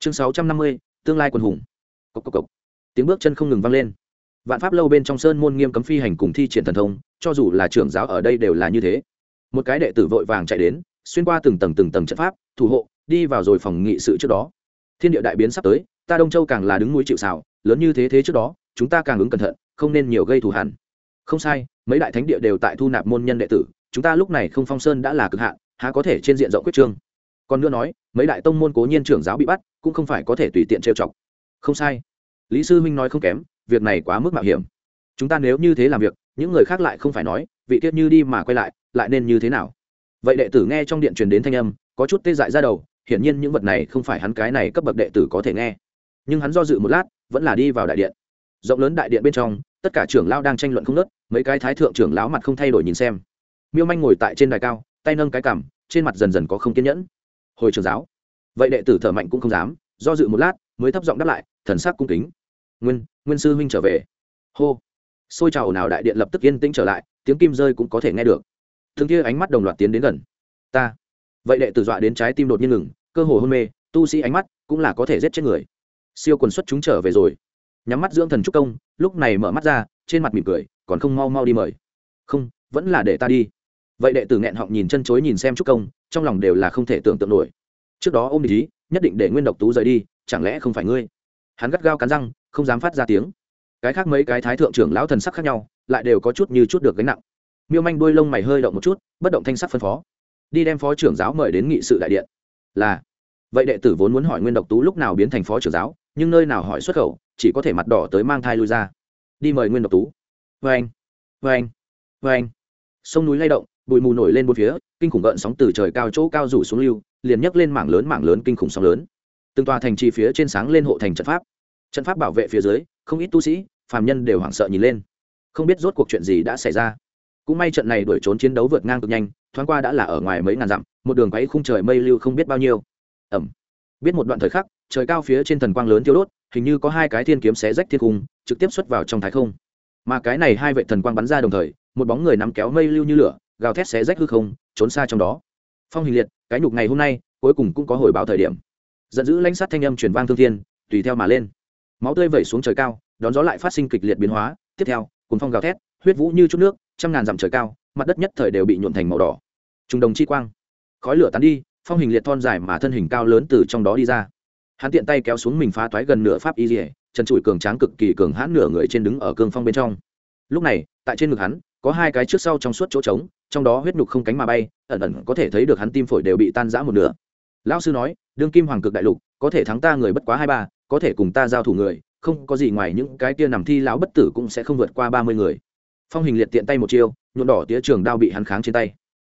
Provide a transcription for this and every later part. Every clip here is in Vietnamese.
chương sáu trăm năm mươi, tương lai quần hùng. Cốc cốc cốc. tiếng bước chân không ngừng vang lên. Vạn pháp lâu bên trong sơn môn nghiêm cấm phi hành cùng thi triển thần thông, cho dù là trưởng giáo ở đây đều là như thế. Một cái đệ tử vội vàng chạy đến, xuyên qua từng tầng từng tầng trận pháp, thủ hộ, đi vào rồi phòng nghị sự trước đó. Thiên địa đại biến sắp tới, ta đông châu càng là đứng núi chịu xào lớn như thế thế trước đó, chúng ta càng ứng cẩn thận, không nên nhiều gây thù hẳn không sai, mấy đại thánh địa đều tại thu nạp môn nhân đệ tử, chúng ta lúc này không phong sơn đã là cực hạn, há có thể trên diện rộng quyết trương còn nữa nói, mấy đại tông môn cố nhiên trưởng giáo bị bắt, cũng không phải có thể tùy tiện trêu chọc. Không sai. Lý sư minh nói không kém, việc này quá mức mạo hiểm. Chúng ta nếu như thế làm việc, những người khác lại không phải nói, vị tiết như đi mà quay lại lại nên như thế nào? Vậy đệ tử nghe trong điện truyền đến thanh âm, có chút tê dại ra đầu, hiển nhiên những vật này không phải hắn cái này cấp bậc đệ tử có thể nghe. Nhưng hắn do dự một lát, vẫn là đi vào đại điện. Rộng lớn đại điện bên trong, tất cả trưởng lão đang tranh luận không nớt mấy cái thái thượng trưởng lão mặt không thay đổi nhìn xem. Miêu manh ngồi tại trên đài cao, tay nâng cái cằm, trên mặt dần dần có không kiên nhẫn hồi trường giáo. Vậy đệ tử thở mạnh cũng không dám, do dự một lát, mới thấp giọng đáp lại, thần sắc cung kính. Nguyên nguyên sư huynh trở về. Hô. Xôi trào nào đại điện lập tức yên tĩnh trở lại, tiếng kim rơi cũng có thể nghe được. Thường kia ánh mắt đồng loạt tiến đến gần. Ta. Vậy đệ tử dọa đến trái tim đột nhiên ngừng, cơ hồ hôn mê, tu sĩ ánh mắt cũng là có thể giết chết người. Siêu quần xuất chúng trở về rồi. Nhắm mắt dưỡng thần trúc công, lúc này mở mắt ra, trên mặt mỉm cười, còn không mau mau đi mời. Không, vẫn là để ta đi vậy đệ tử nghẹn họng nhìn chân chối nhìn xem trúc công, trong lòng đều là không thể tưởng tượng nổi. Trước đó ôm ý, nhất định để nguyên độc tú rời đi, chẳng lẽ không phải ngươi? Hắn gắt gao cắn răng, không dám phát ra tiếng. Cái khác mấy cái thái thượng trưởng lão thần sắc khác nhau, lại đều có chút như chút được gánh nặng. Miêu manh đuôi lông mày hơi động một chút, bất động thanh sắc phân phó. Đi đem phó trưởng giáo mời đến nghị sự đại điện. Là. Vậy đệ tử vốn muốn hỏi nguyên độc tú lúc nào biến thành phó trưởng giáo, nhưng nơi nào hỏi xuất khẩu, chỉ có thể mặt đỏ tới mang thai lui ra. Đi mời nguyên độc tú. Vê anh vê anh vê anh sông núi lay động bụi mù nổi lên bốn phía, kinh khủng gợn sóng từ trời cao chỗ cao rủ xuống lưu, liền nhấc lên mảng lớn mảng lớn kinh khủng sóng lớn. Từng tòa thành trì phía trên sáng lên hộ thành trận pháp. Trận pháp bảo vệ phía dưới, không ít tu sĩ, phàm nhân đều hoảng sợ nhìn lên. Không biết rốt cuộc chuyện gì đã xảy ra. Cũng may trận này đuổi trốn chiến đấu vượt ngang cực nhanh, thoáng qua đã là ở ngoài mấy ngàn dặm, một đường quấy khung trời mây lưu không biết bao nhiêu. Ẩm. Biết một đoạn thời khắc, trời cao phía trên thần quang lớn thiêu đốt, hình như có hai cái thiên kiếm xé rách thiên cung, trực tiếp xuất vào trong thái không. Mà cái này hai vệ thần quang bắn ra đồng thời, một bóng người nắm kéo mây lưu như lửa gào thét xé rách hư không, trốn xa trong đó. Phong hình liệt, cái nhục ngày hôm nay, cuối cùng cũng có hồi báo thời điểm. Giận dữ lãnh sát thanh âm truyền vang thương thiên, tùy theo mà lên. Máu tươi vẩy xuống trời cao, đón gió lại phát sinh kịch liệt biến hóa. Tiếp theo cùng phong gào thét, huyết vũ như chút nước, trăm ngàn dặm trời cao, mặt đất nhất thời đều bị nhuộn thành màu đỏ. Trung đồng chi quang. Khói lửa tán đi, phong hình liệt thon dài mà thân hình cao lớn từ trong đó đi ra. Hắn tiện tay kéo xuống mình phá toái gần nửa pháp y dỉa trần trụi cường tráng cực kỳ cường hãn nửa người trên đứng ở cương phong bên trong. Lúc này, tại trên ngực hắn, có hai cái trước sau trong suốt chỗ trống trong đó huyết nhục không cánh mà bay, ẩn ẩn có thể thấy được hắn tim phổi đều bị tan rã một nửa. Lão sư nói, đương kim hoàng cực đại lục, có thể thắng ta người bất quá hai ba, có thể cùng ta giao thủ người, không có gì ngoài những cái kia nằm thi lão bất tử cũng sẽ không vượt qua ba mươi người. Phong hình liệt tiện tay một chiêu, nhuộm đỏ tía trường đao bị hắn kháng trên tay.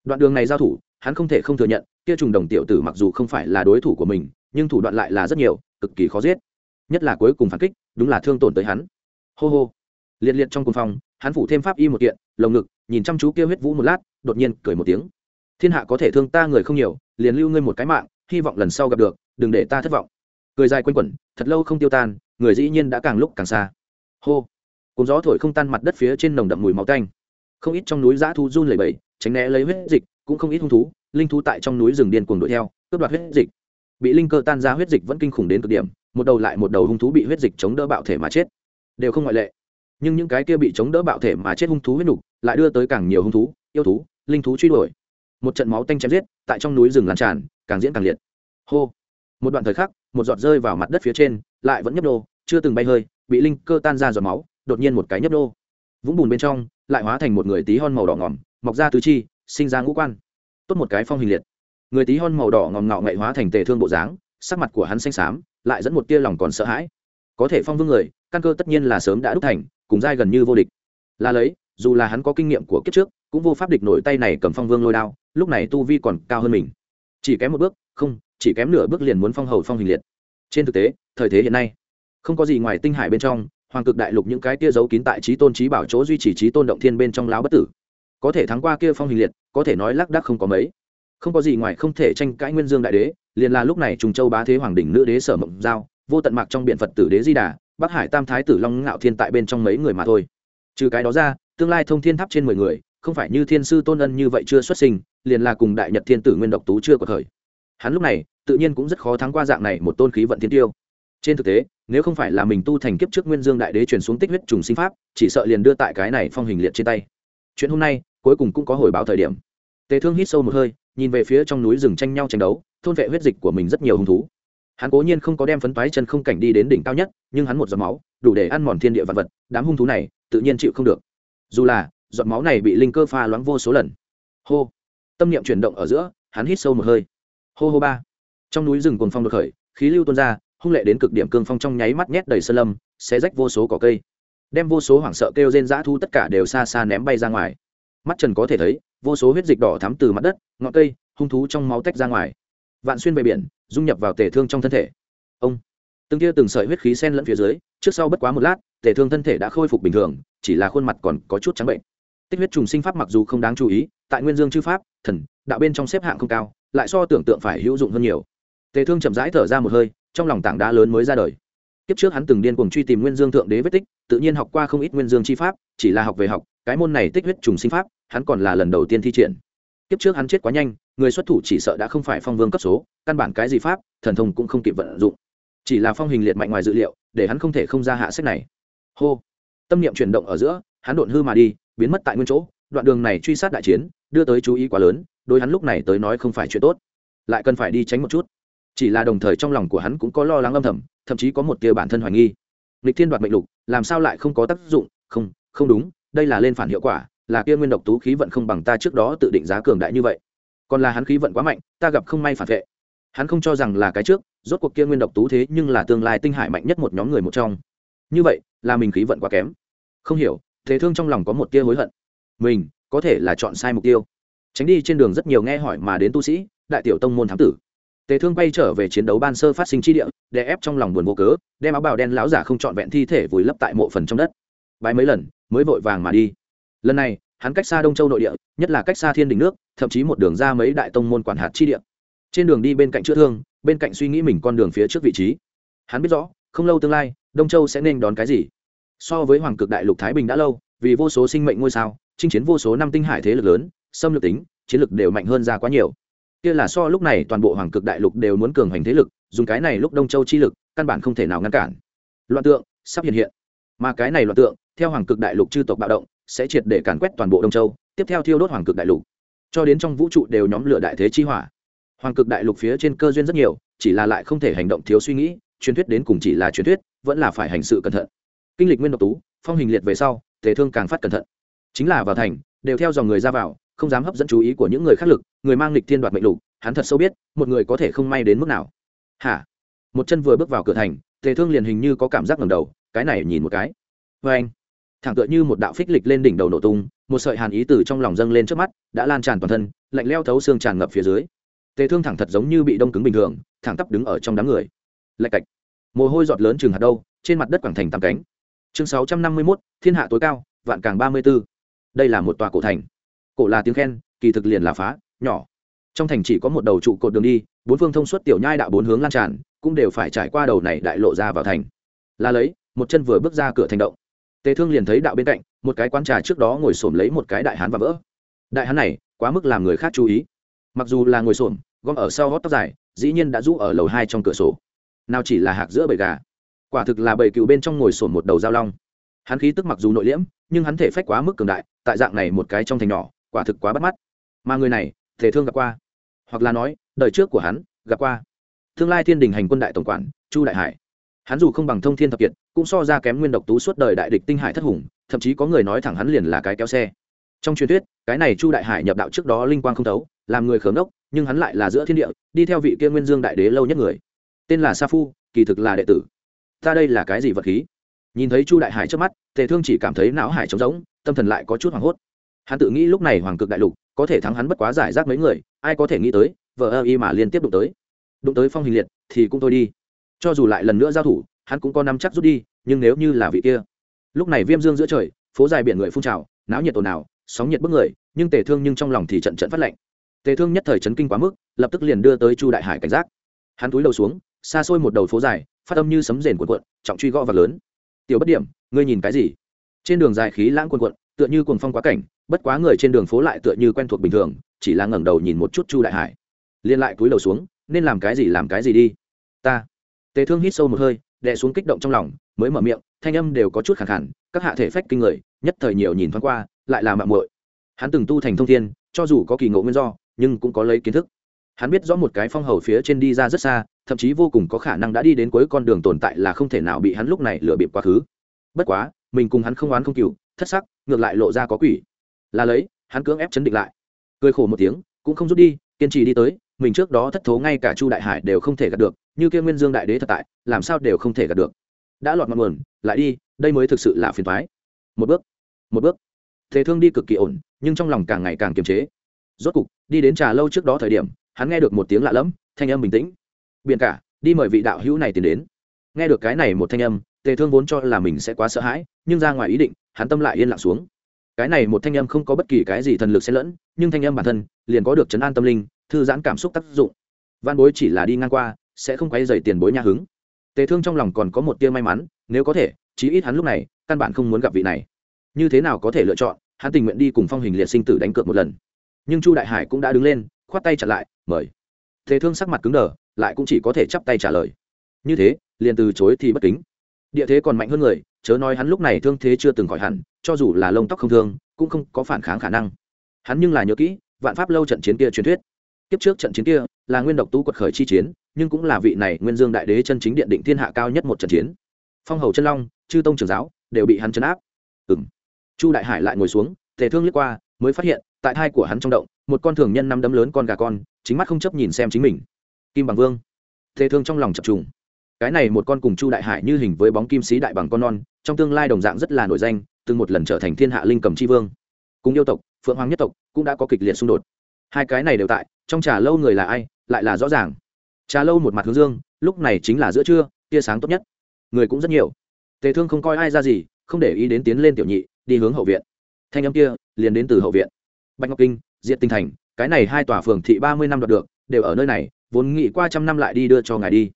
Đoạn đường này giao thủ, hắn không thể không thừa nhận tia trùng đồng tiểu tử mặc dù không phải là đối thủ của mình, nhưng thủ đoạn lại là rất nhiều, cực kỳ khó giết. Nhất là cuối cùng phản kích, đúng là thương tổn tới hắn. Hô hô. Liệt liệt trong cùng phòng hắn phủ thêm pháp y một kiện, lồng ngực nhìn chăm chú kia huyết vũ một lát, đột nhiên cười một tiếng. Thiên hạ có thể thương ta người không nhiều, liền lưu ngươi một cái mạng, hy vọng lần sau gặp được, đừng để ta thất vọng. Cười dài quanh quẩn, thật lâu không tiêu tan, người dĩ nhiên đã càng lúc càng xa. Hô! Cồn gió thổi không tan mặt đất phía trên nồng đậm mùi máu canh không ít trong núi dã thu run lẩy bẩy, tránh né lấy huyết dịch, cũng không ít hung thú, linh thú tại trong núi rừng điên cuồng đuổi theo, cướp đoạt huyết dịch. Bị linh cơ tan ra huyết dịch vẫn kinh khủng đến cực điểm, một đầu lại một đầu hung thú bị huyết dịch chống đỡ bạo thể mà chết. Đều không ngoại lệ. Nhưng những cái kia bị chống đỡ bạo thể mà chết hung thú huyết nục lại đưa tới càng nhiều hung thú, yêu thú, linh thú truy đuổi. Một trận máu tanh chém giết, tại trong núi rừng lan tràn, càng diễn càng liệt. Hô. Một đoạn thời khắc, một giọt rơi vào mặt đất phía trên, lại vẫn nhấp đô chưa từng bay hơi, bị linh cơ tan ra giọt máu, đột nhiên một cái nhấp đô vũng bùn bên trong, lại hóa thành một người tí hon màu đỏ ngỏm, mọc ra tứ chi, sinh ra ngũ quan. Tốt một cái phong hình liệt. Người tí hon màu đỏ ngòm ngạo ngậy hóa thành tề thương bộ dáng, sắc mặt của hắn xanh xám, lại dẫn một tia lòng còn sợ hãi. Có thể phong vương người, căn cơ tất nhiên là sớm đã đúc thành, cùng giai gần như vô địch. Là lấy dù là hắn có kinh nghiệm của kiếp trước, cũng vô pháp địch nổi tay này cầm phong vương lôi đao, lúc này tu vi còn cao hơn mình. Chỉ kém một bước, không, chỉ kém nửa bước liền muốn phong hầu phong hình liệt. Trên thực tế, thời thế hiện nay, không có gì ngoài tinh hải bên trong, hoàng cực đại lục những cái kia giấu kín tại trí tôn trí bảo chỗ duy trì trí tôn động thiên bên trong láo bất tử. Có thể thắng qua kia phong hình liệt, có thể nói lác đắc không có mấy. Không có gì ngoài không thể tranh cãi nguyên dương đại đế, liền là lúc này trùng châu bá thế hoàng đỉnh nữ đế sở mộng giao, vô tận mạc trong biện phật tử đế di đà, bắc hải tam thái tử long ngạo thiên tại bên trong mấy người mà thôi. Trừ cái đó ra tương lai thông thiên tháp trên mười người, không phải như thiên sư tôn ân như vậy chưa xuất sinh, liền là cùng đại nhật thiên tử nguyên độc tú chưa có thời. Hắn lúc này, tự nhiên cũng rất khó thắng qua dạng này một tôn khí vận thiên tiêu. Trên thực tế, nếu không phải là mình tu thành kiếp trước nguyên dương đại đế truyền xuống tích huyết trùng sinh pháp, chỉ sợ liền đưa tại cái này phong hình liệt trên tay. Chuyện hôm nay, cuối cùng cũng có hồi báo thời điểm. Tề thương hít sâu một hơi, nhìn về phía trong núi rừng tranh nhau tranh đấu, thôn vệ huyết dịch của mình rất nhiều hứng thú. Hắn cố nhiên không có đem phấn toái chân không cảnh đi đến đỉnh cao nhất, nhưng hắn một giọt máu, đủ để ăn mòn thiên địa vật vật, đám hung thú này, tự nhiên chịu không được dù là giọt máu này bị linh cơ pha loãng vô số lần. Hô. Tâm niệm chuyển động ở giữa, hắn hít sâu một hơi. Hô hô ba. Trong núi rừng cồn phong được khởi, khí lưu tuôn ra, hung lệ đến cực điểm cương phong trong nháy mắt nhét đầy sơn lâm, xé rách vô số cỏ cây. Đem vô số hoảng sợ kêu rên dã thu tất cả đều xa xa ném bay ra ngoài. Mắt trần có thể thấy, vô số huyết dịch đỏ thắm từ mặt đất, ngọn cây, hung thú trong máu tách ra ngoài. Vạn xuyên về biển, dung nhập vào tể thương trong thân thể. Ông. Từng tia từng sợi huyết khí sen lẫn phía dưới, trước sau bất quá một lát tể thương thân thể đã khôi phục bình thường chỉ là khuôn mặt còn có chút trắng bệnh. Tích huyết trùng sinh pháp mặc dù không đáng chú ý, tại nguyên dương chư pháp, thần, đạo bên trong xếp hạng không cao, lại so tưởng tượng phải hữu dụng hơn nhiều. Tề thương chậm rãi thở ra một hơi, trong lòng tảng đá lớn mới ra đời. Kiếp trước hắn từng điên cuồng truy tìm nguyên dương thượng đế vết tích, tự nhiên học qua không ít nguyên dương chi pháp, chỉ là học về học, cái môn này tích huyết trùng sinh pháp, hắn còn là lần đầu tiên thi triển. Kiếp trước hắn chết quá nhanh, người xuất thủ chỉ sợ đã không phải phong vương cấp số, căn bản cái gì pháp, thần thông cũng không kịp vận dụng. Chỉ là phong hình liệt mạnh ngoài dự liệu, để hắn không thể không ra hạ sách này. Hô tâm niệm chuyển động ở giữa, hắn đột hư mà đi, biến mất tại nguyên chỗ. Đoạn đường này truy sát đại chiến, đưa tới chú ý quá lớn đôi hắn lúc này tới nói không phải chuyện tốt. Lại cần phải đi tránh một chút. Chỉ là đồng thời trong lòng của hắn cũng có lo lắng âm thầm, thậm chí có một tia bản thân hoài nghi. Lịch thiên đoạt mệnh lục, làm sao lại không có tác dụng? Không không đúng, đây là lên phản hiệu quả, là kia nguyên độc tú khí vận không bằng ta trước đó tự định giá cường đại như vậy. Còn là hắn khí vận quá mạnh, ta gặp không may phản vệ. Hắn không cho rằng là cái trước, rốt cuộc kia nguyên độc tú thế nhưng là tương lai tinh hải mạnh nhất một nhóm người một trong. Như vậy, là mình khí vận quá kém không hiểu, thế thương trong lòng có một tia hối hận. Mình, có thể là chọn sai mục tiêu. Tránh đi trên đường rất nhiều nghe hỏi mà đến tu sĩ, đại tiểu tông môn thám tử. Tề thương bay trở về chiến đấu ban sơ phát sinh chi địa, để ép trong lòng buồn vô cớ, đem áo bào đen láo giả không trọn vẹn thi thể vùi lấp tại mộ phần trong đất. Bãi mấy lần, mới vội vàng mà đi. Lần này, hắn cách xa đông châu nội địa, nhất là cách xa thiên đình nước, thậm chí một đường ra mấy đại tông môn quản hạt chi địa. Trên đường đi bên cạnh chữa thương, bên cạnh suy nghĩ mình con đường phía trước vị trí. Hắn biết rõ, không lâu tương lai, đông châu sẽ nên đón cái gì so với hoàng cực đại lục thái bình đã lâu, vì vô số sinh mệnh ngôi sao, chinh chiến vô số năm tinh hải thế lực lớn, xâm lược tính, chiến lực đều mạnh hơn ra quá nhiều. Kia là so lúc này toàn bộ hoàng cực đại lục đều muốn cường hành thế lực, dùng cái này lúc đông châu chi lực, căn bản không thể nào ngăn cản. Loạn tượng, sắp hiện hiện. Mà cái này loạn tượng, theo hoàng cực đại lục chư tộc bạo động, sẽ triệt để càn quét toàn bộ đông châu, tiếp theo thiêu đốt hoàng cực đại lục. Cho đến trong vũ trụ đều nhóm lửa đại thế chi hỏa. Hoàng cực đại lục phía trên cơ duyên rất nhiều, chỉ là lại không thể hành động thiếu suy nghĩ, truyền thuyết đến cùng chỉ là truyền thuyết, vẫn là phải hành sự cẩn thận kinh lịch nguyên độc tú, phong hình liệt về sau thể thương càng phát cẩn thận. Chính là vào thành, đều theo dòng người ra vào, không dám hấp dẫn chú ý của những người khác lực, người mang lịch thiên đoạt mệnh lục, hắn thật sâu biết, một người có thể không may đến mức nào. Hả? Một chân vừa bước vào cửa thành, tề thương liền hình như có cảm giác ngầm đầu, cái này nhìn một cái. Vê anh, thẳng tựa như một đạo phích lịch lên đỉnh đầu nổ tung, một sợi hàn ý từ trong lòng dâng lên trước mắt, đã lan tràn toàn thân, lạnh leo thấu xương tràn ngập phía dưới. Tề thương thẳng thật giống như bị đông cứng bình thường, thẳng tắp đứng ở trong đám người. Lạch cạch. Mồ hôi giọt lớn chừng hạt đâu, trên mặt đất quảng thành tạm cánh chương sáu trăm năm mươi mốt, thiên hạ tối cao, vạn càng ba mươi b ố đây là một tòa cổ thành. Cổ là tiếng khen, kỳ thực liền là phá, nhỏ. Trong thành chỉ có một đầu trụ cột đường đi, bốn phương thông suốt tiểu nhai đạo bốn hướng lan tràn, cũng đều phải trải qua đầu này đại lộ ra vào thành. Là lấy, một chân vừa bước ra cửa thành động. Tề thương liền thấy đạo bên cạnh, một cái quán trà trước đó ngồi xổm lấy một cái đại hán và vỡ. Đại hán này, quá mức làm người khác chú ý. Mặc dù là ngồi xổm, gom ở sau gót tóc dài, dĩ nhiên đã rũ ở lầu hai trong cửa sổ. Nào chỉ là hạc giữa bầy gà quả thực là bầy cựu bên trong ngồi sổn một đầu dao long. Hắn khí tức mặc dù nội liễm, nhưng hắn thể phách quá mức cường đại, tại dạng này một cái trong thành nhỏ, quả thực quá bắt mắt. Mà người này, thể thương gặp qua. Hoặc là nói, đời trước của hắn, gặp qua. Tương lai thiên đình hành quân đại tổng quản, chu đại hải. Hắn dù không bằng thông thiên thập kiệt, cũng so ra kém nguyên độc tú suốt đời đại địch tinh hải thất hùng, thậm chí có người nói thẳng hắn liền là cái kéo xe. Trong truyền thuyết, cái này chu đại hải nhập đạo trước đó linh quang không thấu, làm người khớm đốc, nhưng hắn lại là giữa thiên địa, đi theo vị kia nguyên dương đại đế lâu nhất người. Tên là sa phu, kỳ thực là đệ tử ta đây là cái gì vật khí? Nhìn thấy chu đại hải trước mắt, tề thương chỉ cảm thấy não hải trống rỗng, tâm thần lại có chút hoảng hốt. Hắn tự nghĩ lúc này hoàng cực đại lục có thể thắng hắn bất quá giải rác mấy người, ai có thể nghĩ tới vợ ơ y mà liên tiếp đụng tới. Đụng tới phong hình liệt thì cũng thôi đi. Cho dù lại lần nữa giao thủ, hắn cũng có năm chắc rút đi, nhưng nếu như là vị kia. Lúc này viêm dương giữa trời, phố dài biển người phun trào, náo nhiệt ồn ào, sóng nhiệt bức người, nhưng tề thương nhưng trong lòng thì trận trận phát lạnh tề thương nhất thời chấn kinh quá mức, lập tức liền đưa tới chu đại hải cảnh giác. Hắn túi đầu xuống, xa xôi một đầu phố dài phát âm như sấm rền cuộn cuộn, trọng truy gõ vật lớn. Tiểu bất điểm, ngươi nhìn cái gì? Trên đường dài khí lãng cuộn cuộn, tựa như cuồng phong quá cảnh, bất quá người trên đường phố lại tựa như quen thuộc bình thường, chỉ là ngẩng đầu nhìn một chút chu đại hải. Liên lại cúi đầu xuống, nên làm cái gì làm cái gì đi. Ta. Tề thương hít sâu một hơi, đè xuống kích động trong lòng, mới mở miệng, thanh âm đều có chút khẳng khẳng các hạ thể phách kinh người, nhất thời nhiều nhìn thoáng qua, lại là mạng muội. Hắn từng tu thành thông thiên, cho dù có kỳ ngộ nguyên do, nhưng cũng có lấy kiến thức. Hắn biết rõ một cái phong hầu phía trên đi ra rất xa thậm chí vô cùng có khả năng đã đi đến cuối con đường tồn tại là không thể nào bị hắn lúc này lừa bịp quá khứ. Bất quá, mình cùng hắn không oán không cừu, thất sắc, ngược lại lộ ra có quỷ. Là lấy, hắn cưỡng ép chấn định lại. Cười khổ một tiếng, cũng không rút đi, kiên trì đi tới, mình trước đó thất thố ngay cả chu đại hải đều không thể gạt được, như kia nguyên dương đại đế thật tại, làm sao đều không thể gạt được. Đã lọt ngọn nguồn, lại đi, đây mới thực sự là phiền thoái một bước một bước. Thế thương đi cực kỳ ổn, nhưng trong lòng càng ngày càng kiềm chế. Rốt cục, đi đến trà lâu trước đó thời điểm, hắn nghe được một tiếng lạ lẫm, thanh âm bình tĩnh biển cả, đi mời vị đạo hữu này tìm đến. Nghe được cái này một thanh âm, tề thương vốn cho là mình sẽ quá sợ hãi, nhưng ra ngoài ý định, hắn tâm lại yên lặng xuống. Cái này một thanh âm không có bất kỳ cái gì thần lực xen lẫn, nhưng thanh âm bản thân liền có được chấn an tâm linh, thư giãn cảm xúc tác dụng. Văn bối chỉ là đi ngang qua, sẽ không quay dày tiền bối nhà hứng. Tề thương trong lòng còn có một tia may mắn, nếu có thể, chí ít hắn lúc này, căn bản không muốn gặp vị này. Như thế nào có thể lựa chọn, hắn tình nguyện đi cùng phong hình liệt sinh tử đánh cược một lần. Nhưng chu đại hải cũng đã đứng lên, khoát tay chặn lại, mời. Tề thương sắc mặt cứng đờ lại cũng chỉ có thể chắp tay trả lời. Như thế, liền từ chối thì bất kính. Địa thế còn mạnh hơn người, chớ nói hắn lúc này thương thế chưa từng khỏi hẳn, cho dù là lông tóc không thương, cũng không có phản kháng khả năng. Hắn nhưng là nhớ kỹ, vạn pháp lâu trận chiến kia truyền thuyết. Kiếp trước trận chiến kia, là nguyên độc tú quật khởi chi chiến, nhưng cũng là vị này nguyên dương đại đế chân chính điện định thiên hạ cao nhất một trận chiến. Phong hầu chân long, chư tông trưởng giáo, đều bị hắn chấn áp. Ừng chu đại hải lại ngồi xuống, tề thương liếc qua, mới phát hiện, tại thai của hắn trong động, một con thường nhân năm đấm lớn con gà con, chính mắt không chấp nhìn xem chính mình kim bằng vương. Thế thương trong lòng chập trùng. Cái này một con cùng chu đại hải như hình với bóng kim sĩ đại bằng con non, trong tương lai đồng dạng rất là nổi danh, từng một lần trở thành thiên hạ linh cầm c vương. Cùng yêu tộc, phượng hoàng nhất tộc cũng đã có kịch liệt xung đột. Hai cái này đều tại, trong trà lâu người là ai, lại là rõ ràng. Trà lâu một mặt hướng dương, lúc này chính là giữa trưa, tia sáng tốt nhất. Người cũng rất nhiều. Tề thương không coi ai ra gì, không để ý đến tiến lên tiểu nhị, đi hướng hậu viện. Thanh âm kia liền đến từ hậu viện. Bạch ngọc kinh diện tinh thành, cái này hai tòa phường thị ba mươi năm đoạt được, đều ở nơi này vốn nghĩ qua trăm năm lại đi đưa cho ngài đi.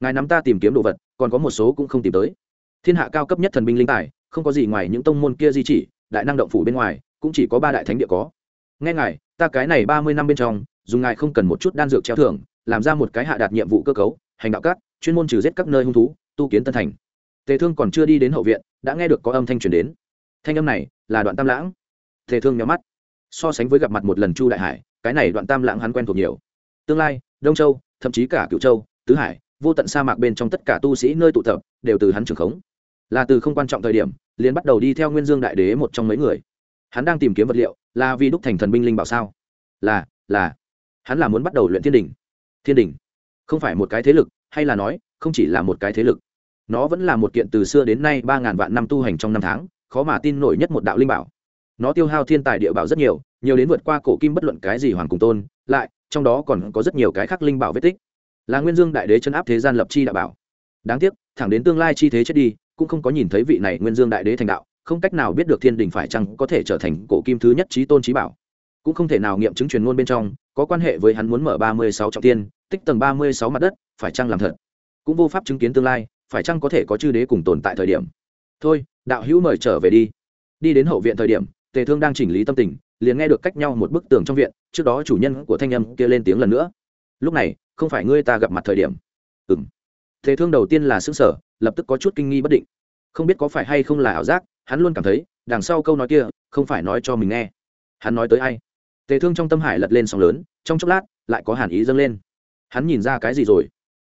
Ngài nắm ta tìm kiếm đồ vật, còn có một số cũng không tìm tới. Thiên hạ cao cấp nhất thần binh linh tài, không có gì ngoài những tông môn kia di chỉ, đại năng động phủ bên ngoài, cũng chỉ có ba đại thánh địa có. Nghe ngài, ta cái này ba mươi năm bên trong, dùng ngài không cần một chút đan dược treo thưởng, làm ra một cái hạ đạt nhiệm vụ cơ cấu, hành đạo cát chuyên môn trừ giết các nơi hung thú, tu kiến tân thành. Tề thương còn chưa đi đến hậu viện, đã nghe được có âm thanh truyền đến. Thanh âm này là đoạn tam lãng. Tề thương nhắm mắt. So sánh với gặp mặt một lần chu đại hải, cái này đoạn tam lãng hắn quen thuộc nhiều. Tương lai đông châu, thậm chí cả cựu châu, tứ hải, vô tận sa mạc bên trong tất cả tu sĩ nơi tụ tập, đều từ hắn trưởng khống. Là từ không quan trọng thời điểm, liền bắt đầu đi theo nguyên dương đại đế một trong mấy người. Hắn đang tìm kiếm vật liệu, là vì đúc thành thần binh linh bảo sao? Là là. Hắn là muốn bắt đầu luyện thiên đình thiên đình không phải một cái thế lực, hay là nói, không chỉ là một cái thế lực. Nó vẫn là một kiện từ xưa đến nay ba ngàn vạn năm tu hành trong năm tháng, khó mà tin nổi nhất một đạo linh bảo. Nó tiêu hao thiên tài địa bảo rất nhiều nhiều đến vượt qua cổ kim bất luận cái gì hoàng cùng tôn lại, trong đó còn có rất nhiều cái khác linh bảo vết tích. Là nguyên dương đại đế chấn áp thế gian lập chi đạo bảo. Đáng tiếc, thẳng đến tương lai chi thế chết đi, cũng không có nhìn thấy vị này nguyên dương đại đế thành đạo, không cách nào biết được thiên đình phải chăng có thể trở thành cổ kim thứ nhất trí tôn trí bảo. Cũng không thể nào nghiệm chứng truyền ngôn bên trong, có quan hệ với hắn muốn mở ba mươi sáu trọng tiên, tích tầng ba mươi sáu mặt đất, phải chăng làm thật? Cũng vô pháp chứng kiến tương lai, phải chăng có thể có chư đế cùng tồn tại thời điểm? Thôi, đạo hữu mời trở về đi. Đi đến hậu viện thời điểm, tề thương đang chỉnh lý tâm tình, liền nghe được cách nhau một bức tường trong viện trước đó chủ nhân của thanh âm kia lên tiếng lần nữa. Lúc này, không phải ngươi ta gặp mặt thời điểm. Ừng thế tề thương đầu tiên là xứng sở lập tức có chút kinh nghi bất định. Không biết có phải hay không là ảo giác, hắn luôn cảm thấy, đằng sau câu nói kia, không phải nói cho mình nghe. Hắn nói tới ai? Tề thương trong tâm hải lật lên sóng lớn, trong chốc lát, lại có hàn ý dâng lên. Hắn nhìn ra cái gì rồi?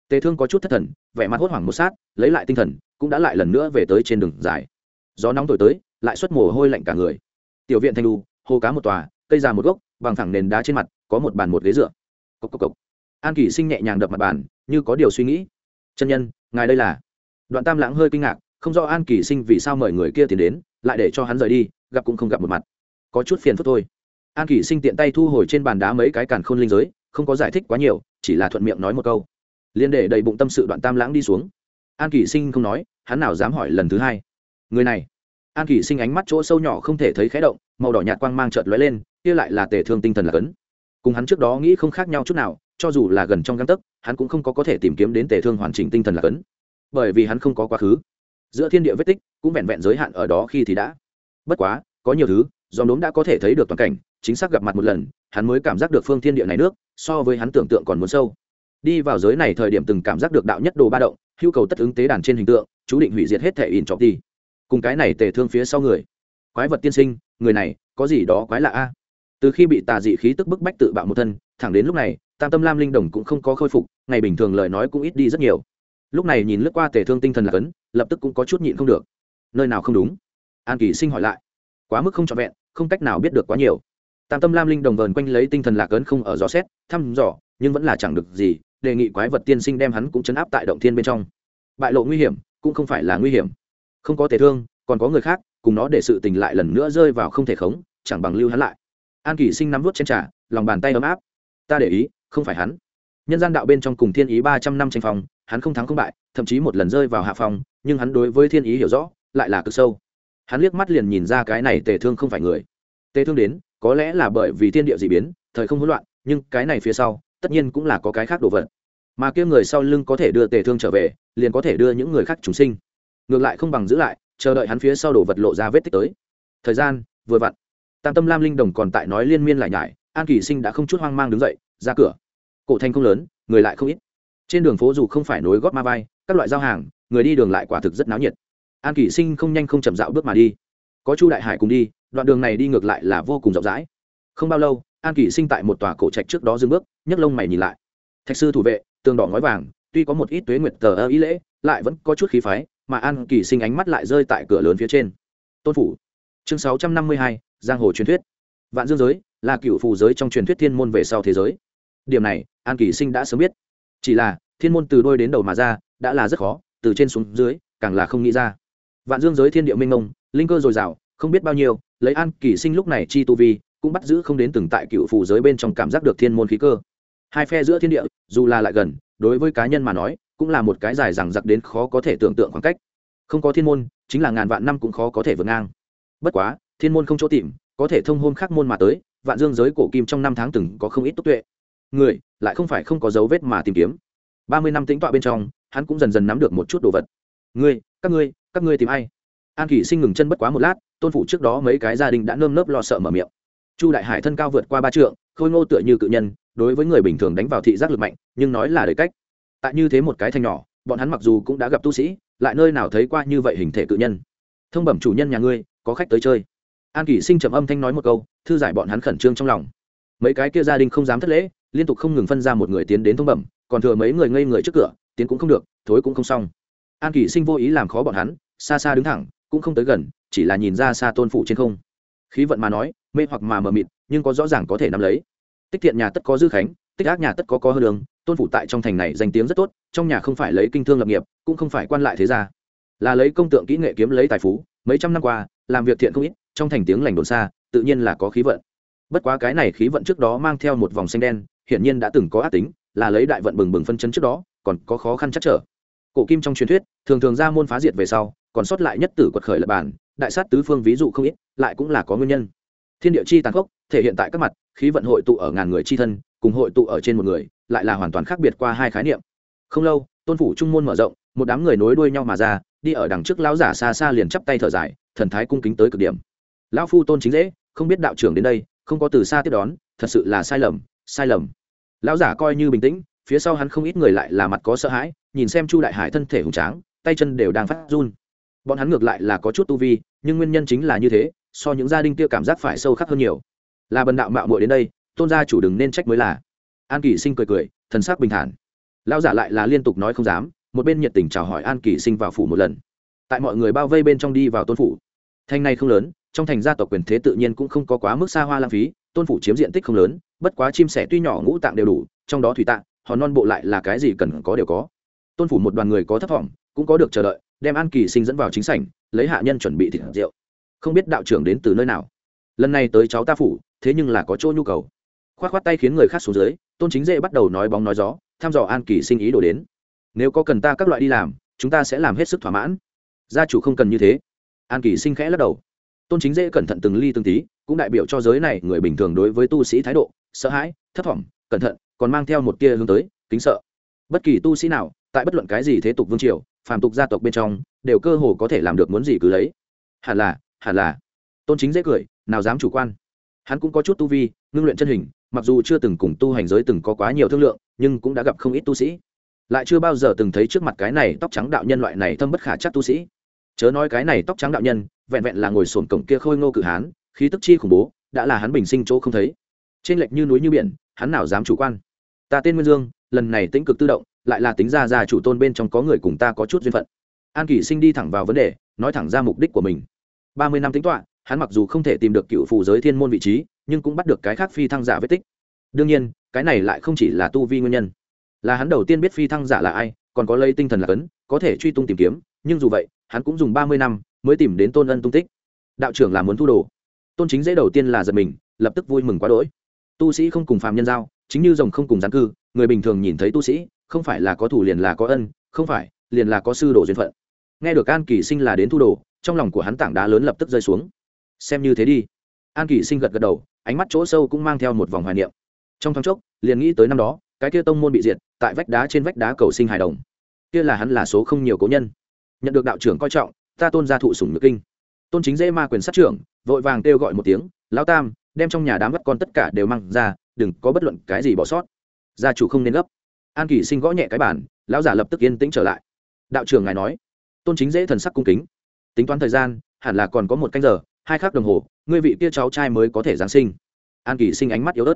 Tề thương có chút thất thần, vẻ mặt hốt hoảng một sát, lấy lại tinh thần, cũng đã lại lần nữa về tới trên đường dài. Gió nóng thổi tới, lại xuất mồ hôi lạnh cả người. Tiểu viện thanh lu hồ cá một tòa, cây già một gốc bằng thẳng nền đá trên mặt, có một bàn một ghế dựa. Cốc cốc cốc. an kỷ sinh nhẹ nhàng đập mặt bàn, như có điều suy nghĩ. Chân nhân, ngài đây là? Đoạn tam lãng hơi kinh ngạc, không rõ an kỳ sinh vì sao mời người kia tiến đến, lại để cho hắn rời đi, gặp cũng không gặp một mặt. Có chút phiền phức thôi. An kỳ sinh tiện tay thu hồi trên bàn đá mấy cái càn khôn linh giới, không có giải thích quá nhiều, chỉ là thuận miệng nói một câu. Liên để đầy bụng tâm sự đoạn tam lãng đi xuống. An kỳ sinh không nói, hắn nào dám hỏi lần thứ hai. Người này? An kỳ sinh ánh mắt chỗ sâu nhỏ không thể thấy khé động, màu đỏ nhạt quang mang trợt lóe lên kia lại là tề thương tinh thần là cấn. Cùng hắn trước đó nghĩ không khác nhau chút nào, cho dù là gần trong găng tấc, hắn cũng không có có thể tìm kiếm đến tề thương hoàn chỉnh tinh thần là cấn. Bởi vì hắn không có quá khứ. Giữa thiên địa vết tích cũng vẹn vẹn giới hạn ở đó khi thì đã. Bất quá, có nhiều thứ do đốm đã có thể thấy được toàn cảnh, chính xác gặp mặt một lần, hắn mới cảm giác được phương thiên địa này nước, so với hắn tưởng tượng còn muốn sâu. Đi vào giới này thời điểm từng cảm giác được đạo nhất đồ ba động hưu cầu tất ứng tế đàn trên hình tượng, chú định hủy diệt hết thể ỉn chọc đi. Cùng cái này tề thương phía sau người. Quái vật tiên sinh, người này, có gì đó quái lạ a? Từ khi bị tà dị khí tức bức bách tự bạo một thân, thẳng đến lúc này, tam tâm lam linh đồng cũng không có khôi phục, ngày bình thường lời nói cũng ít đi rất nhiều. Lúc này nhìn lướt qua tề thương tinh thần là cấn, lập tức cũng có chút nhịn không được. Nơi nào không đúng? An kỳ sinh hỏi lại. Quá mức không trọn vẹn, không cách nào biết được quá nhiều. Tam tâm lam linh đồng vờn quanh lấy tinh thần lạc ấn không ở gió xét, thăm dò, nhưng vẫn là chẳng được gì, đề nghị quái vật tiên sinh đem hắn cũng chấn áp tại động thiên bên trong. Bại lộ nguy hiểm, cũng không phải là nguy hiểm. Không có tề thương, còn có người khác, cùng nó để sự tình lại lần nữa rơi vào không thể khống, chẳng bằng lưu hắn lại an kỳ sinh nắm vút trên trà, lòng bàn tay ấm áp. Ta để ý, không phải hắn. Nhân gian đạo bên trong cùng thiên ý ba trăm năm tranh phòng hắn không thắng không bại, thậm chí một lần rơi vào hạ phòng nhưng hắn đối với thiên ý hiểu rõ, lại là cực sâu. Hắn liếc mắt liền nhìn ra cái này tề thương không phải người. Tề thương đến, có lẽ là bởi vì thiên địa d ị biến, thời không hỗn loạn, nhưng cái này phía sau, tất nhiên cũng là có cái khác đồ vật. Mà kia người sau lưng có thể đưa tề thương trở về, liền có thể đưa những người khác chúng sinh. Ngược lại không bằng giữ lại, chờ đợi hắn phía sau đồ vật lộ ra vết tích tới. Thời gian vừa vặn tam tâm lam linh đồng còn tại nói liên miên lại nhải, an kỳ sinh đã không chút hoang mang đứng dậy, ra cửa. Cổ thành không lớn, người lại không ít. Trên đường phố dù không phải nối gót ma vai, các loại giao hàng, người đi đường lại quả thực rất náo nhiệt. An kỳ sinh không nhanh không chậm dạo bước mà đi. Có chu đại hải cùng đi, đoạn đường này đi ngược lại là vô cùng rộng rãi. Không bao lâu, an kỳ sinh tại một tòa cổ trạch trước đó dừng bước, nhấc lông mày nhìn lại. Thạch sư thủ vệ, tường đỏ ngói vàng, tuy có một ít tuế nguyệt tờ ơ ý lễ, lại vẫn có chút khí phái, mà an kỳ sinh ánh mắt lại rơi tại cửa lớn phía trên. Tôn phủ. Chương sáu trăm năm mươi hai giang hồ truyền thuyết. Vạn dương giới là cựu phù giới trong truyền thuyết thiên môn về sau thế giới. Điểm này, an kỳ sinh đã sớm biết. Chỉ là, thiên môn từ đôi đến đầu mà ra, đã là rất khó, từ trên xuống dưới, càng là không nghĩ ra. Vạn dương giới thiên địa minh mông, linh cơ dồi dào, không biết bao nhiêu, lấy an kỳ sinh lúc này chi tu vi, cũng bắt giữ không đến từng tại cựu phù giới bên trong cảm giác được thiên môn khí cơ. Hai phe giữa thiên địa, dù là lại gần, đối với cá nhân mà nói, cũng là một cái dài rằng giặc đến khó có thể tưởng tượng khoảng cách. Không có thiên môn, chính là ngàn vạn năm cũng khó có thể vượt ngang. Bất quá thiên môn không chỗ tìm, có thể thông hôn khác môn mà tới, vạn dương giới cổ kim trong năm tháng từng có không ít tốt tuệ. Người, lại không phải không có dấu vết mà tìm kiếm. Ba mươi năm tính tọa bên trong, hắn cũng dần dần nắm được một chút đồ vật. Ngươi, các ngươi các ngươi tìm ai? An kỷ sinh ngừng chân bất quá một lát, tôn phủ trước đó mấy cái gia đình đã nơm nớp lo sợ mở miệng. Chu đại hải thân cao vượt qua ba trượng, khôi ngô tựa như cự nhân, đối với người bình thường đánh vào thị giác lực mạnh, nhưng nói là đời cách. Tại như thế một cái thanh nhỏ, bọn hắn mặc dù cũng đã gặp tu sĩ, lại nơi nào thấy qua như vậy hình thể cự nhân. Thông bẩm chủ nhân nhà ngươi, có khách tới chơi an kỷ sinh trầm âm thanh nói một câu, thư giải bọn hắn khẩn trương trong lòng. Mấy cái kia gia đình không dám thất lễ, liên tục không ngừng phân ra một người tiến đến thông bẩm, còn thừa mấy người ngây người trước cửa, tiến cũng không được, thối cũng không xong. An kỷ sinh vô ý làm khó bọn hắn, xa xa đứng thẳng, cũng không tới gần, chỉ là nhìn ra xa tôn phụ trên không. Khí vận mà nói, mê hoặc mà mờ mịt, nhưng có rõ ràng có thể nắm lấy. Tích thiện nhà tất có dư khánh, tích ác nhà tất có có hơ đường, tôn phụ tại trong thành này danh tiếng rất tốt, trong nhà không phải lấy kinh thương lập nghiệp, cũng không phải quan lại thế gia. Là lấy công tượng kỹ nghệ kiếm lấy tài phú, mấy trăm năm qua, làm việc thiện không ít trong thành tiếng lành đồn xa, tự nhiên là có khí vận. Bất quá cái này khí vận trước đó mang theo một vòng xanh đen, hiển nhiên đã từng có ác tính, là lấy đại vận bừng bừng phân chấn trước đó, còn có khó khăn chắc trở. Cổ kim trong truyền thuyết, thường thường ra môn phá diệt về sau, còn sót lại nhất tử quật khởi lập bản, đại sát tứ phương ví dụ không ít, lại cũng là có nguyên nhân. Thiên địa chi tàn khốc, thể hiện tại các mặt, khí vận hội tụ ở ngàn người chi thân, cùng hội tụ ở trên một người, lại là hoàn toàn khác biệt qua hai khái niệm. Không lâu, tôn phủ trung môn mở rộng, một đám người nối đuôi nhau mà ra, đi ở đằng trước lão giả xa xa liền chắp tay thở dài, thần thái cung kính tới cực điểm lão phu tôn chính dễ, không biết đạo trưởng đến đây, không có từ xa tiếp đón, thật sự là sai lầm sai lầm. Lão giả coi như bình tĩnh, phía sau hắn không ít người lại là mặt có sợ hãi, nhìn xem chu đại hải thân thể hùng tráng, tay chân đều đang phát run. Bọn hắn ngược lại là có chút tu vi, nhưng nguyên nhân chính là như thế, so những gia đình kia cảm giác phải sâu khắc hơn nhiều. Là bần đạo mạo muội đến đây, tôn gia chủ đừng nên trách mới là. An kỳ sinh cười cười, thần sắc bình thản. Lão giả lại là liên tục nói không dám, một bên nhiệt tình chào hỏi an kỳ sinh vào phủ một lần. Tại mọi người bao vây bên trong đi vào tôn phủ. Thành này không lớn trong thành gia tộc quyền thế tự nhiên cũng không có quá mức xa hoa lãng phí, tôn phủ chiếm diện tích không lớn, bất quá chim sẻ tuy nhỏ ngũ tạng đều đủ, trong đó thủy tạng, hòn non bộ lại là cái gì cần có đều có. Tôn phủ một đoàn người có thấp thỏm, cũng có được chờ đợi, đem an kỳ sinh dẫn vào chính sảnh, lấy hạ nhân chuẩn bị thịt rượu. Không biết đạo trưởng đến từ nơi nào. Lần này tới cháu ta phủ, thế nhưng là có chỗ nhu cầu. K h o á t k h o á t tay khiến người khác xuống dưới, tôn chính dễ bắt đầu nói bóng nói gió, thăm dò an kỳ sinh ý đổ đến. Nếu có cần ta các loại đi làm, chúng ta sẽ làm hết sức thỏa mãn. Gia chủ không cần như thế. An kỳ sinh khẽ lắc đầu tôn chính dễ cẩn thận từng ly từng tí, cũng đại biểu cho giới này người bình thường đối với tu sĩ thái độ, sợ hãi, thấp thỏm, cẩn thận, còn mang theo một tia hướng tới, kính sợ. Bất kỳ tu sĩ nào, tại bất luận cái gì thế tục vương triều, phàm tục gia tộc bên trong, đều cơ hồ có thể làm được muốn gì cứ lấy. Hẳn là hẳn là. Tôn chính dễ cười, nào dám chủ quan. Hắn cũng có chút tu vi, ngưng luyện chân hình, mặc dù chưa từng cùng tu hành giới từng có quá nhiều thương lượng, nhưng cũng đã gặp không ít tu sĩ. Lại chưa bao giờ từng thấy trước mặt cái này tóc trắng đạo nhân loại này thâm bất khả chắc tu sĩ. Chớ nói cái này tóc trắng đạo nhân vẹn vẹn là ngồi sồn cổng kia khôi ngô cự hán, khí tức chi khủng bố, đã là hắn bình sinh chỗ không thấy. Trên lệch như núi như biển, hắn nào dám chủ quan? Ta tên nguyên dương, lần này tĩnh cực tự động, lại là tính ra ra chủ tôn bên trong có người cùng ta có chút duyên phận. An kỷ sinh đi thẳng vào vấn đề, nói thẳng ra mục đích của mình. Ba mươi năm tính toạ hắn mặc dù không thể tìm được cựu phù giới thiên môn vị trí, nhưng cũng bắt được cái khác phi thăng giả vết tích. Đương nhiên, cái này lại không chỉ là tu vi nguyên nhân. Là hắn đầu tiên biết phi thăng giả là ai, còn có lấy tinh thần là cấn, có thể truy tung tìm kiếm, nhưng dù vậy, hắn cũng dùng ba mươi năm mới tìm đến tôn ân tung tích. Đạo trưởng là muốn thu đồ. Tôn chính dễ đầu tiên là giật mình, lập tức vui mừng quá đỗi. Tu sĩ không cùng phàm nhân giao, chính như rồng không cùng gián cư, người bình thường nhìn thấy tu sĩ, không phải là có thủ liền là có ân, không phải, liền là có sư đồ duyên phận. Nghe được an kỳ sinh là đến thu đồ, trong lòng của hắn tảng đá lớn lập tức rơi xuống. Xem như thế đi. An kỳ sinh gật gật đầu, ánh mắt chỗ sâu cũng mang theo một vòng hoài niệm. Trong thoáng chốc, liền nghĩ tới năm đó, cái kia tông môn bị diệt, tại vách đá trên vách đá cầu sinh hài đồng. Kia là hắn là số không nhiều cố nhân. Nhận được đạo trưởng coi trọng ta tôn gia thụ sủng nhược kinh. Tôn chính dễ ma quyền sát trưởng, vội vàng kêu gọi một tiếng, lão tam, đem trong nhà đám bắt con tất cả đều mang ra, đừng có bất luận cái gì bỏ sót. Gia chủ không nên gấp. An kỳ sinh gõ nhẹ cái bản lão giả lập tức yên tĩnh trở lại. Đạo trưởng ngài nói, tôn chính dễ thần sắc cung kính. Tính toán thời gian, hẳn là còn có một canh giờ, hai khắc đồng hồ, ngươi vị kia cháu trai mới có thể giáng sinh. An kỳ sinh ánh mắt yếu ớt.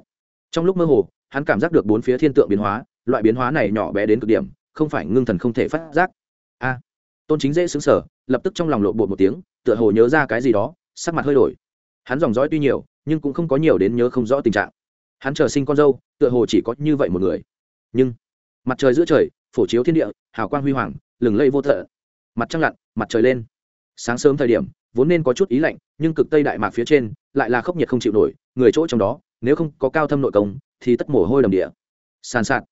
Trong lúc mơ hồ, hắn cảm giác được bốn phía thiên tượng biến hóa, loại biến hóa này nhỏ bé đến cực điểm, không phải ngưng thần không thể phát giác. A tôn chính dễ xứng sở, lập tức trong lòng lộ bột một tiếng, tựa hồ nhớ ra cái gì đó, sắc mặt hơi đổi. Hắn dòng dõi tuy nhiều, nhưng cũng không có nhiều đến nhớ không rõ tình trạng. Hắn chờ sinh con dâu, tựa hồ chỉ có như vậy một người. Nhưng, mặt trời giữa trời, phổ chiếu thiên địa, hào quang huy hoàng, lừng lây vô thợ mặt trăng lặn, mặt trời lên. Sáng sớm thời điểm, vốn nên có chút ý lạnh, nhưng cực tây đại mạc phía trên, lại là khốc nhiệt không chịu nổi, người chỗ trong đó, nếu không có cao thâm nội công, thì tất mồ hôi đầm địa. Sàn sạt.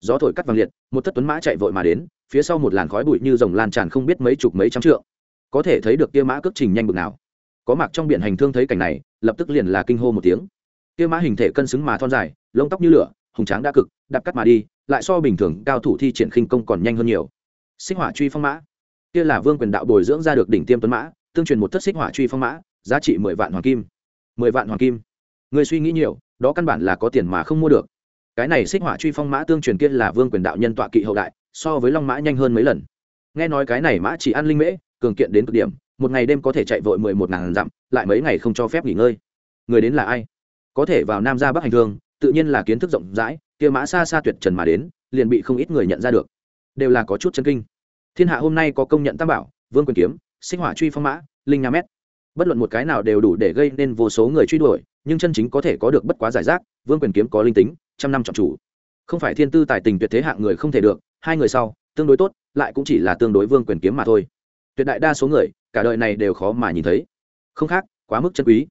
Gió thổi cắt vàng liệt, một thất tuấn mã chạy vội mà đến phía sau một làn khói bụi như rồng lan tràn không biết mấy chục mấy trăm trượng. Có thể thấy được kia mã cước trình nhanh bực nào. Có mặc trong biển hành thương thấy cảnh này, lập tức liền là kinh hô một tiếng. Kia mã hình thể cân xứng mà thon dài, lông tóc như lửa, hùng tráng đã cực, đạp cắt mà đi, lại so bình thường cao thủ thi triển khinh công còn nhanh hơn nhiều. Xích hỏa truy phong mã. Kia là vương quyền đạo bồi dưỡng ra được đỉnh tiêm tuấn mã, tương truyền một thất xích hỏa truy phong mã, giá trị mười vạn hoàng kim. Mười vạn hoàng kim. Người suy nghĩ nhiều, đó căn bản là có tiền mà không mua được. Cái này xích hỏa truy phong mã tương truyền kia là vương quyền đạo nhân tọa kỵ hậu đại so với long mã nhanh hơn mấy lần. Nghe nói cái này mã chỉ ăn linh mễ, cường kiện đến cực điểm, một ngày đêm có thể chạy vội mười một ngàn dặm, lại mấy ngày không cho phép nghỉ ngơi. Người đến là ai? Có thể vào nam ra bắc hành thương tự nhiên là kiến thức rộng rãi, kia mã xa xa tuyệt trần mà đến, liền bị không ít người nhận ra được. Đều là có chút chân kinh. Thiên hạ hôm nay có công nhận tam bảo, vương quyền kiếm, sinh hỏa truy phong mã, linh nhà mét. Bất luận một cái nào đều đủ để gây nên vô số người truy đuổi, nhưng chân chính có thể có được bất quá giải rác, vương quyền kiếm có linh tính, trăm năm trọng chủ. Không phải thiên tư tài tình tuyệt thế hạng người không thể được hai người sau, tương đối tốt, lại cũng chỉ là tương đối vương quyền kiếm mà thôi. Tuyệt đại đa số người, cả đời này đều khó mà nhìn thấy. Không khác, quá mức chân quý.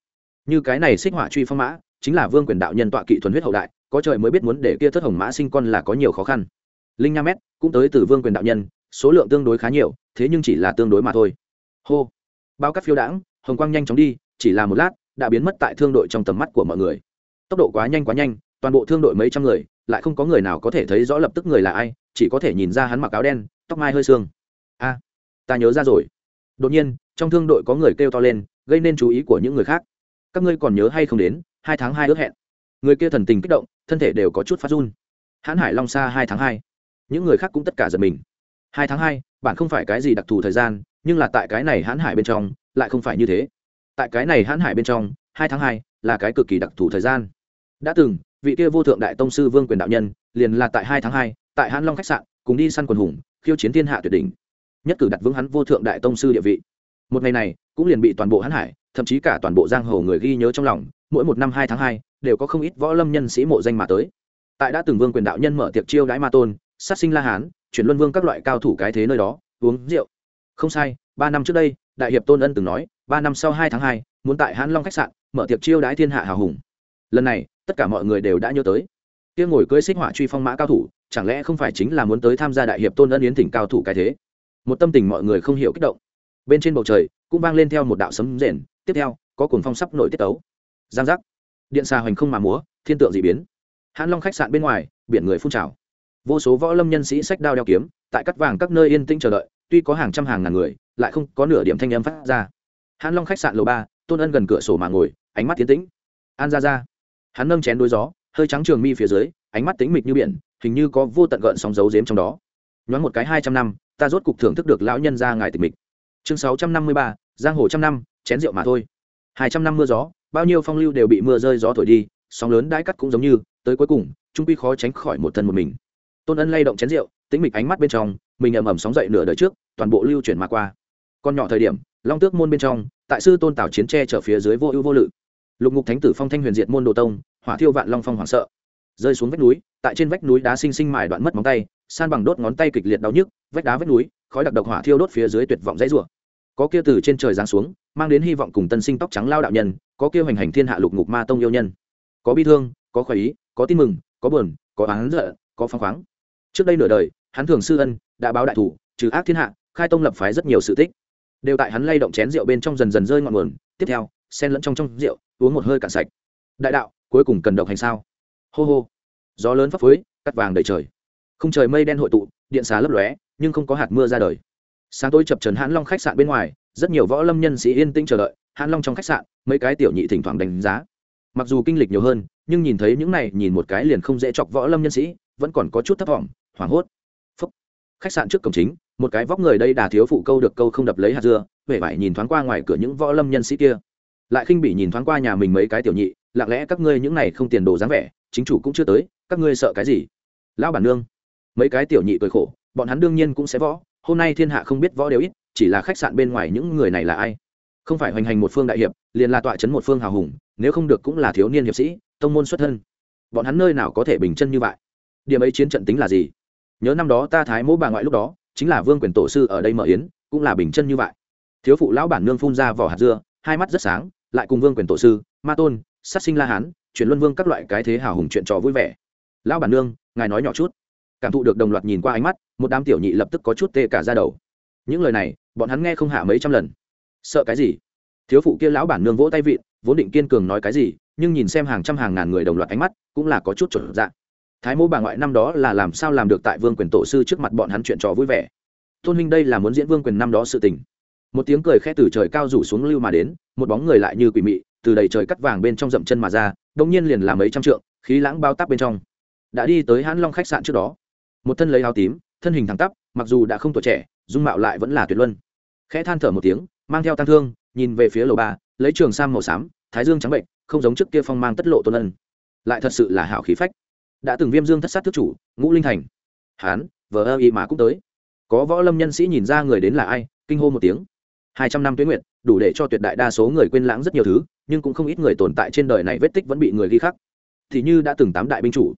Như cái này xích họa truy phong mã, chính là vương quyền đạo nhân tọa kỵ thuần huyết hậu đại, có trời mới biết muốn để kia thất hồng mã sinh con là có nhiều khó khăn. Linh nha mét cũng tới từ vương quyền đạo nhân, số lượng tương đối khá nhiều, thế nhưng chỉ là tương đối mà thôi. Hô! Bao cắt phiêu đãng, hồng quang nhanh chóng đi, chỉ là một lát, đã biến mất tại thương đội trong tầm mắt của mọi người. Tốc độ quá nhanh quá nhanh, toàn bộ thương đội mấy trăm người, lại không có người nào có thể thấy rõ lập tức người là ai chỉ có thể nhìn ra hắn mặc áo đen, tóc mai hơi sương a, ta nhớ ra rồi. Đột nhiên, trong thương đội có người kêu to lên, gây nên chú ý của những người khác. Các ngươi còn nhớ hay không đến, hai tháng hai ước hẹn. Người kia thần tình kích động, thân thể đều có chút phát run. Hãn hải long xa hai tháng hai. Những người khác cũng tất cả giật mình. Hai tháng hai, bạn không phải cái gì đặc thù thời gian, nhưng là tại cái này hãn hải bên trong, lại không phải như thế. Tại cái này hãn hải bên trong, hai tháng hai là cái cực kỳ đặc thù thời gian. Đã từng, vị kia vô thượng đại tông sư vương quyền đạo nhân, liền là tại hai tháng hai tại hãn long khách sạn, cùng đi săn quần hùng, khiêu chiến thiên hạ tuyệt đỉnh. Nhất cử đặt vững hắn vô thượng đại tông sư địa vị. Một ngày này, cũng liền bị toàn bộ hãn hải, thậm chí cả toàn bộ giang hồ người ghi nhớ trong lòng, mỗi một năm hai tháng hai, đều có không ít võ lâm nhân sĩ mộ danh mà tới. Tại đã từng vương quyền đạo nhân mở tiệc chiêu đãi ma tôn, sát sinh la hán, chuyển luân vương các loại cao thủ cái thế nơi đó, uống rượu. Không sai, ba năm trước đây, đại hiệp tôn ân từng nói, ba năm sau hai tháng hai, muốn tại hãn long khách sạn, mở tiệc chiêu đãi thiên hạ hào hùng. Lần này, tất cả mọi người đều đã nhớ tới. Kia ngồi cưới xích hỏa truy phong mã cao thủ chẳng lẽ không phải chính là muốn tới tham gia đại hiệp tôn ân yến thỉnh cao thủ cái thế? Một tâm tình mọi người không hiểu kích động. Bên trên bầu trời, cũng vang lên theo một đạo sấm rền, tiếp theo, có cuồng phong sắp nổi tiết tấu. Giang giác. Điện xà hoành không mà múa, thiên tượng d ị biến. Hãn long khách sạn bên ngoài, biển người phun trào. Vô số võ lâm nhân sĩ sách đao đeo kiếm, tại cắt vàng các nơi yên tĩnh chờ đợi, tuy có hàng trăm hàng ngàn người, lại không có nửa điểm thanh âm phát ra. Hãn long khách sạn lầu ba, tôn ân gần cửa sổ mà ngồi, ánh mắt tiến tĩnh. An ra ra hắn nâng chén đôi gió, hơi trắng trường mi phía dưới, ánh mắt tính mịch như biển hình như có vô tận gợn sóng dấu dếm trong đó. Nhoáng một cái hai trăm năm, ta rốt cục thưởng thức được lão nhân ra ngài tịch mịch. Chương sáu trăm năm mươi ba, giang hồ trăm năm, chén rượu mà thôi. Hai trăm năm mưa gió, bao nhiêu phong lưu đều bị mưa rơi gió thổi đi, sóng lớn đãi cắt cũng giống như, tới cuối cùng, trung quy khó tránh khỏi một thân một mình. Tôn ân lay động chén rượu tính mịch ánh mắt bên trong, mình ầm ầm sóng dậy nửa đời trước, toàn bộ lưu chuyển mà qua. Con nhỏ thời điểm, long tước môn bên trong, tại sư tôn tảo chiến tre trở phía dưới vô ưu vô lự. Lục ngục thánh tử phong thanh huyền diệt môn đồ tông, hỏa thiêu vạn long phong hoảng sợ rơi xuống vách núi, tại trên vách núi đá xinh xinh mài đoạn mất móng tay, san bằng đốt ngón tay kịch liệt đau nhức, vách đá vách núi, khói đặc độc hỏa thiêu đốt phía dưới tuyệt vọng dãy rủa. Có kia từ trên trời giáng xuống, mang đến hy vọng cùng tân sinh tóc trắng lao đạo nhân, có kia hoành hành thiên hạ lục ngục ma tông yêu nhân. Có bi thương, có khoái ý, có tin mừng, có buồn, có oán giận, có phăng khoáng. Trước đây nửa đời, hắn thường sư ân, đã báo đại thủ, trừ ác thiên hạ, khai tông lập phái rất nhiều sự tích. Đều tại hắn lay động chén rượu bên trong dần dần rơi ngọn nguồn. Tiếp theo, xen lẫn trong trong rượu, uống một hơi cạn sạch. Đại đạo, cuối cùng cần độc hành sao? Hô hô. Gió lớn phấp phới, cắt vàng đầy trời. Không trời mây đen hội tụ, điện xá lấp lóe, nhưng không có hạt mưa ra đời. Sáng tối chập trần hãn long khách sạn bên ngoài, rất nhiều võ lâm nhân sĩ yên tĩnh chờ đợi, hãn long trong khách sạn, mấy cái tiểu nhị thỉnh thoảng đánh giá. Mặc dù kinh lịch nhiều hơn, nhưng nhìn thấy những này, nhìn một cái liền không dễ chọc võ lâm nhân sĩ, vẫn còn có chút thấp thỏm, hoảng hốt. Phúc. khách sạn trước cổng chính, một cái vóc người đây đà thiếu phụ câu được câu không đập lấy hạt dưa, vẻ vải nhìn thoáng qua ngoài cửa những võ lâm nhân sĩ kia. Lại khinh bị nhìn thoáng qua nhà mình mấy cái tiểu nhị, lặng lẽ các ngươi những này không tiền đồ dáng vẻ chính chủ cũng chưa tới, các ngươi sợ cái gì? Lão bản nương. Mấy cái tiểu nhị cười khổ, bọn hắn đương nhiên cũng sẽ võ, hôm nay thiên hạ không biết võ đều ít, chỉ là khách sạn bên ngoài những người này là ai? Không phải hoành hành một phương đại hiệp, liền là tọa chấn một phương hào hùng, nếu không được cũng là thiếu niên hiệp sĩ, tông môn xuất thân. Bọn hắn nơi nào có thể bình chân như vậy? Điểm ấy chiến trận tính là gì? Nhớ năm đó ta thái mỗ bà ngoại lúc đó, chính là vương quyền tổ sư ở đây mở yến, cũng là bình chân như vậy. Thiếu phụ lão bản nương phun ra vỏ hạt dưa, hai mắt rất sáng, lại cùng vương quyền tổ sư, ma tôn, sát sinh la hán chuyển luân vương các loại cái thế hào hùng chuyện trò vui vẻ. Lão bản nương, ngài nói nhỏ chút. Cảm thụ được đồng loạt nhìn qua ánh mắt, một đám tiểu nhị lập tức có chút tê cả ra đầu. Những lời này, bọn hắn nghe không hạ mấy trăm lần. Sợ cái gì? Thiếu phụ kia lão bản nương vỗ tay vịn, vốn định kiên cường nói cái gì, nhưng nhìn xem hàng trăm hàng ngàn người đồng loạt ánh mắt, cũng là có chút chuẩn dạng thái mô bà ngoại năm đó là làm sao làm được tại vương quyền tổ sư trước mặt bọn hắn chuyện trò vui vẻ? Tôn huynh đây là muốn diễn vương quyền năm đó sự tình. Một tiếng cười khẽ từ trời cao rủ xuống lưu mà đến, một bóng người lại như quỷ mị, từ đầy trời cắt vàng bên trong dậm chân mà ra đông nhiên liền làm mấy trăm trượng, khí lãng bao táp bên trong. Đã đi tới hãn long khách sạn trước đó. Một thân lấy áo tím, thân hình thẳng tắp, mặc dù đã không tuổi trẻ, dung mạo lại vẫn là tuyệt luân. Khẽ than thở một tiếng, mang theo tăng thương, nhìn về phía lầu ba, lấy trường sam màu xám, thái dương trắng bệnh, không giống trước kia phong mang tất lộ tôn ân. Lại thật sự là hảo khí phách. Đã từng viêm dương thất sát thức chủ, ngũ linh thành. Hán, vờ ơ y mà cũng tới. Có võ lâm nhân sĩ nhìn ra người đến là ai, kinh hô một tiếng hai trăm năm tuyến nguyện đủ để cho tuyệt đại đa số người quên lãng rất nhiều thứ, nhưng cũng không ít người tồn tại trên đời này vết tích vẫn bị người ghi khắc. Thì như đã từng tám đại binh chủ.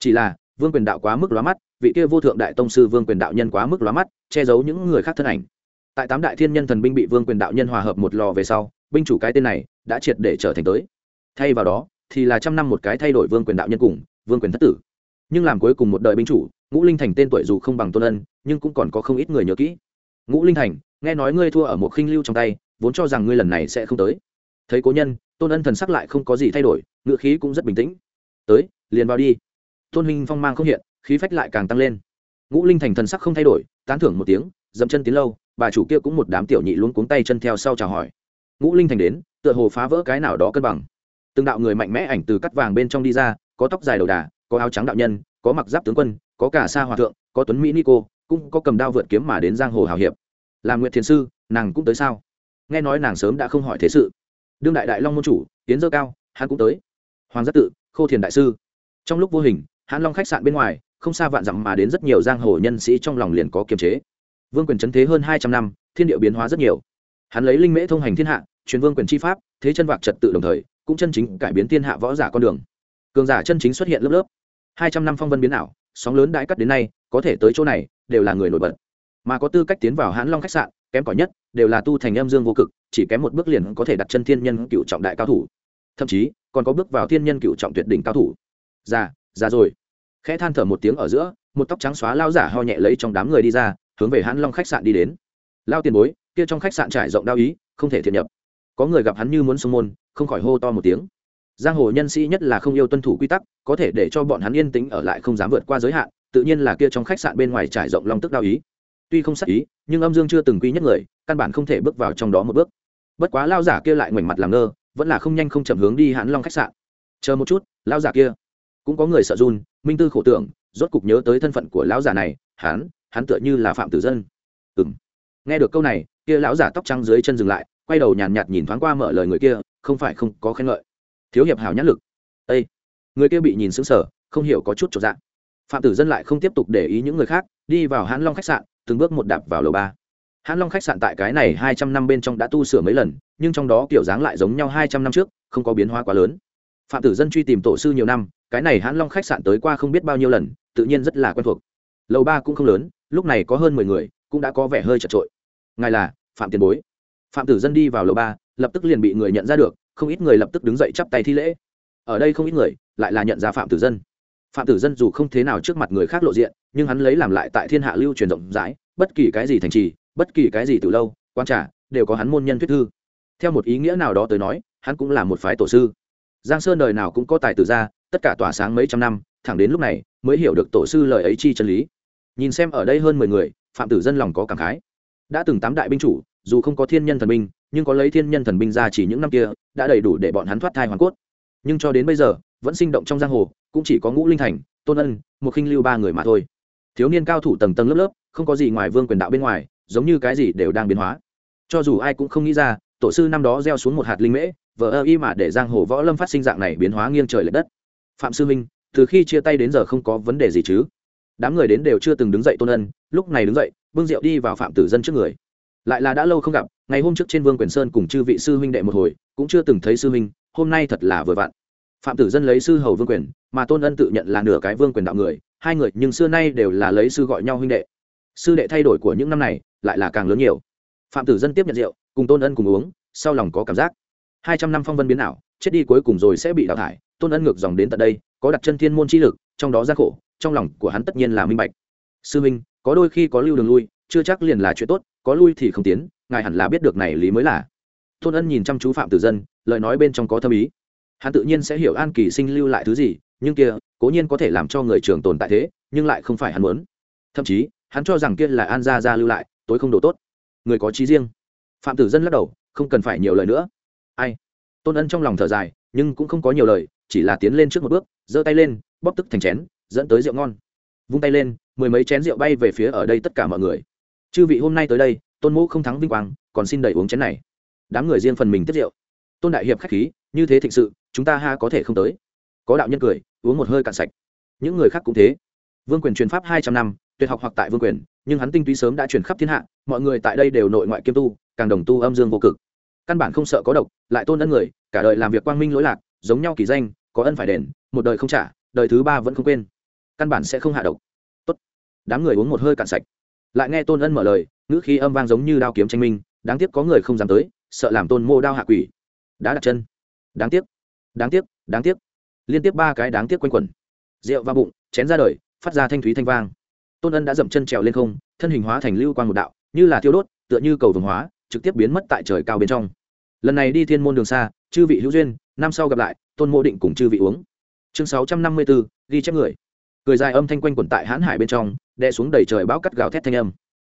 Chỉ là, vương quyền đạo quá mức lóa mắt, vị kia vô thượng đại tông sư vương quyền đạo nhân quá mức lóa mắt, che giấu những người khác thân ảnh. Tại tám đại thiên nhân thần binh bị vương quyền đạo nhân hòa hợp một lò về sau, binh chủ cái tên này đã triệt để trở thành tới. Thay vào đó, thì là trăm năm một cái thay đổi vương quyền đạo nhân cùng vương quyền thất tử. Nhưng làm cuối cùng một đời binh chủ, ngũ linh thành tên tuổi dù không bằng tôn ân, nhưng cũng còn có không ít người nhớ kỹ. Ngũ linh thành nghe nói ngươi thua ở một khinh lưu trong tay, vốn cho rằng ngươi lần này sẽ không tới. Thấy cố nhân, tôn ân thần sắc lại không có gì thay đổi ngựa khí cũng rất bình tĩnh. Tới, liền vào đi. Tôn huynh phong mang không hiện, khí phách lại càng tăng lên. Ngũ linh thành thần sắc không thay đổi, tán thưởng một tiếng, dậm chân tiến lâu, bà chủ kia cũng một đám tiểu nhị luôn cuống tay chân theo sau chào hỏi. Ngũ linh thành đến, tựa hồ phá vỡ cái nào đó cân bằng. Từng đạo người mạnh mẽ ảnh từ cắt vàng bên trong đi ra, có tóc dài đầu đà, có áo trắng đạo nhân, có mặc giáp tướng quân, có cả sa hòa thượng, có tuấn mỹ nico cũng có cầm đao vượt kiếm mà đến giang hồ hào hiệp làm nguyệt thiền sư, nàng cũng tới sao? Nghe nói nàng sớm đã không hỏi thế sự. Đương đại đại long môn chủ tiến dơ cao, hắn cũng tới. Hoàng giác tự, khô thiền đại sư. Trong lúc vô hình, hãn long khách sạn bên ngoài, không xa vạn dặm mà đến rất nhiều giang hồ nhân sĩ trong lòng liền có kiềm chế. Vương quyền c thế hơn hai trăm năm, thiên điệu biến hóa rất nhiều. Hắn lấy linh mễ thông hành thiên hạ, truyền vương quyền chi pháp, thế chân vạc trật tự đồng thời, cũng chân chính cải biến thiên hạ võ giả con đường. Cường giả chân chính xuất hiện lớp lớp. Hai trăm năm phong vân biến ảo, sóng lớn đãi cắt đến nay, có thể tới chỗ này, đều là người nổi bật mà có tư cách tiến vào hãn long khách sạn, kém cỏi nhất đều là tu thành Âm dương vô cực, chỉ kém một bước liền có thể đặt chân thiên nhân cựu trọng đại cao thủ. Thậm chí, còn có bước vào thiên nhân cựu trọng tuyệt đỉnh cao thủ. Già già rồi. Khẽ than thở một tiếng ở giữa, một tóc trắng xóa lao giả ho nhẹ lấy trong đám người đi ra, hướng về hãn long khách sạn đi đến. Lao tiền bối, kia trong khách sạn trải rộng đao ý, không thể thiện nhập. Có người gặp hắn như muốn sông môn, không khỏi hô to một tiếng. Giang hồ nhân sĩ nhất là không yêu tuân thủ quy tắc, có thể để cho bọn hắn yên tĩnh ở lại không dám vượt qua giới hạn, tự nhiên là kia trong khách sạn bên ngoài trải rộng long tức đao ý tuy không sắc ý nhưng âm dương chưa từng quy nhất người căn bản không thể bước vào trong đó một bước. Bất quá lao giả kia lại ngoảnh mặt làm ngơ vẫn là không nhanh không chậm hướng đi hãn long khách sạn. Chờ một chút lao giả kia. Cũng có người sợ run minh tư khổ tưởng rốt cục nhớ tới thân phận của lão già này hắn hắn tựa như là phạm tử dân. Ừng nghe được câu này kia lão giả tóc trắng dưới chân dừng lại quay đầu nhàn nhạt, nhìn thoáng qua mở lời người kia không phải không có khen ngợi. Thiếu hiệp hảo nhãn lực. Â người kia bị nhìn sững sờ không hiểu có chút trọn dạng phạm tử dân lại không tiếp tục để ý những người khác đi vào hãn long khách sạn từng bước một đạp vào lầu ba. Hãn long khách sạn tại cái này hai trăm năm bên trong đã tu sửa mấy lần, nhưng trong đó kiểu dáng lại giống nhau hai trăm năm trước, không có biến hóa quá lớn. Phạm tử dân truy tìm tổ sư nhiều năm, cái này hãn long khách sạn tới qua không biết bao nhiêu lần, tự nhiên rất là quen thuộc. Lầu ba cũng không lớn, lúc này có hơn mười người, cũng đã có vẻ hơi chật trội. Ngài là phạm tiền bối. Phạm tử dân đi vào lầu ba, lập tức liền bị người nhận ra được, không ít người lập tức đứng dậy chắp tay thi lễ. Ở đây không ít người, lại là nhận ra phạm tử dân phạm tử dân dù không thế nào trước mặt người khác lộ diện, nhưng hắn lấy làm lại tại thiên hạ lưu truyền rộng rãi, bất kỳ cái gì thành trì, bất kỳ cái gì từ lâu, quan trả đều có hắn môn nhân thuyết thư. Theo một ý nghĩa nào đó tới nói, hắn cũng là một phái tổ sư. Giang sơn đời nào cũng có tài tử ra tất cả tỏa sáng mấy trăm năm, thẳng đến lúc này, mới hiểu được tổ sư lời ấy chi chân lý. Nhìn xem ở đây hơn mười người, phạm tử dân lòng có cảm khái. Đã từng tám đại binh chủ, dù không có thiên nhân thần binh, nhưng có lấy thiên nhân thần binh ra chỉ những năm kia, đã đầy đủ để bọn hắn thoát thai hoàn cốt. Nhưng cho đến bây giờ, vẫn sinh động trong giang hồ cũng chỉ có ngũ linh thành, tôn ân, một khinh lưu ba người mà thôi. Thiếu niên cao thủ tầng tầng lớp lớp, không có gì ngoài vương quyền đạo bên ngoài, giống như cái gì đều đang biến hóa. Cho dù ai cũng không nghĩ ra, tổ sư năm đó gieo xuống một hạt linh mễ, vờ ơ y mà để giang hồ võ lâm phát sinh dạng này biến hóa nghiêng trời l ệ đất. Phạm sư minh, từ khi chia tay đến giờ không có vấn đề gì chứ? Đám người đến đều chưa từng đứng dậy tôn ân, lúc này đứng dậy, bưng rượu đi vào phạm tử dân trước người. Lại là đã lâu không gặp, ngày hôm trước trên vương quyền sơn cùng chư vị sư huynh đệ một hồi, cũng chưa từng thấy sư huynh, hôm nay thật là vừa vặn. Phạm tử dân lấy sư hầu vương quyền mà tôn ân tự nhận là nửa cái vương quyền đạo người, hai người nhưng xưa nay đều là lấy sư gọi nhau huynh đệ. Sư đệ thay đổi của những năm này lại là càng lớn nhiều. Phạm tử dân tiếp nhận rượu, cùng tôn ân cùng uống, sau lòng có cảm giác. Hai trăm năm phong vân biến ảo, chết đi cuối cùng rồi sẽ bị đào thải, tôn ân ngược dòng đến tận đây, có đặt chân thiên môn chi lực, trong đó gian khổ, trong lòng của hắn tất nhiên là minh bạch. Sư minh, có đôi khi có lưu đường lui, chưa chắc liền là chuyện tốt, có lui thì không tiến, ngài hẳn là biết được này lý mới là. Tôn ân nhìn chăm chú phạm tử dân, lời nói bên trong có thâm ý. Hắn tự nhiên sẽ hiểu an kỳ sinh lưu lại thứ gì nhưng kia, cố nhiên có thể làm cho người trường tồn tại thế, nhưng lại không phải hắn muốn. Thậm chí, hắn cho rằng kia là an gia gia lưu lại, tối không đồ tốt. Người có trí riêng. Phạm tử dân lắc đầu, không cần phải nhiều lời nữa. Ai? Tôn ân trong lòng thở dài, nhưng cũng không có nhiều lời, chỉ là tiến lên trước một bước, giơ tay lên, bóp tức thành chén, dẫn tới rượu ngon. Vung tay lên, mười mấy chén rượu bay về phía ở đây tất cả mọi người. Chư vị hôm nay tới đây, tôn mũ không thắng vinh quang, còn xin đẩy uống chén này. Đám người riêng phần mình tiết rượu. Tôn đại hiệp k h á c h khí, như thế thịnh sự, chúng ta ha có thể không tới có đạo nhân cười, uống một hơi cạn sạch. Những người khác cũng thế. Vương quyền truyền pháp hai trăm năm, tuyệt học hoặc tại vương quyền, nhưng hắn tinh túy sớm đã truyền khắp thiên hạ, mọi người tại đây đều nội ngoại kiêm tu, càng đồng tu âm dương vô cực. Căn bản không sợ có độc, lại tôn ân người, cả đời làm việc quang minh lỗi lạc, giống nhau kỳ danh, có ân phải đền, một đời không trả, đời thứ ba vẫn không quên. Căn bản sẽ không hạ độc. Tốt. đám người uống một hơi cạn sạch. Lại nghe tôn ân mở lời, ngữ khí âm vang giống như đao kiếm tranh minh, đáng tiếc có người không dám tới, sợ làm tôn mô đao hạ quỷ. Đã đặt chân. Đáng tiếc. Đáng tiếc đáng tiếc liên tiếp ba cái đáng tiếc quanh quẩn. Rượu va bụng, chén ra đời, phát ra thanh thúy thanh vang. Tôn ân đã dậm chân trèo lên không, thân hình hóa thành lưu quan một đạo, như là thiêu đốt, tựa như cầu vồng hóa, trực tiếp biến mất tại trời cao bên trong. Lần này đi thiên môn đường xa, chư vị hữu duyên, năm sau gặp lại, tôn mộ định cùng chư vị uống. Chương sáu trăm năm mươi bốn ghi chép người. Cười dài âm thanh quanh quẩn tại hãn hải bên trong, đè xuống đầy trời bão cắt gào thét thanh âm.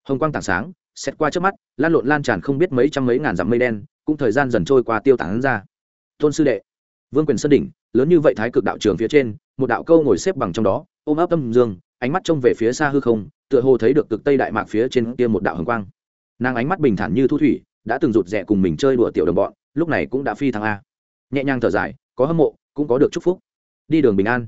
Hồng quang tảng sáng, xét qua trước mắt, lan lộn lan tràn không biết mấy trăm mấy ngàn dặm mây đen, cũng thời gian dần trôi qua tiêu tảng ra. Tôn sư đệ, vương quyền sơn đỉnh lớn như vậy thái cực đạo trường phía trên, một đạo câu ngồi xếp bằng trong đó, ôm ấp âm dương, ánh mắt trông về phía xa hư không, tựa hồ thấy được cực tây đại mạc phía trên kia một đạo hồng quang. Nàng ánh mắt bình thản như thu thủy, đã từng rụt rè cùng mình chơi đùa tiểu đồng bọn, lúc này cũng đã phi thăng a. Nhẹ nhàng thở dài, có hâm mộ, cũng có được chúc phúc. Đi đường bình an.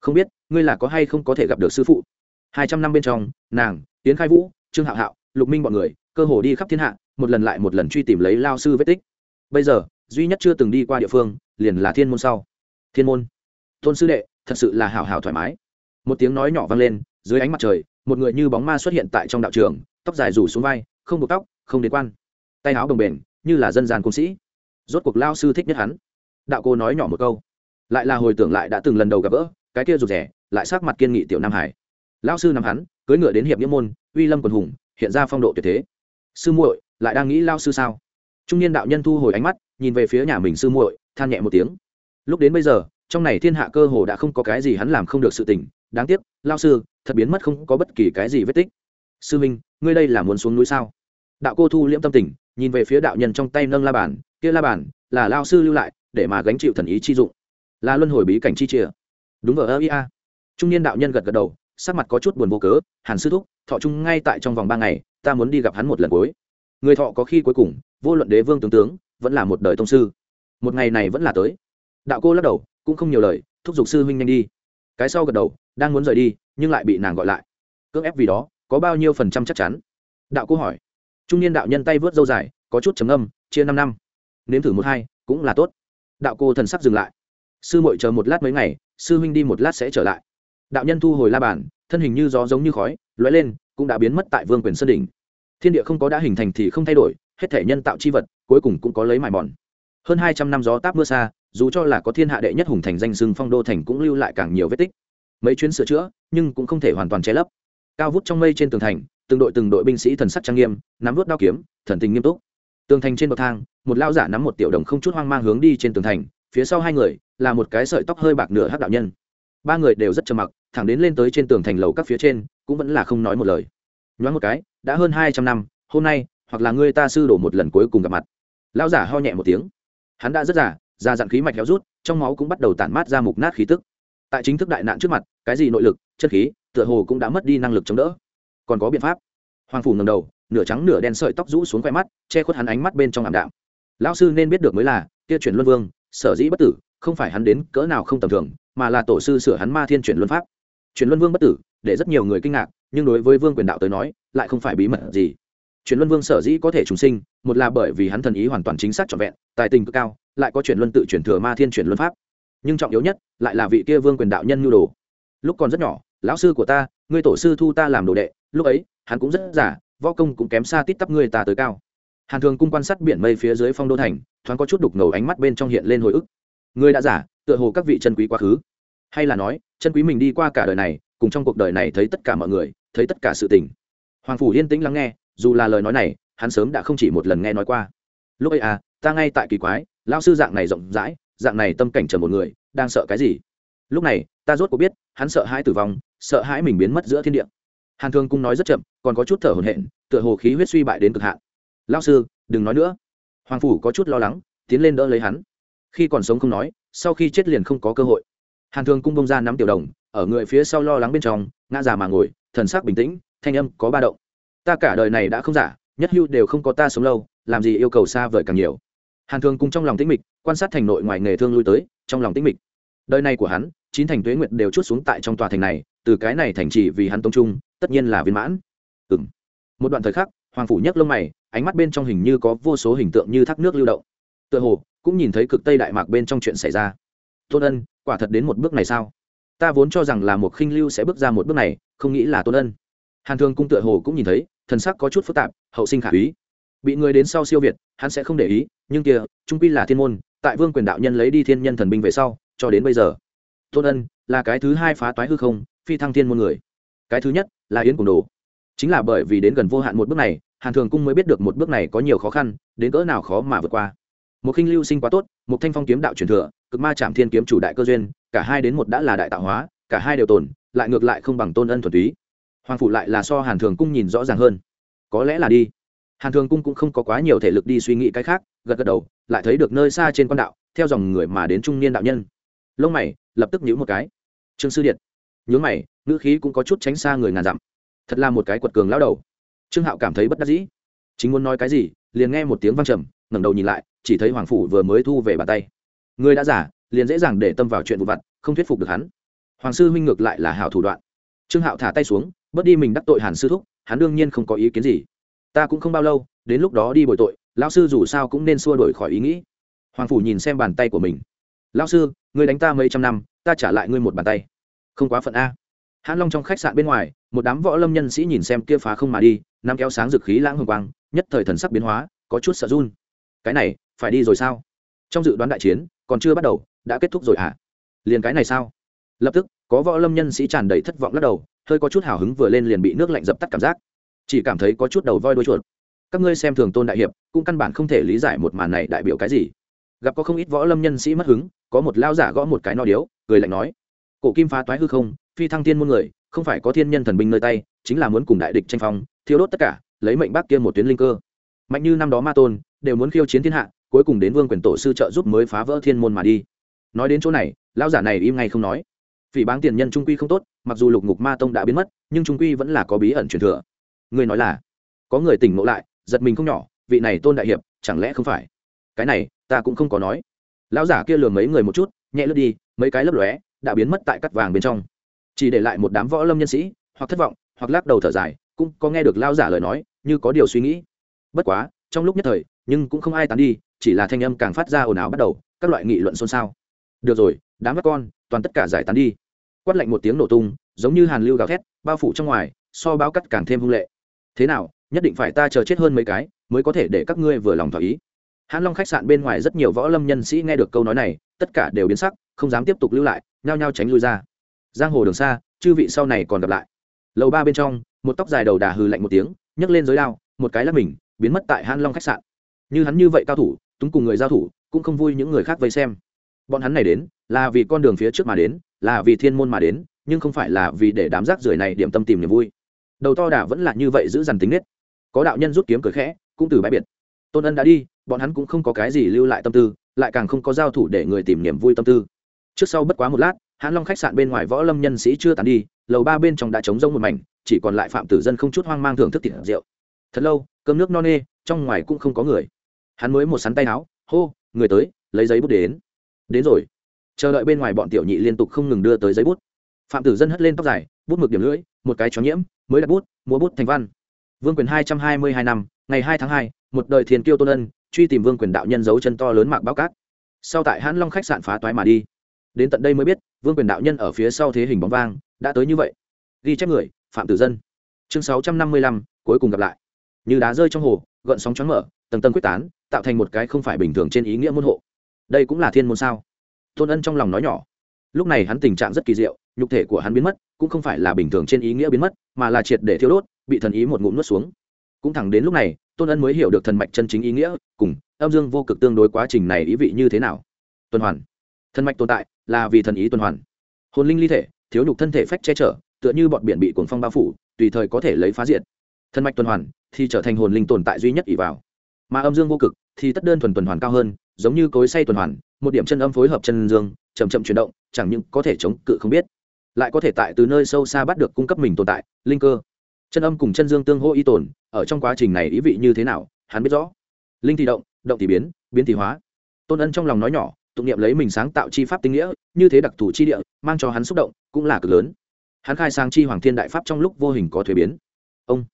Không biết, ngươi là có hay không có thể gặp được sư phụ? Hai trăm năm bên trong, nàng, tiến khai vũ, trương hạo hạo, lục minh bọn người, cơ hồ đi khắp thiên hạ, một lần lại một lần truy tìm lấy lao sư vết tích. Bây giờ, duy nhất chưa từng đi qua địa phương, liền là thiên môn sau thiên môn. Tôn sư đệ, thật sự là hảo hảo thoải mái. Một tiếng nói nhỏ vang lên, dưới ánh mặt trời, một người như bóng ma xuất hiện tại trong đạo trường, tóc dài rủ xuống vai, không buộc tóc, không đến quan. Tay áo đồng bền, như là dân gian công sĩ. Rốt cuộc lao sư thích nhất hắn. Đạo cô nói nhỏ một câu. Lại là hồi tưởng lại đã từng lần đầu gặp gỡ, cái kia rụt rẻ lại sát mặt kiên nghị tiểu nam hải. Lao sư nằm hắn, cưỡi ngựa đến hiệp nghĩa môn, uy lâm quần hùng, hiện ra phong độ tuyệt thế. Sư muội, lại đang nghĩ lao sư sao? Trung niên đạo nhân thu hồi ánh mắt, nhìn về phía nhà mình sư muội, than nhẹ một tiếng lúc đến bây giờ, trong này thiên hạ cơ hồ đã không có cái gì hắn làm không được sự tình. Đáng tiếc lao sư, thật biến mất không có bất kỳ cái gì vết tích. Sư minh, ngươi đây là muốn xuống núi sao? Đạo cô thu liễm tâm tình, nhìn về phía đạo nhân trong tay nâng la bàn. Kia la bàn, là lao sư lưu lại, để mà gánh chịu thần ý chi dụng. Là luân hồi bí cảnh chi chia. Đúng ở ơ ia trung niên đạo nhân gật gật đầu, sắc mặt có chút buồn vô cớ. Hàn sư thúc, thọ trung ngay tại trong vòng ba ngày, ta muốn đi gặp hắn một lần cuối. Người thọ có khi cuối cùng, vô luận đế vương tướng tướng, vẫn là một đời thông sư. Một ngày này vẫn là tới đạo cô lắc đầu, cũng không nhiều lời, thúc giục sư huynh nhanh đi. Cái sau gật đầu, đang muốn rời đi, nhưng lại bị nàng gọi lại. Cưỡng ép vì đó, có bao nhiêu phần trăm chắc chắn? Đạo cô hỏi. Trung niên đạo nhân tay vớt dâu dài, có chút trầm âm chia năm năm. Nếm thử một hai, cũng là tốt. Đạo cô thần sắc dừng lại. Sư muội chờ một lát mấy ngày, sư huynh đi một lát sẽ trở lại. Đạo nhân thu hồi la bàn, thân hình như gió giống như khói, lóe lên, cũng đã biến mất tại vương quyền sơn đỉnh. Thiên địa không có đã hình thành thì không thay đổi, hết thể nhân tạo chi vật, cuối cùng cũng có lấy mài mòn hơn hai trăm năm gió táp mưa xa, dù cho là có thiên hạ đệ nhất hùng thành danh sưng phong đô thành cũng lưu lại càng nhiều vết tích. Mấy chuyến sửa chữa, nhưng cũng không thể hoàn toàn che lấp. Cao vút trong mây trên tường thành, từng đội từng đội binh sĩ thần sắc trang nghiêm, nắm vút đao kiếm, thần tình nghiêm túc. Tường thành trên bậc thang, một lao giả nắm một tiểu đồng không chút hoang mang hướng đi trên tường thành, phía sau hai người, là một cái sợi tóc hơi bạc nửa hắc đạo nhân. Ba người đều rất trầm mặc, thẳng đến lên tới trên tường thành lầu các phía trên, cũng vẫn là không nói một lời. Nhoáng một cái, đã hơn hai trăm năm, hôm nay, hoặc là ngươi ta sư đổ một lần cuối cùng gặp mặt. Lao giả ho nhẹ một tiếng hắn đã rất giả da dặn khí mạch héo rút, trong máu cũng bắt đầu tản mát ra mục nát khí tức. Tại chính thức đại nạn trước mặt, cái gì nội lực, chất khí, tựa hồ cũng đã mất đi năng lực chống đỡ. Còn có biện pháp. Hoàng phủ ngầm đầu, nửa trắng nửa đen sợi tóc rũ xuống khoe mắt, che khuất hắn ánh mắt bên trong ảm đạm. Lão sư nên biết được mới là, kia chuyển luân vương, sở dĩ bất tử, không phải hắn đến cỡ nào không tầm thường, mà là tổ sư sửa hắn ma thiên chuyển luân pháp. Chuyển luân vương bất tử, để rất nhiều người kinh ngạc, nhưng đối với vương quyền đạo tới nói, lại không phải bí mật gì chuyển luân vương sở dĩ có thể trùng sinh, một là bởi vì hắn thần ý hoàn toàn chính xác trọn vẹn, tài tình cực cao, lại có chuyển luân tự chuyển thừa ma thiên chuyển luân pháp. Nhưng trọng yếu nhất, lại là vị kia vương quyền đạo nhân nhu đồ. Lúc còn rất nhỏ, lão sư của ta, ngươi tổ sư thu ta làm đồ đệ, lúc ấy, hắn cũng rất giả võ công cũng kém xa tít tắp ngươi ta tới cao. Hàn thường cung quan sát biển mây phía dưới phong đô thành, thoáng có chút đục ngầu ánh mắt bên trong hiện lên hồi ức. Ngươi đã giả tựa hồ các vị chân quý quá khứ. Hay là nói, chân quý mình đi qua cả đời này, cùng trong cuộc đời này thấy tất cả mọi người, thấy tất cả sự tình. Hoàng phủ yên tĩnh lắng nghe dù là lời nói này, hắn sớm đã không chỉ một lần nghe nói qua. Lúc ấy à ta ngay tại kỳ quái lao sư dạng này rộng rãi, dạng này tâm cảnh chờ một người, đang sợ cái gì? Lúc này, ta rốt cuộc biết, hắn sợ hãi tử vong, sợ hãi mình biến mất giữa thiên địa. Hàn thương cung nói rất chậm, còn có chút thở hổn hển, tựa hồ khí huyết suy bại đến cực hạn. Lao sư, đừng nói nữa. Hoàng phủ có chút lo lắng, tiến lên đỡ lấy hắn. Khi còn sống không nói, sau khi chết liền không có cơ hội. Hàn thương cung bông ra nắm tiểu đồng, ở người phía sau lo lắng bên trong, ngã già mà ngồi, thần sắc bình tĩnh, thanh âm có ba động ta cả đời này đã không giả, nhất hưu đều không có ta sống lâu, làm gì yêu cầu xa vời càng nhiều. Hàn thương cung trong lòng tĩnh mịch, quan sát thành nội ngoài nghề thương lui tới, trong lòng tĩnh mịch. Đời này của hắn, chín thành tuế nguyệt đều chút xuống tại trong tòa thành này, từ cái này thành chỉ vì hắn tông trung, tất nhiên là viên mãn. Ừng một đoạn thời khắc, hoàng phủ nhấc lông mày, ánh mắt bên trong hình như có vô số hình tượng như thác nước lưu động. Tựa hồ, cũng nhìn thấy cực tây đại mạc bên trong chuyện xảy ra. Tôn ân, quả thật đến một bước này sao? Ta vốn cho rằng là một khinh lưu sẽ bước ra một bước này, không nghĩ là tôn ân. Hàn thương cung tựa hồ cũng nhìn thấy thần sắc có chút phức tạp, hậu sinh khả úy. Bị người đến sau siêu việt, hắn sẽ không để ý, nhưng kia, trung quy là thiên môn, tại vương quyền đạo nhân lấy đi thiên nhân thần binh về sau, cho đến bây giờ. Tôn ân là cái thứ hai phá toái hư không, phi thăng thiên môn người. Cái thứ nhất là yến cùng đồ. Chính là bởi vì đến gần vô hạn một bước này, hàn thường cung mới biết được một bước này có nhiều khó khăn, đến cỡ nào khó mà vượt qua. Một khinh lưu sinh quá tốt, một thanh phong kiếm đạo truyền thừa, cực ma chạm thiên kiếm chủ đại cơ duyên, cả hai đến một đã là đại tạo hóa, cả hai đều tồn, lại ngược lại không bằng tôn ân thuần túy hoàng phủ lại là so hàn thường cung nhìn rõ ràng hơn. Có lẽ là đi. Hàn thường cung cũng không có quá nhiều thể lực đi suy nghĩ cái khác, gật gật đầu, lại thấy được nơi xa trên quan đạo, theo dòng người mà đến trung niên đạo nhân. Lông mày, lập tức nhíu một cái. Trương sư điện nhướng mày, ngữ khí cũng có chút tránh xa người ngàn dặm. Thật là một cái quật cường lao đầu. Trương hạo cảm thấy bất đắc dĩ. Chính muốn nói cái gì, liền nghe một tiếng vang trầm, ngẩng đầu nhìn lại, chỉ thấy hoàng phủ vừa mới thu về bàn tay. Người đã giả liền dễ dàng để tâm vào chuyện vụ vặt, không thuyết phục được hắn. Hoàng sư huynh ngược lại là hảo thủ đoạn. Trương hạo thả tay xuống bớt đi mình đắc tội hàn sư thúc, hắn đương nhiên không có ý kiến gì. Ta cũng không bao lâu, đến lúc đó đi bồi tội, lão sư dù sao cũng nên xua đổi khỏi ý nghĩ. Hoàng phủ nhìn xem bàn tay của mình. Lão sư, ngươi đánh ta mấy trăm năm, ta trả lại ngươi một bàn tay. Không quá phận a. Hãn long trong khách sạn bên ngoài, một đám võ lâm nhân sĩ nhìn xem kia phá không mà đi, nắm kéo sáng rực khí lãng hồng quang, nhất thời thần sắc biến hóa, có chút sợ run. Cái này, phải đi rồi sao? Trong dự đoán đại chiến, còn chưa bắt đầu, đã kết thúc rồi hả? Liền cái này sao? Lập tức, có võ lâm nhân sĩ tràn đầy thất vọng lắc đầu hơi có chút hào hứng vừa lên liền bị nước lạnh dập tắt cảm giác. Chỉ cảm thấy có chút đầu voi đuôi chuột. Các ngươi xem thường tôn đại hiệp, cũng căn bản không thể lý giải một màn này đại biểu cái gì. Gặp có không ít võ lâm nhân sĩ mất hứng, có một lao giả gõ một cái no điếu, cười lạnh nói, cổ kim phá toái hư không, phi thăng thiên muôn người, không phải có thiên nhân thần binh nơi tay, chính là muốn cùng đại địch tranh phong thiếu đốt tất cả, lấy mệnh bác kia một tuyến linh cơ. Mạnh như năm đó ma tôn, đều muốn khiêu chiến thiên hạ, cuối cùng đến vương quyền tổ sư trợ giúp mới phá vỡ thiên môn mà đi. Nói đến chỗ này lão giả này im ngay không nói phỉ báng tiền nhân trung quy không tốt, mặc dù lục ngục ma tông đã biến mất, nhưng trung quy vẫn là có bí ẩn truyền thừa. Người nói là, có người tỉnh ngộ lại, giật mình không nhỏ, vị này tôn đại hiệp, chẳng lẽ không phải? Cái này, ta cũng không có nói. Lão giả kia lừa mấy người một chút, nhẹ lướt đi, mấy cái lấp lóe, đã biến mất tại cắt vàng bên trong. Chỉ để lại một đám võ lâm nhân sĩ, hoặc thất vọng, hoặc lắc đầu thở dài, cũng có nghe được lao giả lời nói, như có điều suy nghĩ. Bất quá, trong lúc nhất thời, nhưng cũng không ai tán đi, chỉ là thanh âm càng phát ra ồn ào bắt đầu, các loại nghị luận xôn xao. Được rồi đám các con, toàn tất cả giải tán đi. Quát lạnh một tiếng nổ tung, giống như hàn lưu gào thét, bao phủ trong ngoài, so báo cắt càng thêm hung lệ. Thế nào, nhất định phải ta chờ chết hơn mấy cái, mới có thể để các ngươi vừa lòng thỏa ý. Hãn long khách sạn bên ngoài rất nhiều võ lâm nhân sĩ nghe được câu nói này, tất cả đều biến sắc, không dám tiếp tục lưu lại, nhao nhao tránh lui ra. Giang hồ đường xa, chư vị sau này còn gặp lại. Lầu ba bên trong, một tóc dài đầu đà hừ lạnh một tiếng, nhấc lên giới đao, một cái lắp mình, biến mất tại hãn long khách sạn. Như hắn như vậy cao thủ, túng cùng người giao thủ, cũng không vui những người khác vây xem bọn hắn này đến, là vì con đường phía trước mà đến, là vì thiên môn mà đến, nhưng không phải là vì để đám rác rưởi này điểm tâm tìm niềm vui. Đầu to đà vẫn là như vậy giữ dằn tính nết. Có đạo nhân rút kiếm cười khẽ, cũng từ bãi biệt. Tôn ân đã đi, bọn hắn cũng không có cái gì lưu lại tâm tư, lại càng không có giao thủ để người tìm niềm vui tâm tư. Trước sau bất quá một lát, hãn long khách sạn bên ngoài võ lâm nhân sĩ chưa tàn đi, lầu ba bên trong đã trống rông một mảnh, chỉ còn lại phạm tử dân không chút hoang mang thưởng thức thịt rượu. Thật lâu, cơm nước no nê, trong ngoài cũng không có người. Hắn mới một sắn tay áo, hô, người tới, lấy giấy bút đến đến rồi. Chờ đợi bên ngoài bọn tiểu nhị liên tục không ngừng đưa tới giấy bút. Phạm tử dân hất lên tóc dài, bút mực điểm lưỡi, một cái chó nhiễm, mới đặt bút, múa bút thành văn. Vương quyền hai trăm hai mươi hai năm, ngày hai tháng hai, một đời thiền kiêu tôn ân, truy tìm vương quyền đạo nhân dấu chân to lớn mạc báo cát. Sau tại hãn long khách sạn phá toái mà đi. Đến tận đây mới biết, vương quyền đạo nhân ở phía sau thế hình bóng vang, đã tới như vậy. Ghi chép người, phạm tử dân. Chương sáu trăm năm mươi lăm, cuối cùng gặp lại. Như đá rơi trong hồ, gợn sóng choáng mở, tầng tầng quyết tán, tạo thành một cái không phải bình thường trên ý nghĩa môn hộ đây cũng là thiên môn sao? Tôn ân trong lòng nói nhỏ. Lúc này hắn tình trạng rất kỳ diệu, nhục thể của hắn biến mất, cũng không phải là bình thường trên ý nghĩa biến mất, mà là triệt để thiêu đốt, bị thần ý một ngụm nuốt xuống. Cũng thẳng đến lúc này, tôn ân mới hiểu được thần mạch chân chính ý nghĩa, cùng âm dương vô cực tương đối quá trình này ý vị như thế nào. Tuần hoàn. Thần mạch tồn tại là vì thần ý tuần hoàn. Hồn linh ly thể, thiếu nhục thân thể phách che chở, tựa như bọn biển bị cuồng phong bao phủ, tùy thời có thể lấy phá diệt. Thần mạch tuần hoàn thì trở thành hồn linh tồn tại duy nhất ỷ vào. Mà âm dương vô cực thì tất đơn thuần tuần hoàn cao hơn, giống như cối say tuần hoàn, một điểm chân âm phối hợp chân dương chầm chậm chuyển động, chẳng những có thể chống cự không biết, lại có thể tại từ nơi sâu xa bắt được cung cấp mình tồn tại, linh cơ. Chân âm cùng chân dương tương hô y tồn, ở trong quá trình này ý vị như thế nào, hắn biết rõ. Linh thì động động thì biến biến thì hóa. Tôn ân trong lòng nói nhỏ, tụng niệm lấy mình sáng tạo chi pháp tinh nghĩa, như thế đặc thù chi địa, mang cho hắn xúc động, cũng là cực lớn. Hắn khai sang chi hoàng thiên đại pháp trong lúc vô hình có thuế biến. Ông,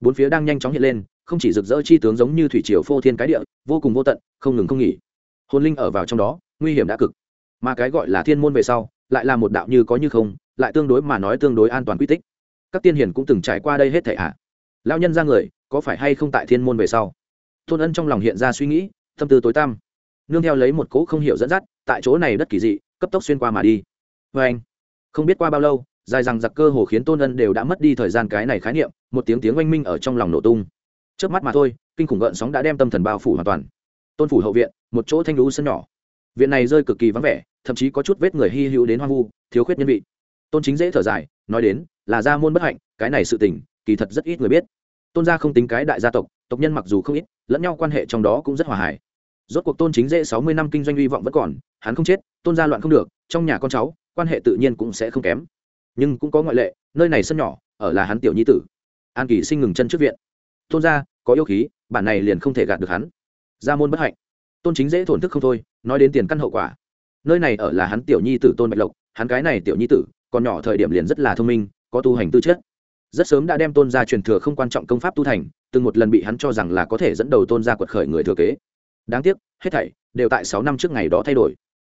bốn phía đang nhanh chóng hiện lên không chỉ rực rỡ chi tướng giống như thủy triều phô thiên cái địa, vô cùng vô tận, không ngừng không nghỉ. Hồn linh ở vào trong đó, nguy hiểm đã cực. Mà cái gọi là thiên môn về sau, lại là một đạo như có như không, lại tương đối mà nói tương đối an toàn quy tích. Các tiên hiền cũng từng trải qua đây hết thể ạ. À. lao nhân ra người, có phải hay không tại thiên môn về sau? Tôn ân trong lòng hiện ra suy nghĩ, tâm tư tối tăm. Nương theo lấy một cỗ không hiểu dẫn dắt, tại chỗ này đất kỳ dị, cấp tốc xuyên qua mà đi. Vê anh, không biết qua bao lâu, dài rằng giặc cơ hồ khiến tôn ân đều đã mất đi thời gian cái này khái niệm, một tiếng tiếng oanh minh ở trong lòng nổ tung trước mắt mà thôi, kinh khủng gợn sóng đã đem tâm thần bao phủ hoàn toàn. Tôn phủ hậu viện, một chỗ thanh lũ sân nhỏ. Viện này rơi cực kỳ vắng vẻ, thậm chí có chút vết người hy hữu đến hoang vu, thiếu khuyết nhân vị. Tôn chính dễ thở dài, nói đến, là gia môn bất hạnh, cái này sự tình, kỳ thật rất ít người biết. Tôn gia không tính cái đại gia tộc tộc nhân mặc dù không ít, lẫn nhau quan hệ trong đó cũng rất hòa hài. Rốt cuộc tôn chính dễ sáu mươi năm kinh doanh hy vọng vẫn còn, hắn không chết, tôn gia loạn không được, trong nhà con cháu, quan hệ tự nhiên cũng sẽ không kém. Nhưng cũng có ngoại lệ, nơi này sân nhỏ, ở là hắn tiểu nhi tử. An kỳ sinh ngừng chân trước viện tôn gia, có yêu khí, bản này liền không thể gạt được hắn. Gia môn bất hạnh. Tôn chính dễ thổn thức không thôi, nói đến tiền căn hậu quả. Nơi này ở là hắn tiểu nhi tử tôn bạch lộc, hắn cái này tiểu nhi tử, còn nhỏ thời điểm liền rất là thông minh, có tu hành tư chất. Rất sớm đã đem tôn gia truyền thừa không quan trọng công pháp tu thành, từng một lần bị hắn cho rằng là có thể dẫn đầu tôn gia quật khởi người thừa kế. Đáng tiếc, hết thảy đều tại sáu năm trước ngày đó thay đổi.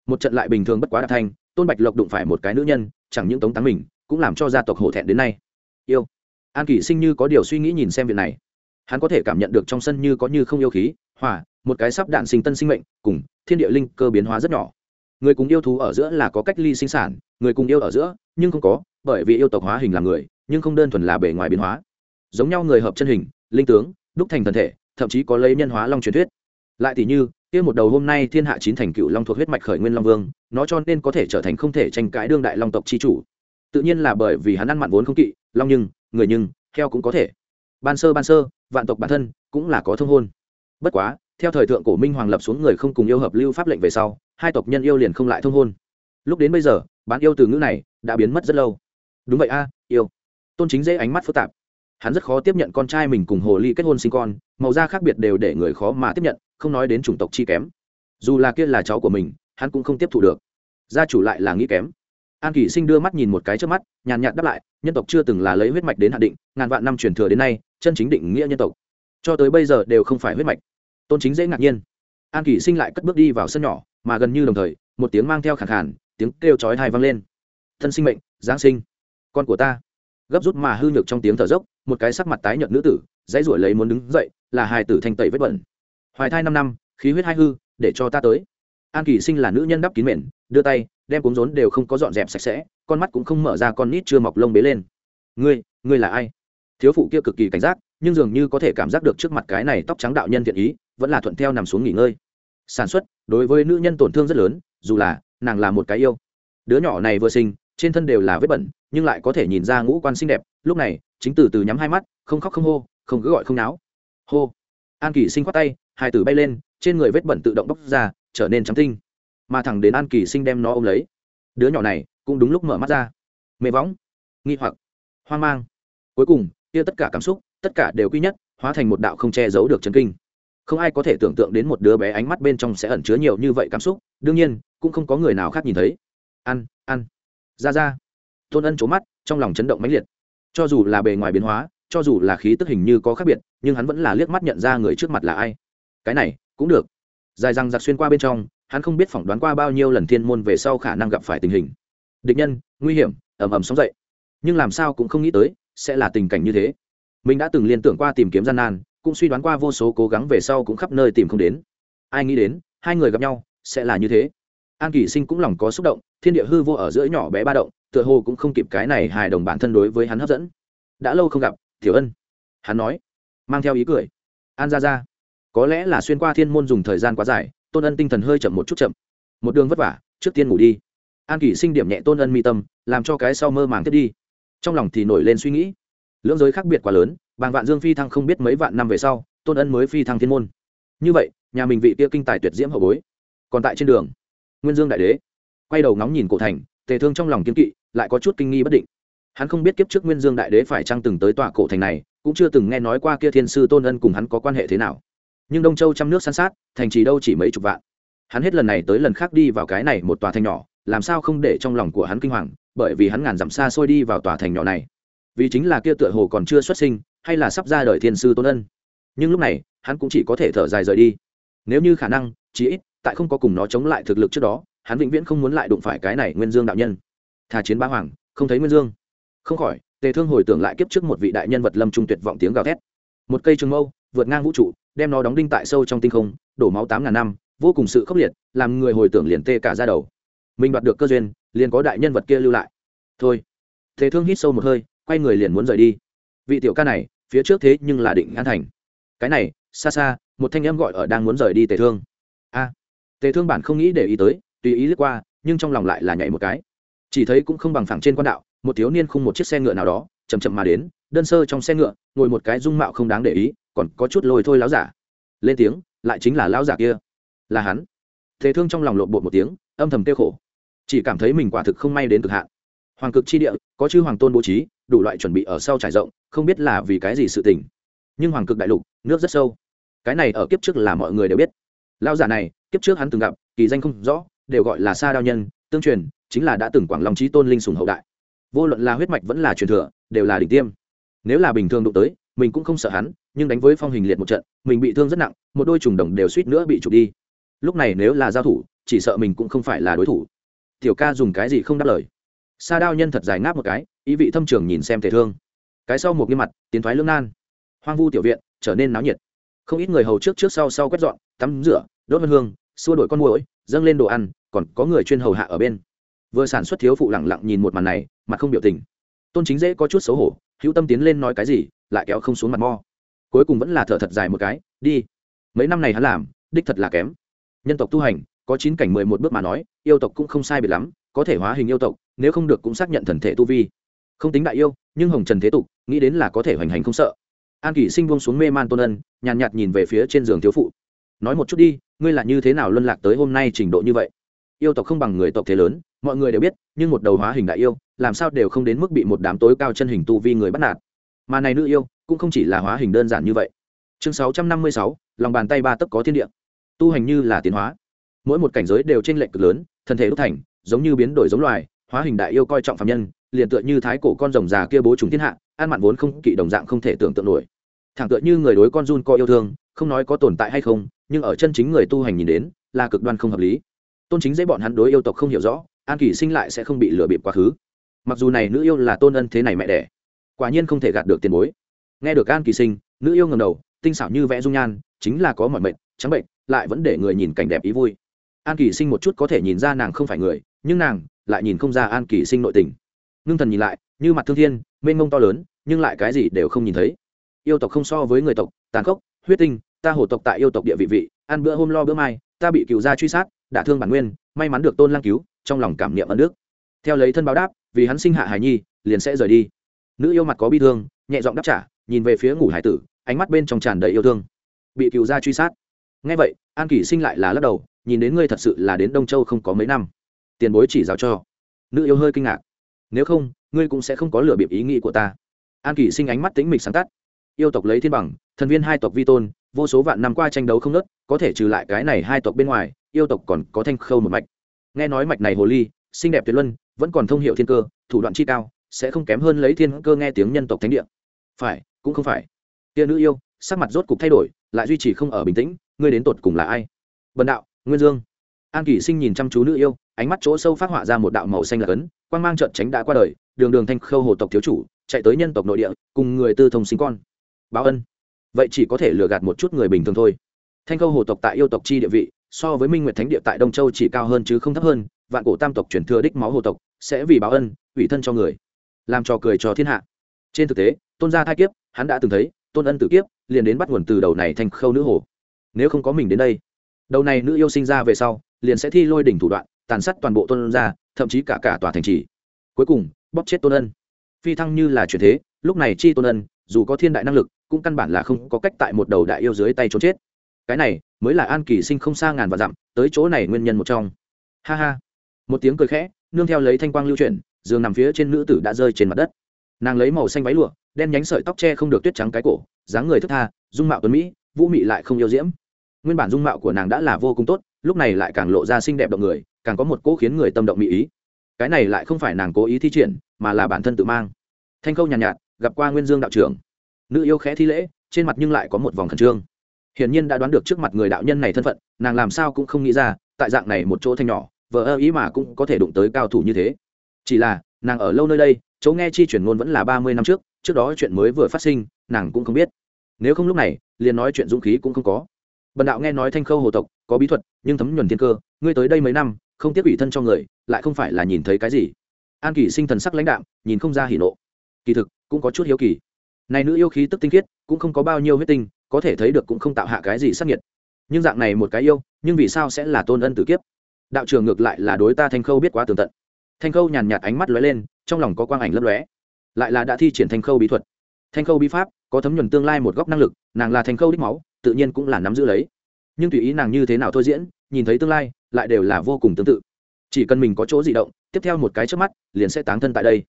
Một trận lại bình thường bất quá đã thanh tôn bạch lộc đụng phải một cái nữ nhân, chẳng những tống táng mình, cũng làm cho gia tộc hổ thẹn đến nay. Yêu. An kỷ sinh như có điều suy nghĩ nhìn xem việc này hắn có thể cảm nhận được trong sân như có như không yêu khí hỏa một cái sắp đạn sinh tân sinh mệnh, cùng thiên địa linh cơ biến hóa rất nhỏ. Người cùng yêu thú ở giữa là có cách ly sinh sản, người cùng yêu ở giữa, nhưng không có, bởi vì yêu tộc hóa hình là người, nhưng không đơn thuần là bề ngoài biến hóa. Giống nhau người hợp chân hình, linh tướng, đúc thành thần thể, thậm chí có lấy nhân hóa long truyền thuyết. Lại tỷ như, kia một đầu hôm nay thiên hạ chín thành cựu long thuộc huyết mạch khởi nguyên long vương, nó cho nên có thể trở thành không thể tranh cãi đương đại long tộc chi chủ. Tự nhiên là bởi vì hắn ăn mặn vốn không kỵ, long nhưng, người nhưng, heo cũng có thể ban sơ ban sơ, vạn tộc bản thân cũng là có thông hôn. Bất quá, theo thời thượng cổ minh hoàng lập xuống người không cùng yêu hợp lưu pháp lệnh về sau, hai tộc nhân yêu liền không lại thông hôn. Lúc đến bây giờ bán yêu từ ngữ này đã biến mất rất lâu. Đúng vậy a, yêu. Tôn chính dễ ánh mắt phức tạp. Hắn rất khó tiếp nhận con trai mình cùng hồ ly kết hôn sinh con, màu da khác biệt đều để người khó mà tiếp nhận, không nói đến chủng tộc chi kém. Dù là kia là cháu của mình, hắn cũng không tiếp thu được. Gia chủ lại là nghĩ kém. An kỷ sinh đưa mắt nhìn một cái trước mắt, nhàn nhạt đáp lại, nhân tộc chưa từng là lấy huyết mạch đến hạn định, ngàn vạn năm truyền thừa đến nay chân chính định nghĩa nhân tộc. Cho tới bây giờ đều không phải huyết mạch. Tôn chính dễ ngạc nhiên. An kỷ sinh lại cất bước đi vào sân nhỏ, mà gần như đồng thời, một tiếng mang theo khẳng khản tiếng kêu chói hai vang lên. Thân sinh mệnh, giáng sinh. Con của ta. Gấp rút mà hư nhược trong tiếng thở dốc, một cái sắc mặt tái nhợt nữ tử, dãy ruổi lấy muốn đứng dậy, là hài tử thanh tẩy vết bẩn. Hoài thai năm năm, khí huyết hai hư, để cho ta tới. An kỷ sinh là nữ nhân đắp kín mền, đưa tay, đem cuốn rốn đều không có dọn dẹp sạch sẽ, con mắt cũng không mở ra con nít chưa mọc lông bế lên. Ngươi ngươi là ai? Thiếu phụ kia cực kỳ cảnh giác, nhưng dường như có thể cảm giác được trước mặt cái này tóc trắng đạo nhân thiện ý, vẫn là thuận theo nằm xuống nghỉ ngơi. Sản xuất, đối với nữ nhân tổn thương rất lớn, dù là, nàng là một cái yêu. Đứa nhỏ này vừa sinh, trên thân đều là vết bẩn, nhưng lại có thể nhìn ra ngũ quan xinh đẹp, lúc này, chính từ từ nhắm hai mắt, không khóc không hô, không cứ gọi không náo. Hô. An kỳ sinh khoát tay, hai tử bay lên, trên người vết bẩn tự động bốc ra, trở nên trắng tinh. Mà thẳng đến an kỳ sinh đem nó ôm lấy. Đứa nhỏ này, cũng đúng lúc mở mắt ra. Mê võng. Nghi hoặc. Hoang mang. Cuối cùng kia tất cả cảm xúc, tất cả đều quy nhất, hóa thành một đạo không che giấu được chấn kinh. Không ai có thể tưởng tượng đến một đứa bé ánh mắt bên trong sẽ ẩn chứa nhiều như vậy cảm xúc, đương nhiên, cũng không có người nào khác nhìn thấy. Ăn ăn. Ra ra. Tôn ân trố mắt, trong lòng chấn động mãnh liệt. Cho dù là bề ngoài biến hóa, cho dù là khí tức hình như có khác biệt, nhưng hắn vẫn là liếc mắt nhận ra người trước mặt là ai. Cái này, cũng được. Dài răng giặc xuyên qua bên trong, hắn không biết phỏng đoán qua bao nhiêu lần thiên môn về sau khả năng gặp phải tình hình. Địch nhân, nguy hiểm ẩm ẩm sóng dậy. Nhưng làm sao cũng không nghĩ tới sẽ là tình cảnh như thế. Mình đã từng liên tưởng qua tìm kiếm gian nan, cũng suy đoán qua vô số cố gắng về sau cũng khắp nơi tìm không đến. Ai nghĩ đến, hai người gặp nhau, sẽ là như thế. An kỳ sinh cũng lòng có xúc động, thiên địa hư vô ở giữa nhỏ bé ba động, tựa hồ cũng không kịp cái này hài đồng bản thân đối với hắn hấp dẫn. Đã lâu không gặp, tiểu ân. Hắn nói, mang theo ý cười. An ra ra có lẽ là xuyên qua thiên môn dùng thời gian quá dài, tôn ân tinh thần hơi chậm một chút chậm. Một đường vất vả, trước tiên ngủ đi. An kỷ sinh điểm nhẹ tôn ân mi tâm, làm cho cái sau mơ màng thiết đi trong lòng thì nổi lên suy nghĩ. Lưỡng giới khác biệt quá lớn, bàng vạn dương phi thăng không biết mấy vạn năm về sau, tôn ân mới phi thăng thiên môn. Như vậy, nhà mình vị tia kinh tài tuyệt diễm hậu bối, còn tại trên đường, nguyên dương đại đế, quay đầu ngóng nhìn cổ thành, tề thương trong lòng kiếm kỵ, lại có chút kinh nghi bất định. Hắn không biết kiếp trước nguyên dương đại đế phải chăng từng tới tòa cổ thành này, cũng chưa từng nghe nói qua kia thiên sư tôn ân cùng hắn có quan hệ thế nào. Nhưng đông châu trăm nước san sát, thành trì đâu chỉ mấy chục vạn. Hắn hết lần này tới lần khác đi vào cái này một tòa thành nhỏ, làm sao không để trong lòng của hắn kinh hoàng bởi vì hắn ngàn dặm xa xôi đi vào tòa thành nhỏ này. Vì chính là kia tựa hồ còn chưa xuất sinh, hay là sắp ra đời thiên sư tôn ân. Nhưng lúc này, hắn cũng chỉ có thể thở dài rời đi. Nếu như khả năng, chí ít, tại không có cùng nó chống lại thực lực trước đó, hắn vĩnh viễn không muốn lại đụng phải cái này nguyên dương đạo nhân. Thà chiến ba hoàng, không thấy nguyên dương. Không khỏi, tề thương hồi tưởng lại kiếp trước một vị đại nhân vật lâm trung tuyệt vọng tiếng gào thét. Một cây trường mâu, vượt ngang vũ trụ, đem nó đóng đinh tại sâu trong tinh không, đổ máu tám ngàn năm, vô cùng sự khốc liệt, làm người hồi tưởng liền tê cả ra đầu. Mình đoạt được cơ duyên liền có đại nhân vật kia lưu lại. Thôi thế thương hít sâu một hơi, quay người liền muốn rời đi. Vị tiểu ca này, phía trước thế nhưng là định an thành. Cái này, xa xa, một thanh em gọi ở đang muốn rời đi tề thương. A, tề thương bản không nghĩ để ý tới, tùy ý lướt qua, nhưng trong lòng lại là nhảy một cái. Chỉ thấy cũng không bằng phẳng trên quan đạo, một thiếu niên khung một chiếc xe ngựa nào đó chầm chậm mà đến, đơn sơ trong xe ngựa, ngồi một cái dung mạo không đáng để ý, còn có chút lôi thôi láo giả. Lên tiếng, lại chính là lão giả kia. Là hắn. Thế thương trong lòng lộn bột một tiếng, âm thầm tiêu khổ chỉ cảm thấy mình quả thực không may đến cực hạn. Hoàng cực chi địa, có chư hoàng tôn bố trí, đủ loại chuẩn bị ở sau trải rộng, không biết là vì cái gì sự tình. Nhưng hoàng cực đại lục, nước rất sâu. Cái này ở kiếp trước là mọi người đều biết. Lao giả này, kiếp trước hắn từng gặp, kỳ danh không rõ, đều gọi là sa đao nhân, tương truyền, chính là đã từng quảng long trí tôn linh sùng hậu đại. Vô luận là huyết mạch vẫn là truyền thừa, đều là đỉnh tiêm. Nếu là bình thường đụng tới, mình cũng không sợ hắn, nhưng đánh với phong hình liệt một trận, mình bị thương rất nặng, một đôi trùng đồng đều suýt nữa bị trục đi. Lúc này nếu là giao thủ, chỉ sợ mình cũng không phải là đối thủ tiểu ca dùng cái gì không đáp lời. Sa đao nhân thật dài ngáp một cái, ý vị thâm trường nhìn xem thể thương. Cái sau một nghiêm mặt, tiến thoái lương nan. Hoang vu tiểu viện, trở nên náo nhiệt. Không ít người hầu trước trước sau sau quét dọn, tắm rửa, đốt vân hương, xua đổi con muỗi, dâng lên đồ ăn, còn có người chuyên hầu hạ ở bên. Vừa sản xuất thiếu phụ lẳng lặng nhìn một màn này, mặt không biểu tình. Tôn chính dễ có chút xấu hổ, hữu tâm tiến lên nói cái gì, lại kéo không xuống mặt mo. Cuối cùng vẫn là thở thật dài một cái, đi. Mấy năm này hắn làm, đích thật là kém. Nhân tộc tu hành có chín cảnh mười một bước mà nói yêu tộc cũng không sai biệt lắm có thể hóa hình yêu tộc nếu không được cũng xác nhận thần thể tu vi. Không tính đại yêu nhưng hồng trần thế tục nghĩ đến là có thể hoành hành không sợ. An kỷ sinh buông xuống mê man tôn ân nhàn nhạt, nhạt nhìn về phía trên giường thiếu phụ. Nói một chút đi ngươi là như thế nào luân lạc tới hôm nay trình độ như vậy? Yêu tộc không bằng người tộc thế lớn mọi người đều biết nhưng một đầu hóa hình đại yêu làm sao đều không đến mức bị một đám tối cao chân hình tu vi người bắt nạt. Mà này nữ yêu cũng không chỉ là hóa hình đơn giản như vậy. Chương sáu trăm năm mươi sáu lòng bàn tay ba tấc có thiên địa. Tu hành như là tiến hóa mỗi một cảnh giới đều trên lệnh lệch cực lớn, thân thể đúc thành, giống như biến đổi giống loài, hóa hình đại yêu coi trọng phạm nhân, liền tựa như thái cổ con rồng già kia bố chúng thiên hạ, ăn mặn vốn không kỵ đồng dạng không thể tưởng tượng nổi. Thẳng tựa như người đối con run co yêu thương, không nói có tồn tại hay không, nhưng ở chân chính người tu hành nhìn đến, là cực đoan không hợp lý. Tôn chính dễ bọn hắn đối yêu tộc không hiểu rõ, an kỳ sinh lại sẽ không bị lừa bịp quá khứ. Mặc dù này nữ yêu là tôn ân thế này mẹ đẻ, quả nhiên không thể gạt được tiền bối. Nghe được an kỳ sinh, nữ yêu ngầm đầu, tinh xảo như vẽ dung nhan, chính là có mọi mệnh, trắng bệnh, lại vẫn để người nhìn cảnh đẹp ý vui an kỳ sinh một chút có thể nhìn ra nàng không phải người, nhưng nàng lại nhìn không ra an kỳ sinh nội tình. Ngưng thần nhìn lại, như mặt thương thiên, mênh mông to lớn, nhưng lại cái gì đều không nhìn thấy. Yêu tộc không so với người tộc, tàn khốc, huyết tinh, ta hổ tộc tại yêu tộc địa vị vị, ăn bữa hôm lo bữa mai, ta bị cựu gia truy sát, đả thương bản nguyên, may mắn được tôn lang cứu, trong lòng cảm niệm ân đức. Theo lấy thân báo đáp, vì hắn sinh hạ hải nhi, liền sẽ rời đi. Nữ yêu mặt có bi thương, nhẹ giọng đáp trả, nhìn về phía ngủ hải tử, ánh mắt bên trong tràn đầy yêu thương. Bị cựu gia truy sát. Ngay vậy, an kỷ sinh lại là lắc đầu nhìn đến ngươi thật sự là đến đông châu không có mấy năm. Tiền bối chỉ giáo cho. Nữ yêu hơi kinh ngạc. Nếu không, ngươi cũng sẽ không có lựa bịp ý nghĩ của ta. An kỷ sinh ánh mắt tính mịch sáng tắt. Yêu tộc lấy thiên bằng, thần viên hai tộc vi tôn, vô số vạn năm qua tranh đấu không nớt có thể trừ lại cái này hai tộc bên ngoài, yêu tộc còn có thanh khâu một mạch. Nghe nói mạch này hồ ly, xinh đẹp tuyệt luân, vẫn còn thông hiệu thiên cơ, thủ đoạn chi cao, sẽ không kém hơn lấy thiên cơ nghe tiếng nhân tộc thánh địa. Phải, cũng không phải. Tia nữ yêu, sắc mặt rốt cục thay đổi, lại duy trì không ở bình tĩnh, ngươi đến tột cùng là ai? Bần đạo nguyên dương. An kỷ sinh nhìn chăm chú nữ yêu, ánh mắt chỗ sâu phát họa ra một đạo màu xanh là cấn quan mang trợn tránh đã qua đời, đường đường thanh khâu hồ tộc thiếu chủ, chạy tới nhân tộc nội địa, cùng người tư thông sinh con. Báo ân. Vậy chỉ có thể lừa gạt một chút người bình thường thôi. Thanh khâu hồ tộc tại yêu tộc chi địa vị, so với minh nguyệt thánh địa tại đông châu chỉ cao hơn chứ không thấp hơn, vạn cổ tam tộc chuyển thừa đích máu hồ tộc, sẽ vì báo ân, ủy thân cho người, làm trò cười cho thiên hạ. Trên thực tế, tôn gia thai kiếp, hắn đã từng thấy, tôn ân tử kiếp, liền đến bắt nguồn từ đầu này thành khâu nữ hồ. Nếu không có mình đến đây đầu này nữ yêu sinh ra về sau, liền sẽ thi lôi đỉnh thủ đoạn, tàn sát toàn bộ tôn gia, thậm chí cả cả tòa thành trì. Cuối cùng, bóp chết tôn ân. Phi thăng như là chuyển thế, lúc này chi tôn ân, dù có thiên đại năng lực, cũng căn bản là không có cách tại một đầu đại yêu dưới tay trốn chết. Cái này, mới là an kỳ sinh không xa ngàn và dặm, tới chỗ này nguyên nhân một trong. Ha ha. Một tiếng cười khẽ, nương theo lấy thanh quang lưu chuyển, giường nằm phía trên nữ tử đã rơi trên mặt đất. Nàng lấy màu xanh váy lụa, đen nhánh sợi tóc che không được tuyết trắng cái cổ, dáng người thức tha, dung mạo tuấn mỹ, vũ mị lại không yêu diễm nguyên bản dung mạo của nàng đã là vô cùng tốt lúc này lại càng lộ ra xinh đẹp động người càng có một cỗ khiến người tâm động mỹ ý. Cái này lại không phải nàng cố ý thi triển mà là bản thân tự mang. Thanh câu nhàn nhạt, nhạt gặp qua nguyên dương đạo trưởng. Nữ yêu khẽ thi lễ trên mặt nhưng lại có một vòng khẩn trương. Hiển nhiên đã đoán được trước mặt người đạo nhân này thân phận nàng làm sao cũng không nghĩ ra tại dạng này một chỗ thanh nhỏ vợ ơ ý mà cũng có thể đụng tới cao thủ như thế. Chỉ là nàng ở lâu nơi đây chỗ nghe chi chuyển ngôn vẫn là ba mươi năm trước trước đó chuyện mới vừa phát sinh nàng cũng không biết. Nếu không lúc này liền nói chuyện dũng khí cũng không có bần đạo nghe nói thanh khâu hồ tộc có bí thuật, nhưng thấm nhuần thiên cơ, ngươi tới đây mấy năm, không tiếc ủy thân cho người, lại không phải là nhìn thấy cái gì. An kỳ sinh thần sắc lãnh đạm, nhìn không ra hỉ nộ. Kỳ thực, cũng có chút hiếu kỳ. Này nữ yêu khí tức tinh khiết, cũng không có bao nhiêu huyết tinh, có thể thấy được cũng không tạo hạ cái gì sắc nhiệt. Nhưng dạng này một cái yêu, nhưng vì sao sẽ là tôn ân tử kiếp? Đạo trường ngược lại là đối ta thanh khâu biết quá tường tận. Thanh khâu nhàn nhạt ánh mắt lóe lên, trong lòng có quang ảnh lấp lóe. Lại là đã thi triển thanh khâu bí thuật. Thanh khâu bí pháp có thấm nhuần tương lai một góc năng lực, nàng là thanh khâu đích máu tự nhiên cũng là nắm giữ lấy. Nhưng tùy ý nàng như thế nào thôi diễn, nhìn thấy tương lai, lại đều là vô cùng tương tự. Chỉ cần mình có chỗ di động, tiếp theo một cái trước mắt, liền sẽ tán thân tại đây.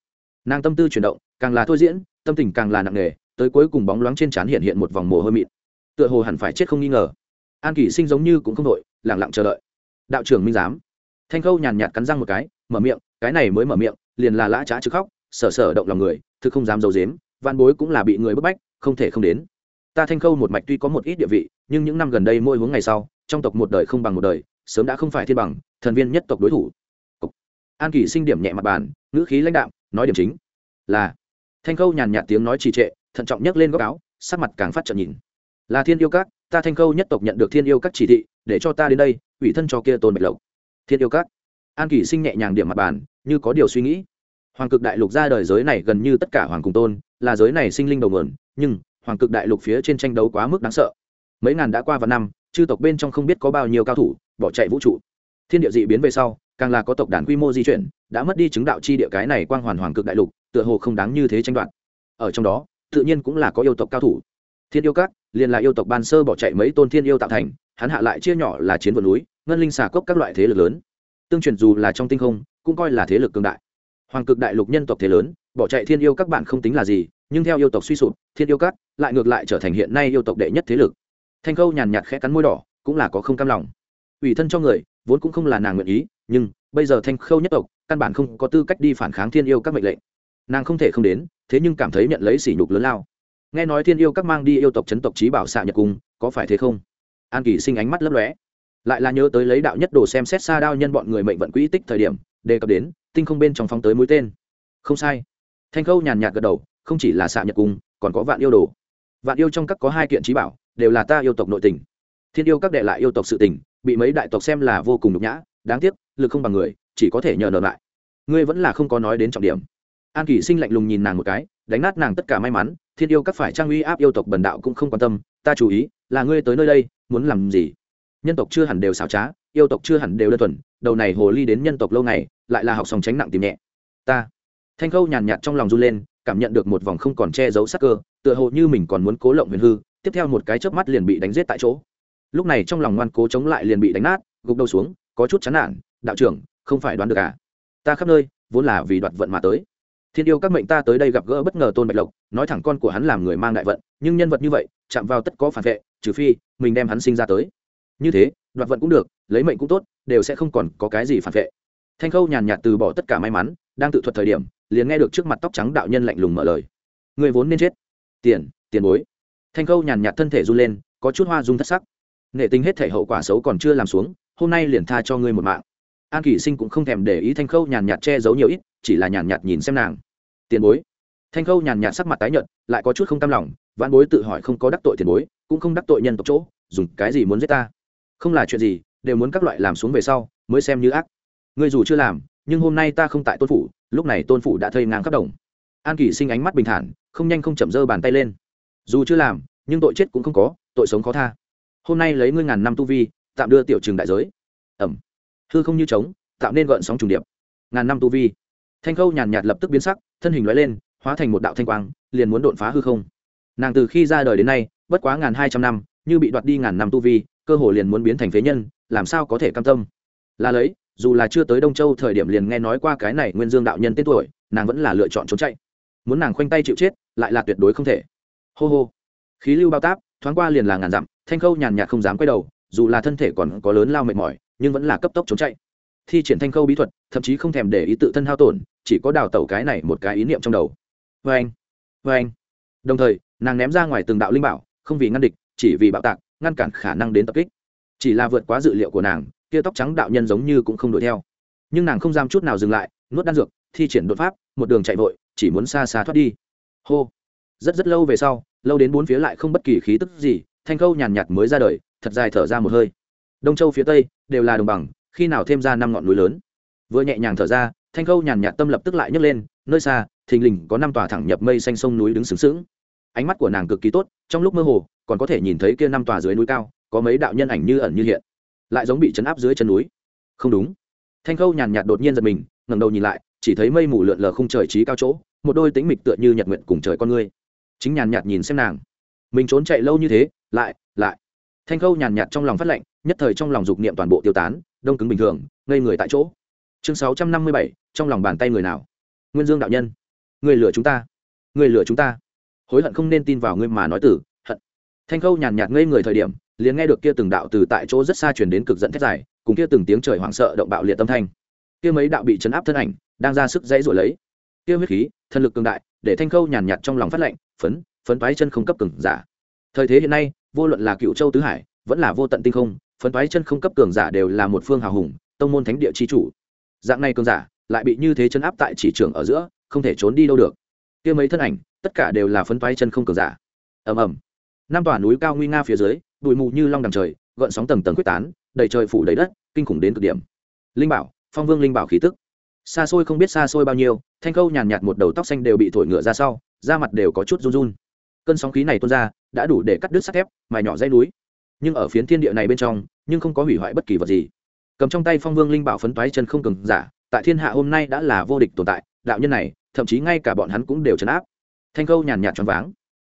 Nàng tâm tư chuyển động, càng là thôi diễn, tâm tình càng là nặng nề, tới cuối cùng bóng loáng trên trán hiện hiện một vòng mồ hôi mịn. Tựa hồ hẳn phải chết không nghi ngờ. An kỷ sinh giống như cũng không đội lẳng lặng chờ đợi. Đạo trưởng minh giám. Thanh khâu nhàn nhạt cắn răng một cái, mở miệng, cái này mới mở miệng, liền là lã trá chứ khóc, sở sở động lòng người, thực không dám d i ấ u dếm văn bối cũng là bị người bức bách, không thể không đến ta thanh khâu một mạch tuy có một ít địa vị, nhưng những năm gần đây mỗi hướng ngày sau, trong tộc một đời không bằng một đời, sớm đã không phải thiên bằng, thần viên nhất tộc đối thủ. An kỳ sinh điểm nhẹ mặt bàn, ngữ khí lãnh đạm, nói điểm chính là, thanh khâu nhàn nhạt tiếng nói trì trệ, thận trọng nhấc lên góc áo, sắc mặt càng phát trận nhìn. Là thiên yêu các, ta thanh khâu nhất tộc nhận được thiên yêu các chỉ thị, để cho ta đến đây, ủy thân cho kia tôn bạch lộc. Thiên yêu các. An Kỳ sinh nhẹ nhàng điểm mặt bàn, như có điều suy nghĩ. Hoàng cực đại lục ra đời giới này gần như tất cả hoàng cùng tôn, là giới này sinh linh đầu nguồn, nhưng hoàng cực đại lục phía trên tranh đấu quá mức đáng sợ. Mấy ngàn đã qua và năm, chư tộc bên trong không biết có bao nhiêu cao thủ, bỏ chạy vũ trụ. Thiên địa dị biến về sau, càng là có tộc đàn quy mô di chuyển, đã mất đi chứng đạo chi địa cái này quang hoàn hoàng cực đại lục, tựa hồ không đáng như thế tranh đoạt. Ở trong đó, tự nhiên cũng là có yêu tộc cao thủ. Thiên yêu các, liền là yêu tộc ban sơ bỏ chạy mấy tôn thiên yêu tạo thành, hắn hạ lại chia nhỏ là chiến vườn núi, ngân linh xà cốc các loại thế lực lớn. Tương truyền dù là trong tinh không, cũng coi là thế lực cường đại. Hoàng cực đại lục nhân tộc thế lớn bỏ chạy thiên yêu các bạn không tính là gì, nhưng theo yêu tộc suy sụp, thiên yêu các lại ngược lại trở thành hiện nay yêu tộc đệ nhất thế lực. Thanh khâu nhàn nhạt khẽ cắn môi đỏ, cũng là có không cam lòng. Ủy thân cho người, vốn cũng không là nàng nguyện ý, nhưng bây giờ thanh khâu nhất tộc, căn bản không có tư cách đi phản kháng thiên yêu các mệnh lệnh. Nàng không thể không đến, thế nhưng cảm thấy nhận lấy sỉ nhục lớn lao. Nghe nói thiên yêu các mang đi yêu tộc chấn tộc trí bảo xạ nhật cung, có phải thế không? An kỳ sinh ánh mắt lấp lóe. Lại là nhớ tới lấy đạo nhất đồ xem xét xa đao nhân bọn người mệnh vận quỹ tích thời điểm, đề cập đến, tinh không bên trong phóng tới mũi tên. Không sai thanh khâu nhàn nhạt gật đầu, không chỉ là xạ nhật cung, còn có vạn yêu đồ. Vạn yêu trong các có hai kiện trí bảo, đều là ta yêu tộc nội tình. Thiên yêu các đệ lại yêu tộc sự tình, bị mấy đại tộc xem là vô cùng nhục nhã, đáng tiếc, lực không bằng người, chỉ có thể nhờ nợ lại. Ngươi vẫn là không có nói đến trọng điểm. An kỷ sinh lạnh lùng nhìn nàng một cái, đánh nát nàng tất cả may mắn, thiên yêu các phải trang uy áp yêu tộc bần đạo cũng không quan tâm, ta chú ý, là ngươi tới nơi đây, muốn làm gì? Nhân tộc chưa hẳn đều xảo trá, yêu tộc chưa hẳn đều đơn thuần, đầu này hồ ly đến nhân tộc lâu ngày, lại là học sòng tránh nặng tìm nhẹ. Ta thanh khâu nhàn nhạt trong lòng run lên, cảm nhận được một vòng không còn che giấu sắc cơ, tựa hồ như mình còn muốn cố lộng huyền hư, tiếp theo một cái chớp mắt liền bị đánh giết tại chỗ. Lúc này trong lòng ngoan cố chống lại liền bị đánh nát, gục đầu xuống, có chút chán nản, đạo trưởng, không phải đoán được à? Ta khắp nơi, vốn là vì đoạt vận mà tới. Thiên yêu các mệnh ta tới đây gặp gỡ bất ngờ tôn bạch lộc, nói thẳng con của hắn làm người mang đại vận, nhưng nhân vật như vậy, chạm vào tất có phản vệ, trừ phi mình đem hắn sinh ra tới. Như thế, đoạt vận cũng được, lấy mệnh cũng tốt, đều sẽ không còn có cái gì phản vệ. Thanh khâu nhàn nhạt từ bỏ tất cả may mắn, đang tự thuật thời điểm liền nghe được trước mặt tóc trắng đạo nhân lạnh lùng mở lời. Người vốn nên chết. Tiền tiền bối. Thanh khâu nhàn nhạt thân thể run lên, có chút hoa dung thất sắc. Nghệ tính hết thể hậu quả xấu còn chưa làm xuống, hôm nay liền tha cho ngươi một mạng. An kỷ sinh cũng không thèm để ý thanh khâu nhàn nhạt che giấu nhiều ít, chỉ là nhàn nhạt nhìn xem nàng. Tiền bối. Thanh khâu nhàn nhạt sắc mặt tái nhợt, lại có chút không tam lòng, vãn bối tự hỏi không có đắc tội tiền bối, cũng không đắc tội nhân tộc chỗ, dùng cái gì muốn giết ta? Không là chuyện gì, đều muốn các loại làm xuống về sau, mới xem như ác. Ngươi dù chưa làm, nhưng hôm nay ta không tại tôn phủ lúc này tôn phủ đã thây ngang khắp đồng. An kỷ sinh ánh mắt bình thản, không nhanh không chậm dơ bàn tay lên. Dù chưa làm, nhưng tội chết cũng không có, tội sống khó tha. Hôm nay lấy ngươi ngàn năm tu vi, tạm đưa tiểu trường đại giới. Ẩm. Hư không như trống, tạo nên gợn sóng trùng điệp. Ngàn năm tu vi. Thanh khâu nhàn nhạt lập tức biến sắc, thân hình loại lên, hóa thành một đạo thanh quang, liền muốn đột phá hư không. Nàng từ khi ra đời đến nay, bất quá ngàn hai trăm năm, như bị đoạt đi ngàn năm tu vi, cơ hồ liền muốn biến thành phế nhân, làm sao có thể cam tâm? Là lấy dù là chưa tới đông châu thời điểm liền nghe nói qua cái này nguyên dương đạo nhân tên tuổi, nàng vẫn là lựa chọn trốn chạy. Muốn nàng khoanh tay chịu chết, lại là tuyệt đối không thể. Hô hô. Khí lưu bao táp, thoáng qua liền là ngàn dặm, thanh khâu nhàn nhạt không dám quay đầu, dù là thân thể còn có lớn lao mệt mỏi, nhưng vẫn là cấp tốc trốn chạy. Thi triển thanh khâu bí thuật, thậm chí không thèm để ý tự thân hao tổn, chỉ có đào tẩu cái này một cái ý niệm trong đầu. Vê anh vê anh đồng thời, nàng ném ra ngoài từng đạo linh bảo, không vì ngăn địch, chỉ vì bạo tạc, ngăn cản khả năng đến tập kích. Chỉ là vượt quá dự liệu của nàng kia tóc trắng đạo nhân giống như cũng không đuổi theo. Nhưng nàng không dám chút nào dừng lại, nuốt đan dược, thi triển đột pháp, một đường chạy vội, chỉ muốn xa xa thoát đi. Hô. Rất rất lâu về sau, lâu đến bốn phía lại không bất kỳ khí tức gì, thanh khâu nhàn nhạt mới ra đời, thật dài thở ra một hơi. Đông châu phía tây đều là đồng bằng, khi nào thêm ra năm ngọn núi lớn? Vừa nhẹ nhàng thở ra, thanh khâu nhàn nhạt tâm lập tức lại nhấc lên, nơi xa, thình lình có năm tòa thẳng nhập mây xanh sông núi đứng sướng sướng ánh mắt của nàng cực kỳ tốt, trong lúc mơ hồ, còn có thể nhìn thấy kia năm tòa dưới núi cao, có mấy đạo nhân ảnh như ẩn như hiện lại giống bị chấn áp dưới chân núi. Không đúng. Thanh khâu nhàn nhạt đột nhiên giật mình, ngẩng đầu nhìn lại, chỉ thấy mây mù lượn lờ không trời trí cao chỗ, một đôi tính mịch tựa như nhật nguyện cùng trời con ngươi chính nhàn nhạt nhìn xem nàng. Mình trốn chạy lâu như thế, lại lại. Thanh khâu nhàn nhạt trong lòng phát lệnh, nhất thời trong lòng dục niệm toàn bộ tiêu tán, đông cứng bình thường, ngây người tại chỗ. Chương sáu trăm năm mươi bảy, trong lòng bàn tay người nào? Nguyên dương đạo nhân. Người lừa chúng ta. Người lừa chúng ta. Hối hận không nên tin vào ngươi mà nói tử, hận. Thanh khâu nhàn nhạt ngây người thời điểm liền nghe được kia từng đạo từ tại chỗ rất xa chuyển đến cực dẫn thét dài, cùng kia từng tiếng trời hoảng sợ động bạo liệt tâm thanh. Kia mấy đạo bị chấn áp thân ảnh, đang ra sức dãy rồi lấy. Kia huyết khí, thân lực cường đại, để thanh khâu nhàn nhạt trong lòng phát lệnh, phấn phấn toái chân không cấp cường giả. Thời thế hiện nay, vô luận là cựu châu tứ hải, vẫn là vô tận tinh không, phấn toái chân không cấp cường giả đều là một phương hào hùng, tông môn thánh địa chi chủ. Dạng này cường giả, lại bị như thế chân áp tại chỉ trường ở giữa, không thể trốn đi đâu được. Kia mấy thân ảnh, tất cả đều là phấn toái chân không cường giả. Ầm ầm. Năm tòa núi cao nguy nga phía dưới bụi mù như long đằng trời, gợn sóng tầng tầng quyết tán, đầy trời phủ đầy đất, kinh khủng đến cực điểm. Linh bảo, phong vương linh bảo khí tức. Xa xôi không biết xa xôi bao nhiêu, thanh khâu nhàn nhạt một đầu tóc xanh đều bị thổi ngựa ra sau, da mặt đều có chút run run. Cơn sóng khí này tuôn ra, đã đủ để cắt đứt sắt thép, mài nhỏ dây núi. Nhưng ở phiến thiên địa này bên trong, nhưng không có hủy hoại bất kỳ vật gì. Cầm trong tay phong vương linh bảo phấn toái chân không cường giả, tại thiên hạ hôm nay đã là vô địch tồn tại, đạo nhân này, thậm chí ngay cả bọn hắn cũng đều chấn áp. Thanh khâu nhàn nhạt choáng váng.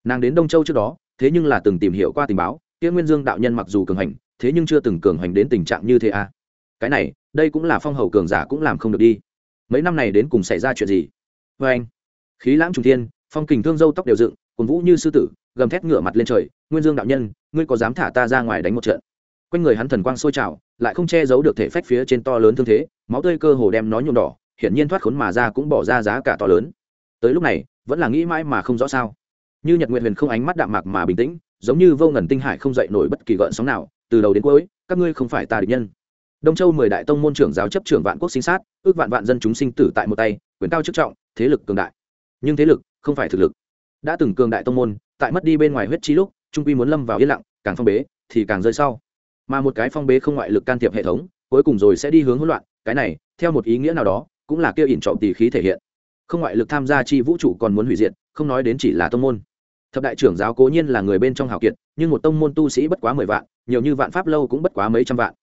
Nàng đến đông châu trước đó, thế nhưng là từng tìm hiểu qua tình báo kia nguyên dương đạo nhân mặc dù cường hành, thế nhưng chưa từng cường hành đến tình trạng như thế à? Cái này, đây cũng là phong hầu cường giả cũng làm không được đi. Mấy năm này đến cùng xảy ra chuyện gì? Vê anh, khí lãng trùng thiên, phong kình thương dâu tóc đều dựng cồn vũ như sư tử, gầm thét ngửa mặt lên trời, nguyên dương đạo nhân, ngươi có dám thả ta ra ngoài đánh một trận? Quanh người hắn thần quang sôi trào, lại không che giấu được thể phách phía trên to lớn thương thế, máu tươi cơ hồ đem nó nhuộm đỏ, hiển nhiên thoát khốn mà ra cũng bỏ ra giá cả to lớn. Tới lúc này, vẫn là nghĩ mãi mà không rõ sao. Như nhật nguyện huyền không ánh mắt đạm mạc mà bình tĩnh giống như vô ngần tinh hải không dậy nổi bất kỳ gợn sóng nào, từ đầu đến cuối, các ngươi không phải ta địch nhân. Đông châu mười đại tông môn trưởng giáo chấp trưởng vạn quốc sinh sát, ước vạn vạn dân chúng sinh tử tại một tay, quyền cao chức trọng, thế lực cường đại. Nhưng thế lực không phải thực lực. Đã từng cường đại tông môn, tại mất đi bên ngoài huyết trí lúc, trung quy muốn lâm vào yên lặng, càng phong bế thì càng rơi sau. Mà một cái phong bế không ngoại lực can thiệp hệ thống, cuối cùng rồi sẽ đi hướng hỗn loạn, cái này, theo một ý nghĩa nào đó, cũng là kêu ỉn trọng tỷ khí thể hiện. Không ngoại lực tham gia chi vũ trụ còn muốn hủy diệt, không nói đến chỉ là tông môn thập đại trưởng giáo cố nhiên là người bên trong hào kiệt, nhưng một tông môn tu sĩ bất quá mười vạn, nhiều như vạn pháp lâu cũng bất quá mấy trăm vạn.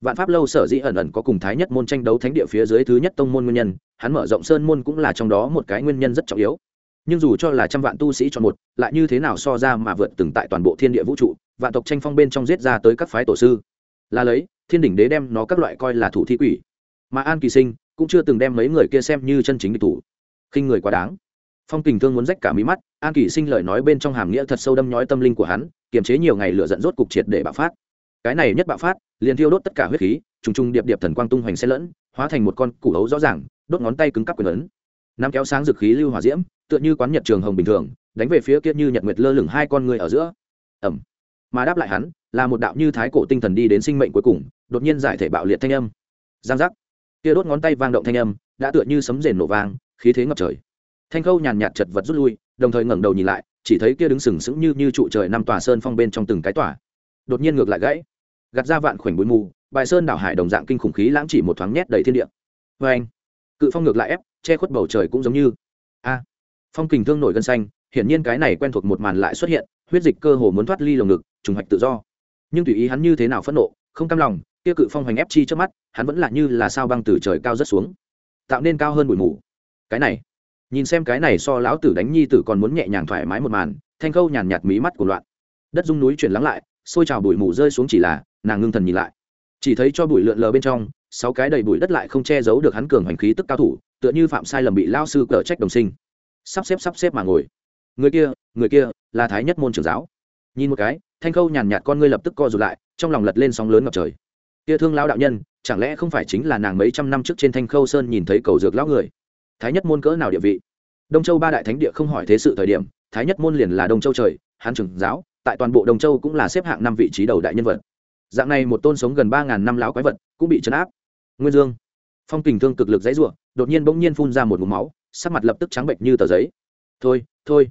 Vạn pháp lâu sở dĩ ẩn ẩn có cùng thái nhất môn tranh đấu thánh địa phía dưới thứ nhất tông môn nguyên nhân, hắn mở rộng sơn môn cũng là trong đó một cái nguyên nhân rất trọng yếu. Nhưng dù cho là trăm vạn tu sĩ chọn một, lại như thế nào so ra mà vượt từng tại toàn bộ thiên địa vũ trụ, vạn tộc tranh phong bên trong giết ra tới các phái tổ sư. Là lấy, thiên đỉnh đế đem nó các loại coi là thủ thi quỷ. Mà an kỳ sinh cũng chưa từng đem mấy người kia xem như chân chính địch thủ. Khinh người quá đáng. Phong kình thương muốn rách cả mí mắt an kỷ sinh lời nói bên trong hàm nghĩa thật sâu đâm nhói tâm linh của hắn, kiềm chế nhiều ngày lửa dẫn rốt cục triệt để bạo phát. Cái này nhất bạo phát, liền thiêu đốt tất cả huyết khí, trùng trùng điệp điệp thần quang tung hoành xen lẫn, hóa thành một con củ hấu rõ ràng, đốt ngón tay cứng cắp quyền ấn. Nắm kéo sáng dực khí lưu hỏa diễm, tựa như quán nhật trường hồng bình thường, đánh về phía kia như nhật nguyệt lơ lửng hai con người ở giữa. Ẩm mà đáp lại hắn, là một đạo như thái cổ tinh thần đi đến sinh mệnh cuối cùng, đột nhiên giải thể bạo liệt thanh âm. Giang giác. Kia đốt ngón tay vang động thanh âm, đã tựa như sấm rền nổ vang, khí thế ngập trời. Thanh khâu nhàn nhạt chật vật rút lui đồng thời ngẩng đầu nhìn lại, chỉ thấy kia đứng sừng sững như như trụ trời năm tòa sơn phong bên trong từng cái tòa. Đột nhiên ngược lại gãy, gạt ra vạn khoảnh bụi mù, bài sơn đảo hải đồng dạng kinh khủng khí lãng chỉ một thoáng nhét đầy thiên địa. Vê anh, cự phong ngược lại ép, che khuất bầu trời cũng giống như. A, phong kình thương nổi gân xanh, hiển nhiên cái này quen thuộc một màn lại xuất hiện, huyết dịch cơ hồ muốn thoát ly lồng ngực, trùng hoạch tự do. Nhưng tùy ý hắn như thế nào phẫn nộ, không cam lòng, kia cự phong hoành ép chi trước mắt, hắn vẫn là như là sao băng từ trời cao rất xuống, tạo nên cao hơn bụi mù. Cái này nhìn xem cái này so lão tử đánh nhi tử còn muốn nhẹ nhàng thoải mái một màn, thanh khâu nhàn nhạt mí mắt của loạn. Đất dung núi chuyển lắng lại, xôi trào bụi mù rơi xuống chỉ là, nàng ngưng thần nhìn lại. Chỉ thấy cho bụi lượn lờ bên trong, sáu cái đầy bụi đất lại không che giấu được hắn cường hành khí tức cao thủ, tựa như phạm sai lầm bị lao sư cờ trách đồng sinh. Sắp xếp sắp xếp mà ngồi. Người kia người kia, là thái nhất môn trưởng giáo. Nhìn một cái, thanh khâu nhàn nhạt con ngươi lập tức co rụt lại, trong lòng lật lên sóng lớn ngập trời. Kia thương lão đạo nhân, chẳng lẽ không phải chính là nàng mấy trăm năm trước trên thanh khâu sơn nhìn thấy cầu dược lão người? Thái nhất môn cỡ nào địa vị? Đông châu ba đại thánh địa không hỏi thế sự thời điểm, thái nhất môn liền là đông châu trời hán trưởng giáo, tại toàn bộ đông châu cũng là xếp hạng năm vị trí đầu đại nhân vật. Dạng này một tôn sống gần ba ngàn năm lão quái vật cũng bị chấn áp. Nguyên dương, phong kình thương cực lực dãy ruộng đột nhiên bỗng nhiên phun ra một mũ máu, sắc mặt lập tức trắng bệnh như tờ giấy. Thôi thôi.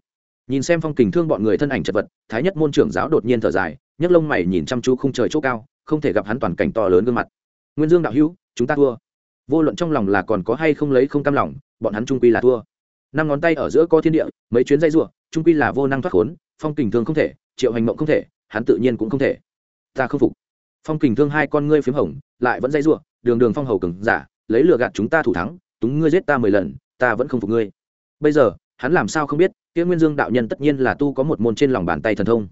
Nhìn xem phong kình thương bọn người thân ảnh chật vật, thái nhất môn trưởng giáo đột nhiên thở dài, nhấc lông mày nhìn chăm chú không trời chỗ cao, không thể gặp hắn toàn cảnh to lớn gương mặt. Nguyên dương đạo hữu, chúng ta thua vô luận trong lòng là còn có hay không lấy không cam lòng, bọn hắn trung quy là thua. Năm ngón tay ở giữa co thiên địa, mấy chuyến dây ruộng trung quy là vô năng thoát khốn, phong kình thương không thể, triệu hành mộng không thể, hắn tự nhiên cũng không thể. Ta không phục. Phong kình thương hai con ngươi p h í m hồng, lại vẫn dây ruộng đường đường phong hầu cừng giả, lấy lừa gạt chúng ta thủ thắng, túng ngươi giết ta mười lần, ta vẫn không phục ngươi. Bây giờ, hắn làm sao không biết, kia nguyên dương đạo nhân tất nhiên là tu có một môn trên lòng bàn tay thần thông.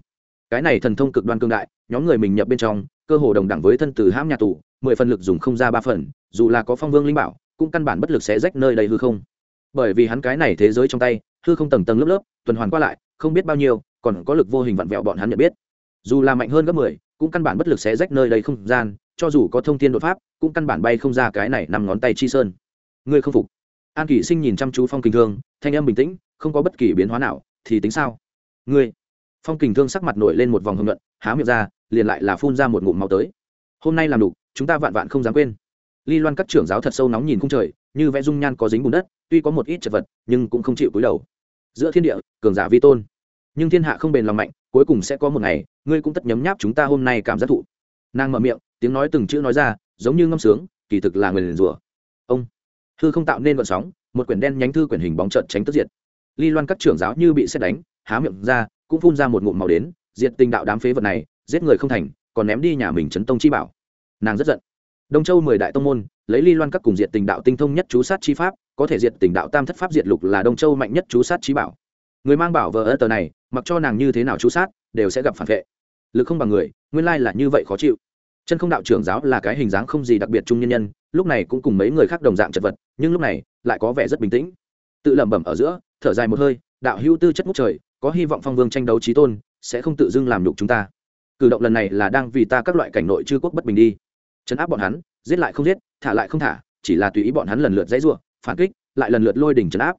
Cái này thần thông cực đoan cương đại, nhóm người mình nhập bên trong, cơ hồ đồng đẳng với thân từ hãm nhà tù mười phần lực dùng không ra ba phần, dù là có phong vương linh bảo, cũng căn bản bất lực sẽ rách nơi đầy hư không. Bởi vì hắn cái này thế giới trong tay, hư không tầng tầng lớp lớp, tuần hoàn qua lại, không biết bao nhiêu, còn có lực vô hình vặn vẹo bọn hắn nhận biết. Dù là mạnh hơn gấp mười, cũng căn bản bất lực sẽ rách nơi đầy không gian, cho dù có thông tin đột pháp, cũng căn bản bay không ra cái này nằm ngón tay chi sơn. Ngươi không phục. An kỷ sinh nhìn chăm chú phong kinh thương, thanh âm bình tĩnh, không có bất kỳ biến hóa nào, thì tính sao? Ngươi. Phong kình thương sắc mặt nổi lên một vòng hưng luận, há miệng ra, liền lại là phun ra một ngụm máu tới. Hôm nay làm đủ chúng ta vạn vạn không dám quên. Ly loan các trưởng giáo thật sâu nóng nhìn không trời, như vẽ dung nhan có dính bùn đất, tuy có một ít chật vật, nhưng cũng không chịu cúi đầu. Giữa thiên địa, cường giả vi tôn. Nhưng thiên hạ không bền lòng mạnh, cuối cùng sẽ có một ngày, ngươi cũng tất nhấm nháp chúng ta hôm nay cảm giác thụ. Nàng mở miệng, tiếng nói từng chữ nói ra, giống như ngâm sướng, kỳ thực là người liền rủa. Ông, thư không tạo nên vận sóng, một quyển đen nhánh thư quyển hình bóng trận tránh tức diệt. Ly loan các trưởng giáo như bị xét đánh, há miệng ra, cũng phun ra một ngụm màu đến, diệt tình đạo đám phế vật này, giết người không thành, còn ném đi nhà mình chấn tông chi bảo nàng rất giận. Đông châu mười đại tông môn, lấy ly loan các cùng diệt tình đạo tinh thông nhất chú sát chi pháp, có thể diệt tình đạo tam thất pháp diệt lục là đông châu mạnh nhất chú sát trí bảo. Người mang bảo vợ ơ tờ này, mặc cho nàng như thế nào chú sát, đều sẽ gặp phản vệ. Lực không bằng người, nguyên lai là như vậy khó chịu. Chân không đạo trưởng giáo là cái hình dáng không gì đặc biệt trung nhân nhân, lúc này cũng cùng mấy người khác đồng dạng chật vật, nhưng lúc này lại có vẻ rất bình tĩnh. Tự lẩm bẩm ở giữa, thở dài một hơi, đạo hữu tư chất ngút trời, có hy vọng phong vương tranh đấu trí tôn, sẽ không tự dưng làm nhục chúng ta. Cử động lần này là đang vì ta các loại cảnh nội chư quốc bất bình đi chấn áp bọn hắn, giết lại không giết, thả lại không thả, chỉ là tùy ý bọn hắn lần lượt dãy ruộng phản kích, lại lần lượt lôi đỉnh chấn áp.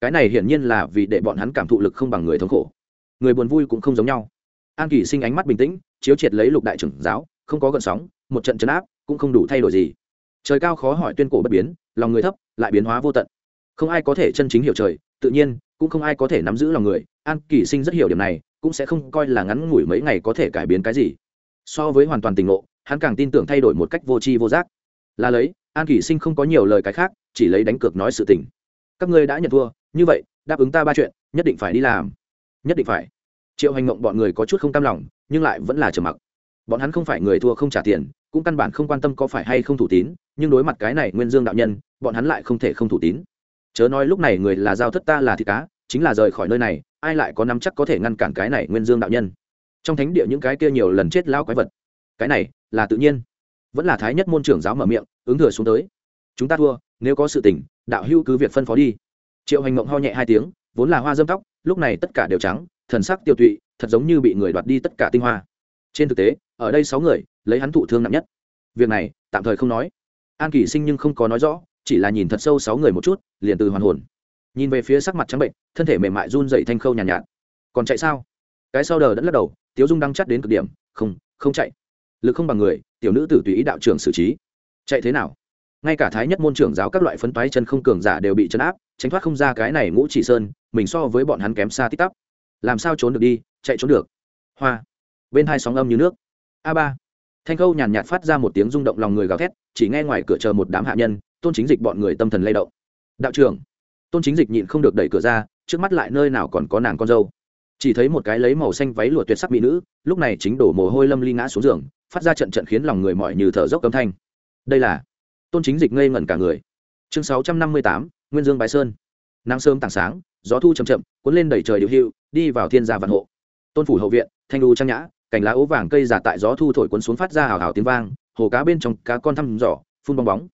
Cái này hiển nhiên là vì để bọn hắn cảm thụ lực không bằng người thống khổ. Người buồn vui cũng không giống nhau. An kỳ sinh ánh mắt bình tĩnh, chiếu triệt lấy lục đại trưởng giáo, không có gợn sóng, một trận chấn áp cũng không đủ thay đổi gì. Trời cao khó hỏi tuyên cổ bất biến, lòng người thấp, lại biến hóa vô tận. Không ai có thể chân chính hiểu trời, tự nhiên, cũng không ai có thể nắm giữ lòng người. An kỳ sinh rất hiểu điểm này, cũng sẽ không coi là ngắn ngủi mấy ngày có thể cải biến cái gì. So với hoàn toàn tình ngộ hắn càng tin tưởng thay đổi một cách vô tri vô giác. Là lấy, an kỳ sinh không có nhiều lời cái khác, chỉ lấy đánh cược nói sự tình. Các ngươi đã nhận thua, như vậy, đáp ứng ta ba chuyện, nhất định phải đi làm. Nhất định phải. Triệu hành mộng bọn người có chút không cam lòng, nhưng lại vẫn là trầm mặc. Bọn hắn không phải người thua không trả tiền, cũng căn bản không quan tâm có phải hay không thủ tín, nhưng đối mặt cái này nguyên dương đạo nhân, bọn hắn lại không thể không thủ tín. Chớ nói lúc này người là giao thất ta là thịt cá, chính là rời khỏi nơi này, ai lại có nắm chắc có thể ngăn cản cái này nguyên dương đạo nhân? Trong thánh địa những cái kia nhiều lần chết lao quái vật cái này là tự nhiên. Vẫn là thái nhất môn trưởng giáo mở miệng ứng thừa xuống tới. Chúng ta thua nếu có sự tình đạo hữu cứ việc phân phó đi. Triệu hành mộng ho nhẹ hai tiếng vốn là hoa dâm tóc lúc này tất cả đều trắng thần sắc tiêu tụy thật giống như bị người đoạt đi tất cả tinh hoa. Trên thực tế ở đây sáu người lấy hắn thụ thương nặng nhất. Việc này tạm thời không nói. An kỳ sinh nhưng không có nói rõ chỉ là nhìn thật sâu sáu người một chút liền từ hoàn hồn. Nhìn về phía sắc mặt trắng bệnh thân thể mềm mại run dậy thanh khâu nhàn nhạt, nhạt. Còn chạy sao? Cái sau đờ đã lắc đầu tiếu dung đang chắt đến cực điểm không không chạy lực không bằng người, tiểu nữ tử tùy ý đạo trưởng xử trí. Chạy thế nào? Ngay cả thái nhất môn trưởng giáo các loại phấn toái chân không cường giả đều bị chấn áp, tránh thoát không ra cái này ngũ chỉ sơn, mình so với bọn hắn kém xa tít tắp. Làm sao trốn được đi, chạy trốn được. Hoa. Bên hai sóng âm như nước. A ba. Thanh khâu nhàn nhạt phát ra một tiếng rung động lòng người gào thét, chỉ nghe ngoài cửa chờ một đám hạ nhân, tôn chính dịch bọn người tâm thần lay động. Đạo trưởng. Tôn chính dịch nhịn không được đẩy cửa ra, trước mắt lại nơi nào còn có nàng con dâu. Chỉ thấy một cái lấy màu xanh váy lụa tuyệt sắc mỹ nữ, lúc này chính đổ mồ hôi lâm ly ngã xuống giường phát ra trận trận khiến lòng người mỏi như thở dốc âm thanh. Đây là tôn chính dịch ngây ngẩn cả người. Chương sáu trăm năm mươi tám, nguyên dương bái sơn. Nắng sớm tảng sáng, gió thu chậm chậm, cuốn lên đẩy trời điệu hưu, đi vào thiên gia vạn hộ. Tôn phủ hậu viện, thanh đu trang nhã, cành lá ố vàng cây giả tại gió thu thổi cuốn xuống phát ra hào hào tiếng vang, hồ cá bên trong cá con thăm giỏ phun bong bóng.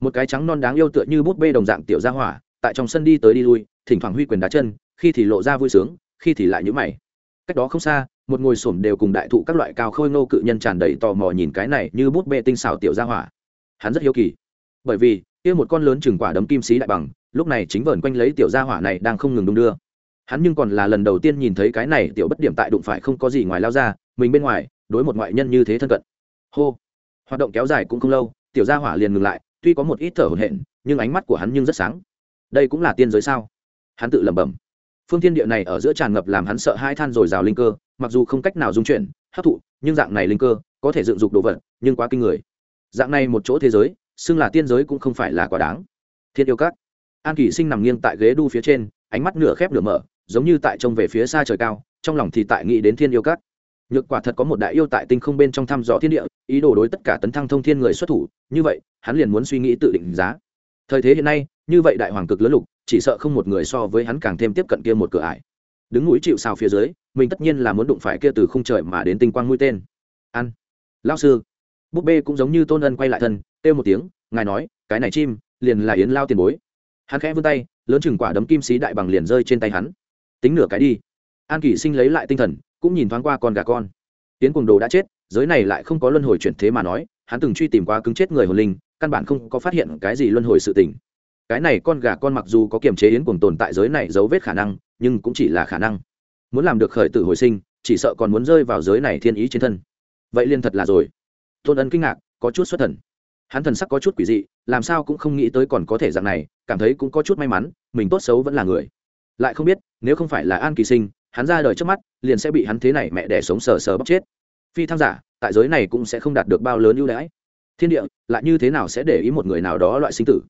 Một cái trắng non đáng yêu tựa như bút bê đồng dạng tiểu gia hỏa, tại trong sân đi tới đi lui, thỉnh thoảng huy quyền đá chân, khi thì lộ ra vui sướng, khi thì lại nhũ mày cách đó không xa, một ngồi xổm đều cùng đại thụ các loại cao khôi ngô cự nhân tràn đầy tò mò nhìn cái này như bút bê tinh xảo tiểu gia hỏa. Hắn rất hiếu kỳ. Bởi vì, kia một con lớn chừng quả đấm kim xí đại bằng, lúc này chính vờn quanh lấy tiểu gia hỏa này đang không ngừng đung đưa. Hắn nhưng còn là lần đầu tiên nhìn thấy cái này tiểu bất điểm tại đụng phải không có gì ngoài lao ra, mình bên ngoài, đối một ngoại nhân như thế thân cận. Hô. Hoạt động kéo dài cũng không lâu, tiểu gia hỏa liền ngừng lại, tuy có một ít thở hổn hển, nhưng ánh mắt của hắn nhưng rất sáng. Đây cũng là tiên giới sao? Hắn tự lẩm bẩm phương thiên địa này ở giữa tràn ngập làm hắn sợ hai than rồi rào linh cơ, mặc dù không cách nào dung chuyển, hấp thụ, nhưng dạng này linh cơ có thể dựng dục đồ vật, nhưng quá kinh người. Dạng này một chỗ thế giới, xưng là tiên giới cũng không phải là quá đáng. Thiên yêu các. An kỷ sinh nằm nghiêng tại ghế đu phía trên, ánh mắt nửa khép nửa mở, giống như tại trông về phía xa trời cao, trong lòng thì tại nghĩ đến thiên yêu các. Nhược quả thật có một đại yêu tại tinh không bên trong thăm dò thiên địa, ý đồ đối tất cả tấn thăng thông thiên người xuất thủ, như vậy, hắn liền muốn suy nghĩ tự định giá. Thời thế hiện nay, như vậy đại hoàng cực lớn lục chỉ sợ không một người so với hắn càng thêm tiếp cận kia một cửa ải. Đứng núi chịu sao phía dưới, mình tất nhiên là muốn đụng phải kia từ không trời mà đến tinh quang mũi tên. Ăn lao sư. Búp bê cũng giống như tôn ân quay lại thân, kêu một tiếng, ngài nói, cái này chim, liền là yến lao tiền bối. Hắn khẽ vươn tay, lớn chừng quả đấm kim xí đại bằng liền rơi trên tay hắn. Tính nửa cái đi. An kỷ sinh lấy lại tinh thần, cũng nhìn thoáng qua con gà con. Tiến cuồng đồ đã chết, giới này lại không có luân hồi chuyển thế mà nói, hắn từng truy tìm qua cứng chết người hồn linh, căn bản không có phát hiện cái gì luân hồi sự tình cái này con gà con mặc dù có kiềm chế yến cuồng tồn tại giới này dấu vết khả năng, nhưng cũng chỉ là khả năng. Muốn làm được khởi tử hồi sinh, chỉ sợ còn muốn rơi vào giới này thiên ý trên thân. Vậy liên thật là rồi. Tôn ân kinh ngạc, có chút xuất thần. Hắn thần sắc có chút quỷ dị, làm sao cũng không nghĩ tới còn có thể dạng này, cảm thấy cũng có chút may mắn, mình tốt xấu vẫn là người. Lại không biết, nếu không phải là an kỳ sinh, hắn ra đời trước mắt, liền sẽ bị hắn thế này mẹ đẻ sống sờ sờ bóc chết. Phi tham giả, tại giới này cũng sẽ không đạt được bao lớn ưu đãi. Thiên địa, lại như thế nào sẽ để ý một người nào đó loại sinh tử?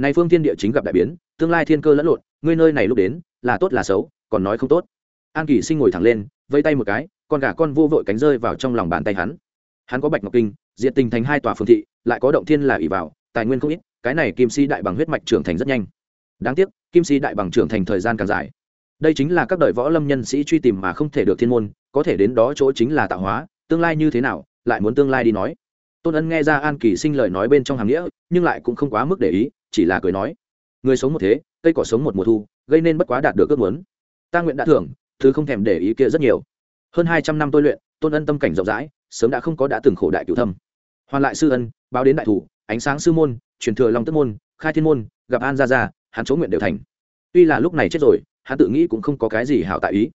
Này phương thiên địa chính gặp đại biến, tương lai thiên cơ lẫn lộn, ngươi nơi này lúc đến, là tốt là xấu, còn nói không tốt. An kỳ sinh ngồi thẳng lên vây tay một cái, con gà con vô vội cánh rơi vào trong lòng bàn tay hắn. Hắn có bạch ngọc kinh diện tình thành hai tòa phương thị, lại có động thiên là ỷ vào, tài nguyên không ít, cái này kim si đại bằng huyết mạch trưởng thành rất nhanh. Đáng tiếc, kim si đại bằng trưởng thành thời gian càng dài. Đây chính là các đời võ lâm nhân sĩ truy tìm mà không thể được thiên môn, có thể đến đó chỗ chính là tạo hóa, tương lai như thế nào, lại muốn tương lai đi nói. Tôn ân nghe ra an kỳ sinh lời nói bên trong hàm nghĩa, nhưng lại cũng không quá mức để ý chỉ là cười nói, người sống một thế, cây cỏ sống một mùa thu, gây nên bất quá đạt được ước muốn. Ta nguyện đã thưởng, thứ không thèm để ý kia rất nhiều. Hơn hai trăm năm tôi luyện, tôn ân tâm cảnh rộng rãi, sớm đã không có đã từng khổ đại cựu thâm. Hoàn lại sư ân, báo đến đại thủ, ánh sáng sư môn, truyền thừa long tức môn, khai thiên môn, gặp an gia gia, hắn chỗ nguyện đều thành. Tuy là lúc này chết rồi, hắn tự nghĩ cũng không có cái gì hảo tại ý.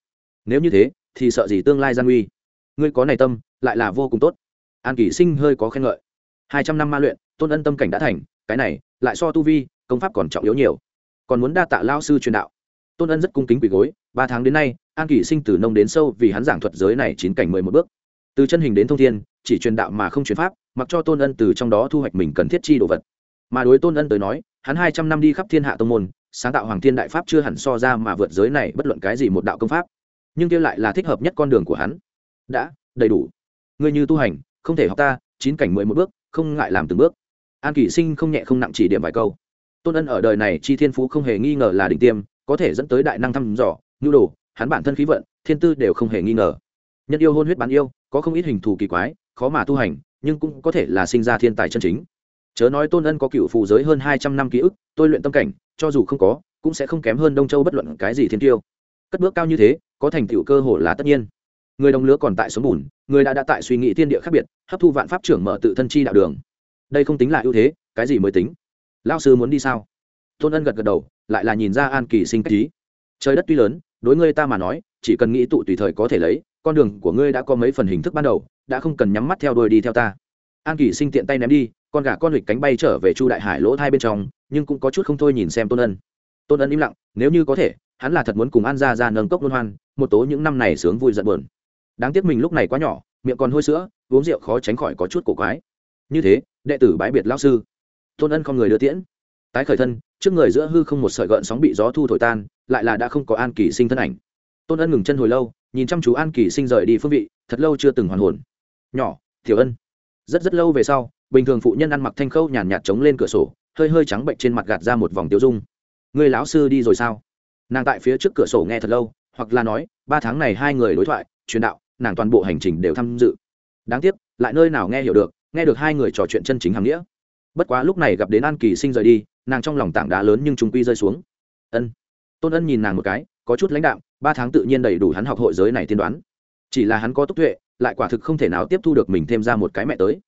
Nếu như thế, thì sợ gì tương lai gian nguy? Ngươi có này tâm, lại là vô cùng tốt. An kỷ sinh hơi có khen ngợi. Hai trăm năm ma luyện, tôn ân tâm cảnh đã thành cái này lại so tu vi, công pháp còn trọng yếu nhiều. Còn muốn đa tạ lao sư truyền đạo. Tôn ân rất cung kính quỳ gối, ba tháng đến nay, an kỷ sinh từ nông đến sâu vì hắn giảng thuật giới này chín cảnh mười một bước. Từ chân hình đến thông thiên, chỉ truyền đạo mà không truyền pháp, mặc cho tôn ân từ trong đó thu hoạch mình cần thiết chi đồ vật. Mà đối tôn ân tới nói, hắn hai trăm năm đi khắp thiên hạ tông môn, sáng tạo hoàng thiên đại pháp chưa hẳn so ra mà vượt giới này bất luận cái gì một đạo công pháp. Nhưng kia lại là thích hợp nhất con đường của hắn. Đã, đầy đủ. Ngươi như tu hành, không thể học ta, chín cảnh mười một bước, không ngại làm từng bước an kỷ sinh không nhẹ không nặng chỉ điểm vài câu. Tôn ân ở đời này chi thiên phú không hề nghi ngờ là đỉnh tiêm, có thể dẫn tới đại năng thăm dò, nhu đồ, hắn bản thân khí vận, thiên tư đều không hề nghi ngờ. Nhân yêu hôn huyết bán yêu, có không ít hình thù kỳ quái, khó mà tu hành, nhưng cũng có thể là sinh ra thiên tài chân chính. Chớ nói tôn ân có cựu phù giới hơn hai trăm năm ký ức, tôi luyện tâm cảnh, cho dù không có, cũng sẽ không kém hơn đông châu bất luận cái gì thiên tiêu. Cất bước cao như thế, có thành tựu cơ hồ là tất nhiên. Người đồng lứa còn tại sống bùn, người đã đã tại suy nghĩ thiên địa khác biệt, hấp thu vạn pháp trưởng mở tự thân chi đạo đường đây không tính là ưu thế, cái gì mới tính? Lao sư muốn đi sao? Tôn ân gật gật đầu, lại là nhìn ra an kỳ sinh cách ý. Trời đất tuy lớn, đối ngươi ta mà nói, chỉ cần nghĩ tụ tùy thời có thể lấy, con đường của ngươi đã có mấy phần hình thức ban đầu, đã không cần nhắm mắt theo đuôi đi theo ta. An kỳ sinh tiện tay ném đi, con gà con lịch cánh bay trở về chu đại hải lỗ thai bên trong, nhưng cũng có chút không thôi nhìn xem tôn ân. Tôn ân im lặng, nếu như có thể, hắn là thật muốn cùng an ra ra nâng cốc luân hoan, một tố những năm này sướng vui giận buồn. Đáng tiếc mình lúc này quá nhỏ, miệng còn hôi sữa, uống rượu khó tránh khỏi có chút cổ quái. Như thế đệ tử bái biệt lao sư. Tôn ân không người đưa tiễn. Tái khởi thân, trước người giữa hư không một sợi gợn sóng bị gió thu thổi tan, lại là đã không có an kỳ sinh thân ảnh. Tôn ân ngừng chân hồi lâu, nhìn chăm chú an kỳ sinh rời đi phương vị, thật lâu chưa từng hoàn hồn. Nhỏ thiểu ân. Rất rất lâu về sau, bình thường phụ nhân ăn mặc thanh khâu nhàn nhạt chống lên cửa sổ, hơi hơi trắng bệnh trên mặt gạt ra một vòng tiêu dung. Người lão sư đi rồi sao? Nàng tại phía trước cửa sổ nghe thật lâu, hoặc là nói, ba tháng này hai người đối thoại, truyền đạo, nàng toàn bộ hành trình đều tham dự. Đáng tiếc, lại nơi nào nghe hiểu được nghe được hai người trò chuyện chân chính hàng nghĩa. Bất quá lúc này gặp đến an kỳ sinh rời đi, nàng trong lòng tảng đá lớn nhưng trung quy rơi xuống. Ân. Tôn ân nhìn nàng một cái, có chút lãnh đạm, ba tháng tự nhiên đầy đủ hắn học hội giới này tiên đoán. Chỉ là hắn có tốc tuệ, lại quả thực không thể nào tiếp thu được mình thêm ra một cái mẹ tới.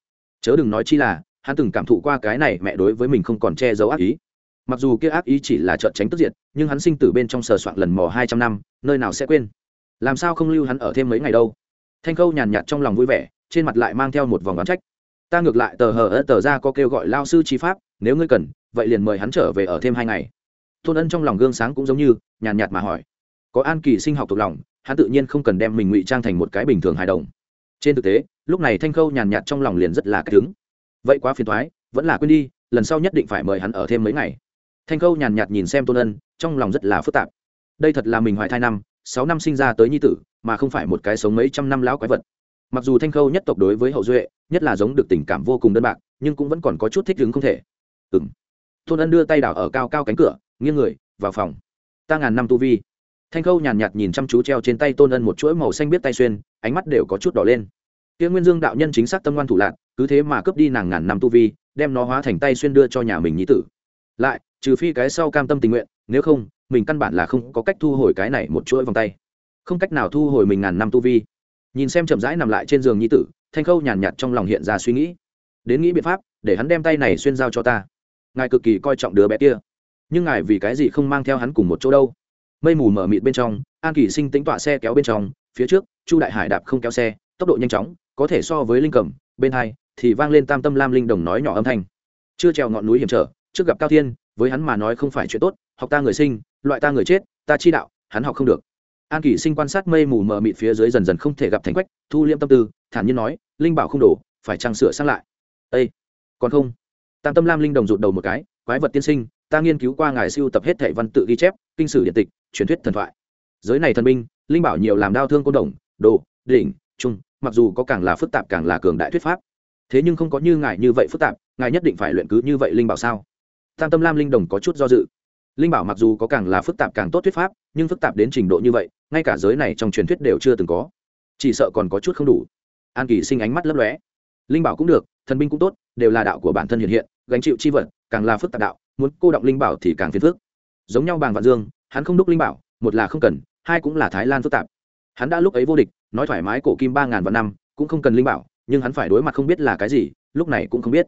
Chớ đừng nói chi là, hắn từng cảm thụ qua cái này mẹ đối với mình không còn che giấu ác ý. Mặc dù kia ác ý chỉ là trợn tránh tức diệt, nhưng hắn sinh tử bên trong sờ soạn lần mò hai trăm năm, nơi nào sẽ quên? Làm sao không lưu hắn ở thêm mấy ngày đâu? Thanh khâu nhàn nhạt trong lòng vui vẻ, trên mặt lại mang theo một vòng đoán trách ta ngược lại tờ hờ ớt tờ ra có kêu gọi lao sư chi pháp, nếu ngươi cần, vậy liền mời hắn trở về ở thêm hai ngày. Tôn ân trong lòng gương sáng cũng giống như, nhàn nhạt mà hỏi. Có an kỳ sinh học thuộc lòng, hắn tự nhiên không cần đem mình ngụy trang thành một cái bình thường hài đồng. Trên thực tế, lúc này thanh khâu nhàn nhạt trong lòng liền rất là cách cứng vậy quá phiền thoái vẫn là quên đi, lần sau nhất định phải mời hắn ở thêm mấy ngày. Thanh khâu nhàn nhạt nhìn xem tôn ân, trong lòng rất là phức tạp. Đây thật là mình hoài thai năm, sáu năm sinh ra tới nhi tử, mà không phải một cái sống mấy trăm năm lão quái vật. Mặc dù thanh khâu nhất tộc đối với hậu duệ nhất là giống được tình cảm vô cùng đơn bạc, nhưng cũng vẫn còn có chút thích ứng không thể. Ừ m tôn ân đưa tay đảo ở cao cao cánh cửa, nghiêng người, vào phòng. Ta ngàn năm tu vi. Thanh khâu nhàn nhạt nhìn chăm chú treo trên tay tôn ân một chuỗi màu xanh biết tay xuyên, ánh mắt đều có chút đỏ lên. Tiếng nguyên dương đạo nhân chính xác tâm ngoan thủ lạc, cứ thế mà cướp đi nàng ngàn năm tu vi, đem nó hóa thành tay xuyên đưa cho nhà mình nhí tử. Lại, trừ phi cái sau cam tâm tình nguyện, nếu không, mình căn bản là không có cách thu hồi cái này một chuỗi vòng tay. Không cách nào thu hồi mình ngàn năm tu vi. Nhìn xem chậm rãi nằm lại trên giường nhi tử thanh khâu nhàn nhạt trong lòng hiện ra suy nghĩ. Đến nghĩ biện pháp, để hắn đem tay này xuyên giao cho ta. Ngài cực kỳ coi trọng đứa bé kia. Nhưng ngài vì cái gì không mang theo hắn cùng một chỗ đâu? Mây mù mở mịt bên trong, an kỳ sinh tính tọa xe kéo bên trong, phía trước, chu đại hải đạp không kéo xe, tốc độ nhanh chóng, có thể so với linh cầm bên hai, thì vang lên tam tâm lam linh đồng nói nhỏ âm thanh. Chưa trèo ngọn núi hiểm trở, trước gặp cao thiên, với hắn mà nói không phải chuyện tốt, học ta người sinh, loại ta người chết, ta chi đạo, hắn học không được an kỷ sinh quan sát mây mù mờ mịt phía dưới dần dần không thể gặp thành quách, thu liêm tâm tư, thản nhiên nói, linh bảo không đổ, phải trang sửa sang lại? Ây còn không. Tam tâm lam linh đồng rụt đầu một cái, quái vật tiên sinh, ta nghiên cứu qua ngài siêu tập hết thảy văn tự ghi chép, kinh sử điện tịch, truyền thuyết thần thoại. Giới này thần binh, linh bảo nhiều làm đau thương côn đồng, đồ, đỉnh, trung, mặc dù có càng là phức tạp càng là cường đại thuyết pháp, thế nhưng không có như ngài như vậy phức tạp, ngài nhất định phải luyện cứ như vậy linh bảo sao? Tam tâm lam linh đồng có chút do dự linh bảo mặc dù có càng là phức tạp càng tốt thuyết pháp, nhưng phức tạp đến trình độ như vậy, ngay cả giới này trong truyền thuyết đều chưa từng có. Chỉ sợ còn có chút không đủ. An kỳ sinh ánh mắt lấp lóe. Linh bảo cũng được, thần binh cũng tốt, đều là đạo của bản thân hiện hiện, gánh chịu chi vật, càng là phức tạp đạo, muốn cô động linh bảo thì càng phiền phức. Giống nhau bàng vạn dương, hắn không đúc linh bảo, một là không cần, hai cũng là thái lan phức tạp. Hắn đã lúc ấy vô địch, nói thoải mái cổ kim ba ngàn vạn năm, cũng không cần linh bảo, nhưng hắn phải đối mặt không biết là cái gì, lúc này cũng không biết.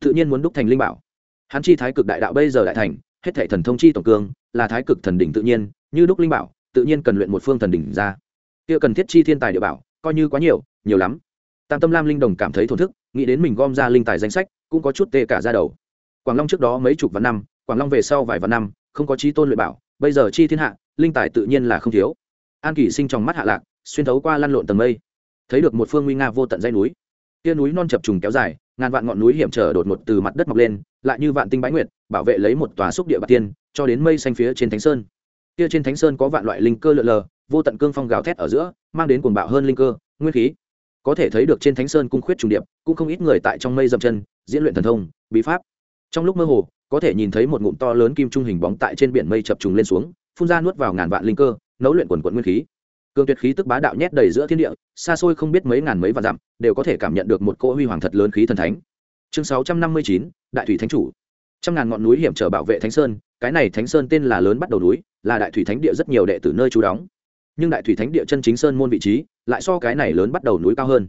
Tự nhiên muốn đúc thành linh bảo. Hắn chi thái cực đại đạo bây giờ đại thành hết thệ thần thông chi tổng cương, là thái cực thần đỉnh tự nhiên, như đúc linh bảo, tự nhiên cần luyện một phương thần đỉnh ra. Kia cần thiết chi thiên tài địa bảo, coi như quá nhiều nhiều lắm. Tam tâm lam linh đồng cảm thấy thổn thức, nghĩ đến mình gom ra linh tài danh sách, cũng có chút tê cả ra đầu. Quảng long trước đó mấy chục vạn năm, quảng long về sau vài vạn năm, không có trí tôn luyện bảo, bây giờ chi thiên hạ, linh tài tự nhiên là không thiếu. An kỷ sinh trong mắt hạ lạc, xuyên thấu qua lăn lộn tầng mây. Thấy được một phương nguy nga vô tận dây núi. Kia núi non chập trùng kéo dài ngàn vạn ngọn núi hiểm trở đột ngột từ mặt đất mọc lên, lại như vạn tinh bãi nguyệt, bảo vệ lấy một tòa xúc địa bạc tiên, cho đến mây xanh phía trên thánh sơn. Kia trên thánh sơn có vạn loại linh cơ lượn lờ, vô tận cương phong gào thét ở giữa, mang đến cuồng bạo hơn linh cơ, nguyên khí. Có thể thấy được trên thánh sơn cung khuyết trùng điệp, cũng không ít người tại trong mây dậm chân, diễn luyện thần thông, bí pháp. Trong lúc mơ hồ, có thể nhìn thấy một ngụm to lớn kim trung hình bóng tại trên biển mây chập trùng lên xuống, phun ra nuốt vào ngàn vạn linh cơ, nấu luyện quần quận nguyên khí cường tuyệt khí tức bá đạo nhét đầy giữa thiên địa, xa xôi không biết mấy ngàn mấy vạn dặm, đều có thể cảm nhận được một cỗ huy hoàng thật lớn khí thần thánh. Chương sáu trăm năm mươi chín, đại thủy thánh chủ. Trăm ngàn ngọn núi hiểm trở bảo vệ thánh sơn, cái này thánh sơn tên là lớn bắt đầu núi, là đại thủy thánh địa rất nhiều đệ tử nơi trú đóng. Nhưng đại thủy thánh địa chân chính sơn môn vị trí, lại so cái này lớn bắt đầu núi cao hơn.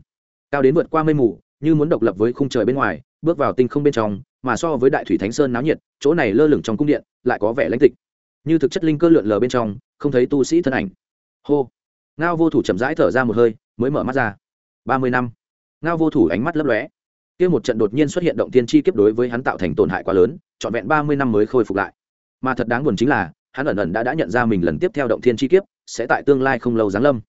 Cao đến vượt qua mây mù, như muốn độc lập với khung trời bên ngoài, bước vào tinh không bên trong, mà so với đại thủy thánh sơn náo nhiệt, chỗ này lơ lửng trong cung điện, lại có vẻ lãnh tịch. Như thực chất linh cơ lượn lờ bên trong, không thấy tu sĩ thân ảnh. Hô ngao vô thủ chậm rãi thở ra một hơi, mới mở mắt ra. Ba mươi năm. Ngao vô thủ ánh mắt lấp lóe. Kia một trận đột nhiên xuất hiện động tiên chi kiếp đối với hắn tạo thành tổn hại quá lớn, trọn vẹn ba mươi năm mới khôi phục lại. Mà thật đáng buồn chính là, hắn ẩn ẩn đã đã nhận ra mình lần tiếp theo động thiên chi kiếp sẽ tại tương lai không lâu giáng lâm.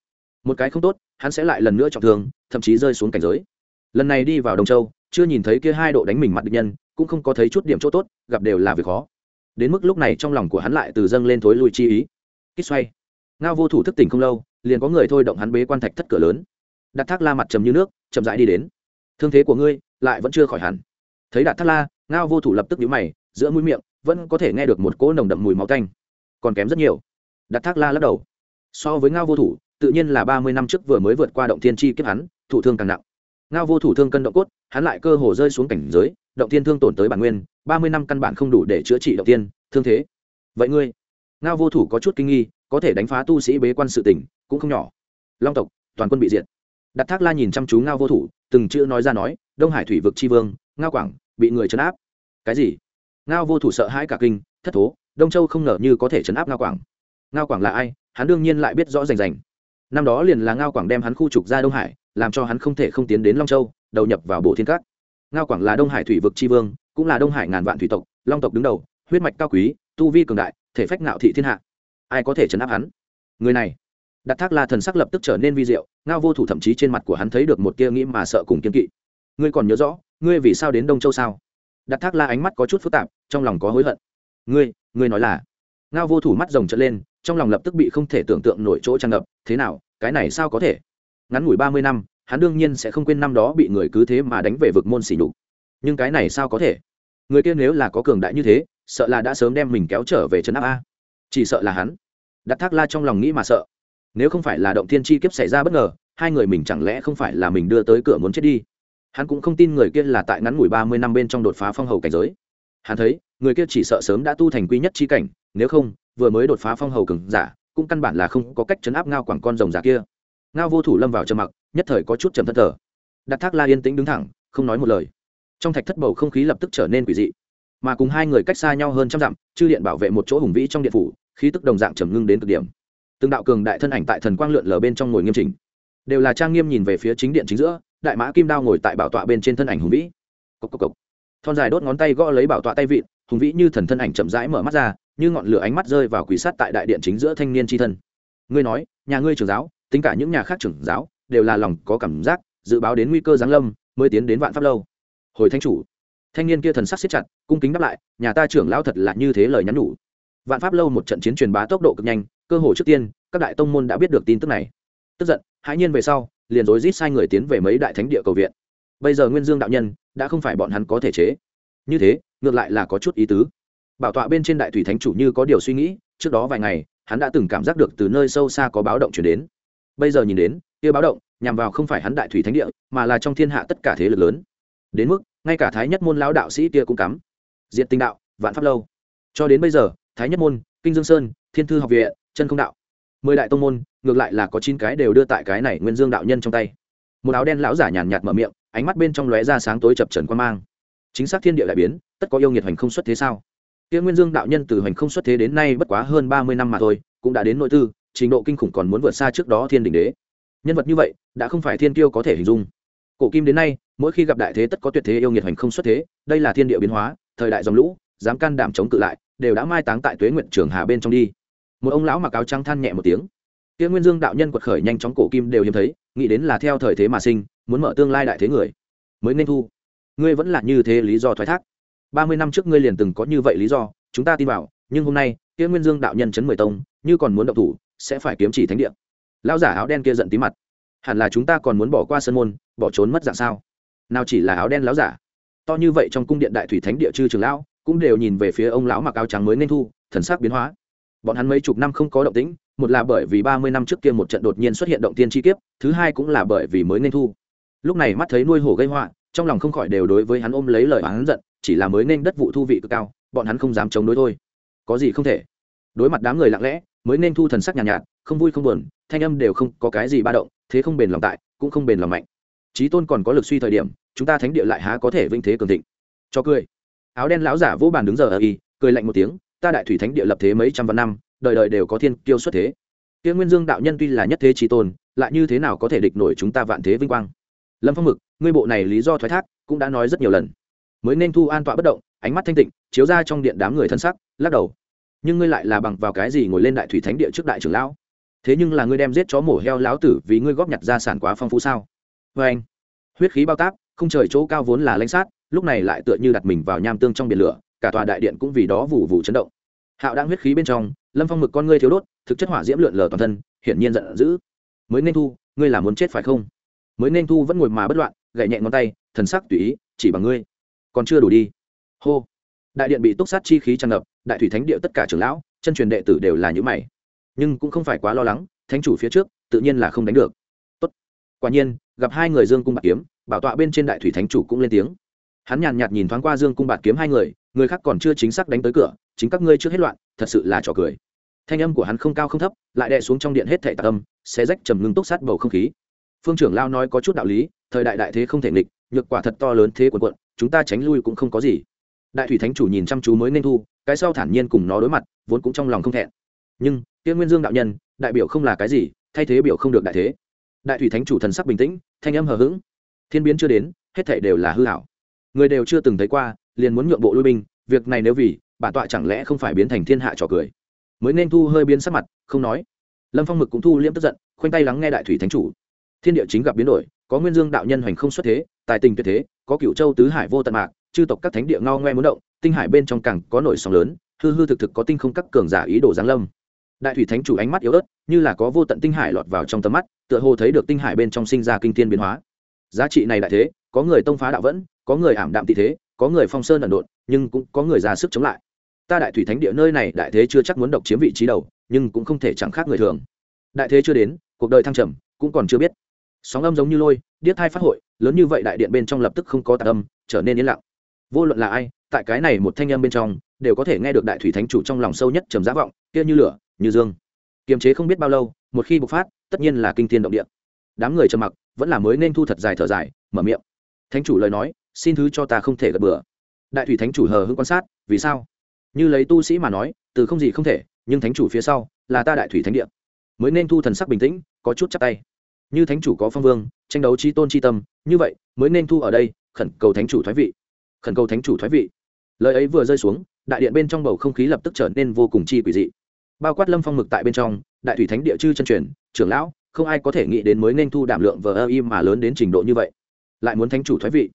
Một cái không tốt, hắn sẽ lại lần nữa trọng thương, thậm chí rơi xuống cảnh giới. Lần này đi vào đồng châu, chưa nhìn thấy kia hai độ đánh mình mặt địch nhân, cũng không có thấy chút điểm chỗ tốt, gặp đều là việc khó. Đến mức lúc này trong lòng của hắn lại từ dâng lên thối lui chi ý. Kích xoay. Ngao vô thủ thức tỉnh không lâu liền có người thôi động hắn bế quan thạch thất cửa lớn. Đặt thác la mặt trầm như nước, chậm rãi đi đến. Thương thế của ngươi lại vẫn chưa khỏi hẳn. Thấy đạt thác la, ngao vô thủ lập tức nhíu mày, giữa mũi miệng vẫn có thể nghe được một cỗ nồng đậm mùi máu tanh. Còn kém rất nhiều. Đặt thác la lắc đầu. So với ngao vô thủ, tự nhiên là ba mươi năm trước vừa mới vượt qua động thiên chi kiếp hắn thủ thương càng nặng. Ngao vô thủ thương cân động cốt, hắn lại cơ hồ rơi xuống cảnh giới, động thiên thương tổn tới bản nguyên, ba mươi năm căn bản không đủ để chữa trị động tiên thương thế. Vậy ngươi? Ngao vô thủ có chút kinh nghi, có thể đánh phá tu sĩ bế quan sự tỉnh cũng không nhỏ. Long tộc, toàn quân bị diệt. Đặt thác la nhìn chăm chú ngao vô thủ, từng chữ nói ra nói, đông hải thủy vực tri vương, ngao quảng, bị người chấn áp. Cái gì? Ngao vô thủ sợ hãi cả kinh, thất thố, đông châu không ngờ như có thể chấn áp ngao quảng. Ngao quảng là ai? Hắn đương nhiên lại biết rõ rành rành. Năm đó liền là ngao quảng đem hắn khu trục ra đông hải, làm cho hắn không thể không tiến đến long châu, đầu nhập vào bộ thiên cát ngao quảng là đông hải thủy vực tri vương, cũng là đông hải ngàn vạn thủy tộc, long tộc đứng đầu, huyết mạch cao quý, tu vi cường đại, thể phách ngạo thị thiên hạ. Ai có thể chấn áp hắn? Người này đặt thác la thần sắc lập tức trở nên vi diệu, ngao vô thủ thậm chí trên mặt của hắn thấy được một kia nghĩ mà sợ cùng kiên kỵ. Ngươi còn nhớ rõ, ngươi vì sao đến đông châu sao? Đặt thác la ánh mắt có chút phức tạp, trong lòng có hối hận. Ngươi ngươi nói là? Ngao vô thủ mắt rồng trở lên, trong lòng lập tức bị không thể tưởng tượng nổi chỗ tràn ngập, thế nào, cái này sao có thể? Ngắn ngủi ba mươi năm, hắn đương nhiên sẽ không quên năm đó bị người cứ thế mà đánh về vực môn xỉ nhục. Nhưng cái này sao có thể? Người kia nếu là có cường đại như thế, sợ là đã sớm đem mình kéo trở về trấn áp a. Chỉ sợ là hắn. Đặt thác la trong lòng nghĩ mà sợ nếu không phải là động thiên chi kiếp xảy ra bất ngờ, hai người mình chẳng lẽ không phải là mình đưa tới cửa muốn chết đi? Hắn cũng không tin người kia là tại ngắn ngủi ba mươi năm bên trong đột phá phong hầu cảnh giới. Hắn thấy, người kia chỉ sợ sớm đã tu thành quy nhất chi cảnh, nếu không, vừa mới đột phá phong hầu cường giả, cũng căn bản là không có cách chấn áp ngao quảng con rồng giả kia. Ngao vô thủ lâm vào trầm mặc, nhất thời có chút trầm thất thờ. Đặt thác la yên tĩnh đứng thẳng, không nói một lời. Trong thạch thất bầu không khí lập tức trở nên quỷ dị. Mà cùng hai người cách xa nhau hơn trăm dặm, chư điện bảo vệ một chỗ hùng vĩ trong điện phủ, khí tức đồng dạng trầm ngưng đến cực điểm từng đạo cường đại thân ảnh tại thần quang lượn lờ bên trong ngồi nghiêm chỉnh. Đều là trang nghiêm nhìn về phía chính điện chính giữa, đại mã kim đao ngồi tại bảo tọa bên trên thân ảnh hùng vĩ. Cốc cốc cốc. thon dài đốt ngón tay gõ lấy bảo tọa tay vịn, hùng vĩ như thần thân ảnh chậm rãi mở mắt ra, như ngọn lửa ánh mắt rơi vào quỷ sát tại đại điện chính giữa thanh niên tri thân. Ngươi nói, nhà ngươi trưởng giáo, tính cả những nhà khác trưởng giáo, đều là lòng có cảm giác, dự báo đến nguy cơ giáng lâm, mới tiến đến vạn pháp lâu. Hồi thanh chủ. Thanh niên kia thần sắc siết chặt, cung kính đáp lại, nhà ta trưởng lão thật là như thế lời nhắn nhủ vạn pháp lâu một trận chiến truyền bá tốc độ cực nhanh, cơ hội trước tiên, các đại tông môn đã biết được tin tức này. Tức giận, hãi nhiên về sau, liền rối rít sai người tiến về mấy đại thánh địa cầu viện. Bây giờ nguyên dương đạo nhân, đã không phải bọn hắn có thể chế. Như thế, ngược lại là có chút ý tứ. Bảo tọa bên trên đại thủy thánh chủ như có điều suy nghĩ, trước đó vài ngày, hắn đã từng cảm giác được từ nơi sâu xa có báo động chuyển đến. Bây giờ nhìn đến, kia báo động, nhằm vào không phải hắn đại thủy thánh địa, mà là trong thiên hạ tất cả thế lực lớn. Đến mức, ngay cả thái nhất môn lão đạo sĩ kia cũng cắm. Diện tinh đạo, vạn pháp lâu. Cho đến bây giờ thái nhất môn, kinh dương sơn, thiên thư học viện, chân không đạo. Mười đại tông môn, ngược lại là có chín cái đều đưa tại cái này nguyên dương đạo nhân trong tay. Một áo đen lão giả nhàn nhạt mở miệng, ánh mắt bên trong lóe ra sáng tối chập trần quan mang. Chính xác thiên địa đại biến, tất có yêu nghiệt hoành không xuất thế sao? Tiên nguyên dương đạo nhân từ hoành không xuất thế đến nay bất quá hơn ba mươi năm mà thôi, cũng đã đến nội tư, trình độ kinh khủng còn muốn vượt xa trước đó thiên đình đế. Nhân vật như vậy, đã không phải thiên tiêu có thể hình dung. Cổ kim đến nay, mỗi khi gặp đại thế tất có tuyệt thế yêu nghiệt hoành không xuất thế, đây là thiên địa biến hóa, thời đại dòng lũ, dám can đảm chống cự lại đều đã mai táng tại tuế nguyện trường hà bên trong đi. Một ông lão mặc áo trắng than nhẹ một tiếng. Kia nguyên dương đạo nhân quật khởi nhanh chóng cổ kim đều hiếm thấy, nghĩ đến là theo thời thế mà sinh, muốn mở tương lai đại thế người. Mới nên thu. Ngươi vẫn là như thế lý do thoái thác. Ba mươi năm trước ngươi liền từng có như vậy lý do, chúng ta tin vào, nhưng hôm nay, kia nguyên dương đạo nhân chấn mười tông, như còn muốn động thủ, sẽ phải kiếm chỉ thánh địa. Lão giả áo đen kia giận tí mặt. Hẳn là chúng ta còn muốn bỏ qua sân môn, bỏ trốn mất dạng sao? Nào chỉ là áo đen lão giả. To như vậy trong cung điện đại thủy thánh địa chư trường lão cũng đều nhìn về phía ông lão mặc áo trắng mới nên thu thần sắc biến hóa. Bọn hắn mấy chục năm không có động tĩnh một là bởi vì ba mươi năm trước kia một trận đột nhiên xuất hiện động tiên chi kiếp thứ hai cũng là bởi vì mới nên thu. Lúc này mắt thấy nuôi hổ gây họa trong lòng không khỏi đều đối với hắn ôm lấy lời hắn giận chỉ là mới nên đất vụ thu vị cực cao bọn hắn không dám chống đối thôi. Có gì không thể? Đối mặt đám người lặng lẽ mới nên thu thần sắc nhàn nhạt, nhạt không vui không buồn thanh âm đều không có cái gì ba động thế không bền lòng tại cũng không bền lòng mạnh. Trí tôn còn có lực suy thời điểm chúng ta thánh địa lại há có thể vinh thế cường thịnh. Cho cười áo đen lão giả vỗ bàn đứng giờ ở y, cười lạnh một tiếng, ta đại thủy thánh địa lập thế mấy trăm vạn năm, đời đời đều có thiên kiêu xuất thế. Kia nguyên dương đạo nhân tuy là nhất thế trí tôn, lại như thế nào có thể địch nổi chúng ta vạn thế vinh quang? Lâm phong mực, ngươi bộ này lý do thoái thác cũng đã nói rất nhiều lần. Mới nên thu an tọa bất động, ánh mắt thanh tịnh, chiếu ra trong điện đám người thân sắc, lắc đầu. Nhưng ngươi lại là bằng vào cái gì ngồi lên đại thủy thánh địa trước đại trưởng lão? Thế nhưng là ngươi đem giết chó mổ heo lão tử vì ngươi góp nhặt gia sản quá phong phú sao? Vê anh huyết khí bao tác không trời chỗ cao vốn là lãnh sát lúc này lại tựa như đặt mình vào nham tương trong biển lửa, cả tòa đại điện cũng vì đó vụ vụ chấn động. Hạo đang huyết khí bên trong, lâm phong mực con ngươi thiếu đốt, thực chất hỏa diễm lượn lờ toàn thân, hiển nhiên giận dữ. Mới nên thu, ngươi là muốn chết phải không? Mới nên thu vẫn ngồi mà bất loạn gậy nhẹ ngón tay, thần sắc tùy ý, chỉ bằng ngươi. Còn chưa đủ đi. Hô. Đại điện bị túc sát chi khí tràn ngập, đại thủy thánh địa tất cả trưởng lão, chân truyền đệ tử đều là những mày. Nhưng cũng không phải quá lo lắng, thánh chủ phía trước, tự nhiên là không đánh được. Tốt. quả nhiên, gặp hai người dương cung bạc kiếm, bảo tọa bên trên đại thủy thánh chủ cũng lên tiếng hắn nhàn nhạt nhìn thoáng qua dương cung Bạt kiếm hai người người khác còn chưa chính xác đánh tới cửa, chính các ngươi chưa hết loạn, thật sự là trò cười. Thanh âm của hắn không cao không thấp, lại đè xuống trong điện hết thảy tạc âm sẽ rách trầm ngưng túc sát bầu không khí. Phương trưởng lao nói có chút đạo lý, thời đại đại thế không thể nghịch, nhược quả thật to lớn thế quần quận, chúng ta tránh lui cũng không có gì. Đại thủy thánh chủ nhìn chăm chú mới nên thu, cái sau thản nhiên cùng nó đối mặt, vốn cũng trong lòng không thẹn. Nhưng tiên nguyên dương đạo nhân, đại biểu không là cái gì, thay thế biểu không được đại thế. Đại thủy thánh chủ thần sắc bình tĩnh, thanh âm hờ hững. Thiên biến chưa đến, hết thảy đều là hư hảo người đều chưa từng thấy qua, liền muốn nhượng bộ lui binh, việc này nếu vì, bản tọa chẳng lẽ không phải biến thành thiên hạ trò cười? Mới nên thu hơi biến sắc mặt, không nói. Lâm phong mực cũng thu liễm tức giận, khoanh tay lắng nghe đại thủy thánh chủ. Thiên địa chính gặp biến đổi, có nguyên dương đạo nhân hoành không xuất thế, tài tình tuyệt thế, có cựu châu tứ hải vô tận mạc, chư tộc các thánh địa ngao ngoe muốn động, tinh hải bên trong cảng có nổi sóng lớn, hư hư thực thực có tinh không các cường giả ý đồ giáng lâm. Đại thủy thánh chủ ánh mắt yếu ớt, như là có vô tận tinh hải lọt vào trong tầm mắt, tựa hồ thấy được tinh hải bên trong sinh ra kinh thiên biến hóa. Giá trị này đại thế có người tông phá đạo vẫn, có người ảm đạm tị thế, có người phong sơn ẩn độn, nhưng cũng có người ra sức chống lại. Ta đại thủy thánh địa nơi này đại thế chưa chắc muốn độc chiếm vị trí đầu, nhưng cũng không thể chẳng khác người thường. Đại thế chưa đến, cuộc đời thăng trầm, cũng còn chưa biết. Sóng âm giống như lôi, điếc thai phát hội, lớn như vậy đại điện bên trong lập tức không có tạc âm, trở nên yên lặng. Vô luận là ai, tại cái này một thanh âm bên trong, đều có thể nghe được đại thủy thánh chủ trong lòng sâu nhất trầm giá vọng, kia như lửa, như dương. Kiềm chế không biết bao lâu, một khi bộc phát, tất nhiên là kinh thiên động địa. Đám người trầm mặc, vẫn là mới nên thu thật dài thở dài, mở miệng thánh chủ lời nói, xin thứ cho ta không thể gật bừa. Đại thủy thánh chủ hờ hững quan sát, vì sao? Như lấy tu sĩ mà nói, từ không gì không thể, nhưng thánh chủ phía sau, là ta đại thủy thánh địa. Mới nên thu thần sắc bình tĩnh, có chút chắc tay. Như thánh chủ có phong vương, tranh đấu chi tôn chi tâm, như vậy, mới nên thu ở đây, khẩn cầu thánh chủ thoái vị. Khẩn cầu thánh chủ thoái vị. Lời ấy vừa rơi xuống, đại điện bên trong bầu không khí lập tức trở nên vô cùng chi quỷ dị. Bao quát lâm phong mực tại bên trong, đại thủy thánh địa chư chân truyền, trưởng lão, không ai có thể nghĩ đến mới nên thu đảm lượng vờ ơ im mà lớn đến trình độ như vậy lại muốn thánh chủ thoái vị.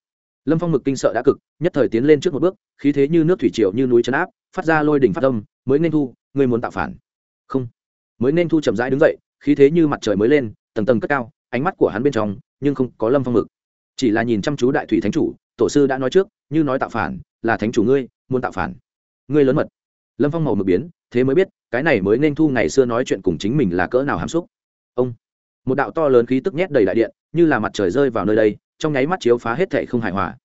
Lâm phong mực kinh sợ đã cực, nhất thời tiến lên trước một bước, khí thế như nước thủy triều như núi chấn áp, phát ra lôi đỉnh phát âm, mới nên thu người muốn tạo phản? Không. Mới nên thu chậm rãi đứng dậy, khí thế như mặt trời mới lên, tầng tầng cất cao, ánh mắt của hắn bên trong, nhưng không có lâm phong mực chỉ là nhìn chăm chú đại thủy thánh chủ, tổ sư đã nói trước, như nói tạo phản, là thánh chủ ngươi, muốn tạo phản. Ngươi lớn mật. Lâm phong màu mực biến, thế mới biết, cái này mới nên thu ngày xưa nói chuyện cùng chính mình là cỡ nào hàm xúc. Ông. Một đạo to lớn khí tức nhét đầy đại điện, như là mặt trời rơi vào nơi đây trong nháy mắt chiếu phá hết thệ không hài hòa.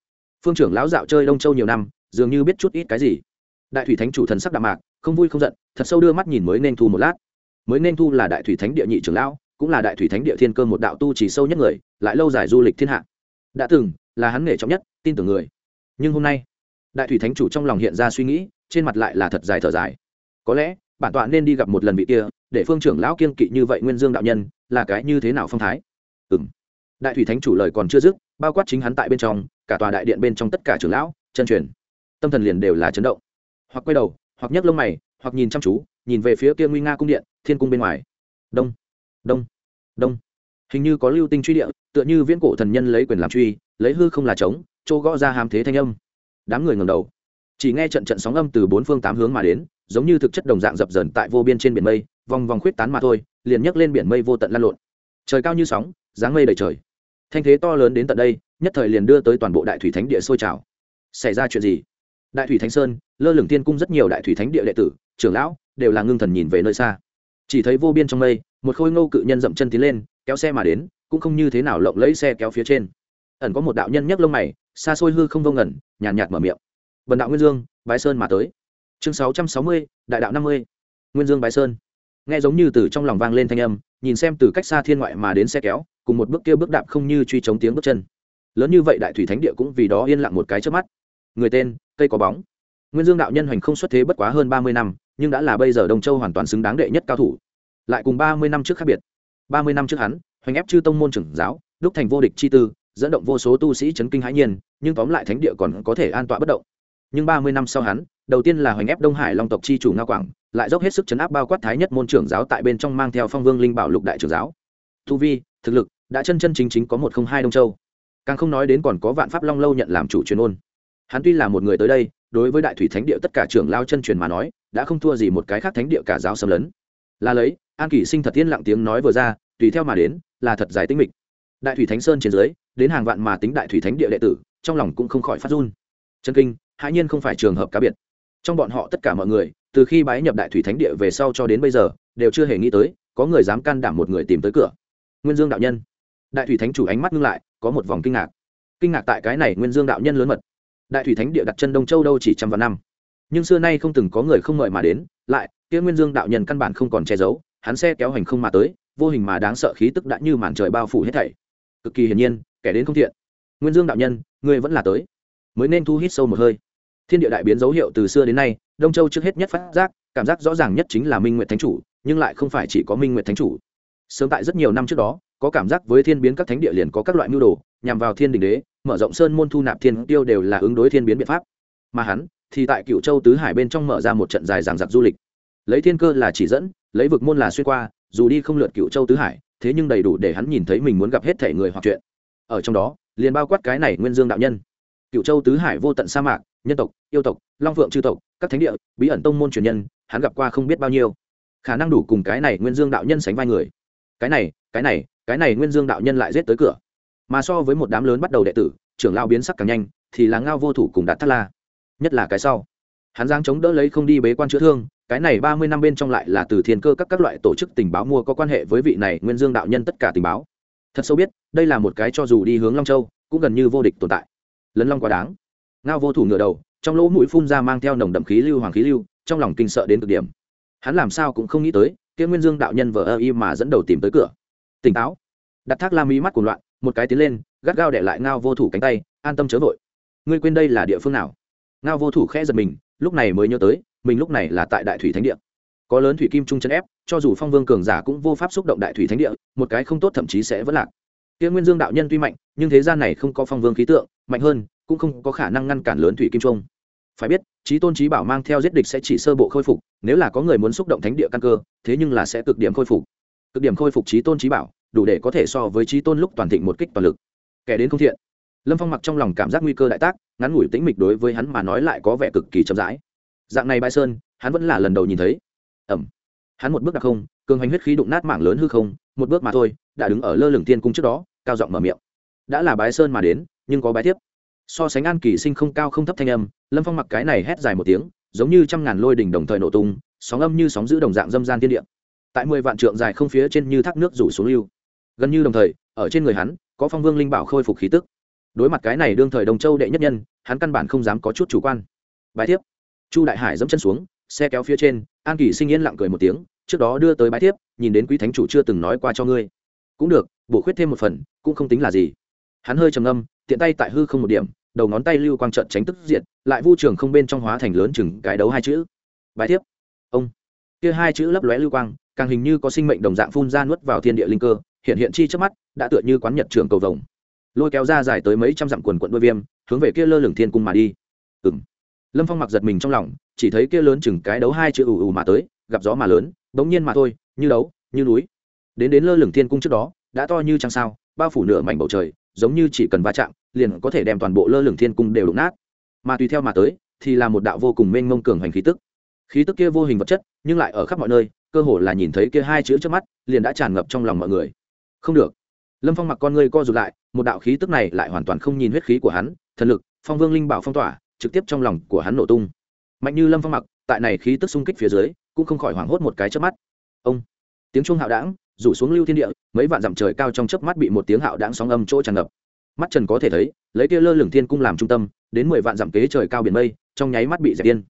Phương trưởng lão dạo chơi đông châu nhiều năm, dường như biết chút ít cái gì. Đại thủy thánh chủ thần sắc đạm mạc, không vui không giận, thật sâu đưa mắt nhìn mới nên thu một lát. Mới nên thu là đại thủy thánh địa nhị trưởng lão, cũng là đại thủy thánh địa thiên cơ một đạo tu chỉ sâu nhất người, lại lâu dài du lịch thiên hạ. Đã từng, là hắn nghề trọng nhất, tin tưởng người. Nhưng hôm nay, đại thủy thánh chủ trong lòng hiện ra suy nghĩ, trên mặt lại là thật dài thở dài. Có lẽ, bản tọa nên đi gặp một lần vị kia, để phương trưởng lão kiên kỵ như vậy nguyên dương đạo nhân, là cái như thế nào phong thái? Ừ m đại thủy thánh chủ lời còn chưa dứt bao quát chính hắn tại bên trong, cả tòa đại điện bên trong tất cả trưởng lão, chân truyền. Tâm thần liền đều là chấn động. Hoặc quay đầu, hoặc nhấc lông mày, hoặc nhìn chăm chú, nhìn về phía kia nguy nga cung điện, thiên cung bên ngoài. Đông đông đông. Hình như có lưu tinh truy địa, tựa như viễn cổ thần nhân lấy quyền làm truy, lấy hư không là trống, chỗ gõ ra hàm thế thanh âm. Đám người ngầm đầu. Chỉ nghe trận trận sóng âm từ bốn phương tám hướng mà đến, giống như thực chất đồng dạng dập dần tại vô biên trên biển mây, vòng vòng khuyết tán mà thôi, liền nhấc lên biển mây vô tận lan lộn. Trời cao như sóng, dáng mây đầy trời thanh thế to lớn đến tận đây nhất thời liền đưa tới toàn bộ đại thủy thánh địa sôi trào. Xảy ra chuyện gì? Đại thủy thánh sơn lơ lửng tiên cung rất nhiều đại thủy thánh địa đệ tử trưởng lão đều là ngưng thần nhìn về nơi xa. Chỉ thấy vô biên trong mây một khôi ngô cự nhân dậm chân tiến lên kéo xe mà đến cũng không như thế nào lộng lấy xe kéo phía trên. Ẩn có một đạo nhân nhấc lông mày xa xôi hư không vô ngẩn nhàn nhạt, nhạt mở miệng. Vần đạo nguyên dương bái sơn mà tới. Chương sáu trăm sáu mươi đại đạo năm mươi. Nguyên dương bái sơn. Nghe giống như từ trong lòng vang lên thanh âm nhìn xem từ cách xa thiên ngoại mà đến xe kéo cùng một bước kia bước đạp không như truy chống tiếng bước chân. Lớn như vậy đại thủy thánh địa cũng vì đó yên lặng một cái trước mắt. Người tên, cây có bóng. Nguyên dương đạo nhân hoành không xuất thế bất quá hơn ba mươi năm, nhưng đã là bây giờ đông châu hoàn toàn xứng đáng đệ nhất cao thủ. Lại cùng ba mươi năm trước khác biệt. Ba mươi năm trước hắn, hoành ép chư tông môn trưởng giáo, đúc thành vô địch chi tư, dẫn động vô số tu sĩ chấn kinh hãi nhiên, nhưng tóm lại thánh địa còn có thể an tọa bất động. Nhưng ba mươi năm sau hắn, đầu tiên là hoành ép đông hải long tộc chi chủ nga quảng, lại dốc hết sức chấn áp bao quát thái nhất môn trưởng giáo tại bên trong mang theo phong vương linh bảo lục đại trưởng giáo. Tu vi, thực lực đã chân chân chính chính có một không hai đông châu. Càng không nói đến còn có vạn pháp long lâu nhận làm chủ truyền ôn hắn tuy là một người tới đây, đối với đại thủy thánh địa tất cả trưởng lao chân truyền mà nói, đã không thua gì một cái khác thánh địa cả giáo xâm lấn. Là lấy, an kỷ sinh thật tiên lặng tiếng nói vừa ra, tùy theo mà đến, là thật dài tinh mịch. Đại thủy thánh sơn trên dưới, đến hàng vạn mà tính đại thủy thánh địa đệ tử, trong lòng cũng không khỏi phát run. Chân kinh, hãi nhiên không phải trường hợp cá biệt. Trong bọn họ tất cả mọi người, từ khi bái nhập đại thủy thánh địa về sau cho đến bây giờ, đều chưa hề nghĩ tới, có người dám can đảm một người tìm tới cửa. Nguyên dương đạo nhân đại thủy thánh chủ ánh mắt ngưng lại, có một vòng kinh ngạc. Kinh ngạc tại cái này nguyên dương đạo nhân lớn mật. Đại thủy thánh địa đặt chân đông châu đâu chỉ trăm vạn năm. Nhưng xưa nay không từng có người không mời mà đến, lại, kia nguyên dương đạo nhân căn bản không còn che giấu, hắn xe kéo hành không mà tới, vô hình mà đáng sợ khí tức đã như màn trời bao phủ hết thảy. Cực kỳ hiển nhiên, kẻ đến không thiện. Nguyên dương đạo nhân, ngươi vẫn là tới. Mới nên thu hít sâu một hơi. Thiên địa đại biến dấu hiệu từ xưa đến nay, đông châu trước hết nhất phát giác, cảm giác rõ ràng nhất chính là minh nguyện thánh chủ, nhưng lại không phải chỉ có minh nguyện thánh chủ. Sớm tại rất nhiều năm trước đó có cảm giác với thiên biến các thánh địa liền có các loại mưu đồ, nhằm vào thiên đình đế, mở rộng sơn môn thu nạp thiên tiêu đều là ứng đối thiên biến biện pháp. Mà hắn, thì tại cựu châu tứ hải bên trong mở ra một trận dài giảng giặc du lịch. Lấy thiên cơ là chỉ dẫn, lấy vực môn là xuyên qua, dù đi không lượt cựu châu tứ hải, thế nhưng đầy đủ để hắn nhìn thấy mình muốn gặp hết thể người hoặc chuyện. Ở trong đó, liền bao quát cái này nguyên dương đạo nhân. Cựu châu tứ hải vô tận sa mạc, nhân tộc, yêu tộc, long phượng chư tộc, các thánh địa, bí ẩn tông môn truyền nhân, hắn gặp qua không biết bao nhiêu. Khả năng đủ cùng cái này nguyên dương đạo nhân sánh vai người. Cái này cái này cái này nguyên dương đạo nhân lại giết tới cửa. Mà so với một đám lớn bắt đầu đệ tử, trưởng lao biến sắc càng nhanh, thì là ngao vô thủ cùng đạt thắt la. Nhất là cái sau. Hắn giang chống đỡ lấy không đi bế quan chữa thương, cái này ba mươi năm bên trong lại là từ thiên cơ các các loại tổ chức tình báo mua có quan hệ với vị này nguyên dương đạo nhân tất cả tình báo. Thật sâu biết, đây là một cái cho dù đi hướng long châu, cũng gần như vô địch tồn tại. Lấn long quá đáng. Ngao vô thủ ngựa đầu, trong lỗ mũi phun ra mang theo nồng đậm khí lưu hoàng khí lưu, trong lòng kinh sợ đến cực điểm. Hắn làm sao cũng không nghĩ tới, kia nguyên dương đạo nhân vờ ơ y mà dẫn đầu tìm tới cửa tỉnh táo. Đặt thác la mí mắt cuồng loạn, một cái tiến lên, gắt gao để lại ngao vô thủ cánh tay, an tâm chớ vội. Ngươi quên đây là địa phương nào? Ngao vô thủ khẽ giật mình, lúc này mới nhớ tới, mình lúc này là tại đại thủy thánh địa. Có lớn thủy kim trung chân ép, cho dù phong vương cường giả cũng vô pháp xúc động đại thủy thánh địa, một cái không tốt thậm chí sẽ vất lạc. Tiên nguyên dương đạo nhân tuy mạnh, nhưng thế gian này không có phong vương khí tượng, mạnh hơn, cũng không có khả năng ngăn cản lớn thủy kim trung. Phải biết trí tôn trí bảo mang theo giết địch sẽ chỉ sơ bộ khôi phục, nếu là có người muốn xúc động thánh địa căn cơ, thế nhưng là sẽ cực điểm khôi phục cực điểm khôi phục trí tôn trí bảo, đủ để có thể so với trí tôn lúc toàn thịnh một kích toàn lực. Kẻ đến không thiện. Lâm phong mặc trong lòng cảm giác nguy cơ đại tác, ngắn ngủi tĩnh mịch đối với hắn mà nói lại có vẻ cực kỳ chậm rãi. Dạng này bãi sơn, hắn vẫn là lần đầu nhìn thấy. Ẩm. Hắn một bước đặc không, cường hành huyết khí đụng nát mảng lớn hư không, một bước mà thôi, đã đứng ở lơ lửng tiên cung trước đó, cao giọng mở miệng. Đã là bái sơn mà đến, nhưng có bái tiếp. So sánh an kỳ sinh không cao không thấp thanh âm, lâm phong mặc cái này hét dài một tiếng, giống như trăm ngàn lôi đỉnh đồng thời nổ tung, sóng âm như sóng giữ đồng dạng dâm gian tiên địa tại mười vạn trượng dài không phía trên như thác nước rủ xuống lưu. Gần như đồng thời, ở trên người hắn, có phong vương linh bảo khôi phục khí tức. Đối mặt cái này đương thời đồng châu đệ nhất nhân, hắn căn bản không dám có chút chủ quan. Bài thiếp. Chu đại hải dẫm chân xuống, xe kéo phía trên, an kỳ sinh yên lặng cười một tiếng, trước đó đưa tới bài thiếp, nhìn đến quý thánh chủ chưa từng nói qua cho ngươi. Cũng được, bổ khuyết thêm một phần, cũng không tính là gì. Hắn hơi trầm ngâm, tiện tay tại hư không một điểm, đầu ngón tay lưu quang trận tránh tức diện lại vu trường không bên trong hóa thành lớn chừng cái đấu hai chữ. Bài thiếp. Ông. Kia hai chữ lấp lóe lưu quang càng hình như có sinh mệnh đồng dạng phun ra nuốt vào thiên địa linh cơ, hiện hiện chi trước mắt, đã tựa như quán nhật trường cầu vồng. Lôi kéo ra dài tới mấy trăm dặm quần quận đôi viêm, hướng về kia lơ lửng thiên cung mà đi. Ừ m lâm phong mặc giật mình trong lòng, chỉ thấy kia lớn chừng cái đấu hai chữ ù ù mà tới, gặp gió mà lớn, bỗng nhiên mà thôi, như đấu, như núi. Đến đến lơ lửng thiên cung trước đó, đã to như trăng sao, bao phủ nửa mảnh bầu trời, giống như chỉ cần va chạm, liền có thể đem toàn bộ lơ lửng thiên cung đều đụng nát. Mà tùy theo mà tới, thì là một đạo vô cùng mênh mông cường hành khí tức khí tức kia vô hình vật chất, nhưng lại ở khắp mọi nơi, cơ hồ là nhìn thấy kia hai chữ trước mắt, liền đã tràn ngập trong lòng mọi người. Không được. Lâm phong mặc con ngươi co rụt lại, một đạo khí tức này lại hoàn toàn không nhìn huyết khí của hắn, thần lực, phong vương linh bảo phong tỏa, trực tiếp trong lòng của hắn nổ tung. Mạnh như lâm phong mặc, tại này khí tức xung kích phía dưới, cũng không khỏi hoảng hốt một cái trước mắt. Ông. Tiếng chuông hạo đảng rủ xuống lưu thiên địa, mấy vạn dặm trời cao trong chớp mắt bị một tiếng hạo đãng sóng âm chỗ tràn ngập. Mắt trần có thể thấy, lấy kia lơ lửng thiên cung làm trung tâm, đến mười vạn dặm kế trời cao biển mây, trong nháy mắt bị dẹp điên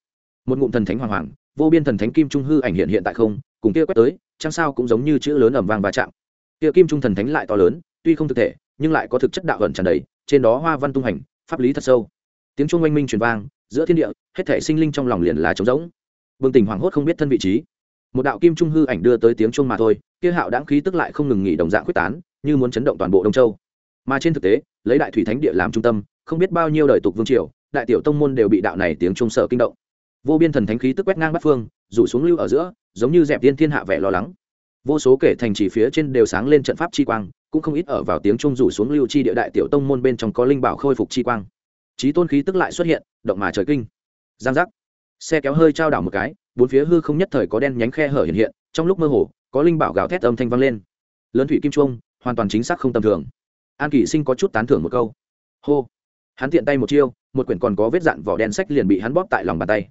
một ngụm thần thánh hoàng hoàng, vô biên thần thánh kim trung hư ảnh hiện hiện tại không, cùng kia quét tới, chẳng sao cũng giống như chữ lớn ẩm vàng và chạm. Kia kim trung thần thánh lại to lớn, tuy không thực thể, nhưng lại có thực chất đạo ẩn tràn đầy, trên đó hoa văn tung hành, pháp lý thật sâu. Tiếng chuông oanh minh truyền vang, giữa thiên địa, hết thể sinh linh trong lòng liền là trống rỗng. Bừng tỉnh hoảng hốt không biết thân vị trí. Một đạo kim trung hư ảnh đưa tới tiếng chuông mà thôi, kia hạo đáng khí tức lại không ngừng nghỉ đồng dạng quyết tán, như muốn chấn động toàn bộ đông châu. Mà trên thực tế, lấy đại thủy thánh địa làm trung tâm, không biết bao nhiêu đời tục vương triều, đại tiểu tông môn đều bị đạo này tiếng trung sợ kinh động vô biên thần thánh khí tức quét ngang bắt phương, rủ xuống lưu ở giữa, giống như dẹp tiên thiên hạ vẻ lo lắng. Vô số kể thành chỉ phía trên đều sáng lên trận pháp chi quang, cũng không ít ở vào tiếng trung rủ xuống lưu chi địa đại tiểu tông môn bên trong có linh bảo khôi phục chi quang. Trí tôn khí tức lại xuất hiện, động mà trời kinh. Giang giác. Xe kéo hơi trao đảo một cái, bốn phía hư không nhất thời có đen nhánh khe hở hiện hiện, trong lúc mơ hồ, có linh bảo gào thét âm thanh vang lên. Lớn thủy kim trung hoàn toàn chính xác không tầm thường. An kỷ sinh có chút tán thưởng một câu. Hô. Hắn tiện tay một chiêu, một quyển còn có vết dạn vỏ đen sách liền bị hắn bóp tại lòng bàn tay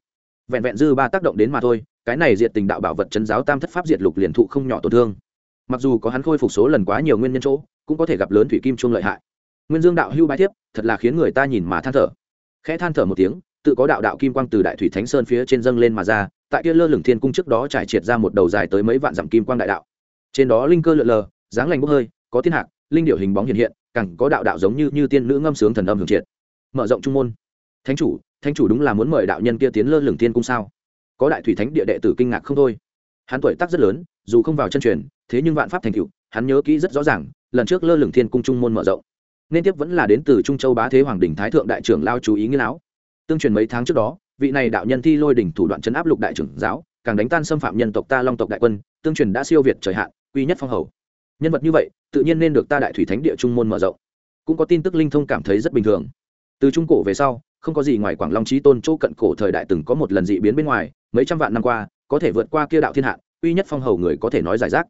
vẹn vẹn dư ba tác động đến mà thôi, cái này diệt tình đạo bảo vật chấn giáo tam thất pháp diệt lục liền thụ không nhỏ tổn thương. Mặc dù có hắn khôi phục số lần quá nhiều nguyên nhân chỗ, cũng có thể gặp lớn thủy kim chung lợi hại. Nguyên dương đạo hưu bái thiếp, thật là khiến người ta nhìn mà than thở. Khẽ than thở một tiếng, tự có đạo đạo kim quang từ đại thủy thánh sơn phía trên dâng lên mà ra, tại kia lơ lửng thiên cung trước đó trải triệt ra một đầu dài tới mấy vạn dặm kim quang đại đạo. Trên đó linh cơ lượn lờ, dáng lành bốc hơi, có thiên hạc, linh điệu hình bóng hiện hiện, càng có đạo đạo giống như như tiên nữ ngâm sướng thần âm hưởng triệt. Mở rộng trung môn. Thánh chủ thánh chủ đúng là muốn mời đạo nhân kia tiến lơ lửng thiên cung sao? Có đại thủy thánh địa đệ tử kinh ngạc không thôi. Hắn tuổi tác rất lớn, dù không vào chân truyền, thế nhưng vạn pháp thành cựu hắn nhớ kỹ rất rõ ràng, lần trước lơ lửng thiên cung trung môn mở rộng. Nên tiếp vẫn là đến từ trung châu bá thế hoàng đình thái thượng đại trưởng lao chú ý nghĩa lão tương truyền mấy tháng trước đó, vị này đạo nhân thi lôi đỉnh thủ đoạn chấn áp lục đại trưởng giáo, càng đánh tan xâm phạm nhân tộc ta long tộc đại quân, tương truyền đã siêu việt trời hạn, quy nhất phong hầu. Nhân vật như vậy, tự nhiên nên được ta đại thủy thánh địa trung môn mở rộng. Cũng có tin tức linh thông cảm thấy rất bình thường. Từ trung cổ về sau không có gì ngoài quảng long trí tôn chỗ cận cổ thời đại từng có một lần dị biến bên ngoài, mấy trăm vạn năm qua, có thể vượt qua kia đạo thiên hạ, uy nhất phong hầu người có thể nói giải rác.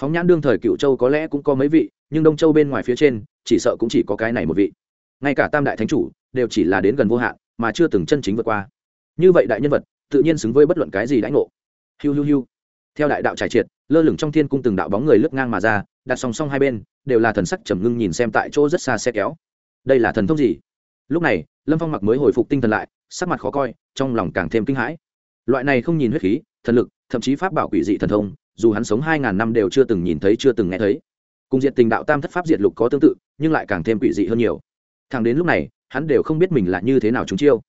Phóng nhãn đương thời cựu châu có lẽ cũng có mấy vị, nhưng đông châu bên ngoài phía trên, chỉ sợ cũng chỉ có cái này một vị. Ngay cả tam đại thánh chủ, đều chỉ là đến gần vô hạn, mà chưa từng chân chính vượt qua. Như vậy đại nhân vật, tự nhiên xứng với bất luận cái gì đãi ngộ. Hiu hiu hiu. Theo đại đạo trải triệt, lơ lửng trong thiên cung từng đạo bóng người lướt ngang mà ra, đặt song song hai bên, đều là thần sắc trầm ngưng nhìn xem tại chỗ rất xa xe kéo. Đây là thần thông gì? Lúc này, lâm phong mặc mới hồi phục tinh thần lại, sắc mặt khó coi, trong lòng càng thêm kinh hãi. Loại này không nhìn huyết khí, thần lực, thậm chí pháp bảo quỷ dị thần thông, dù hắn sống hai ngàn năm đều chưa từng nhìn thấy, chưa từng nghe thấy. Cùng diện tình đạo tam thất pháp diệt lục có tương tự, nhưng lại càng thêm quỷ dị hơn nhiều. Thẳng đến lúc này, hắn đều không biết mình là như thế nào chúng chiêu.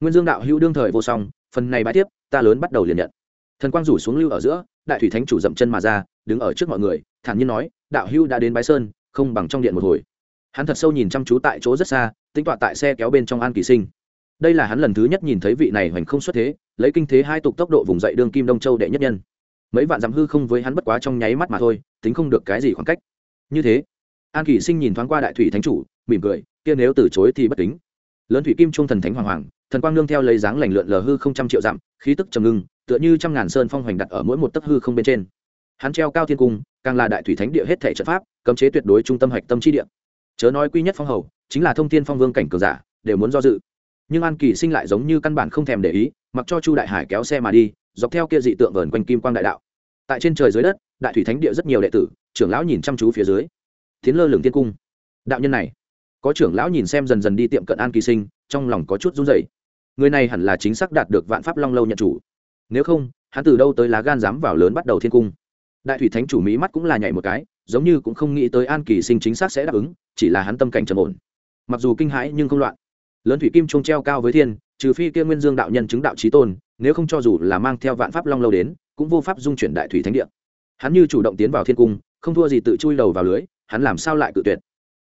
Nguyên dương đạo hữu đương thời vô song, phần này bãi tiếp, ta lớn bắt đầu liền nhận. Thần quang rủ xuống lưu ở giữa, đại thủy thánh chủ dậm chân mà ra, đứng ở trước mọi người, thản nhiên nói, đạo hữu đã đến bái sơn, không bằng trong điện một hồi hắn thật sâu nhìn chăm chú tại chỗ rất xa, tính tọa tại xe kéo bên trong an kỳ sinh. Đây là hắn lần thứ nhất nhìn thấy vị này hoành không xuất thế, lấy kinh thế hai tục tốc độ vùng dậy đương kim đông châu đệ nhất nhân. Mấy vạn dặm hư không với hắn bất quá trong nháy mắt mà thôi, tính không được cái gì khoảng cách. Như thế, an kỳ sinh nhìn thoáng qua đại thủy thánh chủ, mỉm cười, kia nếu từ chối thì bất kính. Lớn thủy kim trung thần thánh hoàng hoàng, thần quang nương theo lấy dáng lành lượn lờ hư không trăm triệu dặm, khí tức trầm ngưng, tựa như trăm ngàn sơn phong hoành đặt ở mỗi một tấc hư không bên trên. Hắn treo cao thiên cung, càng là đại thủy thánh địa hết thể trận pháp, cấm chế tuyệt đối trung tâm hạch tâm chi địa chớ nói quy nhất phong hầu, chính là thông thiên phong vương cảnh cường giả, đều muốn do dự. Nhưng an kỳ sinh lại giống như căn bản không thèm để ý, mặc cho chu đại hải kéo xe mà đi, dọc theo kia dị tượng vờn quanh kim quang đại đạo. Tại trên trời dưới đất, đại thủy thánh địa rất nhiều đệ tử, trưởng lão nhìn chăm chú phía dưới. Tiến lơ lửng tiên cung. Đạo nhân này, có trưởng lão nhìn xem dần dần đi tiệm cận an kỳ sinh, trong lòng có chút run rẩy. Người này hẳn là chính xác đạt được vạn pháp long lâu nhận chủ. Nếu không, hắn từ đâu tới lá gan dám vào lớn bắt đầu thiên cung? Đại thủy thánh chủ mỹ mắt cũng là nhảy một cái, giống như cũng không nghĩ tới an kỳ sinh chính xác sẽ đáp ứng chỉ là hắn tâm cảnh trầm ổn. Mặc dù kinh hãi nhưng không loạn. Lớn thủy kim trung treo cao với thiên, trừ phi kia nguyên dương đạo nhân chứng đạo trí tôn, nếu không cho dù là mang theo vạn pháp long lâu đến, cũng vô pháp dung chuyển đại thủy thánh địa. Hắn như chủ động tiến vào thiên cung, không thua gì tự chui đầu vào lưới, hắn làm sao lại cự tuyệt?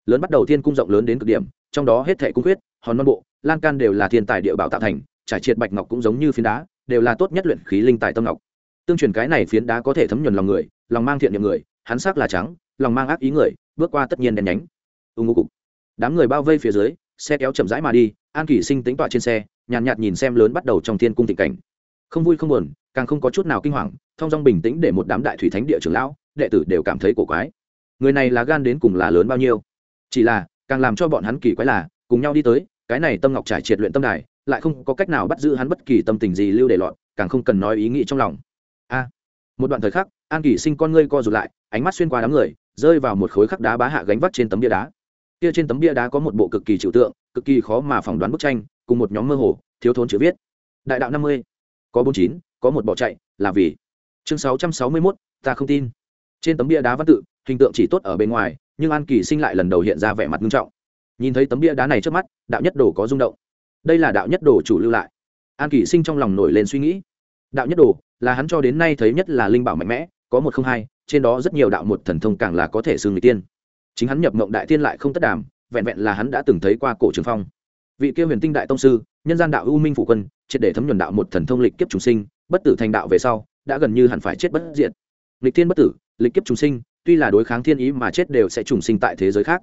Lớn bắt đầu thiên cung rộng lớn đến cực điểm, trong đó hết thệ cung huyết hòn non bộ, lan can đều là thiên tài địa bảo tạo thành, trải triệt bạch ngọc cũng giống như phiến đá, đều là tốt nhất luyện khí linh tài tâm ngọc. Tương truyền cái này phiến đá có thể thấm nhuần lòng người, lòng mang thiện niệm người, hắn sắc là trắng, lòng mang ác ý người, bước qua tất nhiên đen nhánh ưng ngô cục. Đám người bao vây phía dưới xe kéo chậm rãi mà đi an kỷ sinh tính tọa trên xe nhàn nhạt, nhạt nhìn xem lớn bắt đầu trong thiên cung tình cảnh. Không vui không buồn càng không có chút nào kinh hoàng thong dong bình tĩnh để một đám đại thủy thánh địa trưởng lão đệ tử đều cảm thấy cổ quái. Người này là gan đến cùng là lớn bao nhiêu? Chỉ là càng làm cho bọn hắn kỳ quái là cùng nhau đi tới cái này tâm ngọc trải triệt luyện tâm đài lại không có cách nào bắt giữ hắn bất kỳ tâm tình gì lưu để lọt càng không cần nói ý nghĩ trong lòng. A! Một đoạn thời khắc an kỷ sinh con ngươi co rụt lại ánh mắt xuyên qua đám người rơi vào một khối khắc đá bá hạ gánh vác trên tấm bia đá kia trên tấm bia đá có một bộ cực kỳ trừu tượng, cực kỳ khó mà phỏng đoán bức tranh, cùng một nhóm mơ hồ, thiếu thốn chữ viết. Đại đạo năm mươi, có bốn chín, có một bỏ chạy, là vì. Chương sáu trăm sáu mươi mốt, ta không tin. Trên tấm bia đá văn tự, hình tượng chỉ tốt ở bên ngoài, nhưng an kỳ sinh lại lần đầu hiện ra vẻ mặt nghiêm trọng. Nhìn thấy tấm bia đá này trước mắt, đạo nhất đồ có rung động. Đây là đạo nhất đồ chủ lưu lại. An kỳ sinh trong lòng nổi lên suy nghĩ. Đạo nhất đồ, là hắn cho đến nay thấy nhất là linh bảo mạnh mẽ, có một không hai, trên đó rất nhiều đạo một thần thông càng là có thể xưng người tiên chính hắn nhập mộng đại tiên lại không tất đàm, vẹn vẹn là hắn đã từng thấy qua cổ trường phong. Vị kia huyền tinh đại tông sư, nhân gian đạo u minh phủ quân, triệt để thấm nhuần đạo một thần thông lịch kiếp trùng sinh, bất tử thành đạo về sau, đã gần như hẳn phải chết bất diện lịch thiên bất tử, lịch kiếp trùng sinh, tuy là đối kháng thiên ý mà chết đều sẽ trùng sinh tại thế giới khác.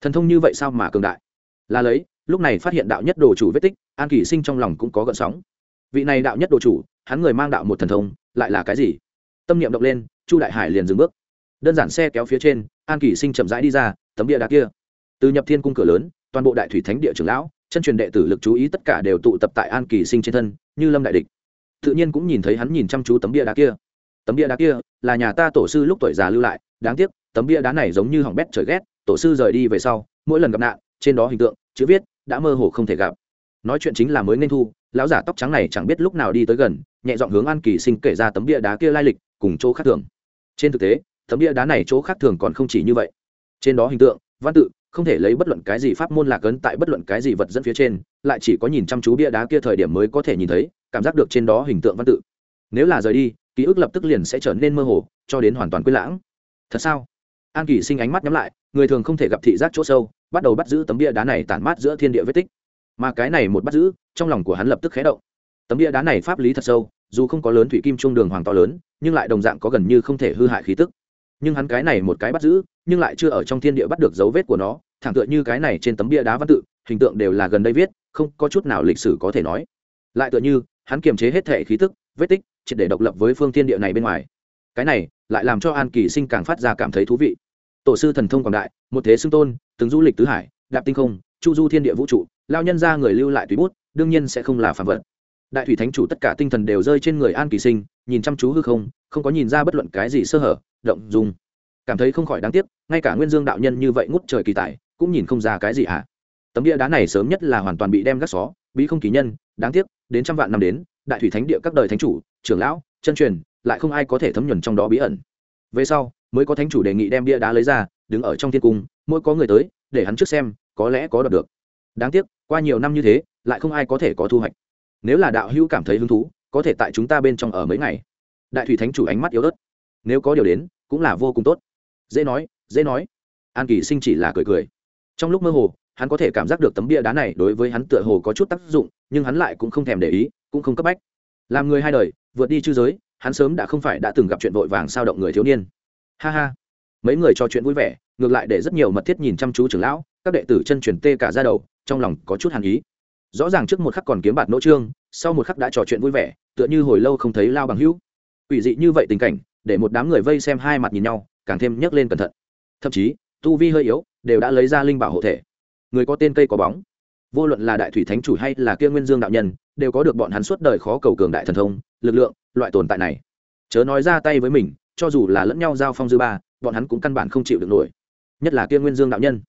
Thần thông như vậy sao mà cường đại? Là lấy, lúc này phát hiện đạo nhất đồ chủ vết tích, an kỳ sinh trong lòng cũng có gợn sóng. Vị này đạo nhất đồ chủ, hắn người mang đạo một thần thông, lại là cái gì? Tâm niệm động lên, chu đại hải liền dừng bước đơn giản xe kéo phía trên, an kỳ sinh chậm rãi đi ra, tấm địa đá kia. Từ nhập thiên cung cửa lớn, toàn bộ đại thủy thánh địa trưởng lão, chân truyền đệ tử lực chú ý tất cả đều tụ tập tại an kỳ sinh trên thân, như lâm đại địch. Tự nhiên cũng nhìn thấy hắn nhìn chăm chú tấm bia đá kia. Tấm bia đá kia là nhà ta tổ sư lúc tuổi già lưu lại, đáng tiếc, tấm bia đá này giống như hỏng bét trời ghét, tổ sư rời đi về sau, mỗi lần gặp nạn, trên đó hình tượng, chữ viết, đã mơ hồ không thể gặp. Nói chuyện chính là mới nên thu, lão giả tóc trắng này chẳng biết lúc nào đi tới gần, nhẹ giọng hướng an kỳ sinh kể ra tấm bia đá kia lai lịch, cùng chỗ khác thường. Trên thực tế tấm bia đá này chỗ khác thường còn không chỉ như vậy. Trên đó hình tượng, văn tự, không thể lấy bất luận cái gì pháp môn lạc ấn tại bất luận cái gì vật dẫn phía trên, lại chỉ có nhìn chăm chú bia đá kia thời điểm mới có thể nhìn thấy, cảm giác được trên đó hình tượng văn tự. Nếu là rời đi, ký ức lập tức liền sẽ trở nên mơ hồ, cho đến hoàn toàn quên lãng. Thật sao? An kỳ sinh ánh mắt nhắm lại, người thường không thể gặp thị giác chỗ sâu, bắt đầu bắt giữ tấm bia đá này tản mát giữa thiên địa vết tích. Mà cái này một bắt giữ, trong lòng của hắn lập tức khé động. Tấm bia đá này pháp lý thật sâu, dù không có lớn thủy kim trung đường hoàng to lớn, nhưng lại đồng dạng có gần như không thể hư hại khí tức nhưng hắn cái này một cái bắt giữ, nhưng lại chưa ở trong thiên địa bắt được dấu vết của nó, thẳng tựa như cái này trên tấm bia đá văn tự, hình tượng đều là gần đây viết, không có chút nào lịch sử có thể nói. Lại tựa như, hắn kiềm chế hết thể khí tức, vết tích, triệt để độc lập với phương thiên địa này bên ngoài. Cái này, lại làm cho an kỳ sinh càng phát ra cảm thấy thú vị. Tổ sư thần thông quảng đại, một thế xưng tôn, từng du lịch tứ hải, đạp tinh không, chu du thiên địa vũ trụ, lao nhân ra người lưu lại tùy bút, đương nhiên sẽ không là phạm vật. Đại thủy thánh chủ tất cả tinh thần đều rơi trên người an kỳ sinh, nhìn chăm chú hư không không có nhìn ra bất luận cái gì sơ hở động dung. Cảm thấy không khỏi đáng tiếc, ngay cả nguyên dương đạo nhân như vậy ngút trời kỳ tài, cũng nhìn không ra cái gì à tấm địa đá này sớm nhất là hoàn toàn bị đem gác xó, bí không kỳ nhân, đáng tiếc, đến trăm vạn năm đến, đại thủy thánh địa các đời thánh chủ, trưởng lão, chân truyền, lại không ai có thể thấm nhuần trong đó bí ẩn. Về sau, mới có thánh chủ đề nghị đem bia đá lấy ra, đứng ở trong thiên cung, mỗi có người tới, để hắn trước xem, có lẽ có đọc được. Đáng tiếc, qua nhiều năm như thế, lại không ai có thể có thu hoạch. Nếu là đạo hữu cảm thấy hứng thú, có thể tại chúng ta bên trong ở mấy ngày. Đại thủy thánh chủ ánh mắt yếu ớt nếu có điều đến, cũng là vô cùng tốt. Dễ nói dễ nói. An kỳ sinh chỉ là cười cười. Trong lúc mơ hồ, hắn có thể cảm giác được tấm bia đá này đối với hắn tựa hồ có chút tác dụng, nhưng hắn lại cũng không thèm để ý, cũng không cấp bách. Làm người hai đời, vượt đi chư giới, hắn sớm đã không phải đã từng gặp chuyện vội vàng sao động người thiếu niên. Ha ha. Mấy người trò chuyện vui vẻ, ngược lại để rất nhiều mật thiết nhìn chăm chú trưởng lão, các đệ tử chân truyền tê cả ra đầu, trong lòng có chút hàn ý. Rõ ràng trước một khắc còn kiếm bạt nỗ trương, sau một khắc đã trò chuyện vui vẻ, tựa như hồi lâu không thấy lao bằng hữu. Ủy dị như vậy tình cảnh để một đám người vây xem hai mặt nhìn nhau, càng thêm nhấc lên cẩn thận. Thậm chí, tu vi hơi yếu, đều đã lấy ra linh bảo hộ thể. Người có tên cây có bóng. Vô luận là đại thủy thánh chủ hay là kia nguyên dương đạo nhân, đều có được bọn hắn suốt đời khó cầu cường đại thần thông, lực lượng, loại tồn tại này. Chớ nói ra tay với mình, cho dù là lẫn nhau giao phong dư ba, bọn hắn cũng căn bản không chịu được nổi. Nhất là kia nguyên dương đạo nhân.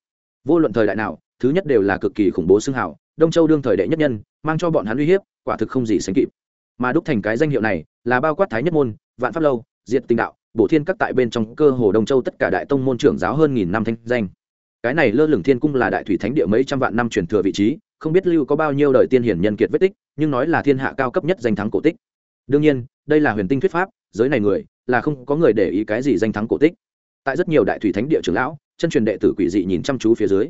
Vô luận thời đại nào, thứ nhất đều là cực kỳ khủng bố xưng hào, đông châu đương thời đệ nhất nhân, mang cho bọn hắn uy hiếp, quả thực không gì sánh kịp. Mà đúc thành cái danh hiệu này, là bao quát thái nhất môn, vạn pháp lâu diệt tinh đạo, bổ thiên các tại bên trong cơ hồ đông châu tất cả đại tông môn trưởng giáo hơn nghìn năm thanh danh. Cái này lơ lửng thiên cung là đại thủy thánh địa mấy trăm vạn năm truyền thừa vị trí, không biết lưu có bao nhiêu đời tiên hiển nhân kiệt vết tích, nhưng nói là thiên hạ cao cấp nhất danh thắng cổ tích. Đương nhiên, đây là huyền tinh thuyết pháp, giới này người, là không có người để ý cái gì danh thắng cổ tích. Tại rất nhiều đại thủy thánh địa trưởng lão, chân truyền đệ tử quỷ dị nhìn chăm chú phía dưới.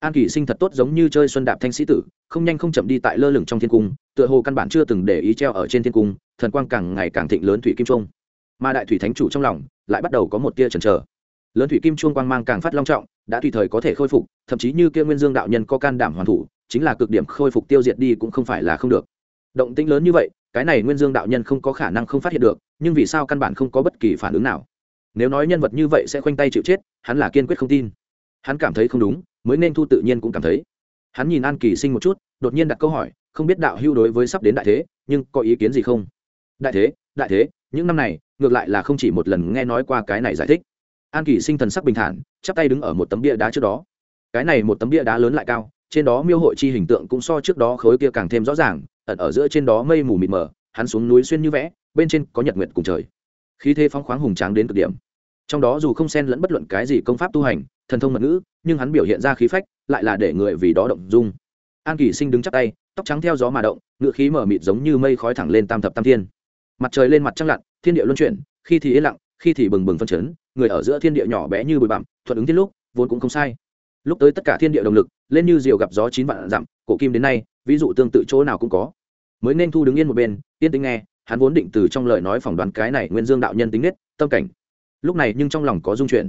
An kỳ sinh thật tốt giống như chơi xuân đạp thanh sĩ tử, không nhanh không chậm đi tại lơ lửng trong thiên cung, tựa hồ căn bản chưa từng để ý treo ở trên thiên cung, thần quang càng ngày càng thịnh lớn thủy kim trung mà đại thủy thánh chủ trong lòng lại bắt đầu có một tia chần chờ. Lớn thủy kim chuông quang mang càng phát long trọng, đã tùy thời có thể khôi phục, thậm chí như kia nguyên dương đạo nhân có can đảm hoàn thủ, chính là cực điểm khôi phục tiêu diệt đi cũng không phải là không được. Động tĩnh lớn như vậy, cái này nguyên dương đạo nhân không có khả năng không phát hiện được, nhưng vì sao căn bản không có bất kỳ phản ứng nào? Nếu nói nhân vật như vậy sẽ khoanh tay chịu chết, hắn là kiên quyết không tin. Hắn cảm thấy không đúng, mới nên thu tự nhiên cũng cảm thấy. Hắn nhìn an kỳ sinh một chút, đột nhiên đặt câu hỏi, không biết đạo hưu đối với sắp đến đại thế, nhưng có ý kiến gì không? Đại thế đại thế, những năm này ngược lại là không chỉ một lần nghe nói qua cái này giải thích. An kỳ sinh thần sắc bình thản, chắp tay đứng ở một tấm bia đá trước đó. Cái này một tấm bia đá lớn lại cao, trên đó miêu hội chi hình tượng cũng so trước đó khối kia càng thêm rõ ràng, ẩn ở giữa trên đó mây mù mịt mờ, hắn xuống núi xuyên như vẽ, bên trên có nhật nguyệt cùng trời. Khí thế phóng khoáng hùng tráng đến cực điểm. Trong đó dù không xen lẫn bất luận cái gì công pháp tu hành, thần thông mật ngữ, nhưng hắn biểu hiện ra khí phách, lại là để người vì đó động dung. An kỳ sinh đứng chắp tay, tóc trắng theo gió mà động, ngựa khí mở mịt giống như mây khói thẳng lên tam thập tam thiên. Mặt trời lên mặt trăng lặn thiên địa luân chuyển, khi thì yên lặng, khi thì bừng bừng phân chấn, người ở giữa thiên địa nhỏ bé như bụi bặm, thuận ứng thiên lúc, vốn cũng không sai. Lúc tới tất cả thiên địa động lực, lên như diều gặp gió chín vạn dặm, cổ kim đến nay, ví dụ tương tự chỗ nào cũng có. Mới nên thu đứng yên một bên, yên tính nghe, hắn vốn định từ trong lời nói phỏng đoán cái này nguyên dương đạo nhân tính nết, tâm cảnh. Lúc này nhưng trong lòng có dung chuyển.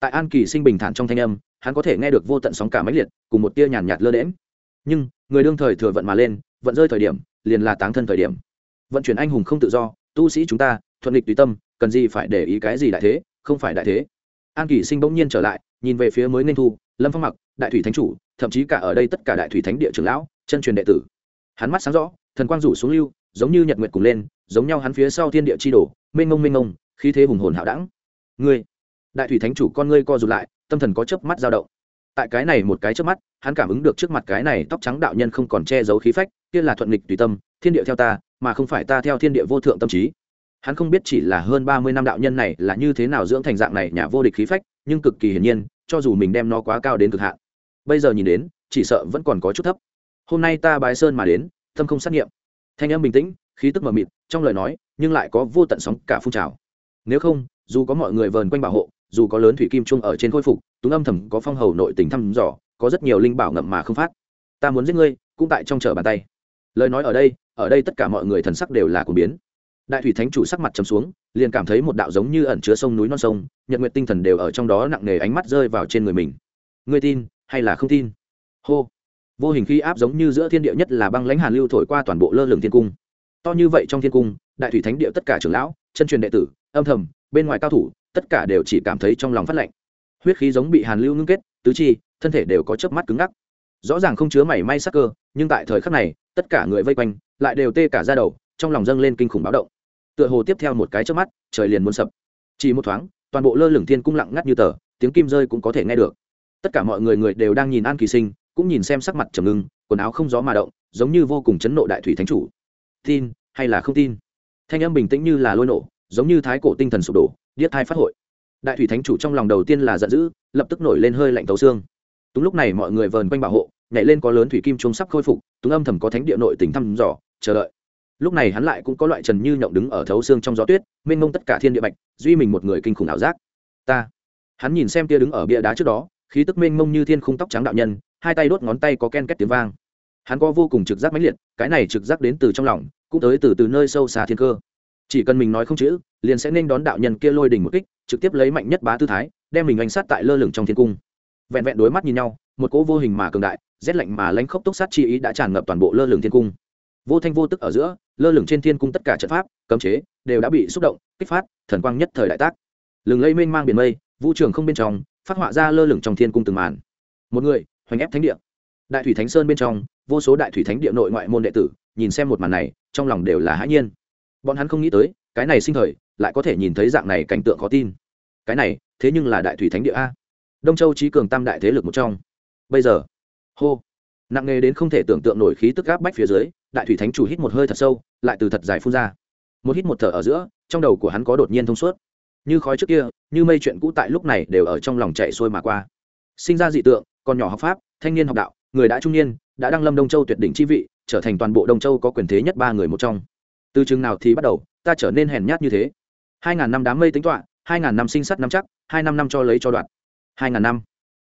Tại an kỳ sinh bình thản trong thanh âm, hắn có thể nghe được vô tận sóng cả máy liệt, cùng một tia nhàn nhạt lơ đễm nhưng, người đương thời thừa vận mà lên, vận rơi thời điểm, liền là táng thân thời điểm. Vận chuyển anh hùng không tự do, tu sĩ chúng ta thuận lịch tùy tâm cần gì phải để ý cái gì đại thế không phải đại thế. An kỳ sinh bỗng nhiên trở lại nhìn về phía mới nên thu lâm phong mặc đại thủy thánh chủ thậm chí cả ở đây tất cả đại thủy thánh địa trưởng lão chân truyền đệ tử. Hắn mắt sáng rõ thần quang rủ xuống lưu giống như nhật nguyệt cùng lên giống nhau hắn phía sau thiên địa chi đổ mênh ngông mênh ngông, khí thế hùng hồn hạo đẳng. Ngươi đại thủy thánh chủ con ngươi co rụt lại tâm thần có chớp mắt dao động. Tại cái này một cái chớp mắt hắn cảm ứng được trước mặt cái này tóc trắng đạo nhân không còn che giấu khí phách kia là thuận nghịch tùy tâm thiên địa theo ta mà không phải ta theo thiên địa vô thượng tâm trí hắn không biết chỉ là hơn ba mươi năm đạo nhân này là như thế nào dưỡng thành dạng này nhà vô địch khí phách, nhưng cực kỳ hiển nhiên, cho dù mình đem nó quá cao đến cực hạn, bây giờ nhìn đến, chỉ sợ vẫn còn có chút thấp. Hôm nay ta bái sơn mà đến, tâm không sát nghiệm. Thanh âm bình tĩnh, khí tức mờ mịt, trong lời nói, nhưng lại có vô tận sóng cả phun trào. Nếu không, dù có mọi người vờn quanh bảo hộ, dù có lớn thủy kim trung ở trên khôi phục, túng âm thầm có phong hầu nội tình thăm dò, có rất nhiều linh bảo ngậm mà không phát. Ta muốn giết ngươi, cũng tại trong trở bàn tay. Lời nói ở đây ở đây tất cả mọi người thần sắc đều là cuồng biến đại thủy thánh chủ sắc mặt trầm xuống, liền cảm thấy một đạo giống như ẩn chứa sông núi non sông, nhật nguyện tinh thần đều ở trong đó nặng nề ánh mắt rơi vào trên người mình. Người tin hay là không tin? Hô. Vô hình khí áp giống như giữa thiên địa nhất là băng lãnh hàn lưu thổi qua toàn bộ lơ lửng thiên cung. To như vậy trong thiên cung, đại thủy thánh địa tất cả trưởng lão, chân truyền đệ tử, âm thầm, bên ngoài cao thủ, tất cả đều chỉ cảm thấy trong lòng phát lạnh. Huyết khí giống bị hàn lưu ngưng kết, tứ chi, thân thể đều có chớp mắt cứng ngắc. Rõ ràng không chứa mảy may sắc cơ, nhưng tại thời khắc này, tất cả người vây quanh, lại đều tê cả ra đầu trong lòng dâng lên kinh khủng báo động. Tựa hồ tiếp theo một cái chớp mắt, trời liền muốn sập. Chỉ một thoáng, toàn bộ lơ lửng thiên cung lặng ngắt như tờ, tiếng kim rơi cũng có thể nghe được. Tất cả mọi người người đều đang nhìn an kỳ sinh, cũng nhìn xem sắc mặt trầm ngưng, quần áo không gió mà động, giống như vô cùng chấn nộ đại thủy thánh chủ. Tin hay là không tin? Thanh âm bình tĩnh như là lôi nổ, giống như thái cổ tinh thần sụp đổ, điếc thai phát hội. Đại thủy thánh chủ trong lòng đầu tiên là giận dữ, lập tức nổi lên hơi lạnh tấu xương. Đúng lúc này mọi người vờn quanh bảo hộ, nhảy lên có lớn thủy kim trung sắp khôi phục, túng âm thầm có thánh địa nội tỉnh thăm dò, chờ đợi lúc này hắn lại cũng có loại trần như nhộng đứng ở thấu xương trong gió tuyết, mênh mông tất cả thiên địa bạch, duy mình một người kinh khủng ảo giác. Ta. Hắn nhìn xem tia đứng ở bia đá trước đó, khí tức mênh mông như thiên khung tóc trắng đạo nhân, hai tay đốt ngón tay có ken két tiếng vang. Hắn có vô cùng trực giác mãnh liệt, cái này trực giác đến từ trong lòng, cũng tới từ từ nơi sâu xa thiên cơ. Chỉ cần mình nói không chữ, liền sẽ nên đón đạo nhân kia lôi đỉnh một kích, trực tiếp lấy mạnh nhất bá tư thái, đem mình oanh sát tại lơ lửng trong thiên cung. Vẹn vẹn đối mắt nhìn nhau, một cỗ vô hình mà cường đại, rét lạnh mà lãnh khốc tốc sát chi ý đã tràn ngập toàn bộ lơ lửng thiên cung vô thanh vô tức ở giữa, lơ lửng trên thiên cung tất cả trận pháp, cấm chế, đều đã bị xúc động, kích phát, thần quang nhất thời đại tác. Lừng lây mênh mang biển mây, vũ trường không bên trong, phát họa ra lơ lửng trong thiên cung từng màn. Một người, hoành ép thánh địa. Đại thủy thánh sơn bên trong, vô số đại thủy thánh địa nội ngoại môn đệ tử, nhìn xem một màn này, trong lòng đều là hãi nhiên. Bọn hắn không nghĩ tới, cái này sinh thời, lại có thể nhìn thấy dạng này cảnh tượng khó tin. Cái này, thế nhưng là đại thủy thánh địa a. Đông châu trí cường tam đại thế lực một trong. Bây giờ, hô, nặng nề đến không thể tưởng tượng nổi khí tức áp bách phía dưới đại thủy thánh chủ hít một hơi thật sâu, lại từ thật dài phun ra. Một hít một thở ở giữa, trong đầu của hắn có đột nhiên thông suốt. Như khói trước kia, như mây chuyện cũ tại lúc này đều ở trong lòng chạy xuôi mà qua. Sinh ra dị tượng, còn nhỏ học pháp, thanh niên học đạo, người đã trung niên, đã đăng lâm đông châu tuyệt đỉnh chi vị, trở thành toàn bộ đông châu có quyền thế nhất ba người một trong. Từ chừng nào thì bắt đầu, ta trở nên hèn nhát như thế. Hai ngàn năm đám mây tính toạ hai ngàn năm sinh sắt năm chắc, hai năm năm cho lấy cho đoạn. Hai ngàn năm,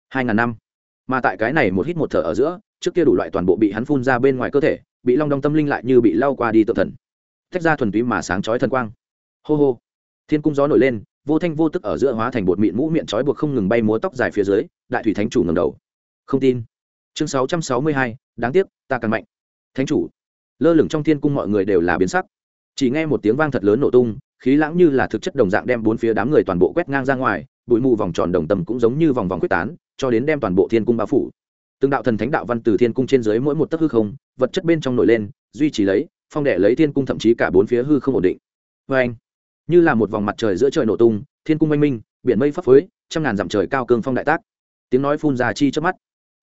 hai ngàn năm. Mà tại cái này một hít một thở ở giữa, trước kia đủ loại toàn bộ bị hắn phun ra bên ngoài cơ thể bị long đong tâm linh lại như bị lau qua đi tự thần. Tách ra thuần túy mà sáng chói thần quang. Hô hô. Thiên cung gió nổi lên, vô thanh vô tức ở giữa hóa thành bột mịn mũ miệng trói buộc không ngừng bay múa tóc dài phía dưới, đại thủy thánh chủ ngầm đầu. Không tin. Chương sáu trăm sáu mươi hai, đáng tiếc, ta càng mạnh. Thánh chủ. Lơ lửng trong thiên cung mọi người đều là biến sắc. Chỉ nghe một tiếng vang thật lớn nổ tung, khí lãng như là thực chất đồng dạng đem bốn phía đám người toàn bộ quét ngang ra ngoài, bụi mù vòng tròn đồng tầm cũng giống như vòng vòng quyết tán, cho đến đem toàn bộ thiên cung bao phủ. Từng đạo thần thánh đạo văn từ thiên cung trên dưới mỗi một tấc hư không vật chất bên trong nổi lên, duy trì lấy, phong đệ lấy thiên cung thậm chí cả bốn phía hư không ổn định. Vê anh, như là một vòng mặt trời giữa trời nổ tung, thiên cung oanh minh, biển mây phấp phới, trăm ngàn dặm trời cao cương phong đại tác. Tiếng nói phun ra chi trước mắt.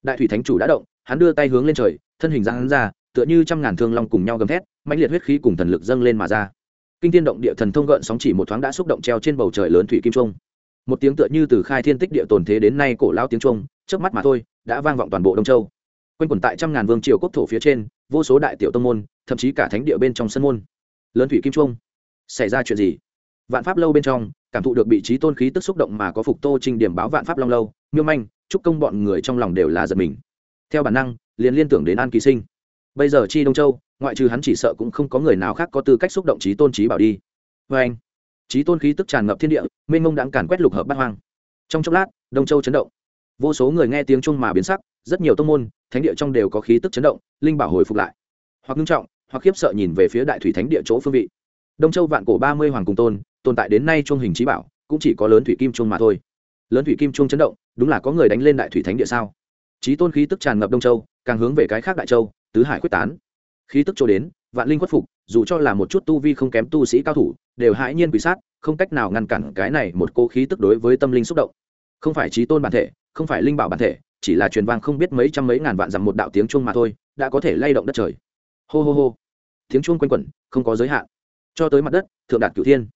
Đại thủy thánh chủ đã động, hắn đưa tay hướng lên trời, thân hình ra hắn ra, tựa như trăm ngàn thương long cùng nhau gầm thét, mãnh liệt huyết khí cùng thần lực dâng lên mà ra. Kinh thiên động địa thần thông gợn sóng chỉ một thoáng đã xúc động treo trên bầu trời lớn thủy kim trung một tiếng tựa như từ khai thiên tích địa tồn thế đến nay cổ lao tiếng trung trước mắt mà thôi, đã vang vọng toàn bộ đông châu quanh quẩn tại trăm ngàn vương triều quốc thổ phía trên, vô số đại tiểu tông môn, thậm chí cả thánh địa bên trong sân môn. Lớn thủy kim trung xảy ra chuyện gì? Vạn pháp lâu bên trong, cảm thụ được bị trí tôn khí tức xúc động mà có phục tô trình điểm báo vạn pháp long lâu, miêu manh, chúc công bọn người trong lòng đều là giật mình. Theo bản năng, liền liên tưởng đến an kỳ sinh. Bây giờ chi đông châu, ngoại trừ hắn chỉ sợ cũng không có người nào khác có tư cách xúc động trí tôn trí bảo đi. Vê anh, trí tôn khí tức tràn ngập thiên địa, mênh mông đáng càn quét lục hợp bát hoang. Trong chốc lát, đông châu chấn động vô số người nghe tiếng chung mà biến sắc, rất nhiều tông môn, thánh địa trong đều có khí tức chấn động, linh bảo hồi phục lại. Hoặc nghiêm trọng, hoặc khiếp sợ nhìn về phía đại thủy thánh địa chỗ phương vị. Đông châu vạn cổ ba mươi hoàng cùng tôn, tồn tại đến nay chuông hình trí bảo, cũng chỉ có lớn thủy kim chuông mà thôi. Lớn thủy kim chuông chấn động, đúng là có người đánh lên đại thủy thánh địa sao? Trí tôn khí tức tràn ngập đông châu, càng hướng về cái khác đại châu, tứ hải quyết tán. Khí tức trôi đến, vạn linh khuất phục, dù cho là một chút tu vi không kém tu sĩ cao thủ, đều hãi nhiên quỷ sát, không cách nào ngăn cản cái này một cô khí tức đối với tâm linh xúc động không phải trí tôn bản thể, không phải linh bảo bản thể, chỉ là truyền vang không biết mấy trăm mấy ngàn vạn dặm một đạo tiếng chuông mà thôi, đã có thể lay động đất trời. Hô hô hô. Tiếng chuông quanh quẩn, không có giới hạn. Cho tới mặt đất, thượng đạt cửu thiên.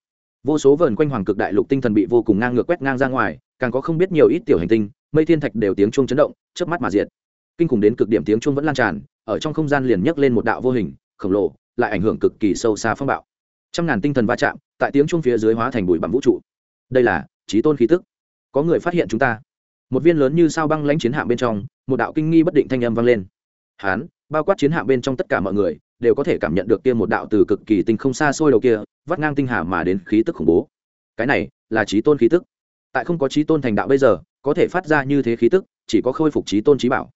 Vô số vờn quanh hoàng cực đại lục tinh thần bị vô cùng ngang ngược quét ngang ra ngoài, càng có không biết nhiều ít tiểu hành tinh, mây thiên thạch đều tiếng chuông chấn động, chớp mắt mà diệt. Kinh khủng đến cực điểm tiếng chuông vẫn lan tràn, ở trong không gian liền nhấc lên một đạo vô hình, khổng lồ, lại ảnh hưởng cực kỳ sâu xa phong bạo. Trăm ngàn tinh thần va chạm, tại tiếng chuông phía dưới hóa thành bụi bặm vũ trụ. Đây là trí tôn khí tức có người phát hiện chúng ta. Một viên lớn như sao băng lãnh chiến hạm bên trong, một đạo kinh nghi bất định thanh âm vang lên. Hán, bao quát chiến hạm bên trong tất cả mọi người, đều có thể cảm nhận được kia một đạo từ cực kỳ tinh không xa xôi đầu kia, vắt ngang tinh hà mà đến khí tức khủng bố. Cái này là trí tôn khí tức. Tại không có trí tôn thành đạo bây giờ, có thể phát ra như thế khí tức, chỉ có khôi phục trí tôn trí bảo.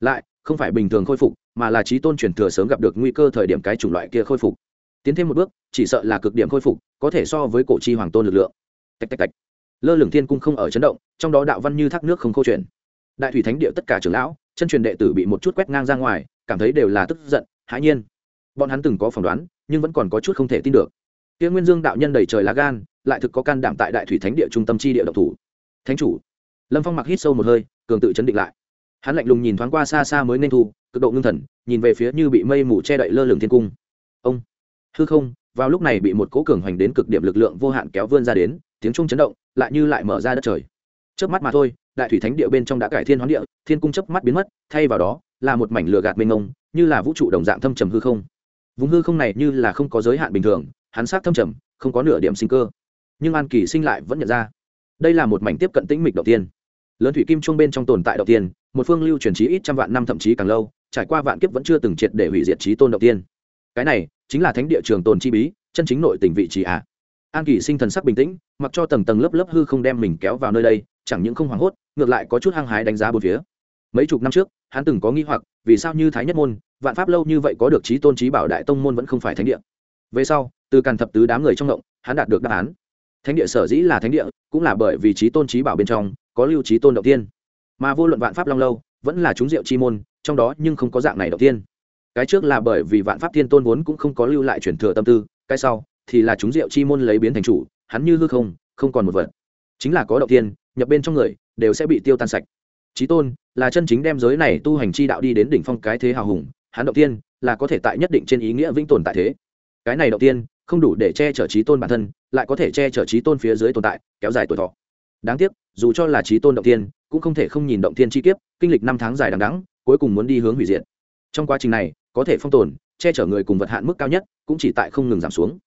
Lại, không phải bình thường khôi phục, mà là trí tôn truyền thừa sớm gặp được nguy cơ thời điểm cái chủng loại kia khôi phục. Tiến thêm một bước, chỉ sợ là cực điểm khôi phục, có thể so với cổ chi hoàng tôn lực lượng. Tạch tạch tạch lơ lửng thiên cung không ở chấn động, trong đó đạo văn như thác nước không câu chuyện đại thủy thánh địa tất cả trưởng lão, chân truyền đệ tử bị một chút quét ngang ra ngoài, cảm thấy đều là tức giận, hãi nhiên. Bọn hắn từng có phỏng đoán, nhưng vẫn còn có chút không thể tin được. Tiên nguyên dương đạo nhân đầy trời lá gan, lại thực có can đảm tại đại thủy thánh địa trung tâm chi địa độc thủ. Thánh chủ. Lâm phong mặc hít sâu một hơi, cường tự chấn định lại. Hắn lạnh lùng nhìn thoáng qua xa xa mới nên thu, cực độ ngưng thần, nhìn về phía như bị mây mù che đậy lơ lửng thiên cung. Ông. Hư không, vào lúc này bị một cố cường hoành đến cực điểm lực lượng vô hạn kéo vươn ra đến, tiếng trung chấn động lại như lại mở ra đất trời. Chớp mắt mà thôi, đại thủy thánh địa bên trong đã cải thiên hoán địa, thiên cung chớp mắt biến mất, thay vào đó, là một mảnh lửa gạt mênh mông, như là vũ trụ đồng dạng thâm trầm hư không. Vùng hư không này như là không có giới hạn bình thường, hắn sát thâm trầm, không có nửa điểm sinh cơ. Nhưng an kỳ sinh lại vẫn nhận ra, đây là một mảnh tiếp cận tĩnh mịch đầu tiên lớn thủy kim trung bên trong tồn tại đầu tiên một phương lưu truyền trí ít trăm vạn năm thậm chí càng lâu, trải qua vạn kiếp vẫn chưa từng triệt để hủy diệt trí tôn đầu tiên cái này chính là thánh địa trường tồn chi bí, chân chính nội tình vị trí ạ à an kỳ sinh thần sắc bình tĩnh, mặc cho tầng tầng lớp lớp hư không đem mình kéo vào nơi đây, chẳng những không hoảng hốt, ngược lại có chút hăng hái đánh giá bốn phía. Mấy chục năm trước, hắn từng có nghi hoặc, vì sao như thái nhất môn, vạn pháp lâu như vậy có được trí tôn trí bảo đại tông môn vẫn không phải thánh địa? Về sau, từ càn thập tứ đám người trong động, hắn đạt được đáp án. Thánh địa sở dĩ là thánh địa, cũng là bởi vì trí tôn trí bảo bên trong, có lưu trí tôn đầu tiên. Mà vô luận vạn pháp long lâu, vẫn là chúng diệu chi môn, trong đó nhưng không có dạng này đầu tiên. Cái trước là bởi vì vạn pháp thiên tôn vốn cũng không có lưu lại truyền thừa tâm tư, cái sau thì là chúng diệu chi môn lấy biến thành chủ, hắn như hư không không còn một vật. Chính là có đầu tiên nhập bên trong người, đều sẽ bị tiêu tan sạch. Trí tôn, là chân chính đem giới này tu hành chi đạo đi đến đỉnh phong cái thế hào hùng, hắn động tiên là có thể tại nhất định trên ý nghĩa vĩnh tồn tại thế. Cái này động tiên không đủ để che chở trí tôn bản thân, lại có thể che chở trí tôn phía dưới tồn tại, kéo dài tuổi thọ. Đáng tiếc, dù cho là trí tôn động tiên cũng không thể không nhìn động tiên chi kiếp, kinh lịch năm tháng dài đằng đẵng, cuối cùng muốn đi hướng hủy diệt. Trong quá trình này, có thể phong tồn, che chở người cùng vật hạn mức cao nhất, cũng chỉ tại không ngừng giảm xuống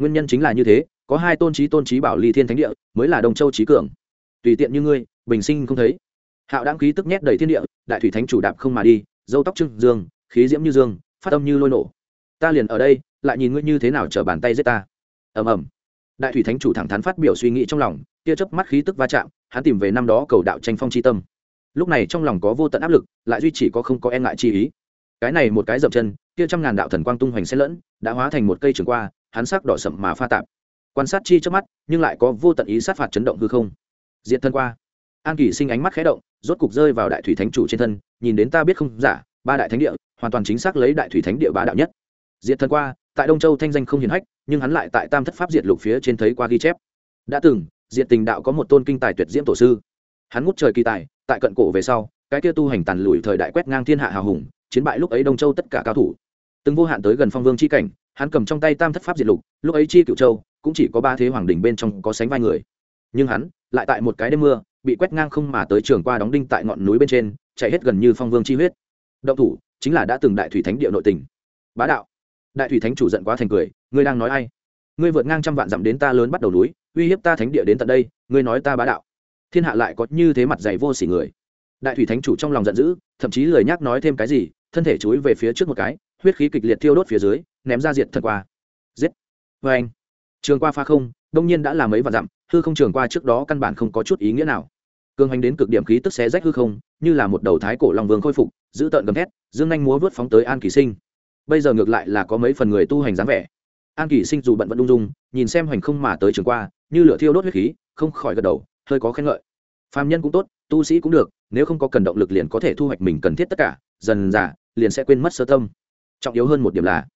nguyên nhân chính là như thế, có hai tôn trí tôn trí bảo ly thiên thánh địa, mới là đông châu trí cường. Tùy tiện như ngươi, bình sinh không thấy. Hạo đáng khí tức nhét đầy thiên địa, đại thủy thánh chủ đạp không mà đi, dâu tóc trưng dương, khí diễm như dương, phát âm như lôi nổ. Ta liền ở đây, lại nhìn ngươi như thế nào chở bàn tay giết ta. Ầm ầm. Đại thủy thánh chủ thẳng thắn phát biểu suy nghĩ trong lòng, tia chớp mắt khí tức va chạm, hắn tìm về năm đó cầu đạo tranh phong chi tâm. Lúc này trong lòng có vô tận áp lực, lại duy chỉ có không có e ngại chi ý. Cái này một cái dậm chân, kia trăm ngàn đạo thần quang tung hoành xen lẫn, đã hóa thành một cây trường qua hắn sắc đỏ sậm mà pha tạp. Quan sát chi trước mắt, nhưng lại có vô tận ý sát phạt chấn động hư không. Diện thân qua. An kỳ sinh ánh mắt khẽ động, rốt cục rơi vào đại thủy thánh chủ trên thân, nhìn đến ta biết không giả, ba đại thánh địa, hoàn toàn chính xác lấy đại thủy thánh địa bá đạo nhất. Diệt thân qua, tại đông châu thanh danh không hiển hách, nhưng hắn lại tại tam thất pháp diệt lục phía trên thấy qua ghi chép. Đã từng, diệt tình đạo có một tôn kinh tài tuyệt diễm tổ sư. Hắn ngút trời kỳ tài, tại cận cổ về sau, cái kia tu hành tàn lùi thời đại quét ngang thiên hạ hào hùng, chiến bại lúc ấy đông châu tất cả cao thủ. Từng vô hạn tới gần phong vương c h i cảnh hắn cầm trong tay tam thất pháp diệt lục, lúc ấy chi cựu châu cũng chỉ có ba thế hoàng đình bên trong có sánh vai người. Nhưng hắn lại tại một cái đêm mưa, bị quét ngang không mà tới trường qua đóng đinh tại ngọn núi bên trên, chạy hết gần như phong vương chi huyết. Động thủ chính là đã từng đại thủy thánh địa nội tình. Bá đạo, đại thủy thánh chủ giận quá thành cười, ngươi đang nói ai? Ngươi vượt ngang trăm vạn dặm đến ta lớn bắt đầu núi, uy hiếp ta thánh địa đến tận đây, ngươi nói ta bá đạo. Thiên hạ lại có như thế mặt dày vô sỉ người. Đại thủy thánh chủ trong lòng giận dữ, thậm chí lời nhắc nói thêm cái gì, thân thể chúi về phía trước một cái huyết khí kịch liệt thiêu đốt phía dưới, ném ra diệt thật qua. Giết. Vê anh. Trường qua pha không, đông nhiên đã làm mấy vạn dặm, hư không trường qua trước đó căn bản không có chút ý nghĩa nào. Cương hành đến cực điểm khí tức xé rách hư không, như là một đầu thái cổ long vương khôi phục, giữ tợn gầm thét, dương anh múa vớt phóng tới an kỳ sinh. Bây giờ ngược lại là có mấy phần người tu hành dáng vẻ. An kỳ sinh dù bận vẫn ung dung, nhìn xem hành không mà tới trường qua, như lửa thiêu đốt huyết khí, không khỏi gật đầu, hơi có khen ngợi. Phàm nhân cũng tốt, tu sĩ cũng được, nếu không có cần động lực liền có thể thu hoạch mình cần thiết tất cả, dần dà, liền sẽ quên mất sơ tâm trọng yếu hơn một điểm là,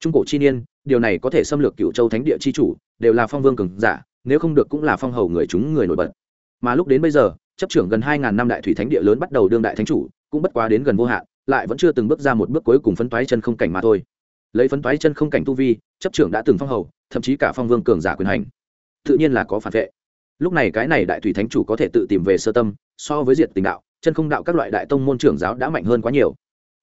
trung cổ chi niên, điều này có thể xâm lược cựu châu thánh địa chi chủ, đều là phong vương cường giả, nếu không được cũng là phong hầu người chúng người nổi bật. Mà lúc đến bây giờ, chấp trưởng gần hai ngàn năm đại thủy thánh địa lớn bắt đầu đương đại thánh chủ, cũng bất quá đến gần vô hạn, lại vẫn chưa từng bước ra một bước cuối cùng phấn toái chân không cảnh mà thôi. Lấy phấn toái chân không cảnh tu vi, chấp trưởng đã từng phong hầu, thậm chí cả phong vương cường giả quyền hành. Tự nhiên là có phản vệ. Lúc này cái này đại thủy thánh chủ có thể tự tìm về sơ tâm, so với diệt tình đạo, chân không đạo các loại đại tông môn trưởng giáo đã mạnh hơn quá nhiều.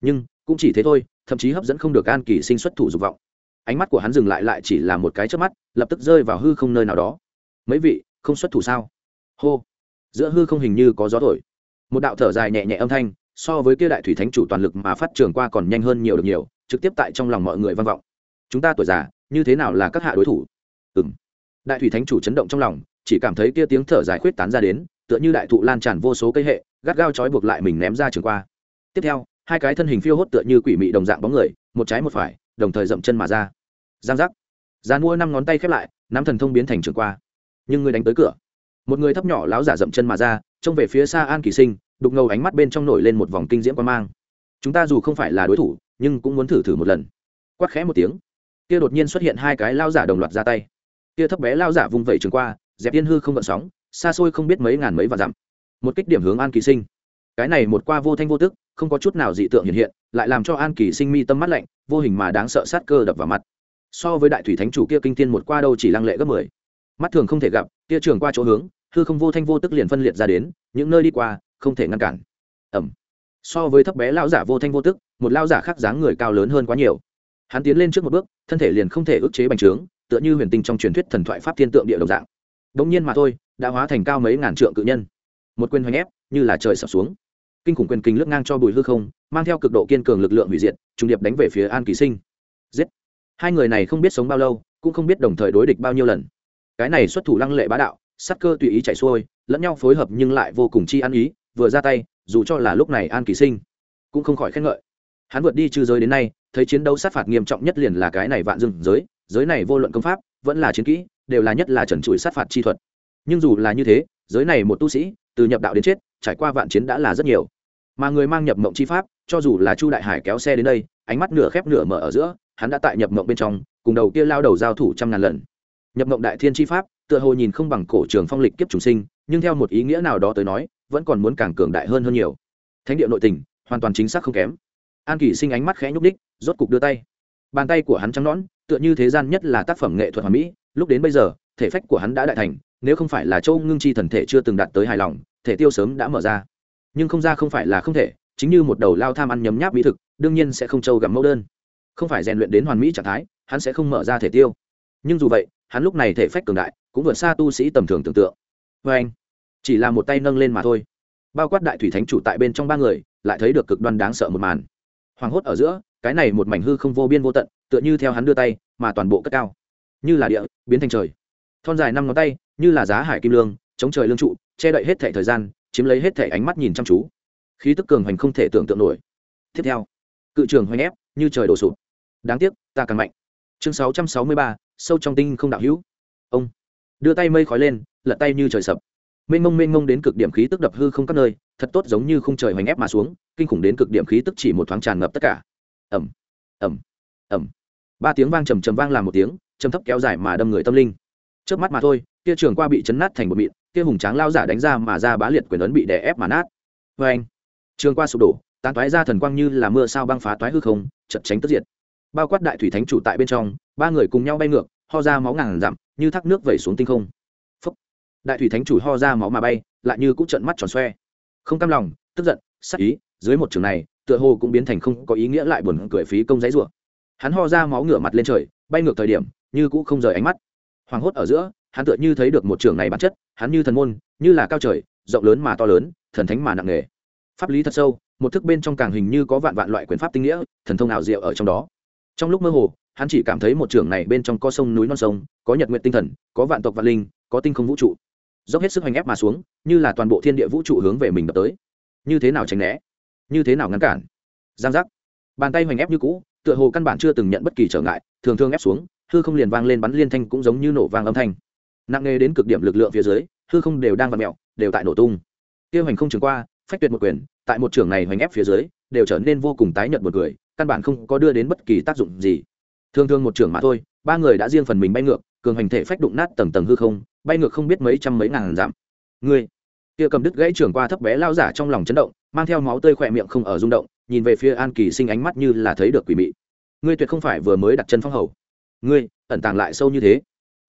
Nhưng cũng chỉ thế thôi, thậm chí hấp dẫn không được an kỳ sinh xuất thủ dục vọng. Ánh mắt của hắn dừng lại lại chỉ là một cái trước mắt, lập tức rơi vào hư không nơi nào đó. Mấy vị, không xuất thủ sao? Hô. Giữa hư không hình như có gió thổi. Một đạo thở dài nhẹ nhẹ âm thanh, so với kia đại thủy thánh chủ toàn lực mà phát trường qua còn nhanh hơn nhiều được nhiều, trực tiếp tại trong lòng mọi người vang vọng. Chúng ta tuổi già, như thế nào là các hạ đối thủ? Ừ m đại thủy thánh chủ chấn động trong lòng, chỉ cảm thấy kia tiếng thở dài khuyết tán ra đến, tựa như đại thụ lan tràn vô số cây hệ, gắt gao trói buộc lại mình ném ra trường qua. Tiếp theo hai cái thân hình phiêu hốt tựa như quỷ mị đồng dạng bóng người, một trái một phải, đồng thời dậm chân mà ra. Giang giác. Dàn mua năm ngón tay khép lại, nắm thần thông biến thành trường qua. Nhưng người đánh tới cửa. Một người thấp nhỏ láo giả dậm chân mà ra, trông về phía xa an kỳ sinh, đục ngầu ánh mắt bên trong nổi lên một vòng kinh diễm quan mang. Chúng ta dù không phải là đối thủ, nhưng cũng muốn thử thử một lần. Quắc khẽ một tiếng. Kia đột nhiên xuất hiện hai cái lao giả đồng loạt ra tay. Kia thấp bé lao giả vung vẩy trường qua, dẹp yên hư không gợn sóng, xa xôi không biết mấy ngàn mấy và dặm. Một kích điểm hướng an kỳ sinh. Cái này một qua vô thanh vô tức không có chút nào dị tượng hiện hiện, lại làm cho an kỳ sinh mi tâm mắt lạnh, vô hình mà đáng sợ sát cơ đập vào mặt. So với đại thủy thánh chủ kia kinh tiên một qua đâu chỉ lăng lệ gấp mười. Mắt thường không thể gặp, kia trường qua chỗ hướng, hư không vô thanh vô tức liền phân liệt ra đến, những nơi đi qua, không thể ngăn cản. Ẩm so với thấp bé lão giả vô thanh vô tức, một lão giả khác dáng người cao lớn hơn quá nhiều. Hắn tiến lên trước một bước, thân thể liền không thể ức chế bành trướng, tựa như huyền tinh trong truyền thuyết thần thoại pháp thiên tượng địa đồng dạng. Đ nhiên mà thôi, đã hóa thành cao mấy ngàn trượng cự nhân. Một quyền hoành ép, như là trời sập xuống kinh khủng quyền kinh lướt ngang cho bùi hư không, mang theo cực độ kiên cường lực lượng hủy diệt trung điệp đánh về phía an kỳ sinh. Giết! Hai người này không biết sống bao lâu, cũng không biết đồng thời đối địch bao nhiêu lần. Cái này xuất thủ lăng lệ bá đạo sắc cơ tùy ý chạy xuôi, lẫn nhau phối hợp nhưng lại vô cùng chi ăn ý, vừa ra tay, dù cho là lúc này an kỳ sinh cũng không khỏi khen ngợi. Hắn vượt đi trừ giới đến nay, thấy chiến đấu sát phạt nghiêm trọng nhất liền là cái này vạn dừng giới giới này vô luận công pháp, vẫn là chiến kỹ, đều là nhất là trần trụi sát phạt chi thuật. Nhưng dù là như thế, giới này một tu sĩ, từ nhập đạo đến chết trải qua vạn chiến đã là rất nhiều. Mà người mang nhập mộng chi pháp, cho dù là chu đại hải kéo xe đến đây, ánh mắt nửa khép nửa mở ở giữa, hắn đã tại nhập mộng bên trong, cùng đầu kia lao đầu giao thủ trăm ngàn lần. Nhập mộng đại thiên chi pháp, tựa hồ nhìn không bằng cổ trường phong lịch kiếp trùng sinh, nhưng theo một ý nghĩa nào đó tới nói, vẫn còn muốn càng cường đại hơn hơn nhiều. Thánh địa nội tình, hoàn toàn chính xác không kém. An kỳ sinh ánh mắt khẽ nhúc đích, rốt cục đưa tay. Bàn tay của hắn trắng nõn, tựa như thế gian nhất là tác phẩm nghệ thuật hoàn mỹ, lúc đến bây giờ, thể phách của hắn đã đại thành, nếu không phải là châu ngưng chi thần thể chưa từng đạt tới hài lòng thể tiêu sớm đã mở ra. Nhưng không ra không phải là không thể, chính như một đầu lao tham ăn nhấm nháp mỹ thực, đương nhiên sẽ không trâu gặm mẫu đơn. Không phải rèn luyện đến hoàn mỹ trạng thái, hắn sẽ không mở ra thể tiêu. Nhưng dù vậy, hắn lúc này thể phách cường đại, cũng vượt xa tu sĩ tầm thường tưởng tượng. Vê anh, chỉ là một tay nâng lên mà thôi. Bao quát đại thủy thánh chủ tại bên trong ba người, lại thấy được cực đoan đáng sợ một màn. Hoảng hốt ở giữa, cái này một mảnh hư không vô biên vô tận, tựa như theo hắn đưa tay, mà toàn bộ cất cao. Như là địa, biến thành trời. Thon dài năm ngón tay, như là giá hải kim lương chống trời lương trụ, che đậy hết thẻ thời gian, chiếm lấy hết thẻ ánh mắt nhìn chăm chú. Khí tức cường hoành không thể tưởng tượng nổi. Tiếp theo, cự trường hoành ép, như trời đổ sụp. Đáng tiếc, ta càng mạnh. Chương sáu trăm sáu mươi ba, sâu trong tinh không đạo hữu. Ông, đưa tay mây khói lên, lật tay như trời sập. Mênh mông mênh mông đến cực điểm khí tức đập hư không các nơi, thật tốt giống như không trời hoành ép mà xuống, kinh khủng đến cực điểm khí tức chỉ một thoáng tràn ngập tất cả. Ẩm ẩm ẩm ba tiếng vang trầm trầm vang làm một tiếng, trầm thấp kéo dài mà đâm người tâm linh. Trước mắt mà thôi, kia trường qua bị chấn nát thành một mịn kia hùng tráng lao giả đánh ra mà ra bá liệt quyền ấn bị đè ép mà nát. Vê anh, trường qua sụp đổ, tán toái ra thần quang như là mưa sao băng phá toái hư không chật tránh tất diệt. Bao quát đại thủy thánh chủ tại bên trong, ba người cùng nhau bay ngược, ho ra máu ngàn dặm, như thác nước vẩy xuống tinh không. Phúc. đại thủy thánh chủ ho ra máu mà bay, lại như cũng trận mắt tròn xoe. Không cam lòng, tức giận, sắc ý, dưới một trường này, tựa hồ cũng biến thành không có ý nghĩa lại buồn cười phí công giấy rủa. Hắn ho ra máu ngửa mặt lên trời, bay ngược thời điểm, như cũng không rời ánh mắt. Hoảng hốt ở giữa hắn tựa như thấy được một trường này bản chất, hắn như thần môn, như là cao trời, rộng lớn mà to lớn, thần thánh mà nặng nề. Pháp lý thật sâu, một thức bên trong càng hình như có vạn vạn loại quyền pháp tinh nghĩa, thần thông ảo diệu ở trong đó. Trong lúc mơ hồ, hắn chỉ cảm thấy một trường này bên trong có sông núi non sông, có nhật nguyện tinh thần, có vạn tộc vạn linh, có tinh không vũ trụ. Dốc hết sức hành ép mà xuống, như là toàn bộ thiên địa vũ trụ hướng về mình đập tới. Như thế nào tránh né? Như thế nào ngăn cản? Giang giác. Bàn tay hoành ép như cũ, tựa hồ căn bản chưa từng nhận bất kỳ trở ngại, thường thường ép xuống, hư không liền vang lên bắn liên thanh cũng giống như nổ vang âm thanh nặng nề đến cực điểm lực lượng phía dưới, hư không đều đang vặn mẹo đều tại nổ tung. Tiêu hoành không trường qua, phách tuyệt một quyền, tại một trường này hoành ép phía dưới, đều trở nên vô cùng tái nhợt một người căn bản không có đưa đến bất kỳ tác dụng gì. Thường thường một trường mà thôi, ba người đã riêng phần mình bay ngược, cường hành thể phách đụng nát tầng tầng hư không, bay ngược không biết mấy trăm mấy ngàn dặm. Ngươi kia cầm đứt gãy trường qua thấp bé lao giả trong lòng chấn động, mang theo máu tươi khỏe miệng không ở rung động, nhìn về phía an kỳ sinh ánh mắt như là thấy được quỷ mị. Ngươi tuyệt không phải vừa mới đặt chân phong hầu. Ngươi, ẩn tàng lại sâu như thế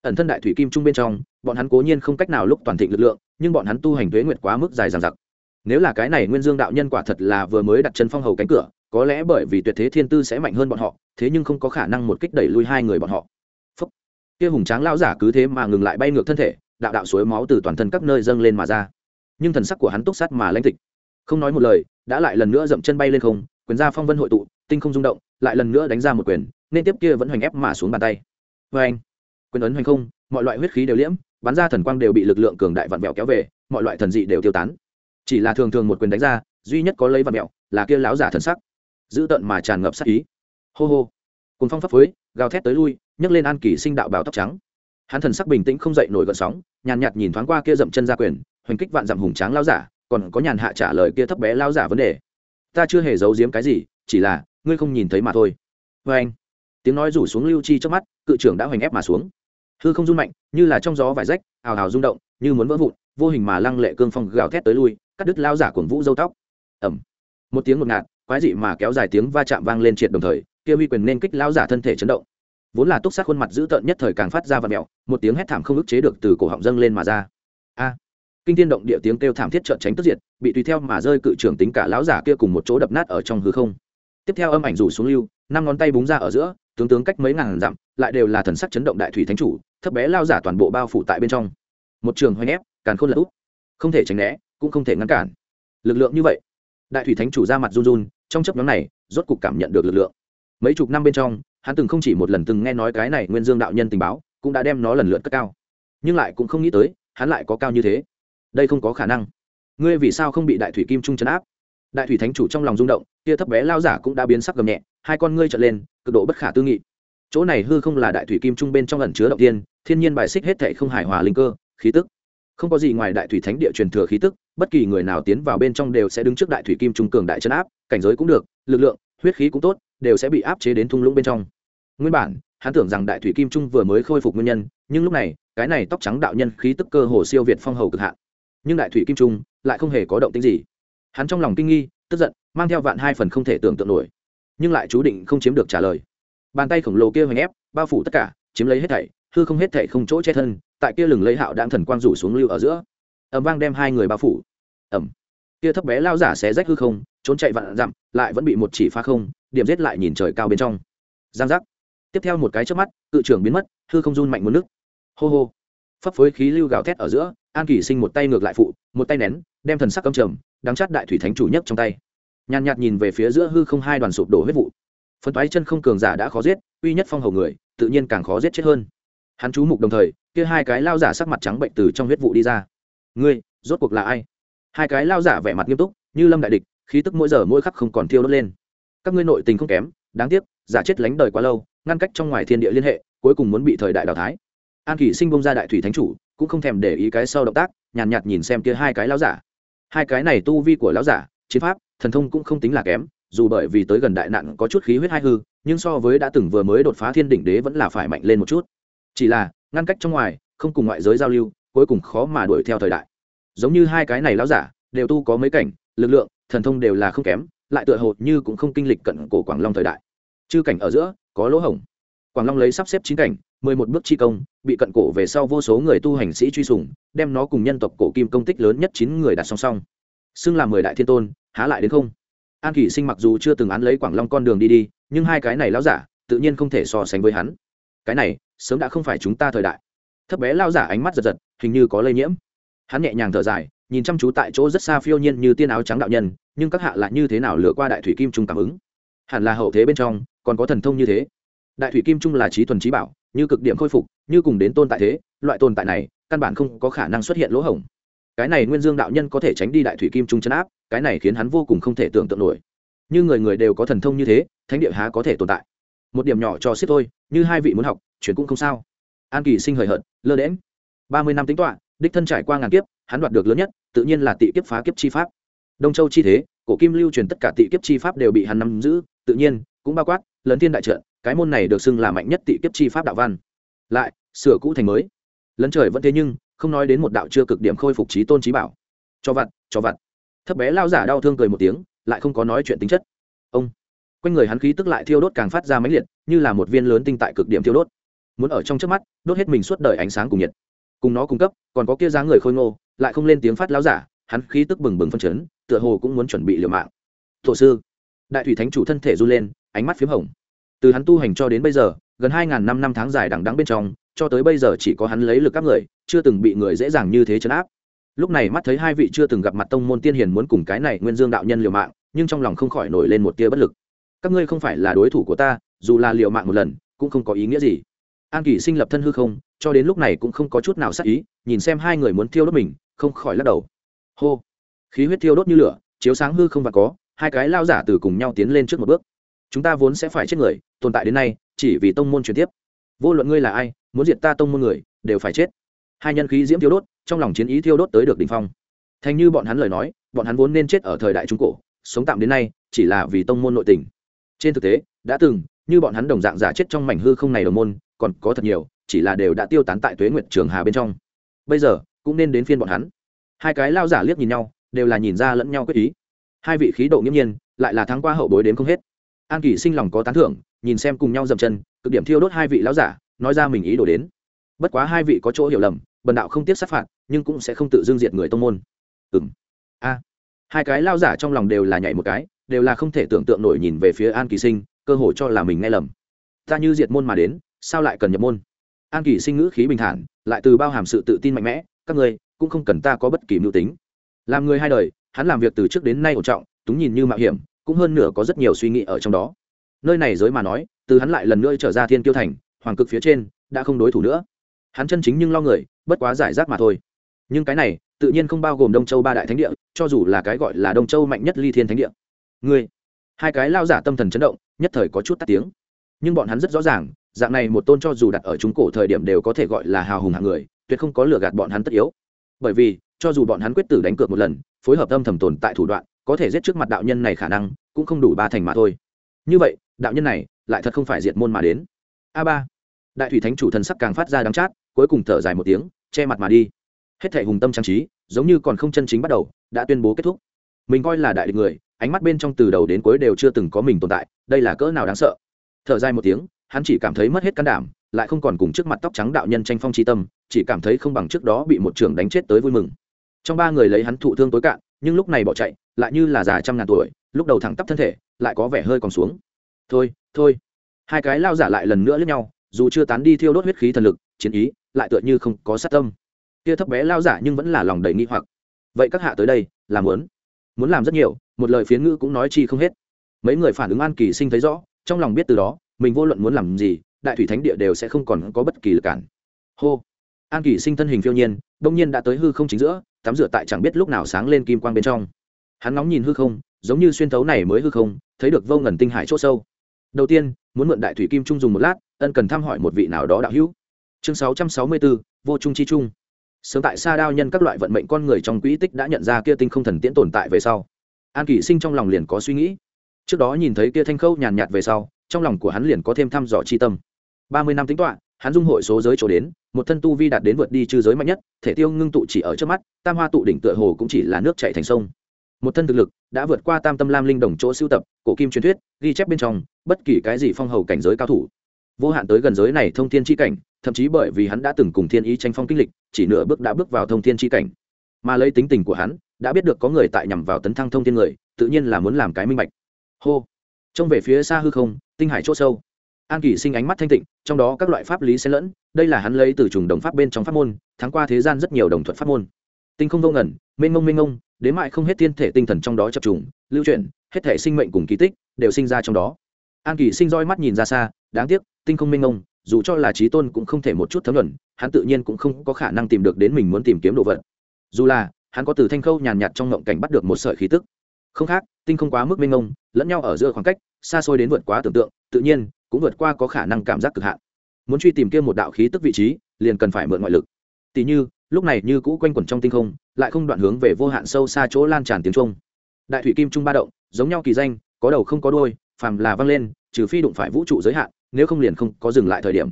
ẩn thân đại thủy kim trung bên trong, bọn hắn cố nhiên không cách nào lúc toàn thịnh lực lượng, nhưng bọn hắn tu hành tuế nguyệt quá mức dài dằng dặc. Nếu là cái này nguyên dương đạo nhân quả thật là vừa mới đặt chân phong hầu cánh cửa, có lẽ bởi vì tuyệt thế thiên tư sẽ mạnh hơn bọn họ, thế nhưng không có khả năng một kích đẩy lui hai người bọn họ. Phúc. kia hùng tráng lao giả cứ thế mà ngừng lại bay ngược thân thể, đạo đạo suối máu từ toàn thân các nơi dâng lên mà ra. Nhưng thần sắc của hắn túc sắt mà lãnh tịch. Không nói một lời, đã lại lần nữa dậm chân bay lên không, quyền ra phong vân hội tụ, tinh không rung động, lại lần nữa đánh ra một quyền, nên tiếp kia vẫn hoành ép mà xuống bàn tay. Vê anh quyền ấn hoành không, mọi loại huyết khí đều liễm, bắn ra thần quang đều bị lực lượng cường đại vặn vẹo kéo về, mọi loại thần dị đều tiêu tán. Chỉ là thường thường một quyền đánh ra, duy nhất có lấy vặn vẹo là kia láo giả thần sắc giữ tận mà tràn ngập sắc ý. Hô hô. Cùng phong pháp phối, gào thét tới lui, nhấc lên an kỳ sinh đạo bào tóc trắng. Hắn thần sắc bình tĩnh không dậy nổi gợn sóng, nhàn nhạt nhìn thoáng qua kia dậm chân ra quyền, hoành kích vạn dặm hùng tráng lao giả, còn có nhàn hạ trả lời kia thấp bé lao giả vấn đề. Ta chưa hề giấu giếm cái gì, chỉ là, ngươi không nhìn thấy mà thôi. Vê anh tiếng nói rủ xuống lưu chi trước mắt, cự trưởng đã hoành ép mà xuống hư không run mạnh, như là trong gió vải rách, ào ào rung động, như muốn vỡ vụn, vô hình mà lăng lệ cương phong gào thét tới lui, cắt đứt lao giả cuồng vũ dâu tóc. Ẩm một tiếng ngột ngạt, quái dị mà kéo dài tiếng va chạm vang lên triệt đồng thời, kia huy quyền nên kích lao giả thân thể chấn động. Vốn là túc sát khuôn mặt dữ tợn nhất thời càng phát ra và mẹo một tiếng hét thảm không ức chế được từ cổ họng dâng lên mà ra. A. Kinh thiên động địa tiếng kêu thảm thiết trợn tránh tức diệt, bị tùy theo mà rơi cự trưởng tính cả lão giả kia cùng một chỗ đập nát ở trong hư không. Tiếp theo âm ảnh rủ xuống lưu, năm ngón tay búng ra ở giữa tướng tướng cách mấy ngàn dặm, lại đều là thần sắc chấn động đại thủy thánh chủ, thấp bé lao giả toàn bộ bao phủ tại bên trong. Một trường hoành ép, càn khôn lật úp. Không thể tránh né, cũng không thể ngăn cản. Lực lượng như vậy, đại thủy thánh chủ ra mặt run run, trong chấp nhóm này, rốt cục cảm nhận được lực lượng. Mấy chục năm bên trong, hắn từng không chỉ một lần từng nghe nói cái này nguyên dương đạo nhân tình báo, cũng đã đem nó lần lượt cất cao. Nhưng lại cũng không nghĩ tới, hắn lại có cao như thế. Đây không có khả năng. Ngươi vì sao không bị đại thủy kim trung chấn áp? Đại thủy thánh chủ trong lòng rung động, kia thấp bé lao giả cũng đã biến sắc gầm nhẹ, hai con ngươi trở lên, cực độ bất khả tư nghị. Chỗ này hư không là đại thủy kim trung bên trong ẩn chứa động tiên, thiên nhiên bài xích hết thệ không hài hòa linh cơ, khí tức. Không có gì ngoài đại thủy thánh địa truyền thừa khí tức, bất kỳ người nào tiến vào bên trong đều sẽ đứng trước đại thủy kim trung cường đại chấn áp, cảnh giới cũng được, lực lượng, huyết khí cũng tốt, đều sẽ bị áp chế đến thung lũng bên trong. Nguyên bản, hắn tưởng rằng đại thủy kim trung vừa mới khôi phục nguyên nhân, nhưng lúc này, cái này tóc trắng đạo nhân khí tức cơ hồ siêu việt phong hầu cực hạn. Nhưng đại thủy kim trung lại không hề có động tính gì hắn trong lòng kinh nghi, tức giận, mang theo vạn hai phần không thể tưởng tượng nổi. Nhưng lại chú định không chiếm được trả lời. Bàn tay khổng lồ kia hoành ép, bao phủ tất cả, chiếm lấy hết thảy, hư không hết thảy không chỗ che thân, tại kia lừng lấy hạo đạn thần quang rủ xuống lưu ở giữa. Ẩm vang đem hai người bao phủ. Ẩm kia thấp bé lao giả xé rách hư không, trốn chạy vạn dặm, lại vẫn bị một chỉ phá không, điểm giết lại nhìn trời cao bên trong. Giang giác. Tiếp theo một cái trước mắt, cự trưởng biến mất, hư không run mạnh một nước. Hô hô. Phấp phới khí lưu gào thét ở giữa, an kỳ sinh một tay ngược lại phụ, một tay nén, đem thần sắc cầm trầm đáng chát đại thủy thánh chủ nhất trong tay. Nhàn nhạt nhìn về phía giữa hư không hai đoàn sụp đổ huyết vụ. Phân toái chân không cường giả đã khó giết uy nhất phong hầu người tự nhiên càng khó giết chết hơn. Hắn chú mục đồng thời kia hai cái lao giả sắc mặt trắng bệnh từ trong huyết vụ đi ra. Ngươi rốt cuộc là ai? Hai cái lao giả vẻ mặt nghiêm túc như lâm đại địch khí tức mỗi giờ mỗi khắc không còn thiêu đốt lên. Các ngươi nội tình không kém đáng tiếc giả chết lánh đời quá lâu ngăn cách trong ngoài thiên địa liên hệ cuối cùng muốn bị thời đại đào thái an kỷ sinh bông ra đại thủy thánh chủ cũng không thèm để ý cái sau động tác nhàn nhạt, nhạt nhìn xem kia hai cái lao giả hai cái này tu vi của lão giả, chiến pháp, thần thông cũng không tính là kém, dù bởi vì tới gần đại nạn có chút khí huyết hai hư, nhưng so với đã từng vừa mới đột phá thiên đỉnh đế vẫn là phải mạnh lên một chút. Chỉ là, ngăn cách trong ngoài, không cùng ngoại giới giao lưu, cuối cùng khó mà đuổi theo thời đại. Giống như hai cái này lão giả, đều tu có mấy cảnh, lực lượng, thần thông đều là không kém, lại tựa hồ như cũng không kinh lịch cận cổ quảng long thời đại. Chư cảnh ở giữa, có lỗ hổng quảng long lấy sắp xếp chín cảnh, mười một bước chi công, bị cận cổ về sau vô số người tu hành sĩ truy sùng, đem nó cùng nhân tộc cổ kim công tích lớn nhất chín người đặt song song. Xưng là mười đại thiên tôn, há lại đến không? An kỷ sinh mặc dù chưa từng án lấy quảng long con đường đi đi, nhưng hai cái này lão giả, tự nhiên không thể so sánh với hắn. Cái này, sớm đã không phải chúng ta thời đại. Thấp bé lao giả ánh mắt giật giật, hình như có lây nhiễm. Hắn nhẹ nhàng thở dài, nhìn chăm chú tại chỗ rất xa phiêu nhiên như tiên áo trắng đạo nhân, nhưng các hạ lại như thế nào lừa qua đại thủy kim trung cảm ứng? Hẳn là hậu thế bên trong, còn có thần thông như thế đại thủy kim trung là trí thuần trí bảo, như cực điểm khôi phục, như cùng đến tôn tại thế, loại tồn tại này, căn bản không có khả năng xuất hiện lỗ hổng. Cái này nguyên dương đạo nhân có thể tránh đi đại thủy kim trung chấn áp, cái này khiến hắn vô cùng không thể tưởng tượng nổi. Như người người đều có thần thông như thế, thánh địa há có thể tồn tại? Một điểm nhỏ cho xếp thôi, như hai vị muốn học chuyển cũng không sao. An kỳ sinh hời hợt, lơ đễm ba mươi năm tính toạ đích thân trải qua ngàn kiếp, hắn đoạt được lớn nhất, tự nhiên là tị kiếp phá kiếp chi pháp. Đông châu chi thế, cổ kim lưu truyền tất cả tị kiếp chi pháp đều bị hắn nắm giữ, tự nhiên, cũng bao quát, lớn thiên đại trận cái môn này được xưng là mạnh nhất tị kiếp chi pháp đạo văn. Lại sửa cũ thành mới. Lấn trời vẫn thế nhưng, không nói đến một đạo chưa cực điểm khôi phục trí tôn trí bảo. Cho vặt cho vặt. Thấp bé lao giả đau thương cười một tiếng, lại không có nói chuyện tính chất. Ông. Quanh người hắn khí tức lại thiêu đốt càng phát ra mãnh liệt, như là một viên lớn tinh tại cực điểm thiêu đốt. Muốn ở trong trước mắt, đốt hết mình suốt đời ánh sáng cùng nhiệt. Cùng nó cung cấp, còn có kia dáng người khôi ngô, lại không lên tiếng phát lao giả, hắn khí tức bừng bừng phân chấn, tựa hồ cũng muốn chuẩn bị liều mạng. Thổ sư. Đại thủy thánh chủ thân thể run lên, ánh mắt p h í m hồng từ hắn tu hành cho đến bây giờ, gần hai ngàn năm năm tháng dài đằng đắng bên trong, cho tới bây giờ chỉ có hắn lấy lực các người, chưa từng bị người dễ dàng như thế chấn áp. Lúc này mắt thấy hai vị chưa từng gặp mặt tông môn tiên hiền muốn cùng cái này nguyên dương đạo nhân liều mạng, nhưng trong lòng không khỏi nổi lên một tia bất lực. Các ngươi không phải là đối thủ của ta, dù là liều mạng một lần, cũng không có ý nghĩa gì. An kỷ sinh lập thân hư không, cho đến lúc này cũng không có chút nào sắc ý, nhìn xem hai người muốn thiêu đốt mình, không khỏi lắc đầu. Hô! Khí huyết thiêu đốt như lửa, chiếu sáng hư không và có, hai cái lao giả từ cùng nhau tiến lên trước một bước. Chúng ta vốn sẽ phải chết người tồn tại đến nay, chỉ vì tông môn truyền tiếp. Vô luận ngươi là ai, muốn diệt ta tông môn người, đều phải chết. Hai nhân khí diễm thiêu đốt, trong lòng chiến ý thiêu đốt tới được đ ỉ n h phong. Thành như bọn hắn lời nói, bọn hắn vốn nên chết ở thời đại trung cổ, sống tạm đến nay, chỉ là vì tông môn nội tình. Trên thực tế, đã từng, như bọn hắn đồng dạng giả chết trong mảnh hư không này đồng môn, còn có thật nhiều, chỉ là đều đã tiêu tán tại tuế nguyệt trường hà bên trong. Bây giờ, cũng nên đến phiên bọn hắn. Hai cái lao giả liếc nhìn nhau, đều là nhìn ra lẫn nhau quyết ý. Hai vị khí độ nghiễm nhiên, lại là thắng qua hậu bối đến không hết an kỳ sinh lòng có tán thưởng, nhìn xem cùng nhau dậm chân, cực điểm thiêu đốt hai vị lão giả, nói ra mình ý đồ đến. Bất quá hai vị có chỗ hiểu lầm, bần đạo không tiếp sát phạt, nhưng cũng sẽ không tự dưng diệt người tông môn. Ừng a. Hai cái lao giả trong lòng đều là nhảy một cái, đều là không thể tưởng tượng nổi nhìn về phía an kỳ sinh, cơ hội cho là mình nghe lầm. Ta như diệt môn mà đến, sao lại cần nhập môn? An kỳ sinh ngữ khí bình thản, lại từ bao hàm sự tự tin mạnh mẽ, các ngươi cũng không cần ta có bất kỳ mưu tính. Làm người hai đời, hắn làm việc từ trước đến nay ổn trọng, túng nhìn như mạo hiểm cũng hơn nửa có rất nhiều suy nghĩ ở trong đó. Nơi này giới mà nói, từ hắn lại lần nữa trở ra thiên kiêu thành, hoàng cực phía trên, đã không đối thủ nữa. Hắn chân chính nhưng lo người, bất quá giải rác mà thôi. Nhưng cái này, tự nhiên không bao gồm đông châu ba đại thánh địa, cho dù là cái gọi là đông châu mạnh nhất ly thiên thánh địa. Ngươi hai cái lao giả tâm thần chấn động, nhất thời có chút tắt tiếng. Nhưng bọn hắn rất rõ ràng, dạng này một tôn cho dù đặt ở chúng cổ thời điểm đều có thể gọi là hào hùng hạng người, tuyệt không có lừa gạt bọn hắn tất yếu. Bởi vì, cho dù bọn hắn quyết tử đánh cược một lần, phối hợp âm thầm tồn tại thủ đoạn có thể giết trước mặt đạo nhân này khả năng, cũng không đủ ba thành mà thôi. Như vậy, đạo nhân này lại thật không phải diệt môn mà đến. A ba. Đại thủy thánh chủ thần sắc càng phát ra đắng chát, cuối cùng thở dài một tiếng, che mặt mà đi. Hết thể hùng tâm trang trí, giống như còn không chân chính bắt đầu, đã tuyên bố kết thúc. Mình coi là đại địch người, ánh mắt bên trong từ đầu đến cuối đều chưa từng có mình tồn tại, đây là cỡ nào đáng sợ. Thở dài một tiếng, hắn chỉ cảm thấy mất hết can đảm, lại không còn cùng trước mặt tóc trắng đạo nhân tranh phong tri tâm, chỉ cảm thấy không bằng trước đó bị một trưởng đánh chết tới vui mừng. Trong ba người lấy hắn thụ thương tối cạn nhưng lúc này bỏ chạy, lại như là già trăm ngàn tuổi, lúc đầu thẳng tắp thân thể, lại có vẻ hơi còn xuống. Thôi thôi. Hai cái lao giả lại lần nữa lướt nhau, dù chưa tán đi thiêu đốt huyết khí thần lực, chiến ý, lại tựa như không có sát tâm. Kia thấp bé lao giả nhưng vẫn là lòng đầy nghi hoặc. Vậy các hạ tới đây là muốn? Muốn làm rất nhiều, một lời phiến ngữ cũng nói chi không hết. Mấy người phản ứng an kỳ sinh thấy rõ, trong lòng biết từ đó, mình vô luận muốn làm gì, đại thủy thánh địa đều sẽ không còn có bất kỳ lực cản. Hô an kỷ sinh thân hình phiêu nhiên đông nhiên đã tới hư không chính giữa, tắm rửa tại chẳng biết lúc nào sáng lên kim quang bên trong. Hắn nóng nhìn hư không, giống như xuyên thấu này mới hư không, thấy được vô ngần tinh hải c h ỗ sâu. Đầu tiên, muốn mượn đại thủy kim trung dùng một lát, ân cần thăm hỏi một vị nào đó đạo hữu. Chương sáu trăm sáu mươi bốn vô trung chi trung. Sớm tại xa đao nhân các loại vận mệnh con người trong quỹ tích đã nhận ra kia tinh không thần tiễn tồn tại về sau. An kỷ sinh trong lòng liền có suy nghĩ. Trước đó nhìn thấy kia thanh khâu nhàn nhạt về sau, trong lòng của hắn liền có thêm thăm dò chi tâm. Ba mươi năm tính toạ hắn dung hội số giới chỗ đến, một thân tu vi đạt đến vượt đi chư giới mạnh nhất, thể tiêu ngưng tụ chỉ ở trước mắt, tam hoa tụ đỉnh tựa hồ cũng chỉ là nước chạy thành sông. Một thân thực lực đã vượt qua tam tâm lam linh đồng chỗ sưu tập, cổ kim truyền thuyết, ghi chép bên trong, bất kỳ cái gì phong hầu cảnh giới cao thủ. Vô hạn tới gần giới này thông thiên chi cảnh, thậm chí bởi vì hắn đã từng cùng thiên ý tranh phong kinh lịch, chỉ nửa bước đã bước vào thông thiên chi cảnh. Mà lấy tính tình của hắn, đã biết được có người tại nhằm vào tấn thăng thông thiên người, tự nhiên là muốn làm cái minh bạch. Hô. Trông về phía xa hư không, tinh hải c h ỗ sâu. An kỳ sinh ánh mắt thanh tịnh trong đó các loại pháp lý xen lẫn, đây là hắn lấy từ trùng đồng pháp bên trong pháp môn tháng qua thế gian rất nhiều đồng thuận pháp môn. Tinh không vô ngẩn mênh mông mênh mông, đến mại không hết thiên thể tinh thần trong đó chập trùng, lưu chuyển, hết thể sinh mệnh cùng kỳ tích đều sinh ra trong đó. An kỳ sinh roi mắt nhìn ra xa, đáng tiếc, tinh không mênh mông, dù cho là trí tôn cũng không thể một chút thấm luận hắn tự nhiên cũng không có khả năng tìm được đến mình muốn tìm kiếm đồ vật. Dù là, hắn có từ thanh khâu nhàn nhạt trong ngộng cảnh bắt được một sợi khí tức. Không khác, tinh không quá mức mênh mông, lẫn nhau ở giữa khoảng cách, xa xôi đến vượt quá tưởng tượng, tự nhiên cũng vượt qua có khả năng cảm giác cực hạn. Muốn truy tìm kia một đạo khí tức vị trí, liền cần phải mượn ngoại lực. Tỷ như, lúc này như cũ quanh quẩn trong tinh không, lại không đoạn hướng về vô hạn sâu xa chỗ lan tràn tiếng trung. Đại thủy kim trung ba động, giống nhau kỳ danh, có đầu không có đuôi, phàm là văng lên, trừ phi đụng phải vũ trụ giới hạn, nếu không liền không có dừng lại thời điểm.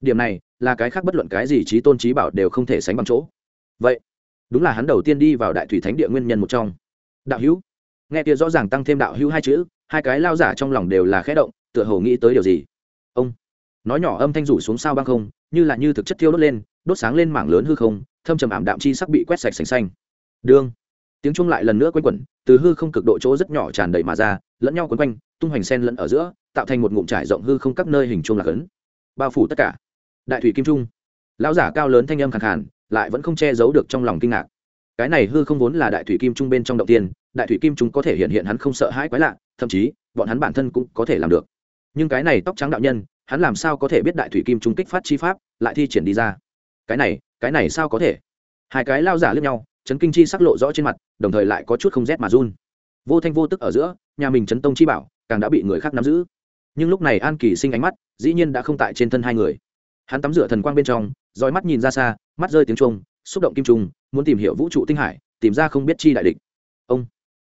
Điểm này, là cái khác bất luận cái gì trí tôn trí bảo đều không thể sánh bằng chỗ. Vậy, đúng là hắn đầu tiên đi vào đại thủy thánh địa nguyên nhân một trong. Đạo hữu, nghe kia rõ ràng tăng thêm đạo hữu hai chữ, hai cái lao giả trong lòng đều là khẽ động tựa hồ nghĩ tới điều gì. Ông, nói nhỏ âm thanh rủ xuống sao băng không, như là như thực chất thiêu đốt lên, đốt sáng lên mảng lớn hư không, thâm trầm ảm đạm chi sắc bị quét sạch sành xanh. Đương tiếng chuông lại lần nữa quanh quẩn, từ hư không cực độ chỗ rất nhỏ tràn đầy mà ra, lẫn nhau quấn quanh, tung hoành sen lẫn ở giữa, tạo thành một ngụm trải rộng hư không các nơi hình chuông lạc ấn. Bao phủ tất cả. Đại thủy kim trung. Lão giả cao lớn thanh âm khẳng khàn, lại vẫn không che giấu được trong lòng kinh ngạc. Cái này hư không vốn là đại thủy kim trung bên trong động tiên, đại thủy kim trung có thể hiện hiện hắn không sợ hãi quái lạ, thậm chí, bọn hắn bản thân cũng có thể làm được nhưng cái này tóc trắng đạo nhân, hắn làm sao có thể biết đại thủy kim trung kích phát chi pháp, lại thi triển đi ra? Cái này cái này sao có thể? Hai cái lao giả lướt nhau, chấn kinh chi sắc lộ rõ trên mặt, đồng thời lại có chút không rét mà run. Vô thanh vô tức ở giữa, nhà mình chấn tông chi bảo, càng đã bị người khác nắm giữ. Nhưng lúc này an kỳ sinh ánh mắt, dĩ nhiên đã không tại trên thân hai người. Hắn tắm rửa thần quang bên trong, dõi mắt nhìn ra xa, mắt rơi tiếng trung xúc động kim trung, muốn tìm hiểu vũ trụ tinh hải, tìm ra không biết chi đại địch. Ông,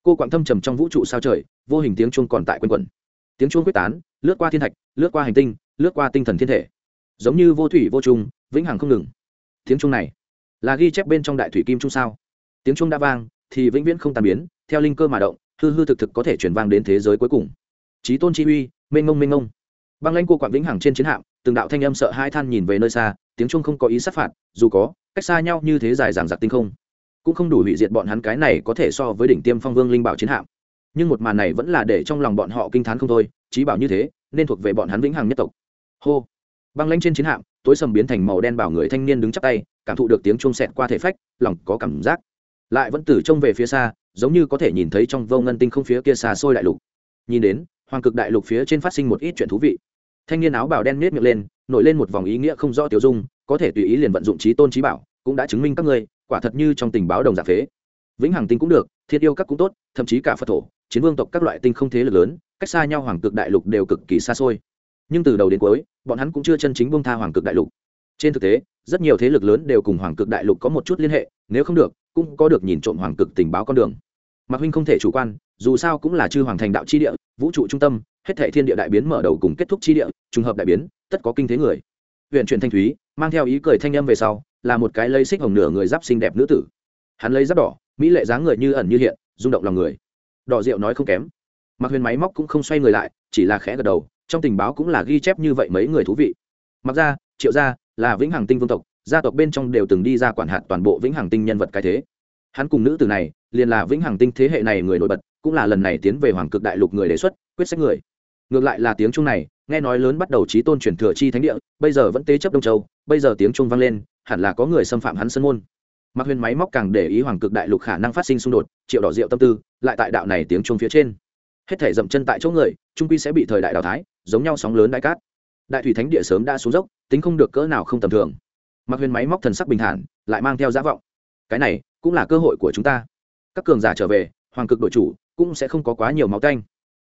cô quạng thâm trầm trong vũ trụ sao trời, vô hình tiếng chuông còn tại quanh quẩn tiếng chuông quyết tán, lướt qua thiên thạch, lướt qua hành tinh, lướt qua tinh thần thiên thể. Giống như vô thủy vô trung vĩnh hằng không ngừng. Tiếng chuông này là ghi chép bên trong đại thủy kim trung sao. Tiếng chuông đã vang, thì vĩnh viễn không tàn biến, theo linh cơ mà động, hư hư thực thực có thể chuyển vang đến thế giới cuối cùng. Trí tôn chi uy, mênh ngông mênh ngông băng lanh cô quạng vĩnh hằng trên chiến hạm, từng đạo thanh âm sợ hai than nhìn về nơi xa, tiếng chuông không có ý sát phạt, dù có, cách xa nhau như thế dài dàng giặc tinh không. Cũng không đủ hủy diệt bọn hắn cái này có thể so với đỉnh tiêm phong vương linh bảo chiến hạm nhưng một màn này vẫn là để trong lòng bọn họ kinh t h á n không thôi trí bảo như thế, nên thuộc về bọn hắn vĩnh hằng nhất tộc. Hô. Băng lanh trên chiến hạm, tối sầm biến thành màu đen bảo người thanh niên đứng chắp tay, cảm thụ được tiếng chuông xẹt qua thể phách, lòng có cảm giác. Lại vẫn tử trông về phía xa, giống như có thể nhìn thấy trong vô ngân tinh không phía kia xa xôi đại lục. Nhìn đến, hoàng cực đại lục phía trên phát sinh một ít chuyện thú vị. Thanh niên áo bào đen nết miệng lên, nổi lên một vòng ý nghĩa không rõ tiểu dung, có thể tùy ý liền vận dụng trí tôn trí bảo, cũng đã chứng minh các ngươi, quả thật như trong tình báo đồng giả phế vĩnh hằng tinh cũng được, thiết yêu các cũng tốt, thậm chí cả phật thổ, chiến vương tộc các loại tinh không thế lực lớn, cách xa nhau hoàng cực đại lục đều cực kỳ xa xôi. Nhưng từ đầu đến cuối, bọn hắn cũng chưa chân chính bông tha hoàng cực đại lục. Trên thực tế, rất nhiều thế lực lớn đều cùng hoàng cực đại lục có một chút liên hệ, nếu không được, cũng có được nhìn trộm hoàng cực tình báo con đường. Mạc huynh không thể chủ quan, dù sao cũng là chư hoàng thành đạo chi địa, vũ trụ trung tâm, hết thệ thiên địa đại biến mở đầu cùng kết thúc chi địa, trùng hợp đại biến, tất có kinh thế người. Huyện truyền thanh thúy, mang theo ý cười thanh âm về sau, là một cái lấy xích hồng nửa người giáp xinh đẹp nữ tử. Hắn lấy giáp đỏ mỹ lệ dáng người như ẩn như hiện, rung động lòng người. Đỏ rượu nói không kém. Mặc huyền máy móc cũng không xoay người lại, chỉ là khẽ gật đầu, trong tình báo cũng là ghi chép như vậy mấy người thú vị. Mặc ra triệu gia, là vĩnh hằng tinh vương tộc, gia tộc bên trong đều từng đi ra quản hạt toàn bộ vĩnh hằng tinh nhân vật cái thế. Hắn cùng nữ tử này, liền là vĩnh hằng tinh thế hệ này người nổi bật, cũng là lần này tiến về hoàng cực đại lục người đề xuất, quyết sách người. Ngược lại là tiếng trung này, nghe nói lớn bắt đầu trí tôn chuyển thừa chi thánh địa, bây giờ vẫn tế chấp đông châu, bây giờ tiếng trung vang lên, hẳn là có người xâm phạm hắn sân môn mặc huyền máy móc càng để ý hoàng cực đại lục khả năng phát sinh xung đột, triệu đỏ rượu tâm tư lại tại đạo này tiếng trung phía trên. Hết thể dậm chân tại chỗ người, trung quy sẽ bị thời đại đào thái giống nhau sóng lớn đại cát. Đại thủy thánh địa sớm đã xuống dốc, tính không được cỡ nào không tầm thường. Mặc huyền máy móc thần sắc bình thản, lại mang theo giá vọng. Cái này cũng là cơ hội của chúng ta. Các cường giả trở về, hoàng cực đội chủ cũng sẽ không có quá nhiều máu canh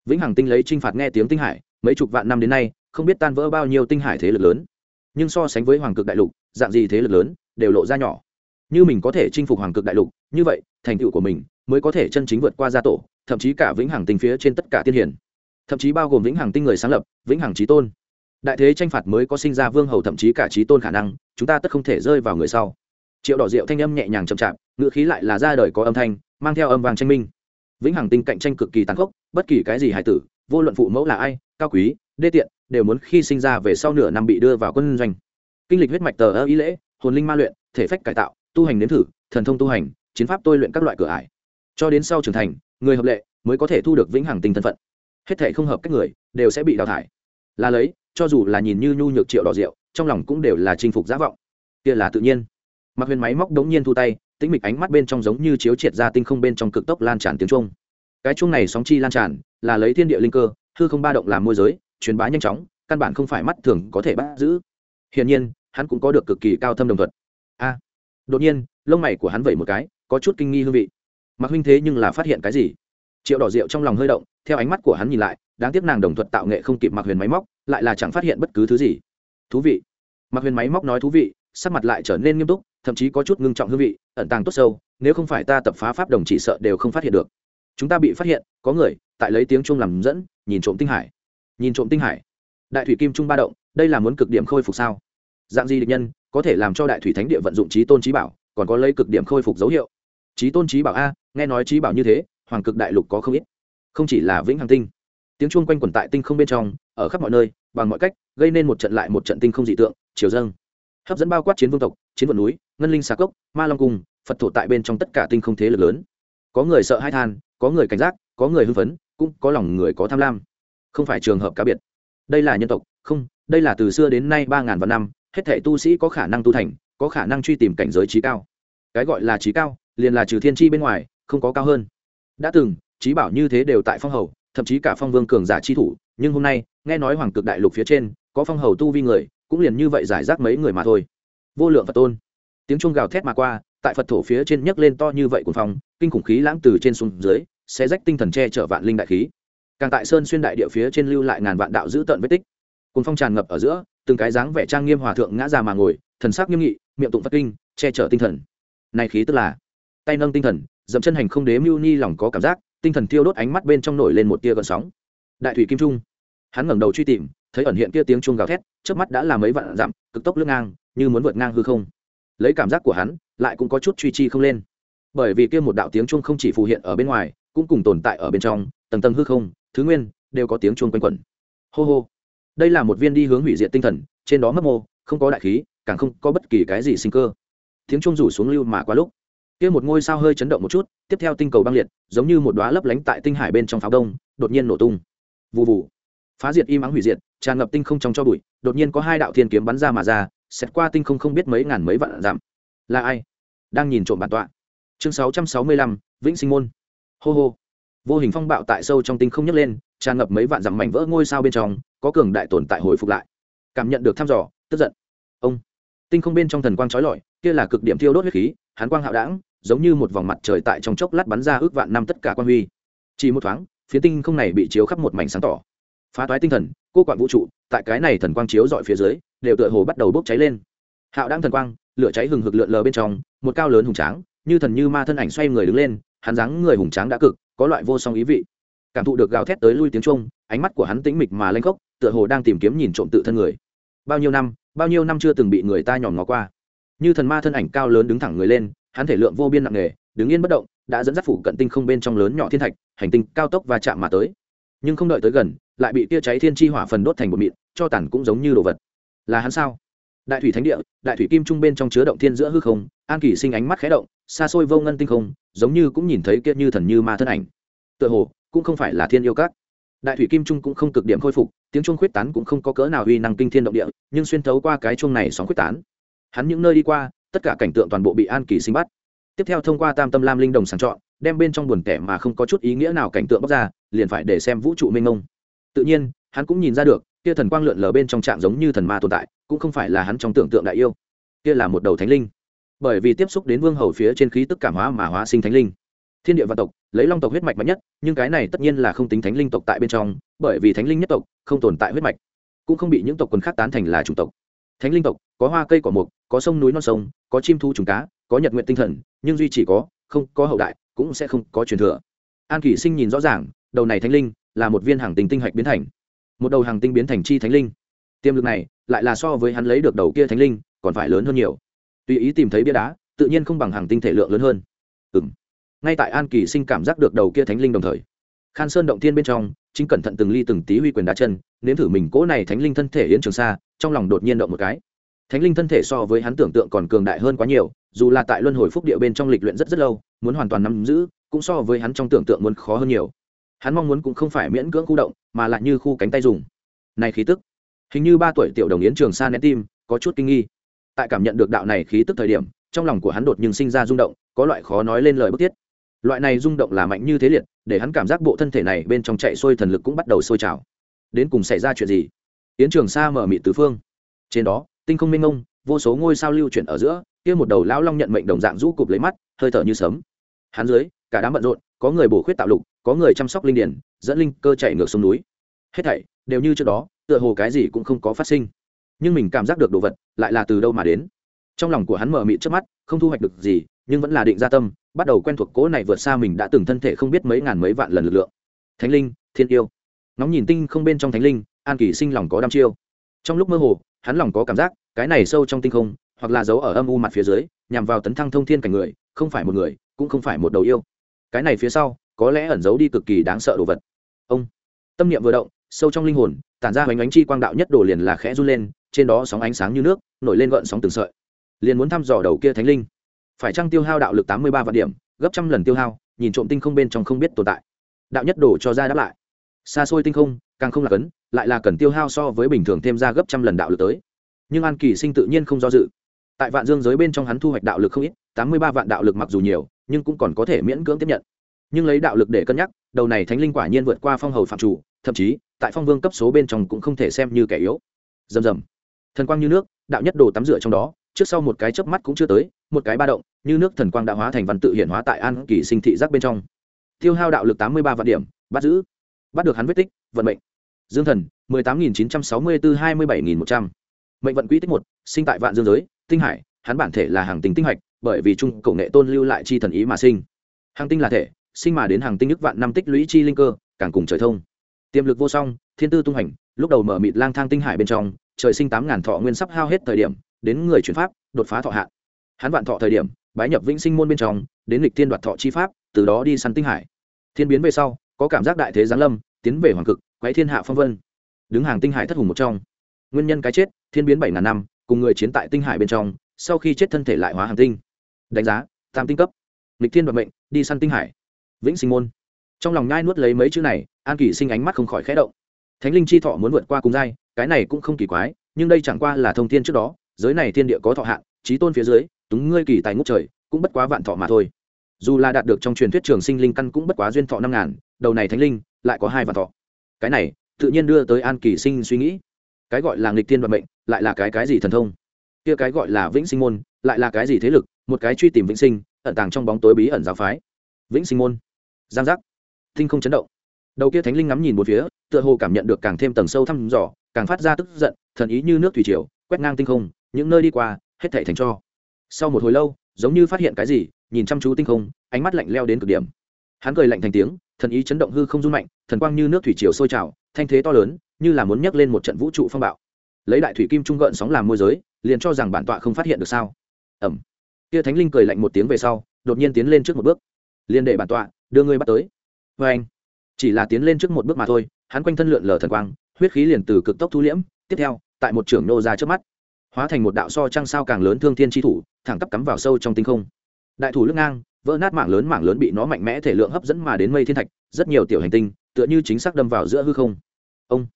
vĩnh hằng tinh lấy t r i n h phạt nghe tiếng tinh hải, mấy chục vạn năm đến nay, không biết tan vỡ bao nhiêu tinh hải thế lực lớn. Nhưng so sánh với hoàng cực đại lục, dạng gì thế lực lớn, đều lộ ra nhỏ như mình có thể chinh phục hoàng cực đại lục, như vậy, thành tựu của mình mới có thể chân chính vượt qua gia tổ, thậm chí cả vĩnh hằng tinh phía trên tất cả tiên hiển. Thậm chí bao gồm vĩnh hằng tinh người sáng lập, vĩnh hằng trí tôn. Đại thế tranh phạt mới có sinh ra vương hầu thậm chí cả trí tôn khả năng, chúng ta tất không thể rơi vào người sau. Triệu đỏ rượu thanh âm nhẹ nhàng chậm chạp ngựa khí lại là ra đời có âm thanh, mang theo âm vàng tranh minh. Vĩnh hằng tinh cạnh tranh cực kỳ tàn khốc, bất kỳ cái gì hài tử, vô luận phụ mẫu là ai, cao quý, đê tiện, đều muốn khi sinh ra về sau nửa năm bị đưa vào quân doanh. Kinh lịch huyết mạch tờ ơ ý lễ, hồn linh ma luyện, thể phách cải tạo tu hành nếm thử, thần thông tu hành, chiến pháp tôi luyện các loại cửa ải. Cho đến sau trưởng thành, người hợp lệ mới có thể thu được vĩnh hằng tinh thân phận. Hết thể không hợp các người đều sẽ bị đào thải. Là lấy, cho dù là nhìn như nhu nhược triệu đỏ rượu, trong lòng cũng đều là chinh phục giả vọng. Kia là tự nhiên. Mặc huyền máy móc đống nhiên thu tay, tĩnh mịch ánh mắt bên trong giống như chiếu triệt ra tinh không bên trong cực tốc lan tràn tiếng trung cái chung này sóng chi lan tràn, là lấy thiên địa linh cơ, hư không ba động làm môi giới, truyền bá nhanh chóng, căn bản không phải mắt thường có thể bắt giữ. Hiển nhiên, hắn cũng có được cực kỳ cao thâm đồng thuận a! Đột nhiên, lông mày của hắn vẩy một cái, có chút kinh nghi hương vị. Mặc huynh thế nhưng là phát hiện cái gì? Triệu đỏ rượu trong lòng hơi động, theo ánh mắt của hắn nhìn lại, đáng tiếc nàng đồng thuận tạo nghệ không kịp mặc huyền máy móc, lại là chẳng phát hiện bất cứ thứ gì. Thú vị. Mặc huyền máy móc nói thú vị, sắc mặt lại trở nên nghiêm túc, thậm chí có chút ngưng trọng hương vị, ẩn tàng tốt sâu, nếu không phải ta tập phá pháp đồng chỉ sợ đều không phát hiện được. Chúng ta bị phát hiện, có người, tại lấy tiếng chuông làm dẫn, nhìn trộm tinh hải. Nhìn trộm tinh hải. Đại thủy kim trung ba động, đây là muốn cực điểm khôi phục sao? Dạng gì địch nhân có thể làm cho đại thủy thánh địa vận dụng trí tôn trí bảo, còn có lấy cực điểm khôi phục dấu hiệu. Trí tôn trí bảo a, nghe nói trí bảo như thế, hoàng cực đại lục có không ít. Không chỉ là vĩnh hằng tinh. Tiếng chuông quanh quẩn tại tinh không bên trong, ở khắp mọi nơi, bằng mọi cách, gây nên một trận lại một trận tinh không dị tượng, chiều dâng. Hấp dẫn bao quát chiến vương tộc, chiến vận núi, ngân linh xà cốc, ma long cung, phật thổ tại bên trong tất cả tinh không thế lực lớn. Có người sợ hai than, có người cảnh giác, có người hưng phấn, cũng có lòng người có tham lam. Không phải trường hợp cá biệt. Đây là nhân tộc, không, đây là từ xưa đến nay ba ngàn vạn năm hết thể tu sĩ có khả năng tu thành, có khả năng truy tìm cảnh giới trí cao. Cái gọi là trí cao, liền là trừ thiên tri bên ngoài, không có cao hơn. Đã từng, trí bảo như thế đều tại phong hầu, thậm chí cả phong vương cường giả chi thủ, nhưng hôm nay, nghe nói hoàng cực đại lục phía trên, có phong hầu tu vi người, cũng liền như vậy giải rác mấy người mà thôi. Vô lượng phật tôn. Tiếng chuông gào thét mà qua, tại phật thổ phía trên nhấc lên to như vậy cuồng phong, kinh khủng khí lãng từ trên xuống dưới sẽ rách tinh thần che chở vạn linh đại khí. Càng tại sơn xuyên đại địa phía trên lưu lại ngàn vạn đạo giữ tận vết tích. Cuồng phong tràn ngập ở giữa từng cái dáng vẻ trang nghiêm hòa thượng ngã ra mà ngồi, thần sắc nghiêm nghị, miệng tụng phật kinh, che chở tinh thần. Này khí tức là, tay nâng tinh thần, dậm chân hành không đế mưu ni lòng có cảm giác, tinh thần thiêu đốt ánh mắt bên trong nổi lên một tia gợn sóng. Đại thủy kim trung, hắn ngẩng đầu truy tìm, thấy ẩn hiện kia tiếng chuông gào thét trước mắt đã là mấy vạn dặm, cực tốc lướt ngang, như muốn vượt ngang hư không. Lấy cảm giác của hắn, lại cũng có chút truy chi không lên. Bởi vì kia một đạo tiếng chuông không chỉ phù hiện ở bên ngoài, cũng cùng tồn tại ở bên trong, tầng tầng hư không, thứ nguyên, đều có tiếng chuông quanh quẩn. Hô hô đây là một viên đi hướng hủy diệt tinh thần, trên đó mất mô, không có đại khí, càng không có bất kỳ cái gì sinh cơ. Tiếng trung rủ xuống lưu mà qua lúc, kia một ngôi sao hơi chấn động một chút, tiếp theo tinh cầu băng liệt, giống như một đóa lấp lánh tại tinh hải bên trong pháo đông, đột nhiên nổ tung. Vụ vụ phá diệt im ắng hủy diệt, tràn ngập tinh không trong cho bụi, đột nhiên có hai đạo thiên kiếm bắn ra mà ra, xét qua tinh không không biết mấy ngàn mấy vạn giảm là ai? Đang nhìn trộm bản tọa. Chương sáu trăm sáu mươi lăm, vĩnh sinh môn. Hô hô vô hình phong bạo tại sâu trong tinh không nhấc lên, tràn ngập mấy vạn dặm mảnh vỡ ngôi sao bên trong, có cường đại tồn tại hồi phục lại. Cảm nhận được thăm dò, tức giận. Ông. Tinh không bên trong thần quang trói lọi, kia là cực điểm thiêu đốt huyết khí, hán quang hạo đảng giống như một vòng mặt trời tại trong chốc lát bắn ra ước vạn năm tất cả quan huy. Chỉ một thoáng, phía tinh không này bị chiếu khắp một mảnh sáng tỏ. Phá toái tinh thần, cô quản vũ trụ, tại cái này thần quang chiếu dọi phía dưới, đều tựa hồ bắt đầu bốc cháy lên. Hạo đang thần quang, lửa cháy hừng hực lượn lờ bên trong, một cao lớn hùng tráng, như thần như ma thân ảnh xoay người đứng lên, hắn dáng người hùng tráng đã cực có loại vô song ý vị. Cảm thụ được gào thét tới lui tiếng trung ánh mắt của hắn tĩnh mịch mà lanh khốc, tựa hồ đang tìm kiếm nhìn trộm tự thân người. Bao nhiêu năm, bao nhiêu năm chưa từng bị người ta nhòm ngó qua. Như thần ma thân ảnh cao lớn đứng thẳng người lên, hắn thể lượng vô biên nặng nề, đứng yên bất động, đã dẫn dắt phủ cận tinh không bên trong lớn nhỏ thiên thạch, hành tinh cao tốc và chạm mà tới. Nhưng không đợi tới gần, lại bị tia cháy thiên chi hỏa phần đốt thành bột mịn, cho tản cũng giống như đồ vật. Là hắn sao? Đại thủy thánh địa, đại thủy kim trung bên trong chứa động thiên giữa hư không, an kỳ sinh ánh mắt khé động, xa xôi vô ngân tinh không giống như cũng nhìn thấy kia như thần như ma thân ảnh. Tựa hồ, cũng không phải là thiên yêu các. Đại thủy kim trung cũng không cực điểm khôi phục, tiếng chuông khuyết tán cũng không có cỡ nào uy năng kinh thiên động địa, nhưng xuyên thấu qua cái chuông này sóng khuyết tán. Hắn những nơi đi qua, tất cả cảnh tượng toàn bộ bị an kỳ sinh bắt. Tiếp theo thông qua tam tâm lam linh đồng sàng chọn, đem bên trong buồn tẻ mà không có chút ý nghĩa nào cảnh tượng bóc ra, liền phải để xem vũ trụ mênh mông. Tự nhiên, hắn cũng nhìn ra được, kia thần quang lượn lờ bên trong trạng giống như thần ma tồn tại, cũng không phải là hắn trong tưởng tượng đại yêu. Kia là một đầu thánh linh bởi vì tiếp xúc đến vương hầu phía trên khí tức cảm hóa mà hóa sinh thánh linh. Thiên địa vạn tộc, lấy long tộc huyết mạch mạnh nhất, nhưng cái này tất nhiên là không tính thánh linh tộc tại bên trong, bởi vì thánh linh nhất tộc, không tồn tại huyết mạch. Cũng không bị những tộc quần khác tán thành là chủng tộc. Thánh linh tộc, có hoa cây cỏ mục, có sông núi non sông, có chim thu trùng cá, có nhật nguyện tinh thần, nhưng duy chỉ có, không có hậu đại, cũng sẽ không có truyền thừa. An kỷ sinh nhìn rõ ràng, đầu này thánh linh là một viên hàng tinh tinh hạch biến thành. Một đầu hàng tinh biến thành chi thánh linh. Tiềm lực này, lại là so với hắn lấy được đầu kia thánh linh, còn phải lớn hơn nhiều tùy ý tìm thấy bia đá tự nhiên không bằng hàng tinh thể lượng lớn hơn. Ừ m ngay tại an kỳ sinh cảm giác được đầu kia thánh linh đồng thời khan sơn động thiên bên trong chính cẩn thận từng ly từng tí huy quyền đá chân nếm thử mình cỗ này thánh linh thân thể yến trường sa, trong lòng đột nhiên động một cái. Thánh linh thân thể so với hắn tưởng tượng còn cường đại hơn quá nhiều dù là tại luân hồi phúc địa bên trong lịch luyện rất rất lâu muốn hoàn toàn nắm giữ cũng so với hắn trong tưởng tượng muốn khó hơn nhiều. Hắn mong muốn cũng không phải miễn cưỡng khu động mà lại như khu cánh tay dùng. Này khí tức hình như ba tuổi tiểu đồng yến trường sa nén tim có chút kinh nghi tại cảm nhận được đạo này khí tức thời điểm, trong lòng của hắn đột nhiên sinh ra rung động, có loại khó nói lên lời bức thiết. Loại này rung động là mạnh như thế liệt, để hắn cảm giác bộ thân thể này bên trong chạy sôi thần lực cũng bắt đầu sôi trào. Đến cùng xảy ra chuyện gì? Yến trường sa mở mị tứ phương. Trên đó, tinh không minh ông vô số ngôi sao lưu chuyển ở giữa, kia một đầu lão long nhận mệnh đồng dạng rũ cụp lấy mắt, hơi thở như sấm. Hắn dưới, cả đám bận rộn, có người bổ khuyết tạo lục, có người chăm sóc linh điển, dẫn linh cơ chạy ngược sông núi. Hết thảy đều như trước đó, tựa hồ cái gì cũng không có phát sinh nhưng mình cảm giác được đồ vật lại là từ đâu mà đến. Trong lòng của hắn mở mịt trước mắt, không thu hoạch được gì, nhưng vẫn là định gia tâm, bắt đầu quen thuộc cố này vượt xa mình đã từng thân thể không biết mấy ngàn mấy vạn lần lực lượng. Thánh linh, thiên yêu. Nóng nhìn tinh không bên trong thánh linh, an kỳ sinh lòng có đam chiêu. Trong lúc mơ hồ, hắn lòng có cảm giác, cái này sâu trong tinh không, hoặc là giấu ở âm u mặt phía dưới, nhằm vào tấn thăng thông thiên cảnh người, không phải một người, cũng không phải một đầu yêu. Cái này phía sau, có lẽ ẩn giấu đi cực kỳ đáng sợ đồ vật. Ông. Tâm niệm vừa động, sâu trong linh hồn, tản ra hoành ánh chi quang đạo nhất đồ liền là khẽ run lên trên đó sóng ánh sáng như nước, nổi lên gợn sóng từng sợi. Liền muốn thăm dò đầu kia thánh linh. Phải chăng tiêu hao đạo lực tám mươi ba vạn điểm, gấp trăm lần tiêu hao, nhìn trộm tinh không bên trong không biết tồn tại. Đạo nhất đổ cho ra đáp lại. Xa xôi tinh không, càng không là cấn, lại là cần tiêu hao so với bình thường thêm ra gấp trăm lần đạo lực tới. Nhưng an kỳ sinh tự nhiên không do dự. Tại vạn dương giới bên trong hắn thu hoạch đạo lực không ít, tám mươi ba vạn đạo lực mặc dù nhiều, nhưng cũng còn có thể miễn cưỡng tiếp nhận. Nhưng lấy đạo lực để cân nhắc, đầu này thánh linh quả nhiên vượt qua phong hầu phạm chủ, thậm chí, tại phong vương cấp số bên trong cũng không thể xem như kẻ yếu. Dầm dầm thần quang như nước, đạo nhất đồ tắm rửa trong đó, trước sau một cái chớp mắt cũng chưa tới, một cái ba động, như nước thần quang đã hóa thành văn tự hiện hóa tại an kỳ sinh thị giác bên trong. Tiêu hao đạo lực tám mươi ba vạn điểm, bắt giữ, bắt được hắn vết tích, vận mệnh. Dương thần, mười tám nghìn chín trăm sáu mươi bốn hai mươi bảy nghìn một trăm. Mệnh vận quỹ tích một, sinh tại vạn dương giới, tinh hải, hắn bản thể là hàng tinh tinh hạch, bởi vì trung cổ nghệ tôn lưu lại chi thần ý mà sinh. Hàng tinh là thể, sinh mà đến hàng tinh nước vạn năm tích lũy chi linh cơ, càng cùng trời thông. Tiềm lực vô song, thiên tư tung hành, lúc đầu mở mịt lang thang tinh hải bên trong trời sinh tám ngàn thọ nguyên sắp hao hết thời điểm, đến người chuyển pháp, đột phá thọ hạn hắn vạn thọ thời điểm, bái nhập vĩnh sinh môn bên trong, đến lịch thiên đoạt thọ chi pháp, từ đó đi săn tinh hải. Thiên biến về sau, có cảm giác đại thế giáng lâm, tiến về hoàng cực, quấy thiên hạ phong vân. Đứng hàng tinh hải thất hùng một trong. Nguyên nhân cái chết, thiên biến bảy ngàn năm, cùng người chiến tại tinh hải bên trong, sau khi chết thân thể lại hóa hàng tinh. Đánh giá, tam tinh cấp. Lịch thiên đoạt mệnh, đi săn tinh hải. Vĩnh sinh môn. Trong lòng nhai nuốt lấy mấy chữ này, an kỳ sinh ánh mắt không khỏi khẽ động thánh linh chi thọ muốn vượt qua cùng giai, cái này cũng không kỳ quái, nhưng đây chẳng qua là thông thiên trước đó, giới này thiên địa có thọ hạn trí tôn phía dưới, túng ngươi kỳ tài ngút trời, cũng bất quá vạn thọ mà thôi. Dù là đạt được trong truyền thuyết trường sinh linh căn cũng bất quá duyên thọ năm ngàn, đầu này thánh linh, lại có hai vạn thọ. Cái này, tự nhiên đưa tới an kỳ sinh suy nghĩ. Cái gọi là nghịch tiên vận mệnh, lại là cái cái gì thần thông? Kia cái gọi là vĩnh sinh môn, lại là cái gì thế lực, một cái truy tìm vĩnh sinh, ẩn tàng trong bóng tối bí ẩn giáo phái. Vĩnh sinh môn. Giang giác. Tinh không chấn động đầu kia thánh linh ngắm nhìn một phía, tựa hồ cảm nhận được càng thêm tầng sâu thăm dò, càng phát ra tức giận, thần ý như nước thủy triều, quét ngang tinh không, những nơi đi qua, hết thảy thành cho. Sau một hồi lâu, giống như phát hiện cái gì, nhìn chăm chú tinh không, ánh mắt lạnh leo đến cực điểm. Hắn cười lạnh thành tiếng, thần ý chấn động hư không run mạnh, thần quang như nước thủy triều sôi trào, thanh thế to lớn, như là muốn nhấc lên một trận vũ trụ phong bạo. Lấy đại thủy kim trung gợn sóng làm môi giới, liền cho rằng bản tọa không phát hiện được sao. Ẩm kia thánh linh cười lạnh một tiếng về sau, đột nhiên tiến lên trước một bước. Liền để bản tọa, đưa ngươi bắt tới. Vê anh chỉ là tiến lên trước một bước mà thôi, hắn quanh thân lượn lờ thần quang, huyết khí liền từ cực tốc thu liễm. Tiếp theo, tại một trưởng nô ra trước mắt, hóa thành một đạo so trăng sao càng lớn thương thiên tri thủ, thẳng tắp cắm vào sâu trong tinh không. Đại thủ lưng ngang, vỡ nát mảng lớn mảng lớn bị nó mạnh mẽ thể lượng hấp dẫn mà đến mây thiên thạch, rất nhiều tiểu hành tinh, tựa như chính xác đâm vào giữa hư không. Ông,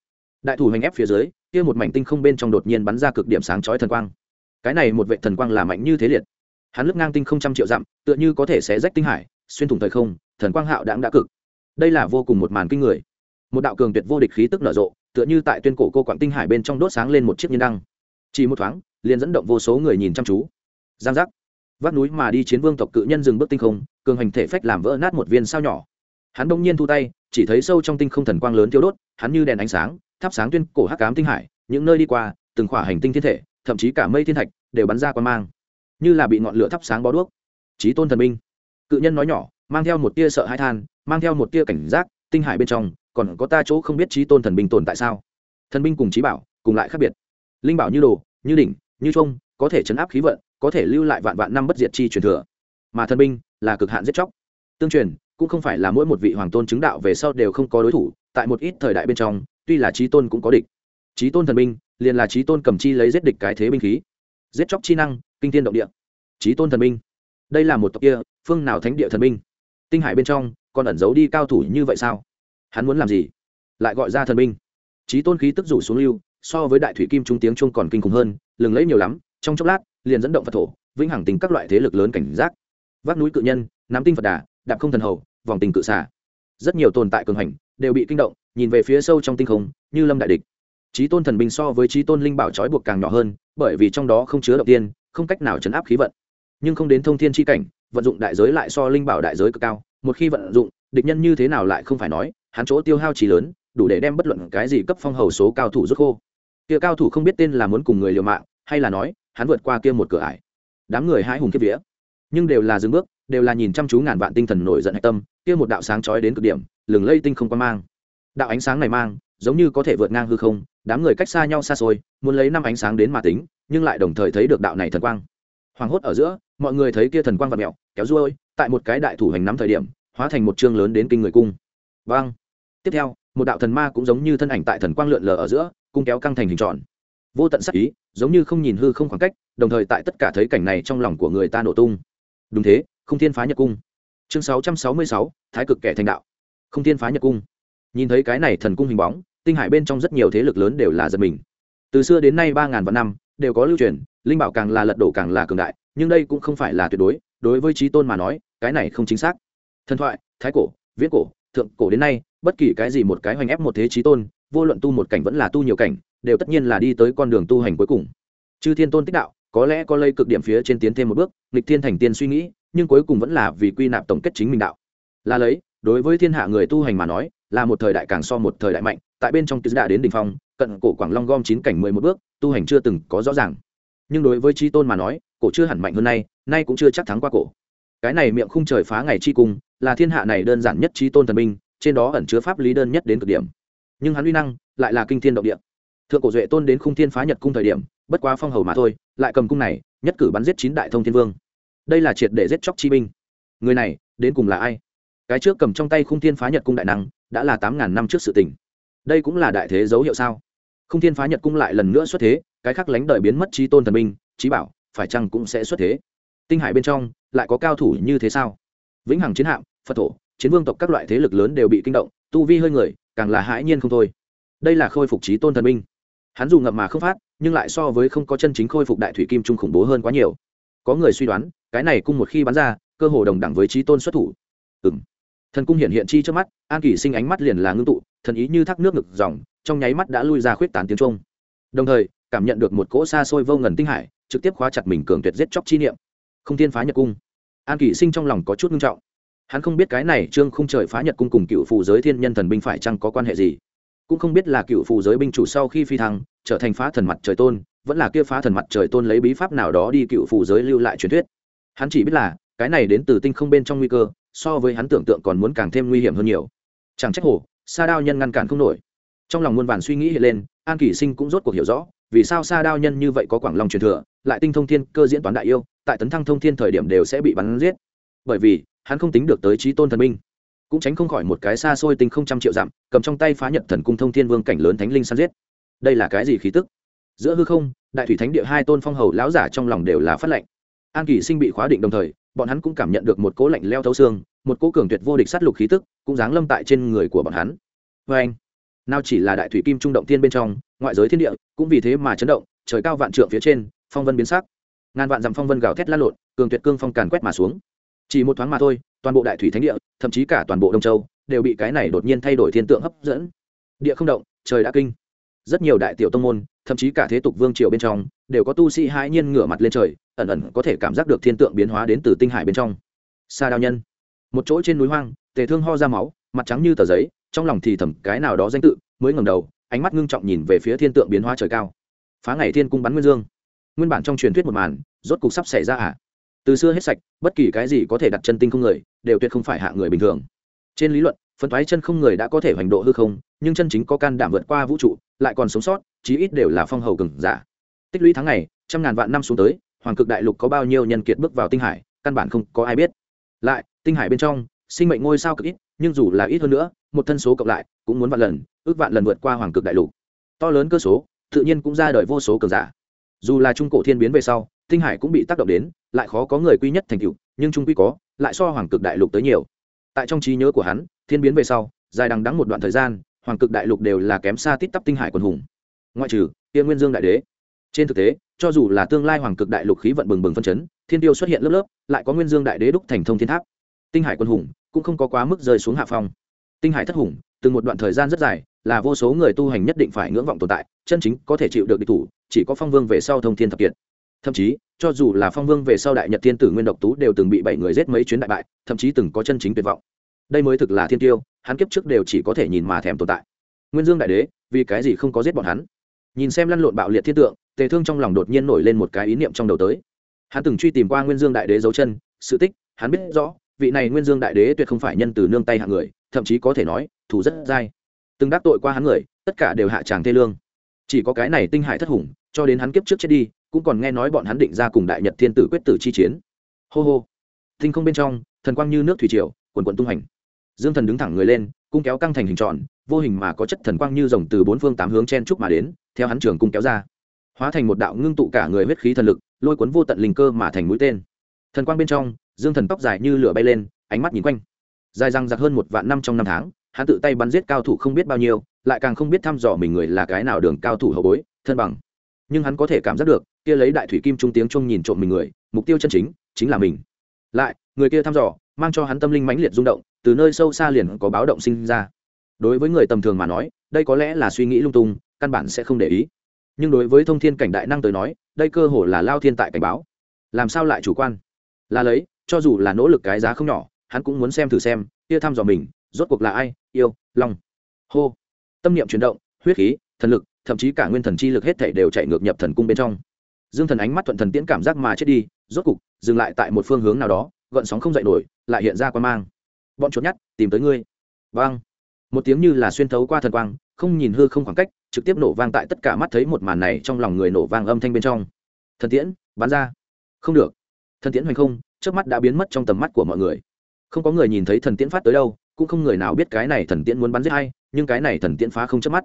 đại thủ hành ép phía dưới, kia một mảnh tinh không bên trong đột nhiên bắn ra cực điểm sáng chói thần quang. Cái này một vệ thần quang là mạnh như thế liệt. Hắn lướt ngang tinh không trăm triệu dặm, tựa như có thể xé rách tinh hải, xuyên thủng thời không, thần quang hạo đãng đã cực đây là vô cùng một màn kinh người. Một đạo cường tuyệt vô địch khí tức nở rộ, tựa như tại tuyên cổ cô quảng tinh hải bên trong đốt sáng lên một chiếc nhân đăng. Chỉ một thoáng, liền dẫn động vô số người nhìn chăm chú. Giang giác. Vác núi mà đi chiến vương tộc cự nhân dừng bước tinh không, cường hành thể phách làm vỡ nát một viên sao nhỏ. Hắn đông nhiên thu tay, chỉ thấy sâu trong tinh không thần quang lớn tiêu đốt, hắn như đèn ánh sáng, thắp sáng tuyên cổ hắc cám tinh hải, những nơi đi qua, từng khỏa hành tinh thiên thể, thậm chí cả mây thiên thạch, đều bắn ra quan mang. Như là bị ngọn lửa thắp sáng bó đuốc. Trí tôn thần minh cự nhân nói nhỏ mang theo một tia sợ hãi than, mang theo một tia cảnh giác, tinh hải bên trong, còn có ta chỗ không biết trí tôn thần binh tồn tại sao? Thần binh cùng trí bảo, cùng lại khác biệt. Linh bảo như đồ, như đỉnh, như trung có thể chấn áp khí vận, có thể lưu lại vạn vạn năm bất diệt chi truyền thừa. Mà thần binh là cực hạn giết chóc. Tương truyền, cũng không phải là mỗi một vị hoàng tôn chứng đạo về sau đều không có đối thủ, tại một ít thời đại bên trong, tuy là trí tôn cũng có địch. Trí tôn thần binh, liền là trí tôn cầm chi lấy giết địch cái thế binh khí. Giết chóc chi năng, kinh thiên động địa. Trí tôn thần binh. Đây là một tộc kia, phương nào thánh địa thần binh? Tinh hải bên trong, còn ẩn giấu đi cao thủ như vậy sao? Hắn muốn làm gì? Lại gọi ra thần binh. Trí tôn khí tức rủ xuống lưu, so với đại thủy kim trung tiếng chuông còn kinh khủng hơn, lừng lẫy nhiều lắm, trong chốc lát, liền dẫn động phật thổ, vĩnh hằng tính các loại thế lực lớn cảnh giác. Vác núi cự nhân, nắm tinh phật đà, đạp không thần hầu, vòng tình cự xả rất nhiều tồn tại cường hành, đều bị kinh động, nhìn về phía sâu trong tinh không, như lâm đại địch. Trí tôn thần binh so với trí tôn linh bảo trói buộc càng nhỏ hơn, bởi vì trong đó không chứa động tiên, không cách nào chấn áp khí vận. Nhưng không đến thông thiên chi cảnh vận dụng đại giới lại so linh bảo đại giới cực cao, một khi vận dụng, địch nhân như thế nào lại không phải nói, hắn chỗ tiêu hao trí lớn, đủ để đem bất luận cái gì cấp phong hầu số cao thủ rút khô. Kia cao thủ không biết tên là muốn cùng người liều mạng, hay là nói, hắn vượt qua kia một cửa ải. Đám người hãi hùng kiếp vía. Nhưng đều là dừng bước, đều là nhìn chăm chú ngàn vạn tinh thần nổi giận hạch tâm, kia một đạo sáng chói đến cực điểm, lừng lây tinh không quan mang. Đạo ánh sáng này mang, giống như có thể vượt ngang hư không, đám người cách xa nhau xa xôi, muốn lấy năm ánh sáng đến mà tính, nhưng lại đồng thời thấy được đạo này thần quang hoàng hốt ở giữa, mọi người thấy kia thần quang và mẹo kéo ruôi tại một cái đại thủ hành nắm thời điểm, hóa thành một chương lớn đến kinh người cung. Vang. Tiếp theo, một đạo thần ma cũng giống như thân ảnh tại thần quang lượn lờ ở giữa, cung kéo căng thành hình tròn. Vô tận sắc ý, giống như không nhìn hư không khoảng cách, đồng thời tại tất cả thấy cảnh này trong lòng của người ta nổ tung. Đúng thế, không thiên phá nhật cung. Chương sáu trăm sáu mươi sáu, thái cực kẻ thành đạo. Không thiên phá nhật cung. Nhìn thấy cái này thần cung hình bóng, tinh hải bên trong rất nhiều thế lực lớn đều là giật mình. Từ xưa đến nay ba ngàn vạn năm đều có lưu truyền, linh bảo càng là lật đổ càng là cường đại, nhưng đây cũng không phải là tuyệt đối đối với trí tôn mà nói, cái này không chính xác. Thần thoại, thái cổ viết cổ, thượng cổ đến nay, bất kỳ cái gì một cái hoành ép một thế trí tôn, vô luận tu một cảnh vẫn là tu nhiều cảnh, đều tất nhiên là đi tới con đường tu hành cuối cùng. Chư thiên tôn tích đạo, có lẽ có lây cực điểm phía trên tiến thêm một bước, nghịch thiên thành tiên suy nghĩ, nhưng cuối cùng vẫn là vì quy nạp tổng kết chính mình đạo. Là lấy, đối với thiên hạ người tu hành mà nói, là một thời đại càng so một thời đại mạnh, tại bên trong tứ đã đến đỉnh phong cận cổ quảng long gom chín cảnh mười một bước, tu hành chưa từng có rõ ràng. Nhưng đối với trí tôn mà nói, cổ chưa hẳn mạnh hơn nay nay cũng chưa chắc thắng qua cổ. Cái này miệng khung trời phá ngày chi cung, là thiên hạ này đơn giản nhất trí tôn thần minh, trên đó ẩn chứa pháp lý đơn nhất đến cực điểm. Nhưng hắn uy năng, lại là kinh thiên động địa. Thượng cổ duệ tôn đến khung thiên phá nhật cung thời điểm, bất quá phong hầu mà thôi, lại cầm cung này, nhất cử bắn giết chín đại thông thiên vương. Đây là triệt để giết chóc chi binh. Người này, đến cùng là ai? Cái trước cầm trong tay khung thiên phá nhật cung đại năng, đã là tám ngàn năm trước sự tình. Đây cũng là đại thế dấu hiệu sao? Không thiên phá nhật cung lại lần nữa xuất thế, cái khác lánh đời biến mất trí tôn thần minh, trí bảo, phải chăng cũng sẽ xuất thế? Tinh hải bên trong, lại có cao thủ như thế sao? Vĩnh hằng chiến hạm, phật thổ, chiến vương tộc các loại thế lực lớn đều bị kinh động, tu vi hơi người, càng là hãi nhiên không thôi. Đây là khôi phục trí tôn thần minh. Hắn dù ngậm mà không phát, nhưng lại so với không có chân chính khôi phục đại thủy kim trung khủng bố hơn quá nhiều. Có người suy đoán, cái này cung một khi bắn ra, cơ hồ đồng đẳng với trí tôn xuất thủ. Ừ m thần cung hiện hiện chi trước mắt, an kỷ sinh ánh mắt liền là ngưng tụ, thần ý như thác nước ngực dòng, trong nháy mắt đã lui ra khuyết tán tiếng trung đồng thời, cảm nhận được một cỗ xa xôi vô ngần tinh hải, trực tiếp khóa chặt mình cường tuyệt giết chóc chi niệm. Không thiên phá nhật cung. An kỷ sinh trong lòng có chút ngưng trọng. Hắn không biết cái này trương không trời phá nhật cung cùng cựu phù giới thiên nhân thần binh phải chăng có quan hệ gì. Cũng không biết là cựu phù giới binh chủ sau khi phi thăng, trở thành phá thần mặt trời tôn, vẫn là kia phá thần mặt trời tôn lấy bí pháp nào đó đi cựu phù giới lưu lại truyền thuyết. Hắn chỉ biết là, cái này đến từ tinh không bên trong nguy cơ so với hắn tưởng tượng còn muốn càng thêm nguy hiểm hơn nhiều. Chẳng trách hồ, sa đao nhân ngăn cản không nổi. Trong lòng muôn vàn suy nghĩ hiện lên, an kỷ sinh cũng rốt cuộc hiểu rõ, vì sao sa đao nhân như vậy có quảng long truyền thừa, lại tinh thông thiên cơ diễn toán đại yêu, tại tấn thăng thông thiên thời điểm đều sẽ bị bắn giết. Bởi vì, hắn không tính được tới trí tôn thần minh cũng tránh không khỏi một cái xa xôi tinh không trăm triệu dặm, cầm trong tay phá nhật thần cung thông thiên vương cảnh lớn thánh linh săn giết. Đây là cái gì khí tức? Giữa hư không, đại thủy thánh địa hai tôn phong hầu lão giả trong lòng đều là phát lệnh. An Kỷ sinh bị khóa định đồng thời bọn hắn cũng cảm nhận được một cỗ lạnh leo thấu xương, một cỗ cường tuyệt vô địch sát lục khí tức cũng giáng lâm tại trên người của bọn hắn. Vê anh, nào chỉ là đại thủy kim trung động thiên bên trong, ngoại giới thiên địa cũng vì thế mà chấn động, trời cao vạn trượng phía trên, phong vân biến sắc. Ngàn vạn dặm phong vân gào thét lăn lộn, cường tuyệt cương phong càn quét mà xuống. Chỉ một thoáng mà thôi, toàn bộ đại thủy thánh địa, thậm chí cả toàn bộ đông châu, đều bị cái này đột nhiên thay đổi thiên tượng hấp dẫn. Địa không động, trời đã kinh. Rất nhiều đại tiểu tông môn, thậm chí cả thế tục vương triều bên trong đều có tu sĩ hãi nhiên ngửa mặt lên trời, ẩn ẩn có thể cảm giác được thiên tượng biến hóa đến từ tinh hải bên trong. Sa đao nhân. Một chỗ trên núi hoang, tề thương ho ra máu, mặt trắng như tờ giấy, trong lòng thì thầm cái nào đó danh tự, mới ngầm đầu, ánh mắt ngưng trọng nhìn về phía thiên tượng biến hóa trời cao. Phá ngày thiên cung bắn nguyên dương. Nguyên bản trong truyền thuyết một màn, rốt cục sắp xảy ra à? Từ xưa hết sạch, bất kỳ cái gì có thể đặt chân tinh không người, đều tuyệt không phải hạ người bình thường. Trên lý luận, phân thoái chân không người đã có thể hoành độ hư không, nhưng chân chính có can đảm vượt qua vũ trụ, lại còn sống sót, chí ít đều là phong hầu cừng giả tích lũy tháng ngày, trăm ngàn vạn năm xuống tới, hoàng cực đại lục có bao nhiêu nhân kiệt bước vào tinh hải, căn bản không có ai biết. Lại, tinh hải bên trong, sinh mệnh ngôi sao cực ít, nhưng dù là ít hơn nữa, một thân số cộng lại, cũng muốn vạn lần, ước vạn lần vượt qua hoàng cực đại lục. To lớn cơ số, tự nhiên cũng ra đời vô số cường giả. Dù là trung cổ thiên biến về sau, tinh hải cũng bị tác động đến, lại khó có người quy nhất thành cựu nhưng trung quy có, lại so hoàng cực đại lục tới nhiều. Tại trong trí nhớ của hắn, thiên biến về sau, dài đằng đắng một đoạn thời gian, hoàng cực đại lục đều là kém xa tít tắp tinh hải quần hùng. Ngoại trừ tiên nguyên dương đại đế trên thực tế, cho dù là tương lai hoàng cực đại lục khí vận bừng bừng phân chấn, thiên tiêu xuất hiện lớp lớp, lại có nguyên dương đại đế đúc thành thông thiên tháp. Tinh hải quân hùng cũng không có quá mức rơi xuống hạ phong. Tinh hải thất hùng, từng một đoạn thời gian rất dài, là vô số người tu hành nhất định phải ngưỡng vọng tồn tại, chân chính có thể chịu được địch thủ, chỉ có phong vương về sau thông thiên thập kiệt. Thậm chí, cho dù là phong vương về sau đại nhật thiên tử nguyên độc tú đều từng bị bảy người giết mấy chuyến đại bại, thậm chí từng có chân chính tuyệt vọng. Đây mới thực là thiên tiêu, hắn kiếp trước đều chỉ có thể nhìn mà thèm tồn tại. Nguyên dương đại đế, vì cái gì không có giết bọn hắn? Nhìn xem lăn lộn bạo liệt thiên tượng tề thương trong lòng đột nhiên nổi lên một cái ý niệm trong đầu tới. Hắn từng truy tìm qua nguyên dương đại đế dấu chân, sự tích, hắn biết rõ, vị này nguyên dương đại đế tuyệt không phải nhân từ nương tay hạng người, thậm chí có thể nói, thủ rất dai. Từng đắc tội qua hắn người, tất cả đều hạ tràng thê lương. Chỉ có cái này tinh hải thất hùng, cho đến hắn kiếp trước chết đi, cũng còn nghe nói bọn hắn định ra cùng đại nhật thiên tử quyết tử chi chiến. Hô hô. Tinh không bên trong, thần quang như nước thủy triều, quần quận tung hành. Dương thần đứng thẳng người lên, cung kéo căng thành hình tròn, vô hình mà có chất thần quang như rồng từ bốn phương tám hướng chen trúc mà đến, theo hắn trường cung kéo ra hóa thành một đạo ngưng tụ cả người huyết khí thần lực, lôi cuốn vô tận linh cơ mà thành mũi tên. Thần quang bên trong, dương thần tóc dài như lửa bay lên, ánh mắt nhìn quanh. Dài răng giặc hơn một vạn năm trong năm tháng, hắn tự tay bắn giết cao thủ không biết bao nhiêu, lại càng không biết thăm dò mình người là cái nào đường cao thủ hậu bối, thân bằng. Nhưng hắn có thể cảm giác được, kia lấy đại thủy kim trung tiếng chung nhìn trộm mình người, mục tiêu chân chính chính là mình. Lại, người kia thăm dò, mang cho hắn tâm linh mãnh liệt rung động, từ nơi sâu xa liền có báo động sinh ra. Đối với người tầm thường mà nói, đây có lẽ là suy nghĩ lung tung, căn bản sẽ không để ý nhưng đối với thông thiên cảnh đại năng tới nói, đây cơ hồ là lao thiên tại cảnh báo. Làm sao lại chủ quan? Là lấy, cho dù là nỗ lực cái giá không nhỏ, hắn cũng muốn xem thử xem, kia thăm dò mình, rốt cuộc là ai, yêu, long. Hô. Tâm niệm chuyển động, huyết khí, thần lực, thậm chí cả nguyên thần chi lực hết thể đều chạy ngược nhập thần cung bên trong. Dương thần ánh mắt thuận thần tiễn cảm giác mà chết đi, rốt cục, dừng lại tại một phương hướng nào đó, gợn sóng không dậy nổi, lại hiện ra quan mang. Bọn chốt nhát, tìm tới ngươi. Vang một tiếng như là xuyên thấu qua thần quang không nhìn hư không khoảng cách, trực tiếp nổ vang tại tất cả mắt thấy một màn này trong lòng người nổ vang âm thanh bên trong. Thần tiễn, bắn ra. Không được. Thần tiễn hoành không trước mắt đã biến mất trong tầm mắt của mọi người. Không có người nhìn thấy thần tiễn phát tới đâu, cũng không người nào biết cái này thần tiễn muốn bắn giết hay nhưng cái này thần tiễn phá không chớp mắt.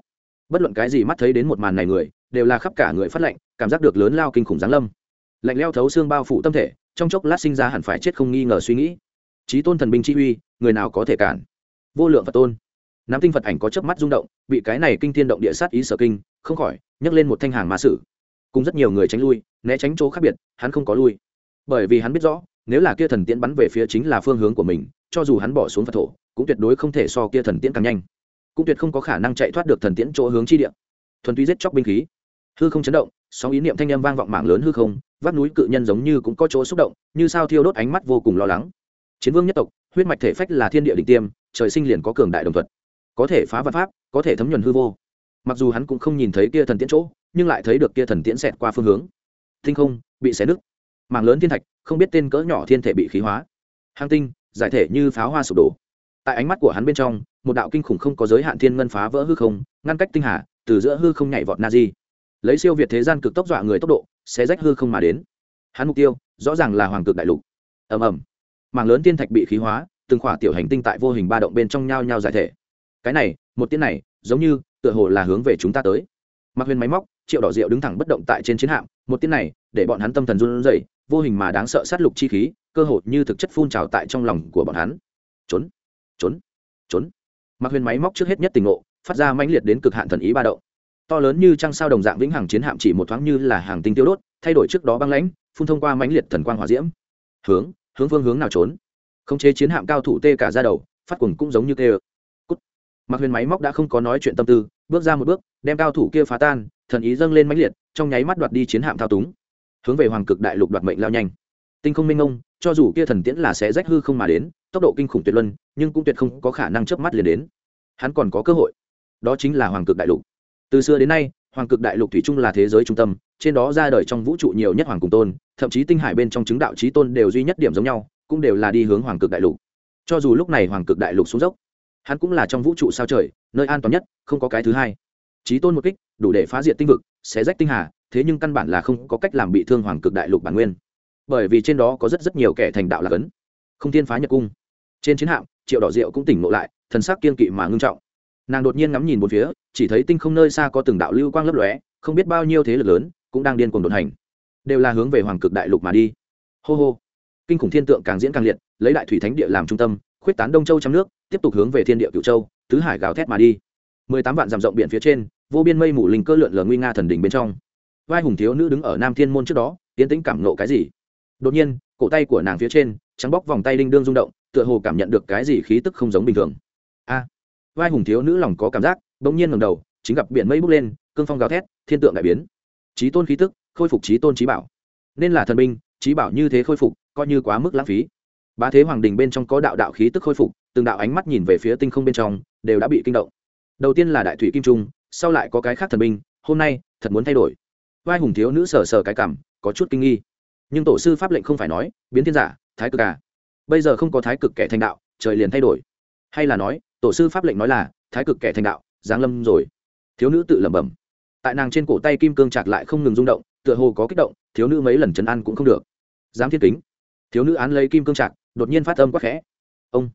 Bất luận cái gì mắt thấy đến một màn này người, đều là khắp cả người phát lạnh, cảm giác được lớn lao kinh khủng giáng lâm. Lạnh leo thấu xương bao phủ tâm thể, trong chốc lát sinh ra hẳn phải chết không nghi ngờ suy nghĩ. Trí tôn thần binh chi uy, người nào có thể cản? Vô lượng phật tôn nắm tinh phật ảnh có chớp mắt rung động, bị cái này kinh thiên động địa sát ý sở kinh, không khỏi nhấc lên một thanh hàng ma sử. Cùng rất nhiều người tránh lui, né tránh chỗ khác biệt, hắn không có lui. Bởi vì hắn biết rõ, nếu là kia thần tiễn bắn về phía chính là phương hướng của mình, cho dù hắn bỏ xuống phật thổ, cũng tuyệt đối không thể so kia thần tiễn càng nhanh. Cũng tuyệt không có khả năng chạy thoát được thần tiễn chỗ hướng chi địa. Thuần túy giết chóc binh khí. Hư không chấn động, sóng ý niệm thanh âm vang vọng mạng lớn hư không, vác núi cự nhân giống như cũng có chỗ xúc động, như sao thiêu đốt ánh mắt vô cùng lo lắng. Chiến vương nhất tộc, huyết mạch thể phách là thiên địa định tiêm, trời sinh liền có cường đại đồng thuật có thể phá vật pháp, có thể thấm nhuần hư vô. Mặc dù hắn cũng không nhìn thấy kia thần tiễn chỗ, nhưng lại thấy được kia thần tiễn xẹt qua phương hướng. Thinh không bị xé nứt. Mảng lớn thiên thạch, không biết tên cỡ nhỏ thiên thể bị khí hóa. Hang tinh, giải thể như pháo hoa sụp đổ. Tại ánh mắt của hắn bên trong, một đạo kinh khủng không có giới hạn thiên ngân phá vỡ hư không, ngăn cách tinh hà, từ giữa hư không nhảy vọt na di. Lấy siêu việt thế gian cực tốc dọa người tốc độ sẽ rách hư không mà đến. Hắn mục tiêu, rõ ràng là hoàng cực đại lục. Ầm ầm. Mảng lớn thiên thạch bị khí hóa, từng khỏa tiểu hành tinh tại vô hình ba động bên trong nhau nhau giải thể cái này, một tiếng này, giống như, tựa hồ là hướng về chúng ta tới. Mặc huyền máy móc, triệu đỏ rượu đứng thẳng bất động tại trên chiến hạm, một tiếng này, để bọn hắn tâm thần run rẩy, vô hình mà đáng sợ sát lục chi khí, cơ hội như thực chất phun trào tại trong lòng của bọn hắn. Trốn trốn trốn. Mặc huyền máy móc trước hết nhất tình ngộ, phát ra mãnh liệt đến cực hạn thần ý ba động. To lớn như trăng sao đồng dạng vĩnh hằng chiến hạm chỉ một thoáng như là hàng tinh tiêu đốt, thay đổi trước đó băng lãnh, phun thông qua mãnh liệt thần quang hỏa diễm. Hướng hướng phương hướng nào trốn? Khống chế chiến hạm cao thủ tê cả ra đầu, phát cuồng cũng giống như tê mặc huyền máy móc đã không có nói chuyện tâm tư, bước ra một bước, đem cao thủ kia phá tan, thần ý dâng lên mãnh liệt, trong nháy mắt đoạt đi chiến hạm thao túng. Hướng về hoàng cực đại lục đoạt mệnh lao nhanh. Tinh không minh ông cho dù kia thần tiễn là sẽ rách hư không mà đến, tốc độ kinh khủng tuyệt luân, nhưng cũng tuyệt không có khả năng chớp mắt liền đến. Hắn còn có cơ hội. Đó chính là hoàng cực đại lục. Từ xưa đến nay, hoàng cực đại lục thủy chung là thế giới trung tâm, trên đó ra đời trong vũ trụ nhiều nhất hoàng cùng tôn, thậm chí tinh hải bên trong chứng đạo trí tôn đều duy nhất điểm giống nhau, cũng đều là đi hướng hoàng cực đại lục. Cho dù lúc này hoàng cực đại lục xuống dốc hắn cũng là trong vũ trụ sao trời, nơi an toàn nhất, không có cái thứ hai. Trí tôn một kích, đủ để phá diệt tinh vực, xé rách tinh hà, thế nhưng căn bản là không có cách làm bị thương hoàng cực đại lục bản nguyên. Bởi vì trên đó có rất rất nhiều kẻ thành đạo lạc ấn không thiên phá nhật cung. Trên chiến hạm, triệu đỏ rượu cũng tỉnh ngộ lại, thần sắc kiên kỵ mà ngưng trọng. Nàng đột nhiên ngắm nhìn một phía, chỉ thấy tinh không nơi xa có từng đạo lưu quang lấp lóe, không biết bao nhiêu thế lực lớn cũng đang điên cuồng đột hành. Đều là hướng về hoàng cực đại lục mà đi. Hô hô. Kinh khủng thiên tượng càng diễn càng liệt, lấy đại thủy thánh địa làm trung tâm khuyết tán đông châu trong nước, tiếp tục hướng về thiên địa cựu châu, tứ hải gào thét mà đi. Mười tám vạn dặm rộng biển phía trên, vô biên mây mù linh cơ lượn lờ nguy nga thần đỉnh bên trong. Vai hùng thiếu nữ đứng ở nam thiên môn trước đó tiến tĩnh cảm nộ cái gì? Đột nhiên, cổ tay của nàng phía trên, trắng bóc vòng tay linh đương rung động, tựa hồ cảm nhận được cái gì khí tức không giống bình thường. A! Vai hùng thiếu nữ lòng có cảm giác, bỗng nhiên ngầm đầu, chính gặp biển mây bốc lên, cương phong gào thét, thiên tượng đại biến. Trí tôn khí tức, khôi phục trí tôn trí bảo. Nên là thần binh trí bảo như thế khôi phục, coi như quá mức lãng phí bá thế hoàng đình bên trong có đạo đạo khí tức khôi phục, từng đạo ánh mắt nhìn về phía tinh không bên trong, đều đã bị kinh động. Đầu tiên là đại thủy kim trung, sau lại có cái khác thần binh, hôm nay, thật muốn thay đổi. Vai hùng thiếu nữ sờ sờ cái cảm, có chút kinh nghi. Nhưng tổ sư pháp lệnh không phải nói, biến thiên giả, thái cực à. Bây giờ không có thái cực kẻ thành đạo, trời liền thay đổi. Hay là nói, tổ sư pháp lệnh nói là, thái cực kẻ thành đạo, giáng lâm rồi. Thiếu nữ tự lẩm bẩm. Tại nàng trên cổ tay kim cương chặt lại không ngừng rung động, tựa hồ có kích động, thiếu nữ mấy lần chấn an cũng không được. Dám thiên kính. Thiếu nữ án lấy kim cương chặt đột nhiên phát âm quắc khẽ. Ông.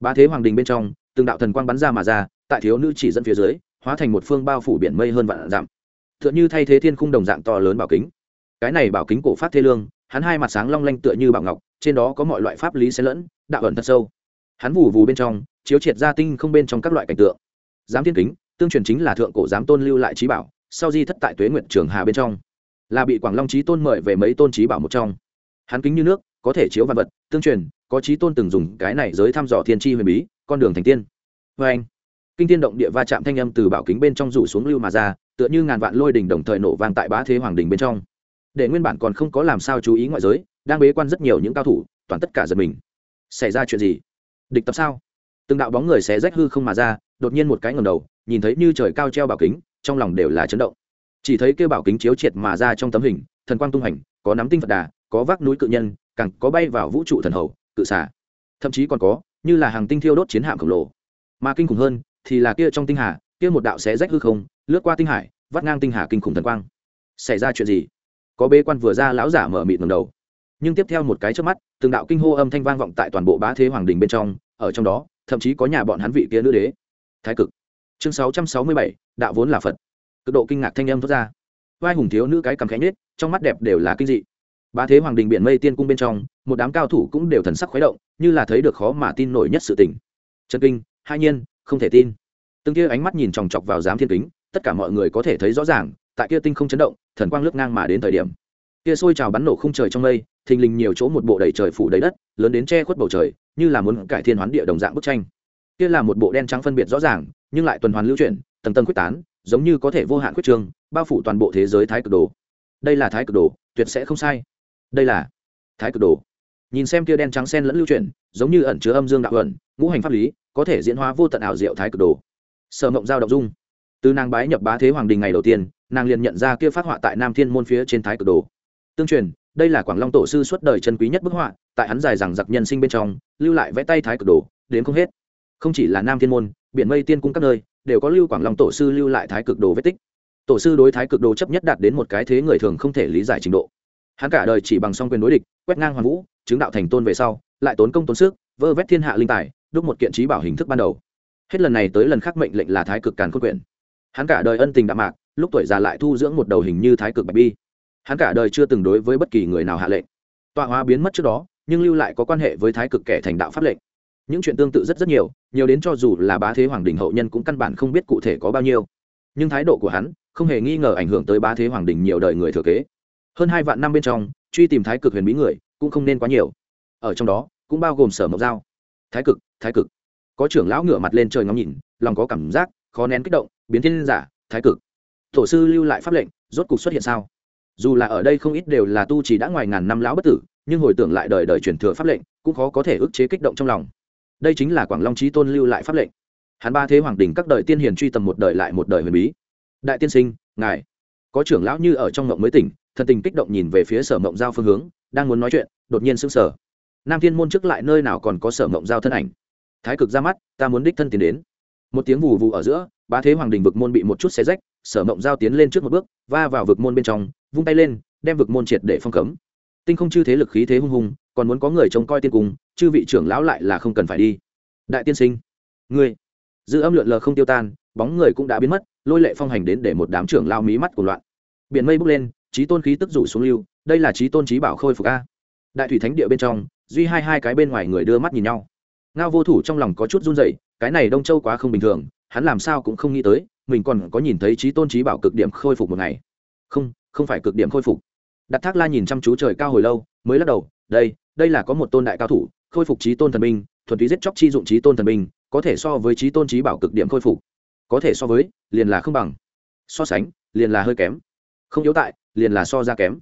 Ba thế hoàng đình bên trong, từng đạo thần quang bắn ra mà ra, tại thiếu nữ chỉ dẫn phía dưới, hóa thành một phương bao phủ biển mây hơn vạn dặm. Tựa như thay thế thiên khung đồng dạng to lớn bảo kính. Cái này bảo kính cổ phát thế lương, hắn hai mặt sáng long lanh tựa như bảo ngọc, trên đó có mọi loại pháp lý xen lẫn, đạo ẩn thật sâu. Hắn vù vù bên trong, chiếu triệt ra tinh không bên trong các loại cảnh tượng. Giám thiên kính, tương truyền chính là thượng cổ giám tôn lưu lại trí bảo, sau di thất tại tuế nguyện trường hà bên trong. Là bị quảng long trí tôn mời về mấy tôn trí bảo một trong. Hắn kính như nước có thể chiếu văn vật, tương truyền, có trí tôn từng dùng cái này giới thăm dò thiên tri huyền bí, con đường thành tiên. Vê anh, kinh tiên động địa va chạm thanh âm từ bảo kính bên trong rủ xuống lưu mà ra, tựa như ngàn vạn lôi đỉnh đồng thời nổ vang tại bá thế hoàng đình bên trong. Để nguyên bản còn không có làm sao chú ý ngoại giới, đang bế quan rất nhiều những cao thủ, toàn tất cả giật mình. Xảy ra chuyện gì? Địch tập sao? Từng đạo bóng người xé rách hư không mà ra, đột nhiên một cái ngầm đầu, nhìn thấy như trời cao treo bảo kính, trong lòng đều là chấn động. Chỉ thấy kêu bảo kính chiếu triệt mà ra trong tấm hình, thần quang tung hành có nắm tinh phật đà, có vác núi cự nhân càng có bay vào vũ trụ thần hầu, cự xả thậm chí còn có, như là hàng tinh thiêu đốt chiến hạm khổng lồ. Mà kinh khủng hơn, thì là kia trong tinh hà, kia một đạo xé rách hư không, lướt qua tinh hải, vắt ngang tinh hà kinh khủng thần quang. Xảy ra chuyện gì? Có bế quan vừa ra lão giả mở mịt ngầm đầu. Nhưng tiếp theo một cái trước mắt, từng đạo kinh hô âm thanh vang vọng tại toàn bộ bá thế hoàng đình bên trong, ở trong đó, thậm chí có nhà bọn hắn vị kia nữ đế. Thái cực. Chương sáu trăm sáu mươi bảy, đạo vốn là phật. Cực độ kinh ngạc thanh âm thoát ra. Vai hùng thiếu nữ cái cầm khẽ nhết trong mắt đẹp đều là kinh dị bá thế hoàng đình biển mây tiên cung bên trong, một đám cao thủ cũng đều thần sắc khuấy động, như là thấy được khó mà tin nổi nhất sự tình. Chân kinh, hai nhiên, không thể tin. Từng kia ánh mắt nhìn chòng chọc vào giám thiên kính, tất cả mọi người có thể thấy rõ ràng, tại kia tinh không chấn động, thần quang lướt ngang mà đến thời điểm. Kia sôi trào bắn nổ không trời trong mây, thình lình nhiều chỗ một bộ đầy trời phủ đầy đất, lớn đến che khuất bầu trời, như là muốn cải thiên hoán địa đồng dạng bức tranh. Kia là một bộ đen trắng phân biệt rõ ràng, nhưng lại tuần hoàn lưu chuyển, tầng tầng quyết tán, giống như có thể vô hạn quyết trương bao phủ toàn bộ thế giới thái cực đồ. Đây là thái cực đồ, tuyệt sẽ không sai đây là thái cực đồ. Nhìn xem kia đen trắng sen lẫn lưu chuyển, giống như ẩn chứa âm dương đạo ẩn, ngũ hành pháp lý, có thể diễn hóa vô tận ảo diệu thái cực đồ. Sở mộng giao động dung. Từ nàng bái nhập bá thế hoàng đình ngày đầu tiên, nàng liền nhận ra kia phát họa tại nam thiên môn phía trên thái cực đồ. Tương truyền, đây là quảng long tổ sư suốt đời chân quý nhất bức họa, tại hắn dài rằng giặc nhân sinh bên trong, lưu lại vẽ tay thái cực đồ, đến không hết. Không chỉ là nam thiên môn, biển mây tiên cung các nơi, đều có lưu quảng long tổ sư lưu lại thái cực đồ vết tích. Tổ sư đối thái cực đồ chấp nhất đạt đến một cái thế người thường không thể lý giải trình độ hắn cả đời chỉ bằng song quyền đối địch, quét ngang hoàn vũ, chứng đạo thành tôn về sau, lại tốn công tốn sức, vơ vét thiên hạ linh tài, đúc một kiện trí bảo hình thức ban đầu. Hết lần này tới lần khác mệnh lệnh là thái cực càn khôn quyển hắn cả đời ân tình đạm mạc, lúc tuổi già lại thu dưỡng một đầu hình như thái cực bạch bi. Hắn cả đời chưa từng đối với bất kỳ người nào hạ lệnh. Tọa hóa biến mất trước đó, nhưng lưu lại có quan hệ với thái cực kẻ thành đạo pháp lệnh. Những chuyện tương tự rất rất nhiều nhiều đến cho dù là bá thế hoàng đình hậu nhân cũng căn bản không biết cụ thể có bao nhiêu. Nhưng thái độ của hắn không hề nghi ngờ ảnh hưởng tới bá thế hoàng đình nhiều đời người thừa kế hơn hai vạn năm bên trong, truy tìm thái cực huyền bí người cũng không nên quá nhiều. Ở trong đó, cũng bao gồm sở mộc giao. Thái cực thái cực. Có trưởng lão ngửa mặt lên trời ngắm nhìn, lòng có cảm giác, khó nén kích động, biến thiên giả, thái cực. Tổ sư lưu lại pháp lệnh, rốt cục xuất hiện sao? Dù là ở đây không ít đều là tu chỉ đã ngoài ngàn năm lão bất tử, nhưng hồi tưởng lại đời đời truyền thừa pháp lệnh, cũng khó có thể ức chế kích động trong lòng. Đây chính là quảng long trí tôn lưu lại pháp lệnh. Hắn ba thế hoàng đình các đời tiên hiền truy tầm một đời lại một đời huyền bí. Đại tiên sinh, ngài. Có trưởng lão như ở trong ngộng mới tỉnh thần tình kích động nhìn về phía sở mộng giao phương hướng, đang muốn nói chuyện, đột nhiên sững sờ. Nam thiên môn trước lại nơi nào còn có sở mộng giao thân ảnh? Thái cực ra mắt, ta muốn đích thân tiến đến. Một tiếng vù vù ở giữa ba thế hoàng đình vực môn bị một chút xé rách, sở mộng giao tiến lên trước một bước, va vào vực môn bên trong, vung tay lên, đem vực môn triệt để phong cấm. Tinh không chư thế lực khí thế hung hùng, còn muốn có người trông coi tiên cung chư vị trưởng lão lại là không cần phải đi. Đại tiên sinh, ngươi, dư âm lượn lờ không tiêu tan, bóng người cũng đã biến mất, lôi lệ phong hành đến để một đám trưởng lao mí mắt của loạn. Biển mây bốc lên trí tôn khí tức rủ xuống lưu, đây là trí tôn trí bảo khôi phục a. Đại thủy thánh địa bên trong, duy hai hai cái bên ngoài người đưa mắt nhìn nhau. Ngao vô thủ trong lòng có chút run dậy cái này đông châu quá không bình thường, hắn làm sao cũng không nghĩ tới, mình còn có nhìn thấy trí tôn trí bảo cực điểm khôi phục một ngày. Không không phải cực điểm khôi phục. Đặt thác la nhìn chăm chú trời cao hồi lâu, mới lắc đầu, đây đây là có một tôn đại cao thủ, khôi phục trí tôn thần binh, thuần túy giết chóc chi dụng trí tôn thần binh, có thể so với trí tôn trí bảo cực điểm khôi phục. Có thể so với, liền là không bằng. So sánh, liền là hơi kém không yếu tại, liền là so ra kém.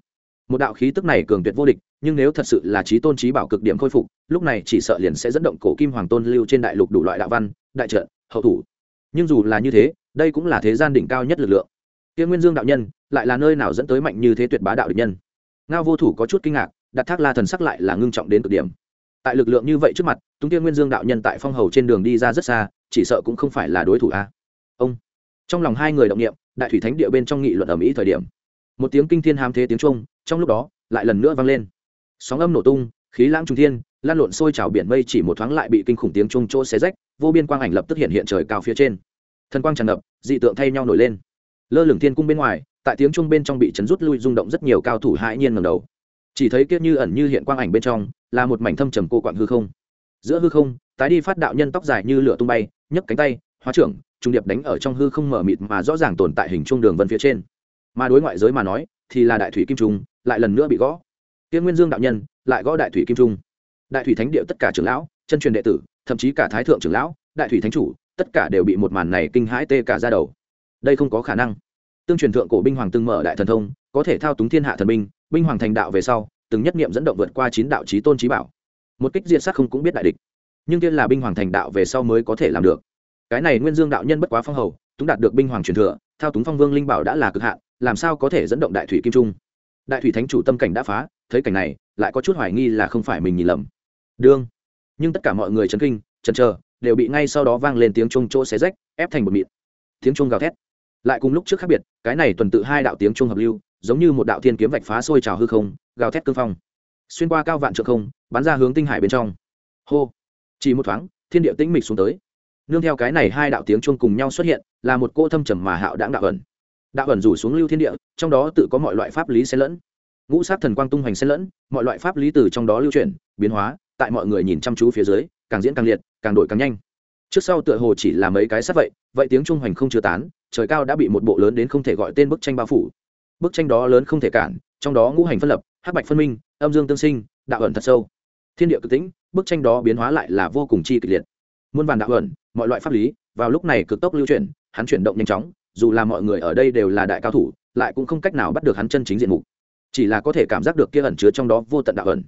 Một đạo khí tức này cường tuyệt vô địch, nhưng nếu thật sự là trí tôn trí bảo cực điểm khôi phục, lúc này chỉ sợ liền sẽ dẫn động cổ kim hoàng tôn lưu trên đại lục đủ loại đạo văn, đại trận, hậu thủ. Nhưng dù là như thế, đây cũng là thế gian đỉnh cao nhất lực lượng. Tiên nguyên dương đạo nhân, lại là nơi nào dẫn tới mạnh như thế tuyệt bá đạo địch nhân? Ngao vô thủ có chút kinh ngạc, đặt thác la thần sắc lại là ngưng trọng đến cực điểm. Tại lực lượng như vậy trước mặt túng tiên nguyên dương đạo nhân tại phong hầu trên đường đi ra rất xa, chỉ sợ cũng không phải là đối thủ a. Ông. Trong lòng hai người động niệm, đại thủy thánh địa bên trong nghị luận ở mỹ thời điểm một tiếng kinh thiên hám thế tiếng trung trong lúc đó, lại lần nữa vang lên. Sóng âm nổ tung, khí lãng trung thiên, lan lộn sôi trào biển mây chỉ một thoáng lại bị kinh khủng tiếng trung chỗ xé rách, vô biên quang ảnh lập tức hiện hiện trời cao phía trên. Thần quang tràn ngập, dị tượng thay nhau nổi lên. Lơ lửng thiên cung bên ngoài, tại tiếng trung bên trong bị chấn rút lui rung động rất nhiều cao thủ hãi nhiên ngầm đầu. Chỉ thấy kiết như ẩn như hiện quang ảnh bên trong, là một mảnh thâm trầm cô quạng hư không. Giữa hư không, tái đi phát đạo nhân tóc dài như lửa tung bay, nhấc cánh tay, hóa trưởng trung điệp đánh ở trong hư không mở mịt mà rõ ràng tồn tại hình trung đường vân phía trên mà đối ngoại giới mà nói, thì là đại thủy kim trung, lại lần nữa bị gõ. Tiên nguyên dương đạo nhân, lại gõ đại thủy kim trung. Đại thủy thánh địa tất cả trưởng lão, chân truyền đệ tử, thậm chí cả thái thượng trưởng lão, đại thủy thánh chủ, tất cả đều bị một màn này kinh hãi tê cả ra đầu. Đây không có khả năng. Tương truyền thượng cổ binh hoàng từng mở đại thần thông, có thể thao túng thiên hạ thần binh binh hoàng thành đạo về sau, từng nhất niệm dẫn động vượt qua chín đạo trí tôn trí bảo. Một kích diện sát không cũng biết đại địch. Nhưng tiên là binh hoàng thành đạo về sau mới có thể làm được. Cái này nguyên dương đạo nhân bất quá phong hầu, túng đạt được binh hoàng truyền thừa, thao túng phong vương linh bảo đã là cực hạn làm sao có thể dẫn động đại thủy kim trung? Đại thủy thánh chủ tâm cảnh đã phá, thấy cảnh này, lại có chút hoài nghi là không phải mình nhìn lầm. Đương. Nhưng tất cả mọi người chấn kinh, chần chờ, đều bị ngay sau đó vang lên tiếng trung chỗ xé rách, ép thành một mịn. Tiếng trung gào thét. Lại cùng lúc trước khác biệt, cái này tuần tự hai đạo tiếng trung hợp lưu, giống như một đạo thiên kiếm vạch phá sôi trào hư không, gào thét cương phong. Xuyên qua cao vạn trượng không, bắn ra hướng tinh hải bên trong. Hô. Chỉ một thoáng, thiên địa tĩnh mịch xuống tới. Nương theo cái này hai đạo tiếng chuông cùng nhau xuất hiện, là một cô thâm trầm mà hạo đãng đạo ẩn đạo ẩn rủ xuống lưu thiên địa, trong đó tự có mọi loại pháp lý xen lẫn. Ngũ sát thần quang tung hoành xen lẫn, mọi loại pháp lý từ trong đó lưu chuyển, biến hóa, tại mọi người nhìn chăm chú phía dưới, càng diễn càng liệt, càng đổi càng nhanh. Trước sau tựa hồ chỉ là mấy cái sát vậy vậy tiếng trung hoành không chưa tán, trời cao đã bị một bộ lớn đến không thể gọi tên bức tranh bao phủ. Bức tranh đó lớn không thể cản, trong đó ngũ hành phân lập, hắc bạch phân minh, âm dương tương sinh, đạo ẩn thật sâu. Thiên địa cực tĩnh, bức tranh đó biến hóa lại là vô cùng chi kịch liệt. Muôn vàn đạo ẩn, mọi loại pháp lý, vào lúc này cực tốc lưu chuyển, hắn chuyển động nhanh chóng dù là mọi người ở đây đều là đại cao thủ, lại cũng không cách nào bắt được hắn chân chính diện mục. Chỉ là có thể cảm giác được kia ẩn chứa trong đó vô tận đạo ẩn.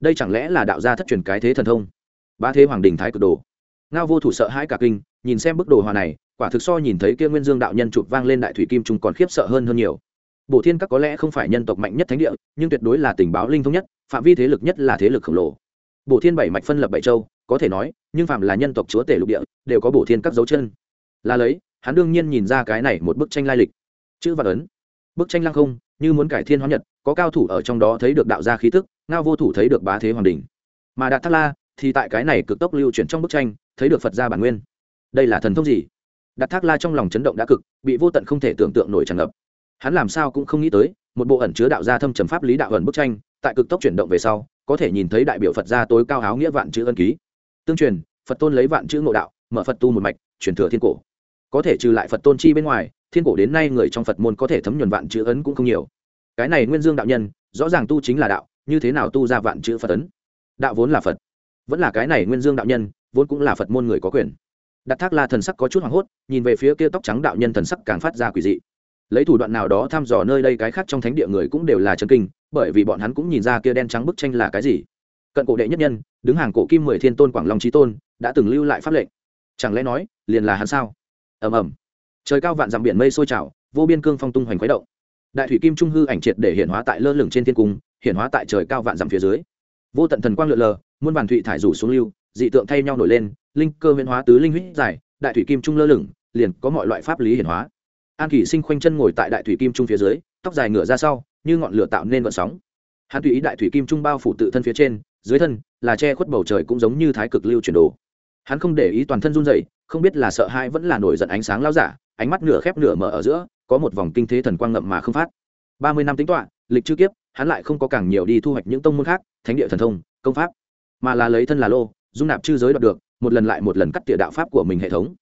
Đây chẳng lẽ là đạo gia thất truyền cái thế thần thông? Ba thế hoàng đình thái cực đồ. Ngao vô thủ sợ hãi cả kinh, nhìn xem bức đồ hòa này, quả thực so nhìn thấy kia nguyên dương đạo nhân chụp vang lên đại thủy kim trung còn khiếp sợ hơn hơn nhiều. Bổ thiên các có lẽ không phải nhân tộc mạnh nhất thánh địa, nhưng tuyệt đối là tình báo linh thông nhất, phạm vi thế lực nhất là thế lực khổng lồ. Bổ thiên bảy mạch phân lập bảy châu, có thể nói, nhưng phạm là nhân tộc chúa tể lục địa, đều có bổ thiên các dấu chân. Là lấy hắn đương nhiên nhìn ra cái này một bức tranh lai lịch. Chữ vạn ấn. Bức tranh lăng không, như muốn cải thiên hóa nhật, có cao thủ ở trong đó thấy được đạo gia khí tức, ngao vô thủ thấy được bá thế hoàng đình mà đạt thác la thì tại cái này cực tốc lưu chuyển trong bức tranh, thấy được phật gia bản nguyên. Đây là thần thông gì? Đạt thác la trong lòng chấn động đã cực, bị vô tận không thể tưởng tượng nổi tràn ngập. Hắn làm sao cũng không nghĩ tới, một bộ ẩn chứa đạo gia thâm trầm pháp lý đạo ẩn bức tranh, tại cực tốc chuyển động về sau, có thể nhìn thấy đại biểu phật gia tối cao áo nghĩa vạn chữ ân ký. Tương truyền, phật tôn lấy vạn chữ ngộ đạo, mở phật tu một mạch, truyền thừa thiên cổ có thể trừ lại phật tôn chi bên ngoài, thiên cổ đến nay người trong phật môn có thể thấm nhuần vạn chữ ấn cũng không nhiều. Cái này nguyên dương đạo nhân, rõ ràng tu chính là đạo, như thế nào tu ra vạn chữ phật ấn? Đạo vốn là phật, vẫn là cái này nguyên dương đạo nhân, vốn cũng là phật môn người có quyền. Đặt thác la thần sắc có chút hoảng hốt, nhìn về phía kia tóc trắng đạo nhân thần sắc càng phát ra quỷ dị. Lấy thủ đoạn nào đó thăm dò nơi đây cái khác trong thánh địa người cũng đều là chân kinh, bởi vì bọn hắn cũng nhìn ra kia đen trắng bức tranh là cái gì. Cận cổ đệ nhất nhân, đứng hàng cổ kim mười thiên tôn quảng long trí tôn, đã từng lưu lại pháp lệnh. Chẳng lẽ nói, liền là hắn sao? Ầm ầm. Trời cao vạn dặm biển mây sôi trào, vô biên cương phong tung hoành khuấy động. Đại thủy kim trung hư ảnh triệt để hiện hóa tại lơ lửng trên thiên cung, hiện hóa tại trời cao vạn dặm phía dưới. Vô tận thần quang lượn lờ, muôn bản thủy thải rủ xuống lưu, dị tượng thay nhau nổi lên, linh cơ huyễn hóa tứ linh huyết giải, đại thủy kim trung lơ lửng, liền có mọi loại pháp lý hiển hóa. An kỷ sinh khoanh chân ngồi tại đại thủy kim trung phía dưới, tóc dài ngửa ra sau, như ngọn lửa tạo nên vận sóng. Hắn tùy ý đại thủy kim trung bao phủ tự thân phía trên, dưới thân là che khuất bầu trời cũng giống như thái cực lưu chuyển đồ hắn không để ý toàn thân run rẩy, không biết là sợ hãi vẫn là nổi giận ánh sáng lao giả, ánh mắt nửa khép nửa mở ở giữa, có một vòng kinh thế thần quang ngậm mà không phát. Ba mươi năm tính toạ lịch chư kiếp, hắn lại không có càng nhiều đi thu hoạch những tông môn khác, thánh địa thần thông, công pháp, mà là lấy thân là lô, dung nạp chư giới đoạt được, một lần lại một lần cắt tỉa đạo pháp của mình hệ thống.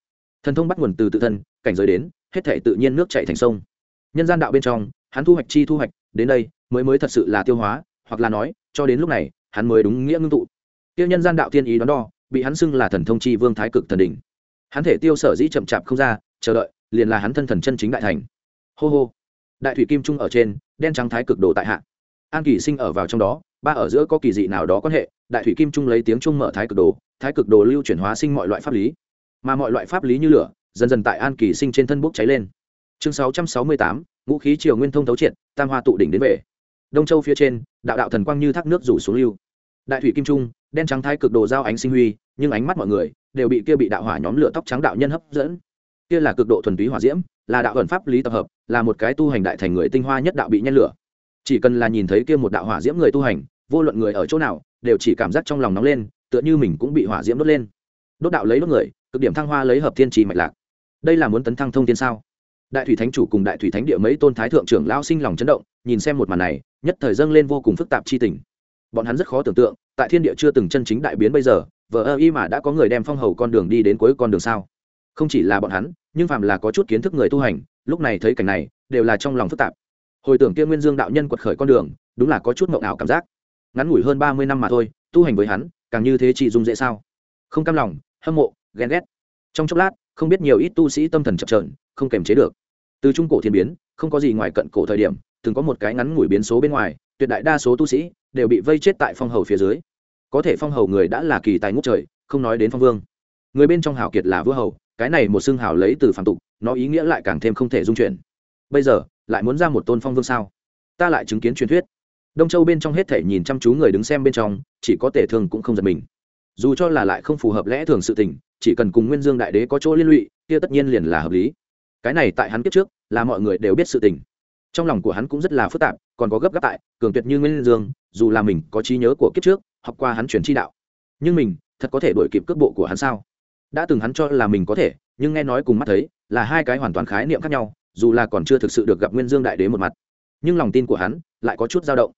Thần thông bắt nguồn từ tự thân, cảnh giới đến, hết thể tự nhiên nước chảy thành sông. Nhân gian đạo bên trong, hắn thu hoạch chi thu hoạch, đến đây, mới mới thật sự là tiêu hóa, hoặc là nói, cho đến lúc này, hắn mới đúng nghĩa ngưng tụ. Tiêu nhân gian đạo thiên ý đón đo bị hắn xưng là thần thông chi vương thái cực thần đỉnh. Hắn thể tiêu sở dĩ chậm chạp không ra, chờ đợi, liền là hắn thân thần chân chính đại thành. Hô hô. Đại thủy kim trung ở trên, đen trắng thái cực đồ tại hạ. An kỳ sinh ở vào trong đó, ba ở giữa có kỳ dị nào đó quan hệ, đại thủy kim trung lấy tiếng trung mở thái cực đồ, thái cực đồ lưu chuyển hóa sinh mọi loại pháp lý. Mà mọi loại pháp lý như lửa, dần dần tại an kỳ sinh trên thân bốc cháy lên. Chương sáu trăm sáu mươi tám, ngũ khí triều nguyên thông thấu triệt, tam hoa tụ đỉnh đến về. Đông châu phía trên, đạo đạo thần quang như thác nước rủ xuống lưu. Đại thủy kim trung, đen trắng thái cực đồ giao ánh sinh huy nhưng ánh mắt mọi người đều bị kia bị đạo hỏa nhóm lửa tóc trắng đạo nhân hấp dẫn. Kia là cực độ thuần túy hỏa diễm, là đạo ẩn pháp lý tập hợp, là một cái tu hành đại thành người tinh hoa nhất đạo bị nhen lửa. Chỉ cần là nhìn thấy kia một đạo hỏa diễm người tu hành, vô luận người ở chỗ nào, đều chỉ cảm giác trong lòng nóng lên, tựa như mình cũng bị hỏa diễm đốt lên. Đốt đạo lấy đốt người, cực điểm thăng hoa lấy hợp thiên trì mạch lạc. Đây là muốn tấn thăng thông tiên sao? Đại thủy thánh chủ cùng đại thủy thánh địa mấy tôn thái thượng trưởng lao sinh lòng chấn động, nhìn xem một màn này, nhất thời dâng lên vô cùng phức tạp chi tình. Bọn hắn rất khó tưởng tượng, tại thiên địa chưa từng chân chính đại biến bây giờ vờ ơ y mà đã có người đem phong hầu con đường đi đến cuối con đường sao? Không chỉ là bọn hắn, nhưng phàm là có chút kiến thức người tu hành, lúc này thấy cảnh này, đều là trong lòng phức tạp. Hồi tưởng kia nguyên dương đạo nhân quật khởi con đường, đúng là có chút mộng ảo cảm giác. Ngắn ngủi hơn ba mươi năm mà thôi, tu hành với hắn, càng như thế chị dung dễ sao? Không cam lòng, hâm mộ, ghen ghét. Trong chốc lát, không biết nhiều ít tu sĩ tâm thần chập trờn không kềm chế được. Từ trung cổ thiên biến, không có gì ngoài cận cổ thời điểm, từng có một cái ngắn ngủi biến số bên ngoài, tuyệt đại đa số tu sĩ đều bị vây chết tại phong hầu phía dưới có thể phong hầu người đã là kỳ tài ngút trời, không nói đến phong vương. Người bên trong hào kiệt là vua hầu, cái này một xưng hào lấy từ phản tục, nó ý nghĩa lại càng thêm không thể dung chuyển. Bây giờ, lại muốn ra một tôn phong vương sao? Ta lại chứng kiến truyền thuyết. Đông châu bên trong hết thể nhìn chăm chú người đứng xem bên trong, chỉ có tể thương cũng không giật mình. Dù cho là lại không phù hợp lẽ thường sự tình, chỉ cần cùng nguyên dương đại đế có chỗ liên lụy, kia tất nhiên liền là hợp lý. Cái này tại hắn kiếp trước, là mọi người đều biết sự tình. Trong lòng của hắn cũng rất là phức tạp, còn có gấp gáp tại, cường tuyệt như nguyên dương, dù là mình có trí nhớ của kiếp trước học qua hắn truyền chi đạo. Nhưng mình, thật có thể đổi kịp cước bộ của hắn sao? Đã từng hắn cho là mình có thể, nhưng nghe nói cùng mắt thấy, là hai cái hoàn toàn khái niệm khác nhau, dù là còn chưa thực sự được gặp nguyên dương đại đế một mặt. Nhưng lòng tin của hắn lại có chút dao động.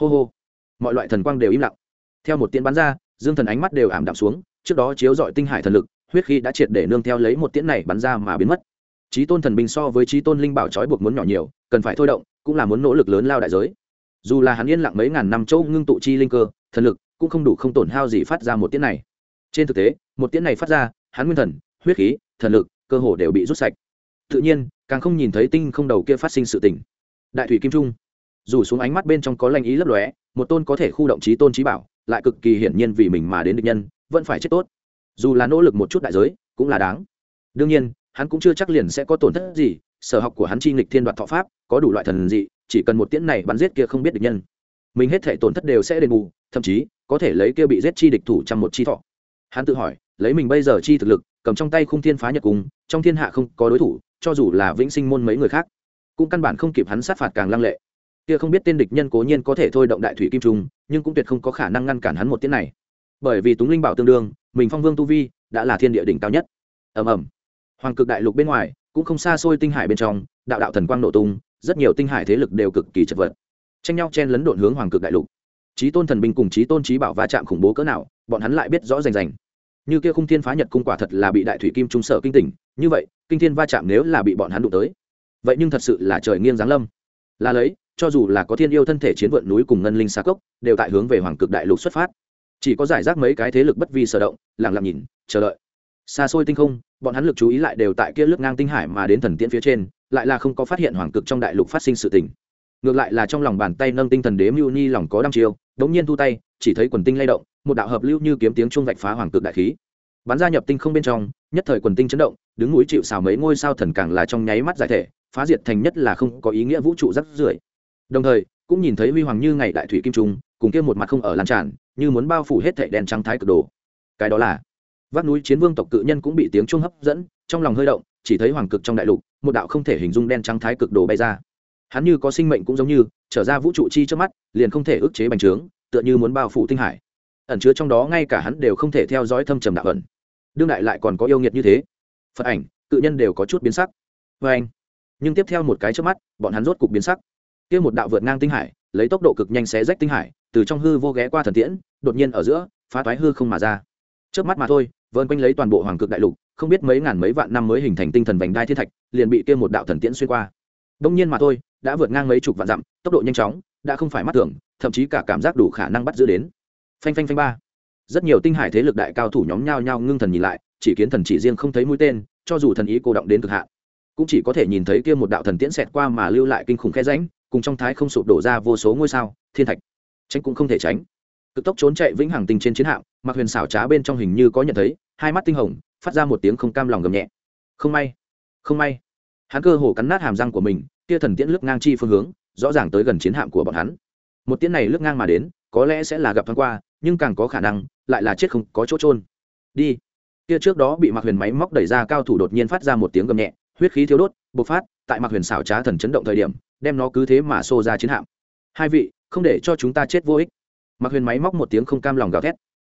Hô hô. Mọi loại thần quang đều im lặng. Theo một tiễn bắn ra, dương thần ánh mắt đều ảm đạm xuống, trước đó chiếu dọi tinh hải thần lực, huyết khí đã triệt để nương theo lấy một tiễn này bắn ra mà biến mất. Trí tôn thần binh so với trí tôn linh bảo trói buộc muốn nhỏ nhiều, cần phải thôi động, cũng là muốn nỗ lực lớn lao đại giới. Dù là hắn yên lặng mấy ngàn năm châu ngưng tụ chi linh cơ, thần lực cũng không đủ không tổn hao gì phát ra một tiễn này. Trên thực tế, một tiễn này phát ra, hắn nguyên thần, huyết khí, thần lực, cơ hồ đều bị rút sạch. Tự nhiên, càng không nhìn thấy tinh không đầu kia phát sinh sự tình. Đại thủy kim trung, dù xuống ánh mắt bên trong có lanh ý lấp lóe, một tôn có thể khu động trí tôn trí bảo, lại cực kỳ hiển nhiên vì mình mà đến địch nhân, vẫn phải chết tốt. Dù là nỗ lực một chút đại giới, cũng là đáng. Đương nhiên, hắn cũng chưa chắc liền sẽ có tổn thất gì, sở học của hắn chi nghịch thiên đoạt thọ pháp, có đủ loại thần dị, chỉ cần một tiễn này bắn giết kia không biết địch nhân. Mình hết thể tổn thất đều sẽ đền bù, thậm chí có thể lấy kia bị giết chi địch thủ trăm một chi thọ. Hắn tự hỏi, lấy mình bây giờ chi thực lực, cầm trong tay khung thiên phá nhật cùng, trong thiên hạ không có đối thủ, cho dù là vĩnh sinh môn mấy người khác, cũng căn bản không kịp hắn sát phạt càng lăng lệ. Kia không biết tên địch nhân cố nhiên có thể thôi động đại thủy kim trung, nhưng cũng tuyệt không có khả năng ngăn cản hắn một tiếng này. Bởi vì túng linh bảo tương đương, mình phong vương tu vi đã là thiên địa đỉnh cao nhất. Ầm ầm. Hoàng cực đại lục bên ngoài, cũng không xa xôi tinh hải bên trong, đạo đạo thần quang nổ tung, rất nhiều tinh hải thế lực đều cực kỳ chật vật. Tranh nhau chen lấn độn hướng hoàng cực đại lục trí tôn thần binh cùng trí tôn trí bảo va chạm khủng bố cỡ nào, bọn hắn lại biết rõ rành rành. Như kia khung thiên phá nhật cung quả thật là bị đại thủy kim trung sở kinh tỉnh, như vậy, kinh thiên va chạm nếu là bị bọn hắn đụng tới, vậy nhưng thật sự là trời nghiêng giáng lâm. Là lấy, cho dù là có thiên yêu thân thể chiến vượn núi cùng ngân linh xa cốc, đều tại hướng về hoàng cực đại lục xuất phát. Chỉ có giải rác mấy cái thế lực bất vi sở động lẳng lặng nhìn, chờ đợi. Xa xôi tinh không, bọn hắn lực chú ý lại đều tại kia lướt ngang tinh hải mà đến thần tiễn phía trên, lại là không có phát hiện hoàng cực trong đại lục phát sinh sự tình. Ngược lại là trong lòng bàn tay nâng tinh thần đế mưu ni lòng có đăm chiêu đống nhiên thu tay, chỉ thấy quần tinh lay động, một đạo hợp lưu như kiếm tiếng chuông vạch phá hoàng cực đại khí. Bắn ra nhập tinh không bên trong, nhất thời quần tinh chấn động, đứng núi chịu xào mấy ngôi sao thần càng là trong nháy mắt giải thể, phá diệt thành nhất là không có ý nghĩa vũ trụ rắc rưởi. Đồng thời, cũng nhìn thấy huy hoàng như ngày đại thủy kim trung, cùng kia một mặt không ở lan tràn, như muốn bao phủ hết thệ đèn trắng thái cực đồ. Cái đó là, vác núi chiến vương tộc cự nhân cũng bị tiếng chuông hấp dẫn, trong lòng hơi động, chỉ thấy hoàng cực trong đại lục, một đạo không thể hình dung đen trắng thái cực đồ bay ra hắn như có sinh mệnh cũng giống như, trở ra vũ trụ chi trước mắt, liền không thể ức chế bành trướng, tựa như muốn bao phủ tinh hải. Ẩn chứa trong đó ngay cả hắn đều không thể theo dõi thâm trầm đạo ẩn. Đương đại lại còn có yêu nghiệt như thế. Phật ảnh, cự nhân đều có chút biến sắc. Vê anh, nhưng tiếp theo một cái trước mắt, bọn hắn rốt cục biến sắc. Kia một đạo vượt ngang tinh hải, lấy tốc độ cực nhanh xé rách tinh hải, từ trong hư vô ghé qua thần tiễn, đột nhiên ở giữa, phá toái hư không mà ra. Trước mắt mà thôi vơn quanh lấy toàn bộ hoàng cực đại lục, không biết mấy ngàn mấy vạn năm mới hình thành tinh thần vành đai thiên thạch, liền bị kia một đạo thần tiễn xuyên qua đông nhiên mà thôi, đã vượt ngang mấy chục vạn dặm, tốc độ nhanh chóng, đã không phải mắt tưởng, thậm chí cả cảm giác đủ khả năng bắt giữ đến. Phanh phanh phanh ba. Rất nhiều tinh hải thế lực đại cao thủ nhóm nhau nhau ngưng thần nhìn lại, chỉ kiến thần chỉ riêng không thấy mũi tên, cho dù thần ý cô động đến cực hạn, cũng chỉ có thể nhìn thấy kia một đạo thần tiễn xẹt qua mà lưu lại kinh khủng khe rãnh, cùng trong thái không sụp đổ ra vô số ngôi sao, thiên thạch. Tránh cũng không thể tránh. Cực tốc trốn chạy vĩnh hằng tinh trên chiến hạm, mặc huyền xảo trá bên trong hình như có nhận thấy, hai mắt tinh hồng, phát ra một tiếng không cam lòng gầm nhẹ. Không may. Không may hắn cơ hồ cắn nát hàm răng của mình, kia thần tiễn lướt ngang chi phương hướng, rõ ràng tới gần chiến hạm của bọn hắn. Một tiễn này lướt ngang mà đến, có lẽ sẽ là gặp thoáng qua, nhưng càng có khả năng, lại là chết không có chỗ trôn đi. Kia trước đó bị mặc huyền máy móc đẩy ra cao thủ đột nhiên phát ra một tiếng gầm nhẹ, huyết khí thiếu đốt, bộc phát, tại mặc huyền xảo trá thần chấn động thời điểm, đem nó cứ thế mà xô ra chiến hạm. Hai vị, không để cho chúng ta chết vô ích. Mặc huyền máy móc một tiếng không cam lòng gào thét.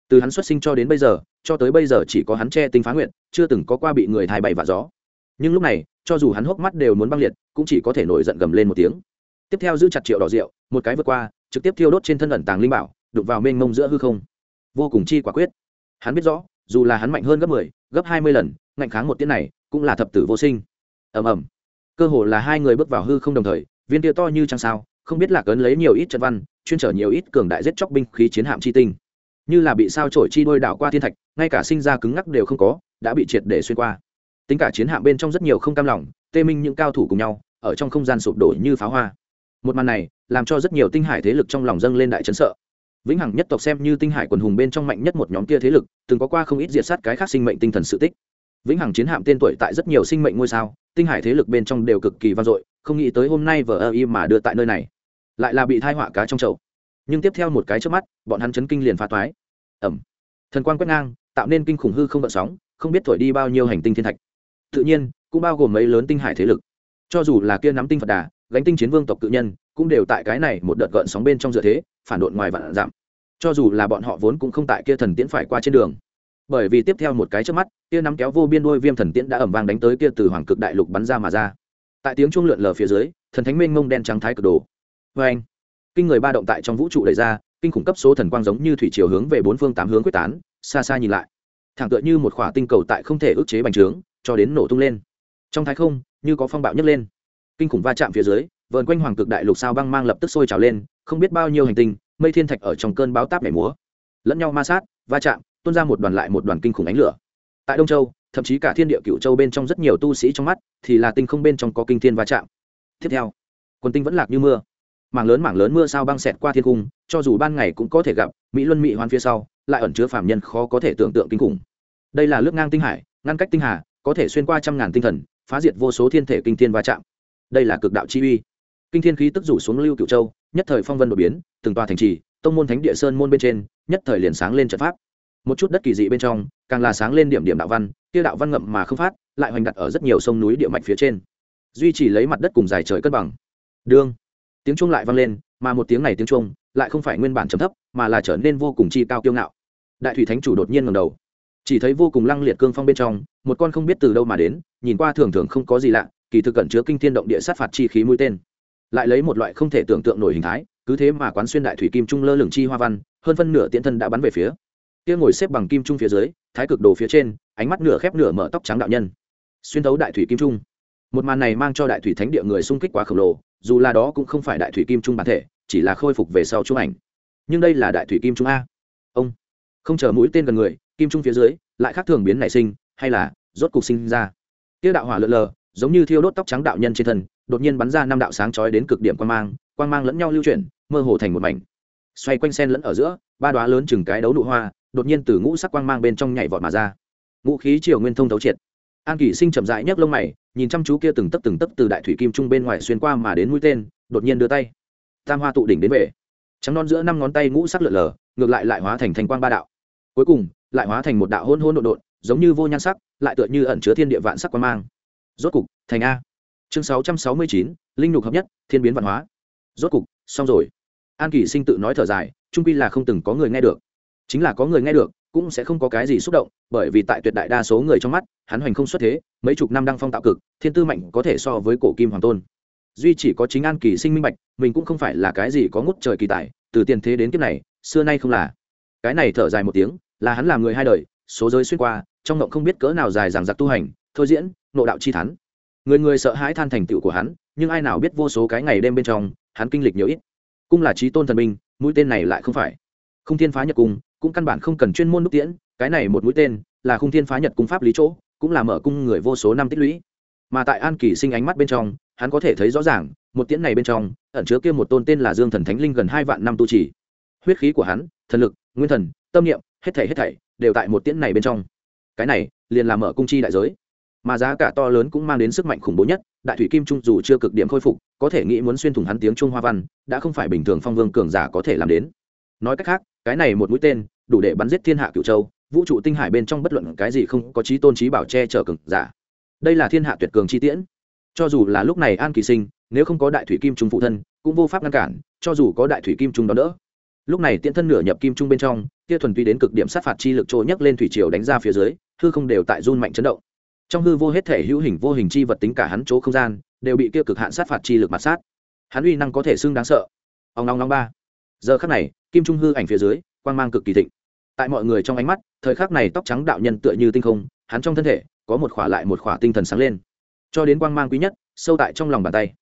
Từ hắn xuất sinh cho đến bây giờ, cho tới bây giờ chỉ có hắn che tinh phá nguyện chưa từng có qua bị người thai bày vạ gió. Nhưng lúc này cho dù hắn hốc mắt đều muốn băng liệt cũng chỉ có thể nổi giận gầm lên một tiếng. Tiếp theo giữ chặt triệu đỏ rượu một cái vượt qua trực tiếp thiêu đốt trên thân ẩn tàng linh bảo đục vào mênh mông giữa hư không. Vô cùng chi quả quyết. Hắn biết rõ dù là hắn mạnh hơn gấp mười 10, gấp hai mươi lần ngạnh kháng một tiếng này cũng là thập tử vô sinh. Ầm ầm. Cơ hồ là hai người bước vào hư không đồng thời viên tia to như trăng sao không biết là cấn lấy nhiều ít trận văn chuyên trở nhiều ít cường đại giết chóc binh khí chiến hạm chi tinh. Như là bị sao trổi chi đôi đảo qua thiên thạch ngay cả sinh ra cứng ngắc đều không có đã bị triệt để xuyên qua tính cả chiến hạm bên trong rất nhiều không cam lòng, tê minh những cao thủ cùng nhau, ở trong không gian sụp đổ như pháo hoa. Một màn này, làm cho rất nhiều tinh hải thế lực trong lòng dâng lên đại chấn sợ. Vĩnh hằng nhất tộc xem như tinh hải quần hùng bên trong mạnh nhất một nhóm kia thế lực, từng có qua không ít diệt sát cái khác sinh mệnh tinh thần sự tích. Vĩnh hằng chiến hạm tên tuổi tại rất nhiều sinh mệnh ngôi sao, tinh hải thế lực bên trong đều cực kỳ vang dội, không nghĩ tới hôm nay vờ ơ y mà đưa tại nơi này. Lại là bị thai họa cá trong chậu. Nhưng tiếp theo một cái trước mắt, bọn hắn chấn kinh liền phá toái. Ẩm. Thần quan quét ngang, tạo nên kinh khủng hư không vận sóng, không biết thổi đi bao nhiêu hành tinh thiên thạch tự nhiên, cũng bao gồm mấy lớn tinh hải thế lực. Cho dù là kia nắm tinh phật đà, gánh tinh chiến vương tộc cự nhân, cũng đều tại cái này một đợt gợn sóng bên trong dựa thế, phản độn ngoài vạn giảm. Cho dù là bọn họ vốn cũng không tại kia thần tiễn phải qua trên đường. Bởi vì tiếp theo một cái trước mắt, kia nắm kéo vô biên đôi viêm thần tiễn đã ẩm vang đánh tới kia từ hoàng cực đại lục bắn ra mà ra. Tại tiếng chuông lượn lờ phía dưới, thần thánh mênh mông đen trắng thái cực đồ. Vê anh, kinh người ba động tại trong vũ trụ đẩy ra, kinh khủng cấp số thần quang giống như thủy chiều hướng về bốn phương tám hướng quyết tán, xa xa nhìn lại. Thẳng tựa như một khỏa tinh cầu tại không thể ức chế bành trướng cho đến nổ tung lên. Trong thái không, như có phong bạo nhấc lên. Kinh khủng va chạm phía dưới, vờn quanh hoàng cực đại lục sao băng mang lập tức sôi trào lên, không biết bao nhiêu hành tinh, mây thiên thạch ở trong cơn báo táp nhảy múa. Lẫn nhau ma sát, va chạm, tuôn ra một đoàn lại một đoàn kinh khủng ánh lửa. Tại đông châu, thậm chí cả thiên địa cựu châu bên trong rất nhiều tu sĩ trong mắt, thì là tinh không bên trong có kinh thiên va chạm. Tiếp theo, quần tinh vẫn lạc như mưa. Mảng lớn mảng lớn mưa sao băng xẹt qua thiên cung, cho dù ban ngày cũng có thể gặp, mỹ luân mỹ hoan phía sau, lại ẩn chứa phạm nhân khó có thể tưởng tượng kinh khủng. Đây là lướt ngang tinh hải, ngăn cách tinh hà có thể xuyên qua trăm ngàn tinh thần, phá diệt vô số thiên thể kinh thiên va chạm. Đây là cực đạo chi uy. Kinh thiên khí tức rủ xuống lưu cựu châu, nhất thời phong vân đột biến, từng tòa thành trì, tông môn thánh địa sơn môn bên trên, nhất thời liền sáng lên trận pháp. Một chút đất kỳ dị bên trong, càng là sáng lên điểm điểm đạo văn, kia đạo văn ngậm mà không phát, lại hoành đặt ở rất nhiều sông núi địa mạch phía trên. Duy trì lấy mặt đất cùng dài trời cân bằng. Đương, tiếng chuông lại vang lên, mà một tiếng này tiếng chuông, lại không phải nguyên bản trầm thấp, mà là trở nên vô cùng chi cao kiêu ngạo. Đại thủy thánh chủ đột nhiên ngầm đầu chỉ thấy vô cùng lăng liệt cương phong bên trong, một con không biết từ đâu mà đến, nhìn qua thường thường không có gì lạ, kỳ thực cẩn chứa kinh thiên động địa sát phạt chi khí mũi tên. Lại lấy một loại không thể tưởng tượng nổi hình thái, cứ thế mà quán xuyên đại thủy kim trung lơ lửng chi hoa văn, hơn phân nửa tiễn thân đã bắn về phía. Kia ngồi xếp bằng kim trung phía dưới, thái cực đồ phía trên, ánh mắt nửa khép nửa mở tóc trắng đạo nhân. Xuyên thấu đại thủy kim trung. Một màn này mang cho đại thủy thánh địa người xung kích quá khổng lồ, dù là đó cũng không phải đại thủy kim trung bản thể, chỉ là khôi phục về sau trung ảnh. Nhưng đây là đại thủy kim trung a. Ông. Không chờ mũi tên gần người kim trung phía dưới, lại khác thường biến nảy sinh, hay là, rốt cục sinh ra. Tiêu đạo hỏa lượn lờ, giống như thiêu đốt tóc trắng đạo nhân trên thân, đột nhiên bắn ra năm đạo sáng chói đến cực điểm quan mang quan mang lẫn nhau lưu chuyển, mơ hồ thành một mảnh. Xoay quanh sen lẫn ở giữa, ba đoá lớn chừng cái đấu nụ hoa, đột nhiên từ ngũ sắc quang mang bên trong nhảy vọt mà ra. Ngũ khí triều nguyên thông thấu triệt. An kỷ sinh chậm rãi nhấc lông mày, nhìn chăm chú kia từng tấc từng tấc từ đại thủy kim trung bên ngoài xuyên qua mà đến mũi tên, đột nhiên đưa tay. Tam hoa tụ đỉnh đến về trắng non giữa năm ngón tay ngũ sắc lượn lờ, ngược lại lại hóa thành thành quang ba đạo. Cuối cùng lại hóa thành một đạo hôn hôn độn độn, giống như vô nhan sắc lại tựa như ẩn chứa thiên địa vạn sắc quan mang. Rốt cục thành a. Chương sáu trăm sáu mươi chín linh nhục hợp nhất thiên biến văn hóa. Rốt cục xong rồi. An kỷ sinh tự nói thở dài trung pi là không từng có người nghe được. Chính là có người nghe được cũng sẽ không có cái gì xúc động bởi vì tại tuyệt đại đa số người trong mắt hắn hoành không xuất thế mấy chục năm đăng phong tạo cực thiên tư mạnh có thể so với cổ kim hoàng tôn. Duy chỉ có chính an kỳ sinh minh bạch mình cũng không phải là cái gì có ngút trời kỳ tài từ tiền thế đến kiếp này xưa nay không là. Cái này thở dài một tiếng là hắn làm người hai đời, số giới xuyên qua, trong ngộng không biết cỡ nào dài dằng dặc tu hành, thôi diễn nộ đạo chi thắn người người sợ hãi than thành tựu của hắn, nhưng ai nào biết vô số cái ngày đêm bên trong, hắn kinh lịch nhiều ít. Cung là trí tôn thần minh, mũi tên này lại không phải. Không thiên phá nhật cung, cũng căn bản không cần chuyên môn đúc tiễn, cái này một mũi tên, là không thiên phá nhật cung pháp lý chỗ, cũng là mở cung người vô số năm tích lũy. Mà tại an kỳ sinh ánh mắt bên trong, hắn có thể thấy rõ ràng, một tiễn này bên trong, ẩn chứa kia một tôn tên là dương thần thánh linh gần hai vạn năm tu trì. Huyết khí của hắn, thần lực, nguyên thần, tâm niệm hết thảy hết thảy đều tại một tiễn này bên trong. Cái này, liền là mở cung chi đại giới. Mà giá cả to lớn cũng mang đến sức mạnh khủng bố nhất, đại thủy kim trung dù chưa cực điểm khôi phục, có thể nghĩ muốn xuyên thủng hắn tiếng trung hoa văn, đã không phải bình thường phong vương cường giả có thể làm đến. Nói cách khác, cái này một mũi tên, đủ để bắn giết thiên hạ cửu châu, vũ trụ tinh hải bên trong bất luận cái gì không có trí tôn trí bảo che chở cường giả. Đây là thiên hạ tuyệt cường chi tiễn. Cho dù là lúc này an kỳ sinh, nếu không có đại thủy kim trung phụ thân, cũng vô pháp ngăn cản, cho dù có đại thủy kim trung đó đỡ lúc này tiễn thân nửa nhập kim trung bên trong kia thuần túy đến cực điểm sát phạt chi lực trôi nhấc lên thủy triều đánh ra phía dưới, hư không đều tại run mạnh chấn động. Trong hư vô hết thể hữu hình vô hình chi vật tính cả hắn chỗ không gian, đều bị kia cực hạn sát phạt chi lực mặt sát. Hắn uy năng có thể xưng đáng sợ. Ông long long ba. Giờ khắc này, kim trung hư ảnh phía dưới, quang mang cực kỳ thịnh. Tại mọi người trong ánh mắt, thời khắc này tóc trắng đạo nhân tựa như tinh không, hắn trong thân thể, có một khỏa lại một khỏa tinh thần sáng lên. Cho đến quang mang quý nhất, sâu tại trong lòng bàn tay.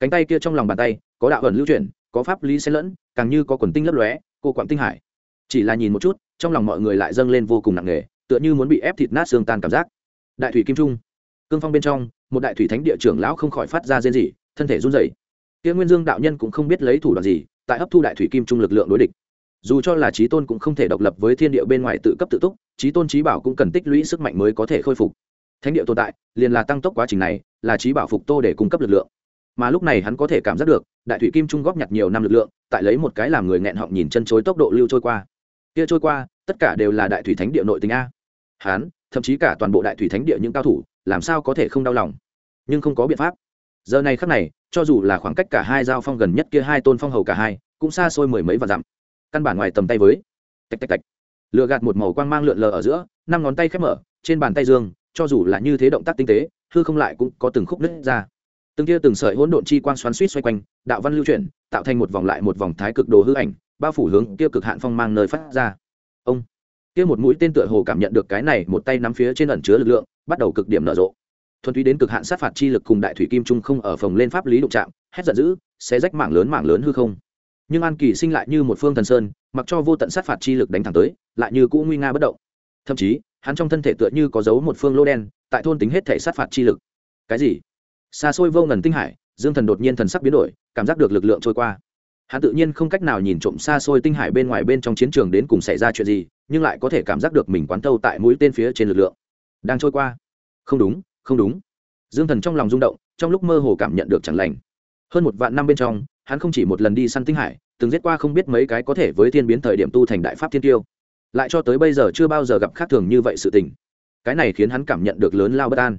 Cánh tay kia trong lòng bàn tay, có đạo ẩn lưu chuyển có pháp lý xen lẫn, càng như có quần tinh lấp lóe, cô quặng tinh hải. Chỉ là nhìn một chút, trong lòng mọi người lại dâng lên vô cùng nặng nề, tựa như muốn bị ép thịt nát xương tan cảm giác. Đại thủy kim trung, cương phong bên trong, một đại thủy thánh địa trưởng lão không khỏi phát ra rên rỉ, thân thể run rẩy. Kia nguyên dương đạo nhân cũng không biết lấy thủ đoạn gì, tại hấp thu đại thủy kim trung lực lượng đối địch. Dù cho là trí tôn cũng không thể độc lập với thiên địa bên ngoài tự cấp tự túc trí tôn trí bảo cũng cần tích lũy sức mạnh mới có thể khôi phục. Thánh địa tồn tại, liền là tăng tốc quá trình này, là trí bảo phục tô để cung cấp lực lượng mà lúc này hắn có thể cảm giác được, đại thủy kim trung góp nhặt nhiều năm lực lượng, tại lấy một cái làm người nghẹn họng nhìn chân chối tốc độ lưu trôi qua. Kia trôi qua, tất cả đều là đại thủy thánh địa nội tình a. Hắn, thậm chí cả toàn bộ đại thủy thánh địa những cao thủ, làm sao có thể không đau lòng? Nhưng không có biện pháp. Giờ này khắc này, cho dù là khoảng cách cả hai giao phong gần nhất kia hai tôn phong hầu cả hai, cũng xa xôi mười mấy và dặm. Căn bản ngoài tầm tay với. Tạch tạch tạch. Lựa gạt một màu quang mang lượn lờ ở giữa, năm ngón tay khép mở, trên bàn tay dương, cho dù là như thế động tác tinh tế, hư không lại cũng có từng khúc nứt ra từng kia từng sợi hỗn độn chi quang xoắn suýt xoay quanh, đạo văn lưu chuyển, tạo thành một vòng lại một vòng thái cực đồ hư ảnh, bao phủ hướng kia cực hạn phong mang nơi phát ra. Ông! Kia một mũi tên tựa hồ cảm nhận được cái này, một tay nắm phía trên ẩn chứa lực lượng, bắt đầu cực điểm nở rộ. Thuần túy đến cực hạn sát phạt chi lực cùng đại thủy kim trung không ở phòng lên pháp lý đụng chạm, hét giận dữ sẽ rách mảng lớn mảng lớn hư không. Nhưng an kỳ sinh lại như một phương thần sơn, mặc cho vô tận sát phạt chi lực đánh thẳng tới, lại như cũ nguy nga bất động. Thậm chí, hắn trong thân thể tựa như có dấu một phương lô đen, tại thôn tính hết thể sát phạt chi lực. Cái gì? Xa xôi vô ngần tinh hải, dương thần đột nhiên thần sắc biến đổi, cảm giác được lực lượng trôi qua. Hắn tự nhiên không cách nào nhìn trộm xa xôi tinh hải bên ngoài bên trong chiến trường đến cùng xảy ra chuyện gì, nhưng lại có thể cảm giác được mình quán thâu tại mũi tên phía trên lực lượng. Đang trôi qua. Không đúng không đúng. Dương thần trong lòng rung động, trong lúc mơ hồ cảm nhận được chẳng lành. Hơn một vạn năm bên trong, hắn không chỉ một lần đi săn tinh hải, từng giết qua không biết mấy cái có thể với thiên biến thời điểm tu thành đại pháp thiên tiêu. Lại cho tới bây giờ chưa bao giờ gặp khác thường như vậy sự tình. Cái này khiến hắn cảm nhận được lớn lao bất an.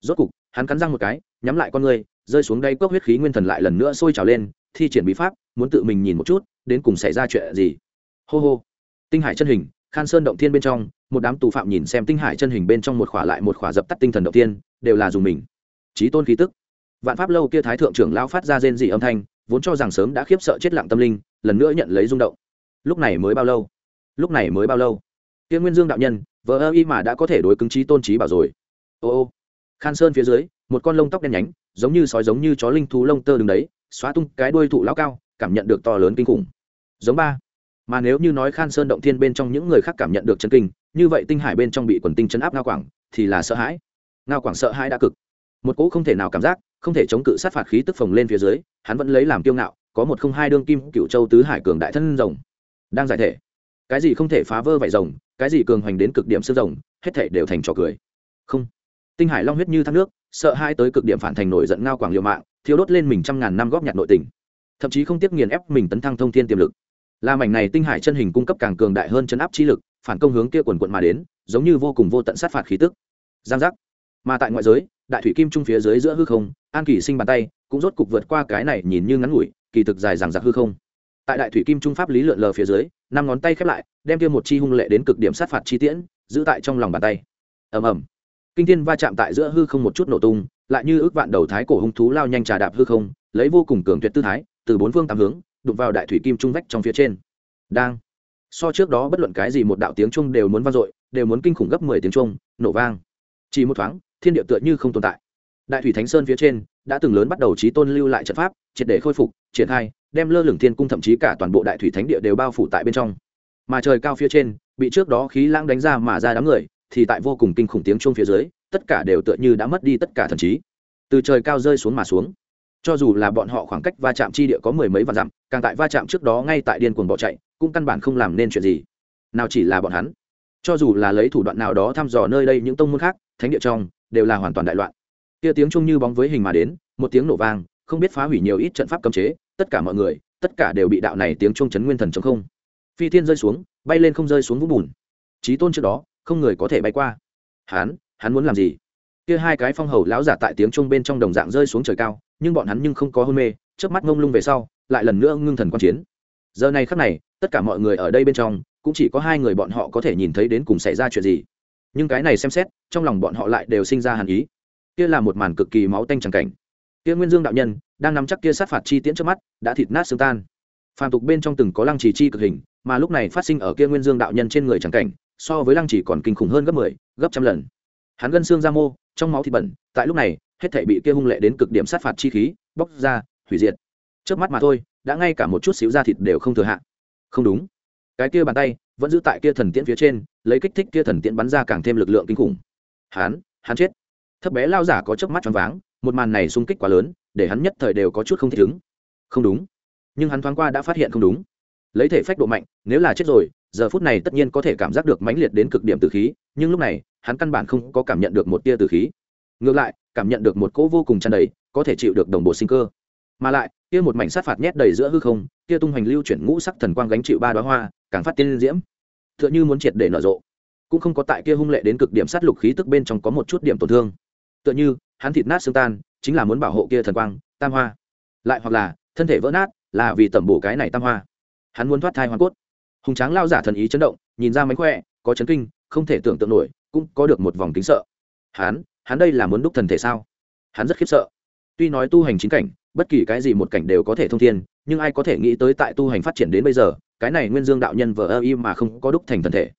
Rốt cục, hắn cắn răng một cái nhắm lại con người rơi xuống đây cốc huyết khí nguyên thần lại lần nữa sôi trào lên, thi triển bí pháp, muốn tự mình nhìn một chút, đến cùng xảy ra chuyện gì. Hô hô. Tinh hải chân hình, khan sơn động thiên bên trong, một đám tù phạm nhìn xem tinh hải chân hình bên trong một khỏa lại một khỏa dập tắt tinh thần động tiên đều là dùng mình. Trí tôn khí tức. Vạn pháp lâu kia thái thượng trưởng lao phát ra rên dị âm thanh, vốn cho rằng sớm đã khiếp sợ chết lặng tâm linh, lần nữa nhận lấy rung động. Lúc này mới bao lâu? Lúc này mới bao lâu? Tiên nguyên dương đạo nhân vợ ơ y mà đã có thể đối cứng trí tôn trí bảo rồi. Ô ô khan sơn phía dưới, một con lông tóc đen nhánh, giống như sói giống như chó linh thú lông tơ đứng đấy, xóa tung cái đuôi thụ lão cao, cảm nhận được to lớn kinh khủng. Giống ba. Mà nếu như nói khan sơn động thiên bên trong những người khác cảm nhận được chân kinh, như vậy tinh hải bên trong bị quần tinh chấn áp ngao quảng, thì là sợ hãi. Ngao quảng sợ hãi đã cực. Một cỗ không thể nào cảm giác, không thể chống cự sát phạt khí tức phồng lên phía dưới, hắn vẫn lấy làm kiêu ngạo, có một không hai đương kim cựu châu tứ hải cường đại thân rồng. Đang giải thể. Cái gì không thể phá vỡ vải rồng, cái gì cường hoành đến cực điểm xương rồng, hết thể đều thành trò cười. Không tinh hải long huyết như thác nước, sợ hai tới cực điểm phản thành nổi giận ngao quảng liều mạng thiếu đốt lên mình trăm ngàn năm góp nhặt nội tình. Thậm chí không tiếc nghiền ép mình tấn thăng thông thiên tiềm lực. Là mảnh này tinh hải chân hình cung cấp càng cường đại hơn chấn áp chi lực, phản công hướng kia quần quận mà đến, giống như vô cùng vô tận sát phạt khí tức. Giang giác. Mà tại ngoại giới, đại thủy kim trung phía dưới giữa hư không, an kỳ sinh bàn tay, cũng rốt cục vượt qua cái này nhìn như ngắn ngủi, kỳ thực dài dằng giặc hư không. Tại đại thủy kim trung pháp lý lượn lờ phía dưới, năm ngón tay khép lại, đem kia một chi hung lệ đến cực điểm sát phạt chi tiễn, giữ tại trong lòng bàn tay. Ầm ầm kinh thiên va chạm tại giữa hư không một chút nổ tung, lại như ước vạn đầu thái cổ hung thú lao nhanh trà đạp hư không, lấy vô cùng cường tuyệt tư thái, từ bốn phương tám hướng, đụng vào đại thủy kim trung vách trong phía trên. Đang. So trước đó bất luận cái gì một đạo tiếng trung đều muốn vang dội, đều muốn kinh khủng gấp mười tiếng trung nổ vang. Chỉ một thoáng, thiên địa tựa như không tồn tại. Đại thủy thánh sơn phía trên, đã từng lớn bắt đầu trí tôn lưu lại trận pháp, triệt để khôi phục, triển khai, đem lơ lửng thiên cung thậm chí cả toàn bộ đại thủy thánh địa đều bao phủ tại bên trong. Mà trời cao phía trên, bị trước đó khí lãng đánh ra mà ra đám người thì tại vô cùng kinh khủng tiếng chuông phía dưới, tất cả đều tựa như đã mất đi tất cả thần trí. Từ trời cao rơi xuống mà xuống. Cho dù là bọn họ khoảng cách va chạm chi địa có mười mấy vạn dặm, càng tại va chạm trước đó ngay tại điên cuồng bỏ chạy, cũng căn bản không làm nên chuyện gì. Nào chỉ là bọn hắn. Cho dù là lấy thủ đoạn nào đó thăm dò nơi đây những tông môn khác, thánh địa trong, đều là hoàn toàn đại loạn. Kia tiếng chung như bóng với hình mà đến, một tiếng nổ vang, không biết phá hủy nhiều ít trận pháp cấm chế, tất cả mọi người, tất cả đều bị đạo này tiếng chung chấn nguyên thần chống không. Phi thiên rơi xuống, bay lên không rơi xuống vũng bùn. Trí tôn trước đó không người có thể bay qua. Hắn hắn muốn làm gì? Kia hai cái phong hầu lão giả tại tiếng trung bên trong đồng dạng rơi xuống trời cao, nhưng bọn hắn nhưng không có hôn mê trước mắt ngông lung về sau, lại lần nữa ngưng thần quan chiến. Giờ này khắc này, tất cả mọi người ở đây bên trong, cũng chỉ có hai người bọn họ có thể nhìn thấy đến cùng xảy ra chuyện gì. Nhưng cái này xem xét, trong lòng bọn họ lại đều sinh ra hàn ý. Kia là một màn cực kỳ máu tanh trắng cảnh. Kia nguyên dương đạo nhân, đang nắm chắc kia sát phạt chi tiễn trước mắt, đã thịt nát xương tan. Phàm tục bên trong từng có lăng trì chi cực hình, mà lúc này phát sinh ở kia nguyên dương đạo nhân trên người trắng cảnh so với lăng trì còn kinh khủng hơn gấp mười 10, gấp trăm lần. Hắn gân xương ra mô trong máu thịt bẩn tại lúc này hết thể bị kia hung lệ đến cực điểm sát phạt chi khí bóc ra hủy diệt. Trước mắt mà thôi đã ngay cả một chút xíu da thịt đều không thừa hạ. Không đúng. Cái kia bàn tay vẫn giữ tại kia thần tiễn phía trên lấy kích thích kia thần tiễn bắn ra càng thêm lực lượng kinh khủng. Hắn hắn chết. Thấp bé lao giả có chớp mắt choáng váng một màn này xung kích quá lớn để hắn nhất thời đều có chút không thích ứng. Không đúng. Nhưng hắn thoáng qua đã phát hiện không đúng. Lấy thể phách độ mạnh nếu là chết rồi giờ phút này tất nhiên có thể cảm giác được mãnh liệt đến cực điểm từ khí, nhưng lúc này, hắn căn bản không có cảm nhận được một tia từ khí. Ngược lại, cảm nhận được một cỗ vô cùng tràn đầy, có thể chịu được đồng bộ sinh cơ. Mà lại, kia một mảnh sát phạt nhét đầy giữa hư không, kia tung hoành lưu chuyển ngũ sắc thần quang gánh chịu ba đoá hoa, càng phát tiên diễm. T h ư ợ n h ư muốn triệt để nở rộ. Cũng không có tại kia hung lệ đến cực điểm sát lục khí tức bên trong có một chút điểm tổn thương. Tựa như, hắn thịt nát xương tan, chính là muốn bảo hộ kia thần quang, tam hoa. Lại hoặc là, thân thể vỡ nát, là vì tẩm bổ cái này tam hoa. Hắn muốn thoát thai hoa cốt hùng tráng lao giả thần ý chấn động, nhìn ra mánh khỏe, có chấn kinh, không thể tưởng tượng nổi, cũng có được một vòng kính sợ. Hắn hắn đây là muốn đúc thần thể sao? Hắn rất khiếp sợ. Tuy nói tu hành chính cảnh, bất kỳ cái gì một cảnh đều có thể thông thiên, nhưng ai có thể nghĩ tới tại tu hành phát triển đến bây giờ, cái này nguyên dương đạo nhân vờ ơ y mà không có đúc thành thần thể.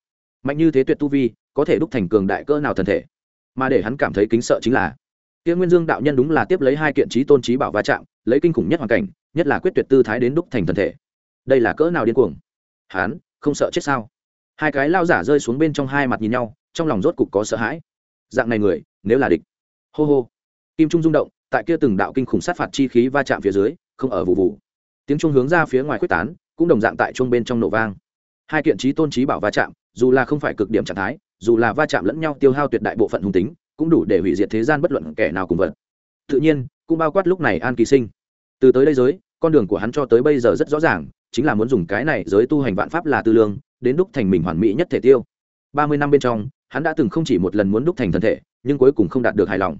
Mạnh như thế tuyệt tu vi, có thể đúc thành cường đại cỡ nào thần thể? Mà để hắn cảm thấy kính sợ chính là, kia nguyên dương đạo nhân đúng là tiếp lấy hai kiện trí tôn trí bảo va chạm, lấy kinh khủng nhất hoàn cảnh, nhất là quyết tuyệt tư thái đến đúc thành thần thể. Đây là cỡ nào điên cuồng? Hán, không sợ chết sao? Hai cái lao giả rơi xuống bên trong hai mặt nhìn nhau trong lòng rốt cục có sợ hãi. Dạng này người nếu là địch. Hô hô. Kim trung rung động tại kia từng đạo kinh khủng sát phạt chi khí va chạm phía dưới không ở vụ vụ. Tiếng trung hướng ra phía ngoài quyết tán cũng đồng dạng tại trung bên trong nổ vang. Hai kiện trí tôn trí bảo va chạm dù là không phải cực điểm trạng thái dù là va chạm lẫn nhau tiêu hao tuyệt đại bộ phận hung tính cũng đủ để hủy diệt thế gian bất luận kẻ nào cùng vật. Tự nhiên cũng bao quát lúc này an kỳ sinh. Từ tới đây giới con đường của hắn cho tới bây giờ rất rõ ràng, chính là muốn dùng cái này giới tu hành vạn pháp là tư lương, đến đúc thành mình hoàn mỹ nhất thể tiêu. Ba mươi năm bên trong, hắn đã từng không chỉ một lần muốn đúc thành thân thể, nhưng cuối cùng không đạt được hài lòng.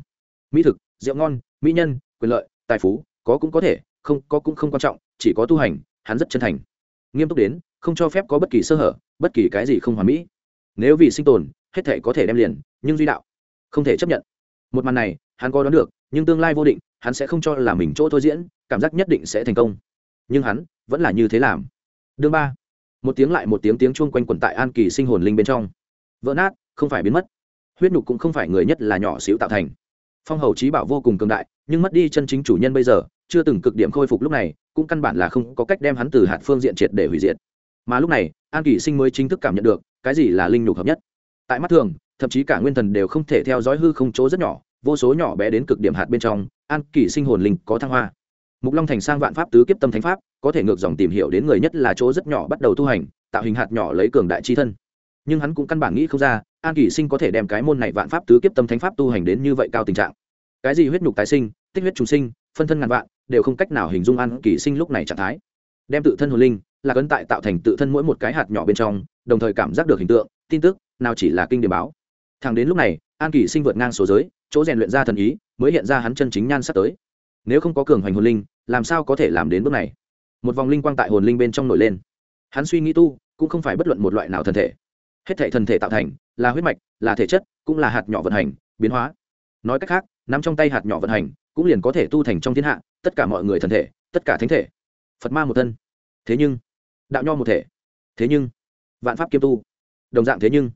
Mỹ thực, rượu ngon, mỹ nhân, quyền lợi, tài phú, có cũng có thể, không, có cũng không quan trọng, chỉ có tu hành, hắn rất chân thành. Nghiêm túc đến, không cho phép có bất kỳ sơ hở, bất kỳ cái gì không hoàn mỹ. Nếu vì sinh tồn, hết thể có thể đem liền, nhưng duy đạo, không thể chấp nhận. Một màn này, hắn có đoán được, nhưng tương lai vô định, hắn sẽ không cho là mình chỗ thôi diễn cảm giác nhất định sẽ thành công. Nhưng hắn vẫn là như thế làm. Đương ba. Một tiếng lại một tiếng tiếng chuông quanh quẩn tại an kỳ sinh hồn linh bên trong. Vỡ nát, không phải biến mất. Huyết nhục cũng không phải người nhất là nhỏ xíu tạo thành. Phong hầu trí bảo vô cùng cường đại, nhưng mất đi chân chính chủ nhân bây giờ, chưa từng cực điểm khôi phục lúc này, cũng căn bản là không có cách đem hắn từ hạt phương diện triệt để hủy diệt. Mà lúc này, an kỳ sinh mới chính thức cảm nhận được, cái gì là linh nhục hợp nhất. Tại mắt thường, thậm chí cả nguyên thần đều không thể theo dõi hư không chỗ rất nhỏ, vô số nhỏ bé đến cực điểm hạt bên trong, an kỳ sinh hồn linh có thăng hoa mục long thành sang vạn pháp tứ kiếp tâm thánh pháp, có thể ngược dòng tìm hiểu đến người nhất là chỗ rất nhỏ bắt đầu tu hành, tạo hình hạt nhỏ lấy cường đại chi thân. Nhưng hắn cũng căn bản nghĩ không ra, an kỷ sinh có thể đem cái môn này vạn pháp tứ kiếp tâm thánh pháp tu hành đến như vậy cao tình trạng. Cái gì huyết nhục tái sinh, tích huyết trùng sinh, phân thân ngàn vạn, đều không cách nào hình dung an kỷ sinh lúc này trạng thái. Đem tự thân hồn linh, là cấn tại tạo thành tự thân mỗi một cái hạt nhỏ bên trong, đồng thời cảm giác được hình tượng, tin tức, nào chỉ là kinh điểm báo. Thẳng đến lúc này, an kỷ sinh vượt ngang số giới, chỗ rèn luyện ra thần ý, mới hiện ra hắn chân chính nhan sắp tới nếu không có cường hoành hồn linh, làm sao có thể làm đến bước này? Một vòng linh quang tại hồn linh bên trong nổi lên. Hắn suy nghĩ tu, cũng không phải bất luận một loại nào thân thể. Hết thể thần thể tạo thành, là huyết mạch, là thể chất, cũng là hạt nhỏ vận hành, biến hóa. Nói cách khác nằm trong tay hạt nhỏ vận hành, cũng liền có thể tu thành trong thiên hạ, tất cả mọi người thần thể, tất cả thánh thể. Phật ma một thân. Thế nhưng, đạo nho một thể. Thế nhưng, vạn pháp kiêm tu. Đồng dạng thế nhưng,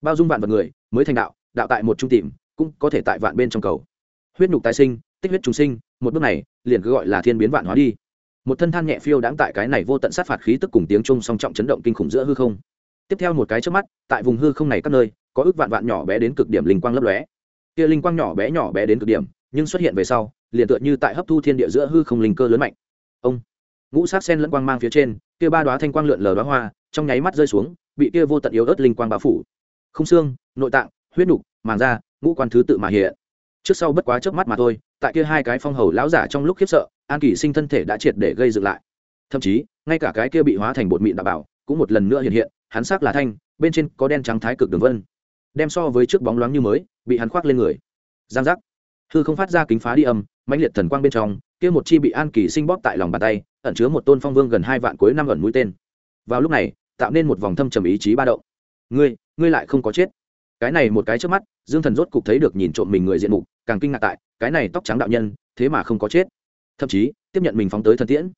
bao dung vạn vật người, mới thành đạo đạo tại một trung tìm, cũng có thể tại vạn bên trong cầu. Huyết nhục tái sinh, tích huyết trùng sinh một bước này, liền cứ gọi là thiên biến vạn hóa đi. Một thân than nhẹ phiêu đáng tại cái này vô tận sát phạt khí tức cùng tiếng trung song trọng chấn động kinh khủng giữa hư không. Tiếp theo một cái trước mắt, tại vùng hư không này các nơi, có ước vạn vạn nhỏ bé đến cực điểm linh quang lấp lóe. Kia linh quang nhỏ bé nhỏ bé đến cực điểm, nhưng xuất hiện về sau, liền tựa như tại hấp thu thiên địa giữa hư không linh cơ lớn mạnh. Ông, ngũ sát sen lẫn quang mang phía trên, kia ba đoá thanh quang lượn lờ đoá hoa, trong nháy mắt rơi xuống, bị kia vô tận yếu ớt linh quang bao phủ. Không xương, nội tạng, huyết nục, màng da, ngũ quan thứ tự mà hiện trước sau bất quá trước mắt mà thôi, tại kia hai cái phong hầu lão giả trong lúc khiếp sợ, an kỳ sinh thân thể đã triệt để gây dựng lại. Thậm chí, ngay cả cái kia bị hóa thành bột mịn đạo bảo, cũng một lần nữa hiện hiện, hắn sắc là thanh, bên trên có đen trắng thái cực đường vân. Đem so với trước bóng loáng như mới, bị hắn khoác lên người. Giang giác. Hư không phát ra kính phá đi âm, mãnh liệt thần quang bên trong, kia một chi bị an kỳ sinh bóp tại lòng bàn tay, ẩn chứa một tôn phong vương gần hai vạn cuối năm ẩn mũi tên. Vào lúc này, tạo nên một vòng thâm trầm ý chí ba động. Ngươi ngươi lại không có chết cái này một cái trước mắt, dương thần rốt cục thấy được nhìn trộm mình người diện mục, càng kinh ngạc tại, cái này tóc trắng đạo nhân, thế mà không có chết. Thậm chí, tiếp nhận mình phóng tới thần tiễn.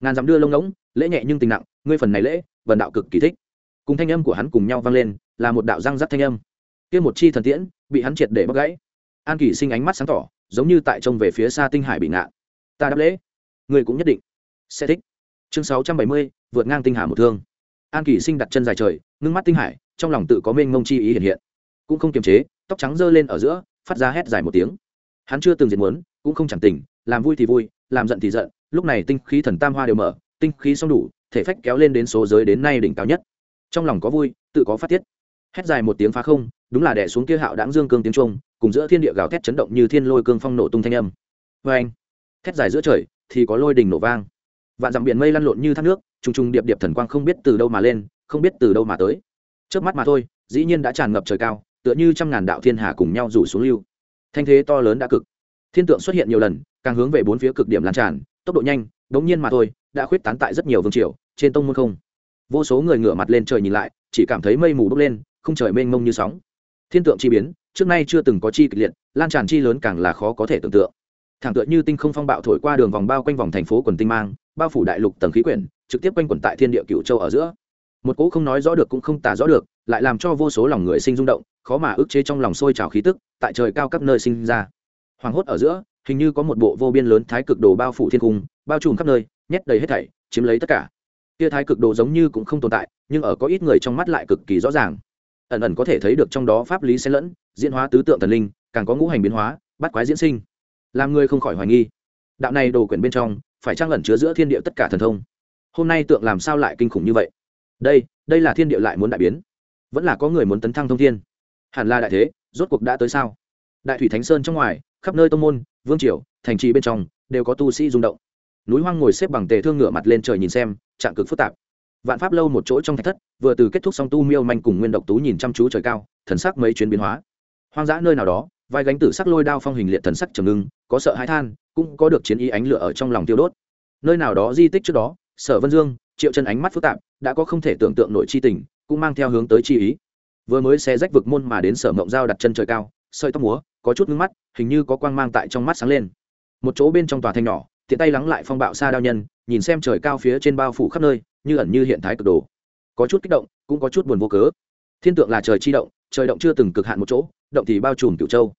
Ngàn dặm đưa lông ngỗng, lễ nhẹ nhưng tình nặng, ngươi phần này lễ, vần đạo cực kỳ thích. Cùng thanh âm của hắn cùng nhau vang lên, là một đạo răng rắc thanh âm. Kia một chi thần tiễn, bị hắn triệt để bắt gãy. An kỳ sinh ánh mắt sáng tỏ, giống như tại trông về phía xa tinh hải bị ngạ. Ta đáp lễ. Ngươi cũng nhất định sẽ thích. Chương sáu trăm bảy mươi, vượt ngang tinh hà một thương. An kỳ sinh đặt chân dài trời, ngưng mắt tinh hải, trong lòng tự có mênh mông chi ý hiện hiện cũng không kiềm chế, tóc trắng giơ lên ở giữa, phát ra hét dài một tiếng. Hắn chưa từng diệt muốn, cũng không chẳng tình, làm vui thì vui, làm giận thì giận, lúc này tinh khí thần tam hoa đều mở, tinh khí xong đủ, thể phách kéo lên đến số giới đến nay đỉnh cao nhất. Trong lòng có vui, tự có phát tiết. Hét dài một tiếng phá không, đúng là đẻ xuống kia hạo đáng dương cương tiếng trung cùng giữa thiên địa gào thét chấn động như thiên lôi cương phong nổ tung thanh âm. Vê anh thét dài giữa trời, thì có lôi đình nổ vang. Vạn dặm biển mây lăn lộn như thác nước, trùng trùng điệp điệp thần quang không biết từ đâu mà lên, không biết từ đâu mà tới. Trước mắt mà thôi, dĩ nhiên đã tràn ngập trời cao tựa như trăm ngàn đạo thiên hà cùng nhau rủ xuống lưu. Thanh thế to lớn đã cực. Thiên tượng xuất hiện nhiều lần, càng hướng về bốn phía cực điểm lan tràn, tốc độ nhanh, đống nhiên mà thôi, đã khuyết tán tại rất nhiều vương triều, trên tông môn không. Vô số người ngửa mặt lên trời nhìn lại, chỉ cảm thấy mây mù bốc lên, không trời mênh mông như sóng. Thiên tượng chi biến, trước nay chưa từng có chi kịch liệt, lan tràn chi lớn càng là khó có thể tưởng tượng. Thẳng tựa như tinh không phong bạo thổi qua đường vòng bao quanh vòng thành phố quần tinh mang, bao phủ đại lục tầng khí quyển, trực tiếp quanh quẩn tại thiên địa cựu châu ở giữa. Một cỗ không nói rõ được cũng không tả rõ được lại làm cho vô số lòng người sinh rung động, khó mà ức chế trong lòng sôi trào khí tức, tại trời cao các nơi sinh ra. Hoàng hốt ở giữa, hình như có một bộ vô biên lớn thái cực đồ bao phủ thiên cung, bao trùm khắp nơi, nhét đầy hết thảy, chiếm lấy tất cả. Kia thái cực đồ giống như cũng không tồn tại, nhưng ở có ít người trong mắt lại cực kỳ rõ ràng. Ẩn ẩn có thể thấy được trong đó pháp lý xen lẫn, diễn hóa tứ tượng thần linh, càng có ngũ hành biến hóa, bắt quái diễn sinh. Làm người không khỏi hoài nghi. Đạo này đồ quyển bên trong, phải trang ẩn chứa giữa thiên địa tất cả thần thông? Hôm nay tượng làm sao lại kinh khủng như vậy? Đây đây là thiên địa lại muốn đại biến vẫn là có người muốn tấn thăng thông thiên. Hẳn là đại thế, rốt cuộc đã tới sao? Đại thủy thánh sơn trong ngoài, khắp nơi tông môn, vương triều, thành trì bên trong, đều có tu sĩ rung động. Núi hoang ngồi xếp bằng tề thương ngửa mặt lên trời nhìn xem, trạng cực phức tạp. Vạn pháp lâu một chỗ trong thạch thất, vừa từ kết thúc xong tu miêu manh cùng nguyên độc tú nhìn chăm chú trời cao, thần sắc mấy chuyến biến hóa. Hoang dã nơi nào đó, vai gánh tử sắc lôi đao phong hình liệt thần sắc trầm ngưng, có sợ hãi than, cũng có được chiến ý ánh lửa ở trong lòng tiêu đốt. Nơi nào đó di tích trước đó, sở vân dương, triệu chân ánh mắt phức tạp, đã có không thể tưởng tượng nội chi tình cũng mang theo hướng tới chi ý. Vừa mới xe rách vực môn mà đến sở mộng dao đặt chân trời cao, sợi tóc múa, có chút ngưng mắt, hình như có quang mang tại trong mắt sáng lên. Một chỗ bên trong tòa thanh nhỏ, tiện tay lắng lại phong bạo xa đao nhân, nhìn xem trời cao phía trên bao phủ khắp nơi, như ẩn như hiện thái cực đồ. Có chút kích động, cũng có chút buồn vô cớ. Thiên tượng là trời chi động, trời động chưa từng cực hạn một chỗ, động thì bao trùm cửu châu.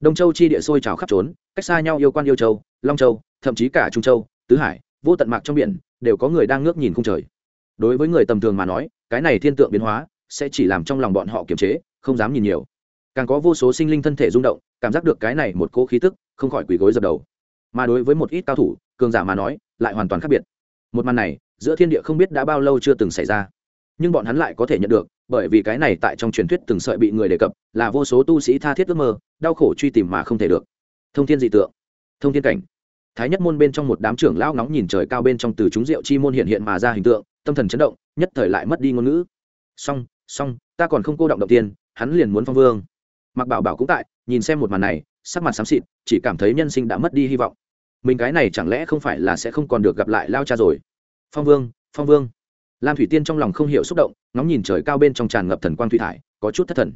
Đông châu chi địa sôi trào khắp trốn, cách xa nhau yêu quan yêu châu, long châu, thậm chí cả trung châu, tứ hải, vô tận mạc trong biển, đều có người đang ngước nhìn khung trời đối với người tầm thường mà nói, cái này thiên tượng biến hóa sẽ chỉ làm trong lòng bọn họ kiềm chế, không dám nhìn nhiều. Càng có vô số sinh linh thân thể rung động, cảm giác được cái này một cỗ khí tức không khỏi quỳ gối dập đầu. Mà đối với một ít cao thủ, cường giả mà nói, lại hoàn toàn khác biệt. Một màn này, giữa thiên địa không biết đã bao lâu chưa từng xảy ra. Nhưng bọn hắn lại có thể nhận được, bởi vì cái này tại trong truyền thuyết từng sợi bị người đề cập là vô số tu sĩ tha thiết ước mơ, đau khổ truy tìm mà không thể được. Thông thiên dị tượng, thông thiên cảnh. Thái nhất môn bên trong một đám trưởng lão ngóng nhìn trời cao bên trong từ chúng rượu chi môn hiện hiện mà ra hình tượng tâm thần chấn động, nhất thời lại mất đi ngôn ngữ. Song song ta còn không cô động động tiên, hắn liền muốn phong vương. Mặc bảo bảo cũng tại, nhìn xem một màn này, sắc mặt xám xịt, chỉ cảm thấy nhân sinh đã mất đi hy vọng. Mình cái này chẳng lẽ không phải là sẽ không còn được gặp lại lao cha rồi? Phong vương phong vương. Lam thủy tiên trong lòng không hiểu xúc động, ngóng nhìn trời cao bên trong tràn ngập thần quang thủy thải, có chút thất thần.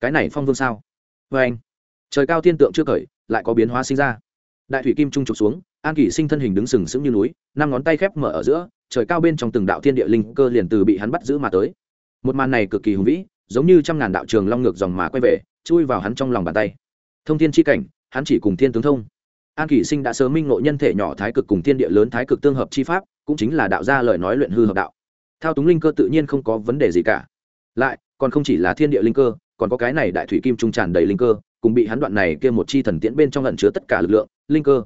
Cái này phong vương sao? Vê anh trời cao tiên tượng chưa cởi lại có biến hóa sinh ra đại thủy kim trung trục xuống, an kỷ sinh thân hình đứng sừng sững như núi, năm ngón tay khép mở ở giữa, trời cao bên trong từng đạo thiên địa linh cơ liền từ bị hắn bắt giữ mà tới. Một màn này cực kỳ hùng vĩ, giống như trăm ngàn đạo trường long ngược dòng mà quay về, chui vào hắn trong lòng bàn tay. Thông thiên chi cảnh, hắn chỉ cùng thiên tướng thông. An kỷ sinh đã sớm minh ngộ nhân thể nhỏ thái cực cùng thiên địa lớn thái cực tương hợp chi pháp, cũng chính là đạo gia lời nói luyện hư hợp đạo. Thao túng linh cơ tự nhiên không có vấn đề gì cả. Lại, còn không chỉ là thiên địa linh cơ, còn có cái này đại thủy kim trung tràn đầy linh cơ, cùng bị hắn đoạn này kia một chi thần tiễn bên trong lẩn chứa tất cả lực lượng linh cơ.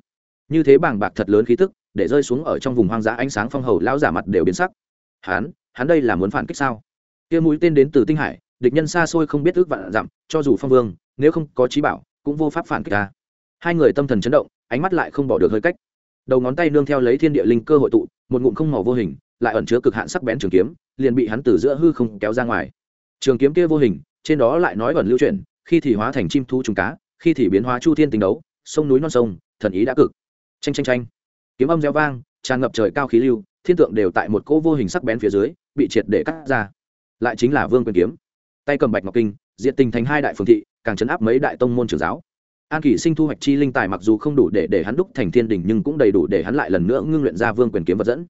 Như thế bàng bạc thật lớn khí tức, để rơi xuống ở trong vùng hoang dã ánh sáng phong hầu, lão giả mặt đều biến sắc. Hắn hắn đây là muốn phản kích sao? Kia mũi tên đến từ tinh hải, địch nhân xa xôi không biết ước vạn dặm, cho dù phong vương, nếu không có trí bảo, cũng vô pháp phản kích ta. Hai người tâm thần chấn động, ánh mắt lại không bỏ được hơi cách. Đầu ngón tay nương theo lấy thiên địa linh cơ hội tụ, một ngụm không màu vô hình, lại ẩn chứa cực hạn sắc bén trường kiếm, liền bị hắn từ giữa hư không kéo ra ngoài. Trường kiếm kia vô hình, trên đó lại nói ẩn lưu chuyển, khi thì hóa thành chim thu trùng cá, khi thì biến hóa chu thiên tình đấu, sông núi non sông thần ý đã cực. Tranh tranh tranh kiếm âm reo vang, tràn ngập trời cao khí lưu, thiên tượng đều tại một cỗ vô hình sắc bén phía dưới, bị triệt để cắt ra. Lại chính là vương quyền kiếm. Tay cầm bạch ngọc kinh diện tình thành hai đại phương thị, càng chấn áp mấy đại tông môn trưởng giáo. An kỷ sinh thu hoạch chi linh tài mặc dù không đủ để để hắn đúc thành thiên đình, nhưng cũng đầy đủ để hắn lại lần nữa ngưng luyện ra vương quyền kiếm vật dẫn.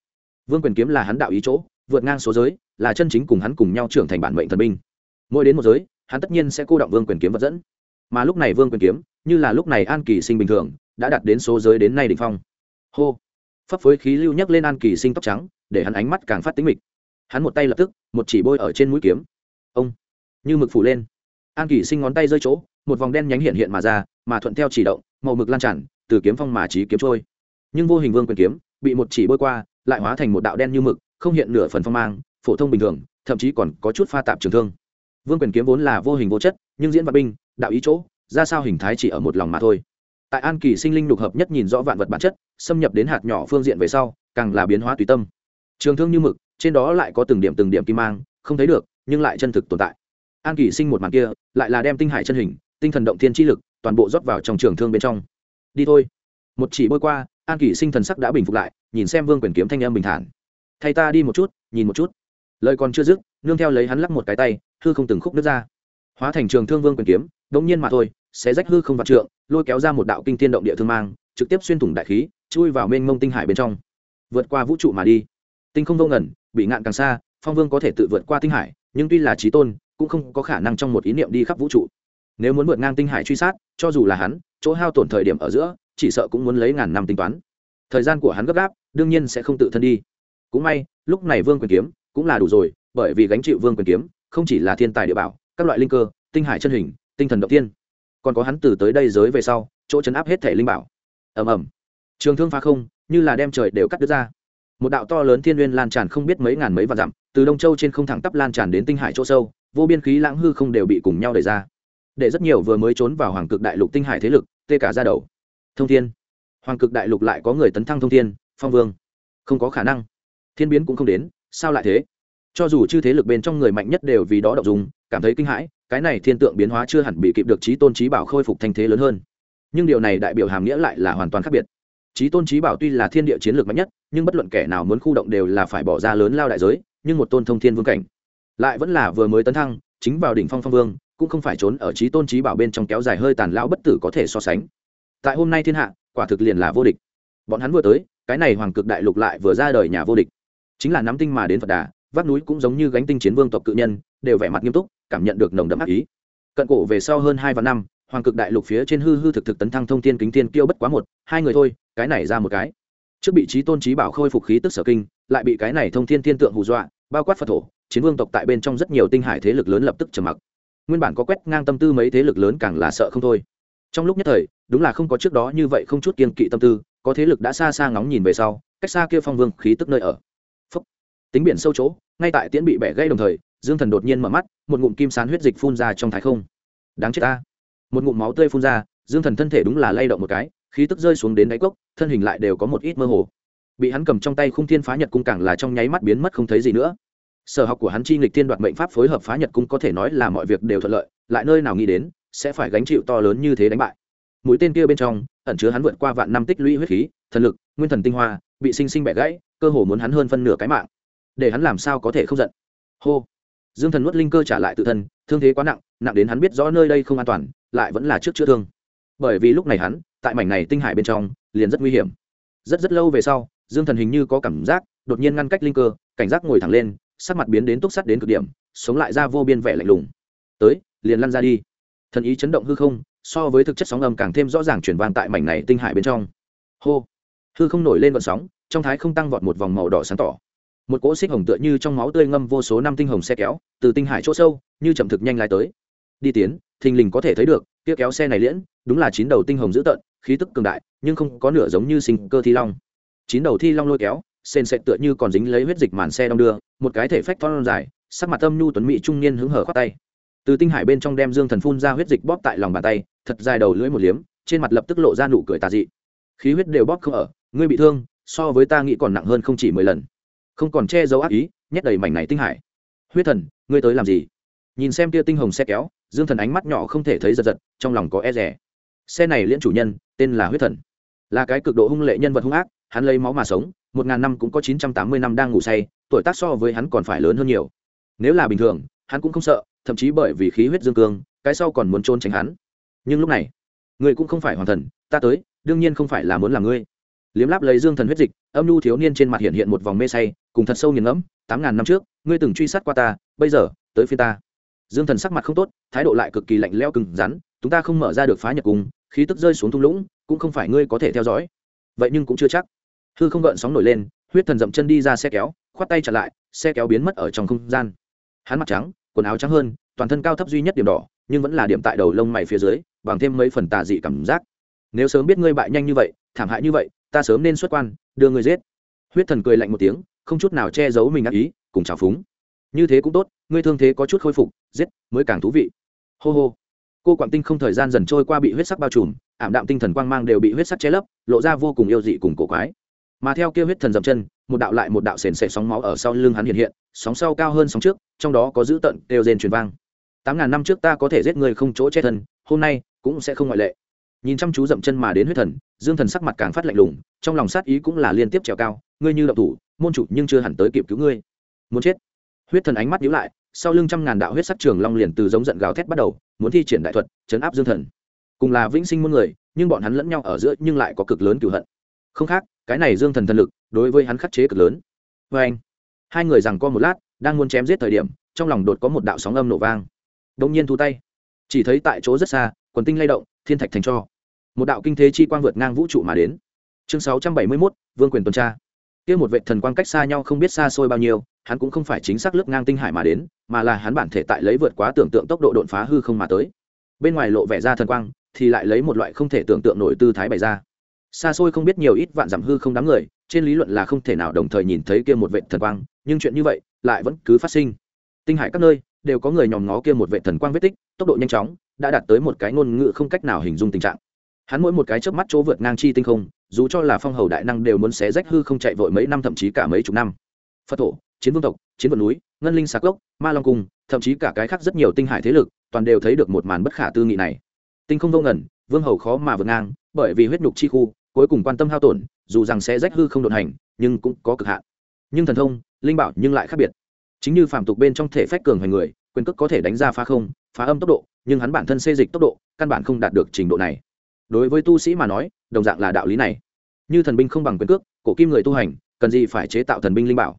Vương quyền kiếm là hắn đạo ý chỗ, vượt ngang số giới, là chân chính cùng hắn cùng nhau trưởng thành bản mệnh thần binh. Mỗi đến một giới, hắn tất nhiên sẽ cô động vương quyền kiếm vật dẫn. Mà lúc này vương quyền kiếm, như là lúc này an kỳ sinh bình thường đã đạt đến số giới đến nay đỉnh phong. Hô. Phấp phới khí lưu nhấc lên an kỳ sinh tóc trắng, để hắn ánh mắt càng phát tính mịch. Hắn một tay lập tức, một chỉ bôi ở trên mũi kiếm. Ông. Như mực phủ lên. An kỳ sinh ngón tay rơi chỗ, một vòng đen nhánh hiện hiện mà ra, mà thuận theo chỉ động, màu mực lan tràn, từ kiếm phong mà trí kiếm trôi. Nhưng vô hình vương quyền kiếm, bị một chỉ bôi qua, lại hóa thành một đạo đen như mực, không hiện nửa phần phong mang, phổ thông bình thường, thậm chí còn có chút pha tạp trường thương. Vương quyền kiếm vốn là vô hình vô chất, nhưng diễn văn binh, đạo ý chỗ, ra sao hình thái chỉ ở một lòng mà thôi tại an kỳ sinh linh lục hợp nhất nhìn rõ vạn vật bản chất, xâm nhập đến hạt nhỏ phương diện về sau, càng là biến hóa tùy tâm. Trường thương như mực, trên đó lại có từng điểm từng điểm kim mang, không thấy được, nhưng lại chân thực tồn tại. An kỳ sinh một màn kia, lại là đem tinh hải chân hình, tinh thần động thiên chi lực, toàn bộ rót vào trong trường thương bên trong. Đi thôi. Một chỉ bôi qua, an kỳ sinh thần sắc đã bình phục lại, nhìn xem vương quyền kiếm thanh âm bình thản. Thay ta đi một chút, nhìn một chút. Lời còn chưa dứt, nương theo lấy hắn lắc một cái tay, hư không từng khúc đứt ra. Hóa thành trường thương vương quyền kiếm đông nhiên mà thôi sẽ rách hư không vạn trượng, lôi kéo ra một đạo kinh tiên động địa thương mang, trực tiếp xuyên thủng đại khí, chui vào mênh mông tinh hải bên trong. Vượt qua vũ trụ mà đi. Tinh không vô ngẩn bị ngạn càng xa, phong vương có thể tự vượt qua tinh hải, nhưng tuy là trí tôn, cũng không có khả năng trong một ý niệm đi khắp vũ trụ. Nếu muốn vượt ngang tinh hải truy sát, cho dù là hắn, chỗ hao tổn thời điểm ở giữa, chỉ sợ cũng muốn lấy ngàn năm tính toán. Thời gian của hắn gấp gáp, đương nhiên sẽ không tự thân đi. Cũng may, lúc này vương quyền kiếm cũng là đủ rồi, bởi vì gánh chịu vương quyền kiếm, không chỉ là thiên tài địa bảo, các loại linh cơ, tinh hải chân hình tinh thần động tiên. Còn có hắn từ tới đây giới về sau, chỗ chấn áp hết thể linh bảo. Ầm ầm. Trường thương phá không, như là đem trời đều cắt đứt ra. Một đạo to lớn thiên nguyên lan tràn không biết mấy ngàn mấy vạn dặm, từ đông châu trên không thẳng tắp lan tràn đến tinh hải chỗ sâu, vô biên khí lãng hư không đều bị cùng nhau đẩy ra. Để rất nhiều vừa mới trốn vào hoàng cực đại lục tinh hải thế lực, tê cả ra đầu. Thông thiên. Hoàng cực đại lục lại có người tấn thăng thông thiên, phong vương. Không có khả năng. Thiên biến cũng không đến, sao lại thế? Cho dù chư thế lực bên trong người mạnh nhất đều vì đó đọc dùng cảm thấy kinh hãi, cái này thiên tượng biến hóa chưa hẳn bị kịp được trí tôn trí bảo khôi phục thanh thế lớn hơn. Nhưng điều này đại biểu hàm nghĩa lại là hoàn toàn khác biệt. Trí tôn trí bảo tuy là thiên địa chiến lược mạnh nhất, nhưng bất luận kẻ nào muốn khu động đều là phải bỏ ra lớn lao đại giới, nhưng một tôn thông thiên vương cảnh lại vẫn là vừa mới tấn thăng, chính vào đỉnh phong phong vương, cũng không phải trốn ở trí tôn trí bảo bên trong kéo dài hơi tàn lão bất tử có thể so sánh. Tại hôm nay thiên hạ, quả thực liền là vô địch. Bọn hắn vừa tới, cái này hoàng cực đại lục lại vừa ra đời nhà vô địch. Chính là nắm tinh mà đến phật đà vác núi cũng giống như gánh tinh chiến vương tộc cự nhân, đều vẻ mặt nghiêm túc, cảm nhận được nồng đậm ác ý. Cận cổ về sau hơn hai vạn năm, hoàng cực đại lục phía trên hư hư thực thực tấn thăng thông thiên kính thiên kiêu bất quá một, hai người thôi, cái này ra một cái. Trước bị trí tôn trí bảo khôi phục khí tức sở kinh, lại bị cái này thông thiên thiên tượng hù dọa, bao quát phật thổ, chiến vương tộc tại bên trong rất nhiều tinh hải thế lực lớn lập tức trầm mặc. Nguyên bản có quét ngang tâm tư mấy thế lực lớn càng là sợ không thôi. Trong lúc nhất thời, đúng là không có trước đó như vậy không chút kiên kỵ tâm tư, có thế lực đã xa xa ngóng nhìn về sau, cách xa kia phong vương khí tức nơi ở tính biển sâu chỗ, ngay tại tiễn bị bẻ gãy đồng thời, dương thần đột nhiên mở mắt, một ngụm kim sán huyết dịch phun ra trong thái không. Đáng chết ta. Một ngụm máu tươi phun ra, dương thần thân thể đúng là lay động một cái, khí tức rơi xuống đến đáy cốc, thân hình lại đều có một ít mơ hồ. Bị hắn cầm trong tay khung thiên phá nhật cung càng là trong nháy mắt biến mất không thấy gì nữa. Sở học của hắn chi nghịch thiên đoạt mệnh pháp phối hợp phá nhật cung có thể nói là mọi việc đều thuận lợi, lại nơi nào nghĩ đến, sẽ phải gánh chịu to lớn như thế đánh bại. Mũi tên kia bên trong, ẩn chứa hắn vượt qua vạn năm tích lũy huyết khí, thần lực, nguyên thần tinh hoa, bị sinh sinh bẻ gãy, cơ hồ muốn hắn hơn phân nửa cái mạng để hắn làm sao có thể không giận. Hô. Dương thần nuốt linh cơ trả lại tự thân, thương thế quá nặng nặng đến hắn biết rõ nơi đây không an toàn, lại vẫn là trước chữa thương. Bởi vì lúc này hắn, tại mảnh này tinh hải bên trong, liền rất nguy hiểm. Rất rất lâu về sau, dương thần hình như có cảm giác, đột nhiên ngăn cách linh cơ, cảnh giác ngồi thẳng lên, sắc mặt biến đến túc sắt đến cực điểm, sống lại ra vô biên vẻ lạnh lùng. Tới, liền lăn ra đi. Thần ý chấn động hư không, so với thực chất sóng âm càng thêm rõ ràng chuyển vang tại mảnh này tinh hải bên trong. Hô. Hư không nổi lên vận sóng, trong thái không tăng vọt một vòng màu đỏ sáng tỏ một cỗ xích hồng tựa như trong máu tươi ngâm vô số năm tinh hồng xe kéo, từ tinh hải chỗ sâu, như chậm thực nhanh lại tới. Đi tiến, thình lình có thể thấy được, kia kéo xe này liễn, đúng là chín đầu tinh hồng dữ tợn, khí tức cường đại, nhưng không có nửa giống như sinh cơ thi long. Chín đầu thi long lôi kéo, sền sệt tựa như còn dính lấy huyết dịch màn xe đong đưa, một cái thể phách thon dài, sắc mặt âm nhu tuấn mỹ trung niên hứng hở khoát tay. Từ tinh hải bên trong đem dương thần phun ra huyết dịch bóp tại lòng bàn tay, thật dài đầu lưỡi một liếm, trên mặt lập tức lộ ra nụ cười tà dị. Khí huyết đều bóp không ở, ngươi bị thương, so với ta nghĩ còn nặng hơn không chỉ mười lần không còn che giấu ác ý, nhét đầy mảnh này tinh hải. Huyết thần, ngươi tới làm gì? Nhìn xem tia tinh hồng xe kéo, dương thần ánh mắt nhỏ không thể thấy giật giật, trong lòng có e rẻ xe này liễn chủ nhân, tên là huyết thần. Là cái cực độ hung lệ nhân vật hung ác, hắn lấy máu mà sống, một ngàn năm cũng có chín trăm tám mươi năm đang ngủ say, tuổi tác so với hắn còn phải lớn hơn nhiều. Nếu là bình thường, hắn cũng không sợ, thậm chí bởi vì khí huyết dương cương, cái sau còn muốn trôn tránh hắn. Nhưng lúc này, ngươi cũng không phải hoàng thần, ta tới, đương nhiên không phải là muốn làm ngươi liếm láp lấy dương thần huyết dịch, âm nhu thiếu niên trên mặt hiện hiện một vòng mê say, cùng thật sâu nghiền ngẫm, tám ngàn năm trước, ngươi từng truy sát qua ta, bây giờ, tới phía ta. Dương thần sắc mặt không tốt, thái độ lại cực kỳ lạnh leo cứng rắn, chúng ta không mở ra được phá nhật cùng khí tức rơi xuống thung lũng, cũng không phải ngươi có thể theo dõi. Vậy nhưng cũng chưa chắc. Hư không gợn sóng nổi lên, huyết thần dậm chân đi ra xe kéo, khoát tay trở lại, xe kéo biến mất ở trong không gian. Hắn mặt trắng, quần áo trắng hơn, toàn thân cao thấp duy nhất điểm đỏ, nhưng vẫn là điểm tại đầu lông mày phía dưới, bằng thêm mấy phần tà dị cảm giác. Nếu sớm biết ngươi bại nhanh như vậy, thảm hại như vậy ta sớm nên xuất quan, đưa ngươi giết. Huyết thần cười lạnh một tiếng, không chút nào che giấu mình ác ý, cùng trào phúng. Như thế cũng tốt, ngươi thương thế có chút khôi phục, giết, mới càng thú vị. Hô hô. Cô quảng tinh không thời gian dần trôi qua bị huyết sắc bao trùm, ảm đạm tinh thần quang mang đều bị huyết sắc che lấp, lộ ra vô cùng yêu dị cùng cổ quái. Mà theo kia huyết thần dậm chân, một đạo lại một đạo sền sệt sóng máu ở sau lưng hắn hiện hiện, sóng sau cao hơn sóng trước, trong đó có dữ tận đều rên truyền vang. Tám ngàn năm trước ta có thể giết người không chỗ chết thân, hôm nay cũng sẽ không ngoại lệ. Nhìn chăm chú dậm chân mà đến huyết thần dương thần sắc mặt càng phát lạnh lùng, trong lòng sát ý cũng là liên tiếp trèo cao, ngươi như đậu thủ, môn chủ nhưng chưa hẳn tới kịp cứu ngươi. Muốn chết? Huyết thần ánh mắt nhíu lại, sau lưng trăm ngàn đạo huyết sắc trường long liền từ giống giận gào thét bắt đầu, muốn thi triển đại thuật, chấn áp dương thần. Cùng là vĩnh sinh muôn người, nhưng bọn hắn lẫn nhau ở giữa nhưng lại có cực lớn cửu hận. Không khác, cái này dương thần thần lực, đối với hắn khắc chế cực lớn. Vê anh, hai người rằng co một lát, đang muốn chém giết thời điểm, trong lòng đột có một đạo sóng âm nổ vang. Đông nhiên thu tay. Chỉ thấy tại chỗ rất xa, quần tinh lay động, thiên thạch thành cho một đạo kinh thế chi quang vượt ngang vũ trụ mà đến. Chương sáu trăm bảy mươi mốt, vương quyền tuần tra. Kia một vệ thần quang cách xa nhau không biết xa xôi bao nhiêu, hắn cũng không phải chính xác lướt ngang tinh hải mà đến, mà là hắn bản thể tại lấy vượt quá tưởng tượng tốc độ đột phá hư không mà tới. Bên ngoài lộ vẻ ra thần quang, thì lại lấy một loại không thể tưởng tượng nổi tư thái bày ra. Xa xôi không biết nhiều ít vạn dặm hư không đám người, trên lý luận là không thể nào đồng thời nhìn thấy kia một vệ thần quang, nhưng chuyện như vậy lại vẫn cứ phát sinh. Tinh hải các nơi đều có người nhòm ngó kia một vệ thần quang vết tích, tốc độ nhanh chóng, đã đạt tới một cái ngôn ngữ không cách nào hình dung tình trạng hắn mỗi một cái chớp mắt chỗ vượt ngang chi tinh không, dù cho là phong hầu đại năng đều muốn xé rách hư không chạy vội mấy năm, thậm chí cả mấy chục năm. Phật thổ, chiến vương tộc, chiến vật núi, ngân linh sạc gốc, ma long cung, thậm chí cả cái khác rất nhiều tinh hải thế lực, toàn đều thấy được một màn bất khả tư nghị này. Tinh không vô ngẩn vương hầu khó mà vượt ngang, bởi vì huyết nhục chi khu, cuối cùng quan tâm hao tổn, dù rằng sẽ rách hư không đột hành, nhưng cũng có cực hạn. Nhưng thần thông, linh bảo nhưng lại khác biệt. Chính như phạm tục bên trong thể phách cường hoành người, quyền cước có thể đánh ra phá không, phá âm tốc độ, nhưng hắn bản thân xê dịch tốc độ, căn bản không đạt được trình độ này đối với tu sĩ mà nói, đồng dạng là đạo lý này. Như thần binh không bằng quyền cước, cổ kim người tu hành, cần gì phải chế tạo thần binh linh bảo?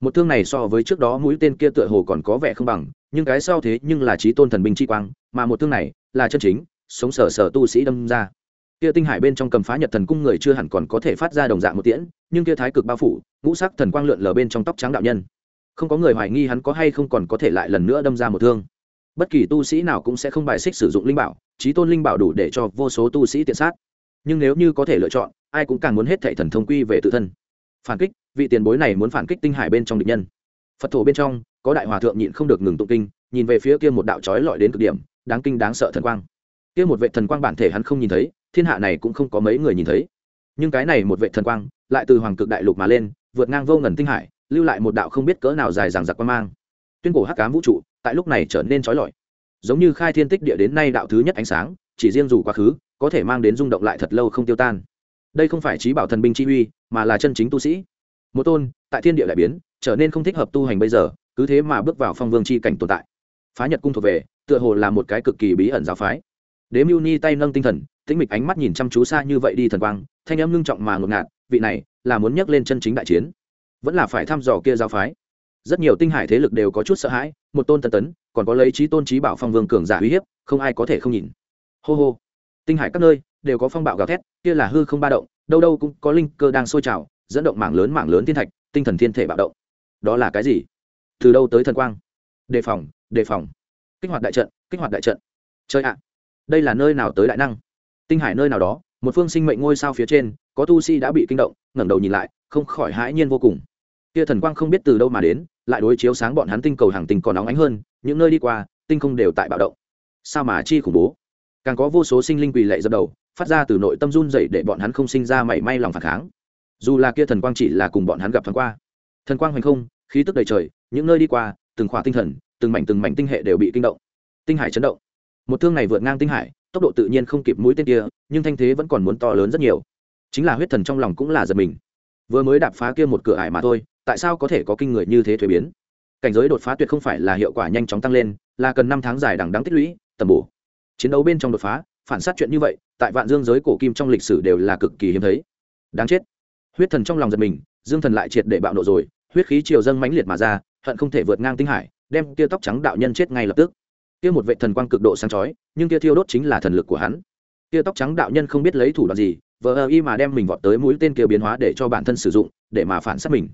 Một thương này so với trước đó mũi tên kia tựa hồ còn có vẻ không bằng, nhưng cái sau thế nhưng là trí tôn thần binh chi quang, mà một thương này là chân chính, sống sở sở tu sĩ đâm ra. Kia tinh hải bên trong cầm phá nhật thần cung người chưa hẳn còn có thể phát ra đồng dạng một tiễn, nhưng kia thái cực bao phủ, ngũ sắc thần quang lượn lờ bên trong tóc trắng đạo nhân. Không có người hoài nghi hắn có hay không còn có thể lại lần nữa đâm ra một thương bất kỳ tu sĩ nào cũng sẽ không bài xích sử dụng linh bảo trí tôn linh bảo đủ để cho vô số tu sĩ tiện sát. Nhưng nếu như có thể lựa chọn, ai cũng càng muốn hết thệ thần thông quy về tự thân. Phản kích, vị tiền bối này muốn phản kích tinh hải bên trong địch nhân. Phật thổ bên trong, có đại hòa thượng nhịn không được ngừng tụng kinh, nhìn về phía kia một đạo trói lọi đến cực điểm, đáng kinh đáng sợ thần quang. Kia một vệ thần quang bản thể hắn không nhìn thấy, thiên hạ này cũng không có mấy người nhìn thấy. Nhưng cái này một vệ thần quang, lại từ hoàng cực đại lục mà lên, vượt ngang vô ngần tinh hải, lưu lại một đạo không biết cỡ nào dài dằng dặc quan mang. Tuyên cổ hắc cám vũ trụ tại lúc này trở nên trói lọi. Giống như khai thiên tích địa đến nay đạo thứ nhất ánh sáng, chỉ riêng dù quá khứ, có thể mang đến rung động lại thật lâu không tiêu tan. Đây không phải trí bảo thần binh chi uy, mà là chân chính tu sĩ. Một tôn, tại thiên địa lại biến, trở nên không thích hợp tu hành bây giờ, cứ thế mà bước vào phong vương c h i cảnh tồn tại. Phá nhật cung thuộc về, tựa hồ là một cái cực kỳ bí ẩn giáo phái. Đế mưu ni tay nâng tinh thần, tĩnh mịch ánh mắt nhìn chăm chú xa như vậy đi thần quang, thanh âm ngưng trọng mà ngột ngạt, vị này là muốn nhắc lên chân chính đại chiến. Vẫn là phải thăm dò kia giáo phái rất nhiều tinh hải thế lực đều có chút sợ hãi, một tôn tân tấn, còn có lấy trí tôn trí bảo phong vương cường giả uy hiếp, không ai có thể không nhìn. Hô hô. Tinh hải các nơi đều có phong bạo gào thét, kia là hư không ba động, đâu đâu cũng có linh cơ đang sôi trào, dẫn động mảng lớn mảng lớn thiên thạch, tinh thần thiên thể bạo động. Đó là cái gì? Từ đâu tới thần quang? Đề phòng đề phòng. Kích hoạt đại trận, kích hoạt đại trận. Chơi ạ. Đây là nơi nào tới đại năng? Tinh hải nơi nào đó, một phương sinh mệnh ngôi sao phía trên, có tu sĩ đã bị kinh động, ngẩng đầu nhìn lại, không khỏi hãi nhiên vô cùng. Kia thần quang không biết từ đâu mà đến lại đối chiếu sáng bọn hắn tinh cầu hàng tinh còn nóng ánh hơn, những nơi đi qua, tinh không đều tại bạo động. Sao mà chi khủng bố? Càng có vô số sinh linh quỳ lệ dập đầu, phát ra từ nội tâm run dậy để bọn hắn không sinh ra mảy may lòng phản kháng. Dù là kia thần quang chỉ là cùng bọn hắn gặp thoáng qua. Thần quang hoành không, khí tức đầy trời, những nơi đi qua, từng khỏa tinh thần, từng mảnh từng mảnh tinh hệ đều bị kinh động. Tinh hải chấn động. Một thương này vượt ngang tinh hải, tốc độ tự nhiên không kịp mũi tên kia, nhưng thanh thế vẫn còn muốn to lớn rất nhiều. Chính là huyết thần trong lòng cũng là giật mình. Vừa mới đạp phá kia một cửa ải mà thôi tại sao có thể có kinh người như thế thuế biến? Cảnh giới đột phá tuyệt không phải là hiệu quả nhanh chóng tăng lên, là cần năm tháng dài đằng đáng tích lũy, tầm bổ. Chiến đấu bên trong đột phá, phản sát chuyện như vậy, tại vạn dương giới cổ kim trong lịch sử đều là cực kỳ hiếm thấy. Đáng chết. Huyết thần trong lòng giật mình, dương thần lại triệt để bạo nộ rồi, huyết khí triều dâng mãnh liệt mà ra, hận không thể vượt ngang tinh hải, đem kia tóc trắng đạo nhân chết ngay lập tức. Kia một vệ thần quang cực độ sáng chói, nhưng kia thiêu đốt chính là thần lực của hắn. Kia tóc trắng đạo nhân không biết lấy thủ đoạn gì, vờ ơ y mà đem mình vọt tới mũi tên kia biến hóa để cho bản thân sử dụng, để mà phản sát mình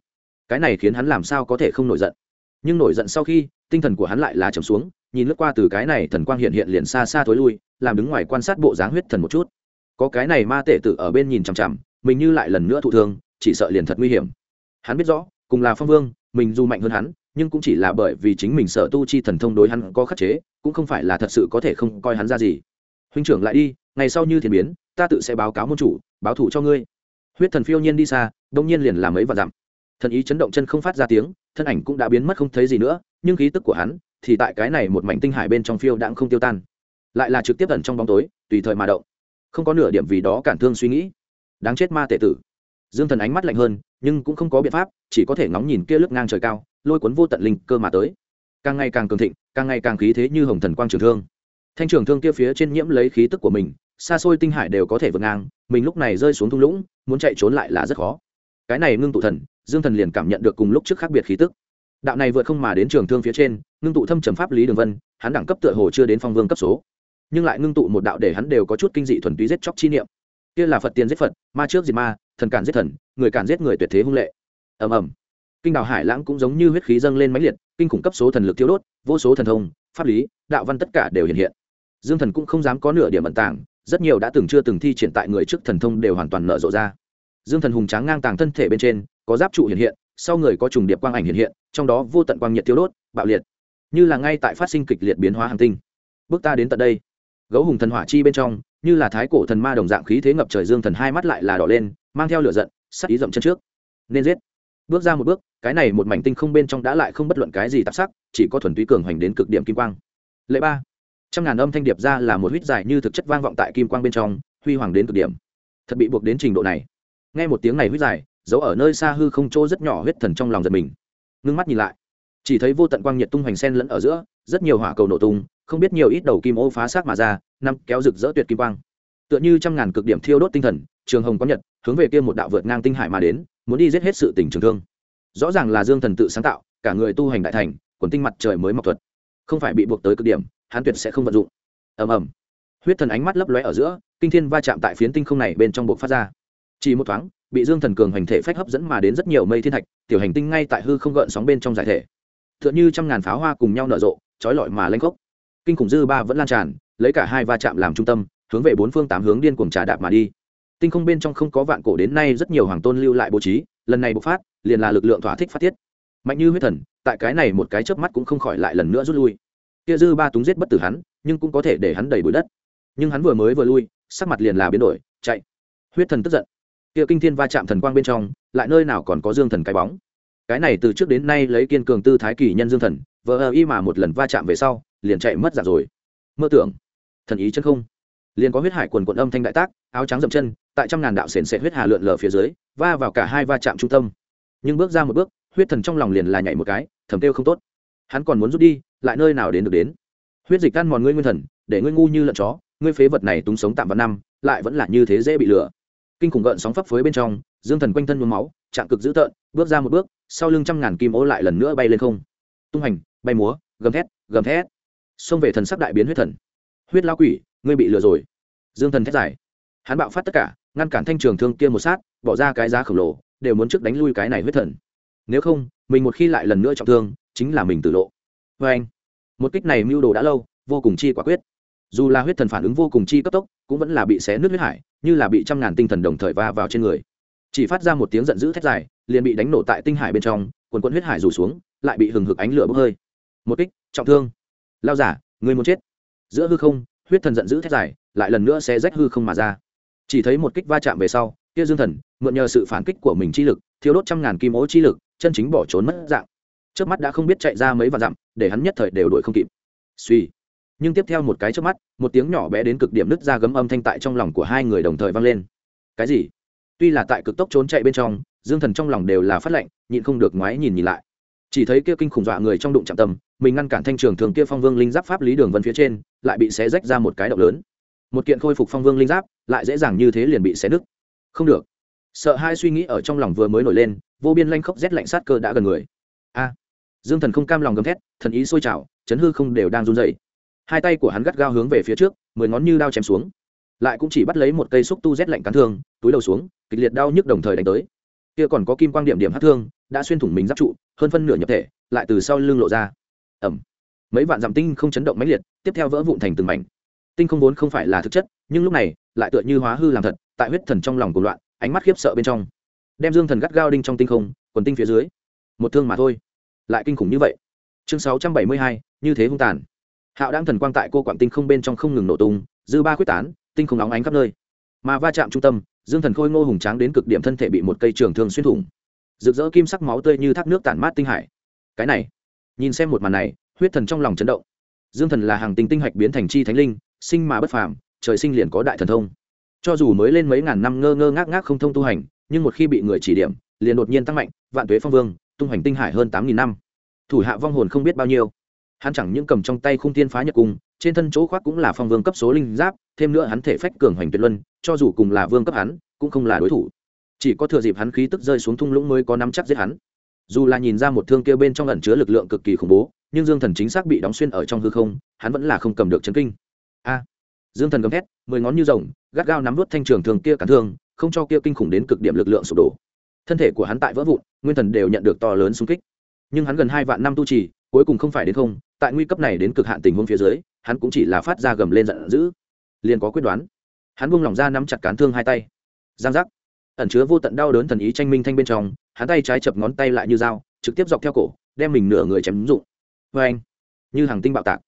cái này khiến hắn làm sao có thể không nổi giận. Nhưng nổi giận sau khi, tinh thần của hắn lại là trầm xuống, nhìn lướt qua từ cái này thần quang hiện hiện liền xa xa thối lui, làm đứng ngoài quan sát bộ dáng huyết thần một chút. Có cái này ma tể tử ở bên nhìn chằm chằm, mình như lại lần nữa thụ thương, chỉ sợ liền thật nguy hiểm. Hắn biết rõ, cùng là phong vương, mình dù mạnh hơn hắn, nhưng cũng chỉ là bởi vì chính mình sợ tu chi thần thông đối hắn có khắc chế, cũng không phải là thật sự có thể không coi hắn ra gì. Huynh trưởng lại đi, ngày sau như thiên biến, ta tự sẽ báo cáo môn chủ, báo thủ cho ngươi. Huyết thần phiêu nhiên đi xa, đông nhiên liền làm ấy và dặm thần ý chấn động chân không phát ra tiếng, thân ảnh cũng đã biến mất không thấy gì nữa, nhưng khí tức của hắn thì tại cái này một mảnh tinh hải bên trong phiêu đãng không tiêu tan, lại là trực tiếp ẩn trong bóng tối, tùy thời mà động. Không có nửa điểm vì đó cản thương suy nghĩ. Đáng chết ma tệ tử. Dương thần ánh mắt lạnh hơn, nhưng cũng không có biện pháp, chỉ có thể ngóng nhìn kia lướt ngang trời cao, lôi cuốn vô tận linh cơ mà tới. Càng ngày càng cường thịnh, càng ngày càng khí thế như hồng thần quang trường thương. Thanh trường thương kia phía trên nhiễm lấy khí tức của mình, xa xôi tinh hải đều có thể vượt ngang, mình lúc này rơi xuống thung lũng, muốn chạy trốn lại là rất khó. Cái này ngưng tụ thần dương thần liền cảm nhận được cùng lúc trước khác biệt khí tức. Đạo này vượt không mà đến trường thương phía trên, ngưng tụ thâm trầm pháp lý đường vân, hắn đẳng cấp tựa hồ chưa đến phong vương cấp số. Nhưng lại ngưng tụ một đạo để hắn đều có chút kinh dị thuần túy giết chóc chi niệm. Kia là phật tiền giết phật, ma trước diệt ma, thần cản giết thần, người cản giết người tuyệt thế hung lệ. Ầm ầm. Kinh đào hải lãng cũng giống như huyết khí dâng lên mãnh liệt, kinh khủng cấp số thần lực thiếu đốt, vô số thần thông, pháp lý, đạo văn tất cả đều hiện hiện. Dương thần cũng không dám có nửa điểm ẩn tàng, rất nhiều đã từng chưa từng thi triển tại người trước thần thông đều hoàn toàn nở rộ ra. Dương thần hùng tráng ngang tàng thân thể bên trên có giáp trụ hiện hiện, sau người có trùng điệp quang ảnh hiện hiện, trong đó vô tận quang nhiệt thiếu đốt, bạo liệt. Như là ngay tại phát sinh kịch liệt biến hóa hàng tinh. Bước ta đến tận đây. Gấu hùng thần hỏa chi bên trong, như là thái cổ thần ma đồng dạng khí thế ngập trời dương thần hai mắt lại là đỏ lên, mang theo lửa giận, sắc ý dậm chân trước. Nên giết. Bước ra một bước, cái này một mảnh tinh không bên trong đã lại không bất luận cái gì tạp sắc, chỉ có thuần túy cường hoành đến cực điểm kim quang. Lệ ba. Trăm ngàn âm thanh điệp ra là một huyết dài như thực chất vang vọng tại kim quang bên trong, huy hoàng đến cực điểm. Thật bị buộc đến trình độ này. Nghe một tiếng này huyết dài giấu ở nơi xa hư không chỗ rất nhỏ huyết thần trong lòng giật mình. Ngưng mắt nhìn lại, chỉ thấy vô tận quang nhiệt tung hoành sen lẫn ở giữa, rất nhiều hỏa cầu nổ tung, không biết nhiều ít đầu kim ô phá xác mà ra, năm kéo rực rỡ tuyệt kim quang. Tựa như trăm ngàn cực điểm thiêu đốt tinh thần, trường hồng có nhật, hướng về kia một đạo vượt ngang tinh hải mà đến, muốn đi giết hết sự tình trường thương. Rõ ràng là dương thần tự sáng tạo, cả người tu hành đại thành, quần tinh mặt trời mới mọc thuật. Không phải bị buộc tới cực điểm, hắn tuyệt sẽ không vận dụng. Ầm ầm. Huyết thần ánh mắt lấp lóe ở giữa, kinh thiên va chạm tại phiến tinh không này bên trong buộc phát ra. Chỉ một thoáng bị dương thần cường hành thể phách hấp dẫn mà đến rất nhiều mây thiên thạch, tiểu hành tinh ngay tại hư không gợn sóng bên trong giải thể. T h ư ợ n h ư trăm ngàn pháo hoa cùng nhau nở rộ, trói lọi mà lanh khốc. Kinh khủng dư ba vẫn lan tràn, lấy cả hai va chạm làm trung tâm, hướng về bốn phương tám hướng điên cuồng trà đạp mà đi. Tinh không bên trong không có vạn cổ đến nay rất nhiều hoàng tôn lưu lại bố trí, lần này bộc phát, liền là lực lượng thỏa thích phát tiết. Mạnh như huyết thần, tại cái này một cái chớp mắt cũng không khỏi lại lần nữa rút lui. Kia dư ba túng giết bất tử hắn, nhưng cũng có thể để hắn đầy bụi đất. Nhưng hắn vừa mới vừa lui, sắc mặt liền là biến đổi, chạy. Huyết thần tức giận kia kinh thiên va chạm thần quang bên trong, lại nơi nào còn có dương thần cái bóng? Cái này từ trước đến nay lấy kiên cường tư thái kỳ nhân dương thần, vờ ơ y mà một lần va chạm về sau, liền chạy mất dạng rồi. Mơ tưởng. Thần ý chân không. Liền có huyết hải quần quận âm thanh đại tác, áo trắng dậm chân, tại trăm ngàn đạo sền sệt huyết hà lượn lờ phía dưới, va vào cả hai va chạm trung tâm. Nhưng bước ra một bước, huyết thần trong lòng liền là nhảy một cái, thầm kêu không tốt. Hắn còn muốn rút đi, lại nơi nào đến được đến? Huyết dịch tan mòn ngươi nguyên thần, để ngươi ngu như lợn chó, ngươi phế vật này túng sống tạm vào năm, lại vẫn là như thế dễ bị lừa kinh khủng gợn sóng phấp phới bên trong, dương thần quanh thân nhuốm máu, trạng cực dữ tợn, bước ra một bước, sau lưng trăm ngàn kim ô lại lần nữa bay lên không. Tung hành bay múa, gầm thét gầm thét. Xông về thần sắc đại biến huyết thần. Huyết lao quỷ, ngươi bị lừa rồi. Dương thần thét dài. Hắn bạo phát tất cả, ngăn cản thanh trường thương kia một sát, bỏ ra cái giá khổng lồ, đều muốn trước đánh lui cái này huyết thần. Nếu không, mình một khi lại lần nữa trọng thương, chính là mình tử lộ. Vê anh một kích này mưu đồ đã lâu, vô cùng chi quả quyết. Dù là huyết thần phản ứng vô cùng chi cấp tốc cũng vẫn là bị xé nước huyết hải, như là bị trăm ngàn tinh thần đồng thời va vào trên người. Chỉ phát ra một tiếng giận dữ thét dài, liền bị đánh nổ tại tinh hải bên trong, quần quận huyết hải rủ xuống, lại bị hừng hực ánh lửa bốc hơi. Một kích, trọng thương. Lao giả, người muốn chết. Giữa hư không, huyết thần giận dữ thét dài, lại lần nữa sẽ rách hư không mà ra. Chỉ thấy một kích va chạm về sau, kia dương thần, mượn nhờ sự phản kích của mình chi lực thiếu đốt trăm ngàn kim ố chi lực, chân chính bỏ trốn mất dạng. Trước mắt đã không biết chạy ra mấy vạn dặm, để hắn nhất thời đều đuổi không kịp. Suy nhưng tiếp theo một cái trước mắt, một tiếng nhỏ bé đến cực điểm nứt ra gấm âm thanh tại trong lòng của hai người đồng thời vang lên. Cái gì? Tuy là tại cực tốc trốn chạy bên trong, dương thần trong lòng đều là phát lệnh, nhịn không được ngoái nhìn nhìn lại. Chỉ thấy kia kinh khủng dọa người trong đụng chạm tâm mình ngăn cản thanh trường thường kia phong vương linh giáp pháp lý đường vân phía trên, lại bị xé rách ra một cái động lớn. Một kiện khôi phục phong vương linh giáp, lại dễ dàng như thế liền bị xé nứt. Không được. Sợ hai suy nghĩ ở trong lòng vừa mới nổi lên, vô biên lanh khốc rét lạnh sát cơ đã gần người. A. Dương thần không cam lòng gầm thét, thần ý sôi trào, chấn hư không đều đang run dậy hai tay của hắn gắt gao hướng về phía trước, mười ngón như đao chém xuống. Lại cũng chỉ bắt lấy một cây xúc tu rét lạnh cắn thương, túi đầu xuống, kịch liệt đau nhức đồng thời đánh tới. Kia còn có kim quang điểm điểm hát thương, đã xuyên thủng mình giáp trụ, hơn phân nửa nhập thể, lại từ sau lưng lộ ra. Ẩm mấy vạn dặm tinh không chấn động mãnh liệt, tiếp theo vỡ vụn thành từng mảnh. Tinh không vốn không phải là thực chất, nhưng lúc này, lại tựa như hóa hư làm thật, tại huyết thần trong lòng của loạn, ánh mắt khiếp sợ bên trong. Đem dương thần gắt gao đinh trong tinh không, quần tinh phía dưới. Một thương mà thôi. Lại kinh khủng như vậy. Chương sáu trăm bảy mươi hai, như thế hung tàn hạo đang thần quang tại cô quảng tinh không bên trong không ngừng nổ tung, dư ba quyết tán, tinh không nóng ánh khắp nơi. Mà va chạm trung tâm, dương thần khôi ngô hùng tráng đến cực điểm thân thể bị một cây trường thương xuyên thủng. Rực rỡ kim sắc máu tươi như thác nước tản mát tinh hải. Cái này, nhìn xem một màn này, huyết thần trong lòng chấn động. Dương thần là hàng tinh tinh hạch biến thành chi thánh linh, sinh mà bất phàm, trời sinh liền có đại thần thông. Cho dù mới lên mấy ngàn năm ngơ ngơ ngác ngác không thông tu hành, nhưng một khi bị người chỉ điểm, liền đột nhiên tăng mạnh, vạn tuế phong vương, tung hành tinh hải hơn tám nghìn năm. Thủ hạ vong hồn không biết bao nhiêu hắn chẳng những cầm trong tay khung tiên phá nhật cung, trên thân chỗ khoác cũng là phong vương cấp số linh giáp, thêm nữa hắn thể phách cường hoành tuyệt luân, cho dù cùng là vương cấp hắn, cũng không là đối thủ. Chỉ có thừa dịp hắn khí tức rơi xuống thung lũng mới có nắm chắc giết hắn. Dù là nhìn ra một thương kia bên trong ẩn chứa lực lượng cực kỳ khủng bố, nhưng dương thần chính xác bị đóng xuyên ở trong hư không, hắn vẫn là không cầm được chấn kinh. A! Dương thần gầm thét, mười ngón như rồng, gắt gao nắm vút thanh trường thường kia cản thương, không cho kia kinh khủng đến cực điểm lực lượng sụp đổ. Thân thể của hắn tại vỡ vụn, nguyên thần đều nhận được to lớn xung kích. Nhưng hắn gần hai vạn năm tu trì, cuối cùng không phải đến không tại nguy cấp này đến cực hạn tình huống phía dưới, hắn cũng chỉ là phát ra gầm lên giận dữ, liền có quyết đoán. Hắn buông lỏng ra nắm chặt cán thương hai tay. Giang giác. Ẩn chứa vô tận đau đớn thần ý tranh minh thanh bên trong, hắn tay trái chập ngón tay lại như dao, trực tiếp dọc theo cổ, đem mình nửa người chém rụng. Vê anh, như hàng tinh bạo tạc.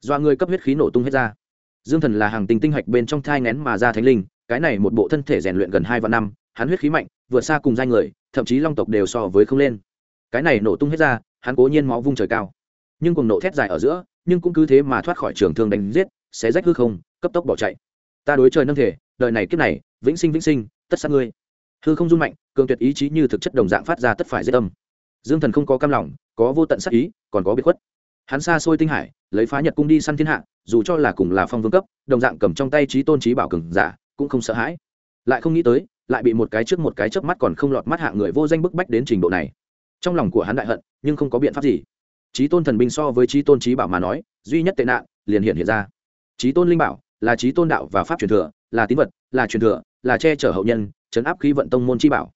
Do người cấp huyết khí nổ tung hết ra. Dương thần là hàng tinh tinh hạch bên trong thai ngén mà ra thánh linh, cái này một bộ thân thể rèn luyện gần hai vạn năm, hắn huyết khí mạnh, vượt xa cùng giai người, thậm chí long tộc đều so với không lên. Cái này nổ tung hết ra, hắn cố nhiên máu vung trời cao nhưng cùng nộ thét dài ở giữa, nhưng cũng cứ thế mà thoát khỏi trường thương đánh giết, xé rách hư không, cấp tốc bỏ chạy. Ta đối trời nâng thể, đời này kiếp này, vĩnh sinh vĩnh sinh, tất sát ngươi. Hư không run mạnh, cường tuyệt ý chí như thực chất đồng dạng phát ra tất phải giết âm. Dương thần không có cam lòng, có vô tận sát ý, còn có biệt khuất. Hắn xa xôi tinh hải, lấy phá nhật cung đi săn thiên hạ, dù cho là cùng là phong vương cấp, đồng dạng cầm trong tay trí tôn trí bảo cường giả, cũng không sợ hãi. Lại không nghĩ tới, lại bị một cái trước một cái chớp mắt còn không lọt mắt hạ người vô danh bức bách đến trình độ này. Trong lòng của hắn đại hận, nhưng không có biện pháp gì trí tôn thần binh so với trí tôn trí bảo mà nói, duy nhất tệ nạn liền hiện hiện ra. Trí tôn linh bảo là trí tôn đạo và pháp truyền thừa, là tín vật, là truyền thừa, là che chở hậu nhân, chấn áp khí vận tông môn chi bảo.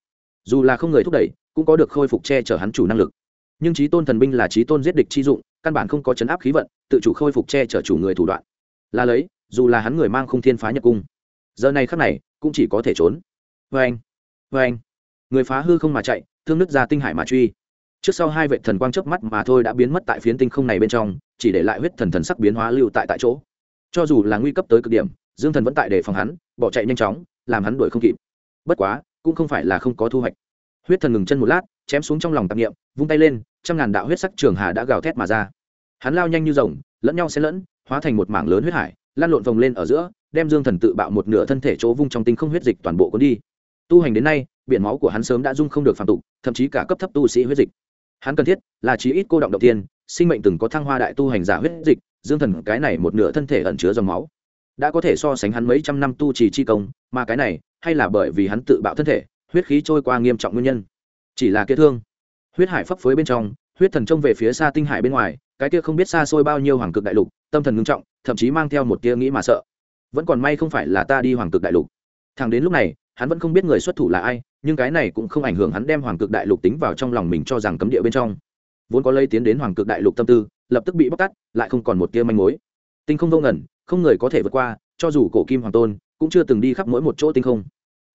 Dù là không người thúc đẩy, cũng có được khôi phục che chở hắn chủ năng lực. Nhưng trí tôn thần binh là trí tôn giết địch chi dụng, căn bản không có chấn áp khí vận, tự chủ khôi phục che chở chủ người thủ đoạn. Là lấy, dù là hắn người mang không thiên phá nhập cung. Giờ này khắc này, cũng chỉ có thể trốn. Vê anh vê anh người phá hư không mà chạy, thương nứt ra tinh hải mà truy trước sau hai vệ thần quang chớp mắt mà thôi đã biến mất tại phiến tinh không này bên trong, chỉ để lại huyết thần thần sắc biến hóa lưu tại tại chỗ. Cho dù là nguy cấp tới cực điểm, dương thần vẫn tại để phòng hắn, bỏ chạy nhanh chóng, làm hắn đuổi không kịp. Bất quá, cũng không phải là không có thu hoạch. Huyết thần ngừng chân một lát, chém xuống trong lòng tạp nghiệm vung tay lên, trăm ngàn đạo huyết sắc trường hà đã gào thét mà ra. Hắn lao nhanh như rồng, lẫn nhau xen lẫn, hóa thành một mảng lớn huyết hải lan lộn vòng lên ở giữa, đem dương thần tự bạo một nửa thân thể chỗ vung trong tinh không huyết dịch toàn bộ cuốn đi. Tu hành đến nay, biển máu của hắn sớm đã dung không được phản tục, thậm chí cả cấp thấp tu sĩ huyết dịch hắn cần thiết là chí ít cô động động tiên, sinh mệnh từng có thăng hoa đại tu hành giả huyết dịch, dương thần cái này một nửa thân thể ẩn chứa dòng máu. Đã có thể so sánh hắn mấy trăm năm tu trì chi công, mà cái này hay là bởi vì hắn tự bạo thân thể, huyết khí trôi qua nghiêm trọng nguyên nhân. Chỉ là kia thương, huyết hải phấp phới bên trong, huyết thần trông về phía xa tinh hải bên ngoài, cái kia không biết xa xôi bao nhiêu hoàng cực đại lục, tâm thần ngưng trọng, thậm chí mang theo một tia nghĩ mà sợ. Vẫn còn may không phải là ta đi hoàng cực đại lục. Thằng đến lúc này hắn vẫn không biết người xuất thủ là ai, nhưng cái này cũng không ảnh hưởng hắn đem hoàng cực đại lục tính vào trong lòng mình cho rằng cấm địa bên trong. Vốn có lây tiến đến hoàng cực đại lục tâm tư, lập tức bị bóc tắt lại không còn một tia manh mối. Tinh không vô ngẩn không người có thể vượt qua, cho dù cổ kim hoàng tôn, cũng chưa từng đi khắp mỗi một chỗ tinh không.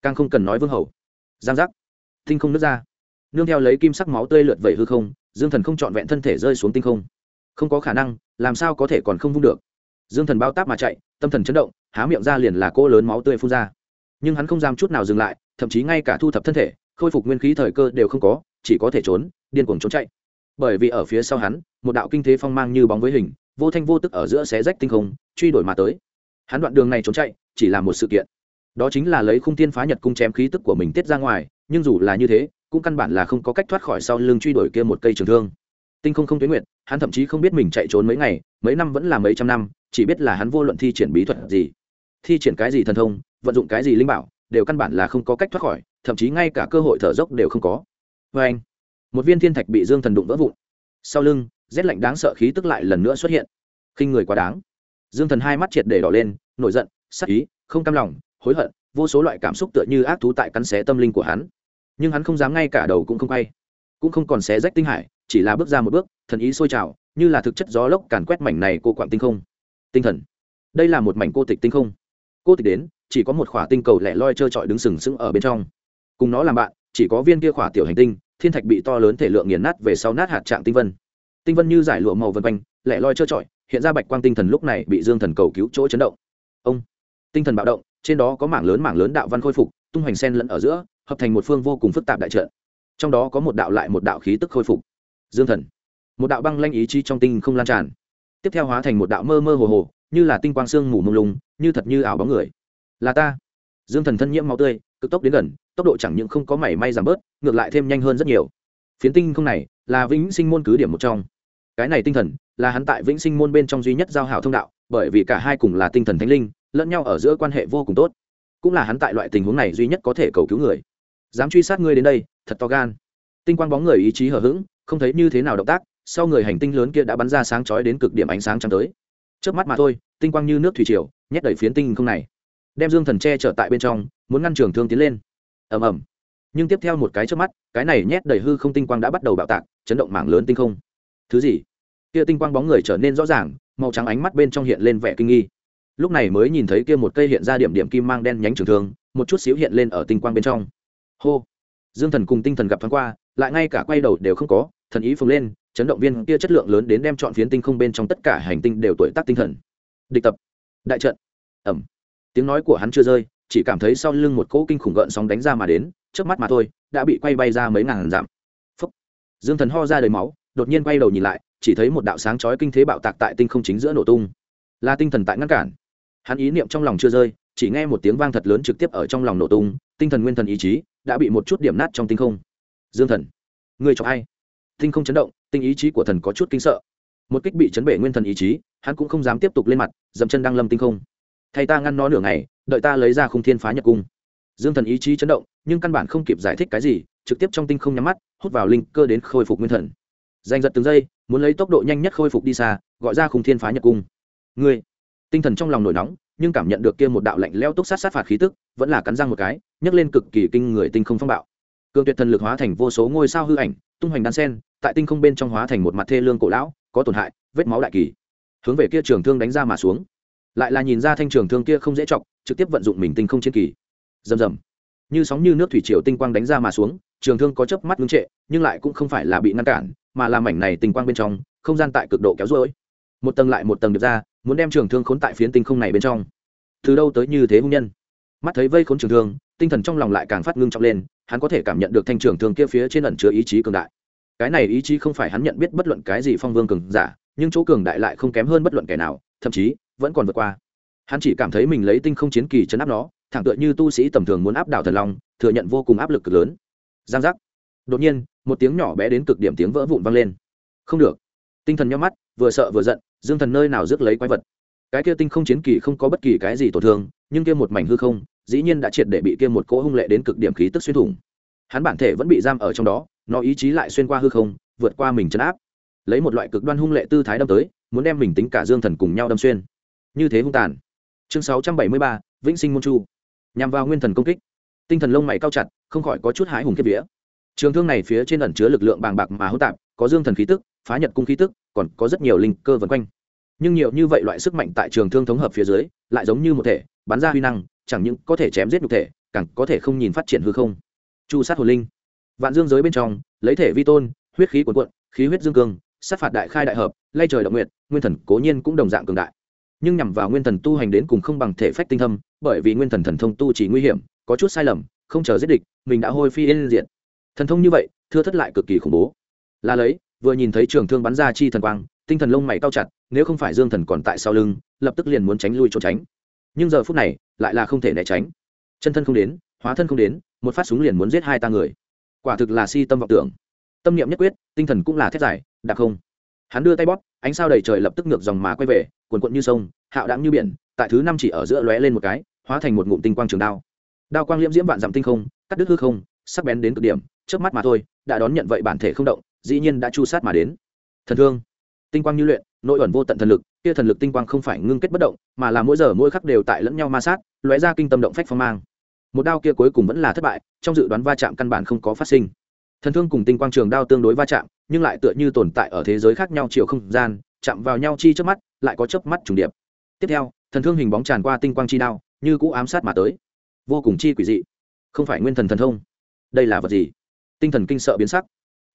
Càng không cần nói vương hầu. Giang giác. Tinh không nước ra. Nương theo lấy kim sắc máu tươi lượt vẩy hư không, dương thần không trọn vẹn thân thể rơi xuống tinh không. Không có khả năng, làm sao có thể còn không vung được? Dương thần bao táp mà chạy, tâm thần chấn động, há miệng ra liền là cô lớn máu tươi phun ra nhưng hắn không dám chút nào dừng lại, thậm chí ngay cả thu thập thân thể, khôi phục nguyên khí thời cơ đều không có, chỉ có thể trốn, điên cuồng trốn chạy. Bởi vì ở phía sau hắn, một đạo kinh thế phong mang như bóng với hình, vô thanh vô tức ở giữa xé rách tinh không, truy đuổi mà tới. Hắn đoạn đường này trốn chạy, chỉ là một sự kiện. Đó chính là lấy khung tiên phá nhật cung chém khí tức của mình tiết ra ngoài, nhưng dù là như thế, cũng căn bản là không có cách thoát khỏi sau lưng truy đuổi kia một cây trường thương. Tinh không không tuyến nguyện hắn thậm chí không biết mình chạy trốn mấy ngày, mấy năm vẫn là mấy trăm năm, chỉ biết là hắn vô luận thi triển bí thuật gì. Thi triển cái gì thần thông vận dụng cái gì linh bảo, đều căn bản là không có cách thoát khỏi, thậm chí ngay cả cơ hội thở dốc đều không có. Vê anh, một viên thiên thạch bị dương thần đụng vỡ vụn. Sau lưng, rét lạnh đáng sợ khí tức lại lần nữa xuất hiện. Khinh người quá đáng. Dương thần hai mắt triệt để đỏ lên, nổi giận, sắc ý, không cam lòng, hối hận, vô số loại cảm xúc tựa như ác thú tại cắn xé tâm linh của hắn. Nhưng hắn không dám ngay cả đầu cũng không quay, cũng không còn xé rách tinh hải, chỉ là bước ra một bước, thần ý sôi trào, như là thực chất gió lốc càn quét mảnh này cô quạng tinh không. Tinh thần. Đây là một mảnh cô tịch tinh không. Cô tịch đến chỉ có một khỏa tinh cầu lẻ loi trơ trọi đứng sừng sững ở bên trong. Cùng nó làm bạn, chỉ có viên kia khỏa tiểu hành tinh, thiên thạch bị to lớn thể lượng nghiền nát về sau nát hạt trạng tinh vân. Tinh vân như giải lụa màu vân quanh, lẻ loi trơ trọi, hiện ra bạch quang tinh thần lúc này bị dương thần cầu cứu chỗ chấn động. Ông! Tinh thần bạo động, trên đó có mảng lớn mảng lớn đạo văn khôi phục, tung hoành sen lẫn ở giữa, hợp thành một phương vô cùng phức tạp đại trận. Trong đó có một đạo lại một đạo khí tức khôi phục. Dương thần! Một đạo băng lanh ý chí trong tinh không lan tràn. Tiếp theo hóa thành một đạo mơ mơ hồ hồ, như là tinh quang sương mù mông lung, như thật như ảo bóng người là ta. Dương thần thân nhiễm máu tươi, cực tốc đến gần, tốc độ chẳng những không có mảy may giảm bớt, ngược lại thêm nhanh hơn rất nhiều. Phiến tinh không này là vĩnh sinh môn cứ điểm một trong. Cái này tinh thần là hắn tại vĩnh sinh môn bên trong duy nhất giao hảo thông đạo, bởi vì cả hai cùng là tinh thần thánh linh, lẫn nhau ở giữa quan hệ vô cùng tốt. Cũng là hắn tại loại tình huống này duy nhất có thể cầu cứu người. Dám truy sát ngươi đến đây, thật to gan. Tinh quang bóng người ý chí hở h ữ g không thấy như thế nào động tác, sau người hành tinh lớn kia đã bắn ra sáng chói đến cực điểm ánh sáng trắng tới. Trước mắt mà thôi, tinh quang như nước thủy triều, nhét đẩy phiến tinh không này đem dương thần che chở tại bên trong, muốn ngăn trường thương tiến lên. Ầm ầm. Nhưng tiếp theo một cái trước mắt, cái này nhét đầy hư không tinh quang đã bắt đầu bạo tạc, chấn động mảng lớn tinh không. Thứ gì? Kia tinh quang bóng người trở nên rõ ràng, màu trắng ánh mắt bên trong hiện lên vẻ kinh nghi. Lúc này mới nhìn thấy kia một cây hiện ra điểm điểm kim mang đen nhánh trường thương, một chút xíu hiện lên ở tinh quang bên trong. Hô! Dương thần cùng tinh thần gặp thoáng qua, lại ngay cả quay đầu đều không có, thần ý phồng lên, chấn động viên kia chất lượng lớn đến đem chọn phiến tinh không bên trong tất cả hành tinh đều tuổi tác tinh thần. Địch tập. Đại trận. Ẩm tiếng nói của hắn chưa rơi, chỉ cảm thấy sau lưng một cỗ kinh khủng gợn sóng đánh ra mà đến trước mắt mà thôi, đã bị quay bay ra mấy ngàn dặm. Phúc. Dương thần ho ra đầy máu, đột nhiên quay đầu nhìn lại, chỉ thấy một đạo sáng chói kinh thế bạo tạc tại tinh không chính giữa nổ tung. Là tinh thần tại ngăn cản. Hắn ý niệm trong lòng chưa rơi, chỉ nghe một tiếng vang thật lớn trực tiếp ở trong lòng nổ tung, tinh thần nguyên thần ý chí đã bị một chút điểm nát trong tinh không. Dương thần. Người cho ai tinh không chấn động, tinh ý chí của thần có chút kinh sợ. Một kích bị chấn bể nguyên thần ý chí, hắn cũng không dám tiếp tục lên mặt, dậm chân đăng lâm tinh không thay ta ngăn nó nửa ngày, đợi ta lấy ra khung thiên phá nhật cung. Dương thần ý chí chấn động, nhưng căn bản không kịp giải thích cái gì, trực tiếp trong tinh không nhắm mắt, hút vào linh cơ đến khôi phục nguyên thần. Giành giật từng giây, muốn lấy tốc độ nhanh nhất khôi phục đi xa, gọi ra khung thiên phá nhật cung. Ngươi, tinh thần trong lòng nổi nóng, nhưng cảm nhận được kia một đạo lạnh leo túc sát sát phạt khí tức, vẫn là cắn răng một cái, nhấc lên cực kỳ kinh người tinh không phong bạo. Cường tuyệt thần lực hóa thành vô số ngôi sao hư ảnh, tung hoành đan sen, tại tinh không bên trong hóa thành một mặt thê lương cổ lão, có tổn hại, vết máu đại kỳ. Hướng về kia trường thương đánh ra mà xuống lại là nhìn ra thanh trường thương kia không dễ chọc, trực tiếp vận dụng mình tinh không chiến kỳ. Rầm rầm. Như sóng như nước thủy triều tinh quang đánh ra mà xuống, trường thương có chớp mắt ngưng trệ, nhưng lại cũng không phải là bị ngăn cản, mà là mảnh này tinh quang bên trong, không gian tại cực độ kéo rối một tầng lại một tầng được ra, muốn đem trường thương khốn tại phiến tinh không này bên trong. Từ đâu tới như thế hung nhân? Mắt thấy vây khốn trường thương, tinh thần trong lòng lại càng phát ngưng trọng lên, hắn có thể cảm nhận được thanh trường thương kia phía trên ẩn chứa ý chí cường đại. Cái này ý chí không phải hắn nhận biết bất luận cái gì phong vương cường giả, nhưng chỗ cường đại lại không kém hơn bất luận kẻ nào, thậm chí vẫn còn vượt qua. Hắn chỉ cảm thấy mình lấy tinh không chiến kỳ chấn áp nó, thẳng tựa như tu sĩ tầm thường muốn áp đảo thần long, thừa nhận vô cùng áp lực cực lớn. Giang giác. Đột nhiên, một tiếng nhỏ bé đến cực điểm tiếng vỡ vụn vang lên. Không được. Tinh thần nhắm mắt, vừa sợ vừa giận, dương thần nơi nào rước lấy quái vật? Cái kia tinh không chiến kỳ không có bất kỳ cái gì tổn thương, nhưng kia một mảnh hư không, dĩ nhiên đã triệt để bị kia một cỗ hung lệ đến cực điểm khí tức xuyên thủng. Hắn bản thể vẫn bị giam ở trong đó, nó ý chí lại xuyên qua hư không, vượt qua mình chấn áp. Lấy một loại cực đoan hung lệ tư thái đâm tới, muốn đem mình tính cả dương thần cùng nhau đâm xuyên như thế hung tàn. Chương sáu trăm bảy mươi ba, vĩnh sinh môn chu. Nhằm vào nguyên thần công kích. Tinh thần lông mày cao chặt, không khỏi có chút hái hùng kiếp vía. Trường thương này phía trên ẩn chứa lực lượng bàng bạc mà hỗn tạp, có dương thần khí tức, phá nhật cung khí tức, còn có rất nhiều linh cơ vần quanh. Nhưng nhiều như vậy loại sức mạnh tại trường thương thống hợp phía dưới, lại giống như một thể, bắn ra huy năng, chẳng những có thể chém giết nhục thể, càng có thể không nhìn phát triển hư không. Chu sát hồn linh. Vạn dương giới bên trong, lấy thể vi tôn, huyết khí cuồn cuộn, khí huyết dương cương, sát phạt đại khai đại hợp, lay trời động nguyện nguyên thần cố nhiên cũng đồng dạng cường đại nhưng nhằm vào nguyên thần tu hành đến cùng không bằng thể phách tinh thâm, bởi vì nguyên thần thần thông tu chỉ nguy hiểm, có chút sai lầm, không chờ giết địch, mình đã hôi phi yên diện thần thông như vậy, thưa thất lại cực kỳ khủng bố. Là lấy, vừa nhìn thấy trường thương bắn ra chi thần quang, tinh thần lông mày cao chặt, nếu không phải dương thần còn tại sau lưng, lập tức liền muốn tránh lui trốn tránh. Nhưng giờ phút này, lại là không thể né tránh. Chân thân không đến, hóa thân không đến, một phát súng liền muốn giết hai ta người. Quả thực là si tâm vọng tưởng. Tâm niệm nhất quyết, tinh thần cũng là thét giải đặc không. Hắn đưa tay bóp, ánh sao đầy trời lập tức ngược dòng mà quay về cuồn cuộn như sông, hạo đãng như biển, tại thứ năm chỉ ở giữa lóe lên một cái, hóa thành một ngụm tinh quang trường đao. Đao quang liễm diễm vạn dặm tinh không, cắt đứt hư không, sắc bén đến cực điểm trước mắt mà thôi, đã đón nhận vậy bản thể không động, dĩ nhiên đã chu sát mà đến. Thần thương, tinh quang như luyện, nội ẩn vô tận thần lực, kia thần lực tinh quang không phải ngưng kết bất động, mà là mỗi giờ mỗi khắc đều tại lẫn nhau ma sát, lóe ra kinh tâm động phách phong mang. Một đao kia cuối cùng vẫn là thất bại, trong dự đoán va chạm căn bản không có phát sinh. Thần thương cùng tinh quang trường đao tương đối va chạm, nhưng lại tựa như tồn tại ở thế giới khác nhau chiều không gian chạm vào nhau chi trước mắt, lại có chớp mắt trùng điệp. Tiếp theo, thần thương hình bóng tràn qua tinh quang chi đao, như cũ ám sát mà tới. Vô cùng chi quỷ dị. Không phải nguyên thần thần thông. Đây là vật gì? Tinh thần kinh sợ biến sắc.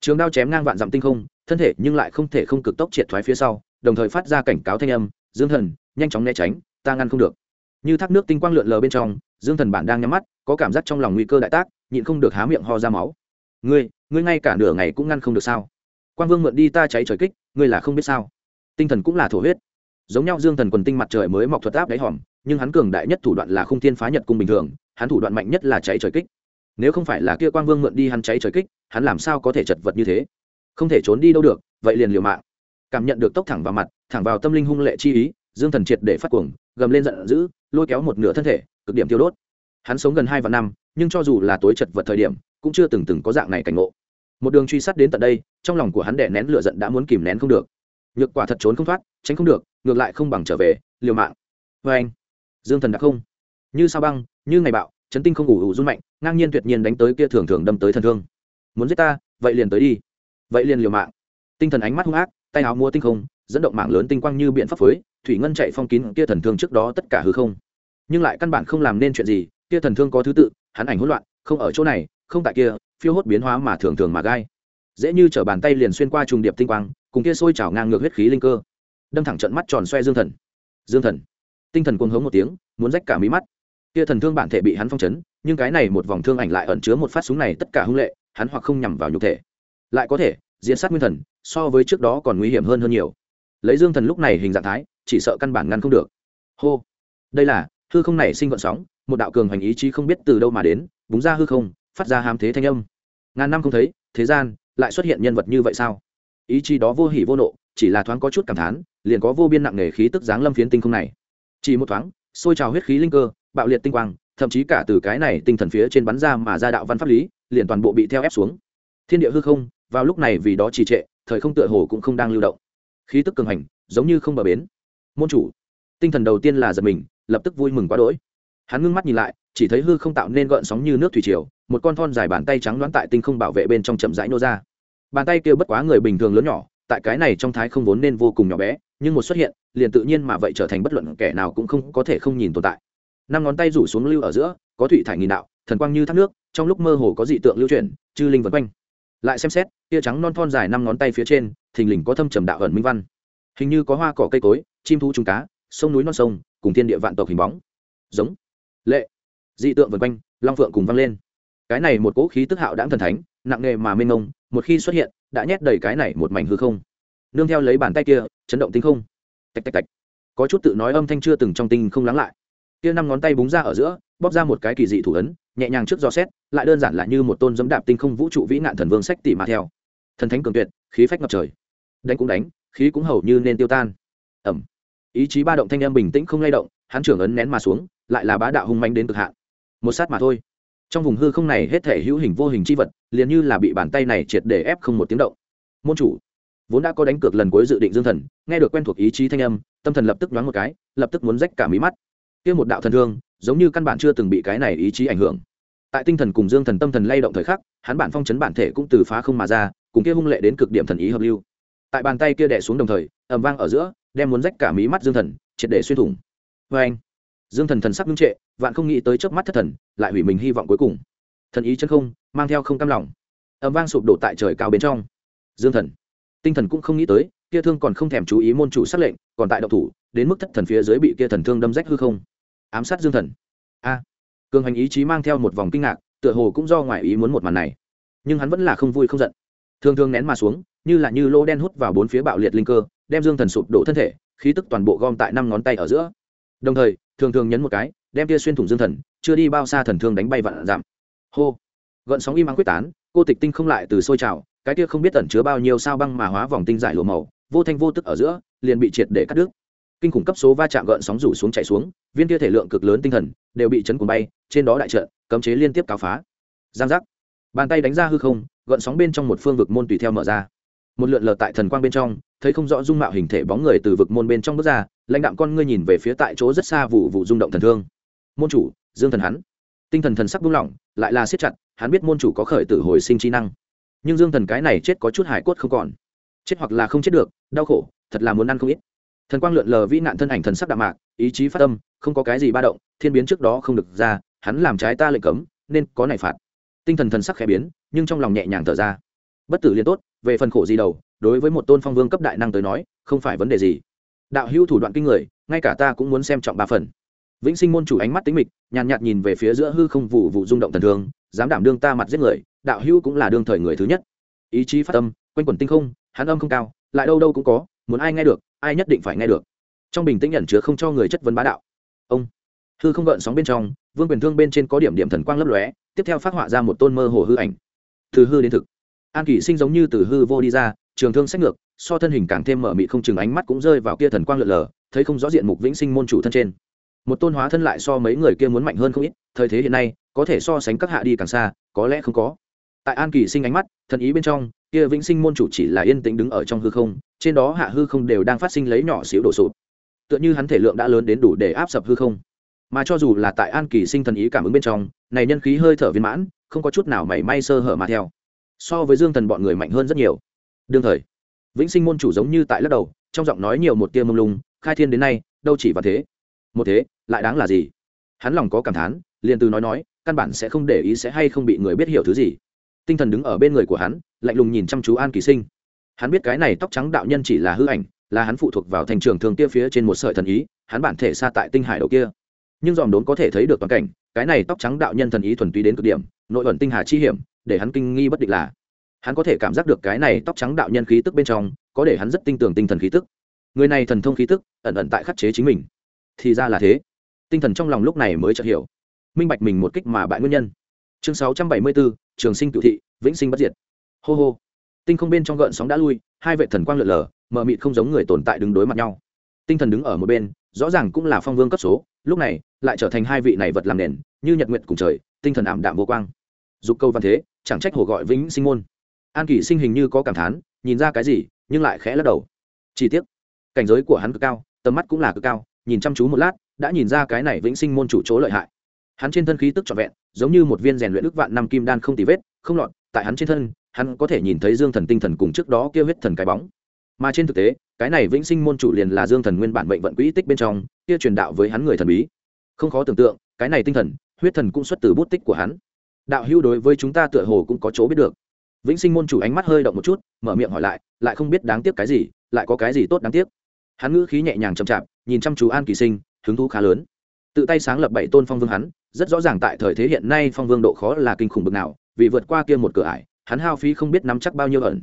Trường đao chém ngang vạn dặm tinh không, thân thể nhưng lại không thể không cực tốc triệt thoái phía sau, đồng thời phát ra cảnh cáo thanh âm, dương thần, nhanh chóng né tránh, ta ngăn không được. Như thác nước tinh quang lượn lờ bên trong, dương thần bản đang nhắm mắt, có cảm giác trong lòng nguy cơ đại tác, nhịn không được há miệng ho ra máu. Ngươi ngươi ngay cả nửa ngày cũng ngăn không được sao? Quang vương mượn đi ta cháy trời kích, ngươi là không biết sao? Tinh thần cũng là thổ huyết. Giống nhau dương thần quần tinh mặt trời mới mọc thuật áp đáy hòm, nhưng hắn cường đại nhất thủ đoạn là không thiên phá nhật cung bình thường, hắn thủ đoạn mạnh nhất là cháy trời kích. Nếu không phải là kia quang vương mượn đi hắn cháy trời kích, hắn làm sao có thể chật vật như thế? Không thể trốn đi đâu được, vậy liền liều mạng. Cảm nhận được tốc thẳng vào mặt, thẳng vào tâm linh hung lệ chi ý, dương thần triệt để phát cuồng, gầm lên giận dữ, lôi kéo một nửa thân thể, cực điểm tiêu đốt. Hắn sống gần hai vạn năm, nhưng cho dù là tối chật vật thời điểm, cũng chưa từng từng có dạng này cảnh ngộ. Một đường truy sát đến tận đây, trong lòng của hắn đẻ nén lửa giận đã muốn kìm nén không được nhược quả thật trốn không thoát, tránh không được, ngược lại không bằng trở về, liều mạng. Vê anh, dương thần đã không. Như sao băng, như ngày bạo, chấn tinh không ủ ủ run mạnh, ngang nhiên tuyệt nhiên đánh tới kia thường thường đâm tới thần thương. Muốn giết ta, vậy liền tới đi. Vậy liền liều mạng. Tinh thần ánh mắt hung ác, tay áo mua tinh không, dẫn động mạng lớn tinh quang như biện pháp phối, thủy ngân chạy phong kín kia thần thương trước đó tất cả hư không. Nhưng lại căn bản không làm nên chuyện gì, kia thần thương có thứ tự, hắn ảnh hỗn loạn, không ở chỗ này, không tại kia, phiêu hốt biến hóa mà thường thường mà gai dễ như t bàn tay liền xuyên qua trùng điệp tinh quang, cùng kia sôi trào ngang ngược huyết khí linh cơ. Đâm thẳng trận mắt tròn xoe dương thần. Dương thần. Tinh thần cuồng hống một tiếng, muốn rách cả mí mắt. Kia thần thương bản thể bị hắn phong chấn, nhưng cái này một vòng thương ảnh lại ẩn chứa một phát súng này tất cả hung lệ, hắn hoặc không nhằm vào nhục thể. Lại có thể, diễn sát nguyên thần, so với trước đó còn nguy hiểm hơn hơn nhiều. Lấy dương thần lúc này hình dạng thái, chỉ sợ căn bản ngăn không được. Hô. Đây là, hư không này sinh vận sóng, một đạo cường hành ý chí không biết từ đâu mà đến, búng ra hư không, phát ra hàm thế thanh âm. Ngàn năm không thấy, thế gian lại xuất hiện nhân vật như vậy sao? Ý chí đó vô hỉ vô nộ, chỉ là thoáng có chút cảm thán, liền có vô biên nặng nề khí tức giáng lâm phiến tinh không này. Chỉ một thoáng xôi trào huyết khí linh cơ, bạo liệt tinh quang, thậm chí cả từ cái này tinh thần phía trên bắn ra mà ra đạo văn pháp lý, liền toàn bộ bị theo ép xuống. Thiên địa hư không, vào lúc này vì đó trì trệ, thời không tựa hồ cũng không đang lưu động. Khí tức cường hành, giống như không bờ bến. Môn chủ, tinh thần đầu tiên là giật mình, lập tức vui mừng quá đỗi. Hắn ngưng mắt nhìn lại, chỉ thấy hư không tạo nên gợn sóng như nước thủy triều, một con thon dài bàn tay trắng đoán tại tinh không bảo vệ bên trong chậm rãi nô ra bàn tay kia bất quá người bình thường lớn nhỏ, tại cái này trong thái không vốn nên vô cùng nhỏ bé, nhưng một xuất hiện, liền tự nhiên mà vậy trở thành bất luận kẻ nào cũng không có thể không nhìn tồn tại. Năm ngón tay rủ xuống lưu ở giữa, có thủy thải nghìn đạo, thần quang như thác nước, trong lúc mơ hồ có dị tượng lưu chuyển, chư linh vân quanh. Lại xem xét, tia trắng non thon dài năm ngón tay phía trên, thình lình có thâm trầm đạo ẩn minh văn. Hình như có hoa cỏ cây cối, chim thú trùng cá, sông núi non sông, cùng thiên địa vạn tộc hình bóng. Giống. Lệ. Dị tượng vân quanh, long phượng cùng vang lên. Cái này một cỗ khí tức hạo đãng thần thánh, nặng nề mà mênh ngông một khi xuất hiện, đã nhét đầy cái này một mảnh hư không. Nương theo lấy bàn tay kia, chấn động tinh không. Tạch tạch tạch. Có chút tự nói âm thanh chưa từng trong tinh không lắng lại. Kia năm ngón tay búng ra ở giữa, bóp ra một cái kỳ dị thủ ấn, nhẹ nhàng trước do xét, lại đơn giản là như một tôn dẫm đạp tinh không vũ trụ vĩ nạn thần vương sách tỉ mà theo. Thần thánh cường tuyệt, khí phách ngập trời. Đánh cũng đánh, khí cũng hầu như nên tiêu tan. Ẩm. Ý chí ba động thanh em bình tĩnh không lay động, hắn trưởng ấn nén mà xuống, lại là bá đạo hung manh đến cực hạn. Một sát mà thôi trong vùng hư không này hết thể hữu hình vô hình c h i vật, liền như là bị bàn tay này triệt để ép không một tiếng động. Môn chủ, vốn đã có đánh cược lần cuối dự định dương thần, nghe được quen thuộc ý chí thanh âm, tâm thần lập tức nhoáng một cái, lập tức muốn rách cả mí mắt. Kia một đạo thần thương, giống như căn bản chưa từng bị cái này ý chí ảnh hưởng. Tại tinh thần cùng dương thần tâm thần lay động thời khắc, hắn bản phong chấn bản thể cũng từ phá không mà ra, cùng kia hung lệ đến cực điểm thần ý hợp lưu. Tại bàn tay kia đẻ xuống đồng thời ẩm vang ở giữa, đem muốn rách cả mí mắt dương thần, triệt để xuyên thủng. Vê anh dương thần thần sắc ngưng trệ, vạn không nghĩ tới trước mắt thất thần, lại hủy mình hy vọng cuối cùng. Thần ý chân không, mang theo không cam lòng. Ẩm vang sụp đổ tại trời cao bên trong. Dương thần. Tinh thần cũng không nghĩ tới, kia thương còn không thèm chú ý môn chủ sắc lệnh, còn tại độc thủ, đến mức thất thần phía dưới bị kia thần thương đâm rách hư không. Ám sát dương thần. A. Cường hành ý chí mang theo một vòng kinh ngạc, tựa hồ cũng do ngoại ý muốn một màn này. Nhưng hắn vẫn là không vui không giận. Thương thương nén mà xuống, như là như lỗ đen hút vào bốn phía bạo liệt linh cơ, đem dương thần sụp đổ thân thể, khí tức toàn bộ gom tại năm ngón tay ở giữa đồng thời, thường thường nhấn một cái, đem kia xuyên thủng dương thần, chưa đi bao xa thần thương đánh bay vạn giảm hô. Gợn sóng im ắng quyết tán, cô tịch tinh không lại từ sôi trào, cái kia không biết tẩn chứa bao nhiêu sao băng mà hóa vòng tinh giải lụa màu, vô thanh vô tức ở giữa, liền bị triệt để cắt đứt. Kinh khủng cấp số va chạm gợn sóng rủ xuống chạy xuống, viên kia thể lượng cực lớn tinh thần, đều bị chấn cuồng bay, trên đó đại trận, cấm chế liên tiếp cáo phá. Giang giác. Bàn tay đánh ra hư không, gợn sóng bên trong một phương vực môn tùy theo mở ra. Một lượn lờ tại thần quang bên trong, thấy không rõ dung mạo hình thể bóng người từ vực môn bên trong bước ra lãnh đạm con ngươi nhìn về phía tại chỗ rất xa vụ vụ rung động thần thương. Môn chủ, dương thần hắn. Tinh thần thần sắc buông lỏng, lại là siết chặt, hắn biết môn chủ có khởi tử hồi sinh trí năng. Nhưng dương thần cái này chết có chút hải cốt không còn. Chết hoặc là không chết được, đau khổ, thật là muốn ăn không ít. Thần quang lượn lờ vĩ nạn thân ảnh thần sắc đạm mạc, ý chí phát tâm không có cái gì ba động, thiên biến trước đó không được ra, hắn làm trái ta lệnh cấm, nên có này phạt. Tinh thần thần sắc khẽ biến, nhưng trong lòng nhẹ nhàng thở ra. Bất tử liên tốt, về phần khổ gì đầu, đối với một tôn phong vương cấp đại năng tới nói, không phải vấn đề gì đạo hữu thủ đoạn kinh người, ngay cả ta cũng muốn xem trọng ba phần. Vĩnh sinh môn chủ ánh mắt tính mịch, nhàn nhạt nhìn về phía giữa hư không vụ vụ rung động thần thương, dám đảm đương ta mặt giết người, đạo hữu cũng là đương thời người thứ nhất. Ý chí phát tâm, quanh quẩn tinh không, hắn âm không cao, lại đâu đâu cũng có, muốn ai nghe được, ai nhất định phải nghe được. Trong bình tĩnh nhận chứa không cho người chất vấn bá đạo. Ông, hư không gợn sóng bên trong, vương quyền thương bên trên có điểm điểm thần quang lấp lóe, tiếp theo phát họa ra một tôn mơ hồ hư ảnh. Từ hư đến thực. An kỷ sinh giống như từ hư vô đi ra trường thương sách ngược, so thân hình càng thêm mở mị không chừng ánh mắt cũng rơi vào kia thần quang lượn lờ, thấy không rõ diện mục vĩnh sinh môn chủ thân trên. Một tôn hóa thân lại so mấy người kia muốn mạnh hơn không ít, thời thế hiện nay, có thể so sánh các hạ đi càng xa, có lẽ không có. Tại an kỳ sinh ánh mắt, thần ý bên trong, kia vĩnh sinh môn chủ chỉ là yên tĩnh đứng ở trong hư không, trên đó hạ hư không đều đang phát sinh lấy nhỏ xíu đổ sụp. Tựa như hắn thể lượng đã lớn đến đủ để áp sập hư không. Mà cho dù là tại an kỳ sinh thần ý cảm ứng bên trong, này nhân khí hơi thở viên mãn, không có chút nào mảy may sơ hở mà theo. So với dương thần bọn người mạnh hơn rất nhiều đương thời, vĩnh sinh môn chủ giống như tại lắc đầu, trong giọng nói nhiều một tia mông lung, khai thiên đến nay, đâu chỉ và thế. Một thế, lại đáng là gì? Hắn lòng có cảm thán, liền từ nói nói, căn bản sẽ không để ý sẽ hay không bị người biết hiểu thứ gì. Tinh thần đứng ở bên người của hắn, lạnh lùng nhìn chăm chú an kỳ sinh. Hắn biết cái này tóc trắng đạo nhân chỉ là hư ảnh, là hắn phụ thuộc vào thành trường thường kia phía trên một sợi thần ý, hắn bản thể xa tại tinh hải đầu kia. Nhưng dòm đốn có thể thấy được toàn cảnh, cái này tóc trắng đạo nhân thần ý thuần túy đến cực điểm, nội ẩn tinh hà chi hiểm, để hắn kinh nghi bất định là hắn có thể cảm giác được cái này tóc trắng đạo nhân khí tức bên trong, có để hắn rất tin tưởng tinh thần khí tức. Người này thần thông khí tức, ẩn ẩn tại khắc chế chính mình. Thì ra là thế. Tinh thần trong lòng lúc này mới chợt hiểu. Minh bạch mình một kích mà bại nguyên nhân. Chương sáu trăm bảy mươi bốn trường sinh cựu thị, vĩnh sinh bất diệt. Hô hô. Tinh không bên trong gợn sóng đã lui, hai vệ thần quang lượn lờ, mờ mịt không giống người tồn tại đứng đối mặt nhau. Tinh thần đứng ở một bên, rõ ràng cũng là phong vương cấp số, lúc này lại trở thành hai vị này vật làm nền, như nhật nguyện cùng trời, tinh thần ảm đạm vô quang. Dục câu văn thế, chẳng trách hồ gọi vĩnh sinh môn an kỷ sinh hình như có cảm thán nhìn ra cái gì nhưng lại khẽ lắc đầu. Chỉ tiếc, cảnh giới của hắn cực cao tầm mắt cũng là cực cao nhìn chăm chú một lát đã nhìn ra cái này vĩnh sinh môn chủ chỗ lợi hại. Hắn trên thân khí tức trọn vẹn giống như một viên rèn luyện ức vạn năm kim đan không tì vết không lọt tại hắn trên thân hắn có thể nhìn thấy dương thần tinh thần cùng trước đó kêu huyết thần cái bóng. Mà trên thực tế cái này vĩnh sinh môn chủ liền là dương thần nguyên bản bệnh vận quỹ tích bên trong kia truyền đạo với hắn người thần bí. Không khó tưởng tượng cái này tinh thần huyết thần cũng xuất từ bút tích của hắn. Đạo hưu đối với chúng ta tựa hồ cũng có chỗ biết được vĩnh sinh môn chủ ánh mắt hơi động một chút, mở miệng hỏi lại lại không biết đáng tiếc cái gì, lại có cái gì tốt đáng tiếc. Hắn ngữ khí nhẹ nhàng chậm chạp, nhìn chăm chú an kỳ sinh, hứng thú khá lớn. Tự tay sáng lập bảy tôn phong vương hắn, rất rõ ràng tại thời thế hiện nay phong vương độ khó là kinh khủng bực nào, vì vượt qua kia một cửa ải, hắn hao phí không biết nắm chắc bao nhiêu ẩn.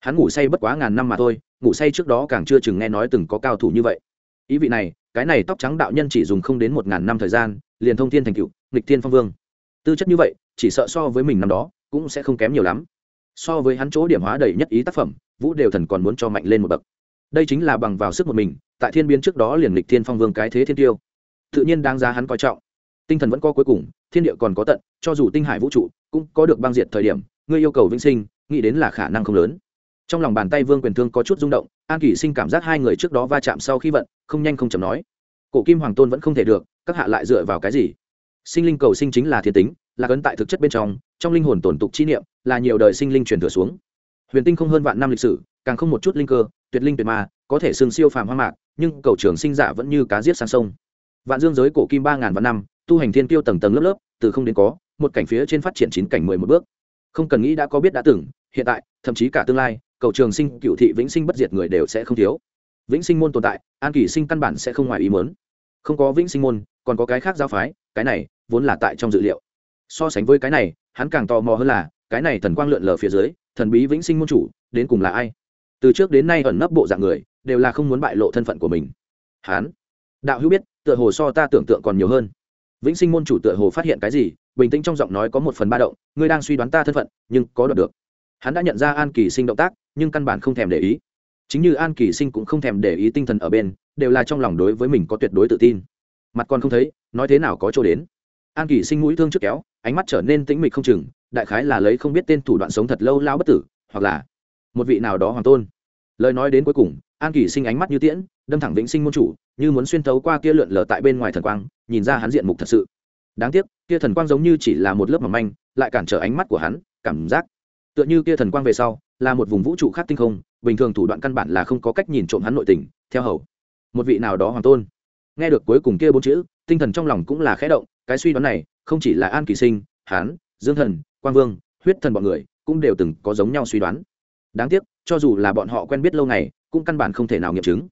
Hắn ngủ say bất quá ngàn năm mà thôi, ngủ say trước đó càng chưa chừng nghe nói từng có cao thủ như vậy. Ý vị này, cái này tóc trắng đạo nhân chỉ dùng không đến một ngàn năm thời gian, liền thông thiên thành cựu nghịch thiên phong vương. Tư chất như vậy, chỉ sợ so với mình năm đó, cũng sẽ không kém nhiều lắm so với hắn chỗ điểm hóa đầy nhất ý tác phẩm, vũ đều thần còn muốn cho mạnh lên một bậc. Đây chính là bằng vào sức một mình, tại thiên biến trước đó liền lịch thiên phong vương cái thế thiên tiêu. Tự nhiên đáng giá hắn coi trọng. Tinh thần vẫn có cuối cùng, thiên địa còn có tận, cho dù tinh hải vũ trụ cũng có được băng diệt thời điểm, ngươi yêu cầu vĩnh sinh, nghĩ đến là khả năng không lớn. Trong lòng bàn tay vương quyền thương có chút rung động, an kỷ sinh cảm giác hai người trước đó va chạm sau khi vận, không nhanh không chậm nói. Cổ kim hoàng tôn vẫn không thể được, các hạ lại dựa vào cái gì? Sinh linh cầu sinh chính là thiên tính là cấn tại thực chất bên trong trong linh hồn tổn tục chi niệm, là nhiều đời sinh linh truyền thừa xuống. Huyền tinh không hơn vạn năm lịch sử, càng không một chút linh cơ, tuyệt linh tuyệt ma, có thể xương siêu phàm hoang mạc, nhưng cầu trường sinh giả vẫn như cá giết sang sông. Vạn dương giới cổ kim ba ngàn vạn năm, tu hành thiên tiêu tầng tầng lớp lớp, từ không đến có, một cảnh phía trên phát triển chín cảnh mười một bước. Không cần nghĩ đã có biết đã từng, hiện tại, thậm chí cả tương lai, cầu trường sinh, cựu thị vĩnh sinh bất diệt người đều sẽ không thiếu. Vĩnh sinh môn tồn tại, an kỷ sinh căn bản sẽ không ngoài ý mớn không có vĩnh sinh môn, còn có cái khác giao phái, cái này vốn là tại trong dự liệu so sánh với cái này, hắn càng tò mò hơn là, cái này thần quang lượn lờ phía dưới, thần bí vĩnh sinh môn chủ, đến cùng là ai? Từ trước đến nay ẩn nấp bộ dạng người, đều là không muốn bại lộ thân phận của mình. Hắn, đạo hữu biết, tựa hồ so ta tưởng tượng còn nhiều hơn. Vĩnh sinh môn chủ tựa hồ phát hiện cái gì, bình tĩnh trong giọng nói có một phần ba động, ngươi đang suy đoán ta thân phận, nhưng có đoạt được. Hắn đã nhận ra an kỳ sinh động tác, nhưng căn bản không thèm để ý. Chính như an kỳ sinh cũng không thèm để ý tinh thần ở bên, đều là trong lòng đối với mình có tuyệt đối tự tin. Mặt còn không thấy, nói thế nào có chỗ đến. An kỳ sinh mũi thương trước kéo ánh mắt trở nên tĩnh mịch không chừng, đại khái là lấy không biết tên thủ đoạn sống thật lâu lao bất tử, hoặc là một vị nào đó hoàng tôn. Lời nói đến cuối cùng, an kỳ sinh ánh mắt như tiễn, đâm thẳng vĩnh sinh môn chủ, như muốn xuyên thấu qua kia lượn lờ tại bên ngoài thần quang, nhìn ra hắn diện mục thật sự. Đáng tiếc, kia thần quang giống như chỉ là một lớp mỏng manh, lại cản trở ánh mắt của hắn, cảm giác. Tựa như kia thần quang về sau, là một vùng vũ trụ khác tinh không, bình thường thủ đoạn căn bản là không có cách nhìn trộm hắn nội tình, theo hầu. Một vị nào đó hoàng tôn. Nghe được cuối cùng kia bốn chữ, tinh thần trong lòng cũng là khẽ động, cái suy đoán này không chỉ là an kỳ sinh, hán, dương thần, quang vương, huyết thần bọn người, cũng đều từng có giống nhau suy đoán. Đáng tiếc, cho dù là bọn họ quen biết lâu ngày, cũng căn bản không thể nào nghiệm chứng.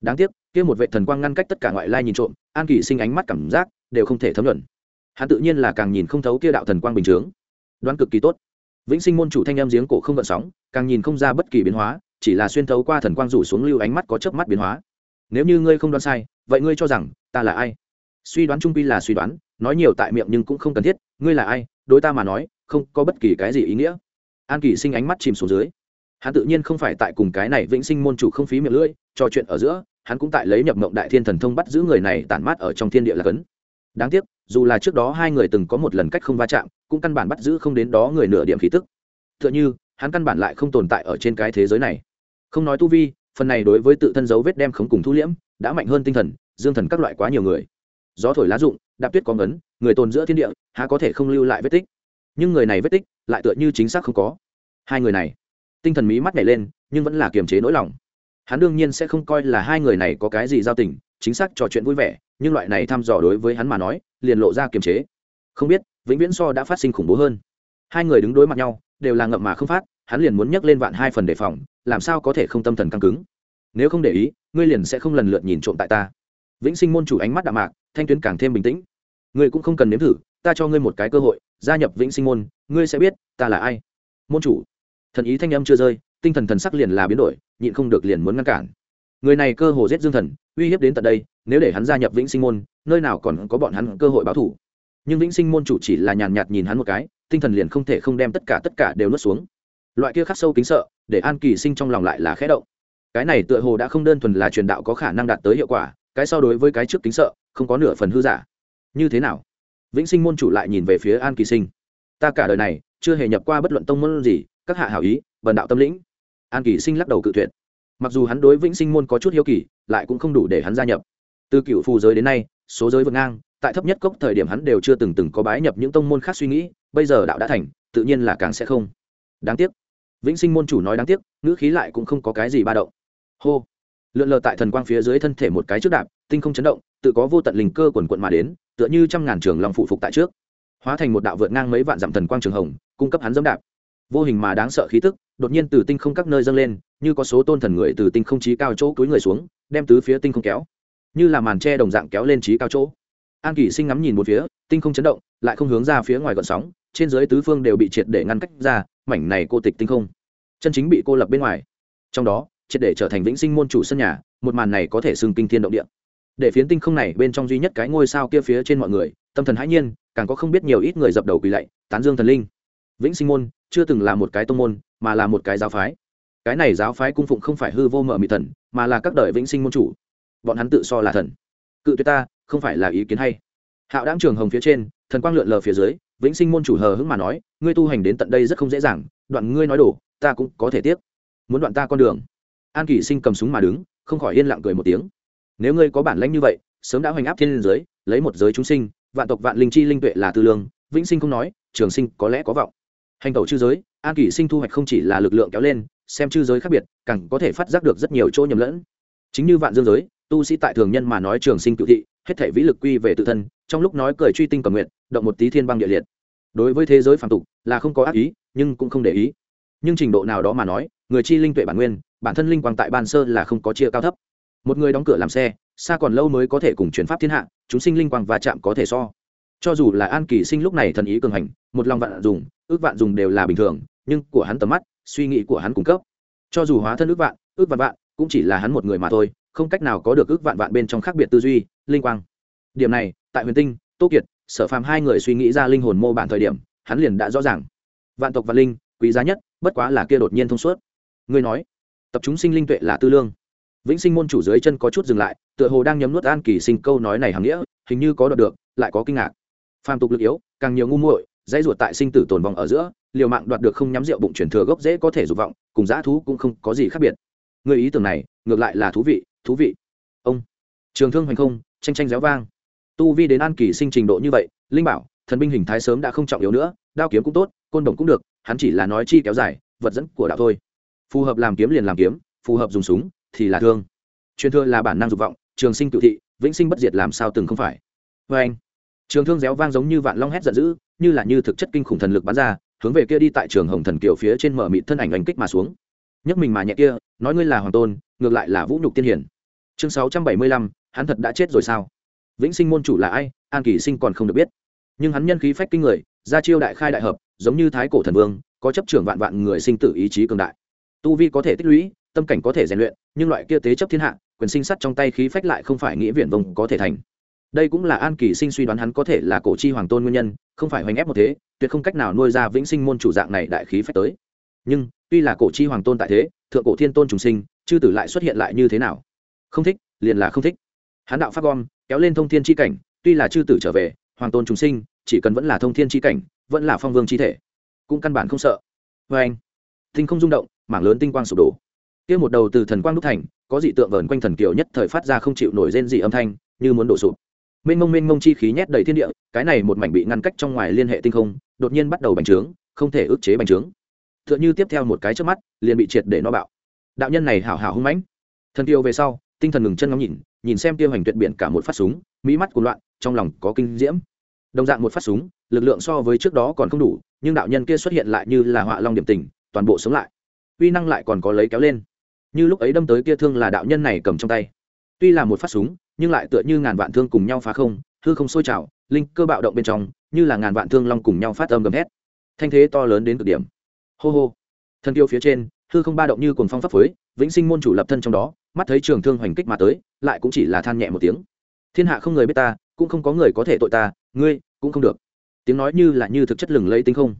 Đáng tiếc, kia một vệ thần quang ngăn cách tất cả ngoại lai nhìn trộm, an kỳ sinh ánh mắt cảm giác đều không thể thấm luận hắn tự nhiên là càng nhìn không thấu kia đạo thần quang bình chướng. Đoán cực kỳ tốt. Vĩnh sinh môn chủ thanh em giếng cổ không gợn sóng, càng nhìn không ra bất kỳ biến hóa, chỉ là xuyên thấu qua thần quang rủ xuống lưu ánh mắt có chớp mắt biến hóa. Nếu như ngươi không đoán sai, vậy ngươi cho rằng ta là ai? Suy đoán trung quy là suy đoán, nói nhiều tại miệng nhưng cũng không cần thiết, ngươi là ai, đối ta mà nói, không có bất kỳ cái gì ý nghĩa. An kỳ sinh ánh mắt chìm xuống dưới. Hắn tự nhiên không phải tại cùng cái này vĩnh sinh môn chủ không phí miệng lưỡi, trò chuyện ở giữa, hắn cũng tại lấy nhập mộng đại thiên thần thông bắt giữ người này tản mát ở trong thiên địa là cấn. Đáng tiếc, dù là trước đó hai người từng có một lần cách không va chạm, cũng căn bản bắt giữ không đến đó người nửa điểm khí tức. T h ư ợ n h ư hắn căn bản lại không tồn tại ở trên cái thế giới này. Không nói tu vi, phần này đối với tự thân dấu vết đem khống cùng thu liễm, đã mạnh hơn tinh thần, dương thần các loại quá nhiều người gió thổi lá rụng, đạp tuyết có ngấn, người tồn giữa thiên địa, há có thể không lưu lại vết tích. Nhưng người này vết tích, lại tựa như chính xác không có. Hai người này, tinh thần mí mắt nhảy lên, nhưng vẫn là kiềm chế nỗi lòng. Hắn đương nhiên sẽ không coi là hai người này có cái gì giao tình, chính xác trò chuyện vui vẻ, nhưng loại này thăm dò đối với hắn mà nói, liền lộ ra kiềm chế. Không biết, vĩnh viễn so đã phát sinh khủng bố hơn. Hai người đứng đối mặt nhau, đều là ngậm mà không phát, hắn liền muốn nhấc lên vạn hai phần đề phòng, làm sao có thể không tâm thần căng cứng. Nếu không để ý, ngươi liền sẽ không lần lượt nhìn trộm tại ta. Vĩnh sinh môn chủ ánh mắt đạm mạc thanh tuyến càng thêm bình tĩnh. Ngươi cũng không cần nếm thử, ta cho ngươi một cái cơ hội, gia nhập vĩnh sinh môn, ngươi sẽ biết, ta là ai. Môn chủ. Thần ý thanh âm chưa rơi, tinh thần thần sắc liền là biến đổi, nhịn không được liền muốn ngăn cản. Người này cơ hồ giết dương thần, uy hiếp đến tận đây, nếu để hắn gia nhập vĩnh sinh môn, nơi nào còn có bọn hắn cơ hội báo thủ nhưng vĩnh sinh môn chủ chỉ là nhàn nhạt nhìn hắn một cái, tinh thần liền không thể không đem tất cả tất cả đều nuốt xuống. Loại kia khắc sâu kính sợ, để an kỳ sinh trong lòng lại là khẽ động. Cái này tựa hồ đã không đơn thuần là truyền đạo có khả năng đạt tới hiệu quả, cái so đối với cái trước kính sợ không có nửa phần hư giả. Như thế nào? Vĩnh sinh môn chủ lại nhìn về phía an kỳ sinh. Ta cả đời này chưa hề nhập qua bất luận tông môn gì, các hạ hảo ý, bần đạo tâm lĩnh. An kỳ sinh lắc đầu cự tuyệt. Mặc dù hắn đối vĩnh sinh môn có chút hiếu kỳ, lại cũng không đủ để hắn gia nhập. Từ cựu phù giới đến nay, số giới vượt ngang, tại thấp nhất cốc thời điểm hắn đều chưa từng từng có bái nhập những tông môn khác suy nghĩ, bây giờ đạo đã thành, tự nhiên là càng sẽ không. Đáng tiếc. Vĩnh sinh môn chủ nói đáng tiếc, ngữ khí lại cũng không có cái gì ba động. Hô. Lượn lờ tại thần quang phía dưới thân thể một cái trước đạp tinh không chấn động, tự có vô tận linh cơ quần quận mà đến, tựa như trăm ngàn trường lòng phụ phục tại trước. Hóa thành một đạo vượt ngang mấy vạn dặm thần quang trường hồng, cung cấp hắn dẫm đạp. Vô hình mà đáng sợ khí tức, đột nhiên từ tinh không các nơi dâng lên, như có số tôn thần người từ tinh không trí cao chỗ cúi người xuống, đem tứ phía tinh không kéo. Như là màn tre đồng dạng kéo lên trí cao chỗ. An kỷ sinh ngắm nhìn một phía, tinh không chấn động, lại không hướng ra phía ngoài gọn sóng, trên dưới tứ phương đều bị triệt để ngăn cách ra, mảnh này cô tịch tinh không. Chân chính bị cô lập bên ngoài. Trong đó, triệt để trở thành vĩnh sinh môn chủ sân nhà, một màn này có thể xưng kinh thiên động địa để phiến tinh không này bên trong duy nhất cái ngôi sao kia phía trên mọi người, tâm thần hãi nhiên, càng có không biết nhiều ít người dập đầu quỳ lạy, tán dương thần linh. Vĩnh sinh môn, chưa từng là một cái tông môn, mà là một cái giáo phái. Cái này giáo phái cung phụng không phải hư vô mở mị thần, mà là các đời vĩnh sinh môn chủ. Bọn hắn tự so là thần. Cự tuyệt ta, không phải là ý kiến hay. Hạo đáng trường hồng phía trên, thần quang lượn lờ phía dưới, vĩnh sinh môn chủ hờ hững mà nói, ngươi tu hành đến tận đây rất không dễ dàng, đoạn ngươi nói đổ, ta cũng có thể tiếc muốn đoạn ta con đường. An kỷ sinh cầm súng mà đứng, không khỏi yên lặng cười một tiếng nếu ngươi có bản lãnh như vậy, sớm đã hoành áp thiên giới, lấy một giới chúng sinh, vạn tộc vạn linh chi linh tuệ là tư lương, vĩnh sinh không nói, trường sinh có lẽ có vọng. Hành tẩu chư giới, an kỷ sinh thu hoạch không chỉ là lực lượng kéo lên, xem chư giới khác biệt, càng có thể phát giác được rất nhiều chỗ nhầm lẫn. Chính như vạn dương giới, tu sĩ tại thường nhân mà nói trường sinh cựu thị, hết thể vĩ lực quy về tự thân, trong lúc nói cười truy tinh cầm nguyện, động một tí thiên băng địa liệt. Đối với thế giới phàm tục, là không có ác ý, nhưng cũng không để ý. Nhưng trình độ nào đó mà nói, người chi linh tuệ bản nguyên, bản thân linh quang tại ban sơ là không có chia cao thấp một người đóng cửa làm xe, xa còn lâu mới có thể cùng chuyển pháp thiên hạ, chúng sinh linh quang và chạm có thể so. Cho dù là an kỳ sinh lúc này thần ý cường hành, một lòng vạn dùng, ước vạn dùng đều là bình thường, nhưng của hắn tầm mắt, suy nghĩ của hắn cung cấp. Cho dù hóa thân ước vạn ước vạn vạn, cũng chỉ là hắn một người mà thôi, không cách nào có được ước vạn vạn bên trong khác biệt tư duy, linh quang. Điểm này, tại huyền tinh, tô kiệt, sở phàm hai người suy nghĩ ra linh hồn mô bản thời điểm, hắn liền đã rõ ràng. Vạn tộc và linh, quý giá nhất, bất quá là kia đột nhiên thông suốt. Ngươi nói, tập chúng sinh linh tuệ là tư lương vĩnh sinh môn chủ dưới chân có chút dừng lại, tựa hồ đang nhấm nuốt an kỳ sinh câu nói này hàm nghĩa, hình như có đọc được, lại có kinh ngạc. Phàm tục lực yếu, càng nhiều ngu muội, dãy ruột tại sinh tử tồn vong ở giữa, liều mạng đoạt được không nhắm rượu bụng chuyển thừa gốc dễ có thể dục vọng, cùng dã thú cũng không có gì khác biệt. Người ý tưởng này, ngược lại là thú vị thú vị. Ông, trường thương hoành không tranh tranh réo vang. Tu vi đến an kỳ sinh trình độ như vậy, linh bảo, thần binh hình thái sớm đã không trọng yếu nữa, đao kiếm cũng tốt, côn đồng cũng được, hắn chỉ là nói chi kéo dài, vật dẫn của đạo thôi. Phù hợp làm kiếm liền làm kiếm, phù hợp dùng súng thì là thương. Truyền thừa là bản năng dục vọng, trường sinh tự thị, vĩnh sinh bất diệt làm sao từng không phải. Vê anh, trường thương réo vang giống như vạn long hét giận dữ, như là như thực chất kinh khủng thần lực bắn ra, hướng về kia đi tại trường hồng thần kiều phía trên mở mịt thân ảnh đánh kích mà xuống. Nhấc mình mà nhẹ kia, nói ngươi là hoàng tôn, ngược lại là vũ nhục tiên hiển. Chương sáu trăm bảy mươi lăm, hắn thật đã chết rồi sao? Vĩnh sinh môn chủ là ai, an kỳ sinh còn không được biết. Nhưng hắn nhân khí phách kinh người ra chiêu đại khai đại hợp, giống như thái cổ thần vương, có chấp trưởng vạn vạn người sinh tử ý chí cường đại. Tu vi có thể tích lũy tâm cảnh có thể rèn luyện, nhưng loại kia tế chấp thiên hạ, quyền sinh sắt trong tay khí phách lại không phải nghĩa viện vông có thể thành. Đây cũng là an kỳ sinh suy đoán hắn có thể là cổ chi hoàng tôn nguyên nhân, không phải hoành ép một thế, tuyệt không cách nào nuôi ra vĩnh sinh môn chủ dạng này đại khí phách tới. Nhưng, tuy là cổ chi hoàng tôn tại thế, thượng cổ thiên tôn trùng sinh, chư tử lại xuất hiện lại như thế nào? Không thích, liền là không thích. Hắn đạo pháp gom, kéo lên thông thiên chi cảnh, tuy là chư tử trở về, hoàng tôn trùng sinh, chỉ cần vẫn là thông thiên chi cảnh, vẫn là phong vương chi thể. Cũng căn bản không sợ. Vê anh tinh không rung động, mảng lớn tinh quang sụp đổ kia một đầu từ thần quang đúc thành, có dị tượng vờn quanh thần kiều nhất thời phát ra không chịu nổi rên dị âm thanh, như muốn đổ sụp. Mênh mông mênh mông chi khí nhét đầy thiên địa, cái này một mảnh bị ngăn cách trong ngoài liên hệ tinh không, đột nhiên bắt đầu bành trướng, không thể ức chế bành trướng. T h ư ợ n h ư tiếp theo một cái trước mắt, liền bị triệt để nó bạo. Đạo nhân này hảo hảo hung mãnh. Thần kiều về sau, tinh thần ngừng chân ngắm nhìn nhìn xem tiêu hành tuyệt biển cả một phát súng mỹ mắt cuốn loạn, trong lòng có kinh diễm. Đồng dạng một phát súng, lực lượng so với trước đó còn không đủ, nhưng đạo nhân kia xuất hiện lại như là họa long điểm tình, toàn bộ sống lại. Uy năng lại còn có lấy kéo lên như lúc ấy đâm tới kia thương là đạo nhân này cầm trong tay. Tuy là một phát súng, nhưng lại tựa như ngàn vạn thương cùng nhau phá không, hư không sôi trào, linh cơ bạo động bên trong, như là ngàn vạn thương long cùng nhau phát âm gầm hét thanh thế to lớn đến cực điểm. Hô hô. Thân tiêu phía trên, hư không ba động như cuồng phong pháp phối, vĩnh sinh môn chủ lập thân trong đó, mắt thấy trường thương hoành kích mà tới, lại cũng chỉ là than nhẹ một tiếng. Thiên hạ không người biết ta, cũng không có người có thể tội ta, ngươi, cũng không được. Tiếng nói như là như thực chất lừng lấy tinh không.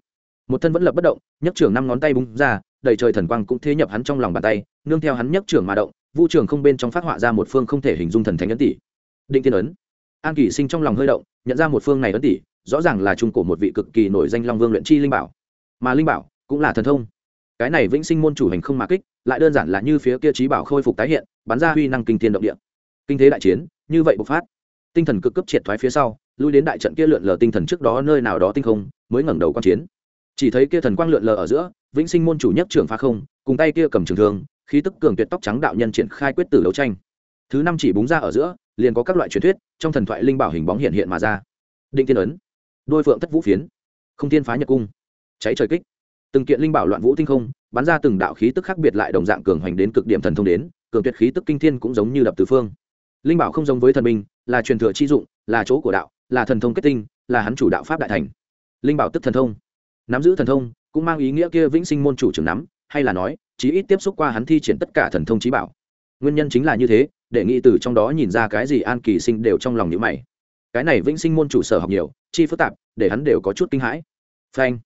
Một thân vẫn lập bất động, nhấc trưởng năm ngón tay búng ra đầy trời thần quang cũng thế nhập hắn trong lòng bàn tay, nương theo hắn nhấc trường mà động, vu trường không bên trong phát họa ra một phương không thể hình dung thần thánh ấn tỷ. Định tiên ấn. An kỷ sinh trong lòng hơi động, nhận ra một phương này ấn tỷ, rõ ràng là trung cổ một vị cực kỳ nổi danh long vương luyện chi linh bảo. Mà linh bảo cũng là thần thông. Cái này vĩnh sinh môn chủ hành không mà kích, lại đơn giản là như phía kia trí bảo khôi phục tái hiện, bắn ra huy năng kinh thiên động địa. Kinh thế đại chiến, như vậy bộc phát. Tinh thần cực cấp triệt thoái phía sau, lui đến đại trận kia lượn lờ tinh thần trước đó nơi nào đó tinh không, mới ngẩng đầu quan chiến chỉ thấy kia thần quang lượn lờ ở giữa, vĩnh sinh môn chủ nhất trưởng phá không, cùng tay kia cầm trường thương, khí tức cường tuyệt tóc trắng đạo nhân triển khai quyết tử đấu tranh. Thứ năm chỉ búng ra ở giữa, liền có các loại truyền thuyết, trong thần thoại linh bảo hình bóng hiện hiện mà ra. Định thiên ấn, đôi phượng thất vũ phiến, không thiên phá nhật cung. Cháy trời kích. Từng kiện linh bảo loạn vũ tinh không, bắn ra từng đạo khí tức khác biệt lại đồng dạng cường hoành đến cực điểm thần thông đến, cường tuyệt khí tức kinh thiên cũng giống như đập tứ phương. Linh bảo không giống với thần minh, là truyền thừa chi dụng, là chỗ của đạo, là thần thông kết tinh, là hắn chủ đạo pháp đại thành. Linh bảo tức thần thông nắm giữ thần thông, cũng mang ý nghĩa kia vĩnh sinh môn chủ trưởng nắm, hay là nói, chí ít tiếp xúc qua hắn thi triển tất cả thần thông trí bảo. Nguyên nhân chính là như thế, để nghĩ từ trong đó nhìn ra cái gì an kỳ sinh đều trong lòng nhữ mày. Cái này vĩnh sinh môn chủ sở học nhiều, chi phức tạp, để hắn đều có chút kinh hãi. Phanh.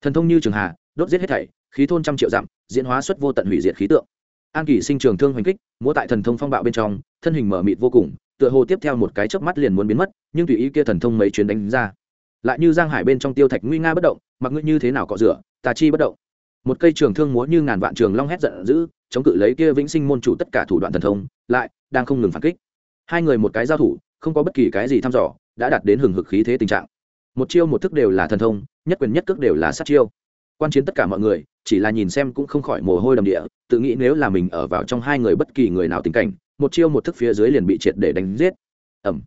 Thần thông như trường hà, đốt giết hết thảy, khí thôn trăm triệu dặm, diễn hóa xuất vô tận hủy diệt khí tượng. An kỳ sinh trường thương hoành kích, múa tại thần thông phong bạo bên trong, thân hình mở mịt vô cùng, tựa hồ tiếp theo một cái chớp mắt liền muốn biến mất, nhưng tùy ý kia thần thông mấy chuyến đánh ra. Lại như giang hải bên trong tiêu thạch nguy nga bất động mặc ngươi như thế nào cọ rửa tà chi bất động. Một cây trường thương múa như ngàn vạn trường long hét giận dữ, chống cự lấy kia vĩnh sinh môn chủ tất cả thủ đoạn thần thông, lại đang không ngừng phản kích. Hai người một cái giao thủ, không có bất kỳ cái gì thăm dò, đã đạt đến hừng hực khí thế tình trạng. Một chiêu một thức đều là thần thông, nhất quyền nhất cước đều là sát chiêu. Quan chiến tất cả mọi người, chỉ là nhìn xem cũng không khỏi mồ hôi đầm địa, tự nghĩ nếu là mình ở vào trong hai người bất kỳ người nào tình cảnh, một chiêu một thức phía dưới liền bị triệt để đánh giết. Ẩm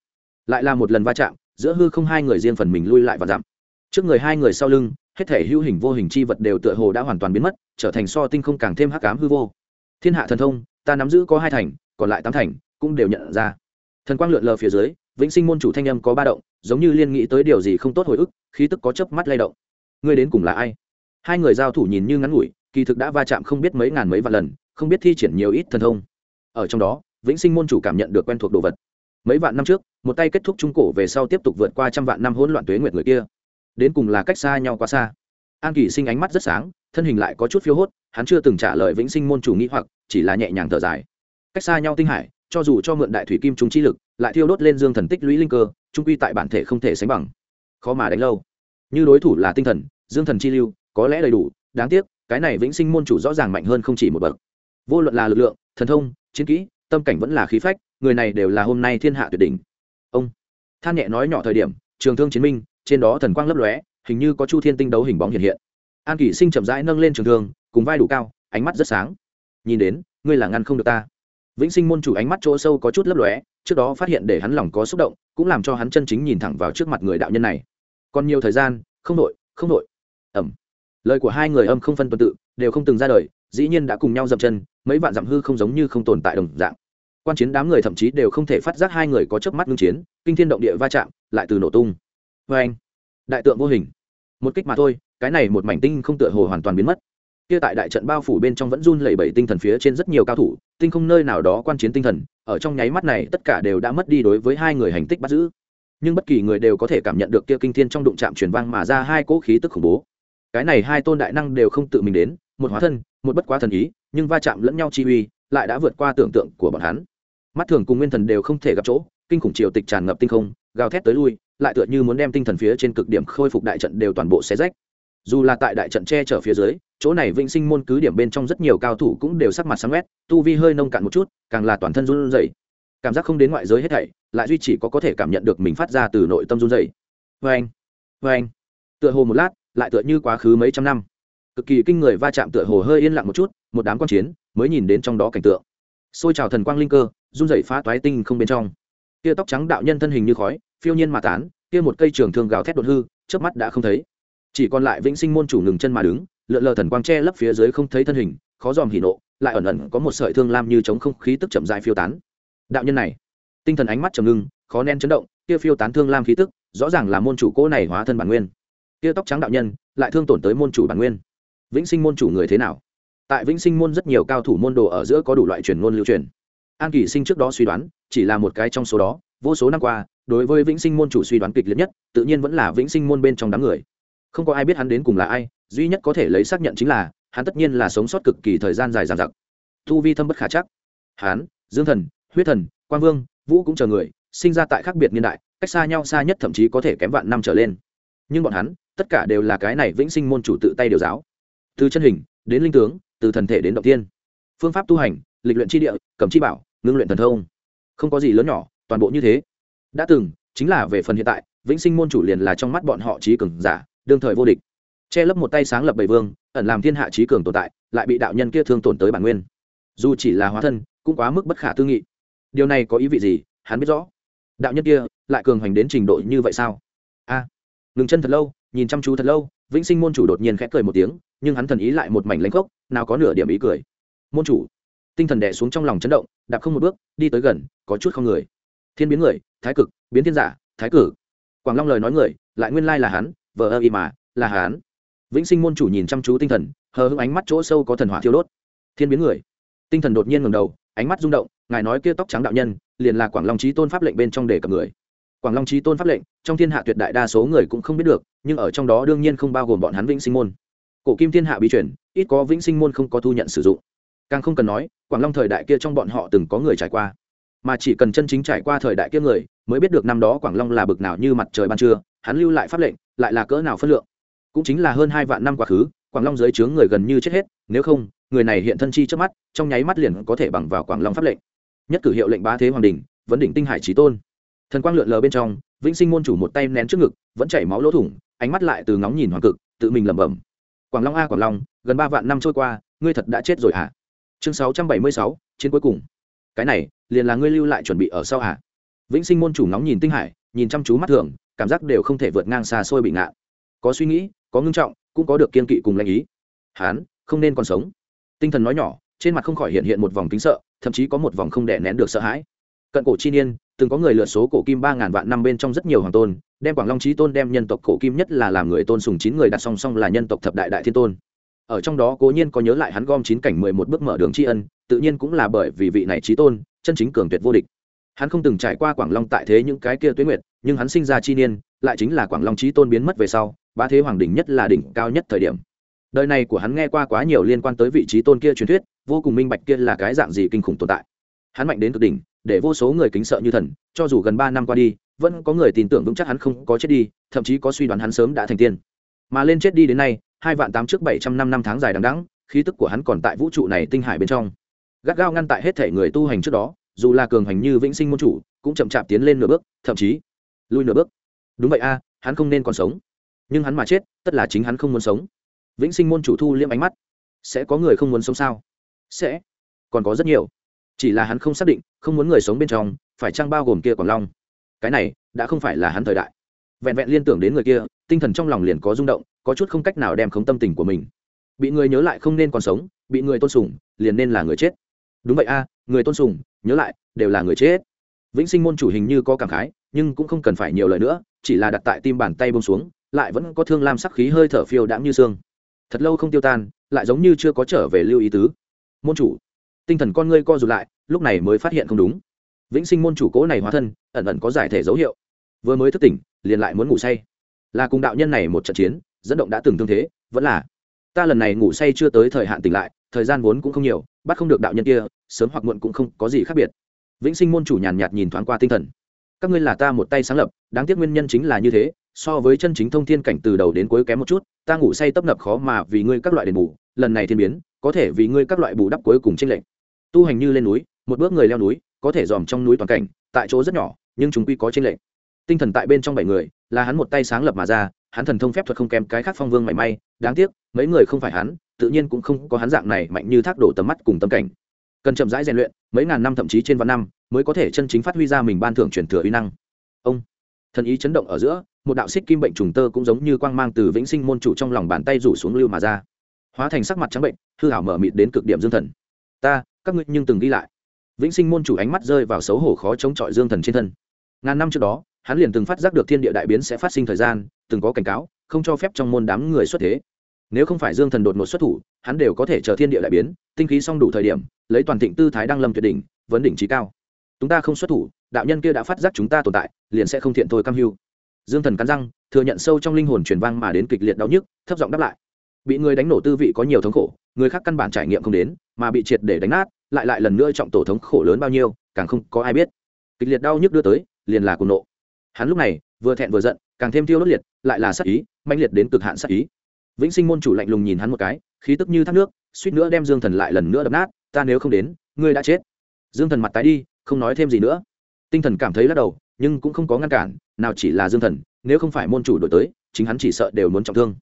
lại là một lần va chạm, giữa hư không hai người riêng phần mình lui lại và dặm trước người hai người sau lưng hết thể hữu hình vô hình chi vật đều tựa hồ đã hoàn toàn biến mất, trở thành so tinh không càng thêm hắc cám hư vô. Thiên hạ thần thông, ta nắm giữ có hai thành, còn lại tám thành cũng đều nhận ra. Thần quang lượn lờ phía dưới, vĩnh sinh môn chủ thanh âm có ba động, giống như liên nghĩ tới điều gì không tốt hồi ức, khí tức có chớp mắt lay động. Ngươi đến cùng là ai? Hai người giao thủ nhìn như ngắn ngủi, kỳ thực đã va chạm không biết mấy ngàn mấy vạn lần, không biết thi triển nhiều ít thần thông. Ở trong đó, vĩnh sinh môn chủ cảm nhận được quen thuộc đồ vật. Mấy vạn năm trước, một tay kết thúc trung cổ về sau tiếp tục vượt qua trăm vạn năm hỗn loạn tuế nguyệt người kia đến cùng là cách xa nhau quá xa. An kỳ sinh ánh mắt rất sáng, thân hình lại có chút phiêu hốt, hắn chưa từng trả lời vĩnh sinh môn chủ nghĩ hoặc, chỉ là nhẹ nhàng thở dài. Cách xa nhau tinh hải, cho dù cho mượn đại thủy kim chúng chi lực, lại thiêu đốt lên dương thần tích lũy linh cơ, trung quy tại bản thể không thể sánh bằng. Khó mà đánh lâu. Như đối thủ là tinh thần, dương thần chi lưu, có lẽ đầy đủ, đáng tiếc, cái này vĩnh sinh môn chủ rõ ràng mạnh hơn không chỉ một bậc. Vô luận là lực lượng, thần thông, chiến kỹ, tâm cảnh vẫn là khí phách, người này đều là hôm nay thiên hạ tuyệt đỉnh. Ông, than nhẹ nói nhỏ thời điểm, trường thương chiến minh trên đó thần quang lấp lóe, hình như có chu thiên tinh đấu hình bóng hiện hiện. An kỷ sinh chậm rãi nâng lên trường thương, cùng vai đủ cao, ánh mắt rất sáng. Nhìn đến, ngươi là ngăn không được ta. Vĩnh sinh môn chủ ánh mắt chỗ sâu có chút lấp lóe, trước đó phát hiện để hắn lòng có xúc động, cũng làm cho hắn chân chính nhìn thẳng vào trước mặt người đạo nhân này. Còn nhiều thời gian, không nội không nội ẩm. Lời của hai người âm không phân tuần tự, đều không từng ra đời, dĩ nhiên đã cùng nhau dậm chân, mấy vạn dặm hư không giống như không tồn tại đồng dạng. Quan chiến đám người thậm chí đều không thể phát giác hai người có chớp mắt ngưng chiến, kinh thiên động địa va chạm, lại từ nổ tung vê anh. Đại tượng vô hình. Một kích mà thôi, cái này một mảnh tinh không tựa hồ hoàn toàn biến mất. Kia tại đại trận bao phủ bên trong vẫn run lẩy bẩy tinh thần phía trên rất nhiều cao thủ, tinh không nơi nào đó quan chiến tinh thần, ở trong nháy mắt này tất cả đều đã mất đi đối với hai người hành tích bắt giữ. Nhưng bất kỳ người đều có thể cảm nhận được kia kinh thiên trong đụng chạm truyền vang mà ra hai cỗ khí tức khủng bố. Cái này hai tôn đại năng đều không tự mình đến, một hóa thân, một bất quá thần ý, nhưng va chạm lẫn nhau chi uy lại đã vượt qua tưởng tượng của bọn hắn. Mắt thường cùng nguyên thần đều không thể gặp chỗ, kinh khủng triều tịch tràn ngập tinh không gào thét tới lui, lại tựa như muốn đem tinh thần phía trên cực điểm khôi phục đại trận đều toàn bộ xé rách. Dù là tại đại trận che chở phía dưới, chỗ này vĩnh sinh môn cứ điểm bên trong rất nhiều cao thủ cũng đều sắc mặt sáng quét tu vi hơi nông cạn một chút, càng là toàn thân run rẩy. Cảm giác không đến ngoại giới hết thảy, lại duy chỉ có có thể cảm nhận được mình phát ra từ nội tâm run rẩy. Vê anh vê anh tựa hồ một lát, lại tựa như quá khứ mấy trăm năm. Cực kỳ kinh người va chạm tựa hồ hơi yên lặng một chút, một đám quan chiến mới nhìn đến trong đó cảnh tượng. Xôi trào thần quang linh cơ, run rẩy phá toái tinh không bên trong. Kia tóc trắng đạo nhân thân hình như khói phiêu nhiên mà tán, kia một cây trường thương gào thét đột hư, chớp mắt đã không thấy. Chỉ còn lại vĩnh sinh môn chủ ngừng chân mà đứng, lượn lờ thần quang che lấp phía dưới không thấy thân hình, khó dòm hỉ nộ, lại ẩn ẩn có một sợi thương lam như chống không khí tức chậm dài phiêu tán. Đạo nhân này, tinh thần ánh mắt trầm ngưng, khó nén chấn động, kia phiêu tán thương lam khí tức, rõ ràng là môn chủ cỗ này hóa thân bản nguyên. Kia tóc trắng đạo nhân, lại thương tổn tới môn chủ bản nguyên. Vĩnh sinh môn chủ người thế nào? Tại vĩnh sinh môn rất nhiều cao thủ môn đồ ở giữa có đủ loại truyền ngôn lưu truyền. An kỳ sinh trước đó suy đoán, chỉ là một cái trong số đó, vô số năm qua đối với vĩnh sinh môn chủ suy đoán kịch liệt nhất, tự nhiên vẫn là vĩnh sinh môn bên trong đám người. Không có ai biết hắn đến cùng là ai, duy nhất có thể lấy xác nhận chính là, hắn tất nhiên là sống sót cực kỳ thời gian dài dằng dặc. Tu vi thâm bất khả chắc. Hắn, dương thần, huyết thần, quang vương, vũ cũng chờ người, sinh ra tại khác biệt niên đại, cách xa nhau xa nhất thậm chí có thể kém vạn năm trở lên. Nhưng bọn hắn, tất cả đều là cái này vĩnh sinh môn chủ tự tay điều giáo. Từ chân hình, đến linh tướng, từ thần thể đến động tiên phương pháp tu hành, lịch luyện tri địa cầm chi bảo, ngưng luyện thần thông. Không có gì lớn nhỏ, toàn bộ như thế đã từng, chính là về phần hiện tại, vĩnh sinh môn chủ liền là trong mắt bọn họ trí cường giả, đương thời vô địch. Che lấp một tay sáng lập bảy vương, ẩn làm thiên hạ trí cường tồn tại, lại bị đạo nhân kia thương tổn tới bản nguyên. Dù chỉ là hóa thân, cũng quá mức bất khả tư nghị. Điều này có ý vị gì? Hắn biết rõ. Đạo nhân kia lại cường hoành đến trình độ như vậy sao? A. Ngừng chân thật lâu, nhìn chăm chú thật lâu, vĩnh sinh môn chủ đột nhiên khẽ cười một tiếng, nhưng hắn thần ý lại một mảnh lãnh khốc, nào có nửa điểm ý cười. Môn chủ, tinh thần đẻ xuống trong lòng chấn động, đạp không một bước, đi tới gần, có chút không người. Thiên biến người thái cực, biến thiên giả, thái cử. Quảng long lời nói người, lại nguyên lai là hắn vợ ơ y mà, là hắn. Vĩnh sinh môn chủ nhìn chăm chú tinh thần, hờ hững ánh mắt chỗ sâu có thần hỏa thiêu đốt. Thiên biến người. Tinh thần đột nhiên ngầm đầu, ánh mắt rung động, ngài nói kia tóc trắng đạo nhân, liền là quảng long trí tôn pháp lệnh bên trong đề cập người. Quảng long trí tôn pháp lệnh, trong thiên hạ tuyệt đại đa số người cũng không biết được, nhưng ở trong đó đương nhiên không bao gồm bọn hắn vĩnh sinh môn. Cổ kim thiên hạ bí chuyển ít có vĩnh sinh môn không có thu nhận sử dụng. Càng không cần nói, quảng long thời đại kia trong bọn họ từng có người trải qua mà chỉ cần chân chính trải qua thời đại kia người, mới biết được năm đó quảng long là bực nào như mặt trời ban trưa, hắn lưu lại pháp lệnh, lại là cỡ nào phân lượng. Cũng chính là hơn hai vạn năm quá khứ, quảng long dưới trướng người gần như chết hết, nếu không, người này hiện thân chi trước mắt, trong nháy mắt liền có thể bằng vào quảng long pháp lệnh. Nhất cử hiệu lệnh bá thế hoàng đình vấn đỉnh tinh hải trí tôn. Thần quang lượn lờ bên trong, vĩnh sinh môn chủ một tay nén trước ngực, vẫn chảy máu lỗ thủng, ánh mắt lại từ ngóng nhìn hoàng cực, tự mình lẩm bẩm. Quảng long a quảng long, gần ba vạn năm trôi qua, ngươi thật đã chết rồi hả? Chương sáu trăm bảy mươi sáu trên cuối cùng cái này, liền là ngươi lưu lại chuẩn bị ở sau hả vĩnh sinh môn chủ ngóng nhìn tinh hải, nhìn chăm chú mắt thường, cảm giác đều không thể vượt ngang xa xôi bị ngạn có suy nghĩ, có ngưng trọng, cũng có được kiên kỵ cùng lãnh ý. Hán, không nên còn sống. Tinh thần nói nhỏ, trên mặt không khỏi hiện hiện một vòng kính sợ, thậm chí có một vòng không đè nén được sợ hãi. Cận cổ chi niên, từng có người lượt số cổ kim ba ngàn vạn năm bên trong rất nhiều hoàng tôn, đem quảng long trí tôn đem nhân tộc cổ kim nhất là làm người tôn sùng chín người đặt song song là nhân tộc thập đại đại thiên tôn ở trong đó cố nhiên có nhớ lại hắn gom chín cảnh mười một bước mở đường tri ân, tự nhiên cũng là bởi vì vị này trí tôn, chân chính cường tuyệt vô địch. Hắn không từng trải qua quảng long tại thế những cái kia tuyến nguyệt, nhưng hắn sinh ra chi niên, lại chính là quảng long trí tôn biến mất về sau ba thế hoàng đỉnh nhất là đỉnh cao nhất thời điểm. Đời này của hắn nghe qua quá nhiều liên quan tới vị trí tôn kia truyền thuyết, vô cùng minh bạch kia là cái dạng gì kinh khủng tồn tại. Hắn mạnh đến cực đỉnh, để vô số người kính sợ như thần, cho dù gần ba năm qua đi, vẫn có người tin tưởng vững chắc hắn không có chết đi, thậm chí có suy đoán hắn sớm đã thành tiên. Mà lên chết đi đến nay hai vạn tám trước bảy trăm năm năm tháng dài đằng đẵng, khí tức của hắn còn tại vũ trụ này tinh hải bên trong. Gắt gao ngăn tại hết thể người tu hành trước đó, dù là cường hành như vĩnh sinh môn chủ, cũng chậm chạp tiến lên nửa bước, thậm chí lui nửa bước. Đúng vậy a, hắn không nên còn sống. Nhưng hắn mà chết, tất là chính hắn không muốn sống. Vĩnh sinh môn chủ thu liêm ánh mắt. Sẽ có người không muốn sống sao? Sẽ. Còn có rất nhiều. Chỉ là hắn không xác định, không muốn người sống bên trong, phải chăng bao gồm kia còn long? Cái này, đã không phải là hắn thời đại. Vẹn vẹn liên tưởng đến người kia, tinh thần trong lòng liền có rung động có chút không cách nào đem khống tâm tình của mình. Bị người nhớ lại không nên còn sống, bị người tôn sùng, liền nên là người chết. Đúng vậy a, người tôn sùng, nhớ lại, đều là người chết vĩnh sinh môn chủ hình như có cảm khái, nhưng cũng không cần phải nhiều lời nữa, chỉ là đặt tại tim bàn tay bông xuống, lại vẫn có thương lam sắc khí hơi thở phiêu đãng như xương. Thật lâu không tiêu tan, lại giống như chưa có trở về lưu ý tứ. Môn chủ, tinh thần con ngươi co rụt lại, lúc này mới phát hiện không đúng. Vĩnh sinh môn chủ cố này hóa thân, ẩn ẩn có giải thể dấu hiệu. Vừa mới thức tỉnh, liền lại muốn ngủ say. Là cùng đạo nhân này một trận chiến dẫn động đã từng tương thế, vẫn là, ta lần này ngủ say chưa tới thời hạn tỉnh lại, thời gian vốn cũng không nhiều, bắt không được đạo nhân kia, sớm hoặc muộn cũng không có gì khác biệt. Vĩnh sinh môn chủ nhàn nhạt nhìn thoáng qua tinh thần. Các ngươi là ta một tay sáng lập, đáng tiếc nguyên nhân chính là như thế, so với chân chính thông thiên cảnh từ đầu đến cuối kém một chút, ta ngủ say tấp nập khó mà vì ngươi các loại đền bù, lần này thiên biến, có thể vì ngươi các loại bù đắp cuối cùng tranh lệch. Tu hành như lên núi, một bước người leo núi, có thể dòm trong núi toàn cảnh, tại chỗ rất nhỏ, nhưng chúng quy có tranh lệch. Tinh thần tại bên trong bảy người là hắn một tay sáng lập mà ra, hắn thần thông phép thuật không kém cái khác phong vương mảy may, đáng tiếc, mấy người không phải hắn, tự nhiên cũng không có hắn dạng này mạnh như thác đổ tầm mắt cùng tâm cảnh. Cần chậm rãi rèn luyện, mấy ngàn năm thậm chí trên vạn năm, mới có thể chân chính phát huy ra mình ban thưởng truyền thừa uy năng. Ông, thần ý chấn động ở giữa, một đạo xích kim bệnh trùng tơ cũng giống như quang mang từ vĩnh sinh môn chủ trong lòng bàn tay rủ xuống lưu mà ra. Hóa thành sắc mặt trắng bệnh, hư hảo mở mịt đến cực điểm dương thần. Ta, các ngươi nhưng từng ghi lại. Vĩnh sinh môn chủ ánh mắt rơi vào xấu hổ khó chống chọi dương thần trên thân. Ngàn năm trước đó hắn liền từng phát giác được thiên địa đại biến sẽ phát sinh thời gian, từng có cảnh cáo, không cho phép trong môn đám người xuất thế. Nếu không phải dương thần đột ngột xuất thủ, hắn đều có thể chờ thiên địa đại biến, tinh khí xong đủ thời điểm, lấy toàn thịnh tư thái đăng lâm tuyệt đỉnh, vấn đỉnh trí cao. Chúng ta không xuất thủ, đạo nhân kia đã phát giác chúng ta tồn tại, liền sẽ không thiện thôi cam hưu. Dương thần cắn răng, thừa nhận sâu trong linh hồn truyền vang mà đến kịch liệt đau nhức, thấp giọng đáp lại. Bị người đánh nổ tư vị có nhiều thống khổ, người khác căn bản trải nghiệm không đến, mà bị triệt để đánh nát, lại lại lần nữa trọng tổ thống khổ lớn bao nhiêu, càng không có ai biết. Kịch liệt đau nhức đưa tới, liền là cuồng nộ hắn lúc này vừa thẹn vừa giận, càng thêm tiêu đốt liệt, lại là sắc ý manh liệt đến cực hạn sắc ý. Vĩnh sinh môn chủ lạnh lùng nhìn hắn một cái, khí tức như thác nước, suýt nữa đem dương thần lại lần nữa đập nát, ta nếu không đến, ngươi đã chết. Dương thần mặt tái đi, không nói thêm gì nữa. Tinh thần cảm thấy lắc đầu, nhưng cũng không có ngăn cản, nào chỉ là dương thần, nếu không phải môn chủ đổi tới, chính hắn chỉ sợ đều muốn trọng thương.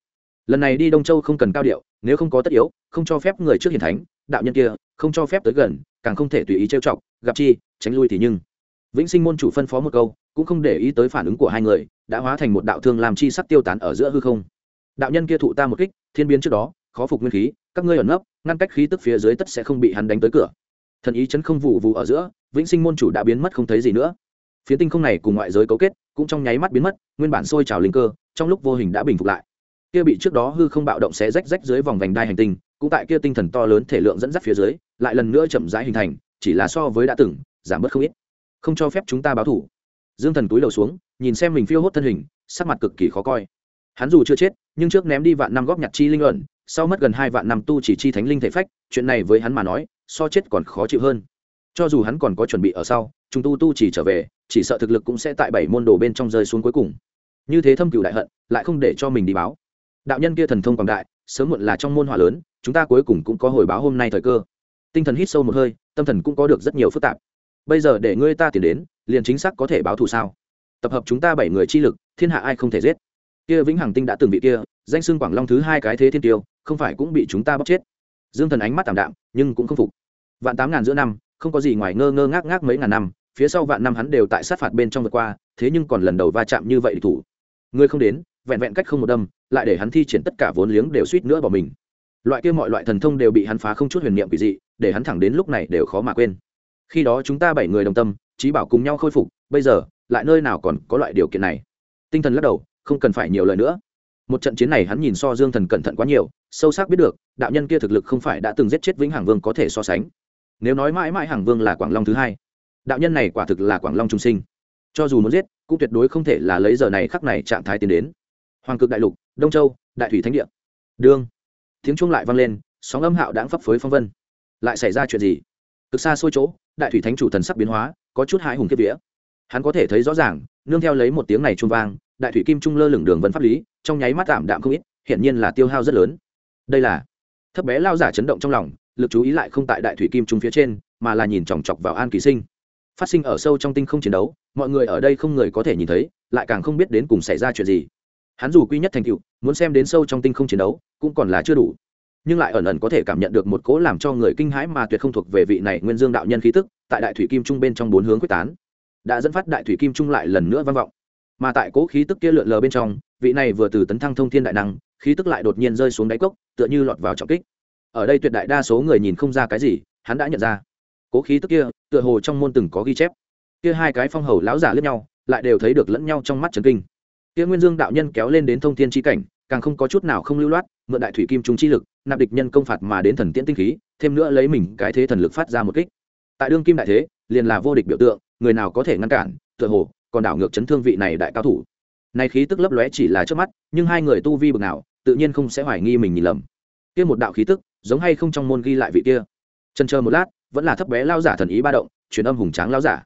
Lần này đi đông châu không cần cao điệu, nếu không có tất yếu, không cho phép người trước hiền thánh, đạo nhân kia, không cho phép tới gần, càng không thể tùy ý trêu chọc, gặp chi, tránh lui thì nhưng vĩnh sinh môn chủ phân phó một câu, cũng không để ý tới phản ứng của hai người, đã hóa thành một đạo thương làm chi sắc tiêu tán ở giữa hư không. Đạo nhân kia thụ ta một kích, thiên biến trước đó, khó phục nguyên khí, các ngươi ẩn nấp, ngăn cách khí tức phía dưới tất sẽ không bị hắn đánh tới cửa. Thần ý chấn không vụ vụ ở giữa, vĩnh sinh môn chủ đã biến mất không thấy gì nữa. Phía tinh không này cùng ngoại giới cấu kết, cũng trong nháy mắt biến mất, nguyên bản sôi trào linh cơ, trong lúc vô hình đã bình phục lại. Kia bị trước đó hư không bạo động sẽ rách rách dưới vòng vành đai hành tinh, cũng tại kia tinh thần to lớn thể lượng dẫn dắt phía dưới, lại lần nữa chậm rãi hình thành, chỉ là so với đã từng, giảm bớt không ít không cho phép chúng ta báo thủ. Dương thần túi đầu xuống, nhìn xem mình phiêu hốt thân hình, sắc mặt cực kỳ khó coi. Hắn dù chưa chết, nhưng trước ném đi vạn năm góp nhặt chi linh luận sau mất gần hai vạn năm tu chỉ chi thánh linh thể phách, chuyện này với hắn mà nói, so chết còn khó chịu hơn. Cho dù hắn còn có chuẩn bị ở sau, chúng tu tu chỉ trở về, chỉ sợ thực lực cũng sẽ tại bảy môn đồ bên trong rơi xuống cuối cùng. Như thế thâm cựu đại hận, lại không để cho mình đi báo. Đạo nhân kia thần thông quảng đại, sớm muộn là trong môn hỏa lớn, chúng ta cuối cùng cũng có hồi báo hôm nay thời cơ. Tinh thần hít sâu một hơi, tâm thần cũng có được rất nhiều phức tạp bây giờ để ngươi ta tìm đến, liền chính xác có thể báo thù sao? Tập hợp chúng ta bảy người chi lực, thiên hạ ai không thể giết? Kia vĩnh hằng tinh đã từng bị kia, danh xưng quảng long thứ hai cái thế thiên tiêu, không phải cũng bị chúng ta bóc chết? Dương thần ánh mắt tảm đạm, nhưng cũng không phục. Vạn tám ngàn giữa năm, không có gì ngoài ngơ ngơ ngác ngác mấy ngàn năm, phía sau vạn năm hắn đều tại sát phạt bên trong vượt qua, thế nhưng còn lần đầu va chạm như vậy địch thủ. Ngươi không đến, vẹn vẹn cách không một đâm, lại để hắn thi triển tất cả vốn liếng đều suýt nữa bỏ mình. Loại kia mọi loại thần thông đều bị hắn phá không chút huyền niệm quỷ dị, để hắn thẳng đến lúc này đều khó mà quên khi đó chúng ta bảy người đồng tâm, trí bảo cùng nhau khôi phục, bây giờ, lại nơi nào còn có loại điều kiện này? Tinh thần lắc đầu, không cần phải nhiều lời nữa. Một trận chiến này hắn nhìn so dương thần cẩn thận quá nhiều, sâu sắc biết được, đạo nhân kia thực lực không phải đã từng giết chết vĩnh hằng vương có thể so sánh. Nếu nói mãi mãi hằng vương là quảng long thứ hai, đạo nhân này quả thực là quảng long trung sinh. Cho dù muốn giết, cũng tuyệt đối không thể là lấy giờ này khắc này trạng thái tiến đến. Hoàng cực đại lục, đông châu, đại thủy thánh địa. Đương. Tiếng chuông lại vang lên, sóng âm hạo đãng phấp phới phong vân. Lại xảy ra chuyện gì? Cực xa xôi chỗ, đại thủy thánh chủ thần sắc biến hóa, có chút hãi hùng kiếp vía. Hắn có thể thấy rõ ràng, nương theo lấy một tiếng này trung vang, đại thủy kim trung lơ lửng đường vân pháp lý, trong nháy mắt tạm đạm không ít, hiển nhiên là tiêu hao rất lớn. Đây là thấp bé lao giả chấn động trong lòng, lực chú ý lại không tại đại thủy kim trung phía trên, mà là nhìn chòng chọc vào an kỳ sinh. Phát sinh ở sâu trong tinh không chiến đấu, mọi người ở đây không người có thể nhìn thấy, lại càng không biết đến cùng xảy ra chuyện gì. Hắn dù quy nhất thành tựu, muốn xem đến sâu trong tinh không chiến đấu, cũng còn là chưa đủ nhưng lại ẩn ẩn có thể cảm nhận được một cố làm cho người kinh hãi mà tuyệt không thuộc về vị này nguyên dương đạo nhân khí tức, tại đại thủy kim trung bên trong bốn hướng quyết tán. Đã dẫn phát đại thủy kim trung lại lần nữa vang vọng. Mà tại cố khí tức kia lượn lờ bên trong, vị này vừa từ tấn thăng thông thiên đại năng, khí tức lại đột nhiên rơi xuống đáy cốc, tựa như lọt vào trọng kích. Ở đây tuyệt đại đa số người nhìn không ra cái gì, hắn đã nhận ra. Cố khí tức kia, tựa hồ trong môn từng có ghi chép. Kia hai cái phong hầu lão giả lướt nhau, lại đều thấy được lẫn nhau trong mắt trần kinh. Kia nguyên dương đạo nhân kéo lên đến thông thiên chi cảnh càng không có chút nào không lưu loát, mượn đại thủy kim trung chi lực, nạp địch nhân công phạt mà đến thần tiễn tinh khí, thêm nữa lấy mình cái thế thần lực phát ra một kích. Tại đương kim đại thế, liền là vô địch biểu tượng, người nào có thể ngăn cản, tựa hồ, còn đảo ngược chấn thương vị này đại cao thủ. Này khí tức lấp lóe chỉ là trước mắt, nhưng hai người tu vi bực nào, tự nhiên không sẽ hoài nghi mình nhìn lầm. Kia một đạo khí tức, giống hay không trong môn ghi lại vị kia. Chân chờ một lát, vẫn là thấp bé lao giả thần ý ba động, truyền âm hùng tráng lao giả.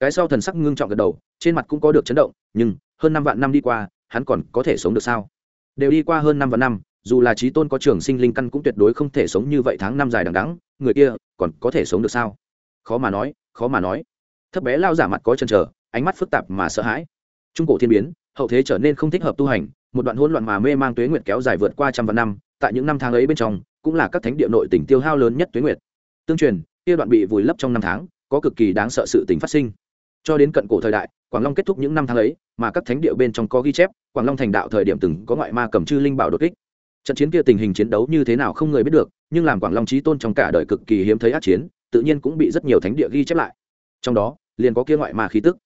Cái sau thần sắc ngưng trọng gật đầu, trên mặt cũng có được chấn động, nhưng hơn năm vạn năm đi qua, hắn còn có thể sống được sao? Đều đi qua hơn năm và năm, dù là trí tôn có trường sinh linh căn cũng tuyệt đối không thể sống như vậy tháng năm dài đằng đắng người kia còn có thể sống được sao? Khó mà nói, khó mà nói. Thấp bé lao giả mặt có chân trở ánh mắt phức tạp mà sợ hãi. Trung cổ thiên biến, hậu thế trở nên không thích hợp tu hành, một đoạn hỗn loạn mà mê mang tuế nguyệt kéo dài vượt qua trăm vạn năm, tại những năm tháng ấy bên trong, cũng là các thánh địa nội tỉnh tiêu hao lớn nhất tuế nguyệt. Tương truyền, kia đoạn bị vùi lấp trong năm tháng, có cực kỳ đáng sợ sự tình phát sinh. Cho đến cận cổ thời đại quảng long kết thúc những năm tháng ấy, mà các thánh địa bên trong có ghi chép, quảng long thành đạo thời điểm từng có ngoại ma cầm chư linh bảo đột kích. Trận chiến kia tình hình chiến đấu như thế nào không người biết được, nhưng làm quảng long trí tôn trong cả đời cực kỳ hiếm thấy át chiến, tự nhiên cũng bị rất nhiều thánh địa ghi chép lại. Trong đó, liền có kia ngoại ma khí tức.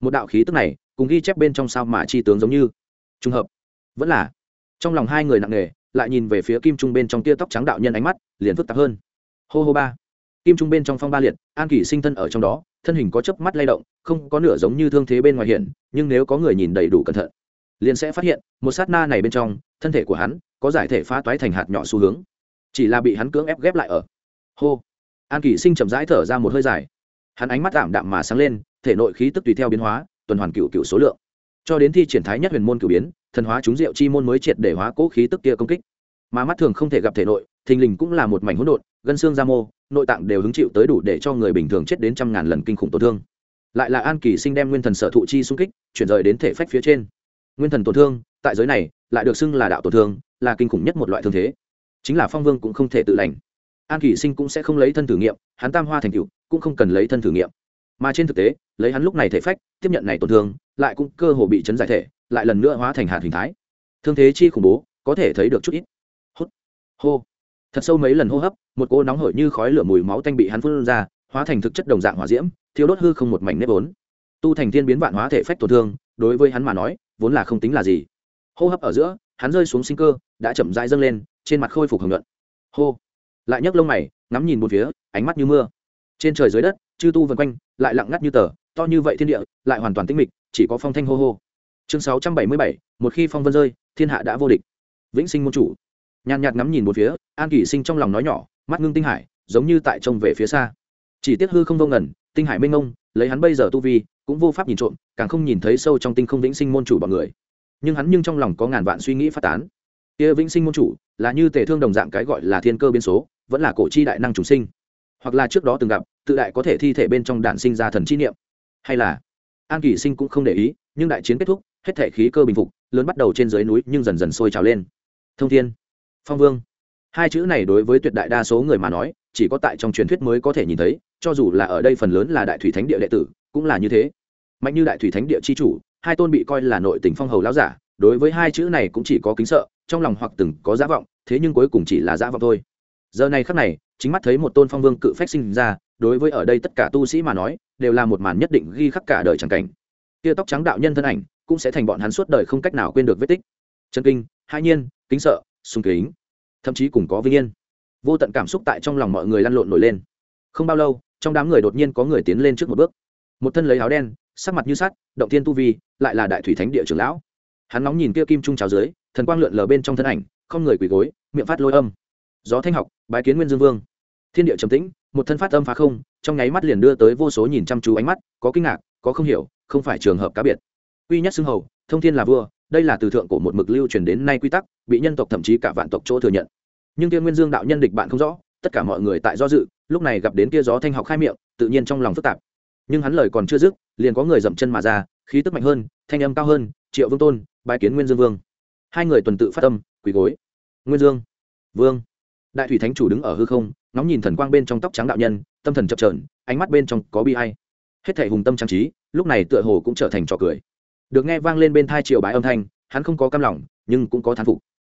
Một đạo khí tức này, cùng ghi chép bên trong sao mà chi tướng giống như. Trùng hợp. Vẫn là, trong lòng hai người nặng nề, lại nhìn về phía kim trung bên trong tia tóc trắng đạo nhân ánh mắt, liền phức tạp hơn. Hô hô ba. Kim trung bên trong phong ba liệt, an kỷ sinh thân ở trong đó thân hình có chớp mắt lay động, không có nửa giống như thương thế bên ngoài hiện, nhưng nếu có người nhìn đầy đủ cẩn thận, liền sẽ phát hiện, một sát na này bên trong, thân thể của hắn có giải thể phá toái thành hạt nhỏ xu hướng. Chỉ là bị hắn cưỡng ép ghép lại ở. Hô. An kỷ sinh chậm rãi thở ra một hơi dài. Hắn ánh mắt tạm đạm mà sáng lên, thể nội khí tức tùy theo biến hóa, tuần hoàn cựu cựu số lượng. Cho đến thi triển thái nhất huyền môn cửu biến, thần hóa chúng diệu chi môn mới triệt để hóa cố khí tức kia công kích. Mà mắt thường không thể gặp thể nội, thình lình cũng là một mảnh hỗn độn, gân xương da mô nội tạng đều hứng chịu tới đủ để cho người bình thường chết đến trăm ngàn lần kinh khủng tổn thương. Lại là an kỳ sinh đem nguyên thần sở thụ chi xung kích, chuyển rời đến thể phách phía trên. Nguyên thần tổn thương, tại giới này, lại được xưng là đạo tổn thương, là kinh khủng nhất một loại thương thế. Chính là phong vương cũng không thể tự lành. An kỳ sinh cũng sẽ không lấy thân thử nghiệm, hắn tam hoa thành cựu cũng không cần lấy thân thử nghiệm. Mà trên thực tế, lấy hắn lúc này thể phách, tiếp nhận này tổn thương, lại cũng cơ hồ bị chấn giải thể, lại lần nữa hóa thành hạt hình thái. Thương thế chi khủng bố, có thể thấy được chút ít. Hốt hô. Thật sâu mấy lần hô hấp một cô nóng hổi như khói lửa mùi máu tanh bị hắn phun ra, hóa thành thực chất đồng dạng hỏa diễm thiếu đốt hư không một mảnh nếp vốn. Tu thành thiên biến vạn hóa thể phách tổn thương, đối với hắn mà nói, vốn là không tính là gì. Hô hấp ở giữa, hắn rơi xuống sinh cơ, đã chậm rãi dâng lên, trên mặt khôi phục hưởng luận hô. Lại nhấc lông mày, ngắm nhìn một phía, ánh mắt như mưa. Trên trời dưới đất, chư tu vần quanh, lại lặng ngắt như tờ, to như vậy thiên địa, lại hoàn toàn tĩnh mịch, chỉ có phong thanh hô hô. Chương sáu trăm bảy mươi bảy, một khi phong vân rơi, thiên hạ đã vô địch. Vĩnh sinh môn chủ. Nhàn nhạt ngắm nhìn một phía, an kỷ sinh trong lòng nói nhỏ mắt ngưng tinh hải, giống như tại trông về phía xa. Chỉ tiếc hư không vô ngẩn tinh hải minh ngông lấy hắn bây giờ tu vi, cũng vô pháp nhìn trộm, càng không nhìn thấy sâu trong tinh không vĩnh sinh môn chủ bọn người. Nhưng hắn nhưng trong lòng có ngàn vạn suy nghĩ phát tán. Kia vĩnh sinh môn chủ, là như tề thương đồng dạng cái gọi là thiên cơ biến số, vẫn là cổ chi đại năng chủ sinh. Hoặc là trước đó từng gặp, tự đại có thể thi thể bên trong đạn sinh ra thần chi niệm. Hay là, an kỳ sinh cũng không để ý, nhưng đại chiến kết thúc, hết thể khí cơ bình phục, lớn bắt đầu trên dưới núi nhưng dần dần sôi trào lên. Thông thiên, phong vương hai chữ này đối với tuyệt đại đa số người mà nói, chỉ có tại trong truyền thuyết mới có thể nhìn thấy, cho dù là ở đây phần lớn là đại thủy thánh địa đệ tử, cũng là như thế. Mạnh như đại thủy thánh địa c h i chủ, hai tôn bị coi là nội tình phong hầu láo giả, đối với hai chữ này cũng chỉ có kính sợ, trong lòng hoặc từng có giả vọng, thế nhưng cuối cùng chỉ là giả vọng thôi. Giờ này khắc này, chính mắt thấy một tôn phong vương cự phách sinh ra, đối với ở đây tất cả tu sĩ mà nói, đều là một màn nhất định ghi khắc cả đời c cảnh. Tia tóc trắng đạo nhân thân ảnh, cũng sẽ thành bọn hắn suốt đời không cách nào quên được vết tích. Chân kinh hai nhiên, kính sợ sung kính thậm chí cùng có vinh yên. Vô tận cảm xúc tại trong lòng mọi người lăn lộn nổi lên. Không bao lâu, trong đám người đột nhiên có người tiến lên trước một bước. Một thân lấy áo đen, sắc mặt như sắt, động tiên tu vi, lại là đại thủy thánh địa trưởng lão. Hắn nóng nhìn kia kim trung trào dưới, thần quang lượn lờ bên trong thân ảnh, không người quỳ gối, miệng phát lôi âm. Gió thanh học, bái kiến nguyên dương vương. Thiên địa trầm tĩnh, một thân phát âm phá không, trong nháy mắt liền đưa tới vô số nhìn chăm chú ánh mắt, có kinh ngạc, có không hiểu, không phải trường hợp cá biệt. Quy nhất xưng hầu, thông thiên là vua, đây là từ thượng của một mực lưu truyền đến nay quy tắc, bị nhân tộc thậm chí cả vạn tộc chỗ thừa nhận nhưng kia nguyên dương đạo nhân địch bạn không rõ, tất cả mọi người tại do dự, lúc này gặp đến kia gió thanh học khai miệng, tự nhiên trong lòng phức tạp. Nhưng hắn lời còn chưa dứt, liền có người dậm chân mà ra, khí tức mạnh hơn, thanh âm cao hơn, triệu vương tôn, bái kiến nguyên dương vương. Hai người tuần tự phát tâm, quỳ gối. Nguyên dương vương. Đại thủy thánh chủ đứng ở hư không, ngóng nhìn thần quang bên trong tóc trắng đạo nhân, tâm thần chập trờn ánh mắt bên trong có bi hay hết thể hùng tâm trang trí, lúc này tựa hồ cũng trở thành trò cười. Được nghe vang lên bên thai triều bái âm thanh, hắn không có cam lòng, nhưng cũng có thán phục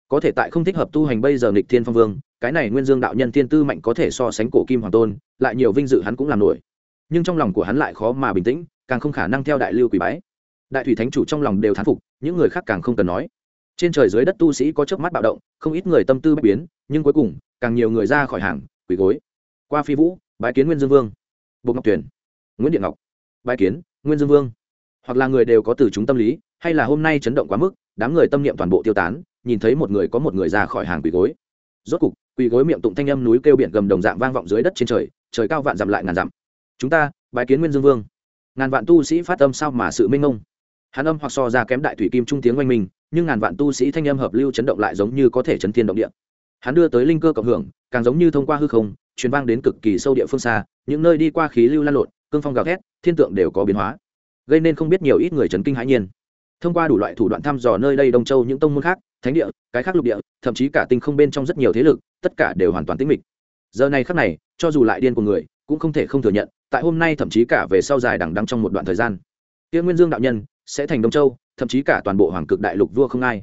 có thể tại không thích hợp tu hành bây giờ nghịch thiên phong vương, cái này nguyên dương đạo nhân tiên tư mạnh có thể so sánh cổ kim hoàng tôn, lại nhiều vinh dự hắn cũng làm nổi. Nhưng trong lòng của hắn lại khó mà bình tĩnh, càng không khả năng theo đại lưu quỷ bái. Đại thủy thánh chủ trong lòng đều thán phục, những người khác càng không cần nói. Trên trời dưới đất tu sĩ có chớp mắt bạo động, không ít người tâm tư bất biến, nhưng cuối cùng, càng nhiều người ra khỏi hàng quỷ gối. Qua phi vũ, bái kiến nguyên dương vương. Bộ ngọc tuyển, nguyễn điện ngọc, bái kiến nguyên dương vương. Hoặc là người đều có từ chúng tâm lý, hay là hôm nay chấn động quá mức, đám người tâm niệm toàn bộ tiêu tán nhìn thấy một người có một người ra khỏi hàng quỳ gối. Rốt cục quỳ gối miệng tụng thanh âm núi kêu biển gầm đồng dạng vang vọng dưới đất trên trời trời cao vạn dặm lại ngàn dặm. Chúng ta bái kiến nguyên dương vương. Ngàn vạn tu sĩ phát âm sao mà sự minh ông, hắn âm hoặc so ra kém đại thủy kim trung tiếng oanh minh nhưng ngàn vạn tu sĩ thanh âm hợp lưu chấn động lại giống như có thể chấn thiên động địa. Hắn đưa tới linh cơ cộng hưởng càng giống như thông qua hư không truyền vang đến cực kỳ sâu địa phương xa những nơi đi qua khí lưu lan lộn cương phong gào thét thiên tượng đều có biến hóa. Gây nên không biết nhiều ít người chấn kinh hãi nhiên. Thông qua đủ loại thủ đoạn thăm dò nơi đây đông châu những tông môn khác thánh địa, cái khác lục địa, thậm chí cả tinh không bên trong rất nhiều thế lực, tất cả đều hoàn toàn tĩnh mịch. Giờ này khắc này, cho dù lại điên của người, cũng không thể không thừa nhận, tại hôm nay thậm chí cả về sau dài đằng đăng trong một đoạn thời gian tiên nguyên dương đạo nhân sẽ thành đông châu, thậm chí cả toàn bộ hoàng cực đại lục vua không ai.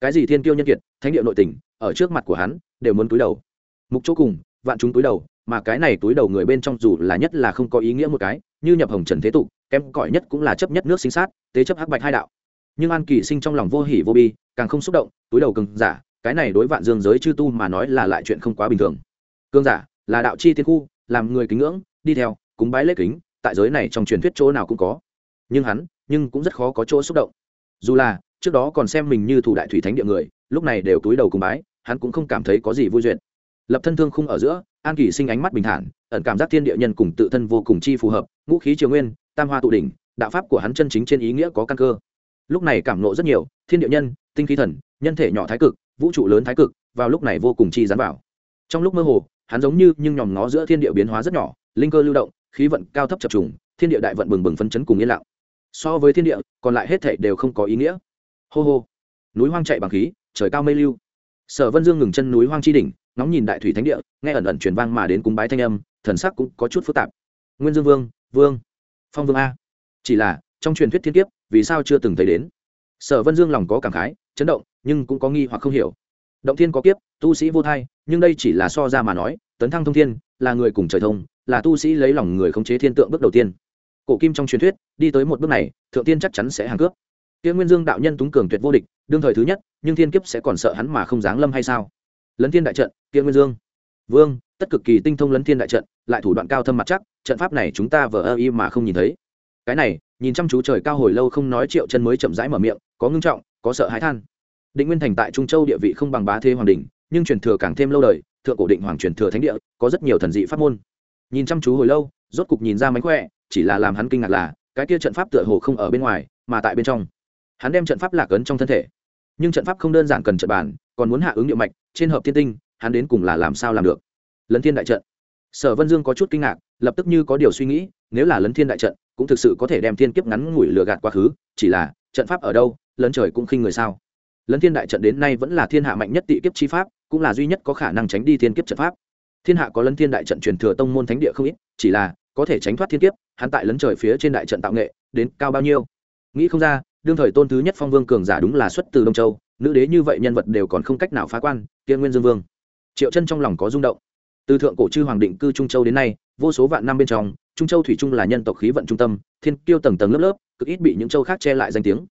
Cái gì thiên tiêu nhân kiệt, thánh địa nội tình, ở trước mặt của hắn, đều muốn túi đầu. Mục chỗ cùng, vạn chúng túi đầu, mà cái này túi đầu người bên trong dù là nhất là không có ý nghĩa một cái, như nhập hồng trần thế tục, kém cỏi nhất cũng là chấp nhất nước sinh sát tế chấp hắc bạch hai đạo nhưng an kỳ sinh trong lòng vô hỉ vô bi, càng không xúc động, túi đầu cường giả, cái này đối vạn dương giới chư tu mà nói là lại chuyện không quá bình thường. Cương giả, là đạo chi tiên khu, làm người kính ngưỡng, đi theo, cúng bái lễ kính, tại giới này trong truyền thuyết chỗ nào cũng có. Nhưng hắn, nhưng cũng rất khó có chỗ xúc động. Dù là, trước đó còn xem mình như thủ đại thủy thánh địa người, lúc này đều túi đầu cùng bái, hắn cũng không cảm thấy có gì vui duyệt. Lập thân thương khung ở giữa, an kỳ sinh ánh mắt bình thản, ẩn cảm giác thiên địa nhân cùng tự thân vô cùng chi phù hợp, ngũ khí triều nguyên, tam hoa tụ đỉnh, đạo pháp của hắn chân chính trên ý nghĩa có căn cơ lúc này cảm nộ rất nhiều, thiên địa nhân, tinh khí thần, nhân thể nhỏ thái cực, vũ trụ lớn thái cực, vào lúc này vô cùng chi dán vào. Trong lúc mơ hồ, hắn giống như nhưng nhòm ngó giữa thiên địa biến hóa rất nhỏ, linh cơ lưu động, khí vận cao thấp chập trùng, thiên địa đại vận bừng bừng phân chấn cùng yên lặng. So với thiên địa, còn lại hết thảy đều không có ý nghĩa. Hô hô. Núi hoang chạy bằng khí, trời cao mây lưu. Sở vân dương ngừng chân núi hoang chi đỉnh, ngóng nhìn đại thủy thánh địa, nghe ẩn ẩn truyền vang mà đến cúng bái thanh âm, thần sắc cũng có chút phức tạp. Nguyên dương vương vương, phong vương a. Chỉ là, trong truyền thuyết thiên kiếp vì sao chưa từng thấy đến. Sở vân dương lòng có cảm khái, chấn động, nhưng cũng có nghi hoặc không hiểu. Động thiên có kiếp, tu sĩ vô thai, nhưng đây chỉ là so ra mà nói, tấn thăng thông thiên, là người cùng trời thông, là tu sĩ lấy lòng người khống chế thiên tượng bước đầu tiên. Cổ kim trong truyền thuyết, đi tới một bước này, thượng tiên chắc chắn sẽ hàng cướp. Kia nguyên dương đạo nhân túng cường tuyệt vô địch, đương thời thứ nhất, nhưng thiên kiếp sẽ còn sợ hắn mà không dáng lâm hay sao? Lấn thiên đại trận, kia nguyên dương. Vương, tất cực kỳ tinh thông lấn thiên đại trận, lại thủ đoạn cao thâm mặt chắc, trận pháp này chúng ta vờ ơ y mà không nhìn thấy. Cái này nhìn chăm chú trời cao hồi lâu không nói triệu chân mới chậm rãi mở miệng, có ngưng trọng, có sợ hãi than. Định nguyên thành tại trung châu địa vị không bằng bá thế hoàng đình nhưng truyền thừa càng thêm lâu đời, thượng cổ định hoàng truyền thừa thánh địa, có rất nhiều thần dị pháp môn. Nhìn chăm chú hồi lâu, rốt cục nhìn ra mánh khỏe, chỉ là làm hắn kinh ngạc là, cái kia trận pháp tựa hồ không ở bên ngoài, mà tại bên trong. Hắn đem trận pháp lạc ấn trong thân thể. Nhưng trận pháp không đơn giản cần trận bản còn muốn hạ ứng địa mạch, trên hợp thiên tinh, hắn đến cùng là làm sao làm được? Lấn thiên đại trận. Sở vân dương có chút kinh ngạc lập tức như có điều suy nghĩ, nếu là lấn thiên đại trận, cũng thực sự có thể đem thiên kiếp ngắn ngủi lừa gạt quá khứ, chỉ là, trận pháp ở đâu, lấn trời cũng khinh người sao. Lấn thiên đại trận đến nay vẫn là thiên hạ mạnh nhất tị kiếp chi pháp, cũng là duy nhất có khả năng tránh đi thiên kiếp trận pháp. Thiên hạ có lấn thiên đại trận truyền thừa tông môn thánh địa không ít, chỉ là, có thể tránh thoát thiên kiếp, hắn tại lấn trời phía trên đại trận tạo nghệ, đến cao bao nhiêu? Nghĩ không ra, đương thời tôn thứ nhất phong vương cường giả đúng là xuất từ đông châu, nữ đế như vậy nhân vật đều còn không cách nào phá quan tiên nguyên dương vương. Triệu chân trong lòng có rung động từ thượng cổ chư hoàng định cư trung châu đến nay, vô số vạn năm bên trong, trung châu thủy trung là nhân tộc khí vận trung tâm, thiên kiêu tầng tầng lớp lớp, cực ít bị những châu khác che lại danh tiếng.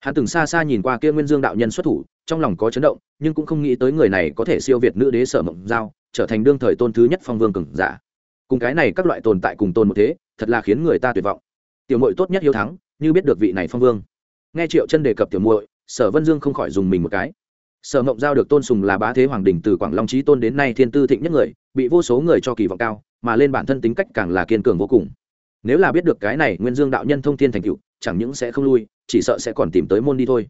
Hắn từng xa xa nhìn qua kia nguyên dương đạo nhân xuất thủ, trong lòng có chấn động, nhưng cũng không nghĩ tới người này có thể siêu việt nữ đế sở mộng giao, trở thành đương thời tôn thứ nhất phong vương cường giả. Cùng cái này các loại tồn tại cùng tôn một thế, thật là khiến người ta tuyệt vọng. Tiểu mội tốt nhất hiếu thắng, như biết được vị này phong vương. Nghe triệu chân đề cập tiểu muội, sở vân dương không khỏi dùng mình một cái sở mộng giao được tôn sùng là bá thế hoàng đình từ quảng long trí tôn đến nay thiên tư thịnh nhất người, bị vô số người cho kỳ vọng cao, mà lên bản thân tính cách càng là kiên cường vô cùng. Nếu là biết được cái này nguyên dương đạo nhân thông thiên thành cựu chẳng những sẽ không lui, chỉ sợ sẽ còn tìm tới môn đi thôi.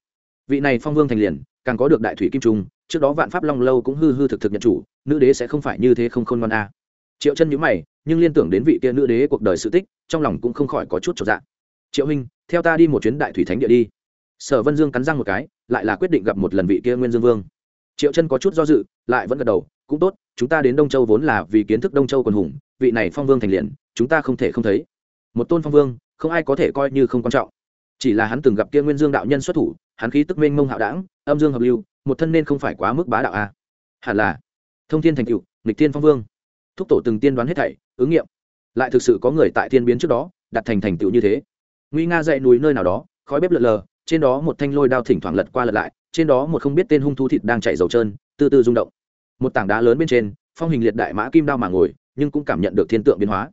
Vị này phong vương thành liền, càng có được đại thủy kim trung, trước đó vạn pháp long lâu cũng hư hư thực thực nhận chủ, nữ đế sẽ không phải như thế không khôn ngoan a. Triệu chân nhữ mày, nhưng liên tưởng đến vị kia nữ đế cuộc đời sự tích, trong lòng cũng không khỏi có chút trọn dạng triệu huynh, theo ta đi một chuyến đại thủy thánh địa đi. Sở vân dương cắn răng một cái lại là quyết định gặp một lần vị kia nguyên dương vương. Triệu chân có chút do dự, lại vẫn gật đầu, cũng tốt, chúng ta đến đông châu vốn là vì kiến thức đông châu còn hùng, vị này phong vương thành liền, chúng ta không thể không thấy. Một tôn phong vương, không ai có thể coi như không quan trọng. Chỉ là hắn từng gặp kia nguyên dương đạo nhân xuất thủ, hắn khí tức minh mông hạo đảng, âm dương hợp lưu, một thân nên không phải quá mức bá đạo a. Hẳn là thông thiên thành cựu, nghịch thiên phong vương. Thúc tổ từng tiên đoán hết thảy, ứng nghiệm. Lại thực sự có người tại thiên biến trước đó, đặt thành thành tựu như thế. Nguy nga dậy núi nơi nào đó, khói bếp lợn lờ trên đó một thanh lôi đao thỉnh thoảng lật qua lật lại, trên đó một không biết tên hung thú thịt đang chạy dầu trơn, từ từ rung động. Một tảng đá lớn bên trên, phong hình liệt đại mã kim đao mà ngồi, nhưng cũng cảm nhận được thiên tượng biến hóa.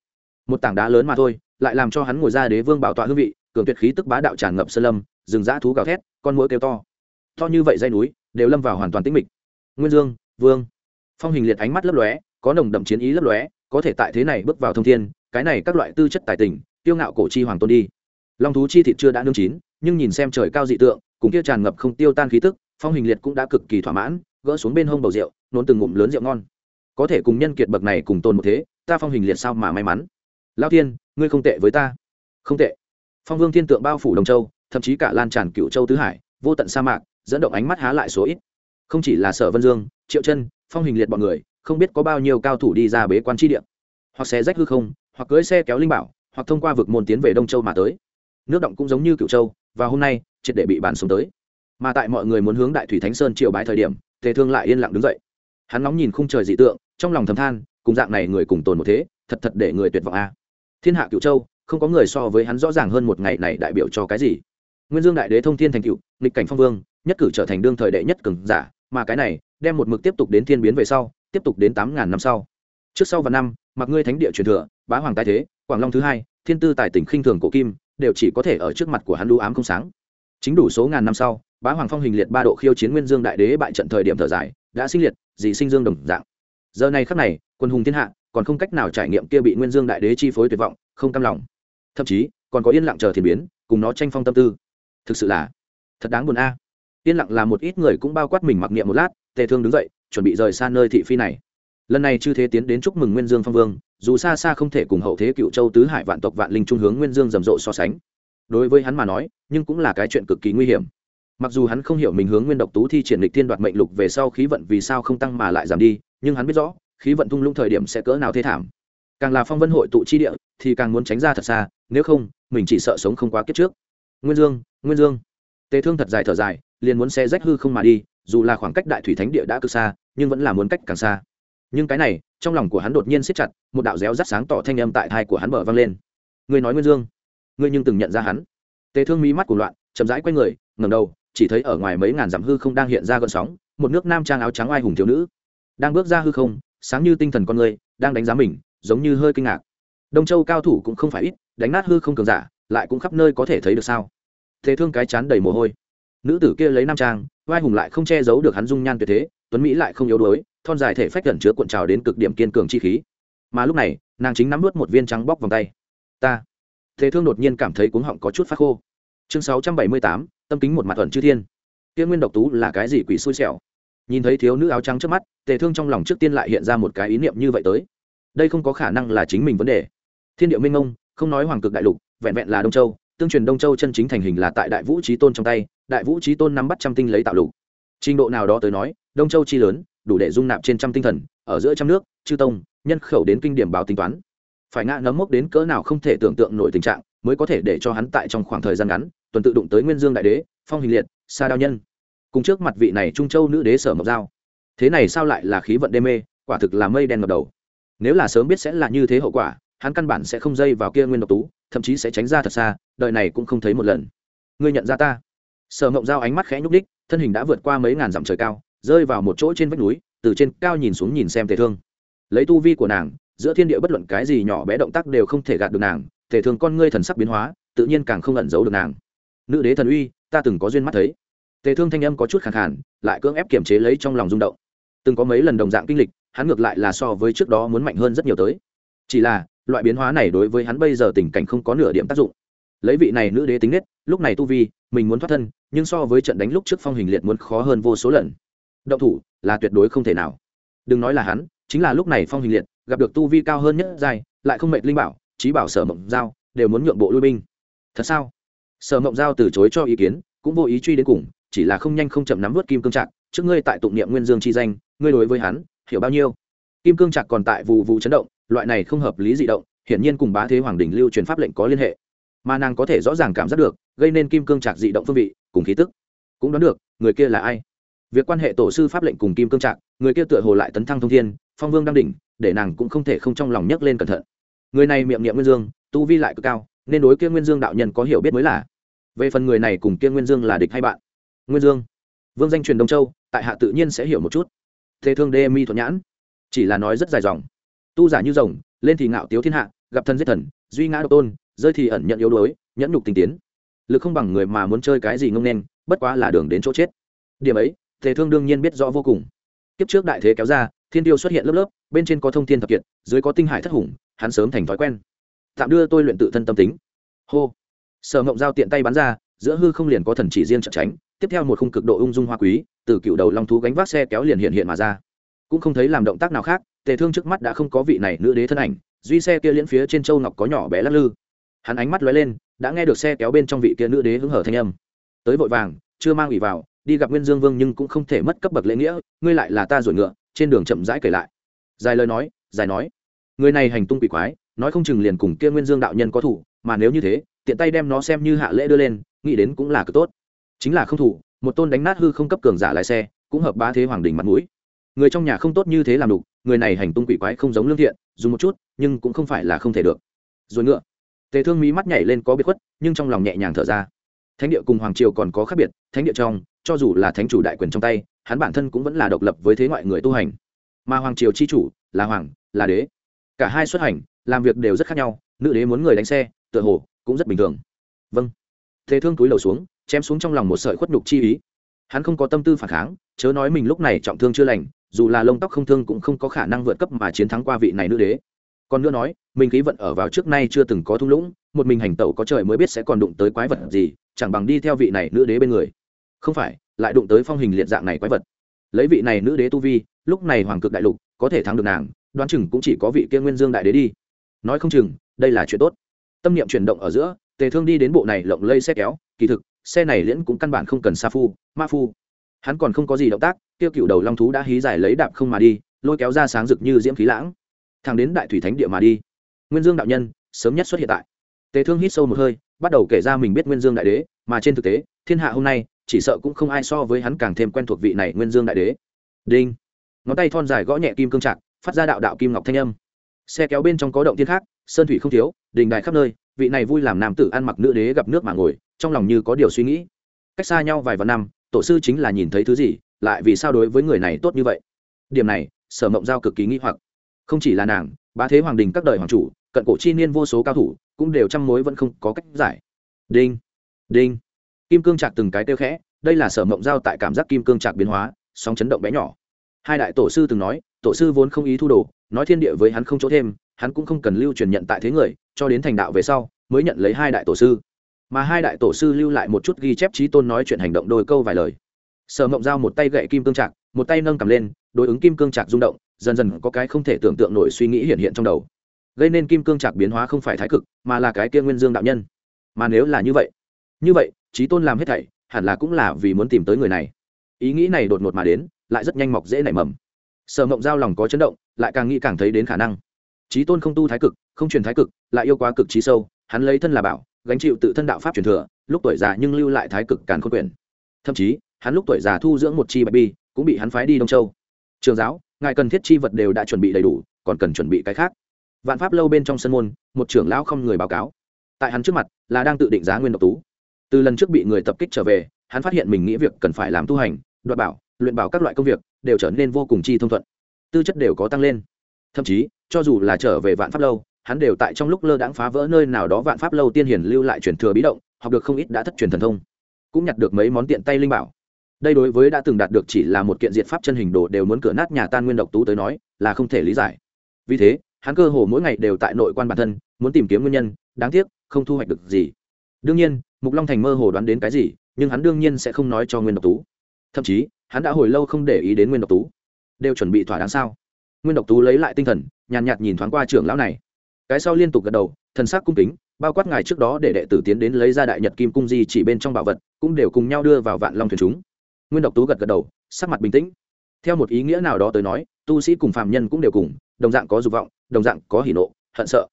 Một tảng đá lớn mà thôi, lại làm cho hắn ngồi ra đế vương bảo tọa hương vị, cường tuyệt khí tức bá đạo tràn ngập sơn lâm, rừng dã thú gào thét, con mũi kêu to. To như vậy dây núi, đều lâm vào hoàn toàn tĩnh mịch. Nguyên dương, vương. Phong hình liệt ánh mắt lấp lóe, có nồng đậm chiến ý lấp lóe, có thể tại thế này bước vào thông thiên, cái này các loại tư chất tài tình tiêu ngạo cổ chi hoàng tôn đi. Long thú chi thịt chưa đã nương chín nhưng nhìn xem trời cao dị tượng, cùng kia tràn ngập không tiêu tan khí tức, phong hình liệt cũng đã cực kỳ thỏa mãn, gỡ xuống bên hông bầu rượu, nôn từng ngụm lớn rượu ngon. Có thể cùng nhân kiệt bậc này cùng tồn một thế, ta phong hình liệt sao mà may mắn? Lao thiên, ngươi không tệ với ta. Không tệ. Phong vương thiên tượng bao phủ đồng châu, thậm chí cả lan tràn cựu châu tứ hải, vô tận sa mạc, dẫn động ánh mắt há lại số ít. Không chỉ là sở vân dương, triệu chân, phong hình liệt bọn người, không biết có bao nhiêu cao thủ đi ra bế quan tri địa. Hoặc xe rách hư không, hoặc cưới xe kéo linh bảo, hoặc thông qua vực môn tiến về đông châu mà tới. Nước động cũng giống như cựu châu và hôm nay, triệt để bị bàn xuống tới. Mà tại mọi người muốn hướng đại thủy thánh sơn triệu bái thời điểm, tề thương lại yên lặng đứng dậy. Hắn nóng nhìn khung trời dị tượng, trong lòng thầm than, cùng dạng này người cùng tồn một thế, thật thật để người tuyệt vọng a. Thiên hạ cựu châu, không có người so với hắn rõ ràng hơn một ngày này đại biểu cho cái gì. Nguyên dương đại đế thông thiên thành cựu, nghịch cảnh phong vương, nhất cử trở thành đương thời đệ nhất cường giả, mà cái này, đem một mực tiếp tục đến thiên biến về sau, tiếp tục đến tám ngàn năm sau. Trước sau và năm, mặc ngươi thánh địa truyền thừa, bá hoàng tài thế, quảng long thứ hai, thiên tư tài tỉnh khinh thường cổ kim đều chỉ có thể ở trước mặt của hắn đu ám không sáng. Chính đủ số ngàn năm sau, bá hoàng phong hình liệt ba độ khiêu chiến nguyên dương đại đế bại trận thời điểm thở dài, đã sinh liệt dị sinh dương đồng dạng. Giờ này khắc này, quân hùng thiên hạ, còn không cách nào trải nghiệm kia bị nguyên dương đại đế chi phối tuyệt vọng, không cam lòng. Thậm chí, còn có yên lặng chờ thiên biến, cùng nó tranh phong tâm tư. Thực sự là thật đáng buồn a. Yên lặng là một ít người cũng bao quát mình mặc niệm một lát, tề thương đứng dậy, chuẩn bị rời xa nơi thị phi này. Lần này chư thế tiến đến chúc mừng nguyên dương phong vương dù xa xa không thể cùng hậu thế cựu châu tứ hải vạn tộc vạn linh trung hướng nguyên dương rầm rộ so sánh. Đối với hắn mà nói, nhưng cũng là cái chuyện cực kỳ nguy hiểm. Mặc dù hắn không hiểu mình hướng nguyên độc tú thi triển lịch thiên đoạt mệnh lục về sau khí vận vì sao không tăng mà lại giảm đi, nhưng hắn biết rõ, khí vận thung lũng thời điểm sẽ cỡ nào thê thảm. Càng là phong vân hội tụ chi địa, thì càng muốn tránh ra thật xa, nếu không, mình chỉ sợ sống không quá kiếp trước. Nguyên dương nguyên dương. Tề thương thật dài thở dài, liền muốn xe rách hư không mà đi, dù là khoảng cách đại thủy thánh địa đã cực xa, nhưng vẫn là muốn cách càng xa nhưng cái này, trong lòng của hắn đột nhiên siết chặt, một đạo réo rắt sáng tỏ thanh âm tại thai của hắn mở vang lên. Người nói nguyên dương, ngươi nhưng từng nhận ra hắn? Tề thương mỹ mắt của loạn, chậm rãi q u a y người ngầm đầu, chỉ thấy ở ngoài mấy ngàn dặm hư không đang hiện ra gợn sóng, một nước nam trang áo trắng oai hùng thiếu nữ, đang bước ra hư không, sáng như tinh thần con người, đang đánh giá mình, giống như hơi kinh ngạc. Đông châu cao thủ cũng không phải ít, đánh nát hư không cường giả, lại cũng khắp nơi có thể thấy được sao? Thế thương cái chán đầy mồ hôi. Nữ tử kia lấy nam trang vai hùng lại không che giấu được hắn dung nhan tuyệt thế, tuấn mỹ lại không yếu đuối thon dài thể phách gần chứa cuộn trào đến cực điểm kiên cường chi khí. Mà lúc này, nàng chính nắm nuốt một viên trắng bóc vòng tay. Ta. Thế thương đột nhiên cảm thấy cuống họng có chút phát khô. Chương sáu trăm bảy mươi tám, tâm kính một mặt thuận chư thiên. Tiên nguyên độc tú là cái gì quỷ xui xẻo? Nhìn thấy thiếu nữ áo trắng trước mắt, tề thương trong lòng trước tiên lại hiện ra một cái ý niệm như vậy tới. Đây không có khả năng là chính mình vấn đề. Thiên điệu minh ông, không nói hoàng cực đại lục, vẹn vẹn là đông châu, tương truyền đông châu chân chính thành hình là tại đại vũ trí tôn trong tay, đại vũ trí tôn nắm bắt trăm tinh lấy tạo lục. Trình độ nào đó tới nói, đông châu chi lớn đủ để dung nạp trên trăm tinh thần, ở giữa trăm nước, chư tông, nhân khẩu đến kinh điểm báo tính toán. Phải ngã nấm mốc đến cỡ nào không thể tưởng tượng nổi tình trạng, mới có thể để cho hắn tại trong khoảng thời gian ngắn, tuần tự đụng tới nguyên dương đại đế, phong hình liệt, sa đao nhân. Cùng trước mặt vị này trung châu nữ đế sở mộc giao. Thế này sao lại là khí vận đê mê, quả thực là mây đen ngập đầu. Nếu là sớm biết sẽ là như thế hậu quả, hắn căn bản sẽ không dây vào kia nguyên độc tú, thậm chí sẽ tránh ra thật xa đợi này cũng không thấy một lần. Ngươi nhận ra ta? Sở mộng giao ánh mắt khẽ nhúc đích thân hình đã vượt qua mấy ngàn dặm trời cao rơi vào một chỗ trên vách núi, từ trên cao nhìn xuống nhìn xem tề thương. Lấy tu vi của nàng, giữa thiên địa bất luận cái gì nhỏ bé động tác đều không thể gạt được nàng Tề Thương con ngươi thần sắc biến hóa, tự nhiên càng không ẩn giấu được nàng. Nữ đế thần uy, ta từng có duyên mắt thấy. Tề thương thanh âm có chút khẳng khản lại cưỡng ép kiềm chế lấy trong lòng rung động. Từng có mấy lần đồng dạng kinh lịch, hắn ngược lại là so với trước đó muốn mạnh hơn rất nhiều tới. Chỉ là, loại biến hóa này đối với hắn bây giờ tình cảnh không có nửa điểm tác dụng. Lấy vị này nữ đế tính nết, lúc này tu vi, mình muốn thoát thân, nhưng so với trận đánh lúc trước phong hình liệt muốn khó hơn vô số lần động thủ là tuyệt đối không thể nào. Đừng nói là hắn, chính là lúc này phong hình liệt gặp được tu vi cao hơn nhất dài lại không mệt linh bảo trí bảo sở mộng giao, đều muốn nhượng bộ lui binh. Thật sao? Sở mộng giao từ chối cho ý kiến, cũng vô ý truy đến cùng, chỉ là không nhanh không chậm nắm vớt kim cương trạc, trước ngươi tại tụng niệm nguyên dương chi danh, ngươi đối với hắn, hiểu bao nhiêu? Kim cương trạc còn tại vụ vụ chấn động, loại này không hợp lý dị động, hiển nhiên cùng bá thế hoàng đình lưu truyền pháp lệnh có liên hệ. Mà nàng có thể rõ ràng cảm giác được, gây nên kim cương trạc dị động phương vị, cùng khí tức. Cũng đoán được, người kia là ai? Việc quan hệ tổ sư pháp lệnh cùng kim cương trạng, người kia tựa hồ lại tấn thăng thông thiên phong vương đang đỉnh để nàng cũng không thể không trong lòng nhấc lên cẩn thận. Người này miệng niệm nguyên dương tu vi lại cực cao nên đối kia nguyên dương đạo nhân có hiểu biết mới là. Về phần người này cùng kia nguyên dương là địch hay bạn? Nguyên dương. Vương danh truyền đông châu tại hạ tự nhiên sẽ hiểu một chút. Thế thương đê mi thuận nhãn. Chỉ là nói rất dài dòng. Tu giả như rồng lên thì ngạo tiếu thiên hạ gặp thân giết thần duy ngã độc tôn rơi thì ẩn nhận yếu đuối nhẫn nhục tinh tiến. Lực không bằng người mà muốn chơi cái gì ngông nên bất quá là đường đến chỗ chết. Điểm ấy tề thương đương nhiên biết rõ vô cùng. Kiếp trước đại thế kéo ra, thiên tiêu xuất hiện lớp lớp, bên trên có thông thiên thập kiệt, dưới có tinh hải thất hùng, hắn sớm thành thói quen. Tạm đưa tôi luyện tự thân tâm tính. Hô. Sở ngộng giao tiện tay bắn ra, giữa hư không liền có thần chỉ riêng chặt tránh, tiếp theo một khung cực độ ung dung hoa quý, từ cựu đầu long thú gánh vác xe kéo liền hiện hiện mà ra. Cũng không thấy làm động tác nào khác, tề thương trước mắt đã không có vị này nữ đế thân ảnh, duy xe kia liễn phía trên châu ngọc có nhỏ bé lắc lư. Hắn ánh mắt lóe lên, đã nghe được xe kéo bên trong vị kia nữ đế hứng hở thanh âm. Tới vội vàng, chưa mang ủy vào đi gặp nguyên dương vương nhưng cũng không thể mất cấp bậc lễ nghĩa, ngươi lại là ta rồi ngựa, trên đường chậm rãi kể lại. Dài lời nói, dài nói. Người này hành tung quỷ quái, nói không chừng liền cùng kia nguyên dương đạo nhân có thủ, mà nếu như thế, tiện tay đem nó xem như hạ lễ đưa lên, nghĩ đến cũng là cực tốt. Chính là không thủ, một tôn đánh nát hư không cấp cường giả lái xe, cũng hợp ba thế hoàng đình mặt mũi. Người trong nhà không tốt như thế làm đủ người này hành tung quỷ quái không giống lương thiện, dùng một chút, nhưng cũng không phải là không thể được. Rồi ngựa. Tề thương mỹ mắt nhảy lên có biệt khuất, nhưng trong lòng nhẹ nhàng thở ra thánh địa cùng hoàng triều còn có khác biệt, thánh địa trong, cho dù là thánh chủ đại quyền trong tay, hắn bản thân cũng vẫn là độc lập với thế ngoại người tu hành. Mà hoàng triều chi chủ, là hoàng, là đế. Cả hai xuất hành, làm việc đều rất khác nhau, nữ đế muốn người đánh xe, tựa hồ, cũng rất bình thường. Vâng. Thế thương túi lầu xuống, chém xuống trong lòng một sợi khuất nhục chi ý. Hắn không có tâm tư phản kháng, chớ nói mình lúc này trọng thương chưa lành, dù là lông tóc không thương cũng không có khả năng vượt cấp mà chiến thắng qua vị này nữ đế còn nữa nói, mình khí vận ở vào trước nay chưa từng có thung lũng, một mình hành tẩu có trời mới biết sẽ còn đụng tới quái vật gì, chẳng bằng đi theo vị này nữ đế bên người. Không phải, lại đụng tới phong hình liệt dạng này quái vật. Lấy vị này nữ đế tu vi, lúc này hoàng cực đại lục, có thể thắng được nàng, đoán chừng cũng chỉ có vị kia nguyên dương đại đế đi. Nói không chừng, đây là chuyện tốt. Tâm niệm chuyển động ở giữa, tề thương đi đến bộ này lộng lây xe kéo, kỳ thực, xe này liễn cũng căn bản không cần sa phu, ma phu. Hắn còn không có gì động tác tiêu cựu đầu long thú đã hí giải lấy đạp không mà đi, lôi kéo ra sáng rực như diễm khí lãng thẳng đến đại thủy thánh địa mà đi. Nguyên dương đạo nhân, sớm nhất xuất hiện tại. Tề thương hít sâu một hơi, bắt đầu kể ra mình biết nguyên dương đại đế, mà trên thực tế, thiên hạ hôm nay, chỉ sợ cũng không ai so với hắn càng thêm quen thuộc vị này nguyên dương đại đế. Đinh. Ngón tay thon dài gõ nhẹ kim cương trạc, phát ra đạo đạo kim ngọc thanh âm. Xe kéo bên trong có động thiên khác, sơn thủy không thiếu, đình đài khắp nơi, vị này vui làm nam tử ăn mặc nữ đế gặp nước mà ngồi, trong lòng như có điều suy nghĩ. Cách xa nhau vài vạn năm, tổ sư chính là nhìn thấy thứ gì, lại vì sao đối với người này tốt như vậy? Điểm này, sở mộng giao cực kỳ nghi hoặc không chỉ là nàng, bá thế hoàng đình các đời hoàng chủ, cận cổ chi niên vô số cao thủ, cũng đều trăm mối vẫn không có cách giải. Đinh đinh. Kim cương trạc từng cái tiêu khẽ, đây là sở mộng giao tại cảm giác kim cương trạc biến hóa, sóng chấn động bé nhỏ. Hai đại tổ sư từng nói, tổ sư vốn không ý thu đồ, nói thiên địa với hắn không chỗ thêm, hắn cũng không cần lưu truyền nhận tại thế người, cho đến thành đạo về sau, mới nhận lấy hai đại tổ sư. Mà hai đại tổ sư lưu lại một chút ghi chép trí tôn nói chuyện hành động đôi câu vài lời. Sở mộng giao một tay gậy kim cương trạc, một tay nâng cầm lên, đối ứng kim cương trạc rung động dần dần có cái không thể tưởng tượng nổi suy nghĩ hiện hiện trong đầu. Gây nên kim cương trạc biến hóa không phải thái cực, mà là cái kia nguyên dương đạo nhân. Mà nếu là như vậy như vậy, trí tôn làm hết thảy, hẳn là cũng là vì muốn tìm tới người này. Ý nghĩ này đột ngột mà đến, lại rất nhanh mọc dễ nảy mầm. Sở mộng giao lòng có chấn động, lại càng nghĩ càng thấy đến khả năng. Trí tôn không tu thái cực, không truyền thái cực, lại yêu quá cực trí sâu, hắn lấy thân là bảo, gánh chịu tự thân đạo pháp truyền thừa, lúc tuổi già nhưng lưu lại thái cực càn khôn quyền. Thậm chí, hắn lúc tuổi già thu dưỡng một chi bạch bi, cũng bị hắn phái đi đông châu. Trường giáo ngài cần thiết chi vật đều đã chuẩn bị đầy đủ, còn cần chuẩn bị cái khác. Vạn pháp lâu bên trong sân môn, một trưởng lão không người báo cáo. Tại hắn trước mặt là đang tự định giá nguyên độc tú. Từ lần trước bị người tập kích trở về, hắn phát hiện mình nghĩ việc cần phải làm tu hành, đoạt bảo, luyện bảo các loại công việc, đều trở nên vô cùng chi thông thuận. Tư chất đều có tăng lên. Thậm chí, cho dù là trở về vạn pháp lâu, hắn đều tại trong lúc lơ đãng phá vỡ nơi nào đó vạn pháp lâu tiên hiển lưu lại truyền thừa bí động, học được không ít đã thất truyền thần thông. Cũng nhặt được mấy món tiện tay linh bảo đây đối với đã từng đạt được chỉ là một kiện diện pháp chân hình đồ đều muốn cửa nát nhà tan nguyên độc tú tới nói, là không thể lý giải. Vì thế, hắn cơ hồ mỗi ngày đều tại nội quan bản thân, muốn tìm kiếm nguyên nhân, đáng tiếc, không thu hoạch được gì. Đương nhiên, mục long thành mơ hồ đoán đến cái gì, nhưng hắn đương nhiên sẽ không nói cho nguyên độc tú. Thậm chí, hắn đã hồi lâu không để ý đến nguyên độc tú. Đều chuẩn bị thỏa đáng sao? Nguyên độc tú lấy lại tinh thần, nhàn nhạt nhìn thoáng qua trưởng lão này. Cái sau liên tục gật đầu, thần sắc cung kính, bao quát ngài trước đó để đệ tử tiến đến lấy ra đại nhật kim cung di chỉ bên trong bảo vật, cũng đều cùng nhau đưa vào vạn long thuyền chúng nguyên độc tú gật gật đầu, sắc mặt bình tĩnh. Theo một ý nghĩa nào đó tới nói, tu sĩ cùng phạm nhân cũng đều cùng, đồng dạng có dục vọng, đồng dạng có hỉ nộ, hận sợ.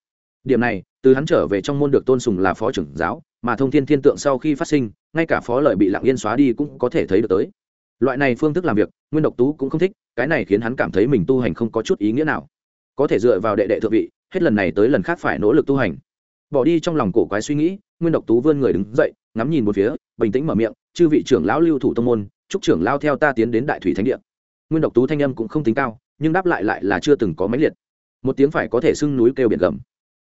Điểm này, từ hắn trở về trong môn được tôn sùng là phó trưởng giáo, mà thông thiên thiên tượng sau khi phát sinh, ngay cả phó lợi bị lặng yên xóa đi cũng có thể thấy được tới. Loại này phương thức làm việc, nguyên độc tú cũng không thích, cái này khiến hắn cảm thấy mình tu hành không có chút ý nghĩa nào. Có thể dựa vào đệ đệ thượng vị, hết lần này tới lần khác phải nỗ lực tu hành. Bỏ đi trong lòng cổ quái suy nghĩ, nguyên độc tú vươn người đứng dậy, ngắm nhìn một phía, bình tĩnh mở miệng, chư vị trưởng lão lưu thủ tông môn chúc trưởng lao theo ta tiến đến đại thủy thánh địa. Nguyên độc tú thanh âm cũng không tính cao, nhưng đáp lại lại là chưa từng có máy liệt. Một tiếng phải có thể sưng núi kêu biển gầm.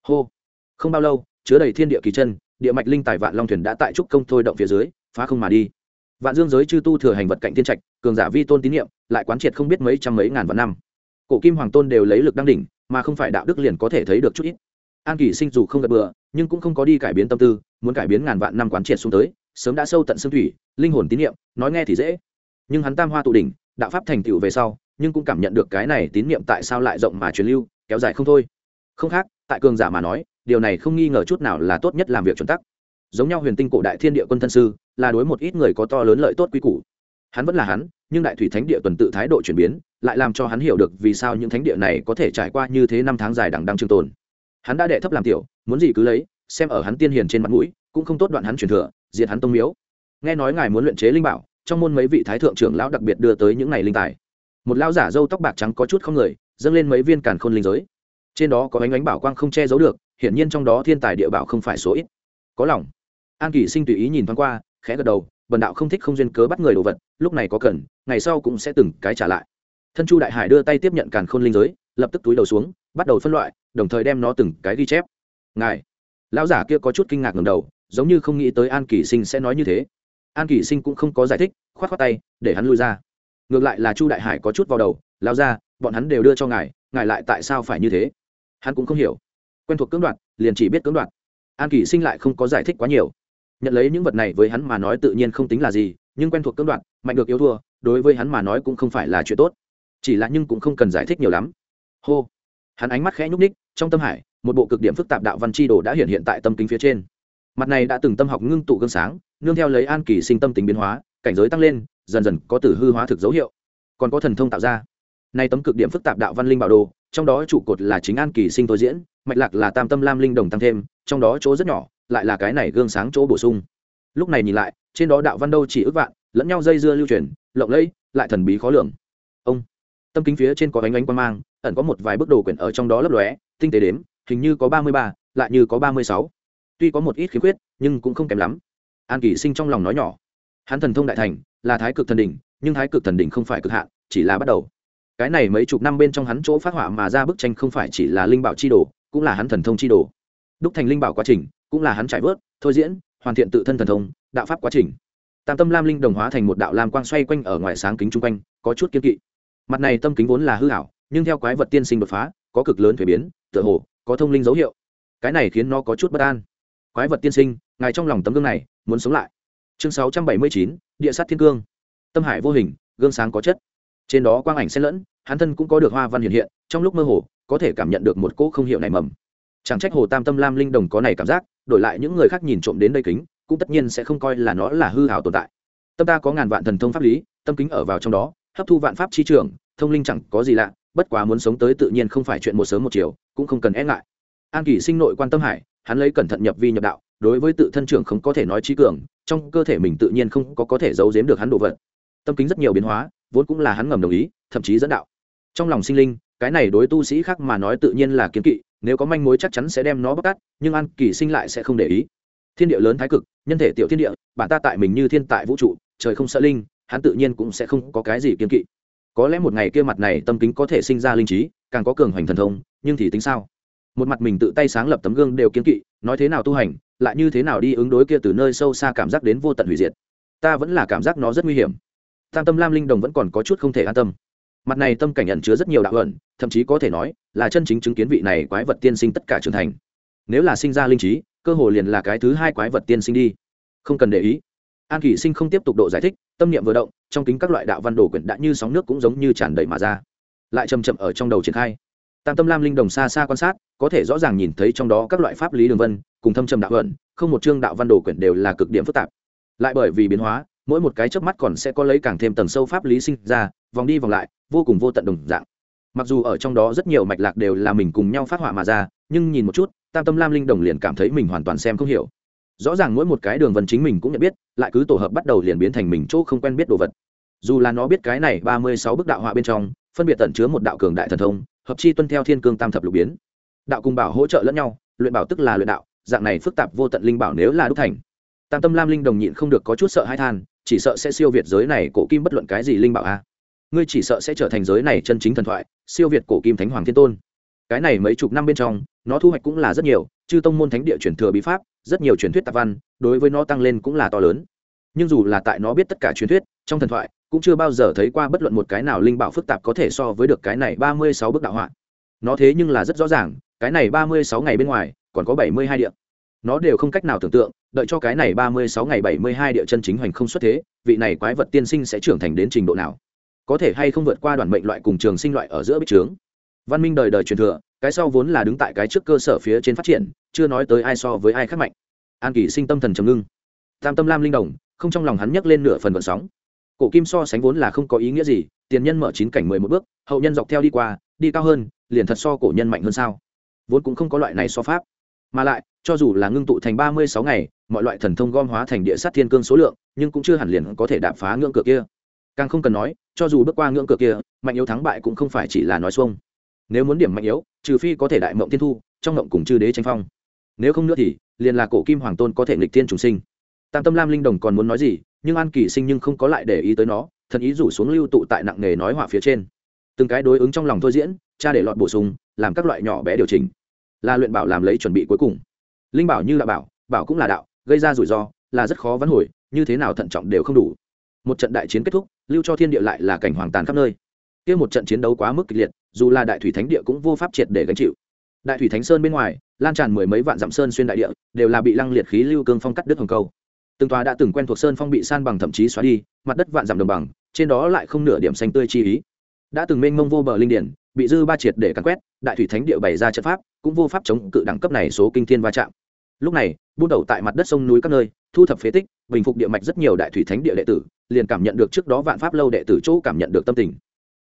Hô. Không bao lâu, chứa đầy thiên địa kỳ chân, địa mạch linh tài vạn long thuyền đã tại trúc công thôi động phía dưới, phá không mà đi. Vạn dương giới chư tu thừa hành vật cạnh thiên trạch, cường giả vi tôn tín nhiệm lại quán triệt không biết mấy trăm mấy ngàn vạn năm. Cổ kim hoàng tôn đều lấy lực đăng đỉnh, mà không phải đạo đức liền có thể thấy được chút ít. An kỳ sinh dù không gật bừa, nhưng cũng không có đi cải biến tâm tư, muốn cải biến ngàn vạn năm quán triệt xuống tới sớm đã sâu tận xương thủy, linh hồn tín nhiệm nói nghe thì dễ. Nhưng hắn tam hoa tụ đỉnh, đạo pháp thành tựu về sau, nhưng cũng cảm nhận được cái này tín nhiệm tại sao lại rộng mà truyền lưu, kéo dài không thôi. Không khác, tại cường giả mà nói, điều này không nghi ngờ chút nào là tốt nhất làm việc chuẩn tắc. Giống nhau huyền tinh cổ đại thiên địa quân thân sư, là đối một ít người có to lớn lợi tốt quý củ. Hắn vẫn là hắn, nhưng đại thủy thánh địa tuần tự thái độ chuyển biến, lại làm cho hắn hiểu được vì sao những thánh địa này có thể trải qua như thế năm tháng dài đằng đăng trường tồn. Hắn đã đệ thấp làm tiểu, muốn gì cứ lấy, xem ở hắn tiên hiền trên mặt mũi, cũng không tốt đoạn hắn truyền thừa diệt hắn tông miếu. Nghe nói ngài muốn luyện chế linh bảo, trong môn mấy vị thái thượng trưởng lão đặc biệt đưa tới những này linh tài. Một lão giả râu tóc bạc trắng có chút không người, dâng lên mấy viên càn khôn linh giới. Trên đó có ánh ánh bảo quang không che giấu được, hiển nhiên trong đó thiên tài địa bảo không phải số ít. Có lòng. An kỳ sinh tùy ý nhìn thoáng qua, khẽ gật đầu, bần đạo không thích không duyên cớ bắt người đồ vật, lúc này có cần, ngày sau cũng sẽ từng cái trả lại. Thân chu đại hải đưa tay tiếp nhận càn khôn linh giới, lập tức túi đầu xuống, bắt đầu phân loại, đồng thời đem nó từng cái ghi chép. Ngài. Lão giả kia có chút kinh ngạc ngầm đầu giống như không nghĩ tới an kỳ sinh sẽ nói như thế. An kỳ sinh cũng không có giải thích k h o á t k h o á tay, để hắn lui ra. Ngược lại là chu đại hải có chút vào đầu lao ra bọn hắn đều đưa cho ngài ngài lại tại sao phải như thế? Hắn cũng không hiểu. Quen thuộc cưỡng đoạt, liền chỉ biết cưỡng đoạt. An kỳ sinh lại không có giải thích quá nhiều. Nhận lấy những vật này với hắn mà nói tự nhiên không tính là gì, nhưng quen thuộc cưỡng đoạt, mạnh được yếu thua, đối với hắn mà nói cũng không phải là chuyện tốt. Chỉ là nhưng cũng không cần giải thích nhiều lắm. Hô. Hắn ánh mắt khẽ nhúc ních trong tâm hải, một bộ cực điểm phức tạp đạo văn chi đồ đã hiện hiện tại tâm kính phía trên mặt này đã từng tâm học ngưng tụ gương sáng, nương theo lấy an kỳ sinh tâm tính biến hóa, cảnh giới tăng lên, dần dần có từ hư hóa thực dấu hiệu. Còn có thần thông tạo ra. Nay tấm cực điểm phức tạp đạo văn linh bảo đồ, trong đó trụ cột là chính an kỳ sinh tôi diễn, mạch lạc là tam tâm lam linh đồng tăng thêm, trong đó chỗ rất nhỏ, lại là cái này gương sáng chỗ bổ sung. Lúc này nhìn lại, trên đó đạo văn đâu chỉ ước vạn, lẫn nhau dây dưa lưu truyền, lộng lẫy, lại thần bí khó lường. Ông, tâm kính phía trên có ánh ánh quan mang, ẩn có một vài bức đồ quyển ở trong đó lấp lóe, tinh tế đếm, hình như có ba mươi ba, lại như có ba mươi sáu tuy có một ít khiếm khuyết, nhưng cũng không kém lắm. An kỳ sinh trong lòng nói nhỏ, hắn thần thông đại thành, là thái cực thần đỉnh, nhưng thái cực thần đỉnh không phải cực hạn, chỉ là bắt đầu. Cái này mấy chục năm bên trong hắn chỗ phát họa mà ra bức tranh không phải chỉ là linh bảo chi đồ, cũng là hắn thần thông chi đồ. Đúc thành linh bảo quá trình, cũng là hắn trải vớt, thôi diễn, hoàn thiện tự thân thần thông, đạo pháp quá trình. Tam tâm lam linh đồng hóa thành một đạo lam quang xoay quanh ở ngoài sáng kính chung quanh, có chút kiên kỵ. Mặt này tâm kính vốn là hư hảo nhưng theo quái vật tiên sinh đột phá, có cực lớn thuế biến, tựa hồ, có thông linh dấu hiệu. Cái này khiến nó có chút bất an quái vật tiên sinh, ngài trong lòng tấm gương này, muốn sống lại. Chương sáu trăm bảy mươi chín, địa sát thiên cương. Tâm hải vô hình, gương sáng có chất. Trên đó quang ảnh xen lẫn, hắn thân cũng có được hoa văn hiện hiện, trong lúc mơ hồ, có thể cảm nhận được một cỗ không hiệu này mầm. Chẳng trách hồ tam tâm lam linh đồng có này cảm giác, đổi lại những người khác nhìn trộm đến đây kính, cũng tất nhiên sẽ không coi là nó là hư hảo tồn tại. Tâm ta có ngàn vạn thần thông pháp lý, tâm kính ở vào trong đó, hấp thu vạn pháp chi trường, thông linh chẳng có gì lạ, bất quá muốn sống tới tự nhiên không phải chuyện một sớm một chiều, cũng không cần e ngại. An kỷ sinh nội quan tâm hải hắn lấy cẩn thận nhập vi nhập đạo, đối với tự thân trưởng không có thể nói trí cường, trong cơ thể mình tự nhiên không có có thể giấu giếm được hắn đồ vật. Tâm kính rất nhiều biến hóa, vốn cũng là hắn ngầm đồng ý, thậm chí dẫn đạo. Trong lòng sinh linh, cái này đối tu sĩ khác mà nói tự nhiên là kiến kỵ, nếu có manh mối chắc chắn sẽ đem nó bóc cắt nhưng an kỳ sinh lại sẽ không để ý. Thiên địa lớn thái cực, nhân thể tiểu thiên địa, bản ta tại mình như thiên tại vũ trụ, trời không sợ linh, hắn tự nhiên cũng sẽ không có cái gì kiên kỵ. Có lẽ một ngày kia mặt này tâm kính có thể sinh ra linh trí, càng có cường hoành thần thông, nhưng thì tính sao? Một mặt mình tự tay sáng lập tấm gương đều kiên kỵ, nói thế nào tu hành, lại như thế nào đi ứng đối kia từ nơi sâu xa cảm giác đến vô tận hủy diệt. Ta vẫn là cảm giác nó rất nguy hiểm. Tam tâm lam linh đồng vẫn còn có chút không thể an tâm. Mặt này tâm cảnh ẩn chứa rất nhiều đạo ẩn, thậm chí có thể nói là chân chính chứng kiến vị này quái vật tiên sinh tất cả trưởng thành. Nếu là sinh ra linh trí, cơ hồ liền là cái thứ hai quái vật tiên sinh đi. Không cần để ý. An kỷ sinh không tiếp tục độ giải thích, tâm niệm vừa động, trong kính các loại đạo văn đồ quyển đã như sóng nước cũng giống như tràn đầy mà ra. Lại chầm chậm ở trong đầu triển khai. Tam tâm lam linh đồng xa xa quan sát có thể rõ ràng nhìn thấy trong đó các loại pháp lý đường vân, cùng thâm trầm đạo vận không một chương đạo văn đồ quyển đều là cực điểm phức tạp. Lại bởi vì biến hóa, mỗi một cái chớp mắt còn sẽ có lấy càng thêm tầng sâu pháp lý sinh ra, vòng đi vòng lại, vô cùng vô tận đồng dạng. Mặc dù ở trong đó rất nhiều mạch lạc đều là mình cùng nhau phát họa mà ra, nhưng nhìn một chút, tam tâm lam linh đồng liền cảm thấy mình hoàn toàn xem không hiểu. Rõ ràng mỗi một cái đường vân chính mình cũng nhận biết, lại cứ tổ hợp bắt đầu liền biến thành mình chỗ không quen biết đồ vật. Dù là nó biết cái này ba mươi sáu bức đạo họa bên trong, phân biệt tận chứa một đạo cường đại thần thông, hợp chi tuân theo thiên cương tam thập lục biến đạo cùng bảo hỗ trợ lẫn nhau, luyện bảo tức là luyện đạo, dạng này phức tạp vô tận linh bảo nếu là đúc thành, tam tâm lam linh đồng nhịn không được có chút sợ hai than, chỉ sợ sẽ siêu việt giới này cổ kim bất luận cái gì linh bảo a. Ngươi chỉ sợ sẽ trở thành giới này chân chính thần thoại, siêu việt cổ kim thánh hoàng thiên tôn. Cái này mấy chục năm bên trong, nó thu hoạch cũng là rất nhiều, chư tông môn thánh địa truyền thừa bí pháp, rất nhiều truyền thuyết tạp văn, đối với nó tăng lên cũng là to lớn. Nhưng dù là tại nó biết tất cả truyền thuyết, trong thần thoại, cũng chưa bao giờ thấy qua bất luận một cái nào linh bảo phức tạp có thể so với được cái này ba mươi sáu bức đạo họa. Nó thế nhưng là rất rõ ràng cái này ba mươi sáu ngày bên ngoài, còn có bảy mươi hai địa. Nó đều không cách nào tưởng tượng, đợi cho cái này ba mươi sáu ngày bảy mươi hai địa chân chính hoành không xuất thế, vị này quái vật tiên sinh sẽ trưởng thành đến trình độ nào? Có thể hay không vượt qua đoàn mệnh loại cùng trường sinh loại ở giữa bích trướng? Văn minh đời đời truyền thừa, cái sau vốn là đứng tại cái trước cơ sở phía trên phát triển, chưa nói tới ai so với ai khác mạnh. An kỳ sinh tâm thần trầm ngưng. Tam tâm lam linh đồng, không trong lòng hắn nhấc lên nửa phần vận sóng. Cổ kim so sánh vốn là không có ý nghĩa gì, tiền nhân mở chín cảnh mười một bước, hậu nhân dọc theo đi qua, đi cao hơn, liền thật so cổ nhân mạnh hơn sao? Vốn cũng không có loại này so pháp. Mà lại, cho dù là ngưng tụ thành ba mươi sáu ngày, mọi loại thần thông gom hóa thành địa sát thiên cương số lượng, nhưng cũng chưa hẳn liền có thể đạp phá ngưỡng cửa kia. Càng không cần nói, cho dù bước qua ngưỡng cửa kia, mạnh yếu thắng bại cũng không phải chỉ là nói xuông. Nếu muốn điểm mạnh yếu, trừ phi có thể đại mộng thiên thu, trong mộng cùng chư đế tranh phong. Nếu không nữa thì, liền là cổ kim hoàng tôn có thể nghịch thiên trùng sinh. Tam tâm lam linh đồng còn muốn nói gì, nhưng an kỳ sinh nhưng không có lại để ý tới nó, thần ý rủ xuống lưu tụ tại nặng nghề nói họa phía trên. Từng cái đối ứng trong lòng thôi diễn cha để lọt bổ sung, làm các loại nhỏ bé điều chỉnh. Là luyện bảo làm lấy chuẩn bị cuối cùng. Linh bảo như là bảo bảo cũng là đạo, gây ra rủi ro, là rất khó vắn hồi, như thế nào thận trọng đều không đủ. Một trận đại chiến kết thúc, lưu cho thiên địa lại là cảnh hoàng tàn khắp nơi. Kia một trận chiến đấu quá mức kịch liệt, dù là đại thủy thánh địa cũng vô pháp triệt để gánh chịu. Đại thủy thánh sơn bên ngoài, lan tràn mười mấy vạn dặm sơn xuyên đại địa, đều là bị lăng liệt khí lưu cương phong cắt đứt hồng câu. Từng tòa đã từng quen thuộc sơn phong bị san bằng thậm chí xóa đi, mặt đất vạn dặm đồng bằng, trên đó lại không nửa điểm xanh tươi chi ý đã từng mênh mông vô bờ linh điển, bị dư ba triệt để cắn quét, đại thủy thánh địa bày ra trận pháp, cũng vô pháp chống cự đẳng cấp này số kinh thiên va chạm. Lúc này, buôn đầu tại mặt đất sông núi các nơi, thu thập phế tích, bình phục địa mạch rất nhiều đại thủy thánh địa đệ tử, liền cảm nhận được trước đó vạn pháp lâu đệ tử chỗ cảm nhận được tâm tình.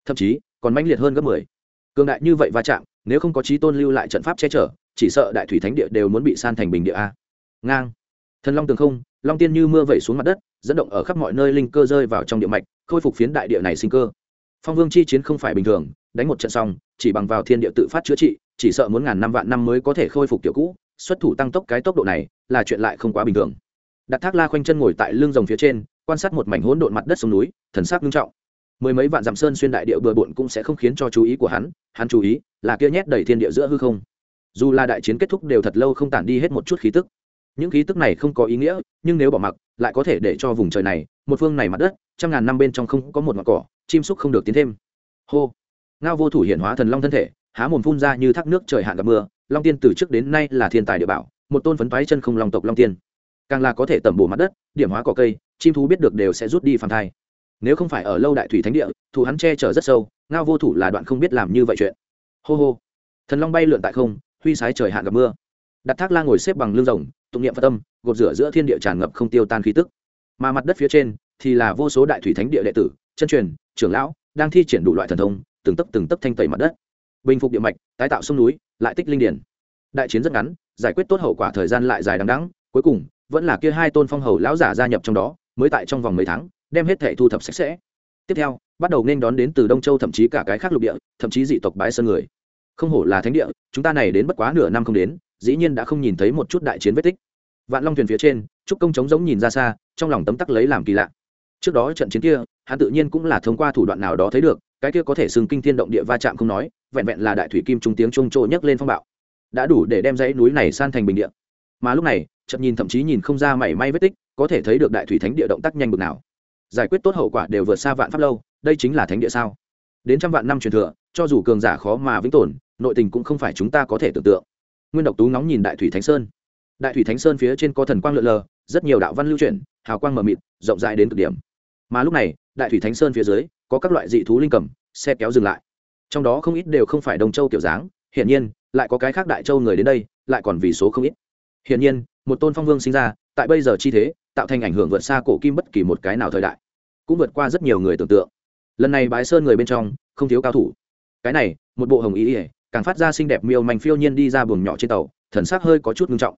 Thậm chí, còn mãnh liệt hơn gấp mười. Cường đại như vậy va chạm, nếu không có trí tôn lưu lại trận pháp che chở, chỉ sợ đại thủy thánh địa đều muốn bị san thành bình địa a. Ngang. Thần long tường không, long tiên như mưa vẩy xuống mặt đất, dẫn động ở khắp mọi nơi linh cơ rơi vào trong địa mạch, khôi phục phiến đại địa này sinh cơ phong vương chi chiến không phải bình thường, đánh một trận xong, chỉ bằng vào thiên địa tự phát chữa trị, chỉ sợ muốn ngàn năm vạn năm mới có thể khôi phục kiểu cũ, xuất thủ tăng tốc cái tốc độ này, là chuyện lại không quá bình thường. Đặt thác la khoanh chân ngồi tại lưng rồng phía trên, quan sát một mảnh hỗn độn mặt đất sông núi, thần sắc nghiêm trọng. Mười mấy vạn dặm sơn xuyên đại địa bừa bộn cũng sẽ không khiến cho chú ý của hắn hắn chú ý là kia nhét đầy thiên địa giữa hư không. Dù là đại chiến kết thúc đều thật lâu không tản đi hết một chút khí tức những khí tức này không có ý nghĩa, nhưng nếu bỏ mặc, lại có thể để cho vùng trời này, một phương này mặt đất, trăm ngàn năm bên trong không có một ngọn cỏ, chim súc không được tiến thêm. Hô. Ngao vô thủ hiện hóa thần long thân thể, há mồm phun ra như thác nước trời hạn gặp mưa, long tiên từ trước đến nay là thiên tài địa bảo, một tôn phấn phái chân không long tộc long tiên. Càng là có thể tẩm bổ mặt đất, điểm hóa cỏ cây, chim thú biết được đều sẽ rút đi phản thai. Nếu không phải ở lâu đại thủy thánh địa thủ hắn che chở rất sâu, ngao vô thủ là đoạn không biết làm như vậy chuyện. Hô hô. Thần long bay lượn tại không, huy sái trời hạn gặp mưa. Đặt thác la ngồi xếp bằng lưng rồng tụng niệm phật tâm, gột rửa giữa thiên địa tràn ngập không tiêu tan khí tức. Mà mặt đất phía trên thì là vô số đại thủy thánh địa đệ tử, chân truyền, trưởng lão, đang thi triển đủ loại thần thông, từng tấc từng tấc thanh tẩy mặt đất. Bình phục địa mạch, tái tạo sông núi, lại tích linh điển. Đại chiến rất ngắn, giải quyết tốt hậu quả thời gian lại dài đằng đẵng, cuối cùng vẫn là kia hai tôn phong hầu lão giả gia nhập trong đó, mới tại trong vòng mấy tháng, đem hết thể thu thập sạch sẽ. Tiếp theo, bắt đầu nên đón đến từ đông châu thậm chí cả cái khác lục địa, thậm chí dị tộc bái sơn người. Không hổ là thánh địa, chúng ta này đến bất quá nửa năm không đến dĩ nhiên đã không nhìn thấy một chút đại chiến vết tích. Vạn long thuyền phía trên, trúc công chống giống nhìn ra xa, trong lòng tấm tắc lấy làm kỳ lạ. Trước đó trận chiến kia, hắn tự nhiên cũng là thông qua thủ đoạn nào đó thấy được, cái kia có thể xưng kinh thiên động địa va chạm không nói, vẹn vẹn là đại thủy kim trung tiếng trung trộ nhấc lên phong bạo. Đã đủ để đem dãy núi này san thành bình địa. Mà lúc này chậm nhìn thậm chí nhìn không ra mảy may vết tích, có thể thấy được đại thủy thánh địa động tác nhanh bực nào. Giải quyết tốt hậu quả đều vượt xa vạn pháp lâu, đây chính là thánh địa sao? Đến trăm vạn năm truyền thừa, cho dù cường giả khó mà vĩnh tồn, nội tình cũng không phải chúng ta có thể tưởng tượng nguyên độc tú ngóng nhìn đại thủy thánh sơn. Đại thủy thánh sơn phía trên có thần quang lượn lờ, rất nhiều đạo văn lưu chuyển, hào quang mờ mịt, rộng rãi đến cực điểm. Mà lúc này, đại thủy thánh sơn phía dưới, có các loại dị thú linh cầm, xe kéo dừng lại. Trong đó không ít đều không phải đông châu kiểu dáng, hiển nhiên, lại có cái khác đại châu người đến đây, lại còn vì số không ít. Hiển nhiên, một tôn phong vương sinh ra, tại bây giờ chi thế, tạo thành ảnh hưởng vượt xa cổ kim bất kỳ một cái nào thời đại, cũng vượt qua rất nhiều người tưởng tượng. Lần này bái sơn người bên trong, không thiếu cao thủ. Cái này, một bộ hồng ý ỉa càng phát ra xinh đẹp miêu manh phiêu nhiên đi ra buồng nhỏ trên tàu, thần sắc hơi có chút ngưng trọng.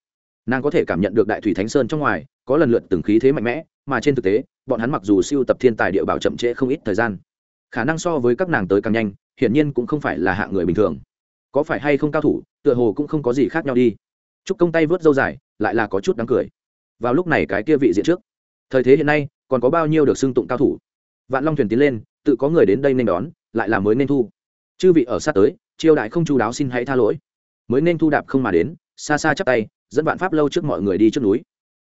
Nàng có thể cảm nhận được đại thủy thánh sơn trong ngoài, có lần lượt từng khí thế mạnh mẽ, mà trên thực tế, bọn hắn mặc dù siêu tập thiên tài địa bảo chậm trễ không ít thời gian, khả năng so với các nàng tới càng nhanh, hiển nhiên cũng không phải là hạng người bình thường. Có phải hay không cao thủ, tựa hồ cũng không có gì khác nhau đi. Chúc công tay vớt dâu dài, lại là có chút đáng cười. Vào lúc này cái kia vị diện trước, thời thế hiện nay, còn có bao nhiêu được xưng tụng cao thủ? Vạn long thuyền tiến lên, tự có người đến đây nên đón, lại là mới nên thu. Chư vị ở sát tới triều đại không chú đáo xin hãy tha lỗi. Mới nên thu đạp không mà đến, xa xa chắp tay, dẫn vạn pháp lâu trước mọi người đi trước núi.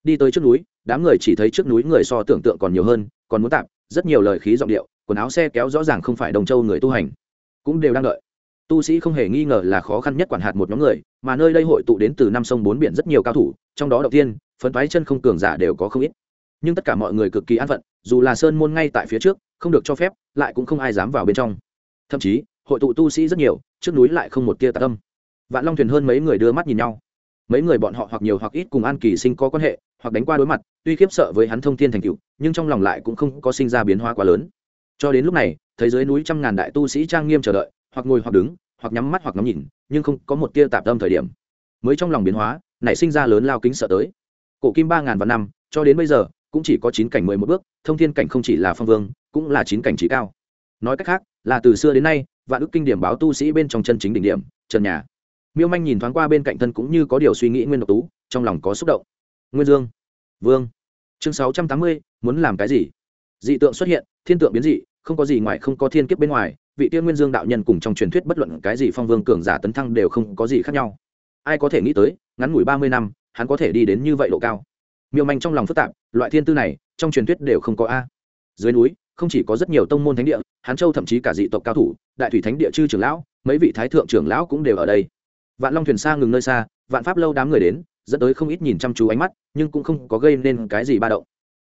Đi tới trước núi, đám người chỉ thấy trước núi người so tưởng tượng còn nhiều hơn, còn muốn tạp, rất nhiều lời khí giọng điệu, quần áo xe kéo rõ ràng không phải đồng châu người tu hành. Cũng đều đang đợi. Tu sĩ không hề nghi ngờ là khó khăn nhất quản hạt một nhóm người, mà nơi đây hội tụ đến từ năm sông bốn biển rất nhiều cao thủ, trong đó đầu tiên, phấn thoái chân không cường giả đều có không ít. Nhưng tất cả mọi người cực kỳ an phận, dù là sơn môn ngay tại phía trước, không được cho phép, lại cũng không ai dám vào bên trong. Thậm chí hội tụ tu sĩ rất nhiều, trước núi lại không một tia tạ tâm vạn long thuyền hơn mấy người đưa mắt nhìn nhau. Mấy người bọn họ hoặc nhiều hoặc ít cùng an kỳ sinh có quan hệ, hoặc đánh qua đối mặt, tuy khiếp sợ với hắn thông thiên thành cựu nhưng trong lòng lại cũng không có sinh ra biến hóa quá lớn. Cho đến lúc này, thấy dưới núi trăm ngàn đại tu sĩ trang nghiêm chờ đợi, hoặc ngồi hoặc đứng, hoặc nhắm mắt hoặc ngắm nhìn, nhưng không có một tia tạp tâm thời điểm. Mới trong lòng biến hóa, nảy sinh ra lớn lao kính sợ tới. Cổ kim ba ngàn vạn năm, cho đến bây giờ, cũng chỉ có chín cảnh mười một bước, thông thiên cảnh không chỉ là phong vương, cũng là chín cảnh trí cao. Nói cách khác, là từ xưa đến nay và ước kinh điểm báo tu sĩ bên trong chân chính đỉnh điểm, trần nhà. Miêu manh nhìn thoáng qua bên cạnh thân cũng như có điều suy nghĩ nguyên độc tú, trong lòng có xúc động. Nguyên dương. Vương. Chương sáu trăm tám mươi, muốn làm cái gì? Dị tượng xuất hiện, thiên tượng biến dị, không có gì ngoài không có thiên kiếp bên ngoài, vị tiên nguyên dương đạo nhân cùng trong truyền thuyết bất luận cái gì phong vương cường giả tấn thăng đều không có gì khác nhau. Ai có thể nghĩ tới, ngắn ngủi ba mươi năm, hắn có thể đi đến như vậy độ cao. Miêu manh trong lòng phức tạp, loại thiên tư này, trong truyền thuyết đều không có a. Dưới núi không chỉ có rất nhiều tông môn thánh địa, hán châu thậm chí cả dị tộc cao thủ, đại thủy thánh địa chư trưởng lão, mấy vị thái thượng trưởng lão cũng đều ở đây. Vạn long thuyền xa ngừng nơi xa, vạn pháp lâu đám người đến, dẫn tới không ít nhìn chăm chú ánh mắt, nhưng cũng không có gây nên cái gì ba động.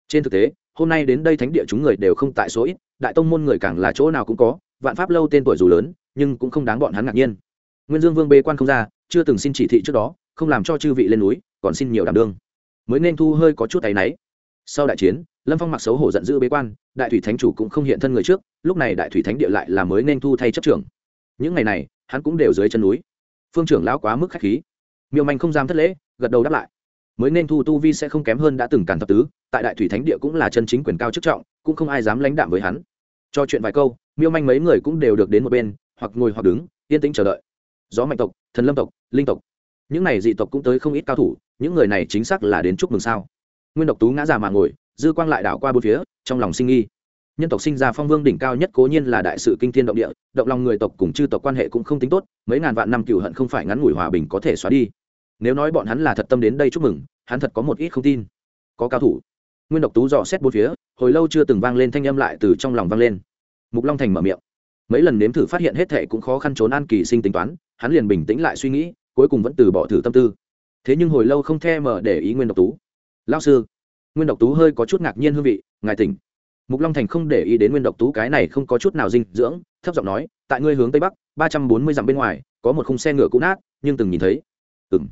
Trên thực tế, hôm nay đến đây thánh địa chúng người đều không tại số ít, đại tông môn người càng là chỗ nào cũng có, vạn pháp lâu tên tuổi dù lớn, nhưng cũng không đáng bọn hắn ngạc nhiên. Nguyên dương vương bê quan không ra, chưa từng xin chỉ thị trước đó, không làm cho chư vị lên núi, còn xin nhiều đảm đương. Mới nên thu hơi có chút tay náy. Sau đại chiến, lâm phong mặc xấu hổ giận dữ bế quan đại thủy thánh chủ cũng không hiện thân người trước, lúc này đại thủy thánh địa lại là mới nên thu thay chấp trưởng. Những ngày này, hắn cũng đều dưới chân núi. Phương trưởng lão quá mức khách khí. Miêu manh không dám thất lễ, gật đầu đáp lại. Mới nên thu tu vi sẽ không kém hơn đã từng càn thập tứ, tại đại thủy thánh địa cũng là chân chính quyền cao chức trọng, cũng không ai dám lãnh đạm với hắn. Cho chuyện vài câu, miêu manh mấy người cũng đều được đến một bên, hoặc ngồi hoặc đứng, yên tĩnh chờ đợi. Gió mạnh tộc, thần lâm tộc, linh tộc. Những này dị tộc cũng tới không ít cao thủ, những người này chính xác là đến chúc mừng sao. Nguyên độc tú ngã già mà ngồi dư quang lại đảo qua bốn phía, trong lòng sinh nghi. Nhân tộc sinh ra phong vương đỉnh cao nhất cố nhiên là đại sự kinh thiên động địa, động lòng người tộc cùng chư tộc quan hệ cũng không tính tốt, mấy ngàn vạn năm cựu hận không phải ngắn ngủi hòa bình có thể xóa đi. Nếu nói bọn hắn là thật tâm đến đây chúc mừng, hắn thật có một ít không tin. Có cao thủ. Nguyên độc tú dò xét bốn phía, hồi lâu chưa từng vang lên thanh âm lại từ trong lòng vang lên. Mục long thành mở miệng. Mấy lần nếm thử phát hiện hết thệ cũng khó khăn trốn an kỳ sinh tính toán, hắn liền bình tĩnh lại suy nghĩ, cuối cùng vẫn từ bỏ thử tâm tư. Thế nhưng hồi lâu không the mở để ý nguyên độc tú. Lao sư nguyên độc tú hơi có chút ngạc nhiên hương vị, ngài tỉnh. Mục long thành không để ý đến nguyên độc tú, cái này không có chút nào dinh dưỡng, thấp giọng nói, tại ngươi hướng tây bắc, ba trăm bốn mươi dặm bên ngoài, có một khung xe ngựa cũ nát, nhưng từng nhìn thấy. Ừng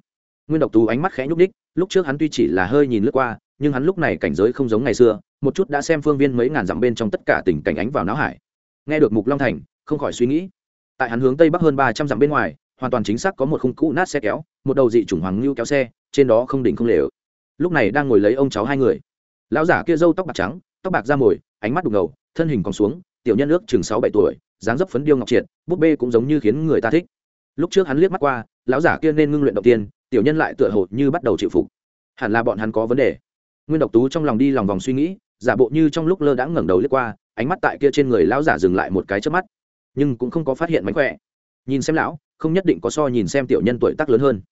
nguyên độc tú ánh mắt khẽ nhúc ních lúc trước hắn tuy chỉ là hơi nhìn lướt qua, nhưng hắn lúc này cảnh giới không giống ngày xưa, một chút đã xem phương viên mấy ngàn dặm bên trong tất cả tình cảnh ánh vào não hải. Nghe được mục long thành, không khỏi suy nghĩ. Tại hắn hướng tây bắc hơn ba trăm dặm bên ngoài, hoàn toàn chính xác có một khung cũ nát xe kéo, một đầu dị chủng hoàng ngưu kéo xe, trên đó không đỉnh không lề lúc này đang ngồi lấy ông cháu hai người. Lão giả kia râu tóc bạc trắng, tóc bạc da mồi, ánh mắt đục ngầu, thân hình còn xuống, tiểu nhân ước chừng sáu bảy tuổi, dáng dấp phấn điêu ngọc triệt, búp bê cũng giống như khiến người ta thích. Lúc trước hắn liếc mắt qua, lão giả kia nên ngưng luyện đầu tiên, tiểu nhân lại tựa hồ như bắt đầu chịu phục. Hẳn là bọn hắn có vấn đề. Nguyên độc tú trong lòng đi lòng vòng suy nghĩ, giả bộ như trong lúc lơ đãng ngẩng đầu liếc qua, ánh mắt tại kia trên người lão giả dừng lại một cái trước mắt. Nhưng cũng không có phát hiện mánh khỏe. Nhìn xem lão, không nhất định có so nhìn xem tiểu nhân tuổi tác lớn hơn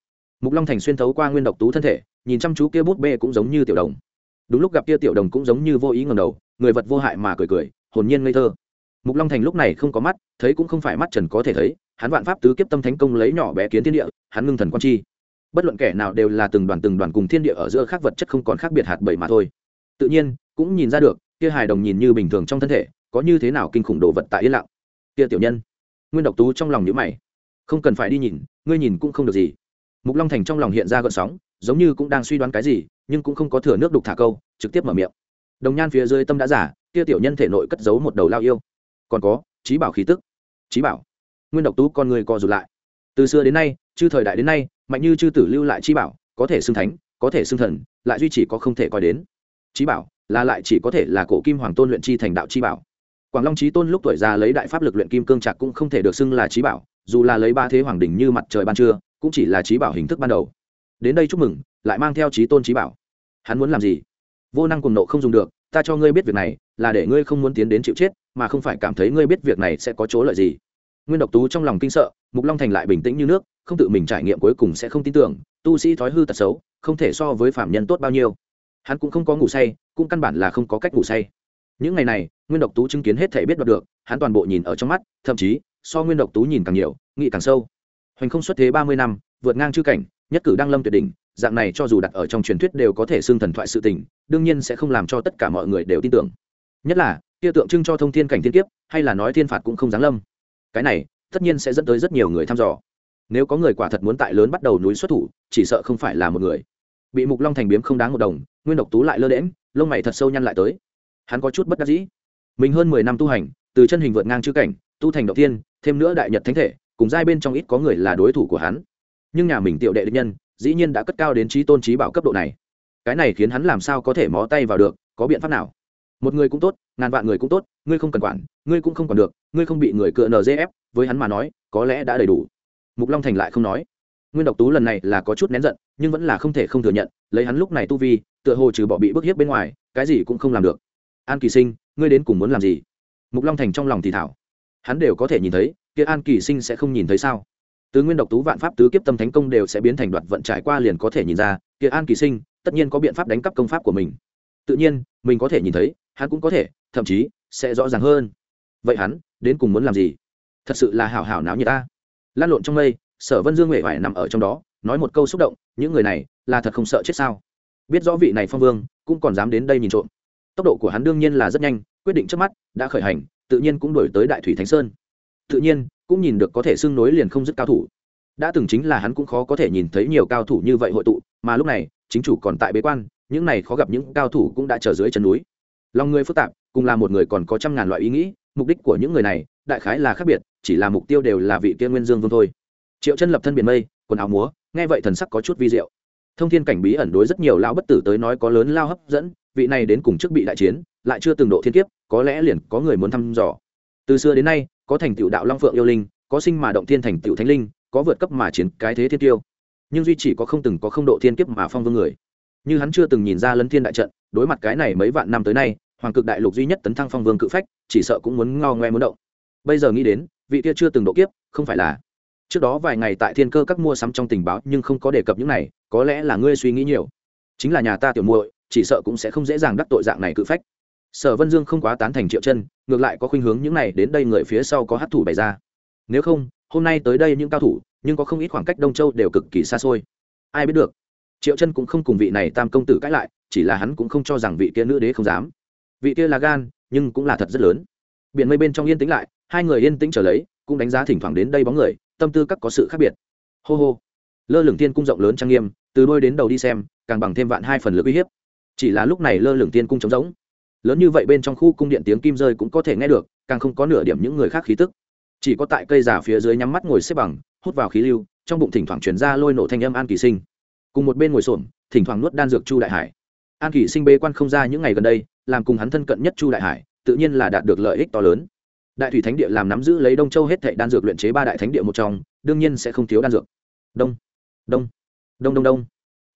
mục long thành xuyên thấu qua nguyên độc tú thân thể, nhìn chăm chú kia bút bê cũng giống như tiểu đồng. Đúng lúc gặp kia tiểu đồng cũng giống như vô ý ngầm đầu, người vật vô hại mà cười cười, hồn nhiên ngây thơ. Mục long thành lúc này không có mắt, thấy cũng không phải mắt trần có thể thấy, hắn vạn pháp tứ kiếp tâm thánh công lấy nhỏ bé kiến thiên địa, hắn ngưng thần quan chi. Bất luận kẻ nào đều là từng đoàn từng đoàn cùng thiên địa ở giữa khác vật chất không còn khác biệt hạt bảy mà thôi. Tự nhiên, cũng nhìn ra được, kia hài đồng nhìn như bình thường trong thân thể, có như thế nào kinh khủng đồ vật tại yên lặng. Kia tiểu nhân, nguyên độc tú trong lòng nhữ mày. Không cần phải đi nhìn, ngươi nhìn cũng không được gì mục long thành trong lòng hiện ra gợn sóng, giống như cũng đang suy đoán cái gì, nhưng cũng không có thừa nước đục thả câu, trực tiếp mở miệng. Đồng nhan phía dưới tâm đã giả, kia tiểu nhân thể nội cất giấu một đầu lao yêu. Còn có trí bảo khí tức. Trí bảo, nguyên độc tú con người co rụt lại. Từ xưa đến nay, chư thời đại đến nay, mạnh như chư tử lưu lại trí bảo, có thể xưng thánh, có thể xưng thần, lại duy chỉ có không thể coi đến. Trí bảo, là lại chỉ có thể là cổ kim hoàng tôn luyện chi thành đạo trí bảo. Quảng long trí tôn lúc tuổi già lấy đại pháp lực luyện kim cương trạc cũng không thể được xưng là trí bảo, dù là lấy ba thế hoàng đỉnh như mặt trời ban trưa cũng chỉ là trí bảo hình thức ban đầu. Đến đây chúc mừng, lại mang theo trí tôn trí bảo. Hắn muốn làm gì? Vô năng cùng nộ không dùng được, ta cho ngươi biết việc này, là để ngươi không muốn tiến đến chịu chết, mà không phải cảm thấy ngươi biết việc này sẽ có chỗ lợi gì. Nguyên độc tú trong lòng kinh sợ, mục long thành lại bình tĩnh như nước, không tự mình trải nghiệm cuối cùng sẽ không tin tưởng, tu sĩ thói hư tật xấu, không thể so với phạm nhân tốt bao nhiêu. Hắn cũng không có ngủ say, cũng căn bản là không có cách ngủ say. Những ngày này, nguyên độc tú chứng kiến hết thể biết đoạt được, hắn toàn bộ nhìn ở trong mắt, thậm chí, so nguyên độc tú nhìn càng nhiều, nghĩ càng sâu hoành không xuất thế ba mươi năm, vượt ngang chư cảnh, nhất cử đăng lâm tuyệt đỉnh, dạng này cho dù đặt ở trong truyền thuyết đều có thể xưng thần thoại sự tình, đương nhiên sẽ không làm cho tất cả mọi người đều tin tưởng. Nhất là, kia tượng trưng cho thông thiên cảnh thiên kiếp, hay là nói thiên phạt cũng không giáng lâm. Cái này, tất nhiên sẽ dẫn tới rất nhiều người thăm dò. Nếu có người quả thật muốn tại lớn bắt đầu núi xuất thủ, chỉ sợ không phải là một người. Bị mục long thành biếm không đáng một đồng, nguyên độc tú lại lơ đễm lông mày thật sâu nhăn lại tới. Hắn có chút bất đắc dĩ. Mình hơn mười năm tu hành, từ chân hình vượt ngang chư cảnh, tu thành đầu tiên thêm nữa đại nhật thánh thể cùng giai bên trong ít có người là đối thủ của hắn. Nhưng nhà mình tiểu đệ địch nhân, dĩ nhiên đã cất cao đến trí tôn trí bảo cấp độ này. Cái này khiến hắn làm sao có thể mó tay vào được, có biện pháp nào? Một người cũng tốt, ngàn vạn người cũng tốt, ngươi không cần quản, ngươi cũng không còn được, ngươi không bị người cựa nzf với hắn mà nói, có lẽ đã đầy đủ. Mục long thành lại không nói. Nguyên độc tú lần này là có chút nén giận, nhưng vẫn là không thể không thừa nhận, lấy hắn lúc này tu vi, tựa hồ trừ bỏ bị bức hiếp bên ngoài, cái gì cũng không làm được. An kỳ sinh, ngươi đến cùng muốn làm gì? Mục long thành trong lòng thì thảo. Hắn đều có thể nhìn thấy kia an kỳ sinh sẽ không nhìn thấy sao? Tứ nguyên độc tú vạn pháp tứ kiếp tâm thánh công đều sẽ biến thành đoạt vận trải qua liền có thể nhìn ra, kia an kỳ sinh tất nhiên có biện pháp đánh cắp công pháp của mình. Tự nhiên, mình có thể nhìn thấy, hắn cũng có thể, thậm chí sẽ rõ ràng hơn. Vậy hắn đến cùng muốn làm gì? Thật sự là hảo hảo náo như ta. Lan lộn trong mây, sở vân dương huệ vải nằm ở trong đó, nói một câu xúc động, những người này là thật không sợ chết sao? Biết rõ vị này phong vương cũng còn dám đến đây nhìn trộm. Tốc độ của hắn đương nhiên là rất nhanh, quyết định trước mắt đã khởi hành, tự nhiên cũng đổi tới đại thủy thánh sơn tự nhiên, cũng nhìn được có thể xưng nối liền không dứt cao thủ. Đã từng chính là hắn cũng khó có thể nhìn thấy nhiều cao thủ như vậy hội tụ, mà lúc này, chính chủ còn tại bế quan, những này khó gặp những cao thủ cũng đã trở dưới chân núi. Lòng người phức tạp, cùng là một người còn có trăm ngàn loại ý nghĩ, mục đích của những người này, đại khái là khác biệt, chỉ là mục tiêu đều là vị kia nguyên dương vương thôi. Triệu chân lập thân biển mây, quần áo múa, nghe vậy thần sắc có chút vi diệu. Thông thiên cảnh bí ẩn đối rất nhiều lão bất tử tới nói có lớn lao hấp dẫn, vị này đến cùng trước bị đại chiến, lại chưa từng độ thiên kiếp, có lẽ liền có người muốn thăm dò. Từ xưa đến nay có thành tựu đạo long phượng yêu linh, có sinh mà động thiên thành tựu thánh linh, có vượt cấp mà chiến cái thế thiên tiêu. Nhưng duy chỉ có không từng có không độ thiên kiếp mà phong vương người. Như hắn chưa từng nhìn ra lấn thiên đại trận, đối mặt cái này mấy vạn năm tới nay, hoàng cực đại lục duy nhất tấn thăng phong vương cự phách, chỉ sợ cũng muốn ngao ngoe muốn động. Bây giờ nghĩ đến, vị kia chưa từng độ kiếp, không phải là. Trước đó vài ngày tại thiên cơ các mua sắm trong tình báo nhưng không có đề cập những này, có lẽ là ngươi suy nghĩ nhiều. Chính là nhà ta tiểu muội, chỉ sợ cũng sẽ không dễ dàng đắc tội dạng này cự phách sở vân dương không quá tán thành triệu chân, ngược lại có khuynh hướng những này đến đây người phía sau có hát thủ bày ra. Nếu không, hôm nay tới đây những cao thủ, nhưng có không ít khoảng cách đông châu đều cực kỳ xa xôi. Ai biết được? Triệu chân cũng không cùng vị này tam công tử cãi lại, chỉ là hắn cũng không cho rằng vị kia nữ đế không dám. Vị kia là gan, nhưng cũng là thật rất lớn. Biển mây bên trong yên tĩnh lại, hai người yên tĩnh trở lấy, cũng đánh giá thỉnh thoảng đến đây bóng người, tâm tư các có sự khác biệt. Hô hô. Lơ lửng tiên cung rộng lớn trang nghiêm, từ đôi đến đầu đi xem, càng bằng thêm vạn hai phần lực uy hiếp. Chỉ là lúc này lơ lửng tiên cung trống rỗng lớn như vậy bên trong khu cung điện tiếng kim rơi cũng có thể nghe được, càng không có nửa điểm những người khác khí tức. Chỉ có tại cây giả phía dưới nhắm mắt ngồi xếp bằng, hút vào khí lưu, trong bụng thỉnh thoảng chuyển ra lôi nổ thanh âm an kỳ sinh. Cùng một bên ngồi xổm, thỉnh thoảng nuốt đan dược chu đại hải. An kỳ sinh bế quan không ra những ngày gần đây, làm cùng hắn thân cận nhất chu đại hải, tự nhiên là đạt được lợi ích to lớn. Đại thủy thánh địa làm nắm giữ lấy đông châu hết thệ đan dược luyện chế ba đại thánh địa một trong, đương nhiên sẽ không thiếu đan dược. Đông đông đông đông đông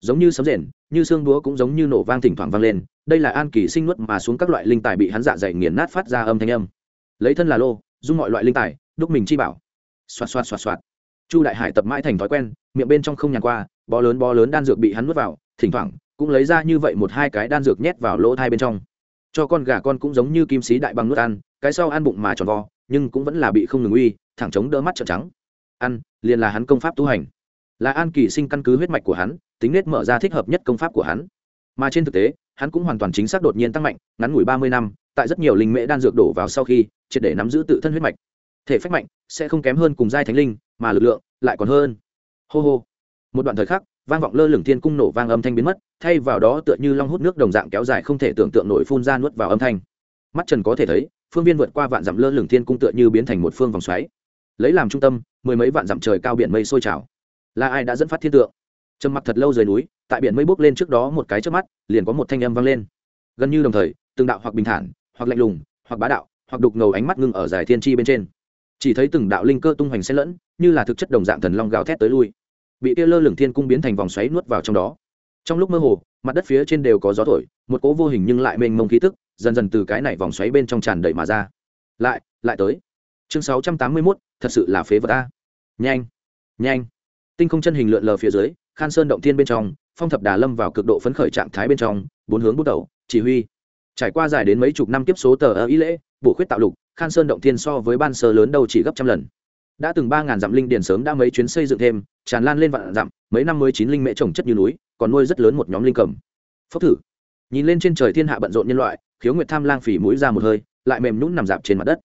giống như sấm rền, như xương búa cũng giống như nổ vang thỉnh thoảng vang lên, đây là an kỳ sinh nuốt mà xuống các loại linh tài bị hắn dạ dày nghiền nát phát ra âm thanh âm. Lấy thân là lô, dung mọi loại linh tài, đúc mình chi bảo. Xoạt xoạt xoạt xoạt. Chu đại hải tập mãi thành thói quen, miệng bên trong không nhàn qua, bó lớn bó lớn đan dược bị hắn nuốt vào, thỉnh thoảng cũng lấy ra như vậy một hai cái đan dược nhét vào lỗ thai bên trong. Cho con gà con cũng giống như kim sĩ đại bằng nuốt ăn, cái sau ăn bụng mà tròn vo, nhưng cũng vẫn là bị không ngừng uy, thẳng chống đỡ mắt trợn trắng. Ăn, liền là hắn công pháp tu hành. Là an kỳ sinh căn cứ huyết mạch của hắn tính nết mở ra thích hợp nhất công pháp của hắn. Mà trên thực tế, hắn cũng hoàn toàn chính xác đột nhiên tăng mạnh, ngắn ngủi ba mươi năm, tại rất nhiều linh mễ đan dược đổ vào sau khi, triệt để nắm giữ tự thân huyết mạch. Thể phách mạnh, sẽ không kém hơn cùng giai thánh linh, mà lực lượng lại còn hơn. Hô hô. Một đoạn thời khắc, vang vọng lơ lửng thiên cung nổ vang âm thanh biến mất, thay vào đó tựa như long hút nước đồng dạng kéo dài không thể tưởng tượng nổi phun ra nuốt vào âm thanh. Mắt trần có thể thấy, phương viên vượt qua vạn dặm lơ lửng thiên cung tựa như biến thành một phương vòng xoáy. Lấy làm trung tâm, mười mấy vạn dặm trời cao biển mây sôi trào. Là ai đã dẫn phát thiên tượng? Trầm mặc thật lâu rời núi tại biển mây bốc lên trước đó một cái trước mắt liền có một thanh âm vang lên. Gần như đồng thời từng đạo hoặc bình thản hoặc lạnh lùng hoặc bá đạo hoặc đục ngầu ánh mắt ngưng ở dài thiên tri bên trên. Chỉ thấy từng đạo linh cơ tung hoành xen lẫn như là thực chất đồng dạng thần long gào thét tới lui. Bị tia lơ lửng thiên cung biến thành vòng xoáy nuốt vào trong đó. Trong lúc mơ hồ mặt đất phía trên đều có gió thổi một cỗ vô hình nhưng lại mênh mông khí tức dần dần từ cái này vòng xoáy bên trong tràn đầy mà ra. Lại lại tới. Chương sáu trăm tám mươi 681, thật sự là phế vật a nhanh nhanh. Tinh không chân hình lượn lờ phía dưới khan sơn động thiên bên trong, phong thập đà lâm vào cực độ phấn khởi trạng thái bên trong, bốn hướng bút đầu, chỉ huy. Trải qua dài đến mấy chục năm kiếp số tờ ơ ý lễ, bổ khuyết tạo lục, khan sơn động thiên so với ban sơ lớn đâu chỉ gấp trăm lần. Đã từng ba ngàn dặm linh điền sớm đã mấy chuyến xây dựng thêm, tràn lan lên vạn dặm, mấy năm mới chín linh mễ trồng chất như núi, còn nuôi rất lớn một nhóm linh cầm. Phốc thử. Nhìn lên trên trời thiên hạ bận rộn nhân loại, khiếu nguyệt tham lang phỉ mũi ra một hơi, lại mềm nhũn nằm dạp trên mặt đất.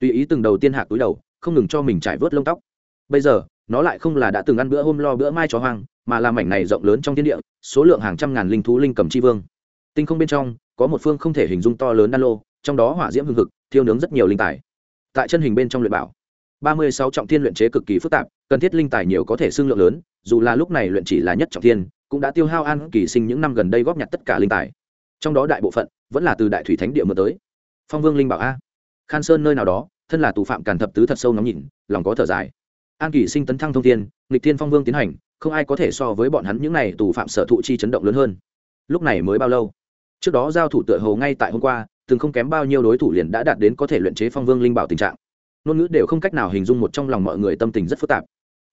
Tùy ý từng đầu tiên hạ túi đầu, không ngừng cho mình trải vớt lông tóc. Bây giờ, nó lại không là đã từng ăn bữa hôm lo bữa mai cho hoang mà là mảnh này rộng lớn trong thiên địa, số lượng hàng trăm ngàn linh thú linh cầm chi vương. Tinh không bên trong, có một phương không thể hình dung to lớn đan lô, trong đó hỏa diễm hương thực thiêu nướng rất nhiều linh tài. Tại chân hình bên trong luyện bảo, ba mươi sáu trọng thiên luyện chế cực kỳ phức tạp, cần thiết linh tài nhiều có thể xương lượng lớn, dù là lúc này luyện chỉ là nhất trọng thiên, cũng đã tiêu hao an kỳ sinh những năm gần đây góp nhặt tất cả linh tài. Trong đó đại bộ phận, vẫn là từ đại thủy thánh địa mưa tới. Phong vương linh bảo a. Khan sơn nơi nào đó, thân là tù phạm càn thập tứ thật sâu nóng nhìn, lòng có thở dài. An kỳ sinh tấn thăng thông thiên, nghịch thiên phong vương tiến hành không ai có thể so với bọn hắn những n à y tù phạm sở thụ chi chấn động lớn hơn. Lúc này mới bao lâu? Trước đó giao thủ tựa hồ ngay tại hôm qua, từng không kém bao nhiêu đối thủ liền đã đạt đến có thể luyện chế phong vương linh bảo tình trạng. Ngôn ngữ đều không cách nào hình dung một trong lòng mọi người tâm tình rất phức tạp.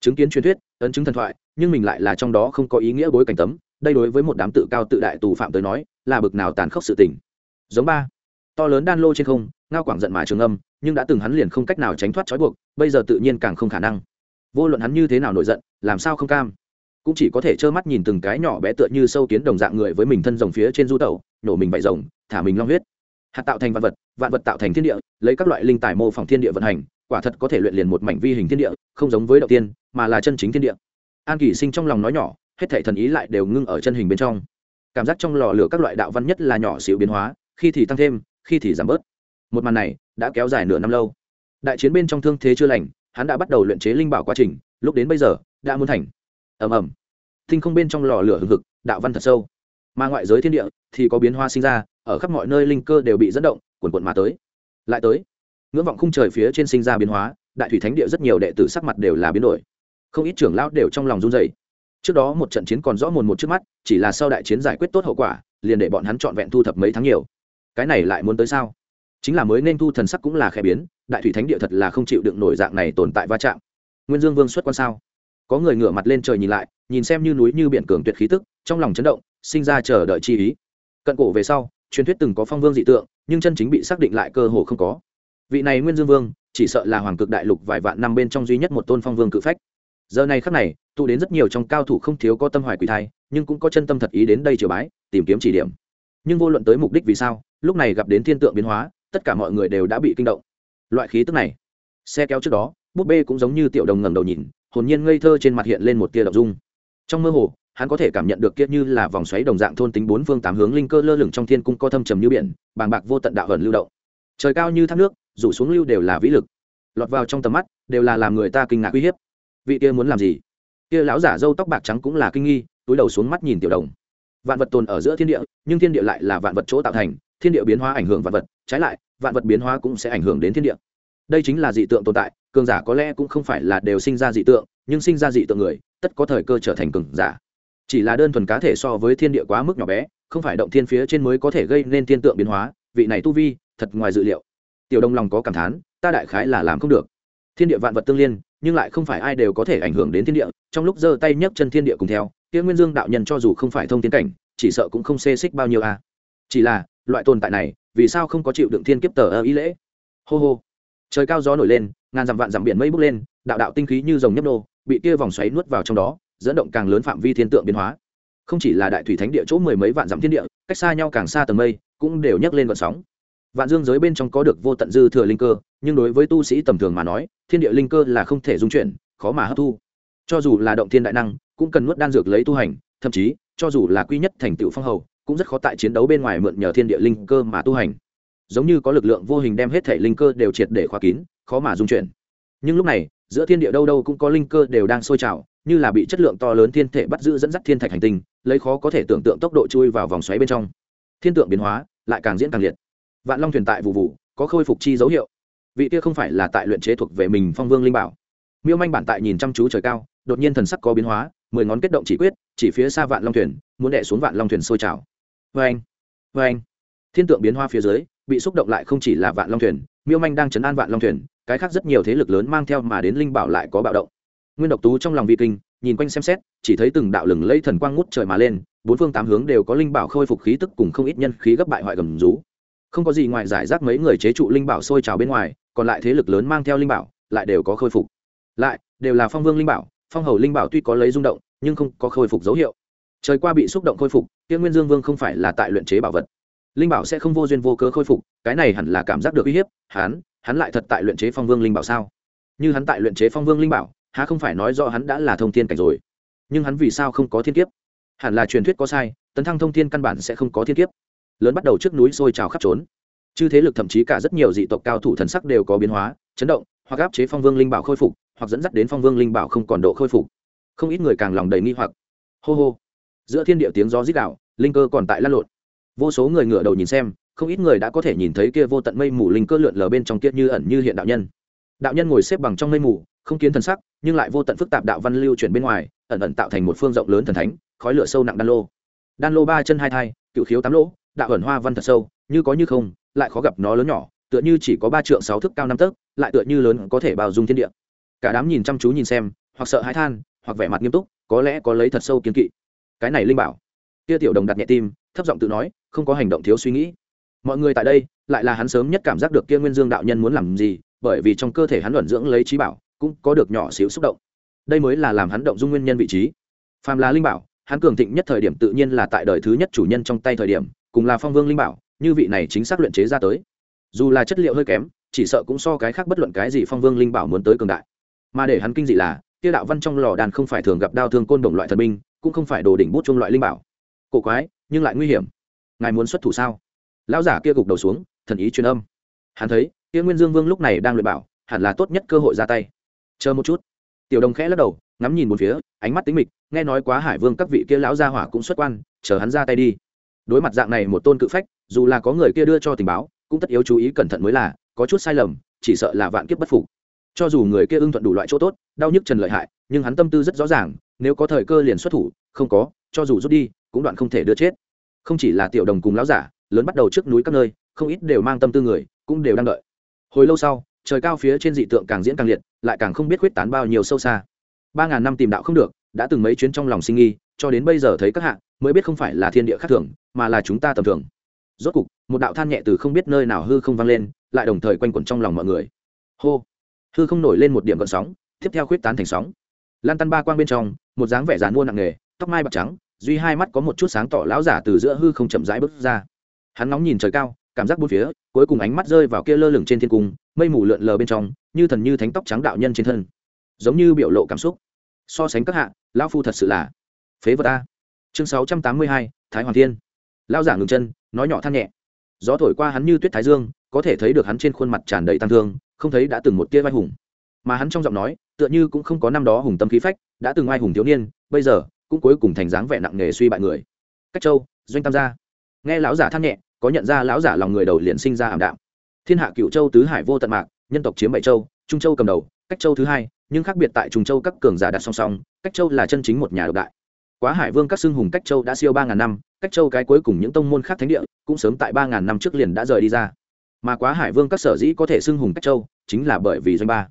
Chứng kiến truyền thuyết, ấn chứng thần thoại, nhưng mình lại là trong đó không có ý nghĩa bối cảnh tấm, đây đối với một đám tự cao tự đại tù phạm tới nói, là bực nào tàn khốc sự tình. Giống ba, to lớn đan lô trên không, ngao quảng giận mà trường âm, nhưng đã từng hắn liền không cách nào tránh thoát trói buộc, bây giờ tự nhiên càng không khả năng vô luận hắn như thế nào nổi giận, làm sao không cam? Cũng chỉ có thể trơ mắt nhìn từng cái nhỏ bé tựa như sâu kiến đồng dạng người với mình thân rồng phía trên du tẩu, nổ mình vạy rồng, thả mình long huyết. Hạt tạo thành vạn vật vạn vật tạo thành thiên địa, lấy các loại linh tài mô phỏng thiên địa vận hành, quả thật có thể luyện liền một mảnh vi hình thiên địa, không giống với đầu tiên, mà là chân chính thiên địa. An kỷ sinh trong lòng nói nhỏ, hết thảy thần ý lại đều ngưng ở chân hình bên trong. Cảm giác trong lò lửa các loại đạo văn nhất là nhỏ xịu biến hóa, khi thì tăng thêm, khi thì giảm bớt. Một màn này đã kéo dài nửa năm lâu. Đại chiến bên trong thương thế chưa lành hắn đã bắt đầu luyện chế linh bảo quá trình, lúc đến bây giờ, đã muốn thành. Ầm ầm. Tinh không bên trong lò lửa hừng hực, đạo văn thật sâu. Mà ngoại giới thiên địa thì có biến hoa sinh ra, ở khắp mọi nơi linh cơ đều bị dẫn động quần quận mà tới. Lại tới. Ngưỡng vọng khung trời phía trên sinh ra biến hóa, đại thủy thánh địa rất nhiều đệ tử sắc mặt đều là biến đổi. Không ít trưởng lão đều trong lòng run dày trước đó một trận chiến còn rõ mồn một trước mắt, chỉ là sau đại chiến giải quyết tốt hậu quả, liền để bọn hắn trọn vẹn thu thập mấy tháng nhiều. Cái này lại muốn tới sao? Chính là mới nên thu thần sắc cũng là khẽ biến đại thủy thánh địa thật là không chịu đựng nổi dạng này tồn tại va chạm. Nguyên dương vương xuất quan sao? Có người ngửa mặt lên trời nhìn lại, nhìn xem như núi như biển cường tuyệt khí tức, trong lòng chấn động, sinh ra chờ đợi chi ý. Cận cổ về sau, truyền thuyết từng có phong vương dị tượng, nhưng chân chính bị xác định lại cơ hồ không có. Vị này nguyên dương vương, chỉ sợ là hoàng cực đại lục vài vạn năm bên trong duy nhất một tôn phong vương cự phách. Giờ này khắc này, tụ đến rất nhiều trong cao thủ không thiếu có tâm hoài quỷ thai, nhưng cũng có chân tâm thật ý đến đây triều bái, tìm kiếm chỉ điểm. Nhưng vô luận tới mục đích vì sao, lúc này gặp đến thiên tượng biến hóa, tất cả mọi người đều đã bị kinh động loại khí tức này. Xe kéo trước đó, búp bê cũng giống như tiểu đồng ngẩng đầu nhìn, hồn nhiên ngây thơ trên mặt hiện lên một tia đ dung. Trong mơ hồ, hắn có thể cảm nhận được kiết như là vòng xoáy đồng dạng thôn tính bốn phương tám hướng linh cơ lơ lửng trong thiên cung co thâm trầm như biển, bàng bạc vô tận đạo hờn lưu động. Trời cao như thác nước, rủ xuống lưu đều là vĩ lực. Lọt vào trong tầm mắt, đều là làm người ta kinh ngạc uy hiếp. Vị kia muốn làm gì? Kia lão giả dâu tóc bạc trắng cũng là kinh nghi, túi đầu xuống mắt nhìn tiểu đồng. Vạn vật tồn ở giữa thiên địa, nhưng thiên địa lại là vạn vật chỗ tạo thành, thiên địa biến hóa ảnh hưởng vạn vật, trái lại vạn vật biến hóa cũng sẽ ảnh hưởng đến thiên địa. Đây chính là dị tượng tồn tại, cường giả có lẽ cũng không phải là đều sinh ra dị tượng, nhưng sinh ra dị tượng người, tất có thời cơ trở thành cường giả. Chỉ là đơn thuần cá thể so với thiên địa quá mức nhỏ bé, không phải động thiên phía trên mới có thể gây nên thiên tượng biến hóa, vị này tu vi, thật ngoài dự liệu. Tiểu đông lòng có cảm thán, ta đại khái là làm không được. Thiên địa vạn vật tương liên, nhưng lại không phải ai đều có thể ảnh hưởng đến thiên địa, trong lúc giơ tay nhấc chân thiên địa cùng theo, kia nguyên dương đạo nhân cho dù không phải thông tiến cảnh, chỉ sợ cũng không xê xích bao nhiêu a à. chỉ là, loại tồn tại này vì sao không có chịu đựng thiên kiếp tờ ơ ý lễ? Hô hô. Trời cao gió nổi lên, ngàn dặm vạn dặm biển mây bốc lên, đạo đạo tinh khí như dòng nhấp nô, bị kia vòng xoáy nuốt vào trong đó, dẫn động càng lớn phạm vi thiên tượng biến hóa. Không chỉ là đại thủy thánh địa chỗ mười mấy vạn dặm thiên địa, cách xa nhau càng xa tầng mây, cũng đều nhấc lên vận sóng. Vạn dương giới bên trong có được vô tận dư thừa linh cơ, nhưng đối với tu sĩ tầm thường mà nói, thiên địa linh cơ là không thể dung chuyển, khó mà hấp thu. Cho dù là động thiên đại năng, cũng cần nuốt đan dược lấy tu hành, thậm chí, cho dù là quy nhất thành tựu phong hầu cũng rất khó tại chiến đấu bên ngoài mượn nhờ thiên địa linh cơ mà tu hành. Giống như có lực lượng vô hình đem hết thể linh cơ đều triệt để khóa kín, khó mà dung chuyển. Nhưng lúc này, giữa thiên địa đâu đâu cũng có linh cơ đều đang sôi trào, như là bị chất lượng to lớn thiên thể bắt giữ dẫn dắt thiên thạch hành tinh, lấy khó có thể tưởng tượng tốc độ chui vào vòng xoáy bên trong. Thiên tượng biến hóa, lại càng diễn càng liệt. Vạn long thuyền tại vụ vụ, có khôi phục chi dấu hiệu. Vị kia không phải là tại luyện chế thuộc về mình phong vương linh bảo. Miêu manh bản tại nhìn chăm chú trời cao, đột nhiên thần sắc có biến hóa, mười ngón kết động chỉ quyết, chỉ phía xa vạn long thuyền, muốn đẻ xuống vạn long thuyền sôi trào vê anh vê anh. Thiên tượng biến hoa phía dưới, bị xúc động lại không chỉ là vạn long thuyền, miêu manh đang chấn an vạn long thuyền, cái khác rất nhiều thế lực lớn mang theo mà đến linh bảo lại có bạo động. Nguyên độc tú trong lòng vi kinh, nhìn quanh xem xét, chỉ thấy từng đạo lừng lây thần quang ngút trời mà lên, bốn phương tám hướng đều có linh bảo khôi phục khí tức cùng không ít nhân khí gấp bại hoại gầm rú. Không có gì ngoài giải rác mấy người chế trụ linh bảo sôi trào bên ngoài, còn lại thế lực lớn mang theo linh bảo, lại đều có khôi phục. Lại, đều là phong vương linh bảo, phong hầu linh bảo tuy có lấy rung động, nhưng không có khôi phục dấu hiệu trời qua bị xúc động khôi phục tiên nguyên dương vương không phải là tại luyện chế bảo vật. Linh bảo sẽ không vô duyên vô cớ khôi phục, cái này hẳn là cảm giác được uy hiếp, hắn hắn lại thật tại luyện chế phong vương linh bảo sao? Như hắn tại luyện chế phong vương linh bảo, há không phải nói rõ hắn đã là thông thiên cảnh rồi? Nhưng hắn vì sao không có thiên kiếp? Hẳn là truyền thuyết có sai, tấn thăng thông thiên căn bản sẽ không có thiên kiếp. Lớn bắt đầu trước núi sôi trào khắp trốn. Chư thế lực thậm chí cả rất nhiều dị tộc cao thủ thần sắc đều có biến hóa, chấn động, hoặc áp chế phong vương linh bảo khôi phục, hoặc dẫn dắt đến phong vương linh bảo không còn độ khôi phục. Không ít người càng lòng đầy nghi hoặc. Hô hô giữa thiên địa tiếng gió rít đạo linh cơ còn tại lăn lộn. Vô số người ngửa đầu nhìn xem, không ít người đã có thể nhìn thấy kia vô tận mây mù linh cơ lượn lờ bên trong kia như ẩn như hiện đạo nhân. Đạo nhân ngồi xếp bằng trong mây mù, không kiến thần sắc, nhưng lại vô tận phức tạp đạo văn lưu chuyển bên ngoài, ẩn ẩn tạo thành một phương rộng lớn thần thánh, khói lửa sâu nặng đan lô. Đan lô ba chân hai thai, cựu khiếu tám lỗ, đạo ẩn hoa văn thật sâu, như có như không, lại khó gặp nó lớn nhỏ, tựa như chỉ có ba trượng sáu thước cao năm tấc, lại tựa như lớn có thể bao dung thiên địa. Cả đám nhìn chăm chú nhìn xem, hoặc sợ hãi than, hoặc vẻ mặt nghiêm túc, có lẽ có lấy thật sâu kiến kỵ cái này linh bảo. Kia tiểu đồng đặt nhẹ tim, thấp giọng tự nói, không có hành động thiếu suy nghĩ. Mọi người tại đây, lại là hắn sớm nhất cảm giác được kia nguyên dương đạo nhân muốn làm gì, bởi vì trong cơ thể hắn luận dưỡng lấy trí bảo, cũng có được nhỏ xíu xúc động. Đây mới là làm hắn động dung nguyên nhân vị trí. Phàm là linh bảo, hắn cường thịnh nhất thời điểm tự nhiên là tại đời thứ nhất chủ nhân trong tay thời điểm, cùng là phong vương linh bảo, như vị này chính xác luyện chế ra tới. Dù là chất liệu hơi kém, chỉ sợ cũng so cái khác bất luận cái gì phong vương linh bảo muốn tới cường đại. Mà để hắn kinh dị là tiêu đạo văn trong lò đàn không phải thường gặp đao thương côn đồng loại thần binh cũng không phải đồ đỉnh bút chung loại linh bảo. Cổ quái, nhưng lại nguy hiểm. Ngài muốn xuất thủ sao? Lão giả kia gục đầu xuống, thần ý truyền âm. Hắn thấy, kia nguyên dương vương lúc này đang luyện bảo, hẳn là tốt nhất cơ hội ra tay. Chờ một chút. Tiểu đồng khẽ lắc đầu, ngắm nhìn một phía, ánh mắt tính mịch, nghe nói quá hải vương các vị kia lão gia hỏa cũng xuất quan, chờ hắn ra tay đi. Đối mặt dạng này một tôn cự phách, dù là có người kia đưa cho tình báo, cũng tất yếu chú ý cẩn thận mới là, có chút sai lầm, chỉ sợ là vạn kiếp bất phục cho dù người kia ưng thuận đủ loại chỗ tốt, đau nhức trần lợi hại, nhưng hắn tâm tư rất rõ ràng, nếu có thời cơ liền xuất thủ, không có, cho dù rút đi, cũng đoạn không thể đưa chết. Không chỉ là tiểu đồng cùng lão giả, lớn bắt đầu trước núi các nơi, không ít đều mang tâm tư người, cũng đều đang đợi. Hồi lâu sau, trời cao phía trên dị tượng càng diễn càng liệt, lại càng không biết quyết tán bao nhiêu sâu xa. Ba ngàn năm tìm đạo không được, đã từng mấy chuyến trong lòng sinh nghi cho đến bây giờ thấy các hạng mới biết không phải là thiên địa khác thường, mà là chúng ta tầm thường. Rốt cục, một đạo than nhẹ từ không biết nơi nào hư không vang lên, lại đồng thời quanh quẩn trong lòng mọi người. Hô! Hư không nổi lên một điểm gợn sóng, tiếp theo khuyết tán thành sóng. Lan tăn ba quang bên trong, một dáng vẻ dàn mua nặng nề, tóc mai bạc trắng, duy hai mắt có một chút sáng tỏ lão giả từ giữa hư không chậm rãi bước ra. Hắn nóng nhìn trời cao, cảm giác bốn phía, cuối cùng ánh mắt rơi vào kia lơ lửng trên thiên cung, mây mù lượn lờ bên trong, như thần như thánh tóc trắng đạo nhân trên thân. Giống như biểu lộ cảm xúc. So sánh các hạ, lão phu thật sự là phế vật a. Chương sáu trăm tám mươi hai, thái hoàng thiên. Lao giả ngừng chân, nói nhỏ than nhẹ. Gió thổi qua hắn như tuyết thái dương, có thể thấy được hắn trên khuôn mặt tràn đầy tăng thương không thấy đã từng một tia vai hùng. Mà hắn trong giọng nói, tựa như cũng không có năm đó hùng tâm khí phách, đã từng ai hùng thiếu niên, bây giờ, cũng cuối cùng thành dáng vẻ nặng nề suy bại người. Cách châu, doanh tam gia. Nghe lão giả than nhẹ, có nhận ra lão giả lòng người đầu liền sinh ra ảm đạm. Thiên hạ cựu châu tứ hải vô tận mạc, nhân tộc chiếm bảy châu, trung châu cầm đầu, cách châu thứ hai, nhưng khác biệt tại trung châu các cường giả đặt song song, cách châu là chân chính một nhà độc đại. Quá hải vương các xưng hùng cách châu đã siêu ba ngàn năm, cách châu cái cuối cùng những tông môn khác thánh địa, cũng sớm tại ba ngàn năm trước liền đã rời đi ra mà quá hải vương các sở dĩ có thể xưng hùng cách châu chính là bởi vì doanh ba.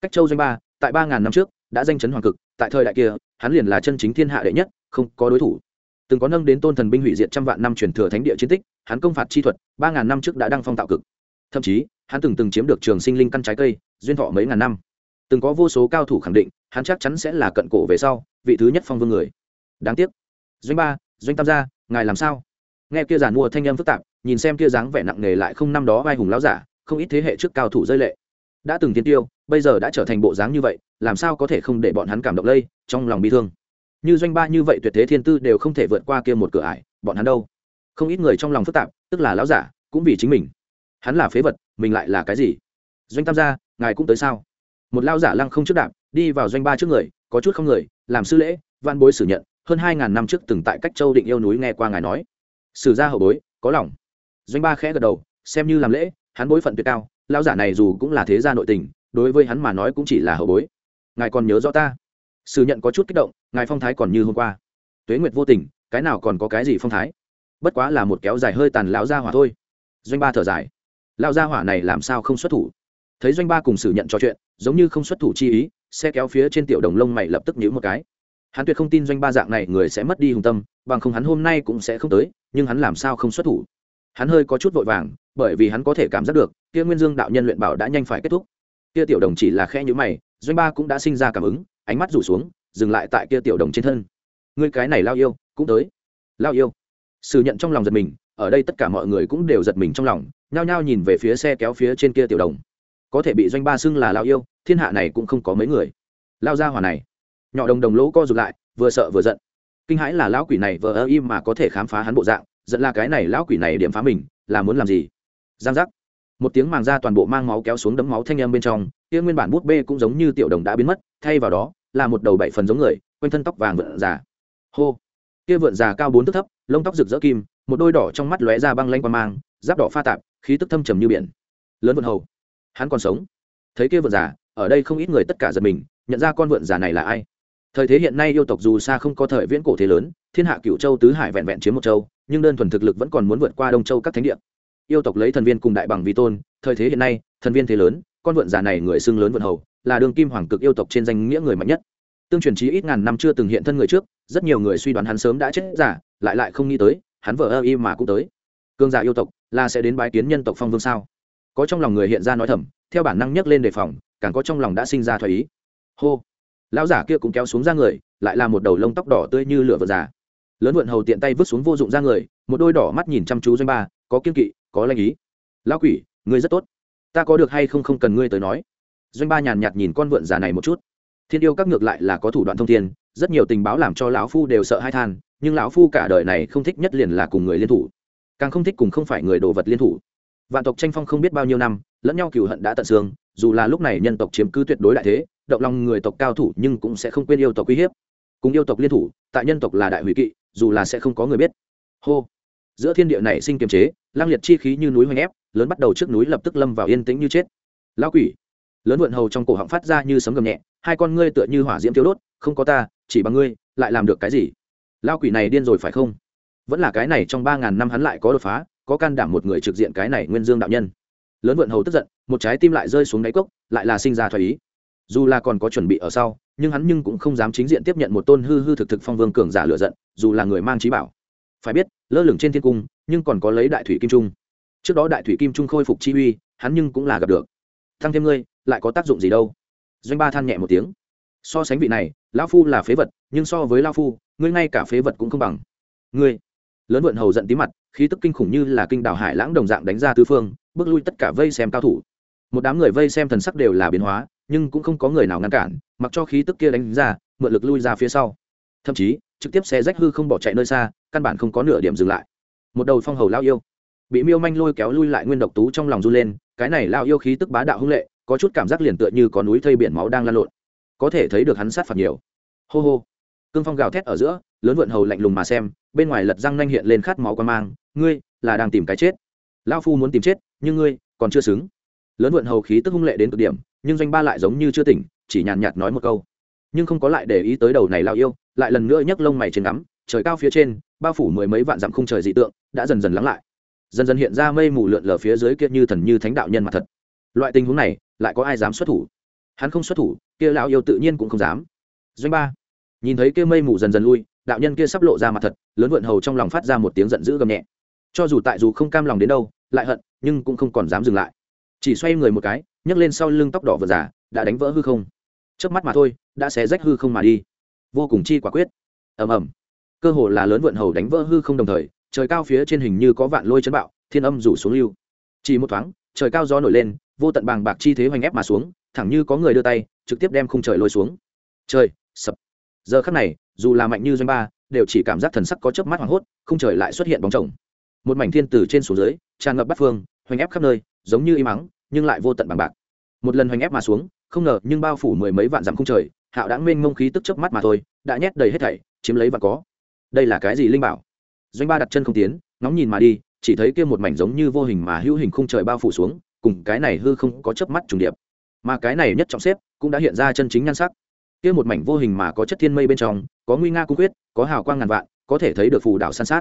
Cách châu doanh ba, tại ba ngàn năm trước, đã danh chấn hoàng cực, tại thời đại kia, hắn liền là chân chính thiên hạ đệ nhất, không có đối thủ. Từng có nâng đến tôn thần binh hủy diệt trăm vạn năm truyền thừa thánh địa chiến tích, hắn công phạt chi thuật, ba ngàn năm trước đã đăng phong tạo cực. Thậm chí, hắn từng từng chiếm được trường sinh linh căn trái cây, duyên thọ mấy ngàn năm. Từng có vô số cao thủ khẳng định, hắn chắc chắn sẽ là cận cổ về sau, vị thứ nhất phong vương người. Đáng tiếc. Doanh ba, doanh tam gia, ngài làm sao? Nghe kia giàn mua thanh âm phức tạp nhìn xem kia dáng vẻ nặng nề lại không năm đó vai hùng lão giả, không ít thế hệ trước cao thủ rơi lệ. Đã từng tiến tiêu, bây giờ đã trở thành bộ dáng như vậy, làm sao có thể không để bọn hắn cảm động lây, trong lòng bi thương. Như doanh ba như vậy tuyệt thế thiên tư đều không thể vượt qua kia một cửa ải, bọn hắn đâu? Không ít người trong lòng phức tạp, tức là lão giả, cũng vì chính mình. Hắn là phế vật, mình lại là cái gì? Doanh tam gia, ngài cũng tới sao? Một lao giả lăng không trước đạp, đi vào doanh ba trước người, có chút không người, làm sư lễ, văn bối xử nhận, hơn hai ngàn năm trước từng tại cách châu định yêu núi nghe qua ngài nói. Sử gia hậu bối, có lòng doanh ba khẽ gật đầu, xem như làm lễ, hắn bối phận tuyệt cao lao giả này dù cũng là thế gia nội tình, đối với hắn mà nói cũng chỉ là hậu bối. Ngài còn nhớ rõ ta? Sử nhận có chút kích động, ngài phong thái còn như hôm qua. Tuế nguyệt vô tình, cái nào còn có cái gì phong thái? Bất quá là một kéo dài hơi tàn lão gia hỏa thôi. Doanh ba thở dài. Lão gia hỏa này làm sao không xuất thủ? Thấy doanh ba cùng sử nhận trò chuyện, giống như không xuất thủ chi ý, xe kéo phía trên tiểu đồng lông mày lập tức nhíu một cái. Hắn tuyệt không tin doanh ba dạng này người sẽ mất đi hùng tâm, bằng không hắn hôm nay cũng sẽ không tới, nhưng hắn làm sao không xuất thủ? Hắn hơi có chút vội vàng, bởi vì hắn có thể cảm giác được, kia nguyên dương đạo nhân luyện bảo đã nhanh phải kết thúc. Kia tiểu đồng chỉ là khe nhữ mày, doanh ba cũng đã sinh ra cảm ứng, ánh mắt rủ xuống, dừng lại tại kia tiểu đồng trên thân. Người cái này lao yêu, cũng tới. Lao yêu. Sử nhận trong lòng giật mình, ở đây tất cả mọi người cũng đều giật mình trong lòng, nhao nhao nhìn về phía xe kéo phía trên kia tiểu đồng. Có thể bị doanh ba xưng là lao yêu, thiên hạ này cũng không có mấy người. Lao ra hỏa này. Nhỏ đồng đồng lỗ co rụt lại, vừa sợ vừa giận. Kinh hãi là lão quỷ này vờ ơ im mà có thể khám phá hắn bộ dạng giận là cái này lão quỷ này điểm phá mình, là muốn làm gì? Giang giác. Một tiếng màng ra toàn bộ mang máu kéo xuống đấm máu thanh em bên trong, kia nguyên bản bút bê cũng giống như tiểu đồng đã biến mất, thay vào đó, là một đầu bảy phần giống người, quanh thân tóc vàng vượn già. Hô. Kia vượn già cao bốn thước thấp, lông tóc rực rỡ kim, một đôi đỏ trong mắt lóe ra băng lanh qua mang, giáp đỏ pha tạp, khí tức thâm trầm như biển. Lớn vượn hầu. Hắn còn sống. Thấy kia vượn già, ở đây không ít người tất cả giật mình, nhận ra con vượn già này là ai. Thời thế hiện nay yêu tộc dù xa không có thời viễn cổ thế lớn, thiên hạ cựu châu tứ hải vẹn vẹn chiếm một châu nhưng đơn thuần thực lực vẫn còn muốn vượt qua đông châu các thánh địa. Yêu tộc lấy thần viên cùng đại bằng vi tôn, thời thế hiện nay, thần viên thế lớn, con vượn già này người xưng lớn vượn hầu, là đường kim hoàng cực yêu tộc trên danh nghĩa người mạnh nhất. Tương truyền trí ít ngàn năm chưa từng hiện thân người trước, rất nhiều người suy đoán hắn sớm đã chết giả lại lại không nghĩ tới, hắn vợ ơ y mà cũng tới. Cương giả yêu tộc, là sẽ đến bái kiến nhân tộc phong vương sao? Có trong lòng người hiện ra nói thầm, theo bản năng nhấc lên đề phòng, càng có trong lòng đã sinh ra thoái ý. Hô. Lão giả kia cũng kéo xuống ra người, lại là một đầu lông tóc đỏ tươi như lửa vợ già lớn vượn hầu tiện tay vứt xuống vô dụng ra người, một đôi đỏ mắt nhìn chăm chú doanh ba, có kiên kỵ, có lanh ý. Lão quỷ, ngươi rất tốt. Ta có được hay không không cần ngươi tới nói. Doanh ba nhàn nhạt nhìn con vượn già này một chút. Thiên yêu các ngược lại là có thủ đoạn thông thiên, rất nhiều tình báo làm cho lão phu đều sợ hai than, nhưng lão phu cả đời này không thích nhất liền là cùng người liên thủ. Càng không thích cùng không phải người đồ vật liên thủ. Vạn tộc tranh phong không biết bao nhiêu năm, lẫn nhau cừu hận đã tận xương, dù là lúc này nhân tộc chiếm cứ tuyệt đối đại thế, động lòng người tộc cao thủ nhưng cũng sẽ không quên yêu tộc uy hiếp. Cùng yêu tộc liên thủ, tại nhân tộc là đại hủy kỵ dù là sẽ không có người biết. Hô. Giữa thiên địa này sinh kiềm chế, lang liệt chi khí như núi hoành ép, lớn bắt đầu trước núi lập tức lâm vào yên tĩnh như chết. Lão quỷ. Lớn vượn hầu trong cổ họng phát ra như sấm gầm nhẹ, hai con ngươi tựa như hỏa diễm thiếu đốt, không có ta, chỉ bằng ngươi, lại làm được cái gì? Lão quỷ này điên rồi phải không? Vẫn là cái này trong ba ngàn năm hắn lại có đột phá, có can đảm một người trực diện cái này nguyên dương đạo nhân. Lớn vượn hầu tức giận, một trái tim lại rơi xuống đáy cốc, lại là sinh ra thoái ý dù là còn có chuẩn bị ở sau, nhưng hắn nhưng cũng không dám chính diện tiếp nhận một tôn hư hư thực thực phong vương cường giả lựa giận, dù là người mang trí bảo. Phải biết, lơ lửng trên thiên cung, nhưng còn có lấy đại thủy kim trung. Trước đó đại thủy kim trung khôi phục chi uy, hắn nhưng cũng là gặp được. Thăng thêm ngươi, lại có tác dụng gì đâu? Doanh ba than nhẹ một tiếng. So sánh vị này, lão phu là phế vật, nhưng so với lão phu, ngươi ngay cả phế vật cũng không bằng. Ngươi. Lớn vượn hầu giận tí mặt, khí tức kinh khủng như là kinh đảo hải lãng đồng dạng đánh ra tứ phương, bước lui tất cả vây xem cao thủ. Một đám người vây xem thần sắc đều là biến hóa nhưng cũng không có người nào ngăn cản, mặc cho khí tức kia đánh ra, mượn lực lui ra phía sau. Thậm chí, trực tiếp xe rách hư không bỏ chạy nơi xa, căn bản không có nửa điểm dừng lại. Một đầu phong hầu lao yêu. Bị miêu manh lôi kéo lui lại nguyên độc tú trong lòng run lên, cái này lao yêu khí tức bá đạo hung lệ, có chút cảm giác liền tựa như có núi thây biển máu đang lan lộn. Có thể thấy được hắn sát phạt nhiều. Hô hô. Cương phong gào thét ở giữa, lớn vượn hầu lạnh lùng mà xem, bên ngoài lật răng nhanh hiện lên khát máu quan mang, ngươi là đang tìm cái chết. Lao phu muốn tìm chết, nhưng ngươi còn chưa xứng lớn vượn hầu khí tức hung lệ đến cực điểm, nhưng doanh ba lại giống như chưa tỉnh, chỉ nhàn nhạt nói một câu. Nhưng không có lại để ý tới đầu này lao yêu, lại lần nữa nhấc lông mày trên ngắm, trời cao phía trên, bao phủ mười mấy vạn dặm khung trời dị tượng, đã dần dần lắng lại. Dần dần hiện ra mây mù lượn lờ phía dưới kia như thần như thánh đạo nhân mặt thật. Loại tình huống này, lại có ai dám xuất thủ? Hắn không xuất thủ, kia lão yêu tự nhiên cũng không dám. Doanh ba, nhìn thấy kia mây mù dần dần lui, đạo nhân kia sắp lộ ra mặt thật, lớn vượn hầu trong lòng phát ra một tiếng giận dữ gầm nhẹ. Cho dù tại dù không cam lòng đến đâu, lại hận, nhưng cũng không còn dám dừng lại chỉ xoay người một cái, nhấc lên sau lưng tóc đỏ vừa giả đã đánh vỡ hư không. Trước mắt mà thôi, đã xé rách hư không mà đi. Vô cùng chi quả quyết. Ầm ầm. Cơ hồ là lớn vượn hầu đánh vỡ hư không đồng thời, trời cao phía trên hình như có vạn lôi chấn bạo, thiên âm rủ xuống lưu. Chỉ một thoáng, trời cao gió nổi lên, vô tận bàng bạc chi thế hoành ép mà xuống, thẳng như có người đưa tay, trực tiếp đem khung trời lôi xuống. Trời, sập. Giờ khắc này, dù là mạnh như doanh ba, đều chỉ cảm giác thần sắc có chớp mắt hoảng hốt, khung trời lại xuất hiện bóng chồng. Một mảnh thiên từ trên xuống dưới, tràn ngập bát phương, hoành ép khắp nơi giống như im mắng, nhưng lại vô tận bằng bạc. Một lần hoành ép mà xuống, không ngờ nhưng bao phủ mười mấy vạn dặm không trời, hạo đáng mênh mông khí tức chớp mắt mà thôi, đã nhét đầy hết thảy, chiếm lấy và có. Đây là cái gì linh bảo? Doanh ba đặt chân không tiến, ngóng nhìn mà đi, chỉ thấy kia một mảnh giống như vô hình mà hữu hình không trời bao phủ xuống, cùng cái này hư không có chớp mắt trùng điệp. Mà cái này nhất trọng xếp cũng đã hiện ra chân chính nhan sắc. Kia một mảnh vô hình mà có chất thiên mây bên trong, có nguy nga cung quyết, có hào quang ngàn vạn, có thể thấy được phù đảo san sát.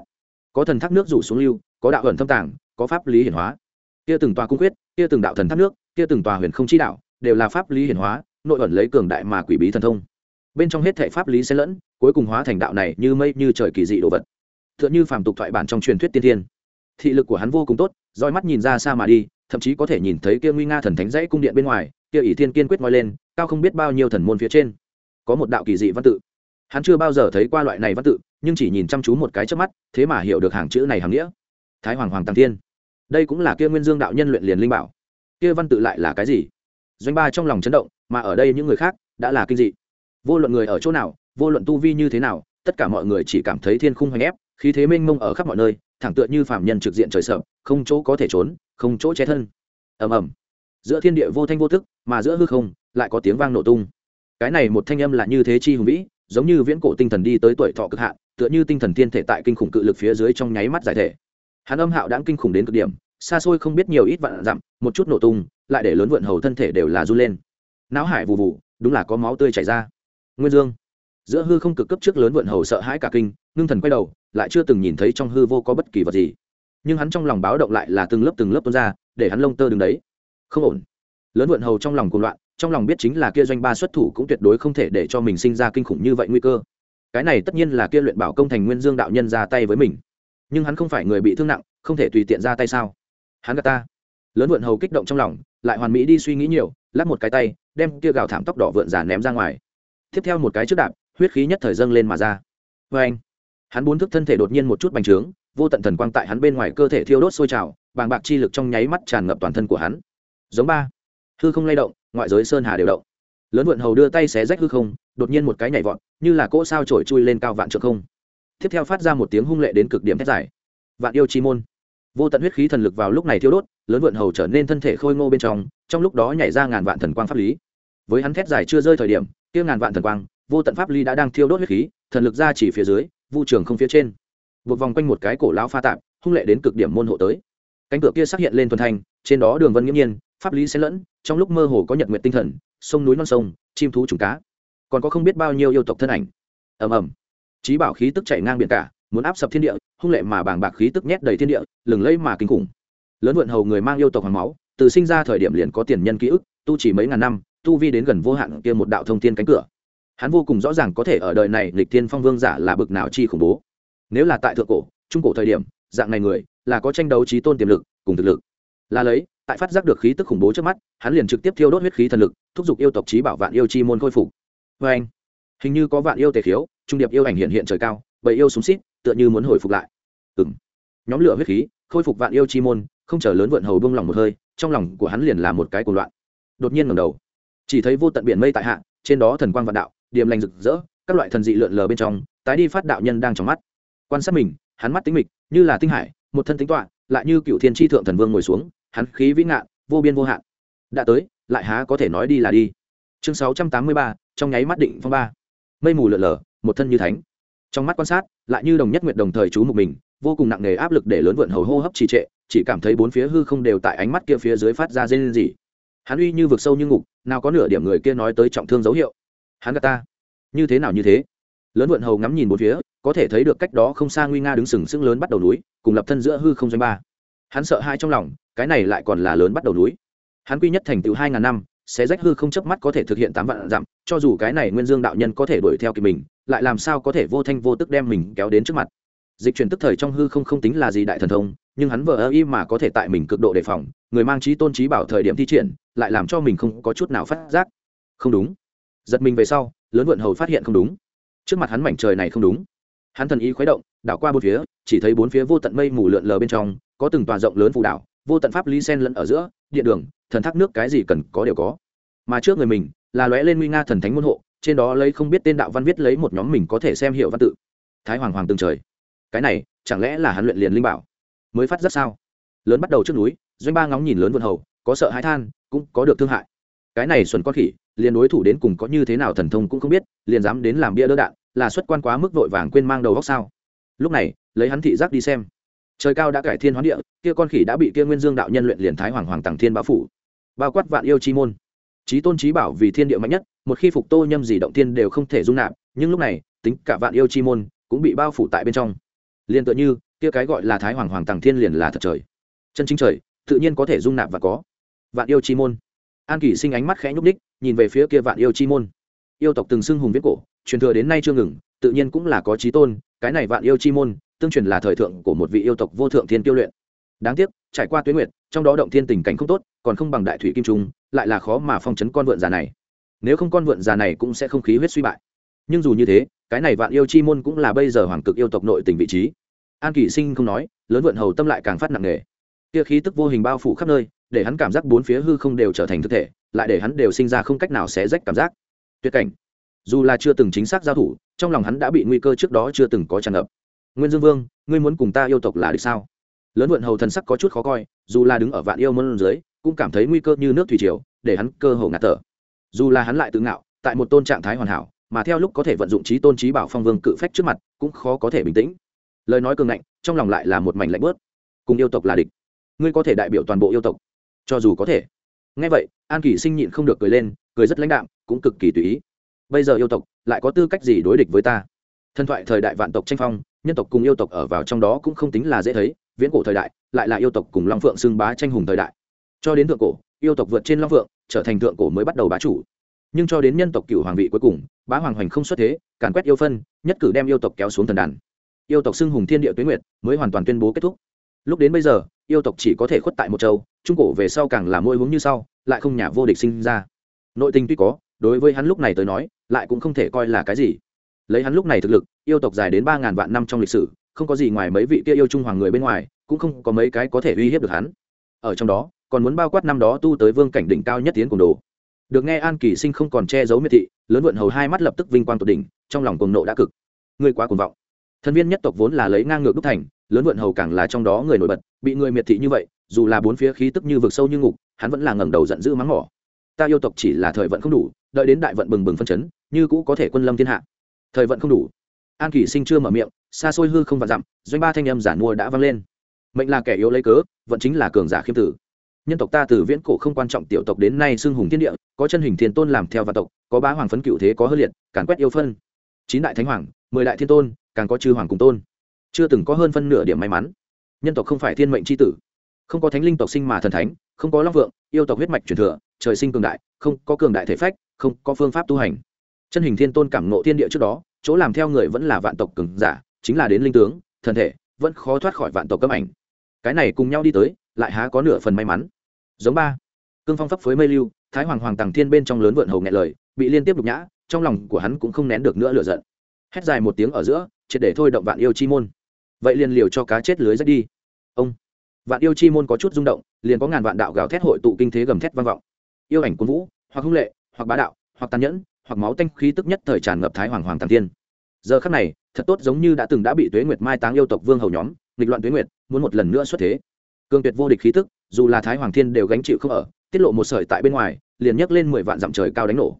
Có thần thác nước rủ xuống lưu, có đạo ẩn thâm tàng, có pháp lý hiển hóa kia từng tòa cung quyết kia từng đạo thần tháp nước, kia từng tòa huyền không chi đạo, đều là pháp lý hiển hóa, nội ẩn lấy cường đại mà quỷ bí thần thông. Bên trong hết thể pháp lý xen lẫn, cuối cùng hóa thành đạo này như mây như trời kỳ dị đồ vật. T h ư ợ n h ư phàm tục thoại bản trong truyền thuyết tiên thiên. Thị lực của hắn vô cùng tốt, roi mắt nhìn ra xa mà đi, thậm chí có thể nhìn thấy kia nguy nga thần thánh dãy cung điện bên ngoài, kia ỷ thiên kiên quyết ngoi lên, cao không biết bao nhiêu thần môn phía trên. Có một đạo kỳ dị văn tự. Hắn chưa bao giờ thấy qua loại này văn tự, nhưng chỉ nhìn chăm chú một cái trước mắt, thế mà hiểu được hàng chữ này hàng nghĩa. Thái hoàng hoàng tăng tiên đây cũng là kia nguyên dương đạo nhân luyện liền linh bảo. Kia văn tự lại là cái gì? Doanh ba trong lòng chấn động, mà ở đây những người khác đã là kinh dị. Vô luận người ở chỗ nào, vô luận tu vi như thế nào, tất cả mọi người chỉ cảm thấy thiên khung hoành ép, khí thế mênh mông ở khắp mọi nơi, thẳng tựa như phạm nhân trực diện trời sợ, không chỗ có thể trốn, không chỗ che thân. Ầm ầm. Giữa thiên địa vô thanh vô thức mà giữa hư không lại có tiếng vang nổ tung. Cái này một thanh âm là như thế chi hùng vĩ, giống như viễn cổ tinh thần đi tới tuổi thọ cực hạn, tựa như tinh thần thiên thể tại kinh khủng cự lực phía dưới trong nháy mắt giải thể hắn âm hạo đã kinh khủng đến cực điểm, xa xôi không biết nhiều ít vạn dặm, một chút nổ tung, lại để lớn vượn hầu thân thể đều là run lên. Não hải vụ vụ đúng là có máu tươi chảy ra. Nguyên dương, giữa hư không cực cấp trước lớn vượn hầu sợ hãi cả kinh, ngưng thần quay đầu, lại chưa từng nhìn thấy trong hư vô có bất kỳ vật gì. Nhưng hắn trong lòng báo động lại là từng lớp từng lớp tuôn ra, để hắn lông tơ đứng đấy. Không ổn. Lớn vượn hầu trong lòng cuồng loạn, trong lòng biết chính là kia doanh ba xuất thủ cũng tuyệt đối không thể để cho mình sinh ra kinh khủng như vậy nguy cơ. Cái này tất nhiên là kia luyện bảo công thành nguyên dương đạo nhân ra tay với mình nhưng hắn không phải người bị thương nặng, không thể tùy tiện ra tay sao? Hắn gạt ta. Lớn vượn hầu kích động trong lòng, lại hoàn mỹ đi suy nghĩ nhiều lắp một cái tay, đem kia gào thảm tóc đỏ vượn giả ném ra ngoài. Tiếp theo một cái trước đạp, huyết khí nhất thời dâng lên mà ra. Vê anh, hắn bốn thức thân thể đột nhiên một chút bành trướng, vô tận thần quang tại hắn bên ngoài cơ thể thiêu đốt sôi trào, bàng bạc chi lực trong nháy mắt tràn ngập toàn thân của hắn. Giống ba, hư không lay động, ngoại giới sơn hà đều động. Lớn vượn hầu đưa tay xé rách hư không, đột nhiên một cái nhảy vọt, như là cỗ sao trổi chui lên cao vạn trượng không tiếp theo phát ra một tiếng hung lệ đến cực điểm thét dài. Vạn yêu chi môn. Vô tận huyết khí thần lực vào lúc này thiêu đốt, lớn vượn hầu trở nên thân thể khôi ngô bên trong trong lúc đó nhảy ra ngàn vạn thần quang pháp lý. Với hắn thét dài chưa rơi thời điểm, kia ngàn vạn thần quang, vô tận pháp lý đã đang thiêu đốt huyết khí, thần lực ra chỉ phía dưới, vu trường không phía trên. Buộc vòng quanh một cái cổ lão pha tạp, hung lệ đến cực điểm môn hộ tới. Cánh cửa kia xác hiện lên thuần thành, trên đó đường vân nghiễm nhiên, pháp lý xen lẫn, trong lúc mơ hồ có nhật nguyện tinh thần, sông núi non sông, chim thú trùng cá. Còn có không biết bao nhiêu yêu tộc thân ảnh. Ầm ầm trí bảo khí tức chạy ngang biển cả, muốn áp sập thiên địa, hung lệ mà bàng bạc khí tức nhét đầy thiên địa, lừng lẫy mà kinh khủng. Lớn vượn hầu người mang yêu tộc hoàng máu, từ sinh ra thời điểm liền có tiền nhân ký ức, tu chỉ mấy ngàn năm, tu vi đến gần vô hạn kia một đạo thông thiên cánh cửa. Hắn vô cùng rõ ràng có thể ở đời này lịch thiên phong vương giả là bực nào chi khủng bố. Nếu là tại thượng cổ, trung cổ thời điểm, dạng này người, là có tranh đấu trí tôn tiềm lực, cùng thực lực. Là lấy, tại phát giác được khí tức khủng bố trước mắt, hắn liền trực tiếp thiêu đốt huyết khí thần lực, thúc giục yêu tộc trí bảo vạn yêu chi môn khôi phục. Vê anh hình như có vạn yêu tề khiếu, trung điệp yêu ảnh hiện hiện trời cao, bầy yêu súng xít, tựa như muốn hồi phục lại. Ừng nhóm lửa huyết khí, khôi phục vạn yêu chi môn, không chờ lớn vượn hầu bông lòng một hơi, trong lòng của hắn liền là một cái cuồng loạn. Đột nhiên ngầm đầu. Chỉ thấy vô tận biển mây tại hạ, trên đó thần quang vạn đạo, điềm lành rực rỡ, các loại thần dị lượn lờ bên trong, tái đi phát đạo nhân đang trong mắt. Quan sát mình, hắn mắt tính mịch, như là tinh hải, một thân tính toạ lại như cựu thiên tri thượng thần vương ngồi xuống, hắn khí vĩ ngạn, vô biên vô hạn. Đã tới, lại há có thể nói đi là đi. Chương sáu trăm tám mươi ba, trong nháy mắt định phong ba mây mù lượn lờ, một thân như thánh. Trong mắt quan sát, lại như đồng nhất nguyện đồng thời chú một mình, vô cùng nặng nề áp lực để lớn vượn hầu hô hấp trì trệ, chỉ cảm thấy bốn phía hư không đều tại ánh mắt kia phía dưới phát ra dây lên gì hắn uy như vực sâu như ngục, nào có nửa điểm người kia nói tới trọng thương dấu hiệu. Hắn gạt ta. Như thế nào như thế? Lớn vượn hầu ngắm nhìn bốn phía, có thể thấy được cách đó không xa nguy nga đứng sừng sững lớn bắt đầu núi, cùng lập thân giữa hư không doanh ba. Hắn sợ hai trong lòng, cái này lại còn là lớn bắt đầu núi. Hắn quy nhất thành tựu hai ngàn năm xé rách hư không chớp mắt có thể thực hiện tám vạn dặm, cho dù cái này nguyên dương đạo nhân có thể đuổi theo kịp mình, lại làm sao có thể vô thanh vô tức đem mình kéo đến trước mặt. Dịch chuyển tức thời trong hư không không tính là gì đại thần thông, nhưng hắn vờ ơ y mà có thể tại mình cực độ đề phòng, người mang trí tôn trí bảo thời điểm thi triển, lại làm cho mình không có chút nào phát giác. Không đúng. Giật mình về sau, lớn vượn hầu phát hiện không đúng. Trước mặt hắn mảnh trời này không đúng. Hắn thần ý khuấy động, đảo qua bốn phía, chỉ thấy bốn phía vô tận mây mù lượn lờ bên trong, có từng tòa rộng lớn phù đảo, vô tận pháp lý sen lẫn ở giữa điện đường, thần thác nước cái gì cần có đều có. Mà trước người mình là lóe lên nguy nga thần thánh môn hộ, trên đó lấy không biết tên đạo văn viết lấy một nhóm mình có thể xem hiệu văn tự. Thái hoàng hoàng từng trời. Cái này, chẳng lẽ là hắn luyện liền linh bảo? Mới phát rất sao? Lớn bắt đầu trước núi, doanh ba ngóng nhìn lớn vườn hầu, có sợ hãi than, cũng có được thương hại. Cái này xuẩn con khỉ, liền đối thủ đến cùng có như thế nào thần thông cũng không biết, liền dám đến làm bia đỡ đạn, là xuất quan quá mức vội vàng quên mang đầu góc sao? Lúc này, lấy hắn thị giác đi xem trời cao đã cải thiên hoán địa, kia con khỉ đã bị kia nguyên dương đạo nhân luyện liền thái hoàng hoàng tàng thiên bao phủ. Bao quát vạn yêu chi môn. Trí tôn trí bảo vì thiên địa mạnh nhất, một khi phục tô nhâm gì động thiên đều không thể dung nạp, nhưng lúc này, tính cả vạn yêu chi môn cũng bị bao phủ tại bên trong. Liền tựa như, kia cái gọi là thái hoàng hoàng tàng thiên liền là thật trời. Chân chính trời, tự nhiên có thể dung nạp và có. Vạn yêu chi môn. An kỷ sinh ánh mắt khẽ nhúc ních nhìn về phía kia vạn yêu chi môn. Yêu tộc từng xưng hùng viết cổ, truyền thừa đến nay chưa ngừng, tự nhiên cũng là có trí tôn, cái này vạn yêu chi môn tương truyền là thời thượng của một vị yêu tộc vô thượng thiên tiêu luyện. Đáng tiếc, trải qua tuyến nguyệt, trong đó động thiên tình cảnh không tốt, còn không bằng đại thủy kim trung, lại là khó mà phong chấn con vượn già này. Nếu không con vượn già này cũng sẽ không khí huyết suy bại. Nhưng dù như thế, cái này vạn yêu chi môn cũng là bây giờ hoàng cực yêu tộc nội tình vị trí. An kỷ sinh không nói, lớn vượn hầu tâm lại càng phát nặng nề. Kia khí tức vô hình bao phủ khắp nơi, để hắn cảm giác bốn phía hư không đều trở thành thực thể, lại để hắn đều sinh ra không cách nào xé rách cảm giác. Tuyệt cảnh. Dù là chưa từng chính xác giao thủ, trong lòng hắn đã bị nguy cơ trước đó chưa từng có tràn ngập nguyên dương vương, ngươi muốn cùng ta yêu tộc là được sao? Lớn vượn hầu thần sắc có chút khó coi, dù là đứng ở vạn yêu môn dưới, cũng cảm thấy nguy cơ như nước thủy triều, để hắn cơ hồ ngạt thở. Dù là hắn lại tự ngạo, tại một tôn trạng thái hoàn hảo, mà theo lúc có thể vận dụng trí tôn trí bảo phong vương cự phách trước mặt, cũng khó có thể bình tĩnh. Lời nói cường ngạnh, trong lòng lại là một mảnh lạnh bớt cùng yêu tộc là địch. Ngươi có thể đại biểu toàn bộ yêu tộc. Cho dù có thể. Ngay vậy, an Kỷ sinh nhịn không được cười lên, cười rất lãnh đạm, cũng cực kỳ tùy ý. Bây giờ yêu tộc lại có tư cách gì đối địch với ta? Thần thoại thời đại vạn tộc tranh phong nhân tộc cùng yêu tộc ở vào trong đó cũng không tính là dễ thấy, viễn cổ thời đại, lại là yêu tộc cùng long phượng xưng bá tranh hùng thời đại. Cho đến thượng cổ, yêu tộc vượt trên long phượng, trở thành thượng cổ mới bắt đầu bá chủ. Nhưng cho đến nhân tộc cựu hoàng vị cuối cùng, bá hoàng hoành không xuất thế, càn quét yêu phân, nhất cử đem yêu tộc kéo xuống thần đàn. Yêu tộc xưng hùng thiên địa tuyến nguyệt, mới hoàn toàn tuyên bố kết thúc. Lúc đến bây giờ, yêu tộc chỉ có thể khuất tại một châu, trung cổ về sau càng là môi hướng như sau, lại không nhà vô địch sinh ra. Nội tình tuy có, đối với hắn lúc này tới nói, lại cũng không thể coi là cái gì lấy hắn lúc này thực lực, yêu tộc dài đến ba ngàn vạn năm trong lịch sử, không có gì ngoài mấy vị kia yêu trung hoàng người bên ngoài, cũng không có mấy cái có thể uy hiếp được hắn. Ở trong đó, còn muốn bao quát năm đó tu tới vương cảnh đỉnh cao nhất tiến cùng đồ. Được nghe an kỳ sinh không còn che giấu miệt thị, lớn vượn hầu hai mắt lập tức vinh quang tột đỉnh, trong lòng cuồng nộ đã cực. Người quá cuồng vọng. Thân viên nhất tộc vốn là lấy ngang ngược đúc thành, lớn vượn hầu càng là trong đó người nổi bật, bị người miệt thị như vậy, dù là bốn phía khí tức như vực sâu như ngục, hắn vẫn là ngẩng đầu giận dữ mắng mỏ. Ta yêu tộc chỉ là thời vận không đủ, đợi đến đại vận bừng bừng phân chấn, như cũ có thể quân lâm thiên hạ thời vận không đủ. An kỳ sinh chưa mở miệng, xa xôi hư không vạn dặm, doanh ba thanh âm giản mua đã vang lên. Mệnh là kẻ yếu lấy cớ vận chính là cường giả khiêm tử. Nhân tộc ta từ viễn cổ không quan trọng tiểu tộc đến nay xưng hùng thiên địa, có chân hình thiên tôn làm theo và tộc, có bá hoàng phấn cựu thế có hư liệt, càn quét yêu phân. Chín đại thánh hoàng, mười đại thiên tôn, càng có chư hoàng cùng tôn. Chưa từng có hơn phân nửa điểm may mắn. Nhân tộc không phải thiên mệnh c h i tử. Không có thánh linh tộc sinh mà thần thánh, không có long vượng, yêu tộc huyết mạch truyền thừa, trời sinh cường đại, không có cường đại thể phách, không có phương pháp tu hành chân hình thiên tôn cảm nộ thiên địa trước đó, chỗ làm theo người vẫn là vạn tộc cường giả, chính là đến linh tướng, thần thể, vẫn khó thoát khỏi vạn tộc cấp ảnh. Cái này cùng nhau đi tới, lại há có nửa phần may mắn. Giống ba. Cương phong phấp phới mây lưu, thái hoàng hoàng tàng thiên bên trong lớn vượn hầu nghẹ lời, bị liên tiếp đục nhã, trong lòng của hắn cũng không nén được nữa lựa giận. Hét dài một tiếng ở giữa, triệt để thôi động vạn yêu chi môn. Vậy liền liều cho cá chết lưới rách đi. Ông. Vạn yêu chi môn có chút rung động, liền có ngàn vạn đạo gào thét hội tụ kinh thế gầm thét vang vọng. Yêu ảnh quân vũ, hoặc hung lệ, hoặc bá đạo, hoặc tàn nhẫn hoặc máu tanh khí tức nhất thời tràn ngập thái hoàng hoàng tàng thiên. Giờ khắc này, thật tốt giống như đã từng đã bị tuế nguyệt mai táng yêu tộc vương hầu nhóm, nghịch loạn tuế nguyệt, muốn một lần nữa xuất thế. Cương tuyệt vô địch khí tức, dù là thái hoàng thiên đều gánh chịu không ở, tiết lộ một sợi tại bên ngoài, liền nhấc lên mười vạn dặm trời cao đánh nổ.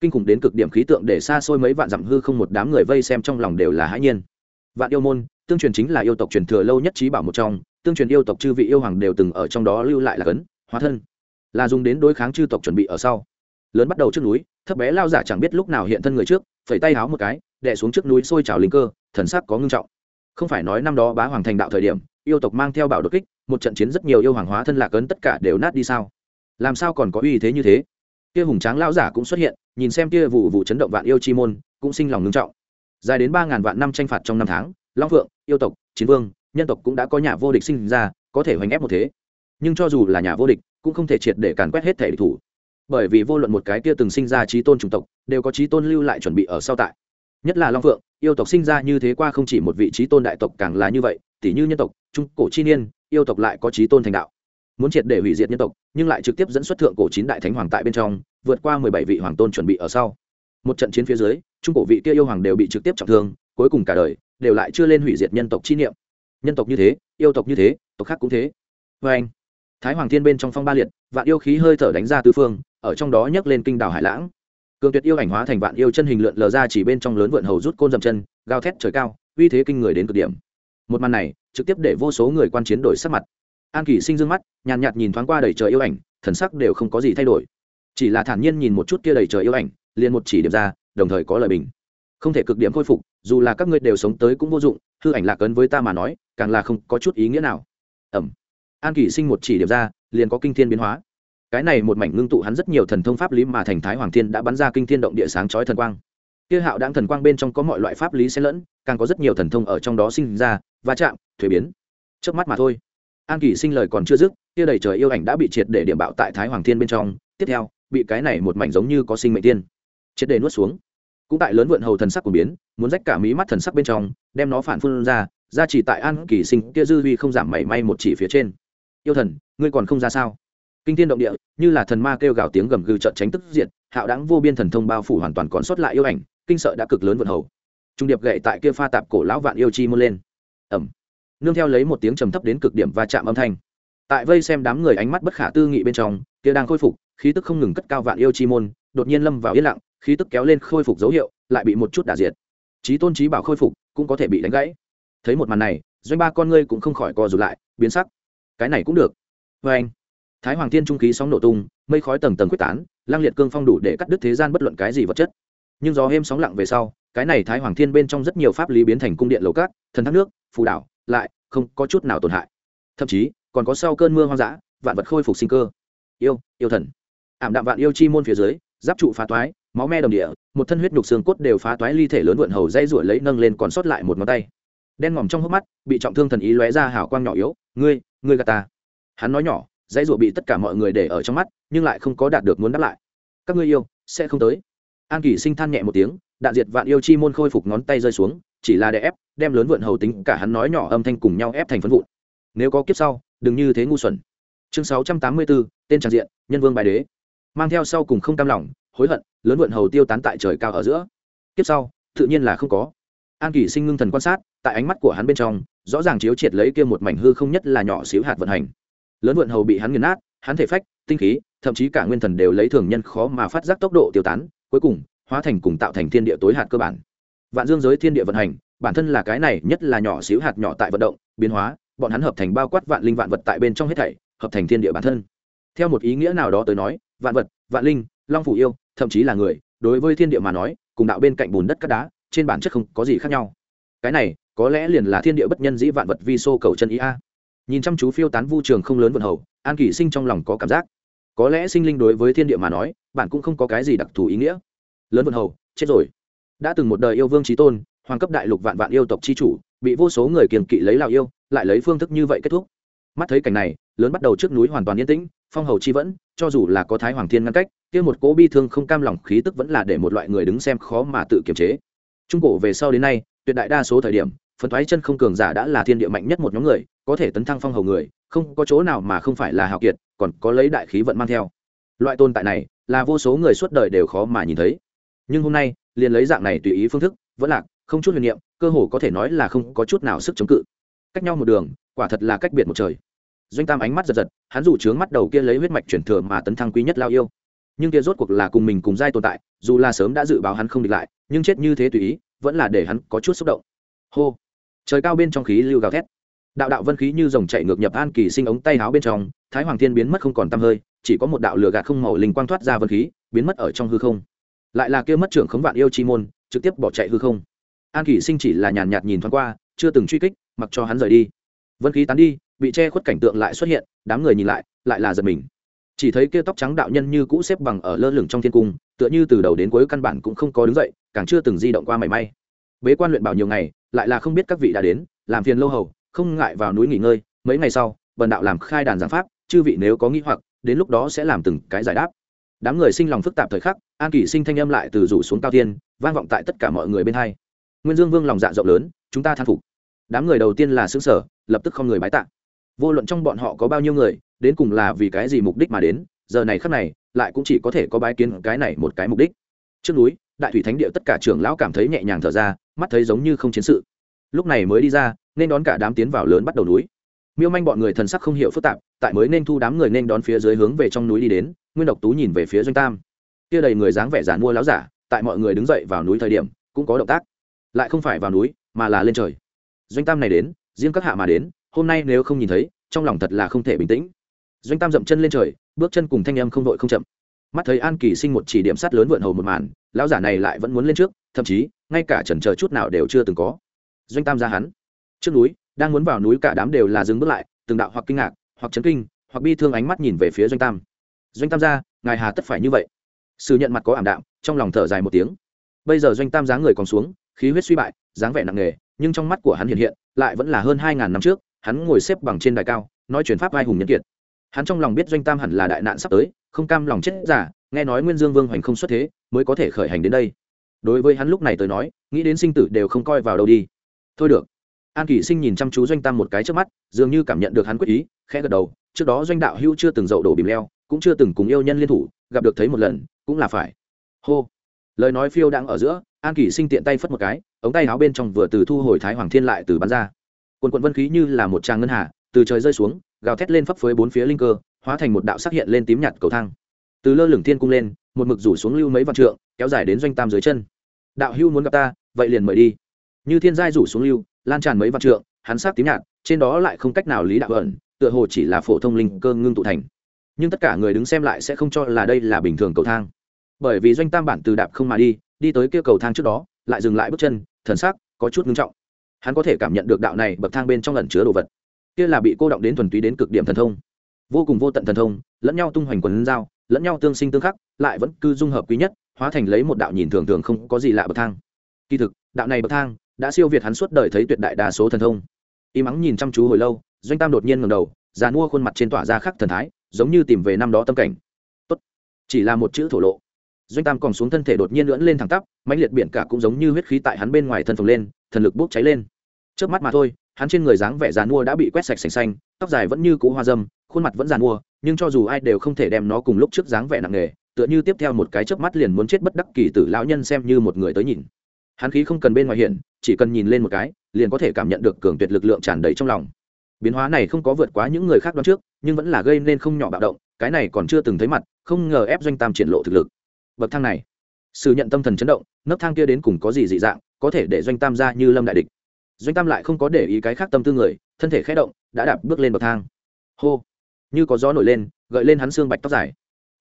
Kinh khủng đến cực điểm khí tượng để xa xôi mấy vạn dặm hư không một đám người vây xem trong lòng đều là hãi nhiên. Vạn yêu môn, tương truyền chính là yêu tộc truyền thừa lâu nhất trí bảo một trong, tương truyền yêu tộc chư vị yêu hoàng đều từng ở trong đó lưu lại là cấn, hóa thân. Là dùng đến đối kháng chư tộc chuẩn bị ở sau lớn bắt đầu trước núi, thấp bé lao giả chẳng biết lúc nào hiện thân người trước, phẩy tay háo một cái, đè xuống trước núi sôi trào linh cơ, thần sắc có ngưng trọng. Không phải nói năm đó bá hoàng thành đạo thời điểm, yêu tộc mang theo bảo đột kích, một trận chiến rất nhiều yêu hoàng hóa thân lạc ấn tất cả đều nát đi sao? Làm sao còn có uy thế như thế? Kia hùng tráng lao giả cũng xuất hiện, nhìn xem kia vụ vụ chấn động vạn yêu chi môn, cũng sinh lòng ngưng trọng. Dài đến ba ngàn vạn năm tranh phạt trong năm tháng, long phượng, yêu tộc, chiến vương, nhân tộc cũng đã có nhà vô địch sinh ra, có thể hoành ép một thế. Nhưng cho dù là nhà vô địch, cũng không thể triệt để càn quét hết thể địch thủ bởi vì vô luận một cái kia từng sinh ra trí tôn chủng tộc, đều có trí tôn lưu lại chuẩn bị ở sau tại. Nhất là long phượng, yêu tộc sinh ra như thế qua không chỉ một vị trí tôn đại tộc càng là như vậy tỷ như nhân tộc, trung cổ chi niên, yêu tộc lại có trí tôn thành đạo. Muốn triệt để hủy diệt nhân tộc, nhưng lại trực tiếp dẫn xuất thượng cổ chín đại thánh hoàng tại bên trong, vượt qua mười bảy vị hoàng tôn chuẩn bị ở sau. Một trận chiến phía dưới, trung cổ vị kia yêu hoàng đều bị trực tiếp trọng thương, cuối cùng cả đời, đều lại chưa lên hủy diệt nhân tộc chi niệm. Nhân tộc như thế, yêu tộc như thế, tộc khác cũng thế. Vê anh thái hoàng thiên bên trong phong ba liệt, vạn yêu khí hơi thở đánh ra tứ phương ở trong đó nhấc lên kinh đảo hải lãng. Cường tuyệt yêu ảnh hóa thành vạn yêu chân hình lượn lờ ra chỉ bên trong lớn vượn hầu rút côn dầm chân, gào thét trời cao, uy thế kinh người đến cực điểm. Một màn này, trực tiếp để vô số người quan chiến đổi sắc mặt. An kỳ sinh dương mắt, nhàn nhạt nhìn thoáng qua đầy trời yêu ảnh, thần sắc đều không có gì thay đổi. Chỉ là thản nhiên nhìn một chút kia đầy trời yêu ảnh, liền một chỉ điểm ra, đồng thời có lời bình. Không thể cực điểm khôi phục, dù là các ngươi đều sống tới cũng vô dụng, hư ảnh lạc ấn với ta mà nói, càng là không có chút ý nghĩa nào. Ẩm. An kỳ sinh một chỉ điểm ra, liền có kinh thiên biến hóa cái này một mảnh ngưng tụ hắn rất nhiều thần thông pháp lý mà thành thái hoàng thiên đã bắn ra kinh thiên động địa sáng chói thần quang. Kia hạo đáng thần quang bên trong có mọi loại pháp lý xen lẫn, càng có rất nhiều thần thông ở trong đó sinh ra, va chạm, thuế biến. Trước mắt mà thôi. An kỳ sinh lời còn chưa dứt, kia đầy trời yêu ảnh đã bị triệt để điểm bạo tại thái hoàng thiên bên trong. Tiếp theo, bị cái này một mảnh giống như có sinh mệnh tiên, triệt để nuốt xuống. Cũng tại lớn vượn hầu thần sắc của biến, muốn rách cả mí mắt thần sắc bên trong, đem nó phản phun ra ra chỉ tại an kỳ sinh kia dư huy không giảm mảy may một chỉ phía trên. Yêu thần, ngươi còn không ra sao? Kinh thiên động địa, như là thần ma kêu gào tiếng gầm gừ trợn tránh tức diện hạo đáng vô biên thần thông bao phủ hoàn toàn còn sót lại yêu ảnh, kinh sợ đã cực lớn vượt hầu. Trung điệp gậy tại kia pha tạp cổ lão vạn yêu chi môn lên. Ẩm nương theo lấy một tiếng trầm thấp đến cực điểm va chạm âm thanh. Tại vây xem đám người ánh mắt bất khả tư nghị bên trong, kia đang khôi phục, khí tức không ngừng cất cao vạn yêu chi môn, đột nhiên lâm vào yên lặng, khí tức kéo lên khôi phục dấu hiệu, lại bị một chút đả diệt. Trí tôn trí bảo khôi phục, cũng có thể bị đánh gãy. Thấy một màn này, doanh ba con ngươi cũng không khỏi co rụt lại, biến sắc. Cái này cũng được. Vê anh thái hoàng thiên trung khí sóng nổ tung, mây khói tầng tầng quyết tán, lang liệt cương phong đủ để cắt đứt thế gian bất luận cái gì vật chất. Nhưng gió êm sóng lặng về sau, cái này thái hoàng thiên bên trong rất nhiều pháp lý biến thành cung điện lầu cát, thần thác nước, phù đảo, lại không có chút nào tổn hại. Thậm chí, còn có sau cơn mưa hoang dã, vạn vật khôi phục sinh cơ. Yêu yêu thần. Ảm đạm vạn yêu chi môn phía dưới, giáp trụ phá toái, máu me đồng địa, một thân huyết nhục xương cốt đều phá toái ly thể lớn vượn hầu dây ruổi lấy nâng lên còn sót lại một ngón tay. Đen ngòm trong hốc mắt, bị trọng thương thần ý lóe ra hào quang nhỏ yếu, ngươi ngươi gà ta. Hắn nói nhỏ dãy rủa bị tất cả mọi người để ở trong mắt, nhưng lại không có đạt được muốn đáp lại. Các ngươi yêu, sẽ không tới. An kỷ sinh than nhẹ một tiếng, đạn diệt vạn yêu chi môn khôi phục ngón tay rơi xuống, chỉ là để ép, đem lớn vượn hầu tính cả hắn nói nhỏ âm thanh cùng nhau ép thành phân vụn. Nếu có kiếp sau, đừng như thế ngu xuẩn. Chương sáu trăm tám mươi bốn, tên tràng diện, nhân vương bài đế. Mang theo sau cùng không cam lòng, hối hận, lớn vượn hầu tiêu tán tại trời cao ở giữa. Kiếp sau, tự nhiên là không có. An kỷ sinh ngưng thần quan sát, tại ánh mắt của hắn bên trong, rõ ràng chiếu triệt lấy kia một mảnh hư không nhất là nhỏ xíu hạt vận hành lớn vượn hầu bị hắn nghiền nát, hắn thể phách, tinh khí, thậm chí cả nguyên thần đều lấy thường nhân khó mà phát giác tốc độ tiêu tán, cuối cùng, hóa thành cùng tạo thành thiên địa tối hạt cơ bản. Vạn dương giới thiên địa vận hành, bản thân là cái này, nhất là nhỏ xíu hạt nhỏ tại vận động, biến hóa, bọn hắn hợp thành bao quát vạn linh vạn vật tại bên trong hết thảy, hợp thành thiên địa bản thân. Theo một ý nghĩa nào đó tới nói, vạn vật, vạn linh, long phủ yêu, thậm chí là người, đối với thiên địa mà nói, cùng đạo bên cạnh bùn đất cát đá, trên bản chất không có gì khác nhau. Cái này, có lẽ liền là thiên địa bất nhân dĩ vạn vật vi xô cầu chân ý a nhìn chăm chú phiêu tán vu trường không lớn vận hầu, an kỷ sinh trong lòng có cảm giác. Có lẽ sinh linh đối với thiên địa mà nói bạn cũng không có cái gì đặc thù ý nghĩa. Lớn vận hầu, chết rồi. Đã từng một đời yêu vương trí tôn, hoàng cấp đại lục vạn vạn yêu tộc chi chủ, bị vô số người kiềm kỵ lấy lào yêu, lại lấy phương thức như vậy kết thúc. Mắt thấy cảnh này, lớn bắt đầu trước núi hoàn toàn yên tĩnh, phong hầu chi vẫn, cho dù là có thái hoàng thiên ngăn cách, kia một cỗ bi thương không cam lòng khí tức vẫn là để một loại người đứng xem khó mà tự kiềm chế. Trung cổ về sau đến nay, tuyệt đại đa số thời điểm phần thoái chân không cường giả đã là thiên địa mạnh nhất một nhóm người có thể tấn thăng phong hầu người, không có chỗ nào mà không phải là hào kiệt, còn có lấy đại khí vận mang theo. Loại tồn tại này là vô số người suốt đời đều khó mà nhìn thấy. Nhưng hôm nay, liền lấy dạng này tùy ý phương thức, vẫn lạc, không chút huyền niệm, cơ hồ có thể nói là không có chút nào sức chống cự. Cách nhau một đường, quả thật là cách biệt một trời. Doanh tam ánh mắt giật giật, hắn dù trướng mắt đầu kia lấy huyết mạch chuyển thừa mà tấn thăng quý nhất lao yêu. Nhưng kia rốt cuộc là cùng mình cùng giai tồn tại, dù là sớm đã dự báo hắn không địch lại, nhưng chết như thế tùy ý, vẫn là để hắn có chút xúc động. Hô. Trời cao bên trong khí lưu gào thét đạo đạo vân khí như dòng chạy ngược nhập an kỳ sinh ống tay áo bên trong, thái hoàng thiên biến mất không còn tăm hơi, chỉ có một đạo lửa gạt không màu linh quang thoát ra vân khí, biến mất ở trong hư không. Lại là kia mất trưởng khống vạn yêu chi môn, trực tiếp bỏ chạy hư không. An kỳ sinh chỉ là nhàn nhạt nhìn thoáng qua, chưa từng truy kích, mặc cho hắn rời đi. Vân khí tán đi, bị che khuất cảnh tượng lại xuất hiện, đám người nhìn lại lại là giật mình. Chỉ thấy kia tóc trắng đạo nhân như cũ xếp bằng ở lơ lửng trong thiên cung, tựa như từ đầu đến cuối căn bản cũng không có đứng dậy, càng chưa từng di động qua mảy may. Bế quan luyện bảo nhiều ngày, lại là không biết các vị đã đến, làm phiền lâu hầu không ngại vào núi nghỉ ngơi, mấy ngày sau, bần đạo làm khai đàn giảng pháp, chư vị nếu có nghĩ hoặc, đến lúc đó sẽ làm từng cái giải đáp. Đám người sinh lòng phức tạp thời khắc, an kỷ sinh thanh âm lại từ rủ xuống cao tiên vang vọng tại tất cả mọi người bên hai. Nguyên dương vương lòng dạ rộng lớn, chúng ta than phục. Đám người đầu tiên là xứ sở lập tức không người bái tạ. Vô luận trong bọn họ có bao nhiêu người, đến cùng là vì cái gì mục đích mà đến, giờ này khắc này, lại cũng chỉ có thể có bái kiến cái này một cái mục đích. Trước núi, đại thủy thánh địa tất cả trưởng lão cảm thấy nhẹ nhàng thở ra, mắt thấy giống như không chiến sự. Lúc này mới đi ra nên đón cả đám tiến vào lớn bắt đầu núi. Miêu manh bọn người thần sắc không hiểu phức tạp, tại mới nên thu đám người nên đón phía dưới hướng về trong núi đi đến, nguyên độc tú nhìn về phía doanh tam. Kia đầy người dáng vẻ giản mua láo giả, tại mọi người đứng dậy vào núi thời điểm, cũng có động tác. Lại không phải vào núi, mà là lên trời. Doanh tam này đến, riêng các hạ mà đến, hôm nay nếu không nhìn thấy, trong lòng thật là không thể bình tĩnh. Doanh tam dậm chân lên trời, bước chân cùng thanh âm không vội không chậm. Mắt thấy an kỳ sinh một chỉ điểm sát lớn vượn hầu một màn, lão giả này lại vẫn muốn lên trước, thậm chí, ngay cả trần chờ chút nào đều chưa từng có. Doanh tam ra hắn trước núi, đang muốn vào núi cả đám đều là dừng bước lại, từng đạo hoặc kinh ngạc, hoặc chấn kinh, hoặc bi thương ánh mắt nhìn về phía doanh tam. Doanh tam ra ngài hà tất phải như vậy. Sự nhận mặt có ảm đạm, trong lòng thở dài một tiếng. Bây giờ doanh tam dáng người còn xuống, khí huyết suy bại, dáng vẻ nặng nề, nhưng trong mắt của hắn hiện hiện, lại vẫn là hơn hai ngàn năm trước, hắn ngồi xếp bằng trên đài cao, nói chuyển pháp vai hùng nhân kiệt. Hắn trong lòng biết doanh tam hẳn là đại nạn sắp tới, không cam lòng chết giả, nghe nói nguyên dương vương hoành không xuất thế, mới có thể khởi hành đến đây. Đối với hắn lúc này tới nói, nghĩ đến sinh tử đều không coi vào đâu đi. Thôi được an kỷ sinh nhìn chăm chú doanh tam một cái trước mắt, dường như cảm nhận được hắn quyết ý, khẽ gật đầu, trước đó doanh đạo hưu chưa từng dậu đổ bìm leo, cũng chưa từng cùng yêu nhân liên thủ, gặp được thấy một lần, cũng là phải. Hô. Lời nói phiêu đang ở giữa, an kỷ sinh tiện tay phất một cái, ống tay áo bên trong vừa từ thu hồi thái hoàng thiên lại từ bắn ra. Quần quận vân khí như là một tràng ngân hà, từ trời rơi xuống, gào thét lên phấp phới bốn phía linh cơ, hóa thành một đạo sắc hiện lên tím nhạt cầu thang. Từ lơ lửng thiên cung lên, một mực rủ xuống lưu mấy vạn trượng, kéo dài đến doanh tam dưới chân. Đạo hưu muốn gặp ta, vậy liền mời đi. Như thiên giai rủ xuống lưu lan tràn mấy vạn trượng, hắn sắc tím nhạt, trên đó lại không cách nào lý đạo ẩn, tựa hồ chỉ là phổ thông linh cơ ngưng tụ thành. Nhưng tất cả người đứng xem lại sẽ không cho là đây là bình thường cầu thang. Bởi vì doanh tam bản từ đạp không mà đi đi tới kia cầu thang trước đó, lại dừng lại bước chân, thần sắc có chút ngưng trọng. Hắn có thể cảm nhận được đạo này bậc thang bên trong ẩn chứa đồ vật. Kia là bị cô động đến thuần túy đến cực điểm thần thông. Vô cùng vô tận thần thông, lẫn nhau tung hoành quần giao, lẫn nhau tương sinh tương khắc, lại vẫn cư dung hợp quý nhất, hóa thành lấy một đạo nhìn thường thường không có gì lạ bậc thang. Kỳ thực, đạo này bậc thang đã siêu việt hắn suốt đời thấy tuyệt đại đa số thần thông. Y mắng nhìn chăm chú hồi lâu, doanh tam đột nhiên ngầm đầu, già mua khuôn mặt trên tỏa ra khắc thần thái, giống như tìm về năm đó tâm cảnh. Tốt, chỉ là một chữ thổ lộ. Doanh tam còn xuống thân thể đột nhiên lưỡn lên thẳng tắp, mãnh liệt biển cả cũng giống như huyết khí tại hắn bên ngoài thân phồng lên, thần lực bốc cháy lên. Trước mắt mà thôi, hắn trên người dáng vẻ già mua đã bị quét sạch sành xanh, tóc dài vẫn như cũ hoa dâm, khuôn mặt vẫn già mua nhưng cho dù ai đều không thể đem nó cùng lúc trước dáng vẻ nặng nề, tựa như tiếp theo một cái chớp mắt liền muốn chết bất đắc kỳ tử lão nhân xem như một người tới nhìn hắn khí không cần bên ngoài hiện, chỉ cần nhìn lên một cái, liền có thể cảm nhận được cường tuyệt lực lượng tràn đầy trong lòng. Biến hóa này không có vượt quá những người khác đoán trước, nhưng vẫn là gây nên không nhỏ bạo động, cái này còn chưa từng thấy mặt, không ngờ ép doanh tam triển lộ thực lực. Bậc thang này, sự nhận tâm thần chấn động, nấc thang kia đến cùng có gì dị dạng, có thể để doanh tam ra như lâm đại địch. Doanh tam lại không có để ý cái khác tâm tư người, thân thể khé động, đã đạp bước lên bậc thang. Hô, như có gió nổi lên, gợi lên hắn xương bạch tóc dài.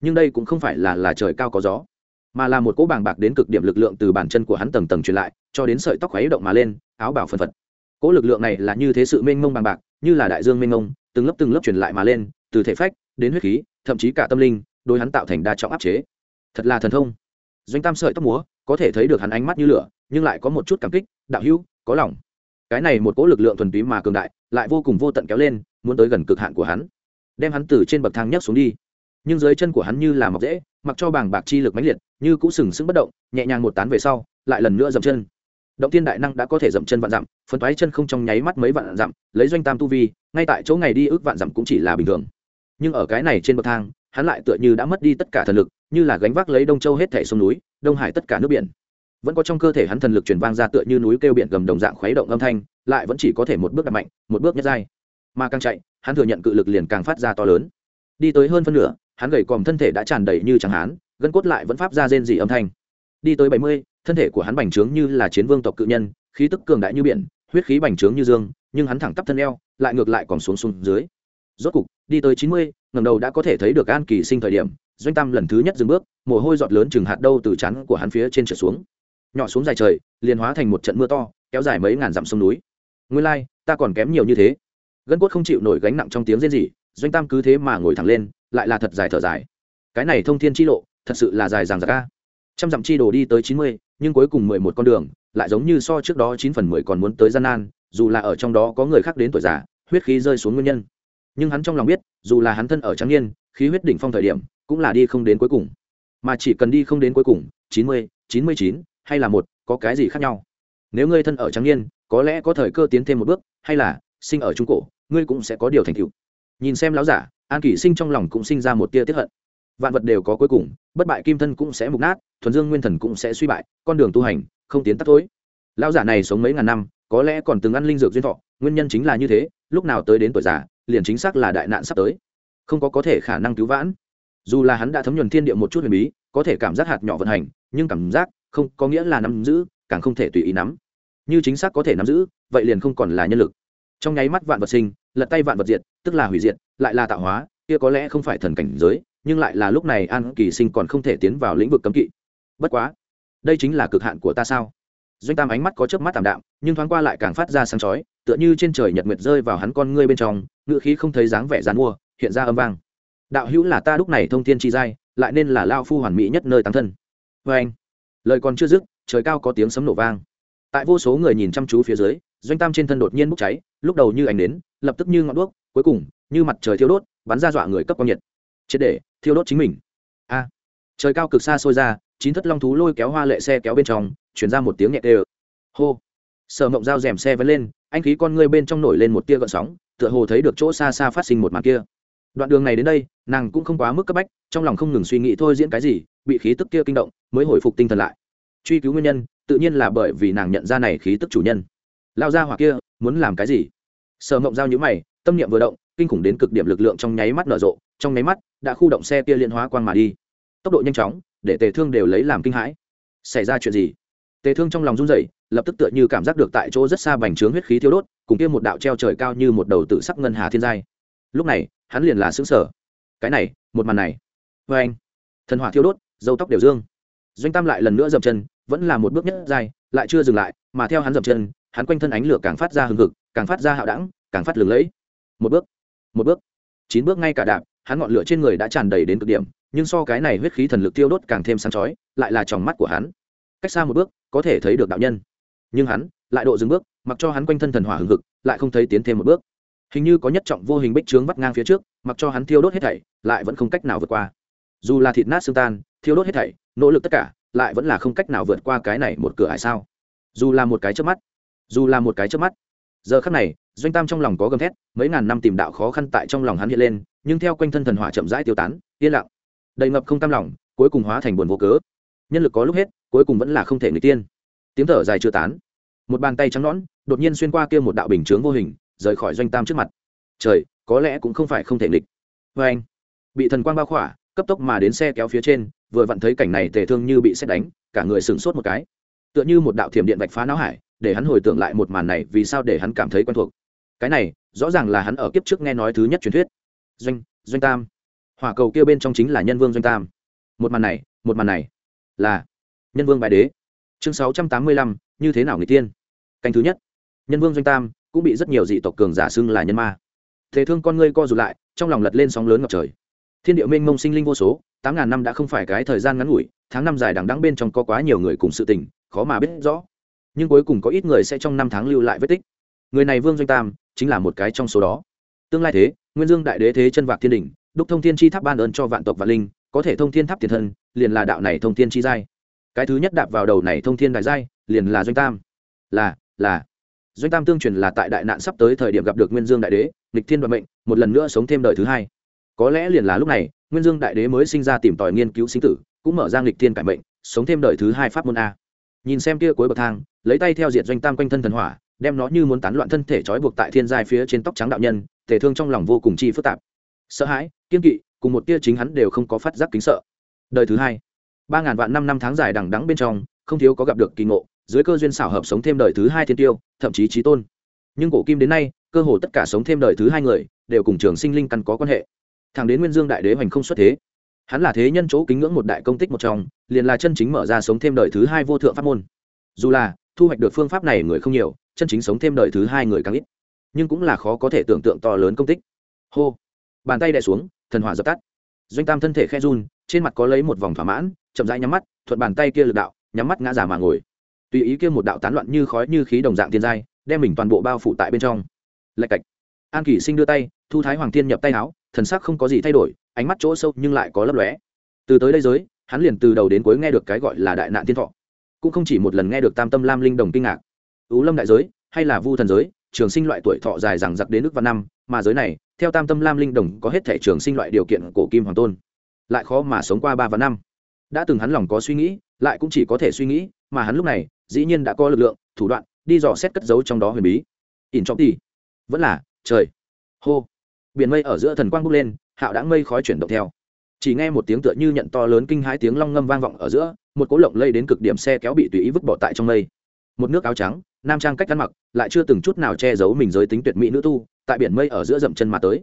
Nhưng đây cũng không phải là là trời cao có gió mà là một cỗ bàng bạc đến cực điểm lực lượng từ bàn chân của hắn tầng tầng truyền lại, cho đến sợi tóc khuấy động mà lên, áo bảo phân phật. Cỗ lực lượng này là như thế sự mênh mông bàng bạc, như là đại dương mênh mông, từng lớp từng lớp truyền lại mà lên, từ thể phách, đến huyết khí, thậm chí cả tâm linh đôi hắn tạo thành đa trọng áp chế. Thật là thần thông. Doanh tam sợi tóc múa, có thể thấy được hắn ánh mắt như lửa, nhưng lại có một chút cảm kích, đạo hữu, có lòng. Cái này một cỗ lực lượng thuần túy mà cường đại, lại vô cùng vô tận kéo lên, muốn tới gần cực hạn của hắn, đem hắn từ trên bậc thang nhấc xuống đi. Nhưng dưới chân của hắn như là mọc dễ mặc cho bảng bạc chi lực mãnh liệt như cũng sừng sững bất động, nhẹ nhàng một tán về sau, lại lần nữa dậm chân. Động Thiên đại năng đã có thể dậm chân vạn dặm phân thoái chân không trong nháy mắt mấy vạn dặm, lấy doanh tam tu vi, ngay tại chỗ ngày đi ước vạn dặm cũng chỉ là bình thường. Nhưng ở cái này trên bậc thang, hắn lại tựa như đã mất đi tất cả thần lực, như là gánh vác lấy đông châu hết thẻ sông núi, đông hải tất cả nước biển. Vẫn có trong cơ thể hắn thần lực chuyển vang ra tựa như núi kêu biển gầm đồng dạng khuấy động âm thanh, lại vẫn chỉ có thể một bước đặt mạnh, một bước nhất dai mà càng chạy, hắn thừa nhận cự lực liền càng phát ra to lớn. Đi tới hơn phân nửa, hắn gầy còm thân thể đã tràn đầy như chẳng hán gân cốt lại vẫn pháp ra rên dị âm thanh. Đi tới bảy mươi thân thể của hắn bành trướng như là chiến vương tộc cự nhân khí tức cường đại như biển huyết khí bành trướng như dương nhưng hắn thẳng tắp thân eo lại ngược lại còn xuống xuống dưới. Rốt cục đi tới chín mươi ngầm đầu đã có thể thấy được an kỳ sinh thời điểm doanh tam lần thứ nhất dừng bước mồ hôi giọt lớn chừng hạt đâu từ chắn của hắn phía trên trở xuống. Nhỏ xuống dài trời liền hóa thành một trận mưa to kéo dài mấy ngàn dặm sông núi. Nguyên lai、like, ta còn kém nhiều như thế. Gân cốt không chịu nổi gánh nặng trong tiếng rên rỉ doanh tam cứ thế mà ngồi thẳng lên lại là thật dài thở dài. Cái này thông thiên chi lộ thật sự là dài dàng dạc ca trăm dặm chi đồ đi tới chín mươi, nhưng cuối cùng mười một con đường, lại giống như so trước đó chín phần mười còn muốn tới gian nan, dù là ở trong đó có người khác đến tuổi già, huyết khí rơi xuống nguyên nhân. Nhưng hắn trong lòng biết, dù là hắn thân ở trắng niên, khí huyết đỉnh phong thời điểm, cũng là đi không đến cuối cùng. Mà chỉ cần đi không đến cuối cùng, chín mươi chín mươi chín, hay là một, có cái gì khác nhau? Nếu ngươi thân ở trắng niên, có lẽ có thời cơ tiến thêm một bước, hay là sinh ở trung cổ, ngươi cũng sẽ có điều thành tựu. Nhìn xem láo giả, an kỷ sinh trong lòng cũng sinh ra một tia tiếp hận vạn vật đều có cuối cùng, bất bại kim thân cũng sẽ mục nát, thuần dương nguyên thần cũng sẽ suy bại, con đường tu hành, không tiến tắt tối lão giả này sống mấy ngàn năm, có lẽ còn từng ăn linh dược duyên thọ, nguyên nhân chính là như thế, lúc nào tới đến tuổi già, liền chính xác là đại nạn sắp tới. Không có có thể khả năng cứu vãn. Dù là hắn đã thấm nhuần thiên địa một chút huyền bí, có thể cảm giác hạt nhỏ vận hành, nhưng cảm giác không có nghĩa là nắm giữ, càng không thể tùy ý nắm. Như chính xác có thể nắm giữ, vậy liền không còn là nhân lực. Trong nháy mắt vạn vật sinh, lật tay vạn vật diệt, tức là hủy diệt, lại là tạo hóa, kia có lẽ không phải thần cảnh giới nhưng lại là lúc này an kỳ sinh còn không thể tiến vào lĩnh vực cấm kỵ. Bất quá, đây chính là cực hạn của ta sao? Doanh tam ánh mắt có chớp mắt tảm đạm, nhưng thoáng qua lại càng phát ra sáng chói, tựa như trên trời nhật nguyệt rơi vào hắn con ngươi bên trong ngự khí không thấy dáng vẻ dán mua, hiện ra âm vang. Đạo hữu là ta lúc này thông thiên chi giai, lại nên là lao phu hoàn mỹ nhất nơi tăng thân. Vê anh, lời còn chưa dứt, trời cao có tiếng sấm nổ vang. Tại vô số người nhìn chăm chú phía dưới, doanh tam trên thân đột nhiên bốc cháy, lúc đầu như ánh nến, lập tức như ngọn đuốc, cuối cùng, như mặt trời thiêu đốt, bắn ra dọa người cấp quang nhiệt triệt để thiêu đốt chính mình. A, trời cao cực xa xôi ra, chín thất long thú lôi kéo hoa lệ xe kéo bên trong chuyển ra một tiếng nhẹ tê hô, sở mộng dao rèm xe vẫn lên, anh khí con ngươi bên trong nổi lên một tia gợn sóng, tựa hồ thấy được chỗ xa xa phát sinh một màn kia. Đoạn đường này đến đây, nàng cũng không quá mức cấp bách, trong lòng không ngừng suy nghĩ thôi diễn cái gì, bị khí tức kia kinh động, mới hồi phục tinh thần lại. Truy cứu nguyên nhân, tự nhiên là bởi vì nàng nhận ra này khí tức chủ nhân. Lao ra hoặc kia, muốn làm cái gì? Sở mộng giao nhữ mày, tâm niệm vừa động, kinh khủng đến cực điểm lực lượng trong nháy mắt nở rộ, trong nháy mắt đã khu động xe kia liên hóa quang mà đi. Tốc độ nhanh chóng, để tề thương đều lấy làm kinh hãi. Xảy ra chuyện gì? Tề thương trong lòng run rẩy, lập tức tựa như cảm giác được tại chỗ rất xa bành trướng huyết khí thiêu đốt, cùng kia một đạo treo trời cao như một đầu tự sắc ngân hà thiên giai. Lúc này, hắn liền là xứng sở cái này, một màn này. Vê anh, thần hỏa thiêu đốt, dâu tóc đều dương. Doanh tam lại lần nữa dậm chân, vẫn là một bước nhất dài lại chưa dừng lại, mà theo hắn dậm chân, hắn quanh thân ánh lửa càng phát ra hừng hực, càng phát ra hạo đẳng, càng phát lừng lẫy. Một bước một bước, chín bước ngay cả đạp hắn ngọn lửa trên người đã tràn đầy đến cực điểm, nhưng so cái này huyết khí thần lực tiêu đốt càng thêm sáng chói, lại là tròng mắt của hắn. Cách xa một bước, có thể thấy được đạo nhân. Nhưng hắn lại độ dừng bước, mặc cho hắn quanh thân thần hỏa hừng hực, lại không thấy tiến thêm một bước. Hình như có nhất trọng vô hình bích trướng vắt ngang phía trước, mặc cho hắn thiêu đốt hết thảy, lại vẫn không cách nào vượt qua. Dù là thịt nát xương tan, thiêu đốt hết thảy, nỗ lực tất cả, lại vẫn là không cách nào vượt qua cái này một cửa hải sao. Dù là một cái trước mắt, dù là một cái trước mắt. Giờ khắc này, doanh tam trong lòng có gầm thét, mấy ngàn năm tìm đạo khó khăn tại trong lòng hắn hiện lên nhưng theo quanh thân thần hỏa chậm rãi tiêu tán, yên lặng. Đầy ngập không tam lòng, cuối cùng hóa thành buồn vô cớ. Nhân lực có lúc hết, cuối cùng vẫn là không thể người tiên. Tiếng thở dài chưa tán. Một bàn tay trắng nõn, đột nhiên xuyên qua kia một đạo bình chướng vô hình, rời khỏi doanh tam trước mặt. Trời, có lẽ cũng không phải không thể nghịch. Vê anh, bị thần quang bao khỏa, cấp tốc mà đến xe kéo phía trên, vừa vặn thấy cảnh này tề thương như bị xét đánh, cả người sửng sốt một cái. Tựa như một đạo thiểm điện vạch phá não hải, để hắn hồi tưởng lại một màn này vì sao để hắn cảm thấy quen thuộc. Cái này, rõ ràng là hắn ở kiếp trước nghe nói thứ nhất truyền thuyết doanh doanh tam. Hỏa cầu kia bên trong chính là nhân vương doanh tam. Một màn này, một màn này là nhân vương bài đế. Chương sáu trăm tám mươi lăm, như thế nào người tiên? Canh thứ nhất. Nhân vương doanh tam cũng bị rất nhiều dị tộc cường giả xưng là nhân ma. Thế thương con ngươi co rụt lại, trong lòng lật lên sóng lớn ngập trời. Thiên địa minh mông sinh linh vô số, tám ngàn năm đã không phải cái thời gian ngắn ngủi, tháng năm dài đằng đắng bên trong có quá nhiều người cùng sự tình, khó mà biết rõ. Nhưng cuối cùng có ít người sẽ trong năm tháng lưu lại vết tích. Người này vương doanh tam chính là một cái trong số đó. Tương lai thế nguyên dương đại đế thế chân vạc thiên đình đúc thông thiên chi tháp ban ơn cho vạn tộc vạn linh, có thể thông thiên tháp tiền thân, liền là đạo này thông thiên chi giai. Cái thứ nhất đạp vào đầu này thông thiên đại giai, liền là doanh tam. Là là. Doanh tam tương truyền là tại đại nạn sắp tới thời điểm gặp được nguyên dương đại đế lịch thiên vận mệnh, một lần nữa sống thêm đời thứ hai. Có lẽ liền là lúc này, nguyên dương đại đế mới sinh ra tìm tòi nghiên cứu sinh tử, cũng mở ra lịch thiên cải mệnh, sống thêm đời thứ hai pháp môn a. Nhìn xem kia cuối bậc thang, lấy tay theo diệt doanh tam quanh thân thần hỏa, đem nó như muốn tán loạn thân thể trói buộc tại thiên giai phía trên tóc trắng đạo nhân thể thương trong lòng vô cùng chi phức tạp. Sợ hãi, kiên kỵ, cùng một tia chính hắn đều không có phát giác kính sợ. Đời thứ hai, ba ngàn vạn năm năm tháng dài đằng đắng bên trong, không thiếu có gặp được kỳ ngộ, dưới cơ duyên xảo hợp sống thêm đời thứ hai thiên tiêu, thậm chí trí tôn. Nhưng cổ kim đến nay, cơ hồ tất cả sống thêm đời thứ hai người, đều cùng trường sinh linh căn có quan hệ. Thẳng đến nguyên dương đại đế hoành không xuất thế, hắn là thế nhân chỗ kính ngưỡng một đại công tích một trong, liền là chân chính mở ra sống thêm đời thứ hai vô thượng pháp môn. Dù là, thu hoạch được phương pháp này người không nhiều, chân chính sống thêm đời thứ hai người càng ít nhưng cũng là khó có thể tưởng tượng to lớn công tích. Hô! Bàn tay đè xuống, thần hỏa dập tắt. Doanh tam thân thể khe run, trên mặt có lấy một vòng thỏa mãn, chậm rãi nhắm mắt, thuận bàn tay kia lực đạo, nhắm mắt ngã giả mà ngồi. Tùy ý kia một đạo tán loạn như khói như khí đồng dạng thiên giai, đem mình toàn bộ bao phủ tại bên trong. Lạch cạch. An kỷ sinh đưa tay, thu thái hoàng tiên nhập tay áo, thần sắc không có gì thay đổi, ánh mắt chỗ sâu nhưng lại có lấp lóe. Từ tới đây giới, hắn liền từ đầu đến cuối nghe được cái gọi là đại nạn thiên thọ. Cũng không chỉ một lần nghe được tam tâm lam linh đồng kinh ngạc. Ú lâm đại giới, hay là vu thần giới trường sinh loại tuổi thọ dài rằng giặc đến nước văn năm, mà giới này, theo tam tâm lam linh đồng có hết thể trường sinh loại điều kiện cổ kim hoàng tôn. Lại khó mà sống qua ba và năm. Đã từng hắn lòng có suy nghĩ, lại cũng chỉ có thể suy nghĩ, mà hắn lúc này, dĩ nhiên đã có lực lượng, thủ đoạn, đi dò xét cất giấu trong đó huyền bí. Ỉn trọng đi vẫn là, trời. Hô. Biển mây ở giữa thần quang bốc lên, hạo đã mây khói chuyển động theo. Chỉ nghe một tiếng tựa như nhận to lớn kinh hãi tiếng long ngâm vang vọng ở giữa, một cỗ lộng lây đến cực điểm xe kéo bị tùy ý vứt bỏ tại trong mây. Một nước áo trắng nam trang cách ăn mặc lại chưa từng chút nào che giấu mình giới tính tuyệt mỹ nữ tu, tại biển mây ở giữa dậm chân mà tới.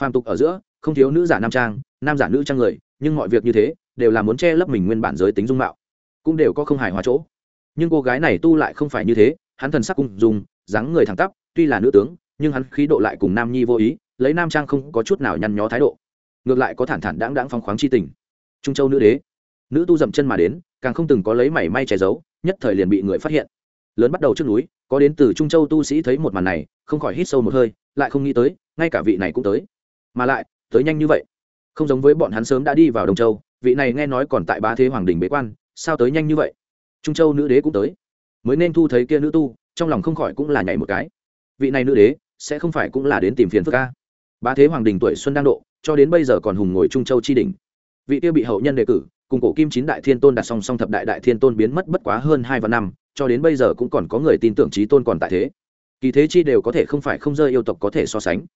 Phàm tục ở giữa, không thiếu nữ giả nam trang, nam giả nữ trang người, nhưng mọi việc như thế đều là muốn che lấp mình nguyên bản giới tính dung mạo, cũng đều có không hài hòa chỗ. Nhưng cô gái này tu lại không phải như thế, hắn thần sắc cung dùng dáng người thẳng tắp, tuy là nữ tướng, nhưng hắn khí độ lại cùng nam nhi vô ý, lấy nam trang không có chút nào nhăn nhó thái độ. Ngược lại có thản thản đáng đáng phong khoáng chi tình. Trung châu nữ đế, nữ tu dậm chân mà đến, càng không từng có lấy mảy may che giấu, nhất thời liền bị người phát hiện lớn bắt đầu trước núi, có đến từ trung châu tu sĩ thấy một màn này, không khỏi hít sâu một hơi, lại không nghĩ tới, ngay cả vị này cũng tới. Mà lại, tới nhanh như vậy. Không giống với bọn hắn sớm đã đi vào Đông châu, vị này nghe nói còn tại ba thế hoàng đình bế quan, sao tới nhanh như vậy? Trung châu nữ đế cũng tới. Mới nên thu thấy kia nữ tu, trong lòng không khỏi cũng là nhảy một cái. Vị này nữ đế, sẽ không phải cũng là đến tìm phiền phức ca ba thế hoàng đình tuổi xuân đang độ, cho đến bây giờ còn hùng ngồi trung châu chi đỉnh. Vị kia bị hậu nhân đề cử, cùng cổ kim chín đại thiên tôn đặt song song thập đại đại thiên tôn biến mất bất quá hơn hai vạn năm cho đến bây giờ cũng còn có người tin tưởng trí tôn còn tại thế. Kỳ thế chi đều có thể không phải không rơi yêu tộc có thể so sánh.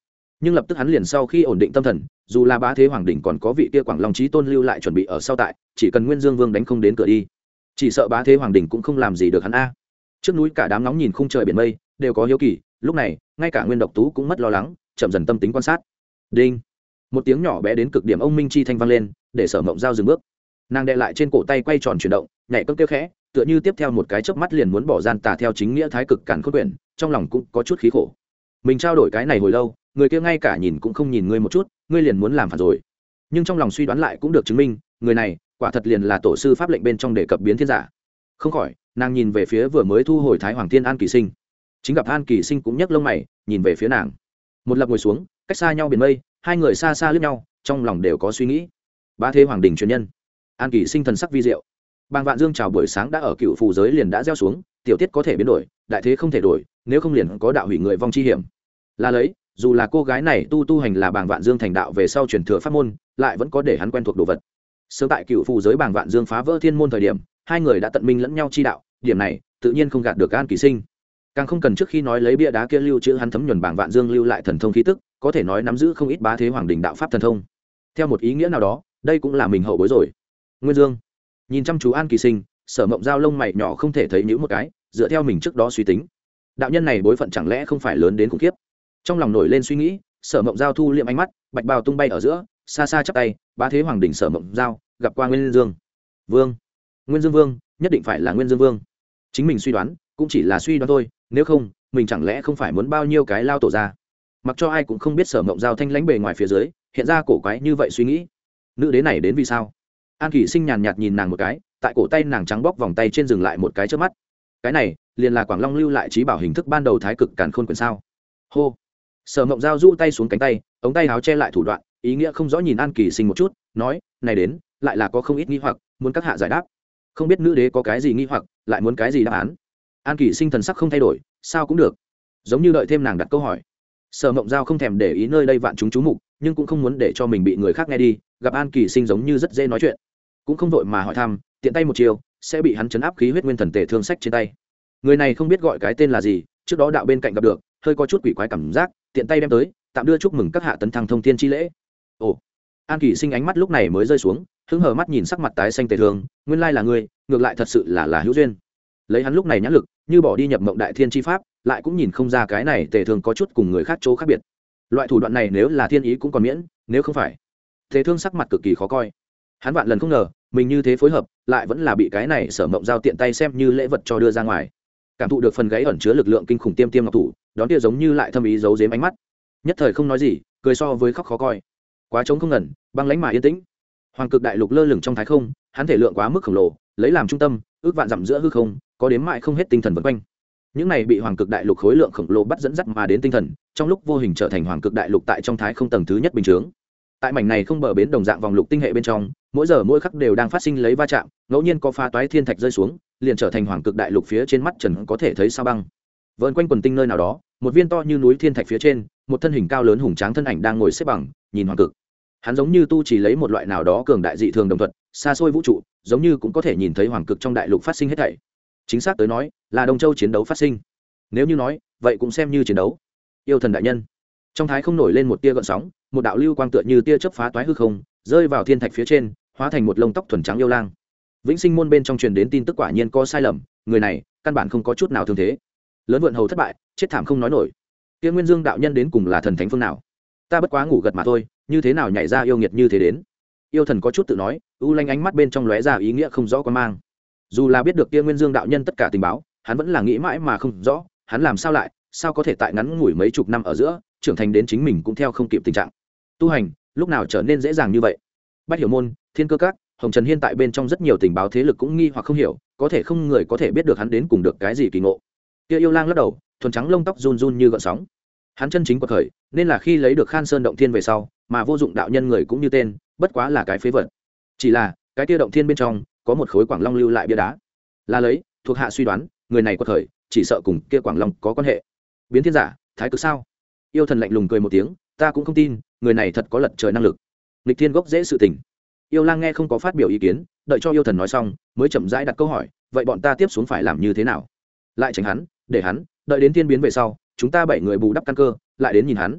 Nhưng lập tức hắn liền sau khi ổn định tâm thần, dù là bá thế hoàng đỉnh còn có vị kia quảng long trí tôn lưu lại chuẩn bị ở sau tại, chỉ cần nguyên dương vương đánh không đến cửa đi. Chỉ sợ bá thế hoàng đỉnh cũng không làm gì được hắn a. Trước núi cả đám nóng nhìn khung trời biển mây, đều có hiếu kỳ, lúc này, ngay cả nguyên độc tú cũng mất lo lắng, chậm dần tâm tính quan sát. Đinh. Một tiếng nhỏ bé đến cực điểm ông minh chi thanh vang lên, để sở mộng giao dừng bước. Nàng đệ lại trên cổ tay quay tròn chuyển động, nhảy cấm kêu khẽ tựa như tiếp theo một cái chớp mắt liền muốn bỏ gian tà theo chính nghĩa thái cực cản khôn quyển, trong lòng cũng có chút khí khổ. Mình trao đổi cái này hồi lâu, người kia ngay cả nhìn cũng không nhìn ngươi một chút, ngươi liền muốn làm phản rồi. Nhưng trong lòng suy đoán lại cũng được chứng minh, người này, quả thật liền là tổ sư pháp lệnh bên trong đề cập biến thiên giả. Không khỏi, nàng nhìn về phía vừa mới thu hồi thái hoàng thiên an kỳ sinh. Chính gặp an kỳ sinh cũng nhấc lông mày, nhìn về phía nàng. Một lập ngồi xuống, cách xa nhau biển mây, hai người xa xa lướt nhau, trong lòng đều có suy nghĩ. Ba thế hoàng đình truyền nhân. An kỳ sinh thần sắc vi diệu bàng vạn dương chào buổi sáng đã ở cựu phù giới liền đã gieo xuống, tiểu tiết có thể biến đổi, đại thế không thể đổi, nếu không liền có đạo hủy người vong chi hiểm. Là lấy, dù là cô gái này tu tu hành là bàng vạn dương thành đạo về sau truyền thừa pháp môn, lại vẫn có để hắn quen thuộc đồ vật. Sớm tại cựu phù giới bàng vạn dương phá vỡ thiên môn thời điểm, hai người đã tận minh lẫn nhau chi đạo, điểm này, tự nhiên không gạt được an kỳ sinh. Càng không cần trước khi nói lấy bia đá kia lưu trữ hắn thấm nhuần bảng vạn dương lưu lại thần thông khí tức, có thể nói nắm giữ không ít bá thế hoàng đình đạo pháp thần thông. Theo một ý nghĩa nào đó, đây cũng là mình hậu bối rồi. Nguyên dương nhìn chăm chú an kỳ sinh, sở mộng dao lông mày nhỏ không thể thấy nhữ một cái, dựa theo mình trước đó suy tính. Đạo nhân này bối phận chẳng lẽ không phải lớn đến khủng khiếp? Trong lòng nổi lên suy nghĩ, sở mộng giao thu liệm ánh mắt, bạch bào tung bay ở giữa, xa xa chắp tay ba thế hoàng đình sở mộng giao, gặp qua nguyên dương. Vương. Nguyên dương vương, nhất định phải là nguyên dương vương. Chính mình suy đoán, cũng chỉ là suy đoán thôi, nếu không, mình chẳng lẽ không phải muốn bao nhiêu cái lao tổ ra? Mặc cho ai cũng không biết sở mộng giao thanh lãnh bề ngoài phía dưới, hiện ra cổ quái như vậy suy nghĩ. Nữ đế này đến vì sao? An kỷ sinh nhàn nhạt nhìn nàng một cái, tại cổ tay nàng trắng bóc vòng tay trên dừng lại một cái trước mắt. Cái này, liền là quảng long lưu lại trí bảo hình thức ban đầu thái cực càn khôn quyền sao? Hô. Sở mộng giao rũ tay xuống cánh tay, ống tay áo che lại thủ đoạn, ý nghĩa không rõ nhìn an kỳ sinh một chút, nói, này đến, lại là có không ít nghi hoặc, muốn các hạ giải đáp. Không biết nữ đế có cái gì nghi hoặc, lại muốn cái gì đáp án. An kỳ sinh thần sắc không thay đổi, sao cũng được. Giống như đợi thêm nàng đặt câu hỏi. Sở mộng giao không thèm để ý nơi đây vạn chúng chú mục, nhưng cũng không muốn để cho mình bị người khác nghe đi, gặp an kỳ sinh giống như rất dễ nói chuyện cũng không vội mà hỏi thăm, tiện tay một chiều sẽ bị hắn chấn áp khí huyết nguyên thần tề thương sách trên tay. Người này không biết gọi cái tên là gì, trước đó đạo bên cạnh gặp được, hơi có chút quỷ quái cảm giác, tiện tay đem tới, tạm đưa chúc mừng các hạ tấn thăng thông thiên chi lễ. Ồ, an kỳ sinh ánh mắt lúc này mới rơi xuống, hứng hờ mắt nhìn sắc mặt tái xanh tề thương, nguyên lai là ngươi, ngược lại thật sự là là hữu duyên. Lấy hắn lúc này nhãn lực, như bỏ đi nhập mộng đại thiên chi pháp, lại cũng nhìn không ra cái này tề thương có chút cùng người khác chỗ khác biệt. Loại thủ đoạn này nếu là thiên ý cũng còn miễn, nếu không phải, tề thương sắc mặt cực kỳ khó coi hắn vạn lần không ngờ, mình như thế phối hợp, lại vẫn là bị cái này sở mộng giao tiện tay xem như lễ vật cho đưa ra ngoài. Cảm thụ được phần gáy ẩn chứa lực lượng kinh khủng tiêm tiêm ngọc thủ, đón kia giống như lại thâm ý giấu dếm ánh mắt. Nhất thời không nói gì, cười so với khóc khó coi. Quá trống không ngẩn, băng lánh mà yên tĩnh. Hoàng cực đại lục lơ lửng trong thái không, hắn thể lượng quá mức khổng lồ, lấy làm trung tâm, ước vạn dặm giữa hư không, có đếm mại không hết tinh thần vân quanh. Những này bị hoàng cực đại lục khối lượng khổng lồ bắt dẫn dắt mà đến tinh thần, trong lúc vô hình trở thành hoàng cực đại lục tại trong thái không tầng thứ nhất bình chướng. Tại mảnh này không bờ bến đồng dạng vòng lục tinh hệ bên trong mỗi giờ mỗi khắc đều đang phát sinh lấy va chạm, ngẫu nhiên có pha toái thiên thạch rơi xuống, liền trở thành hoàng cực đại lục phía trên mắt trần có thể thấy sao băng. Vợn quanh quần tinh nơi nào đó, một viên to như núi thiên thạch phía trên, một thân hình cao lớn hùng tráng thân ảnh đang ngồi xếp bằng, nhìn hoàng cực. Hắn giống như tu chỉ lấy một loại nào đó cường đại dị thường đồng thuận, xa xôi vũ trụ, giống như cũng có thể nhìn thấy hoàng cực trong đại lục phát sinh hết thảy. Chính xác tới nói, là đông châu chiến đấu phát sinh. Nếu như nói, vậy cũng xem như chiến đấu. Yêu thần đại nhân. Trong thái không nổi lên một tia gợn sóng, một đạo lưu quang tựa như tia chớp phá toái hư không, rơi vào thiên thạch phía trên hóa thành một lông tóc thuần trắng yêu lang. Vĩnh sinh môn bên trong truyền đến tin tức quả nhiên có sai lầm, người này căn bản không có chút nào thương thế. Lớn vượn hầu thất bại, chết thảm không nói nổi. Tiên nguyên dương đạo nhân đến cùng là thần thánh phương nào? Ta bất quá ngủ gật mà thôi, như thế nào nhảy ra yêu nghiệt như thế đến? Yêu thần có chút tự nói, u lanh ánh mắt bên trong lóe ra ý nghĩa không rõ quan mang. Dù là biết được tiên nguyên dương đạo nhân tất cả tình báo, hắn vẫn là nghĩ mãi mà không rõ, hắn làm sao lại, sao có thể tại ngắn ngủi mấy chục năm ở giữa, trưởng thành đến chính mình cũng theo không kịp tình trạng. Tu hành, lúc nào trở nên dễ dàng như vậy? Bách hiểu môn, thiên cơ các, hồng trần hiên tại bên trong rất nhiều tình báo thế lực cũng nghi hoặc không hiểu, có thể không người có thể biết được hắn đến cùng được cái gì kỳ ngộ. Kia yêu lang lắc đầu, thuần trắng lông tóc run run như gợn sóng. Hắn chân chính cuộc khởi, nên là khi lấy được khan sơn động thiên về sau, mà vô dụng đạo nhân người cũng như tên, bất quá là cái phế vật. Chỉ là, cái kia động thiên bên trong, có một khối quảng long lưu lại bia đá. Là lấy, thuộc hạ suy đoán, người này quật khởi, chỉ sợ cùng kia quảng long có quan hệ. Biến thiên giả, thái cực sao? Yêu thần lạnh lùng cười một tiếng, ta cũng không tin, người này thật có lật trời năng lực lịch thiên gốc dễ sự tình. Yêu lang nghe không có phát biểu ý kiến, đợi cho yêu thần nói xong, mới chậm rãi đặt câu hỏi, vậy bọn ta tiếp xuống phải làm như thế nào? Lại tránh hắn, để hắn, đợi đến thiên biến về sau, chúng ta bảy người bù đắp căn cơ, lại đến nhìn hắn.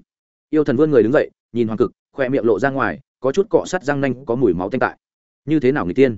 Yêu thần vươn người đứng dậy, nhìn hoàng cực khoe miệng lộ ra ngoài, có chút cọ sắt răng nanh, có mùi máu tanh tại. Như thế nào người tiên